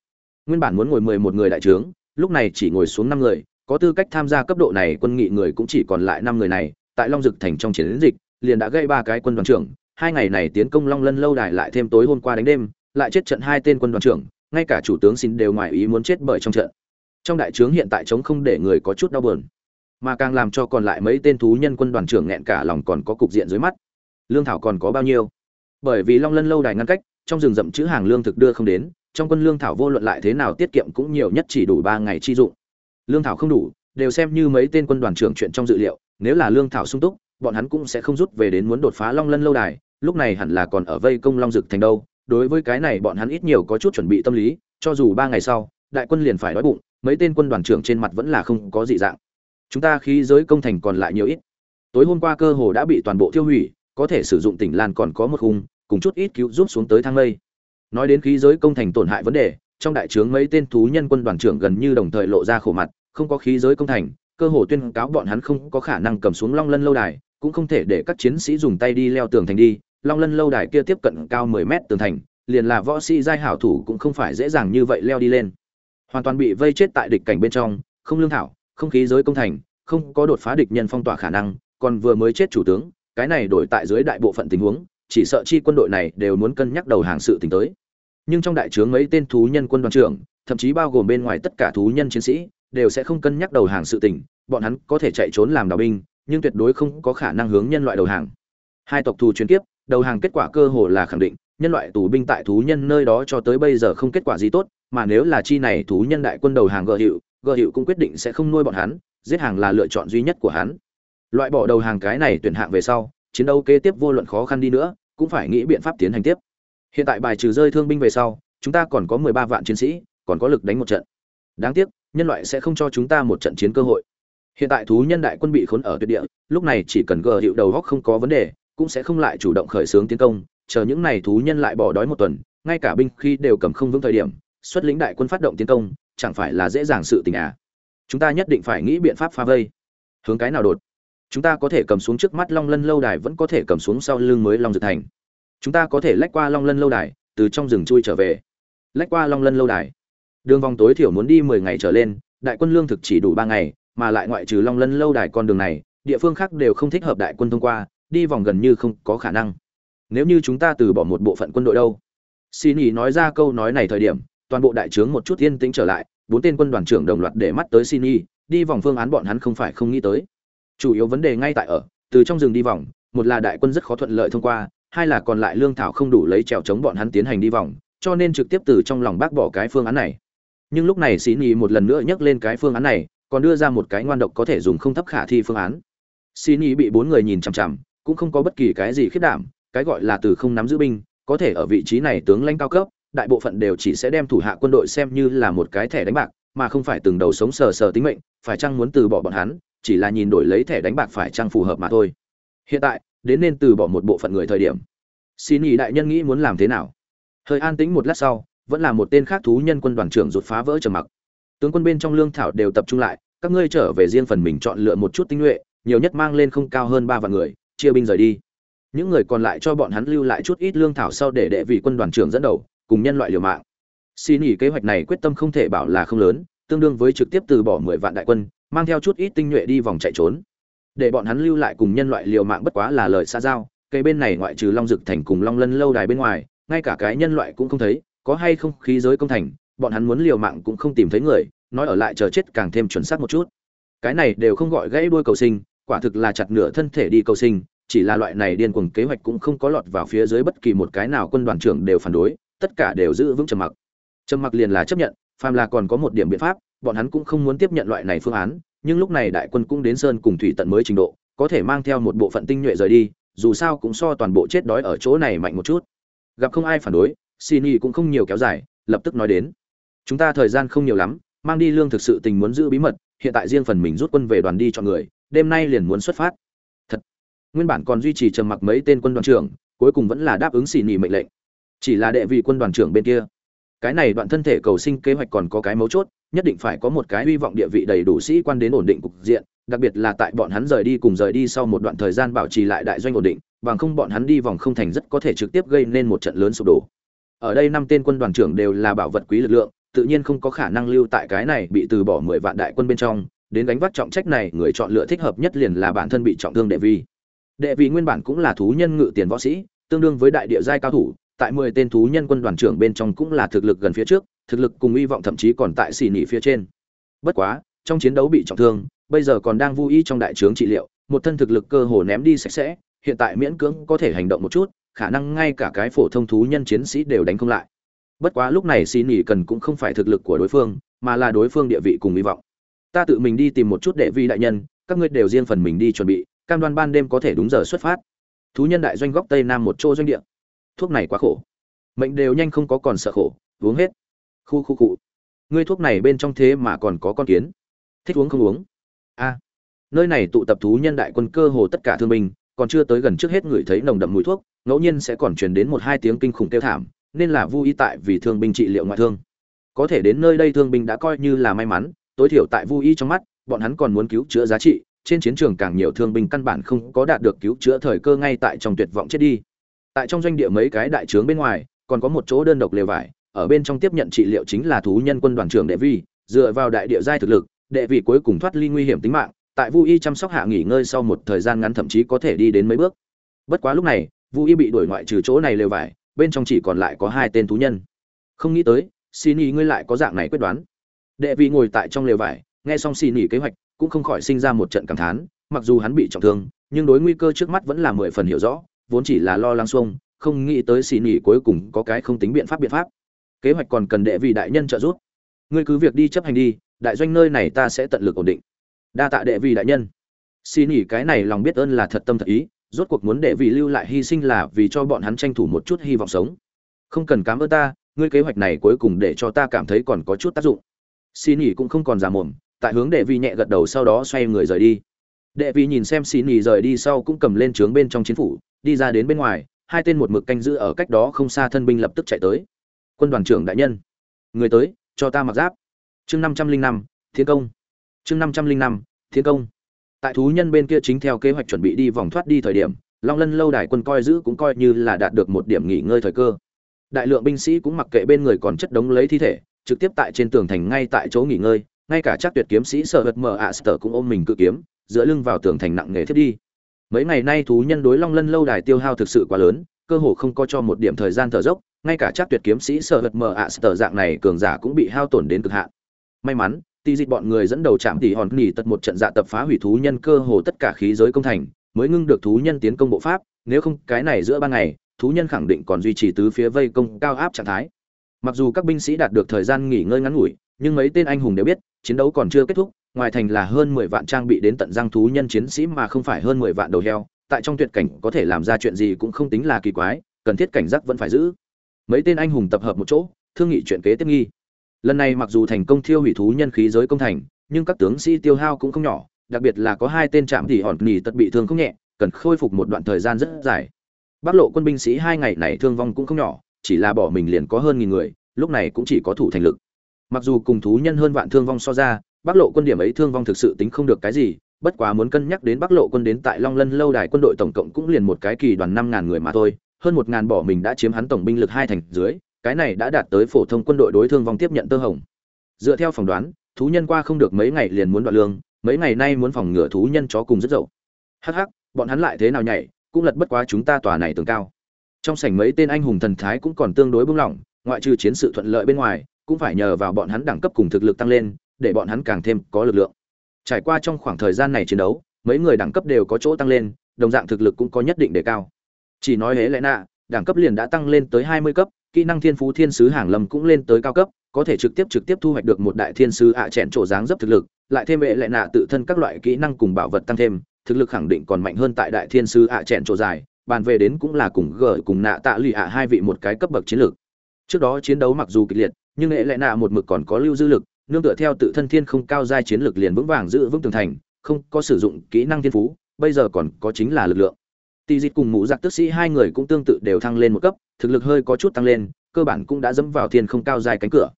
nguyên bản muốn ngồi mười một người đại trướng, lúc này chỉ ngồi xuống năm người, có tư cách tham gia cấp độ này quân nghị người cũng chỉ còn lại năm người này, tại long dực thành trong chiến dịch, liền đã gây ba cái quân đoàn trưởng, hai ngày này tiến công long lân lâu đài lại thêm tối hôm qua đánh đêm, lại chết trận hai tên quân đoàn trưởng, ngay cả chủ tướng xin đều ngoài ý muốn chết bởi trong trận. Trong đại trướng hiện tại chống không để người có chút đau buồn, mà càng làm cho còn lại mấy tên thú nhân quân đoàn trưởng nghẹn cả lòng còn có cục diện dưới mắt. Lương thảo còn có bao nhiêu? Bởi vì long lân lâu đài ngăn cách trong rừng rậm chữ hàng lương thực đưa không đến, trong quân lương thảo vô luận lại thế nào tiết kiệm cũng nhiều nhất chỉ đủ ba ngày chi dụng. Lương thảo không đủ, đều xem như mấy tên quân đoàn trưởng chuyện trong dự liệu, nếu là lương thảo sung túc, bọn hắn cũng sẽ không rút về đến muốn đột phá long lân lâu đài, lúc này hẳn là còn ở vây công long dực thành đâu. Đối với cái này bọn hắn ít nhiều có chút chuẩn bị tâm lý, cho dù ba ngày sau, đại quân liền phải đói bụng, mấy tên quân đoàn trưởng trên mặt vẫn là không có dị dạng. Chúng ta khí giới công thành còn lại nhiều ít. Tối hôm qua cơ hồ đã bị toàn bộ tiêu hủy, có thể sử dụng tỉnh lan còn có một khung cùng chút ít cứu giúp xuống tới thang lây nói đến khí giới công thành tổn hại vấn đề, trong đại trướng mấy tên thú nhân quân đoàn trưởng gần như đồng thời lộ ra khổ mặt, không có khí giới công thành, cơ hồ tuyên cáo bọn hắn không có khả năng cầm xuống long lân lâu đài, cũng không thể để các chiến sĩ dùng tay đi leo tường thành đi, long lân lâu đài kia tiếp cận cao mười mét tường thành, liền là võ sĩ giai hảo thủ cũng không phải dễ dàng như vậy leo đi lên. Hoàn toàn bị vây chết tại địch cảnh bên trong, không lương thảo, không khí giới công thành, không có đột phá địch nhân phong tỏa khả năng, còn vừa mới chết chủ tướng, cái này đổi tại dưới đại bộ phận tình huống chỉ sợ chi quân đội này đều muốn cân nhắc đầu hàng sự tình tới. Nhưng trong đại trướng mấy tên thú nhân quân đoàn trưởng, thậm chí bao gồm bên ngoài tất cả thú nhân chiến sĩ, đều sẽ không cân nhắc đầu hàng sự tình, bọn hắn có thể chạy trốn làm đào binh, nhưng tuyệt đối không có khả năng hướng nhân loại đầu hàng. Hai tộc thù chuyến kiếp, đầu hàng kết quả cơ hồ là khẳng định, nhân loại tù binh tại thú nhân nơi đó cho tới bây giờ không kết quả gì tốt, mà nếu là chi này thú nhân đại quân đầu hàng gờ hiệu gờ hiệu cũng quyết định sẽ không nuôi bọn hắn, giết hàng là lựa chọn duy nhất của hắn. Loại bỏ đầu hàng cái này tuyển hạng về sau, chiến đấu kế tiếp vô luận khó khăn đi nữa cũng phải nghĩ biện pháp tiến hành tiếp. Hiện tại bài trừ rơi thương binh về sau, chúng ta còn có mười ba vạn chiến sĩ, còn có lực đánh một trận. Đáng tiếc, nhân loại sẽ không cho chúng ta một trận chiến cơ hội. Hiện tại thú nhân đại quân bị khốn ở tuyệt địa, lúc này chỉ cần gờ hiệu đầu góc không có vấn đề, cũng sẽ không lại chủ động khởi xướng tiến công, chờ những này thú nhân lại bỏ đói một tuần, ngay cả binh khi đều cầm không vững thời điểm, xuất lĩnh đại quân phát động tiến công, chẳng phải là dễ dàng sự tình à. Chúng ta nhất định phải nghĩ biện pháp phá vây. Hướng cái nào đột? Chúng ta có thể cầm xuống trước mắt long lân lâu đài vẫn có thể cầm xuống sau lưng mới long dược thành. Chúng ta có thể lách qua long lân lâu đài, từ trong rừng chui trở về. Lách qua long lân lâu đài. Đường vòng tối thiểu muốn đi mười ngày trở lên, đại quân lương thực chỉ đủ ba ngày, mà lại ngoại trừ long lân lâu đài con đường này, địa phương khác đều không thích hợp đại quân thông qua, đi vòng gần như không có khả năng. Nếu như chúng ta từ bỏ một bộ phận quân đội đâu? Xin ý nói ra câu nói này thời điểm, toàn bộ đại trướng một chút yên tĩnh trở lại, bốn tên quân đoàn trưởng đồng loạt để mắt tới xin ý, đi vòng phương án bọn hắn không phải không nghĩ tới chủ yếu vấn đề ngay tại ở, từ trong rừng đi vòng, một là đại quân rất khó thuận lợi thông qua, hai là còn lại lương thảo không đủ lấy trèo chống bọn hắn tiến hành đi vòng, cho nên trực tiếp từ trong lòng bác bỏ cái phương án này. Nhưng lúc này xí nhì một lần nữa nhắc lên cái phương án này, còn đưa ra một cái ngoan độc có thể dùng không thấp khả thi phương án. Xí nhì bị bốn người nhìn chằm chằm, cũng không có bất kỳ cái gì khiết đảm, cái gọi là từ không nắm giữ binh, có thể ở vị trí này tướng lãnh cao cấp, đại bộ phận đều chỉ sẽ đem thủ hạ quân đội xem như là một cái thẻ đánh bạc, mà không phải từng đầu sống sờ sờ tính mệnh, phải chăng muốn từ bỏ bọn hắn chỉ là nhìn đổi lấy thẻ đánh bạc phải trang phù hợp mà thôi. Hiện tại, đến nên từ bỏ một bộ phận người thời điểm. Xin ý đại nhân nghĩ muốn làm thế nào? Hơi an tĩnh một lát sau, vẫn là một tên khác thú nhân quân đoàn trưởng rụt phá vỡ trầm mặc. Tướng quân bên trong lương thảo đều tập trung lại, các ngươi trở về riêng phần mình chọn lựa một chút tinh nhuệ, nhiều nhất mang lên không cao hơn ba vạn người, chia binh rời đi. Những người còn lại cho bọn hắn lưu lại chút ít lương thảo sau để đệ vị quân đoàn trưởng dẫn đầu, cùng nhân loại liều mạng. Xin nghỉ kế hoạch này quyết tâm không thể bảo là không lớn, tương đương với trực tiếp từ bỏ mười vạn đại quân mang theo chút ít tinh nhuệ đi vòng chạy trốn. Để bọn hắn lưu lại cùng nhân loại liều mạng bất quá là lời xa giao cây bên này ngoại trừ long dực thành cùng long lân lâu đài bên ngoài, ngay cả cái nhân loại cũng không thấy, có hay không khí giới công thành, bọn hắn muốn liều mạng cũng không tìm thấy người, nói ở lại chờ chết càng thêm chuẩn xác một chút. Cái này đều không gọi gãy đuôi cầu sinh, quả thực là chặt nửa thân thể đi cầu sinh, chỉ là loại này điên cuồng kế hoạch cũng không có lọt vào phía dưới bất kỳ một cái nào quân đoàn trưởng đều phản đối, tất cả đều giữ vững trầm mặc. Trầm mặc liền là chấp nhận phàm là còn có một điểm biện pháp, bọn hắn cũng không muốn tiếp nhận loại này phương án, nhưng lúc này đại quân cũng đến sơn cùng thủy tận mới trình độ, có thể mang theo một bộ phận tinh nhuệ rời đi, dù sao cũng so toàn bộ chết đói ở chỗ này mạnh một chút. Gặp không ai phản đối xin cũng không nhiều kéo dài, lập tức nói đến. Chúng ta thời gian không nhiều lắm, mang đi lương thực sự tình muốn giữ bí mật, hiện tại riêng phần mình rút quân về đoàn đi chọn người, đêm nay liền muốn xuất phát. Thật. Nguyên bản còn duy trì trầm mặc mấy tên quân đoàn trưởng, cuối cùng vẫn là đáp ứng xì nỉ mệnh lệnh. Chỉ là đệ vị quân đoàn trưởng bên kia cái này đoạn thân thể cầu sinh kế hoạch còn có cái mấu chốt, nhất định phải có một cái hy vọng địa vị đầy đủ sĩ quan đến ổn định cục diện, đặc biệt là tại bọn hắn rời đi cùng rời đi sau một đoạn thời gian bảo trì lại đại doanh ổn định, bằng không bọn hắn đi vòng không thành rất có thể trực tiếp gây nên một trận lớn sụp đổ. Ở đây năm tên quân đoàn trưởng đều là bảo vật quý lực lượng, tự nhiên không có khả năng lưu tại cái này bị từ bỏ mười vạn đại quân bên trong, đến gánh vác trọng trách này, người chọn lựa thích hợp nhất liền là bản thân bị trọng thương đệ vi. Đệ vi nguyên bản cũng là thú nhân ngự tiền võ sĩ, tương đương với đại địa giai cao thủ tại mười tên thú nhân quân đoàn trưởng bên trong cũng là thực lực gần phía trước, thực lực cùng hy vọng thậm chí còn tại xỉ nỉ phía trên. Bất quá, trong chiến đấu bị trọng thương, bây giờ còn đang vui y trong đại trướng trị liệu, một thân thực lực cơ hồ ném đi sạch sẽ, hiện tại miễn cưỡng có thể hành động một chút, khả năng ngay cả cái phổ thông thú nhân chiến sĩ đều đánh không lại. Bất quá lúc này xỉ nỉ cần cũng không phải thực lực của đối phương, mà là đối phương địa vị cùng hy vọng. Ta tự mình đi tìm một chút đệ vi đại nhân, các ngươi đều riêng phần mình đi chuẩn bị, cam đoan ban đêm có thể đúng giờ xuất phát. Thú nhân đại doanh góc tây nam một chỗ doanh địa thuốc này quá khổ. Mệnh đều nhanh không có còn sợ khổ, uống hết. Khu khu cụ. Ngươi thuốc này bên trong thế mà còn có con kiến. Thích uống không uống? A. Nơi này tụ tập thú nhân đại quân cơ hồ tất cả thương binh, còn chưa tới gần trước hết người thấy nồng đậm mùi thuốc, ngẫu nhiên sẽ còn truyền đến một hai tiếng kinh khủng tiêu thảm, nên là vui tại vì thương binh trị liệu ngoại thương. Có thể đến nơi đây thương binh đã coi như là may mắn, tối thiểu tại vui trong mắt, bọn hắn còn muốn cứu chữa giá trị, trên chiến trường càng nhiều thương binh căn bản không có đạt được cứu chữa thời cơ ngay tại trong tuyệt vọng chết đi tại trong doanh địa mấy cái đại trướng bên ngoài, còn có một chỗ đơn độc lều vải, ở bên trong tiếp nhận trị liệu chính là thú nhân quân đoàn trưởng đệ vi, dựa vào đại địa giai thực lực, đệ vị cuối cùng thoát ly nguy hiểm tính mạng, tại vu y chăm sóc hạ nghỉ ngơi sau một thời gian ngắn thậm chí có thể đi đến mấy bước. Bất quá lúc này, vu y bị đuổi ngoại trừ chỗ này lều vải, bên trong chỉ còn lại có hai tên thú nhân. Không nghĩ tới, xin ý ngươi lại có dạng này quyết đoán. Đệ vị ngồi tại trong lều vải, nghe xong xin ý kế hoạch, cũng không khỏi sinh ra một trận cảm thán, mặc dù hắn bị trọng thương, nhưng đối nguy cơ trước mắt vẫn là mười phần hiểu rõ vốn chỉ là lo lắng xuông, không nghĩ tới xì nỉ cuối cùng có cái không tính biện pháp biện pháp. Kế hoạch còn cần đệ vị đại nhân trợ giúp. Ngươi cứ việc đi chấp hành đi, đại doanh nơi này ta sẽ tận lực ổn định. Đa tạ đệ vị đại nhân. Xì nỉ cái này lòng biết ơn là thật tâm thật ý, rốt cuộc muốn đệ vị lưu lại hy sinh là vì cho bọn hắn tranh thủ một chút hy vọng sống. Không cần cám ơn ta, ngươi kế hoạch này cuối cùng để cho ta cảm thấy còn có chút tác dụng. Xì nỉ cũng không còn già mồm, tại hướng đệ vị nhẹ gật đầu sau đó xoay người rời đi đệ vị nhìn xem xì nhì rời đi sau cũng cầm lên trướng bên trong chiến phủ, đi ra đến bên ngoài, hai tên một mực canh giữ ở cách đó không xa thân binh lập tức chạy tới. Quân đoàn trưởng đại nhân, người tới, cho ta mặc giáp. Chương năm trăm linh năm, thiên công. Chương năm trăm linh năm, thiên công. Tại thú nhân bên kia chính theo kế hoạch chuẩn bị đi vòng thoát đi thời điểm, long lân lâu đài quân coi giữ cũng coi như là đạt được một điểm nghỉ ngơi thời cơ. Đại lượng binh sĩ cũng mặc kệ bên người còn chất đống lấy thi thể, trực tiếp tại trên tường thành ngay tại chỗ nghỉ ngơi, ngay cả chắc tuyệt kiếm sĩ sợ hật mờ ạ sờ cũng ôm mình cự kiếm giữa lưng vào tường thành nặng nghề thiết đi. Mấy ngày nay thú nhân đối long lân lâu đài tiêu hao thực sự quá lớn, cơ hồ không có cho một điểm thời gian thở dốc, ngay cả chắc tuyệt kiếm sĩ sợ vật mờ ạ sở dạng này cường giả cũng bị hao tổn đến cực hạn. May mắn tỷ dịch bọn người dẫn đầu chạm tỷ hòn nghỉ tật một trận dạ tập phá hủy thú nhân cơ hồ tất cả khí giới công thành, mới ngưng được thú nhân tiến công bộ pháp, nếu không cái này giữa ban ngày, thú nhân khẳng định còn duy trì tứ phía vây công cao áp trạng thái. Mặc dù các binh sĩ đạt được thời gian nghỉ ngơi ngắn ngủi, nhưng mấy tên anh hùng đều biết, chiến đấu còn chưa kết thúc ngoài thành là hơn mười vạn trang bị đến tận răng thú nhân chiến sĩ mà không phải hơn mười vạn đầu heo, tại trong tuyệt cảnh có thể làm ra chuyện gì cũng không tính là kỳ quái, cần thiết cảnh giác vẫn phải giữ. Mấy tên anh hùng tập hợp một chỗ, thương nghị chuyện kế tiếp nghi. Lần này mặc dù thành công thiêu hủy thú nhân khí giới công thành, nhưng các tướng sĩ tiêu hao cũng không nhỏ, đặc biệt là có hai tên trạm thì hòn nghỉ tật bị thương không nhẹ, cần khôi phục một đoạn thời gian rất dài. Bắc lộ quân binh sĩ hai ngày này thương vong cũng không nhỏ, chỉ là bỏ mình liền có hơn nghìn người, lúc này cũng chỉ có thủ thành lực. Mặc dù cùng thú nhân hơn vạn thương vong so ra bắc lộ quân điểm ấy thương vong thực sự tính không được cái gì, bất quá muốn cân nhắc đến bắc lộ quân đến tại long lân lâu đài quân đội tổng cộng cũng liền một cái kỳ đoàn năm ngàn người mà thôi, hơn một ngàn bỏ mình đã chiếm hắn tổng binh lực hai thành dưới, cái này đã đạt tới phổ thông quân đội đối thương vong tiếp nhận tơ hồng. Dựa theo phỏng đoán, thú nhân qua không được mấy ngày liền muốn đoạn lương, mấy ngày nay muốn phòng ngừa thú nhân chó cùng rất dậu. Hắc hắc, bọn hắn lại thế nào nhảy, cũng lật bất quá chúng ta tòa này tường cao. Trong sảnh mấy tên anh hùng thần thái cũng còn tương đối bung lỏng, ngoại trừ chiến sự thuận lợi bên ngoài, cũng phải nhờ vào bọn hắn đẳng cấp cùng thực lực tăng lên để bọn hắn càng thêm có lực lượng. Trải qua trong khoảng thời gian này chiến đấu, mấy người đẳng cấp đều có chỗ tăng lên, đồng dạng thực lực cũng có nhất định đề cao. Chỉ nói hễ lẽ nạ, đẳng cấp liền đã tăng lên tới hai mươi cấp, kỹ năng thiên phú thiên sứ hàng lâm cũng lên tới cao cấp, có thể trực tiếp trực tiếp thu hoạch được một đại thiên sứ ạ à chèn chỗ dáng dấp thực lực, lại thêm hệ lệ nạ tự thân các loại kỹ năng cùng bảo vật tăng thêm, thực lực khẳng định còn mạnh hơn tại đại thiên sứ ạ à chèn chỗ dài, bàn về đến cũng là cùng gở cùng nạ tạ lụy ạ hai vị một cái cấp bậc chiến lược. Trước đó chiến đấu mặc dù kịch liệt, nhưng hệ lệ nạ một mực còn có lưu dư lực nương tựa theo tự thân thiên không cao giai chiến lược liền vững vàng giữ vững tường thành, không có sử dụng kỹ năng thiên phú, bây giờ còn có chính là lực lượng. Tỷ dịch cùng mũ giặc tức sĩ hai người cũng tương tự đều thăng lên một cấp, thực lực hơi có chút tăng lên, cơ bản cũng đã dẫm vào thiên không cao giai cánh cửa.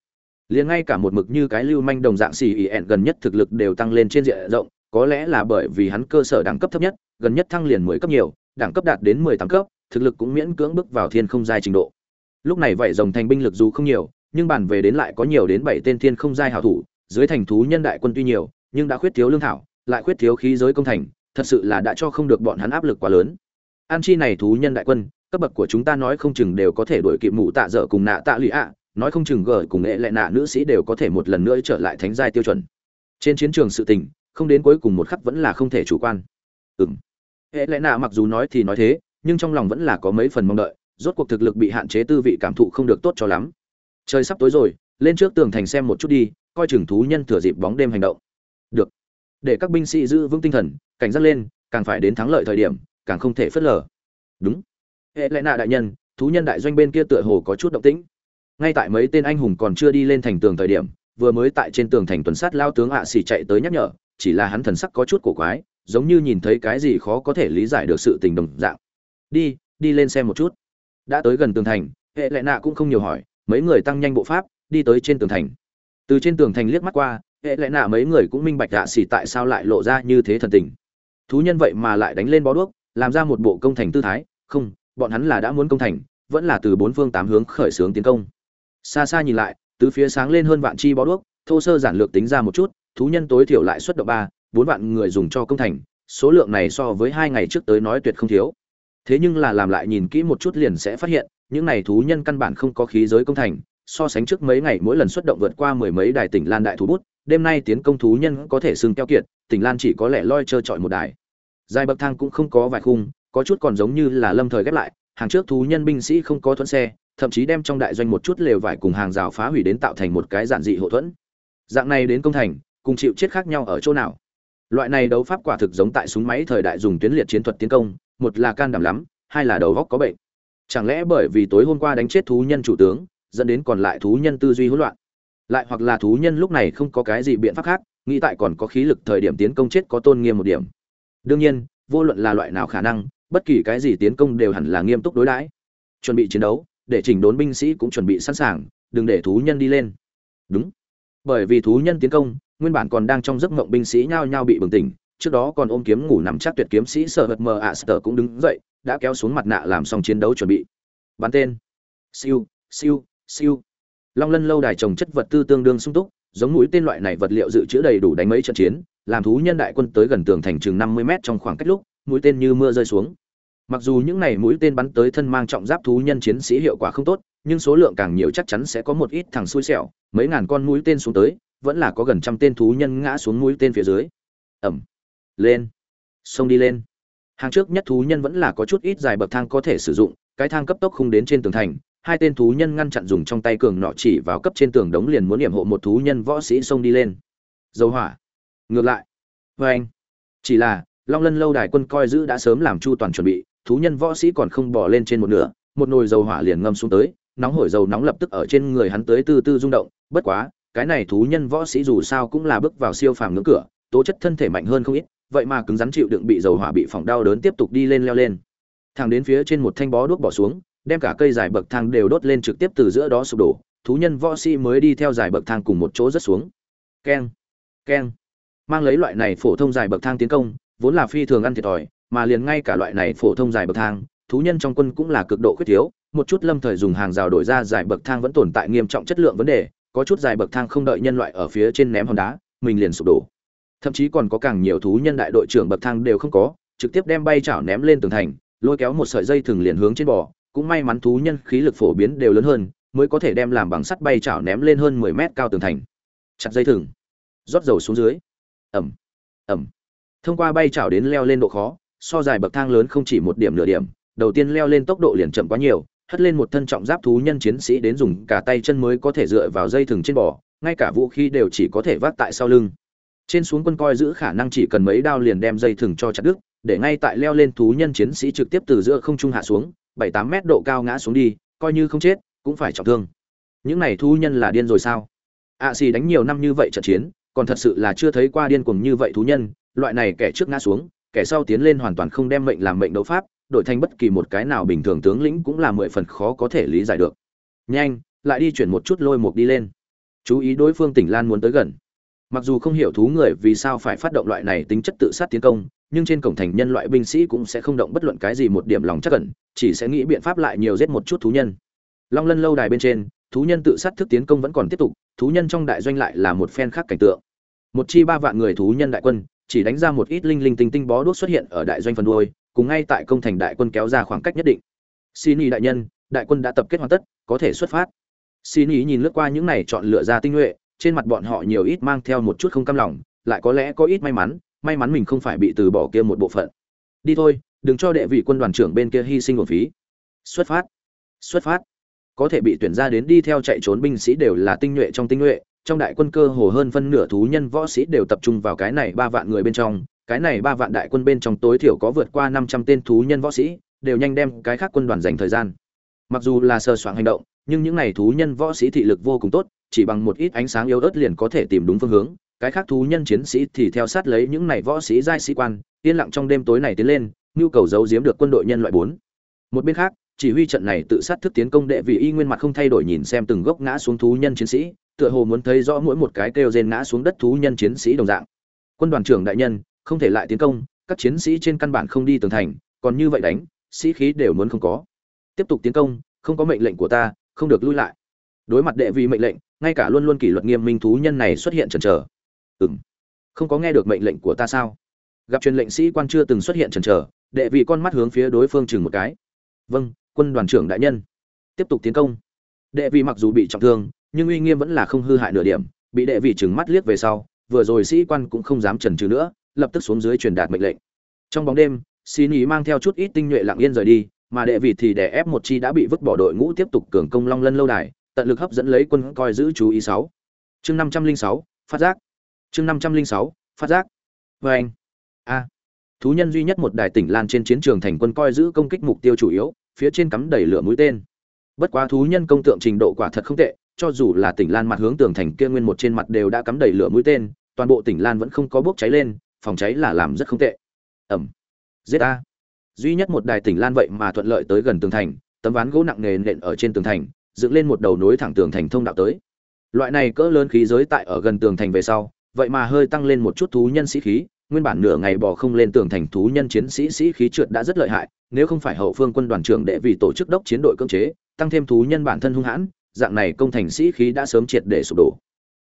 Liền ngay cả một mực như cái lưu manh đồng dạng xì ỉ ẹn gần nhất thực lực đều tăng lên trên diện rộng, có lẽ là bởi vì hắn cơ sở đẳng cấp thấp nhất, gần nhất thăng liền mười cấp nhiều, đẳng cấp đạt đến mười tám cấp, thực lực cũng miễn cưỡng bước vào thiên không giai trình độ. Lúc này vậy rồng thành binh lực dù không nhiều nhưng bàn về đến lại có nhiều đến bảy tên thiên không giai hảo thủ, dưới thành thú nhân đại quân tuy nhiều, nhưng đã khuyết thiếu lương thảo, lại khuyết thiếu khí giới công thành, thật sự là đã cho không được bọn hắn áp lực quá lớn. An chi này thú nhân đại quân, cấp bậc của chúng ta nói không chừng đều có thể đuổi kịp mụ tạ dở cùng nạ tạ lụy ạ, nói không chừng gờ cùng nghệ lệ nạ nữ sĩ đều có thể một lần nữa trở lại thánh giai tiêu chuẩn. Trên chiến trường sự tình, không đến cuối cùng một khắc vẫn là không thể chủ quan. Ừm. hệ lệ nạ mặc dù nói thì nói thế, nhưng trong lòng vẫn là có mấy phần mong đợi, rốt cuộc thực lực bị hạn chế tư vị cảm thụ không được tốt cho lắm trời sắp tối rồi, lên trước tường thành xem một chút đi, coi chừng thú nhân thừa dịp bóng đêm hành động. Được. Để các binh sĩ giữ vững tinh thần, cảnh giác lên, càng phải đến thắng lợi thời điểm, càng không thể phớt lờ. Đúng. Hệ lẽ nạ đại nhân, thú nhân đại doanh bên kia tựa hồ có chút động tĩnh. Ngay tại mấy tên anh hùng còn chưa đi lên thành tường thời điểm, vừa mới tại trên tường thành tuần sát lao tướng ạ xỉ chạy tới nhắc nhở, chỉ là hắn thần sắc có chút cổ quái, giống như nhìn thấy cái gì khó có thể lý giải được sự tình đồng dạng. Đi đi lên xem một chút. Đã tới gần tường thành, hệ lệ nạ cũng không nhiều hỏi mấy người tăng nhanh bộ pháp, đi tới trên tường thành. Từ trên tường thành liếc mắt qua, hệ lẽ nạ mấy người cũng minh bạch dạ xỉ tại sao lại lộ ra như thế thần tình. Thú nhân vậy mà lại đánh lên bó đuốc, làm ra một bộ công thành tư thái, không, bọn hắn là đã muốn công thành, vẫn là từ bốn phương tám hướng khởi xướng tiến công. Xa xa nhìn lại từ phía sáng lên hơn vạn chi bó đuốc, thô sơ giản lược tính ra một chút, thú nhân tối thiểu lại xuất động ba, bốn vạn người dùng cho công thành, số lượng này so với hai ngày trước tới nói tuyệt không thiếu thế nhưng là làm lại nhìn kỹ một chút liền sẽ phát hiện, những này thú nhân căn bản không có khí giới công thành, so sánh trước mấy ngày mỗi lần xuất động vượt qua mười mấy đài tỉnh lan đại thú bút, đêm nay tiến công thú nhân có thể xưng keo kiệt, tỉnh lan chỉ có lẽ loi trơ trọi một đài. Dài bậc thang cũng không có vài khung, có chút còn giống như là lâm thời ghép lại, hàng trước thú nhân binh sĩ không có thuẫn xe, thậm chí đem trong đại doanh một chút lều vải cùng hàng rào phá hủy đến tạo thành một cái giản dị hậu thuẫn. Dạng này đến công thành, cùng chịu chết khác nhau ở chỗ nào? Loại này đấu pháp quả thực giống tại súng máy thời đại dùng tuyến liệt chiến thuật tiến công một là can đảm lắm, hai là đầu góc có bệnh. Chẳng lẽ bởi vì tối hôm qua đánh chết thú nhân chủ tướng, dẫn đến còn lại thú nhân tư duy hỗn loạn? Lại hoặc là thú nhân lúc này không có cái gì biện pháp khác, nghĩ tại còn có khí lực thời điểm tiến công chết có tôn nghiêm một điểm. Đương nhiên, vô luận là loại nào khả năng, bất kỳ cái gì tiến công đều hẳn là nghiêm túc đối đãi. Chuẩn bị chiến đấu, để chỉnh đốn binh sĩ cũng chuẩn bị sẵn sàng, đừng để thú nhân đi lên. Đúng. Bởi vì thú nhân tiến công, nguyên bản còn đang trong giấc mộng binh sĩ nhao nhao bị bừng tỉnh trước đó còn ôm kiếm ngủ nằm chắc tuyệt kiếm sĩ sợ hật mờ ạ, sở cũng đứng dậy, đã kéo xuống mặt nạ làm xong chiến đấu chuẩn bị. Bắn tên. Siêu siêu siêu. Long lân lâu đài trồng chất vật tư tương đương sung túc, giống mũi tên loại này vật liệu dự trữ đầy đủ đánh mấy trận chiến, làm thú nhân đại quân tới gần tường thành chừng năm mươi mét trong khoảng cách lúc, mũi tên như mưa rơi xuống. Mặc dù những này mũi tên bắn tới thân mang trọng giáp thú nhân chiến sĩ hiệu quả không tốt, nhưng số lượng càng nhiều chắc chắn sẽ có một ít thằng xui xẻo, mấy ngàn con mũi tên xuống tới, vẫn là có gần trăm tên thú nhân ngã xuống mũi tên phía dưới. Ẩm lên. Xông đi lên. Hàng trước nhất thú nhân vẫn là có chút ít dài bậc thang có thể sử dụng, cái thang cấp tốc không đến trên tường thành, hai tên thú nhân ngăn chặn dùng trong tay cường nọ chỉ vào cấp trên tường đống liền muốn điểm hộ một thú nhân võ sĩ xông đi lên. Dầu hỏa. Ngược lại. Vê anh. Chỉ là, long lân lâu đài quân coi giữ đã sớm làm chu toàn chuẩn bị, thú nhân võ sĩ còn không bỏ lên trên một nửa, một nồi dầu hỏa liền ngâm xuống tới, nóng hổi dầu nóng lập tức ở trên người hắn tới từ từ rung động, bất quá, cái này thú nhân võ sĩ dù sao cũng là bước vào siêu phàm ngưỡng cửa, tố chất thân thể mạnh hơn không ít vậy mà cứng rắn chịu đựng bị dầu hỏa bị phỏng đau đớn tiếp tục đi lên leo lên. Thẳng đến phía trên một thanh bó đuốc bỏ xuống, đem cả cây dài bậc thang đều đốt lên trực tiếp từ giữa đó sụp đổ, thú nhân võ sĩ mới đi theo dài bậc thang cùng một chỗ rất xuống. Keng keng. Mang lấy loại này phổ thông dài bậc thang tiến công, vốn là phi thường ăn thiệt thòi, mà liền ngay cả loại này phổ thông dài bậc thang, thú nhân trong quân cũng là cực độ khuyết thiếu, một chút lâm thời dùng hàng rào đổi ra dài bậc thang vẫn tồn tại nghiêm trọng chất lượng vấn đề, có chút dài bậc thang không đợi nhân loại ở phía trên ném hòn đá, mình liền sụp đổ thậm chí còn có càng nhiều thú nhân đại đội trưởng bậc thang đều không có, trực tiếp đem bay chảo ném lên tường thành, lôi kéo một sợi dây thừng liền hướng trên bò. Cũng may mắn thú nhân khí lực phổ biến đều lớn hơn, mới có thể đem làm bằng sắt bay chảo ném lên hơn mười mét cao tường thành. Chặt dây thừng. Rót dầu xuống dưới. Ẩm. Ẩm. Thông qua bay chảo đến leo lên độ khó, so dài bậc thang lớn không chỉ một điểm nửa điểm, đầu tiên leo lên tốc độ liền chậm quá nhiều, hất lên một thân trọng giáp thú nhân chiến sĩ đến dùng cả tay chân mới có thể dựa vào dây thừng trên bò, ngay cả vũ khí đều chỉ có thể vác tại sau lưng trên xuống quân coi giữ khả năng chỉ cần mấy đao liền đem dây thừng cho chặt đứt, để ngay tại leo lên thú nhân chiến sĩ trực tiếp từ giữa không trung hạ xuống, bảy tám mét độ cao ngã xuống đi, coi như không chết, cũng phải trọng thương. Những này thú nhân là điên rồi sao? Ạ xì đánh nhiều năm như vậy trận chiến, còn thật sự là chưa thấy qua điên cuồng như vậy thú nhân, loại này kẻ trước ngã xuống, kẻ sau tiến lên hoàn toàn không đem mệnh làm mệnh đấu pháp, đổi thành bất kỳ một cái nào bình thường tướng lĩnh cũng là mười phần khó có thể lý giải được. Nhanh, lại đi chuyển một chút lôi mục đi lên. Chú ý đối phương tỉnh lan muốn tới gần mặc dù không hiểu thú người vì sao phải phát động loại này tính chất tự sát tiến công, nhưng trên cổng thành nhân loại binh sĩ cũng sẽ không động bất luận cái gì một điểm lòng chắc cẩn chỉ sẽ nghĩ biện pháp lại nhiều giết một chút thú nhân. Long lân lâu đài bên trên, thú nhân tự sát thức tiến công vẫn còn tiếp tục, thú nhân trong đại doanh lại là một phen khác cảnh tượng. Một chi ba vạn người thú nhân đại quân, chỉ đánh ra một ít linh linh tinh tinh bó đuốc xuất hiện ở đại doanh phần đuôi, cùng ngay tại công thành đại quân kéo ra khoảng cách nhất định. Xin ý đại nhân, đại quân đã tập kết hoàn tất, có thể xuất phát. Xin ý nhìn lướt qua những này chọn lựa ra tinh nhuệ trên mặt bọn họ nhiều ít mang theo một chút không cam lòng, lại có lẽ có ít may mắn may mắn mình không phải bị từ bỏ kia một bộ phận. Đi thôi, đừng cho đệ vị quân đoàn trưởng bên kia hy sinh nguồn phí. Xuất phát xuất phát. Có thể bị tuyển ra đến đi theo chạy trốn binh sĩ đều là tinh nhuệ trong tinh nhuệ, trong đại quân cơ hồ hơn phân nửa thú nhân võ sĩ đều tập trung vào cái này ba vạn người bên trong, cái này ba vạn đại quân bên trong tối thiểu có vượt qua năm trăm tên thú nhân võ sĩ, đều nhanh đem cái khác quân đoàn dành thời gian. Mặc dù là sơ soạn hành động, nhưng những này thú nhân võ sĩ thị lực vô cùng tốt chỉ bằng một ít ánh sáng yếu ớt liền có thể tìm đúng phương hướng. Cái khác thú nhân chiến sĩ thì theo sát lấy những này võ sĩ giai sĩ quan, yên lặng trong đêm tối này tiến lên, nhu cầu giấu giếm được quân đội nhân loại bốn. Một bên khác, chỉ huy trận này tự sát thức tiến công đệ vì y nguyên mặt không thay đổi nhìn xem từng gốc ngã xuống thú nhân chiến sĩ, tựa hồ muốn thấy rõ mỗi một cái kêu rên ngã xuống đất thú nhân chiến sĩ đồng dạng. Quân đoàn trưởng đại nhân, không thể lại tiến công, các chiến sĩ trên căn bản không đi tường thành, còn như vậy đánh, sĩ khí đều muốn không có. Tiếp tục tiến công, không có mệnh lệnh của ta, không được lui lại đối mặt đệ vị mệnh lệnh, ngay cả luôn luôn kỷ luật nghiêm minh thú nhân này xuất hiện chần chờ. Ừng không có nghe được mệnh lệnh của ta sao? Gặp truyền lệnh sĩ quan chưa từng xuất hiện chần chờ, đệ vị con mắt hướng phía đối phương chừng một cái. Vâng quân đoàn trưởng đại nhân. Tiếp tục tiến công. Đệ vị mặc dù bị trọng thương, nhưng uy nghiêm vẫn là không hư hại nửa điểm. Bị đệ vị chừng mắt liếc về sau, vừa rồi sĩ quan cũng không dám chần chừ nữa, lập tức xuống dưới truyền đạt mệnh lệnh. Trong bóng đêm, xin ý mang theo chút ít tinh nhuệ lặng yên rời đi, mà đệ vị thì đè ép một chi đã bị vứt bỏ đội ngũ tiếp tục cường công long lân lâu đài tận lực hấp dẫn lấy quân coi giữ chú ý sáu. Chương năm trăm linh sáu, phát giác. Chương năm trăm linh sáu, phát giác. Vê anh. A. Thú nhân duy nhất một đài tỉnh lan trên chiến trường thành quân coi giữ công kích mục tiêu chủ yếu, phía trên cắm đầy lửa mũi tên. Bất quá thú nhân công tượng trình độ quả thật không tệ, cho dù là tỉnh lan mặt hướng tường thành kia nguyên một trên mặt đều đã cắm đầy lửa mũi tên, toàn bộ tỉnh lan vẫn không có bốc cháy lên, phòng cháy là làm rất không tệ. Ẩm. Giết a. Duy nhất một đài tỉnh lan vậy mà thuận lợi tới gần tường thành, tấm ván gỗ nặng nề nện ở trên tường thành dựng lên một đầu nối thẳng tường thành thông đạo tới. Loại này cỡ lớn khí giới tại ở gần tường thành về sau, vậy mà hơi tăng lên một chút thú nhân sĩ khí, nguyên bản nửa ngày bỏ không lên tường thành thú nhân chiến sĩ sĩ khí trượt đã rất lợi hại, nếu không phải hậu phương quân đoàn trưởng đệ vì tổ chức đốc chiến đội cưỡng chế, tăng thêm thú nhân bản thân hung hãn, dạng này công thành sĩ khí đã sớm triệt để sụp đổ.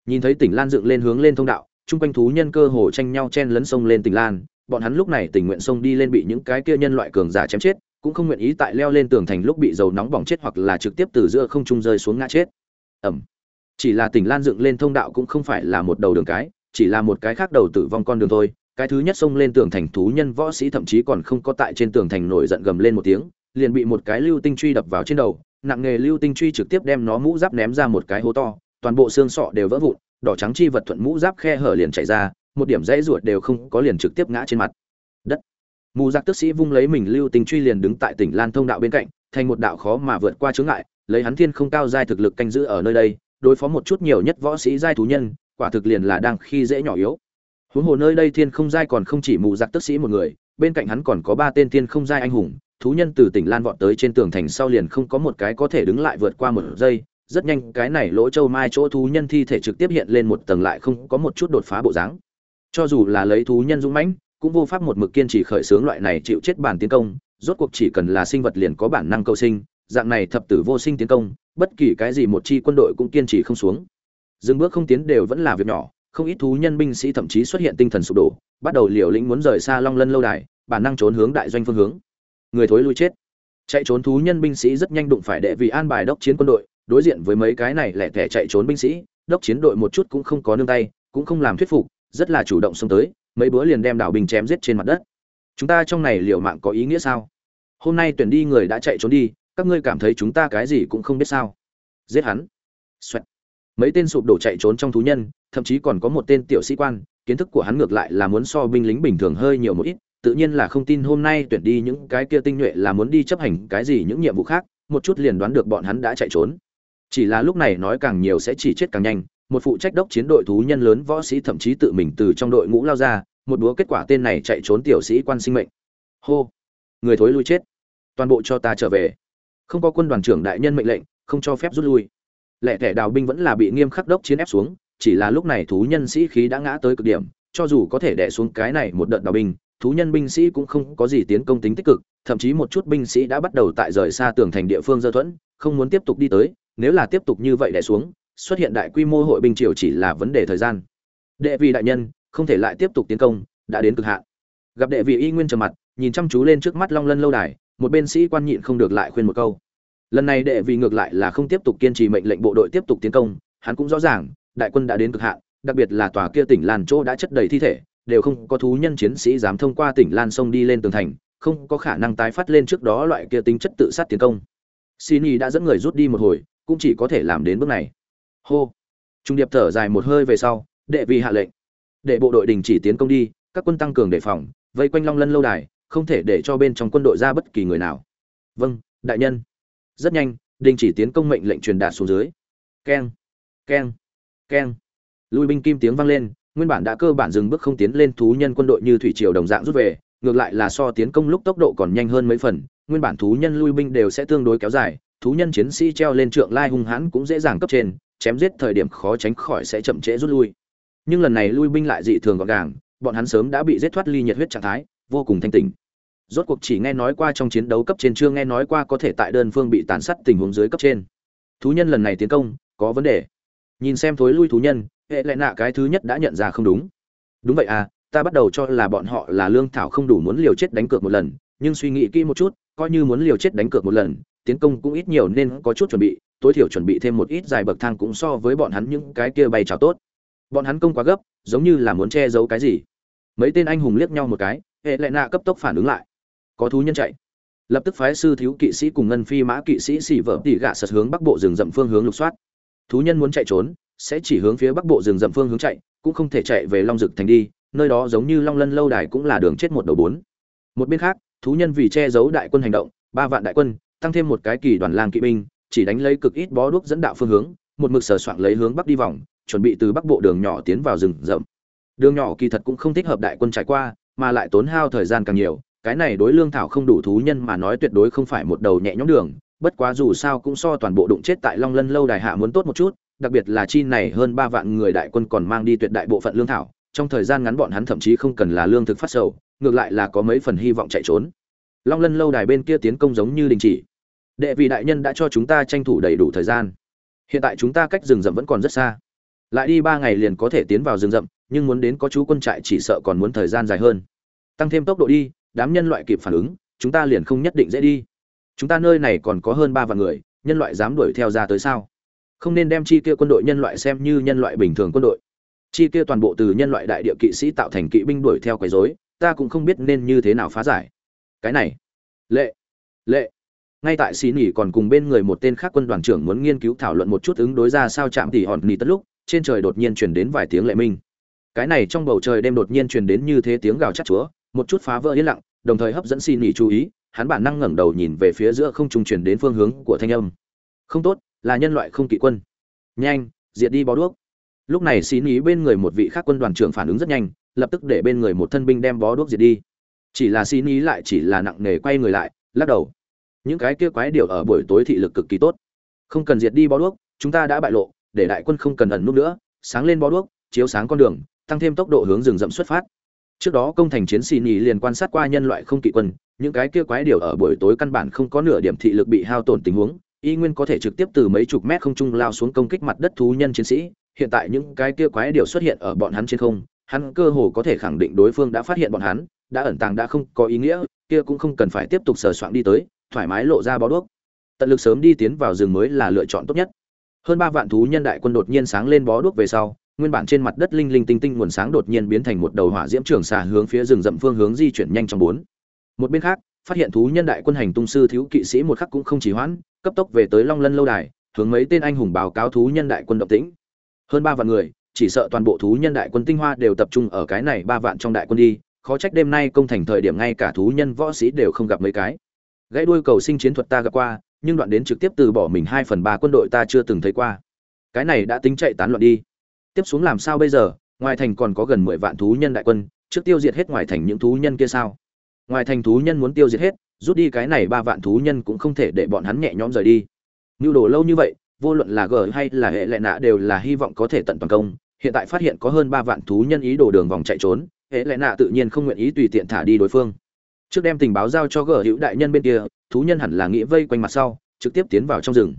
Nhìn thấy tỉnh lan dựng lên hướng lên thông đạo, chung quanh thú nhân cơ hồ tranh nhau chen lấn sông lên tỉnh lan, bọn hắn lúc này tình nguyện sông đi lên bị những cái kia nhân loại cường giả chém chết cũng không nguyện ý tại leo lên tường thành lúc bị dầu nóng bỏng chết hoặc là trực tiếp từ giữa không trung rơi xuống ngã chết. Ẩm. Chỉ là tỉnh lan dựng lên thông đạo cũng không phải là một đầu đường cái, chỉ là một cái khác đầu tử vong con đường thôi. Cái thứ nhất xông lên tường thành thú nhân võ sĩ thậm chí còn không có tại trên tường thành nổi giận gầm lên một tiếng, liền bị một cái lưu tinh truy đập vào trên đầu. Nặng nghề lưu tinh truy trực tiếp đem nó mũ giáp ném ra một cái hố to, toàn bộ xương sọ đều vỡ vụn, đỏ trắng chi vật thuận mũ giáp khe hở liền chảy ra, một điểm dãy ruột đều không có liền trực tiếp ngã trên mặt mù giặc tức sĩ vung lấy mình lưu tình truy liền đứng tại tỉnh lan thông đạo bên cạnh, thành một đạo khó mà vượt qua chướng ngại, lấy hắn thiên không cao giai thực lực canh giữ ở nơi đây, đối phó một chút nhiều nhất võ sĩ giai thú nhân, quả thực liền là đang khi dễ nhỏ yếu. Huống hồ nơi đây thiên không giai còn không chỉ mù giặc tức sĩ một người, bên cạnh hắn còn có ba tên thiên không giai anh hùng, thú nhân từ tỉnh lan vọt tới trên tường thành sau liền không có một cái có thể đứng lại vượt qua một giây. Rất nhanh, cái này lỗ châu mai chỗ thú nhân thi thể trực tiếp hiện lên một tầng lại không có một chút đột phá bộ dáng. Cho dù là lấy thú nhân dũng mãnh cũng vô pháp một mực kiên trì khởi xướng loại này chịu chết bản tiến công, rốt cuộc chỉ cần là sinh vật liền có bản năng cầu sinh, dạng này thập tử vô sinh tiến công, bất kỳ cái gì một chi quân đội cũng kiên trì không xuống. Dừng bước không tiến đều vẫn là việc nhỏ, không ít thú nhân binh sĩ thậm chí xuất hiện tinh thần sụp đổ, bắt đầu liều lĩnh muốn rời xa long lân lâu đài, bản năng trốn hướng đại doanh phương hướng. Người thối lui chết. Chạy trốn thú nhân binh sĩ rất nhanh đụng phải đệ vị an bài đốc chiến quân đội, đối diện với mấy cái này lẻ tẻ chạy trốn binh sĩ, đốc chiến đội một chút cũng không có nương tay, cũng không làm thuyết phục, rất là chủ động xông tới mấy bữa liền đem đảo bình chém giết trên mặt đất. Chúng ta trong này liều mạng có ý nghĩa sao? Hôm nay tuyển đi người đã chạy trốn đi, các ngươi cảm thấy chúng ta cái gì cũng không biết sao? Giết hắn. Xoẹt. mấy tên sụp đổ chạy trốn trong thú nhân, thậm chí còn có một tên tiểu sĩ quan, kiến thức của hắn ngược lại là muốn so binh lính bình thường hơi nhiều một ít, tự nhiên là không tin hôm nay tuyển đi những cái kia tinh nhuệ là muốn đi chấp hành cái gì những nhiệm vụ khác, một chút liền đoán được bọn hắn đã chạy trốn. Chỉ là lúc này nói càng nhiều sẽ chỉ chết càng nhanh một phụ trách đốc chiến đội thú nhân lớn võ sĩ thậm chí tự mình từ trong đội ngũ lao ra, một đúa kết quả tên này chạy trốn tiểu sĩ quan sinh mệnh. Hô! Người thối lui chết. Toàn bộ cho ta trở về. Không có quân đoàn trưởng đại nhân mệnh lệnh, không cho phép rút lui. Lẻ thẻ đào binh vẫn là bị nghiêm khắc đốc chiến ép xuống, chỉ là lúc này thú nhân sĩ khí đã ngã tới cực điểm, cho dù có thể đẻ xuống cái này một đợt đào binh, thú nhân binh sĩ cũng không có gì tiến công tính tích cực, thậm chí một chút binh sĩ đã bắt đầu tại rời xa tường thành địa phương dơ thuẫn, không muốn tiếp tục đi tới, nếu là tiếp tục như vậy đẻ xuống xuất hiện đại quy mô hội binh triều chỉ là vấn đề thời gian. Đệ vị đại nhân, không thể lại tiếp tục tiến công, đã đến cực hạn. Gặp đệ vị y nguyên trầm mặt, nhìn chăm chú lên trước mắt long lân lâu đài, một bên sĩ quan nhịn không được lại khuyên một câu. Lần này đệ vị ngược lại là không tiếp tục kiên trì mệnh lệnh bộ đội tiếp tục tiến công, hắn cũng rõ ràng, đại quân đã đến cực hạn, đặc biệt là tòa kia tỉnh lan chỗ đã chất đầy thi thể, đều không có thú nhân chiến sĩ dám thông qua tỉnh lan sông đi lên tường thành, không có khả năng tái phát lên trước đó loại kia tính chất tự sát tiến công. Xin đã dẫn người rút đi một hồi, cũng chỉ có thể làm đến bước này hô. Trung điệp thở dài một hơi về sau, đệ vị hạ lệnh. Để bộ đội đình chỉ tiến công đi, các quân tăng cường đề phòng, vây quanh long lân lâu đài, không thể để cho bên trong quân đội ra bất kỳ người nào. Vâng đại nhân. Rất nhanh, đình chỉ tiến công mệnh lệnh truyền đạt xuống dưới. Keng keng keng. Lui binh kim tiếng vang lên, nguyên bản đã cơ bản dừng bước không tiến lên thú nhân quân đội như thủy triều đồng dạng rút về, ngược lại là so tiến công lúc tốc độ còn nhanh hơn mấy phần, nguyên bản thú nhân lui binh đều sẽ tương đối kéo dài, thú nhân chiến sĩ treo lên trượng lai hung hãn cũng dễ dàng cấp trên chém giết thời điểm khó tránh khỏi sẽ chậm trễ rút lui. Nhưng lần này lui binh lại dị thường gọn gàng, bọn hắn sớm đã bị giết thoát ly nhiệt huyết trạng thái, vô cùng thanh tỉnh. Rốt cuộc chỉ nghe nói qua trong chiến đấu cấp trên chưa nghe nói qua có thể tại đơn phương bị tàn sát tình huống dưới cấp trên. Thú nhân lần này tiến công, có vấn đề. Nhìn xem thối lui thú nhân, hệ lệ nạ cái thứ nhất đã nhận ra không đúng. Đúng vậy à ta bắt đầu cho là bọn họ là lương thảo không đủ muốn liều chết đánh cược một lần, nhưng suy nghĩ kỹ một chút, coi như muốn liều chết đánh cược một lần, tiến công cũng ít nhiều nên có chút chuẩn bị tối thiểu chuẩn bị thêm một ít dài bậc thang cũng so với bọn hắn những cái kia bay trào tốt. Bọn hắn công quá gấp, giống như là muốn che giấu cái gì. Mấy tên anh hùng liếc nhau một cái, hệ lệ nạ cấp tốc phản ứng lại. Có thú nhân chạy. Lập tức phái sư thiếu kỵ sĩ cùng ngân phi mã kỵ sĩ xỉ vợ tỉ gạ sật hướng bắc bộ rừng rậm phương hướng lục soát. Thú nhân muốn chạy trốn, sẽ chỉ hướng phía bắc bộ rừng rậm phương hướng chạy, cũng không thể chạy về long dực thành đi, nơi đó giống như long lân lâu đài cũng là đường chết một đầu bốn. Một bên khác, thú nhân vì che giấu đại quân hành động, ba vạn đại quân, tăng thêm một cái kỳ đoàn lang kỵ binh chỉ đánh lấy cực ít bó đuốc dẫn đạo phương hướng, một mực sờ soạn lấy hướng bắc đi vòng, chuẩn bị từ bắc bộ đường nhỏ tiến vào rừng rậm. Đường nhỏ kỳ thật cũng không thích hợp đại quân trải qua, mà lại tốn hao thời gian càng nhiều, cái này đối lương thảo không đủ thú nhân mà nói tuyệt đối không phải một đầu nhẹ nhõm đường, bất quá dù sao cũng so toàn bộ đụng chết tại long lân lâu đài hạ muốn tốt một chút, đặc biệt là chi này hơn ba vạn người đại quân còn mang đi tuyệt đại bộ phận lương thảo, trong thời gian ngắn bọn hắn thậm chí không cần là lương thực phát sầu, ngược lại là có mấy phần hy vọng chạy trốn. Long lân lâu đài bên kia tiến công giống như đình chỉ đệ vị đại nhân đã cho chúng ta tranh thủ đầy đủ thời gian. Hiện tại chúng ta cách rừng rậm vẫn còn rất xa. Lại đi ba ngày liền có thể tiến vào rừng rậm, nhưng muốn đến có chú quân trại chỉ sợ còn muốn thời gian dài hơn. Tăng thêm tốc độ đi, đám nhân loại kịp phản ứng, chúng ta liền không nhất định dễ đi. Chúng ta nơi này còn có hơn ba vạn người, nhân loại dám đuổi theo ra tới sao? Không nên đem chi kia quân đội nhân loại xem như nhân loại bình thường quân đội. Chi kia toàn bộ từ nhân loại đại địa kỵ sĩ tạo thành kỵ binh đuổi theo quấy rối, ta cũng không biết nên như thế nào phá giải. Cái này, lệ lệ ngay tại xí nỉ còn cùng bên người một tên khác quân đoàn trưởng muốn nghiên cứu thảo luận một chút ứng đối ra sao chạm tỉ hòn nỉ tất lúc, trên trời đột nhiên truyền đến vài tiếng lệ minh. Cái này trong bầu trời đêm đột nhiên truyền đến như thế tiếng gào chắc chúa, một chút phá vỡ yên lặng, đồng thời hấp dẫn xí nỉ chú ý, hắn bản năng ngẩng đầu nhìn về phía giữa không trung truyền đến phương hướng của thanh âm. Không tốt, là nhân loại không kỵ quân. Nhanh, diệt đi bó đuốc. Lúc này xí nỉ bên người một vị khác quân đoàn trưởng phản ứng rất nhanh, lập tức để bên người một thân binh đem bó đuốc diệt đi. Chỉ là xí nỉ lại chỉ là nặng nề quay người lại, lắc đầu những cái kia quái điều ở buổi tối thị lực cực kỳ tốt. Không cần diệt đi bó đuốc, chúng ta đã bại lộ, để đại quân không cần ẩn nút nữa, sáng lên bó đuốc, chiếu sáng con đường, tăng thêm tốc độ hướng rừng rậm xuất phát. Trước đó công thành chiến sĩ nhì liền quan sát qua nhân loại không kỵ quân, những cái kia quái điều ở buổi tối căn bản không có nửa điểm thị lực bị hao tổn tình huống, y nguyên có thể trực tiếp từ mấy chục mét không trung lao xuống công kích mặt đất thú nhân chiến sĩ. Hiện tại những cái kia quái điều xuất hiện ở bọn hắn trên không, hắn cơ hồ có thể khẳng định đối phương đã phát hiện bọn hắn, đã ẩn tàng đã không có ý nghĩa, kia cũng không cần phải tiếp tục sờ soạn đi tới thoải mái lộ ra bó đuốc. Tận lực sớm đi tiến vào rừng mới là lựa chọn tốt nhất. Hơn ba vạn thú nhân đại quân đột nhiên sáng lên bó đuốc về sau, nguyên bản trên mặt đất linh linh tinh tinh nguồn sáng đột nhiên biến thành một đầu hỏa diễm trường xà hướng phía rừng rậm phương hướng di chuyển nhanh trong bốn. Một bên khác, phát hiện thú nhân đại quân hành tung sư thiếu kỵ sĩ một khắc cũng không chỉ hoãn, cấp tốc về tới long lân lâu đài, hướng mấy tên anh hùng báo cáo thú nhân đại quân động tĩnh. Hơn ba vạn người, chỉ sợ toàn bộ thú nhân đại quân tinh hoa đều tập trung ở cái này ba vạn trong đại quân đi, khó trách đêm nay công thành thời điểm ngay cả thú nhân võ sĩ đều không gặp mấy cái gãy đuôi cầu sinh chiến thuật ta gặp qua, nhưng đoạn đến trực tiếp từ bỏ mình hai phần ba quân đội ta chưa từng thấy qua. Cái này đã tính chạy tán loạn đi. Tiếp xuống làm sao bây giờ? Ngoài thành còn có gần mười vạn thú nhân đại quân, trước tiêu diệt hết ngoài thành những thú nhân kia sao? Ngoài thành thú nhân muốn tiêu diệt hết, rút đi cái này ba vạn thú nhân cũng không thể để bọn hắn nhẹ nhõm rời đi. Nhu đồ lâu như vậy, vô luận là g hay là hệ lệ nạ đều là hy vọng có thể tận toàn công. Hiện tại phát hiện có hơn ba vạn thú nhân ý đồ đường vòng chạy trốn, hệ lệ nạ tự nhiên không nguyện ý tùy tiện thả đi đối phương trước đem tình báo giao cho gở hữu đại nhân bên kia, thú nhân hẳn là nghĩ vây quanh mặt sau, trực tiếp tiến vào trong rừng.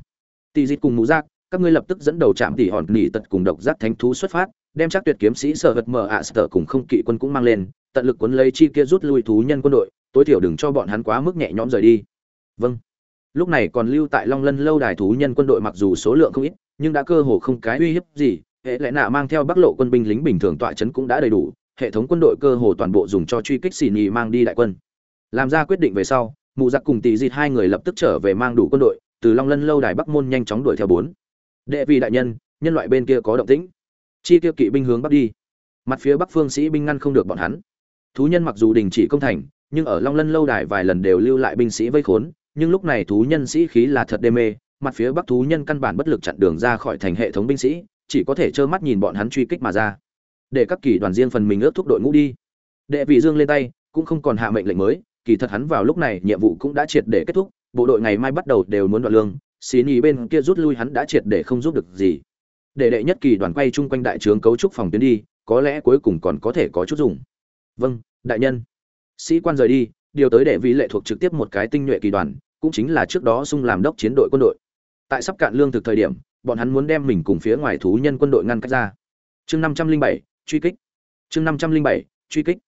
Tỷ dịch cùng mũ giác, các ngươi lập tức dẫn đầu trạm tỷ hòn nỉ tật cùng độc giác thánh thú xuất phát, đem chắc tuyệt kiếm sĩ sở vật mở ạ sở cùng không kỵ quân cũng mang lên, tận lực cuốn lấy chi kia rút lui thú nhân quân đội, tối thiểu đừng cho bọn hắn quá mức nhẹ nhõm rời đi. Vâng. Lúc này còn lưu tại long lân lâu đài thú nhân quân đội mặc dù số lượng không ít, nhưng đã cơ hồ không cái uy hiếp gì, hệ lẽ nạ mang theo bắc lộ quân binh lính bình thường tọa trấn cũng đã đầy đủ, hệ thống quân đội cơ hồ toàn bộ dùng cho truy kích xì nhì mang đi đại quân làm ra quyết định về sau, mụ giặc cùng tỷ dịt hai người lập tức trở về mang đủ quân đội, từ long lân lâu đài bắc môn nhanh chóng đuổi theo bốn. Đệ vị đại nhân nhân loại bên kia có động tĩnh. Chi tiêu kỵ binh hướng bắc đi. Mặt phía bắc phương sĩ binh ngăn không được bọn hắn. Thú nhân mặc dù đình chỉ công thành, nhưng ở long lân lâu đài vài lần đều lưu lại binh sĩ vây khốn, nhưng lúc này thú nhân sĩ khí là thật đê mê, mặt phía bắc thú nhân căn bản bất lực chặn đường ra khỏi thành hệ thống binh sĩ, chỉ có thể trơ mắt nhìn bọn hắn truy kích mà ra. Để các kỳ đoàn riêng phần mình ước thúc đội ngũ đi. Đệ vị dương lên tay, cũng không còn hạ mệnh lệnh mới kỳ thật hắn vào lúc này nhiệm vụ cũng đã triệt để kết thúc, bộ đội ngày mai bắt đầu đều muốn đoạn lương, xí nhì bên kia rút lui hắn đã triệt để không giúp được gì. Để đệ nhất kỳ đoàn quay chung quanh đại trướng cấu trúc phòng tuyến đi, có lẽ cuối cùng còn có thể có chút dùng. Vâng đại nhân. Sĩ quan rời đi, điều tới đệ vị lệ thuộc trực tiếp một cái tinh nhuệ kỳ đoàn, cũng chính là trước đó sung làm đốc chiến đội quân đội. Tại sắp cạn lương thực thời điểm, bọn hắn muốn đem mình cùng phía ngoài thú nhân quân đội ngăn cách ra. Chương năm trăm linh bảy, truy kích. Chương năm trăm linh bảy, truy kích.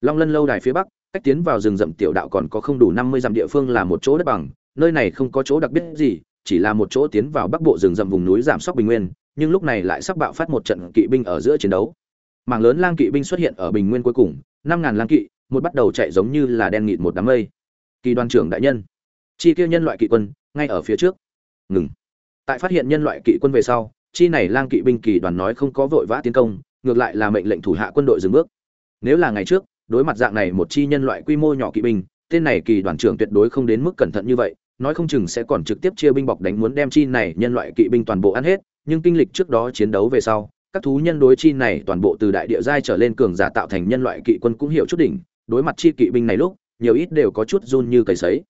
Long lân lâu đài phía bắc cách tiến vào rừng rậm tiểu đạo còn có không đủ năm mươi dặm địa phương là một chỗ đất bằng, nơi này không có chỗ đặc biệt gì, chỉ là một chỗ tiến vào bắc bộ rừng rậm vùng núi giảm sóc bình nguyên, nhưng lúc này lại sắp bạo phát một trận kỵ binh ở giữa chiến đấu. Mảng lớn lang kỵ binh xuất hiện ở bình nguyên cuối cùng, năm ngàn lang kỵ, một bắt đầu chạy giống như là đen nghịt một đám mây. Kỳ đoàn trưởng đại nhân, chi kia nhân loại kỵ quân, ngay ở phía trước. Ngừng. Tại phát hiện nhân loại kỵ quân về sau, chi này lang kỵ binh kỳ đoàn nói không có vội vã tiến công, ngược lại là mệnh lệnh thủ hạ quân đội dừng bước. Nếu là ngày trước đối mặt dạng này một chi nhân loại quy mô nhỏ kỵ binh, tên này kỳ đoàn trưởng tuyệt đối không đến mức cẩn thận như vậy, nói không chừng sẽ còn trực tiếp chia binh bọc đánh muốn đem chi này nhân loại kỵ binh toàn bộ ăn hết, nhưng kinh lịch trước đó chiến đấu về sau, các thú nhân đối chi này toàn bộ từ đại địa giai trở lên cường giả tạo thành nhân loại kỵ quân cũng hiểu chút đỉnh, đối mặt chi kỵ binh này lúc, nhiều ít đều có chút run như cầy sấy.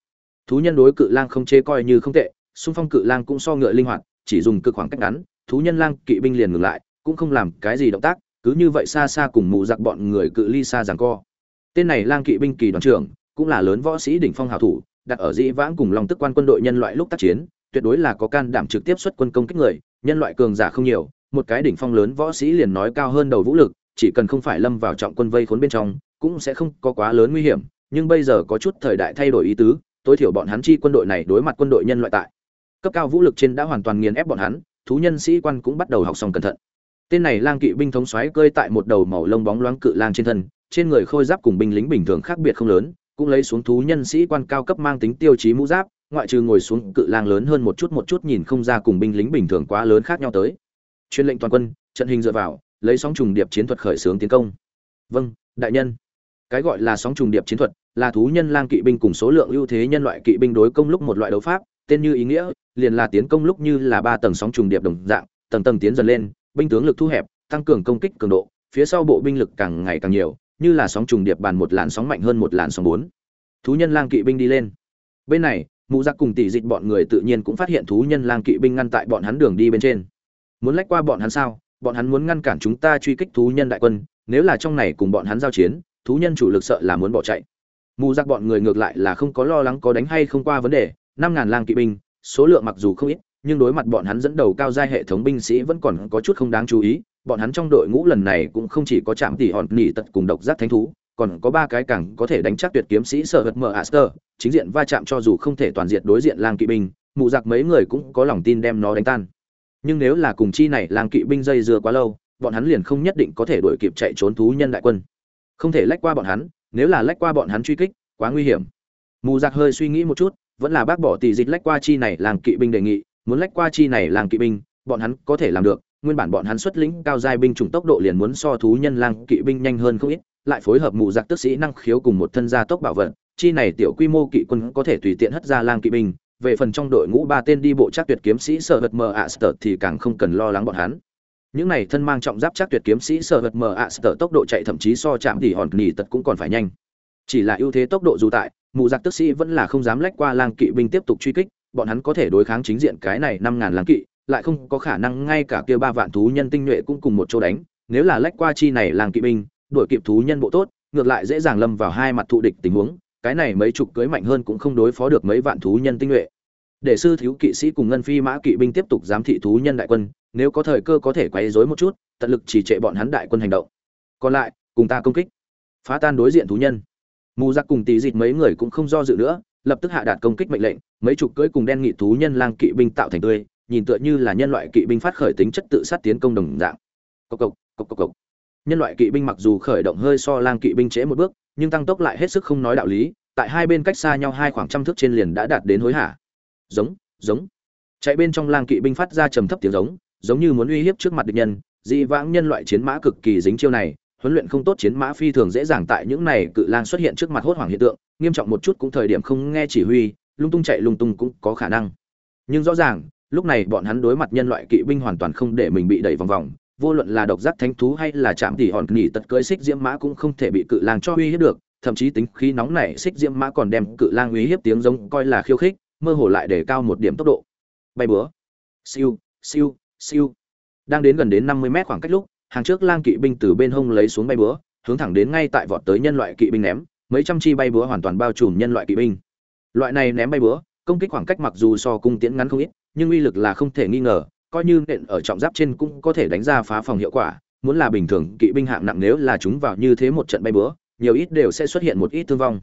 Thú nhân đối cự lang không chế coi như không tệ, xung phong cự lang cũng so ngựa linh hoạt, chỉ dùng cực khoảng cách ngắn, thú nhân lang kỵ binh liền ngừng lại, cũng không làm cái gì động tác cứ như vậy xa xa cùng mụ giặc bọn người cự ly xa giằng co. Tên này lang kỵ binh kỳ đoàn trưởng, cũng là lớn võ sĩ đỉnh phong hào thủ, đặt ở dĩ vãng cùng long tức quan quân đội nhân loại lúc tác chiến, tuyệt đối là có can đảm trực tiếp xuất quân công kích người, nhân loại cường giả không nhiều, một cái đỉnh phong lớn võ sĩ liền nói cao hơn đầu vũ lực, chỉ cần không phải lâm vào trọng quân vây khốn bên trong, cũng sẽ không có quá lớn nguy hiểm, nhưng bây giờ có chút thời đại thay đổi ý tứ, tối thiểu bọn hắn chi quân đội này đối mặt quân đội nhân loại tại. Cấp cao vũ lực trên đã hoàn toàn nghiền ép bọn hắn, thú nhân sĩ quan cũng bắt đầu học xong cẩn thận tên này lang kỵ binh thống xoáy cơi tại một đầu màu lông bóng loáng cự lang trên thân, trên người khôi giáp cùng binh lính bình thường khác biệt không lớn, cũng lấy xuống thú nhân sĩ quan cao cấp mang tính tiêu chí mũ giáp, ngoại trừ ngồi xuống cự lang lớn hơn một chút một chút nhìn không ra cùng binh lính bình thường quá lớn khác nhau tới. Chuyên lệnh toàn quân, trận hình dựa vào, lấy sóng trùng điệp chiến thuật khởi xướng tiến công. Vâng đại nhân. Cái gọi là sóng trùng điệp chiến thuật là thú nhân lang kỵ binh cùng số lượng ưu thế nhân loại kỵ binh đối công lúc một loại đấu pháp, tên như ý nghĩa, liền là tiến công lúc như là ba tầng sóng trùng điệp đồng dạng, tầng tầng tiến dần lên binh tướng lực thu hẹp, tăng cường công kích cường độ, phía sau bộ binh lực càng ngày càng nhiều, như là sóng trùng điệp bàn một làn sóng mạnh hơn một làn sóng bốn. Thú nhân lang kỵ binh đi lên. Bên này, mụ giặc cùng tỷ dịch bọn người tự nhiên cũng phát hiện thú nhân lang kỵ binh ngăn tại bọn hắn đường đi bên trên. Muốn lách qua bọn hắn sao? Bọn hắn muốn ngăn cản chúng ta truy kích thú nhân đại quân, nếu là trong này cùng bọn hắn giao chiến, thú nhân chủ lực sợ là muốn bỏ chạy. Mù giặc bọn người ngược lại là không có lo lắng có đánh hay không qua vấn đề, năm ngàn lang kỵ binh, số lượng mặc dù không ít nhưng đối mặt bọn hắn dẫn đầu cao giai hệ thống binh sĩ vẫn còn có chút không đáng chú ý, bọn hắn trong đội ngũ lần này cũng không chỉ có chạm tỉ hòn nỉ tật cùng độc giác thánh thú, còn có ba cái càng có thể đánh chắc tuyệt kiếm sĩ sở hật mở aster, chính diện va chạm cho dù không thể toàn diện đối diện lang kỵ binh mù giặc mấy người cũng có lòng tin đem nó đánh tan. Nhưng nếu là cùng chi này lang kỵ binh dây dưa quá lâu, bọn hắn liền không nhất định có thể đuổi kịp chạy trốn thú nhân đại quân. Không thể lách qua bọn hắn, nếu là lách qua bọn hắn truy kích, quá nguy hiểm. Mù giặc hơi suy nghĩ một chút, vẫn là bác bỏ tỷ dịch lách qua chi này làng kỵ binh đề nghị muốn lách qua chi này làng kỵ binh, bọn hắn có thể làm được, nguyên bản bọn hắn xuất lĩnh cao giai binh chủng tốc độ liền muốn so thú nhân lang kỵ binh nhanh hơn không ít, lại phối hợp mù giặc tức sĩ năng khiếu cùng một thân gia tốc bảo vận chi này tiểu quy mô kỵ quân có thể tùy tiện hất ra lang kỵ binh, về phần trong đội ngũ ba tên đi bộ chắc tuyệt kiếm sĩ sở hật mờ ạ sở thì càng không cần lo lắng bọn hắn. Những này thân mang trọng giáp chắc tuyệt kiếm sĩ sở hật mờ ạ sở tốc độ chạy thậm chí so chạm thì hòn nỉ tật cũng còn phải nhanh. Chỉ là ưu thế tốc độ dù tại, mù giặc tức sĩ vẫn là không dám lách qua lang kỵ binh tiếp tục truy kích bọn hắn có thể đối kháng chính diện cái này năm ngàn lang kỵ, lại không có khả năng ngay cả kia ba vạn thú nhân tinh nhuệ cũng cùng một chỗ đánh. Nếu là lách qua chi này lang kỵ binh, đuổi kịp thú nhân bộ tốt, ngược lại dễ dàng lâm vào hai mặt thụ địch tình huống, cái này mấy chục cưới mạnh hơn cũng không đối phó được mấy vạn thú nhân tinh nhuệ. Để sư thiếu kỵ sĩ cùng ngân phi mã kỵ binh tiếp tục giám thị thú nhân đại quân, nếu có thời cơ có thể quấy rối một chút, tận lực chỉ trệ bọn hắn đại quân hành động. Còn lại, cùng ta công kích, phá tan đối diện thú nhân. Mù giặc cùng tì dịt mấy người cũng không do dự nữa lập tức hạ đạt công kích mệnh lệnh, mấy chục cưỡi cùng đen nghị thú nhân lang kỵ binh tạo thành tươi, nhìn tựa như là nhân loại kỵ binh phát khởi tính chất tự sát tiến công đồng dạng. Cộc cộc cộc cộc cộc. Nhân loại kỵ binh mặc dù khởi động hơi so lang kỵ binh trễ một bước, nhưng tăng tốc lại hết sức không nói đạo lý, tại hai bên cách xa nhau hai khoảng trăm thước trên liền đã đạt đến hối hả. Giống giống. Chạy bên trong lang kỵ binh phát ra trầm thấp tiếng giống giống như muốn uy hiếp trước mặt địch nhân, dị vãng nhân loại chiến mã cực kỳ dính chiêu này huấn luyện không tốt chiến mã phi thường dễ dàng tại những này cự lang xuất hiện trước mặt hốt hoảng hiện tượng, nghiêm trọng một chút cũng thời điểm không nghe chỉ huy, lung tung chạy lung tung cũng có khả năng. Nhưng rõ ràng, lúc này bọn hắn đối mặt nhân loại kỵ binh hoàn toàn không để mình bị đẩy vòng vòng, vô luận là độc giác thánh thú hay là chạm tỉ hòn nghỉ tật cưỡi xích diễm mã cũng không thể bị cự lang cho uy hiếp được, thậm chí tính khí nóng này xích diễm mã còn đem cự lang uy hiếp tiếng giống coi là khiêu khích, mơ hồ lại để cao một điểm tốc độ. Bay bữa siêu siêu siêu. Đang đến gần đến năm mươi mét khoảng cách lúc hàng trước lang kỵ binh từ bên hông lấy xuống bay búa, hướng thẳng đến ngay tại vọt tới nhân loại kỵ binh ném, mấy trăm chi bay búa hoàn toàn bao trùm nhân loại kỵ binh. Loại này ném bay búa, công kích khoảng cách mặc dù so cung tiễn ngắn không ít, nhưng uy lực là không thể nghi ngờ, coi như nện ở trọng giáp trên cũng có thể đánh ra phá phòng hiệu quả, muốn là bình thường kỵ binh hạng nặng nếu là chúng vào như thế một trận bay búa, nhiều ít đều sẽ xuất hiện một ít thương vong.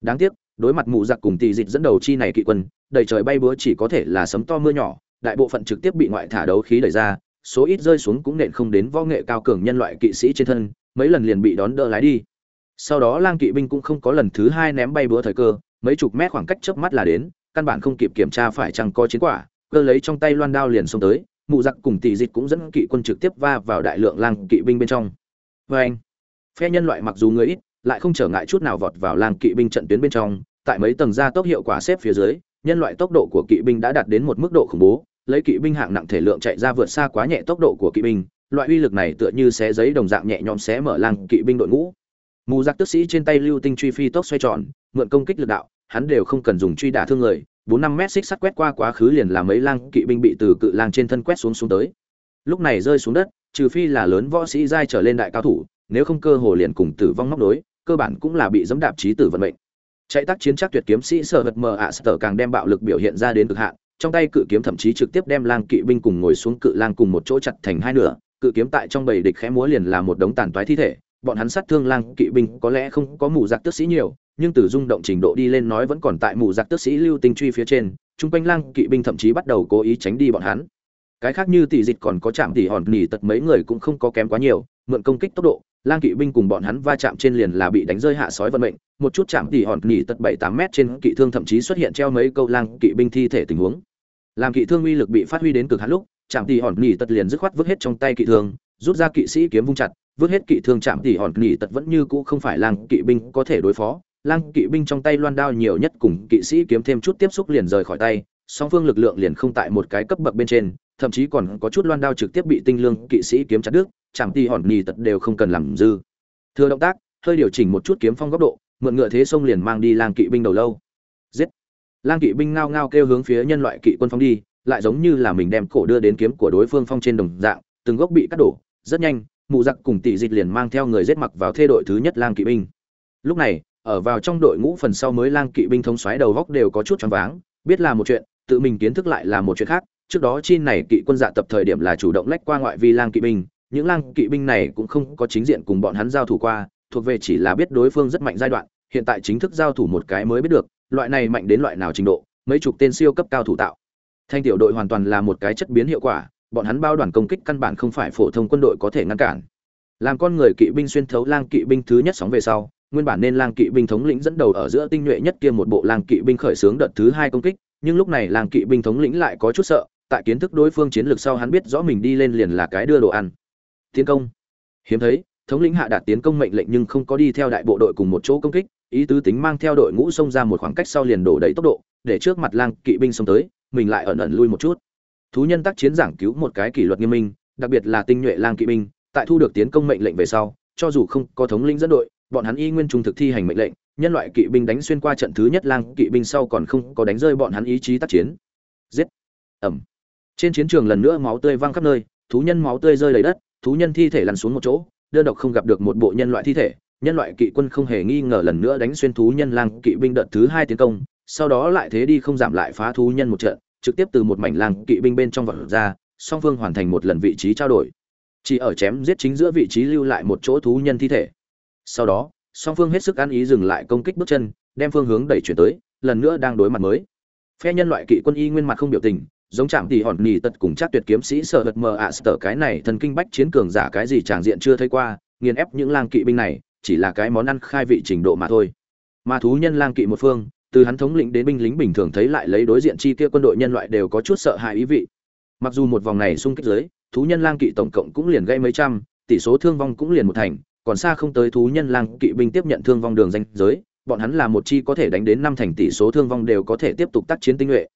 Đáng tiếc, đối mặt mụ giặc cùng tỳ dịch dẫn đầu chi này kỵ quân, đầy trời bay búa chỉ có thể là sấm to mưa nhỏ, đại bộ phận trực tiếp bị ngoại thả đấu khí đẩy ra số ít rơi xuống cũng nện không đến võ nghệ cao cường nhân loại kỵ sĩ trên thân, mấy lần liền bị đón đỡ lái đi. Sau đó lang kỵ binh cũng không có lần thứ hai ném bay búa thời cơ, mấy chục mét khoảng cách chớp mắt là đến, căn bản không kịp kiểm tra phải chăng có chiến quả, cơ lấy trong tay loan đao liền xông tới, mụ giặc cùng tỷ dịch cũng dẫn kỵ quân trực tiếp va vào đại lượng lang kỵ binh bên trong. Vê anh, phe nhân loại mặc dù người ít, lại không trở ngại chút nào vọt vào lang kỵ binh trận tuyến bên trong, tại mấy tầng gia tốc hiệu quả xếp phía dưới, nhân loại tốc độ của kỵ binh đã đạt đến một mức độ khủng bố lấy kỵ binh hạng nặng thể lượng chạy ra vượt xa quá nhẹ tốc độ của kỵ binh, loại uy lực này tựa như xé giấy đồng dạng nhẹ nhõm xé mở lăng kỵ binh đội ngũ. Mù giặc tức sĩ trên tay lưu tinh truy phi tốc xoay tròn, mượn công kích lực đạo, hắn đều không cần dùng truy đả thương người, bốn năm mét xích sắt quét qua quá khứ liền làm mấy lang kỵ binh bị từ cự lang trên thân quét xuống xuống tới. Lúc này rơi xuống đất, trừ phi là lớn võ sĩ giai trở lên đại cao thủ, nếu không cơ hồ liền cùng tử vong móc đối cơ bản cũng là bị dẫm đạp trí tử vận mệnh. Chạy tác chiến chắc tuyệt kiếm sĩ sở vật mờ ạ sở càng đem bạo lực biểu hiện ra đến cực hạn trong tay cự kiếm thậm chí trực tiếp đem lang kỵ binh cùng ngồi xuống cự lang cùng một chỗ chặt thành hai nửa, cự kiếm tại trong bầy địch khẽ múa liền là một đống tàn toái thi thể, bọn hắn sát thương lang kỵ binh có lẽ không có mù giặc tước sĩ nhiều, nhưng từ rung động trình độ đi lên nói vẫn còn tại mù giặc tước sĩ lưu tinh truy phía trên, chung quanh lang kỵ binh thậm chí bắt đầu cố ý tránh đi bọn hắn. Cái khác như tỷ dịch còn có chạm tỷ hòn nỉ tật mấy người cũng không có kém quá nhiều, mượn công kích tốc độ, lang kỵ binh cùng bọn hắn va chạm trên liền là bị đánh rơi hạ sói vận mệnh, một chút chạm tỷ hòn nỉ tật bảy tám mét trên kỵ thương thậm chí xuất hiện treo mấy câu lang kỵ binh thi thể tình huống làm kỵ thương uy lực bị phát huy đến cực hạn lúc chạm tỷ hòn nỉ tật liền dứt khoát vứt hết trong tay kỵ thương, rút ra kỵ sĩ kiếm vung chặt, vứt hết kỵ thương chạm tỷ hòn nỉ tật vẫn như cũ không phải lang kỵ binh có thể đối phó. Lang kỵ binh trong tay loan đao nhiều nhất cùng kỵ sĩ kiếm thêm chút tiếp xúc liền rời khỏi tay, song phương lực lượng liền không tại một cái cấp bậc bên trên, thậm chí còn có chút loan đao trực tiếp bị tinh lương kỵ sĩ kiếm chặt đứt chạm tỷ hòn nỉ tật đều không cần làm dư. Thừa động tác, hơi điều chỉnh một chút kiếm phong góc độ, mượn ngựa thế sông liền mang đi lang kỵ binh đầu lâu. Giết! Lang kỵ binh ngao ngao kêu hướng phía nhân loại kỵ quân phóng đi, lại giống như là mình đem cổ đưa đến kiếm của đối phương phong trên đồng dạng, từng gốc bị cắt đổ, rất nhanh, mụ giặc cùng tỷ dịch liền mang theo người giết mặc vào thê đội thứ nhất lang kỵ binh. Lúc này, ở vào trong đội ngũ phần sau mới lang kỵ binh thống xoáy đầu góc đều có chút choáng váng, biết là một chuyện, tự mình kiến thức lại là một chuyện khác. Trước đó chi này kỵ quân dạ tập thời điểm là chủ động lách qua ngoại vi lang kỵ binh, những lang kỵ binh này cũng không có chính diện cùng bọn hắn giao thủ qua, thuộc về chỉ là biết đối phương rất mạnh giai đoạn, hiện tại chính thức giao thủ một cái mới biết được loại này mạnh đến loại nào trình độ, mấy chục tên siêu cấp cao thủ tạo. Thanh tiểu đội hoàn toàn là một cái chất biến hiệu quả, bọn hắn bao đoàn công kích căn bản không phải phổ thông quân đội có thể ngăn cản. Làm con người kỵ binh xuyên thấu lang kỵ binh thứ nhất sóng về sau, nguyên bản nên lang kỵ binh thống lĩnh dẫn đầu ở giữa tinh nhuệ nhất kia một bộ lang kỵ binh khởi xướng đợt thứ hai công kích, nhưng lúc này lang kỵ binh thống lĩnh lại có chút sợ, tại kiến thức đối phương chiến lược sau hắn biết rõ mình đi lên liền là cái đưa đồ ăn. Tiến công. Hiếm thấy, thống lĩnh hạ đạt tiến công mệnh lệnh nhưng không có đi theo đại bộ đội cùng một chỗ công kích ý tứ tính mang theo đội ngũ xông ra một khoảng cách sau liền đổ đầy tốc độ, để trước mặt lang kỵ binh xông tới, mình lại ẩn ẩn lui một chút. Thú nhân tác chiến giảng cứu một cái kỷ luật nghiêm minh, đặc biệt là tinh nhuệ lang kỵ binh, tại thu được tiến công mệnh lệnh về sau, cho dù không có thống lĩnh dẫn đội, bọn hắn y nguyên trung thực thi hành mệnh lệnh, nhân loại kỵ binh đánh xuyên qua trận thứ nhất lang kỵ binh sau còn không có đánh rơi bọn hắn ý chí tác chiến. Giết! Ẩm trên chiến trường lần nữa máu tươi văng khắp nơi, thú nhân máu tươi rơi đầy đất, thú nhân thi thể lăn xuống một chỗ, đơn độc không gặp được một bộ nhân loại thi thể nhân loại kỵ quân không hề nghi ngờ lần nữa đánh xuyên thú nhân lang kỵ binh đợt thứ hai tiến công, sau đó lại thế đi không giảm lại phá thú nhân một trận, trực tiếp từ một mảnh lang kỵ binh bên trong vật ra, song phương hoàn thành một lần vị trí trao đổi. Chỉ ở chém giết chính giữa vị trí lưu lại một chỗ thú nhân thi thể. Sau đó, song phương hết sức ăn ý dừng lại công kích bước chân, đem phương hướng đẩy chuyển tới, lần nữa đang đối mặt mới. Phe nhân loại kỵ quân y nguyên mặt không biểu tình, giống chạm thì hòn nỉ tật cùng chắc tuyệt kiếm sĩ sợ hật mờ ạ sợ cái này thần kinh bách chiến cường giả cái gì tràng diện chưa thấy qua, nghiền ép những lang kỵ binh này chỉ là cái món ăn khai vị trình độ mà thôi. Mà thú nhân lang kỵ một phương, từ hắn thống lĩnh đến binh lính bình thường thấy lại lấy đối diện chi kia quân đội nhân loại đều có chút sợ hãi ý vị. Mặc dù một vòng này xung kích dưới, thú nhân lang kỵ tổng cộng cũng liền gây mấy trăm, tỷ số thương vong cũng liền một thành, còn xa không tới thú nhân lang kỵ binh tiếp nhận thương vong đường danh giới, bọn hắn là một chi có thể đánh đến năm thành tỷ số thương vong đều có thể tiếp tục tác chiến tinh nhuệ.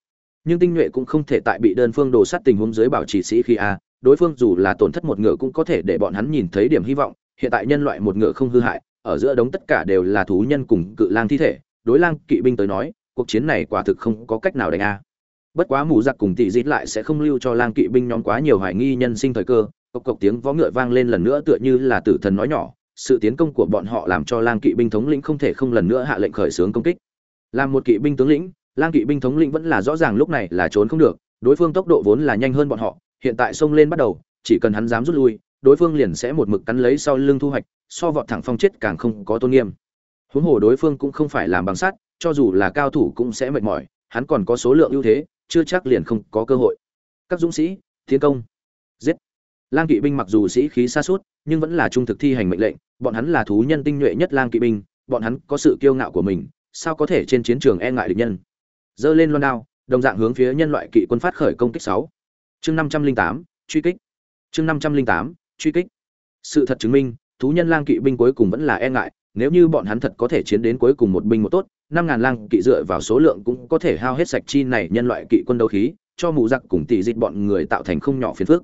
Nhưng tinh nhuệ cũng không thể tại bị đơn phương đồ sát tình huống dưới bảo trì sĩ khi a, đối phương dù là tổn thất một ngựa cũng có thể để bọn hắn nhìn thấy điểm hy vọng hiện tại nhân loại một ngựa không hư hại, ở giữa đống tất cả đều là thú nhân cùng cự lang thi thể, đối lang kỵ binh tới nói, cuộc chiến này quả thực không có cách nào đánh a. Bất quá mù giặc cùng tỷ dít lại sẽ không lưu cho lang kỵ binh nhóm quá nhiều hoài nghi nhân sinh thời cơ, cộc cộc tiếng vó ngựa vang lên lần nữa tựa như là tử thần nói nhỏ, sự tiến công của bọn họ làm cho lang kỵ binh thống lĩnh không thể không lần nữa hạ lệnh khởi xướng công kích. Làm một kỵ binh tướng lĩnh, lang kỵ binh thống lĩnh vẫn là rõ ràng lúc này là trốn không được, đối phương tốc độ vốn là nhanh hơn bọn họ, hiện tại xông lên bắt đầu, chỉ cần hắn dám rút lui đối phương liền sẽ một mực cắn lấy sau lưng thu hoạch, so vọt thẳng phong chết càng không có tôn nghiêm. Huống hồ đối phương cũng không phải làm bằng sắt, cho dù là cao thủ cũng sẽ mệt mỏi, hắn còn có số lượng ưu thế, chưa chắc liền không có cơ hội. Các dũng sĩ, tiến công. Giết. Lang kỵ binh mặc dù sĩ khí xa suốt nhưng vẫn là trung thực thi hành mệnh lệnh, bọn hắn là thú nhân tinh nhuệ nhất lang kỵ binh, bọn hắn có sự kiêu ngạo của mình, sao có thể trên chiến trường e ngại địch nhân? Giơ lên loan đao, đồng dạng hướng phía nhân loại kỵ quân phát khởi công kích sáu. Chương năm trăm linh tám, truy kích. Chương năm trăm linh tám truy kích. Sự thật chứng minh, thú nhân lang kỵ binh cuối cùng vẫn là e ngại, nếu như bọn hắn thật có thể chiến đến cuối cùng một binh một tốt, năm ngàn lang kỵ dựa vào số lượng cũng có thể hao hết sạch chi này nhân loại kỵ quân đấu khí, cho mù giặc cùng tỷ dịch bọn người tạo thành không nhỏ phiền phức.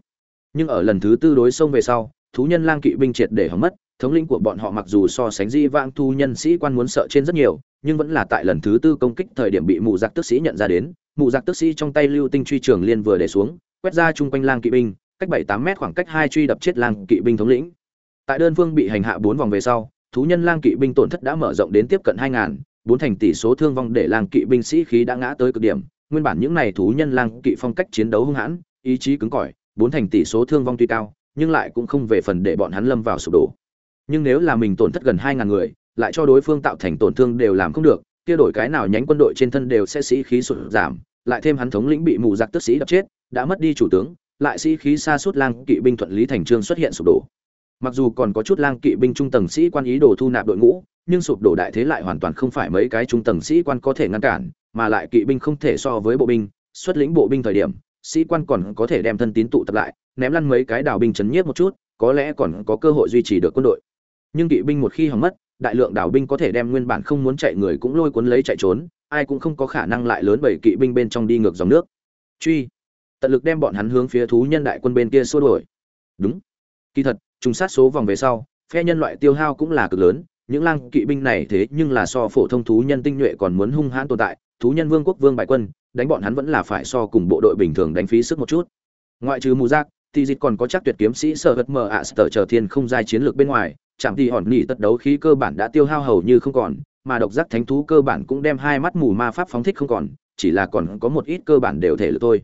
Nhưng ở lần thứ tư đối sông về sau, thú nhân lang kỵ binh triệt để hỏng mất, thống lĩnh của bọn họ mặc dù so sánh di vãng thu nhân sĩ quan muốn sợ trên rất nhiều, nhưng vẫn là tại lần thứ tư công kích thời điểm bị mụ giặc tức sĩ nhận ra đến mụ giặc tức sĩ trong tay lưu tinh truy trường liên vừa để xuống, quét ra chung quanh lang kỵ binh cách bảy tám mét khoảng cách hai truy đập chết lang kỵ binh thống lĩnh. Tại đơn phương bị hành hạ bốn vòng về sau, thú nhân lang kỵ binh tổn thất đã mở rộng đến tiếp cận hai ngàn, bốn thành tỷ số thương vong để lang kỵ binh sĩ khí đã ngã tới cực điểm. Nguyên bản những này thú nhân lang kỵ phong cách chiến đấu hung hãn, ý chí cứng cỏi, bốn thành tỷ số thương vong tuy cao, nhưng lại cũng không về phần để bọn hắn lâm vào sụp đổ. Nhưng nếu là mình tổn thất gần hai ngàn người, lại cho đối phương tạo thành tổn thương đều làm không được, kia đổi cái nào nhánh quân đội trên thân đều sẽ sĩ khí sụt giảm, lại thêm hắn thống lĩnh bị mù giặc tức sĩ đập chết, đã mất đi chủ tướng lại sĩ khí xa suốt lang kỵ binh thuận lý thành trương xuất hiện sụp đổ. Mặc dù còn có chút lang kỵ binh trung tầng sĩ quan ý đồ thu nạp đội ngũ, nhưng sụp đổ đại thế lại hoàn toàn không phải mấy cái trung tầng sĩ quan có thể ngăn cản, mà lại kỵ binh không thể so với bộ binh. Xuất lĩnh bộ binh thời điểm, sĩ quan còn có thể đem thân tín tụ tập lại, ném lăn mấy cái đảo binh chấn nhiếp một chút, có lẽ còn có cơ hội duy trì được quân đội. Nhưng kỵ binh một khi hỏng mất, đại lượng đảo binh có thể đem nguyên bản không muốn chạy người cũng lôi cuốn lấy chạy trốn, ai cũng không có khả năng lại lớn bảy kỵ binh bên trong đi ngược dòng nước. Truy tận lực đem bọn hắn hướng phía thú nhân đại quân bên kia xua đuổi. Đúng. Kỳ thật, trùng sát số vòng về sau, phe nhân loại tiêu hao cũng là cực lớn, những lang kỵ binh này thế nhưng là so phổ thông thú nhân tinh nhuệ còn muốn hung hãn tồn tại, thú nhân vương quốc vương bại quân, đánh bọn hắn vẫn là phải so cùng bộ đội bình thường đánh phí sức một chút. Ngoại trừ mù giác, thì dịch còn có chắc tuyệt kiếm sĩ sở hật mờ ạ sở chờ thiên không giai chiến lược bên ngoài, chạm thì hòn nỉ tất đấu khí cơ bản đã tiêu hao hầu như không còn, mà độc giác thánh thú cơ bản cũng đem hai mắt mù ma pháp phóng thích không còn, chỉ là còn có một ít cơ bản đều thể lực thôi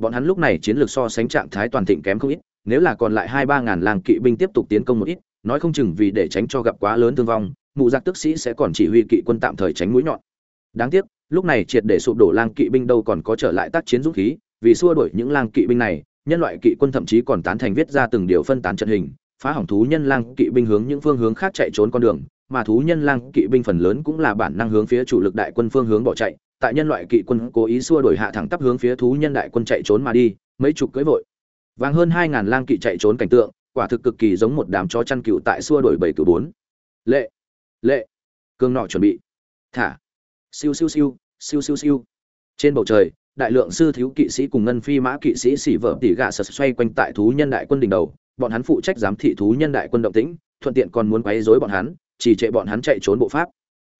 bọn hắn lúc này chiến lược so sánh trạng thái toàn thịnh kém không ít, nếu là còn lại hai ba ngàn làng kỵ binh tiếp tục tiến công một ít, nói không chừng vì để tránh cho gặp quá lớn thương vong, mụ giặc tức sĩ sẽ còn chỉ huy kỵ quân tạm thời tránh mũi nhọn. Đáng tiếc, lúc này triệt để sụp đổ lang kỵ binh đâu còn có trở lại tác chiến dũng khí, vì xua đuổi những lang kỵ binh này, nhân loại kỵ quân thậm chí còn tán thành viết ra từng điều phân tán trận hình, phá hỏng thú nhân lang kỵ binh hướng những phương hướng khác chạy trốn con đường, mà thú nhân lang kỵ binh phần lớn cũng là bản năng hướng phía chủ lực đại quân phương hướng bỏ chạy tại nhân loại kỵ quân cố ý xua đuổi hạ thẳng tắp hướng phía thú nhân đại quân chạy trốn mà đi, mấy chục cưỡi vội. Vàng hơn hai ngàn lang kỵ chạy trốn cảnh tượng, quả thực cực kỳ giống một đám chó chăn cựu tại xua đuổi bảy cựu bốn. Lệ lệ, cương nọ chuẩn bị. Thả. Siêu siêu siêu siêu siêu siêu. Trên bầu trời, đại lượng sư thiếu kỵ sĩ cùng ngân phi mã kỵ sĩ xỉ vợ tỉ gạ sật xoay quanh tại thú nhân đại quân đỉnh đầu, bọn hắn phụ trách giám thị thú nhân đại quân động tĩnh, thuận tiện còn muốn quấy rối bọn hắn, chỉ trệ bọn hắn chạy trốn bộ pháp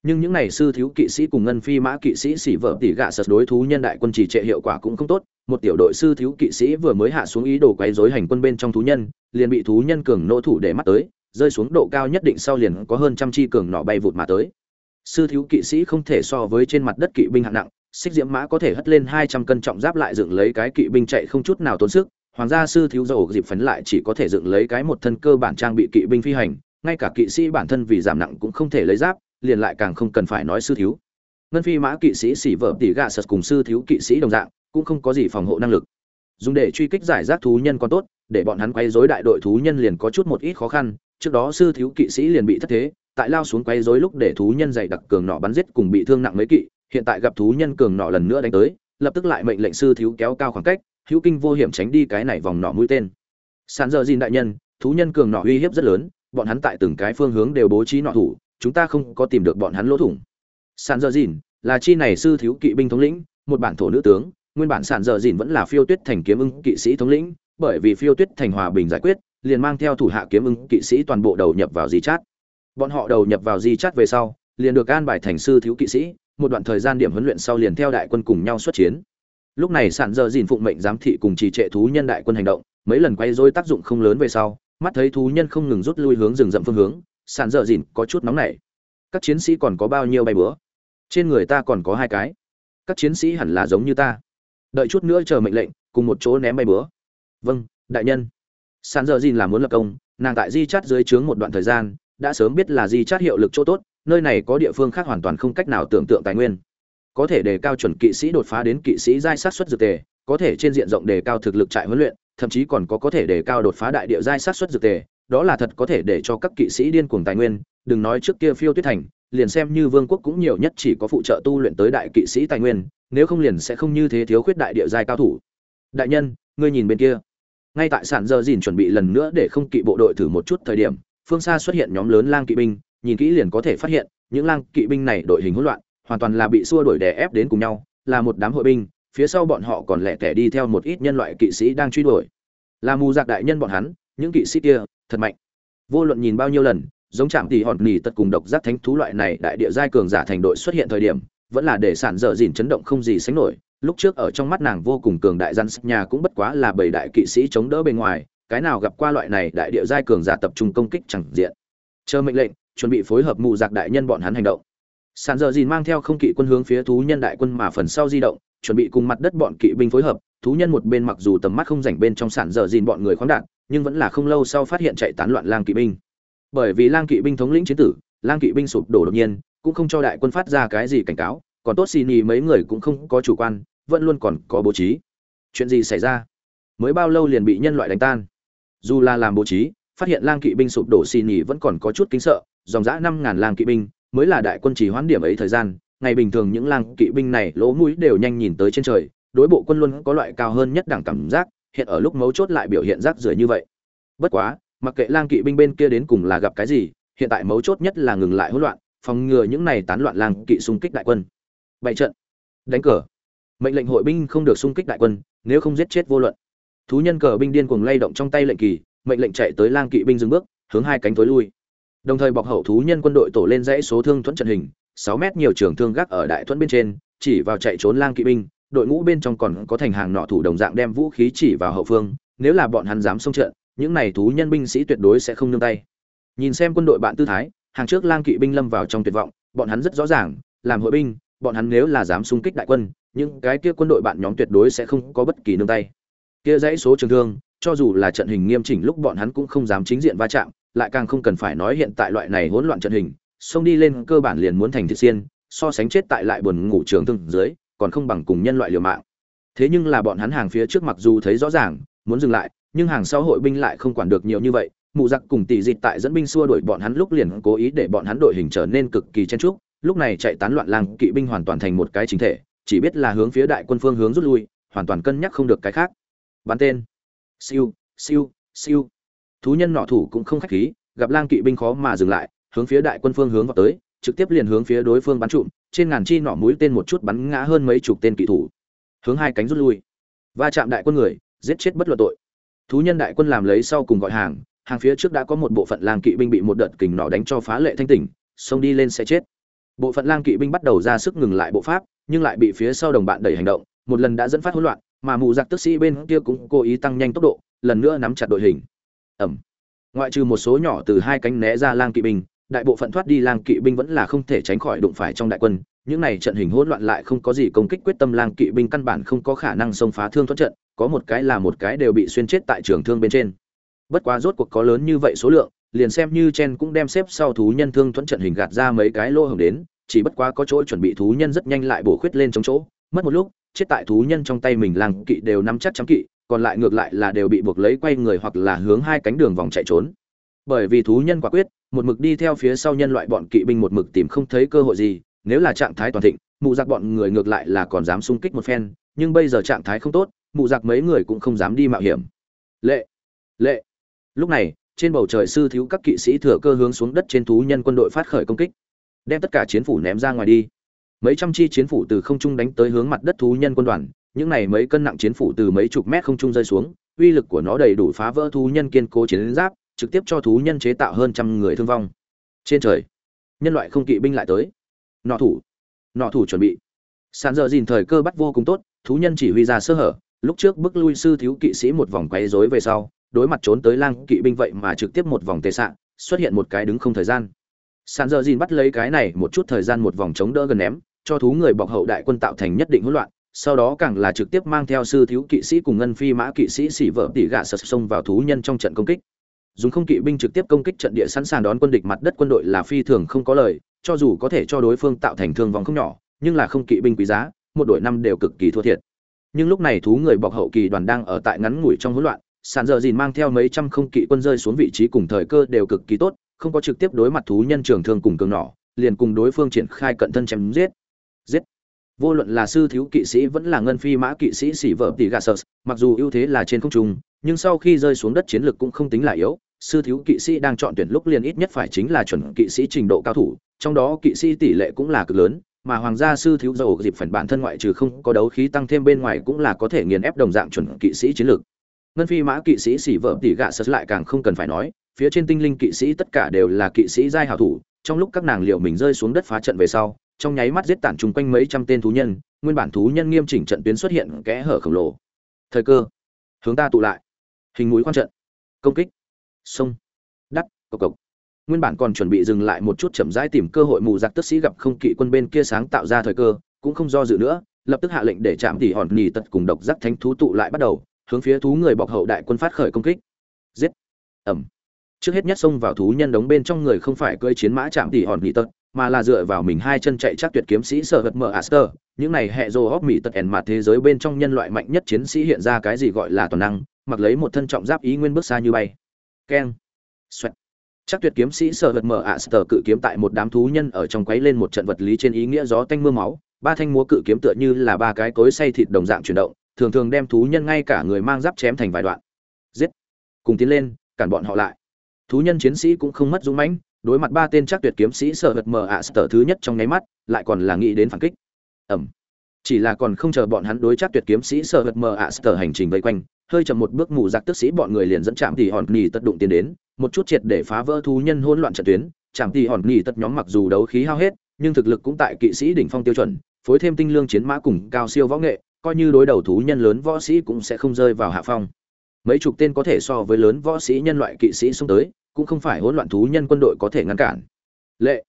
nhưng những này sư thiếu kỵ sĩ cùng ngân phi mã kỵ sĩ xỉ vợ tỉ gạ sật đối thú nhân đại quân trì trệ hiệu quả cũng không tốt. Một tiểu đội sư thiếu kỵ sĩ vừa mới hạ xuống ý đồ quấy rối hành quân bên trong thú nhân, liền bị thú nhân cường nỗ thủ để mắt tới, rơi xuống độ cao nhất định sau liền có hơn trăm chi cường nọ bay vụt mà tới. Sư thiếu kỵ sĩ không thể so với trên mặt đất kỵ binh hạng nặng, xích diễm mã có thể hất lên hai trăm cân trọng giáp lại dựng lấy cái kỵ binh chạy không chút nào tốn sức. Hoàng gia sư thiếu dầu dịp phấn lại chỉ có thể dựng lấy cái một thân cơ bản trang bị kỵ binh phi hành, ngay cả kỵ sĩ bản thân vì giảm nặng cũng không thể lấy giáp liền lại càng không cần phải nói sư thiếu. Ngân phi mã kỵ sĩ xỉ vợ tỉ gạ sật cùng sư thiếu kỵ sĩ đồng dạng, cũng không có gì phòng hộ năng lực. Dùng để truy kích giải rác thú nhân còn tốt, để bọn hắn quay dối đại đội thú nhân liền có chút một ít khó khăn. Trước đó sư thiếu kỵ sĩ liền bị thất thế, tại lao xuống quay dối lúc để thú nhân dày đặc cường nọ bắn giết cùng bị thương nặng mấy kỵ, hiện tại gặp thú nhân cường nọ lần nữa đánh tới, lập tức lại mệnh lệnh sư thiếu kéo cao khoảng cách, hữu kinh vô hiểm tránh đi cái này vòng nọ mũi tên. Sàn dơ dìn đại nhân, thú nhân cường nọ uy hiếp rất lớn, bọn hắn tại từng cái phương hướng đều bố trí nọ thủ chúng ta không có tìm được bọn hắn lỗ thủng. Sàn dơ dìn là chi này sư thiếu kỵ binh thống lĩnh, một bản thổ nữ tướng, nguyên bản sàn dơ dìn vẫn là phiêu tuyết thành kiếm ưng kỵ sĩ thống lĩnh, bởi vì phiêu tuyết thành hòa bình giải quyết, liền mang theo thủ hạ kiếm ưng kỵ sĩ toàn bộ đầu nhập vào di chát. Bọn họ đầu nhập vào di chát về sau, liền được an bài thành sư thiếu kỵ sĩ, một đoạn thời gian điểm huấn luyện sau liền theo đại quân cùng nhau xuất chiến. Lúc này sản dơ dìn phụng mệnh giám thị cùng trì trệ thú nhân đại quân hành động, mấy lần quay dối tác dụng không lớn về sau, mắt thấy thú nhân không ngừng rút lui hướng rừng rậm phương hướng Sàn dở dìn có chút nóng nảy. Các chiến sĩ còn có bao nhiêu bay bữa trên người ta còn có hai cái. Các chiến sĩ hẳn là giống như ta. Đợi chút nữa chờ mệnh lệnh, cùng một chỗ ném bay bữa vâng đại nhân. Sàn dở dìn là muốn lập công, nàng tại di chát dưới trướng một đoạn thời gian, đã sớm biết là di chát hiệu lực chỗ tốt, nơi này có địa phương khác hoàn toàn không cách nào tưởng tượng tài nguyên. Có thể đề cao chuẩn kỵ sĩ đột phá đến kỵ sĩ giai sát xuất dược tề, có thể trên diện rộng đề cao thực lực trại huấn luyện, thậm chí còn có có thể đề cao đột phá đại địa giai sát xuất dược tề đó là thật có thể để cho các kỵ sĩ điên cuồng tài nguyên, đừng nói trước kia phiêu tuyết thành, liền xem như vương quốc cũng nhiều nhất chỉ có phụ trợ tu luyện tới đại kỵ sĩ tài nguyên, nếu không liền sẽ không như thế thiếu khuyết đại địa giai cao thủ. Đại nhân, ngươi nhìn bên kia. Ngay tại sản giờ dìn chuẩn bị lần nữa để không kỵ bộ đội thử một chút thời điểm, phương xa xuất hiện nhóm lớn lang kỵ binh, nhìn kỹ liền có thể phát hiện, những lang kỵ binh này đội hình hỗn loạn, hoàn toàn là bị xua đuổi đè ép đến cùng nhau, là một đám hội binh, phía sau bọn họ còn lẻ tẻ đi theo một ít nhân loại kỵ sĩ đang truy đuổi. Là mù giặc đại nhân bọn hắn, những kỵ sĩ kia thật mạnh. Vô luận nhìn bao nhiêu lần, giống chạm tỉ hòn nỉ tật cùng độc giác thánh thú loại này đại địa giai cường giả thành đội xuất hiện thời điểm, vẫn là để sản dở dìn chấn động không gì sánh nổi. Lúc trước ở trong mắt nàng vô cùng cường đại gian nhà cũng bất quá là bảy đại kỵ sĩ chống đỡ bên ngoài, cái nào gặp qua loại này đại địa giai cường giả tập trung công kích chẳng diện. Chờ mệnh lệnh, chuẩn bị phối hợp mụ giặc đại nhân bọn hắn hành động. Sàn dở dìn mang theo không kỵ quân hướng phía thú nhân đại quân mà phần sau di động, chuẩn bị cùng mặt đất bọn kỵ binh phối hợp thú nhân một bên mặc dù tầm mắt không rảnh bên trong sản dở dìn bọn người khoáng đạn, nhưng vẫn là không lâu sau phát hiện chạy tán loạn lang kỵ binh. Bởi vì lang kỵ binh thống lĩnh chiến tử, lang kỵ binh sụp đổ đột nhiên, cũng không cho đại quân phát ra cái gì cảnh cáo, còn tốt xì nhì mấy người cũng không có chủ quan, vẫn luôn còn có bố trí. Chuyện gì xảy ra? Mới bao lâu liền bị nhân loại đánh tan? Dù là làm bố trí, phát hiện lang kỵ binh sụp đổ xì nhì vẫn còn có chút kính sợ, dòng dã năm ngàn lang kỵ binh, mới là đại quân chỉ hoãn điểm ấy thời gian, ngày bình thường những lang kỵ binh này lỗ mũi đều nhanh nhìn tới trên trời đối bộ quân luôn có loại cao hơn nhất đẳng cảm giác, hiện ở lúc mấu chốt lại biểu hiện rác rưởi như vậy. Bất quá, mặc kệ lang kỵ binh bên kia đến cùng là gặp cái gì, hiện tại mấu chốt nhất là ngừng lại hỗn loạn, phòng ngừa những này tán loạn lang kỵ xung kích đại quân. Bại trận. Đánh cờ. Mệnh lệnh hội binh không được xung kích đại quân, nếu không giết chết vô luận. Thú nhân cờ binh điên cuồng lay động trong tay lệnh kỳ, mệnh lệnh chạy tới lang kỵ binh dừng bước, hướng hai cánh tối lui. Đồng thời bọc hậu thú nhân quân đội tổ lên dãy số thương thuẫn trận hình, sáu mét nhiều trường thương gác ở đại thuẫn bên trên, chỉ vào chạy trốn lang kỵ binh đội ngũ bên trong còn có thành hàng nọ thủ đồng dạng đem vũ khí chỉ vào hậu phương, nếu là bọn hắn dám xông trận, những này thú nhân binh sĩ tuyệt đối sẽ không nương tay. Nhìn xem quân đội bạn tư thái, hàng trước lang kỵ binh lâm vào trong tuyệt vọng, bọn hắn rất rõ ràng, làm hội binh, bọn hắn nếu là dám xung kích đại quân, những cái kia quân đội bạn nhóm tuyệt đối sẽ không có bất kỳ nương tay. Kia dãy số trường thương, cho dù là trận hình nghiêm chỉnh lúc bọn hắn cũng không dám chính diện va chạm, lại càng không cần phải nói hiện tại loại này hỗn loạn trận hình, xông đi lên cơ bản liền muốn thành thị xiên, so sánh chết tại lại buồn ngủ trường thương dưới còn không bằng cùng nhân loại liều mạng. Thế nhưng là bọn hắn hàng phía trước mặc dù thấy rõ ràng, muốn dừng lại, nhưng hàng sau hội binh lại không quản được nhiều như vậy. Mụ giặc cùng tỷ dịch tại dẫn binh xua đuổi bọn hắn lúc liền cố ý để bọn hắn đội hình trở nên cực kỳ chen trúc lúc này chạy tán loạn lang kỵ binh hoàn toàn thành một cái chính thể, chỉ biết là hướng phía đại quân phương hướng rút lui, hoàn toàn cân nhắc không được cái khác. Bắn tên. Siêu siêu siêu. Thú nhân nọ thủ cũng không khách khí, gặp lang kỵ binh khó mà dừng lại, hướng phía đại quân phương hướng vào tới, trực tiếp liền hướng phía đối phương bắn trụm trên ngàn chi nỏ mũi tên một chút bắn ngã hơn mấy chục tên kỵ thủ, hướng hai cánh rút lui. Va chạm đại quân người, giết chết bất luận tội. Thú nhân đại quân làm lấy sau cùng gọi hàng hàng phía trước đã có một bộ phận lang kỵ binh bị một đợt kình nỏ đánh cho phá lệ thanh tỉnh, xông đi lên sẽ chết. Bộ phận lang kỵ binh bắt đầu ra sức ngừng lại bộ pháp, nhưng lại bị phía sau đồng bạn đẩy hành động, một lần đã dẫn phát hỗn loạn, mà mù giặc tức sĩ bên kia cũng cố ý tăng nhanh tốc độ, lần nữa nắm chặt đội hình. Ẩm. Ngoại trừ một số nhỏ từ hai cánh né ra lang kỵ binh đại bộ phận thoát đi lang kỵ binh vẫn là không thể tránh khỏi đụng phải trong đại quân. Những này trận hình hỗn loạn lại không có gì công kích quyết tâm lang kỵ binh căn bản không có khả năng xông phá thương thoát trận, có một cái là một cái đều bị xuyên chết tại trường thương bên trên. Bất quá rốt cuộc có lớn như vậy số lượng, liền xem như chen cũng đem xếp sau thú nhân thương thuẫn trận hình gạt ra mấy cái lỗ hồng đến, chỉ bất quá có chỗ chuẩn bị thú nhân rất nhanh lại bổ khuyết lên trong chỗ. Mất một lúc, chết tại thú nhân trong tay mình lang kỵ đều nắm chắc chắm kỵ, còn lại ngược lại là đều bị buộc lấy quay người hoặc là hướng hai cánh đường vòng chạy trốn bởi vì thú nhân quả quyết, một mực đi theo phía sau nhân loại bọn kỵ binh một mực tìm không thấy cơ hội gì, nếu là trạng thái toàn thịnh, mụ giặc bọn người ngược lại là còn dám xung kích một phen, nhưng bây giờ trạng thái không tốt, mụ giặc mấy người cũng không dám đi mạo hiểm. Lệ lệ. Lúc này, trên bầu trời sư thiếu các kỵ sĩ thừa cơ hướng xuống đất trên thú nhân quân đội phát khởi công kích, đem tất cả chiến phủ ném ra ngoài đi. Mấy trăm chi chiến phủ từ không trung đánh tới hướng mặt đất thú nhân quân đoàn, những này mấy cân nặng chiến phủ từ mấy chục mét không trung rơi xuống, uy lực của nó đầy đủ phá vỡ thú nhân kiên cố chiến giáp trực tiếp cho thú nhân chế tạo hơn trăm người thương vong. Trên trời, nhân loại không kỵ binh lại tới. Nọ thủ nọ thủ chuẩn bị. Sàn giờ dìn thời cơ bắt vô cùng tốt, thú nhân chỉ huy ra sơ hở. Lúc trước bức lui sư thiếu kỵ sĩ một vòng quấy rối về sau, đối mặt trốn tới lang kỵ binh vậy mà trực tiếp một vòng tệ sạn xuất hiện một cái đứng không thời gian. Sàn giờ dìn bắt lấy cái này một chút thời gian một vòng chống đỡ gần ném, cho thú người bọc hậu đại quân tạo thành nhất định hỗn loạn, sau đó càng là trực tiếp mang theo sư thiếu kỵ sĩ cùng ngân phi mã kỵ sĩ xỉ vợ tỉ gạ sập xông vào thú nhân trong trận công kích dùng không kỵ binh trực tiếp công kích trận địa sẵn sàng đón quân địch mặt đất quân đội là phi thường không có lời, cho dù có thể cho đối phương tạo thành thương vong không nhỏ, nhưng là không kỵ binh quý giá, một đội năm đều cực kỳ thua thiệt. Nhưng lúc này thú người bọc hậu kỳ đoàn đang ở tại ngắn ngủi trong hỗn loạn, sàn giờ dìn mang theo mấy trăm không kỵ quân rơi xuống vị trí cùng thời cơ đều cực kỳ tốt, không có trực tiếp đối mặt thú nhân trường thương cùng cường nỏ, liền cùng đối phương triển khai cận thân chém giết. Giết vô luận là sư thiếu kỵ sĩ vẫn là ngân phi mã kỵ sĩ xỉ vợ tỷ gà sợ. mặc dù ưu thế là trên không trung, nhưng sau khi rơi xuống đất chiến lược cũng không tính là yếu sư thiếu kỵ sĩ đang chọn tuyển lúc liền ít nhất phải chính là chuẩn kỵ sĩ trình độ cao thủ, trong đó kỵ sĩ tỷ lệ cũng là cực lớn, mà hoàng gia sư thiếu dầu dịp phần bản thân ngoại trừ không có đấu khí tăng thêm bên ngoài cũng là có thể nghiền ép đồng dạng chuẩn kỵ sĩ chiến lược ngân phi mã kỵ sĩ xỉ vợ tỷ gạ sợ lại càng không cần phải nói, phía trên tinh linh kỵ sĩ tất cả đều là kỵ sĩ giai hảo thủ, trong lúc các nàng liệu mình rơi xuống đất phá trận về sau trong nháy mắt giết tản chung quanh mấy trăm tên thú nhân, nguyên bản thú nhân nghiêm chỉnh trận tuyến xuất hiện kẽ hở khổng lồ. Thời cơ. Hướng ta tụ lại. Hình mũi quan trận. Công kích. Sông. Đắt. Cộc cộc. Nguyên bản còn chuẩn bị dừng lại một chút chậm rãi tìm cơ hội mù giặc tức sĩ gặp không kỵ quân bên kia sáng tạo ra thời cơ, cũng không do dự nữa, lập tức hạ lệnh để chạm tỉ hòn nhì tật cùng độc giác thánh thú tụ lại bắt đầu, hướng phía thú người bọc hậu đại quân phát khởi công kích. Giết. Ẩm. Trước hết nhất xông vào thú nhân đóng bên trong người không phải cưỡi chiến mã chạm tỉ hòn nghỉ tật mà là dựa vào mình hai chân chạy chắc tuyệt kiếm sĩ sở hật mở aster. Những này hệ rô hóc mỹ tật ẻn mà thế giới bên trong nhân loại mạnh nhất chiến sĩ hiện ra cái gì gọi là toàn năng, mặc lấy một thân trọng giáp ý nguyên bước xa như bay. Keng. Xoẹt. Chắc tuyệt kiếm sĩ sở hật mở aster cự kiếm tại một đám thú nhân ở trong quấy lên một trận vật lý trên ý nghĩa gió tanh mưa máu. Ba thanh múa cự kiếm tựa như là ba cái cối xay thịt đồng dạng chuyển động, thường thường đem thú nhân ngay cả người mang giáp chém thành vài đoạn. Giết. Cùng tiến lên, cản bọn họ lại. Thú nhân chiến sĩ cũng không mất dũng mãnh đối mặt ba tên chắc tuyệt kiếm sĩ sợ vật mờ ạ sở thứ nhất trong nháy mắt, lại còn là nghĩ đến phản kích. Ẩm. Chỉ là còn không chờ bọn hắn đối chắc tuyệt kiếm sĩ sợ vật mờ ạ sở hành trình vây quanh, hơi chậm một bước mù giặc tức sĩ bọn người liền dẫn chạm thì hòn nghỉ tất đụng tiến đến, một chút triệt để phá vỡ thú nhân hỗn loạn trận tuyến. Chạm thì hòn nghỉ tất nhóm mặc dù đấu khí hao hết, nhưng thực lực cũng tại kỵ sĩ đỉnh phong tiêu chuẩn, phối thêm tinh lương chiến mã cùng cao siêu võ nghệ, coi như đối đầu thú nhân lớn võ sĩ cũng sẽ không rơi vào hạ phong. Mấy chục tên có thể so với lớn võ sĩ nhân loại kỵ sĩ xông tới cũng không phải hỗn loạn thú nhân quân đội có thể ngăn cản. Lệ.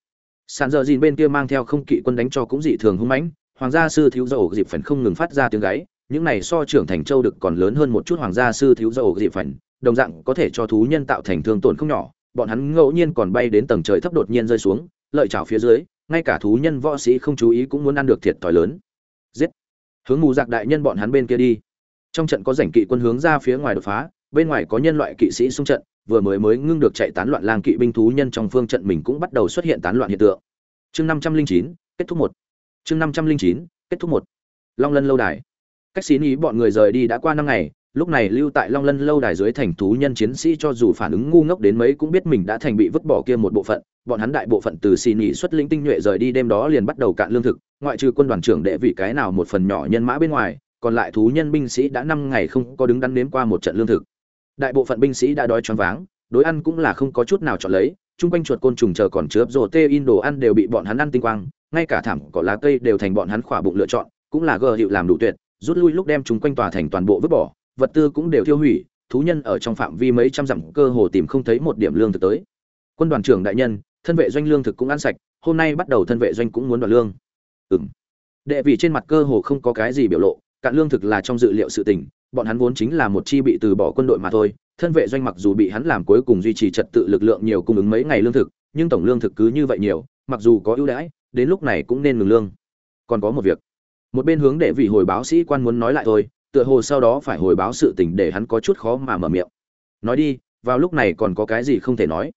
Sàn giờ dìn bên kia mang theo không kỵ quân đánh cho cũng dị thường hung mãnh, hoàng gia sư thiếu dầu dịp phần không ngừng phát ra tiếng gáy, những này so trưởng thành châu được còn lớn hơn một chút hoàng gia sư thiếu dầu dịp phần đồng dạng có thể cho thú nhân tạo thành thương tổn không nhỏ, bọn hắn ngẫu nhiên còn bay đến tầng trời thấp đột nhiên rơi xuống, lợi chảo phía dưới, ngay cả thú nhân võ sĩ không chú ý cũng muốn ăn được thiệt thòi lớn. Giết. Hướng mù giặc đại nhân bọn hắn bên kia đi. Trong trận có rảnh kỵ quân hướng ra phía ngoài đột phá, bên ngoài có nhân loại kỵ sĩ xung trận vừa mới mới ngưng được chạy tán loạn lang kỵ binh thú nhân trong phương trận mình cũng bắt đầu xuất hiện tán loạn hiện tượng. Chương năm trăm linh chín, kết thúc một. Chương năm trăm linh chín, kết thúc một. Long lân lâu đài. Cách xí ý bọn người rời đi đã qua năm ngày, lúc này lưu tại long lân lâu đài dưới thành thú nhân chiến sĩ cho dù phản ứng ngu ngốc đến mấy cũng biết mình đã thành bị vứt bỏ kia một bộ phận. Bọn hắn đại bộ phận từ xì nhị xuất linh tinh nhuệ rời đi đêm đó liền bắt đầu cạn lương thực, ngoại trừ quân đoàn trưởng đệ vị cái nào một phần nhỏ nhân mã bên ngoài, còn lại thú nhân binh sĩ đã năm ngày không có đứng đắn nếm qua một trận lương thực đại bộ phận binh sĩ đã đói choáng váng, đối ăn cũng là không có chút nào chọn lấy, chung quanh chuột côn trùng chờ còn chứa rổ tê in đồ ăn đều bị bọn hắn ăn tinh quang, ngay cả thảm cỏ lá cây đều thành bọn hắn khỏa bụng lựa chọn, cũng là gờ hiệu làm đủ tuyệt, rút lui lúc đem chúng quanh tòa thành toàn bộ vứt bỏ, vật tư cũng đều tiêu hủy, thú nhân ở trong phạm vi mấy trăm dặm cơ hồ tìm không thấy một điểm lương thực tới. Quân đoàn trưởng đại nhân, thân vệ doanh lương thực cũng ăn sạch, hôm nay bắt đầu thân vệ doanh cũng muốn đoạt lương. Ừng đệ vị trên mặt cơ hồ không có cái gì biểu lộ, cạn lương thực là trong dự liệu sự tình bọn hắn vốn chính là một chi bị từ bỏ quân đội mà thôi, thân vệ doanh mặc dù bị hắn làm cuối cùng duy trì trật tự lực lượng nhiều cung ứng mấy ngày lương thực, nhưng tổng lương thực cứ như vậy nhiều, mặc dù có ưu đãi, đến lúc này cũng nên ngừng lương. Còn có một việc, một bên hướng đệ vị hồi báo sĩ quan muốn nói lại thôi, tựa hồ sau đó phải hồi báo sự tình để hắn có chút khó mà mở miệng. Nói đi, vào lúc này còn có cái gì không thể nói?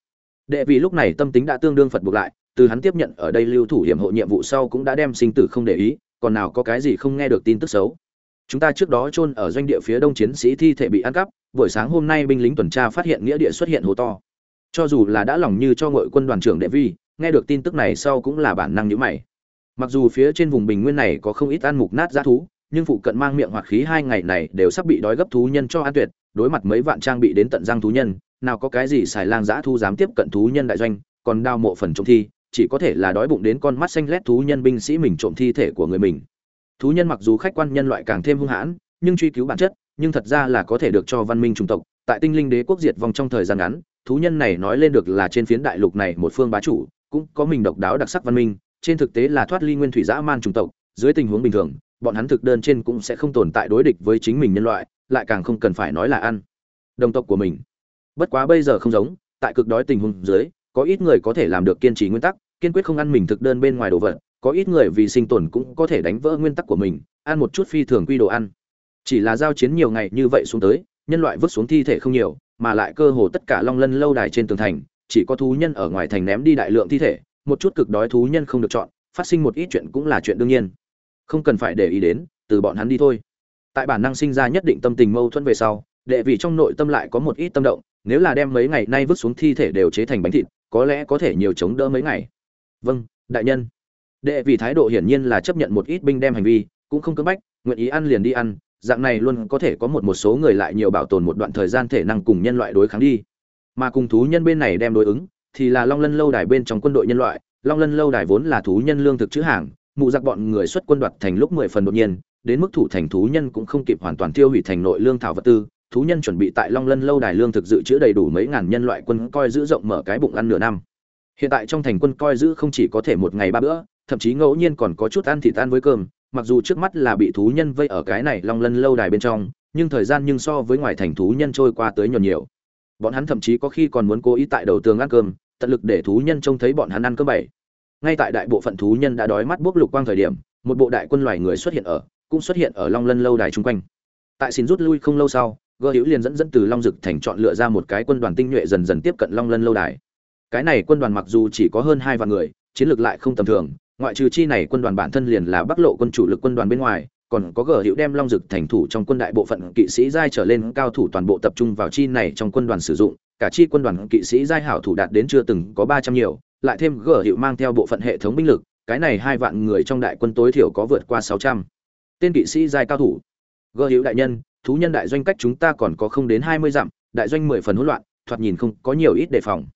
Đệ vị lúc này tâm tính đã tương đương phật buộc lại, từ hắn tiếp nhận ở đây lưu thủ hiểm hộ nhiệm vụ sau cũng đã đem sinh tử không để ý, còn nào có cái gì không nghe được tin tức xấu chúng ta trước đó chôn ở doanh địa phía đông chiến sĩ thi thể bị ăn cắp, buổi sáng hôm nay binh lính tuần tra phát hiện nghĩa địa xuất hiện hố to. Cho dù là đã lòng như cho ngội quân đoàn trưởng đệ vi, nghe được tin tức này sau cũng là bản năng nhíu mày. Mặc dù phía trên vùng bình nguyên này có không ít ăn mục nát giá thú, nhưng phụ cận mang miệng hoặc khí hai ngày này đều sắp bị đói gấp thú nhân cho an tuyệt, đối mặt mấy vạn trang bị đến tận răng thú nhân, nào có cái gì xài lang giã thu dám tiếp cận thú nhân đại doanh, còn đao mộ phần trộm thi, chỉ có thể là đói bụng đến con mắt xanh lét thú nhân binh sĩ mình trộm thi thể của người mình thú nhân mặc dù khách quan nhân loại càng thêm hung hãn, nhưng truy cứu bản chất, nhưng thật ra là có thể được cho văn minh chủng tộc. Tại tinh linh đế quốc diệt vong trong thời gian ngắn, thú nhân này nói lên được là trên phiến đại lục này một phương bá chủ, cũng có mình độc đáo đặc sắc văn minh, trên thực tế là thoát ly nguyên thủy dã man chủng tộc. Dưới tình huống bình thường, bọn hắn thực đơn trên cũng sẽ không tồn tại đối địch với chính mình nhân loại, lại càng không cần phải nói là ăn đồng tộc của mình. Bất quá bây giờ không giống, tại cực đói tình huống dưới, có ít người có thể làm được kiên trì nguyên tắc, kiên quyết không ăn mình thực đơn bên ngoài đồ vật có ít người vì sinh tồn cũng có thể đánh vỡ nguyên tắc của mình, ăn một chút phi thường quy đồ ăn. Chỉ là giao chiến nhiều ngày như vậy xuống tới, nhân loại vứt xuống thi thể không nhiều, mà lại cơ hồ tất cả long lân lâu đài trên tường thành, chỉ có thú nhân ở ngoài thành ném đi đại lượng thi thể, một chút cực đói thú nhân không được chọn, phát sinh một ít chuyện cũng là chuyện đương nhiên. Không cần phải để ý đến, từ bọn hắn đi thôi. Tại bản năng sinh ra nhất định tâm tình mâu thuẫn về sau, đệ vị trong nội tâm lại có một ít tâm động, nếu là đem mấy ngày nay vứt xuống thi thể đều chế thành bánh thịt, có lẽ có thể nhiều chống đỡ mấy ngày. Vâng đại nhân đệ vì thái độ hiển nhiên là chấp nhận một ít binh đem hành vi, cũng không cưỡng bách, nguyện ý ăn liền đi ăn, dạng này luôn có thể có một một số người lại nhiều bảo tồn một đoạn thời gian thể năng cùng nhân loại đối kháng đi. Mà cùng thú nhân bên này đem đối ứng, thì là long lân lâu đài bên trong quân đội nhân loại, long lân lâu đài vốn là thú nhân lương thực chữ hàng, mụ giặc bọn người xuất quân đoạt thành lúc mười phần đột nhiên, đến mức thủ thành thú nhân cũng không kịp hoàn toàn tiêu hủy thành nội lương thảo vật tư, thú nhân chuẩn bị tại long lân lâu đài lương thực dự trữ đầy đủ mấy ngàn nhân loại quân coi giữ rộng mở cái bụng ăn nửa năm. Hiện tại trong thành quân coi giữ không chỉ có thể một ngày ba bữa thậm chí ngẫu nhiên còn có chút ăn thịt tan với cơm, mặc dù trước mắt là bị thú nhân vây ở cái này long lân lâu đài bên trong, nhưng thời gian nhưng so với ngoài thành thú nhân trôi qua tới nhuần nhiều. Bọn hắn thậm chí có khi còn muốn cố ý tại đầu tường ăn cơm, tận lực để thú nhân trông thấy bọn hắn ăn cơm bảy. Ngay tại đại bộ phận thú nhân đã đói mắt bốc lục quang thời điểm, một bộ đại quân loài người xuất hiện ở, cũng xuất hiện ở long lân lâu đài chung quanh. Tại xin rút lui không lâu sau, gơ hữu liền dẫn dẫn từ long dực thành chọn lựa ra một cái quân đoàn tinh nhuệ dần dần tiếp cận long lân lâu đài. Cái này quân đoàn mặc dù chỉ có hơn hai vạn người, chiến lược lại không tầm thường ngoại trừ chi này quân đoàn bản thân liền là bắc lộ quân chủ lực quân đoàn bên ngoài, còn có gờ hữu đem long dực thành thủ trong quân đại bộ phận kỵ sĩ giai trở lên cao thủ toàn bộ tập trung vào chi này trong quân đoàn sử dụng, cả chi quân đoàn kỵ sĩ giai hảo thủ đạt đến chưa từng có ba trăm nhiều, lại thêm gờ hữu mang theo bộ phận hệ thống binh lực, cái này hai vạn người trong đại quân tối thiểu có vượt qua sáu trăm. Tên kỵ sĩ giai cao thủ. Gờ hữu đại nhân, thú nhân đại doanh cách chúng ta còn có không đến hai mươi dặm, đại doanh mười phần hỗn loạn, thoạt nhìn không có nhiều ít đề phòng.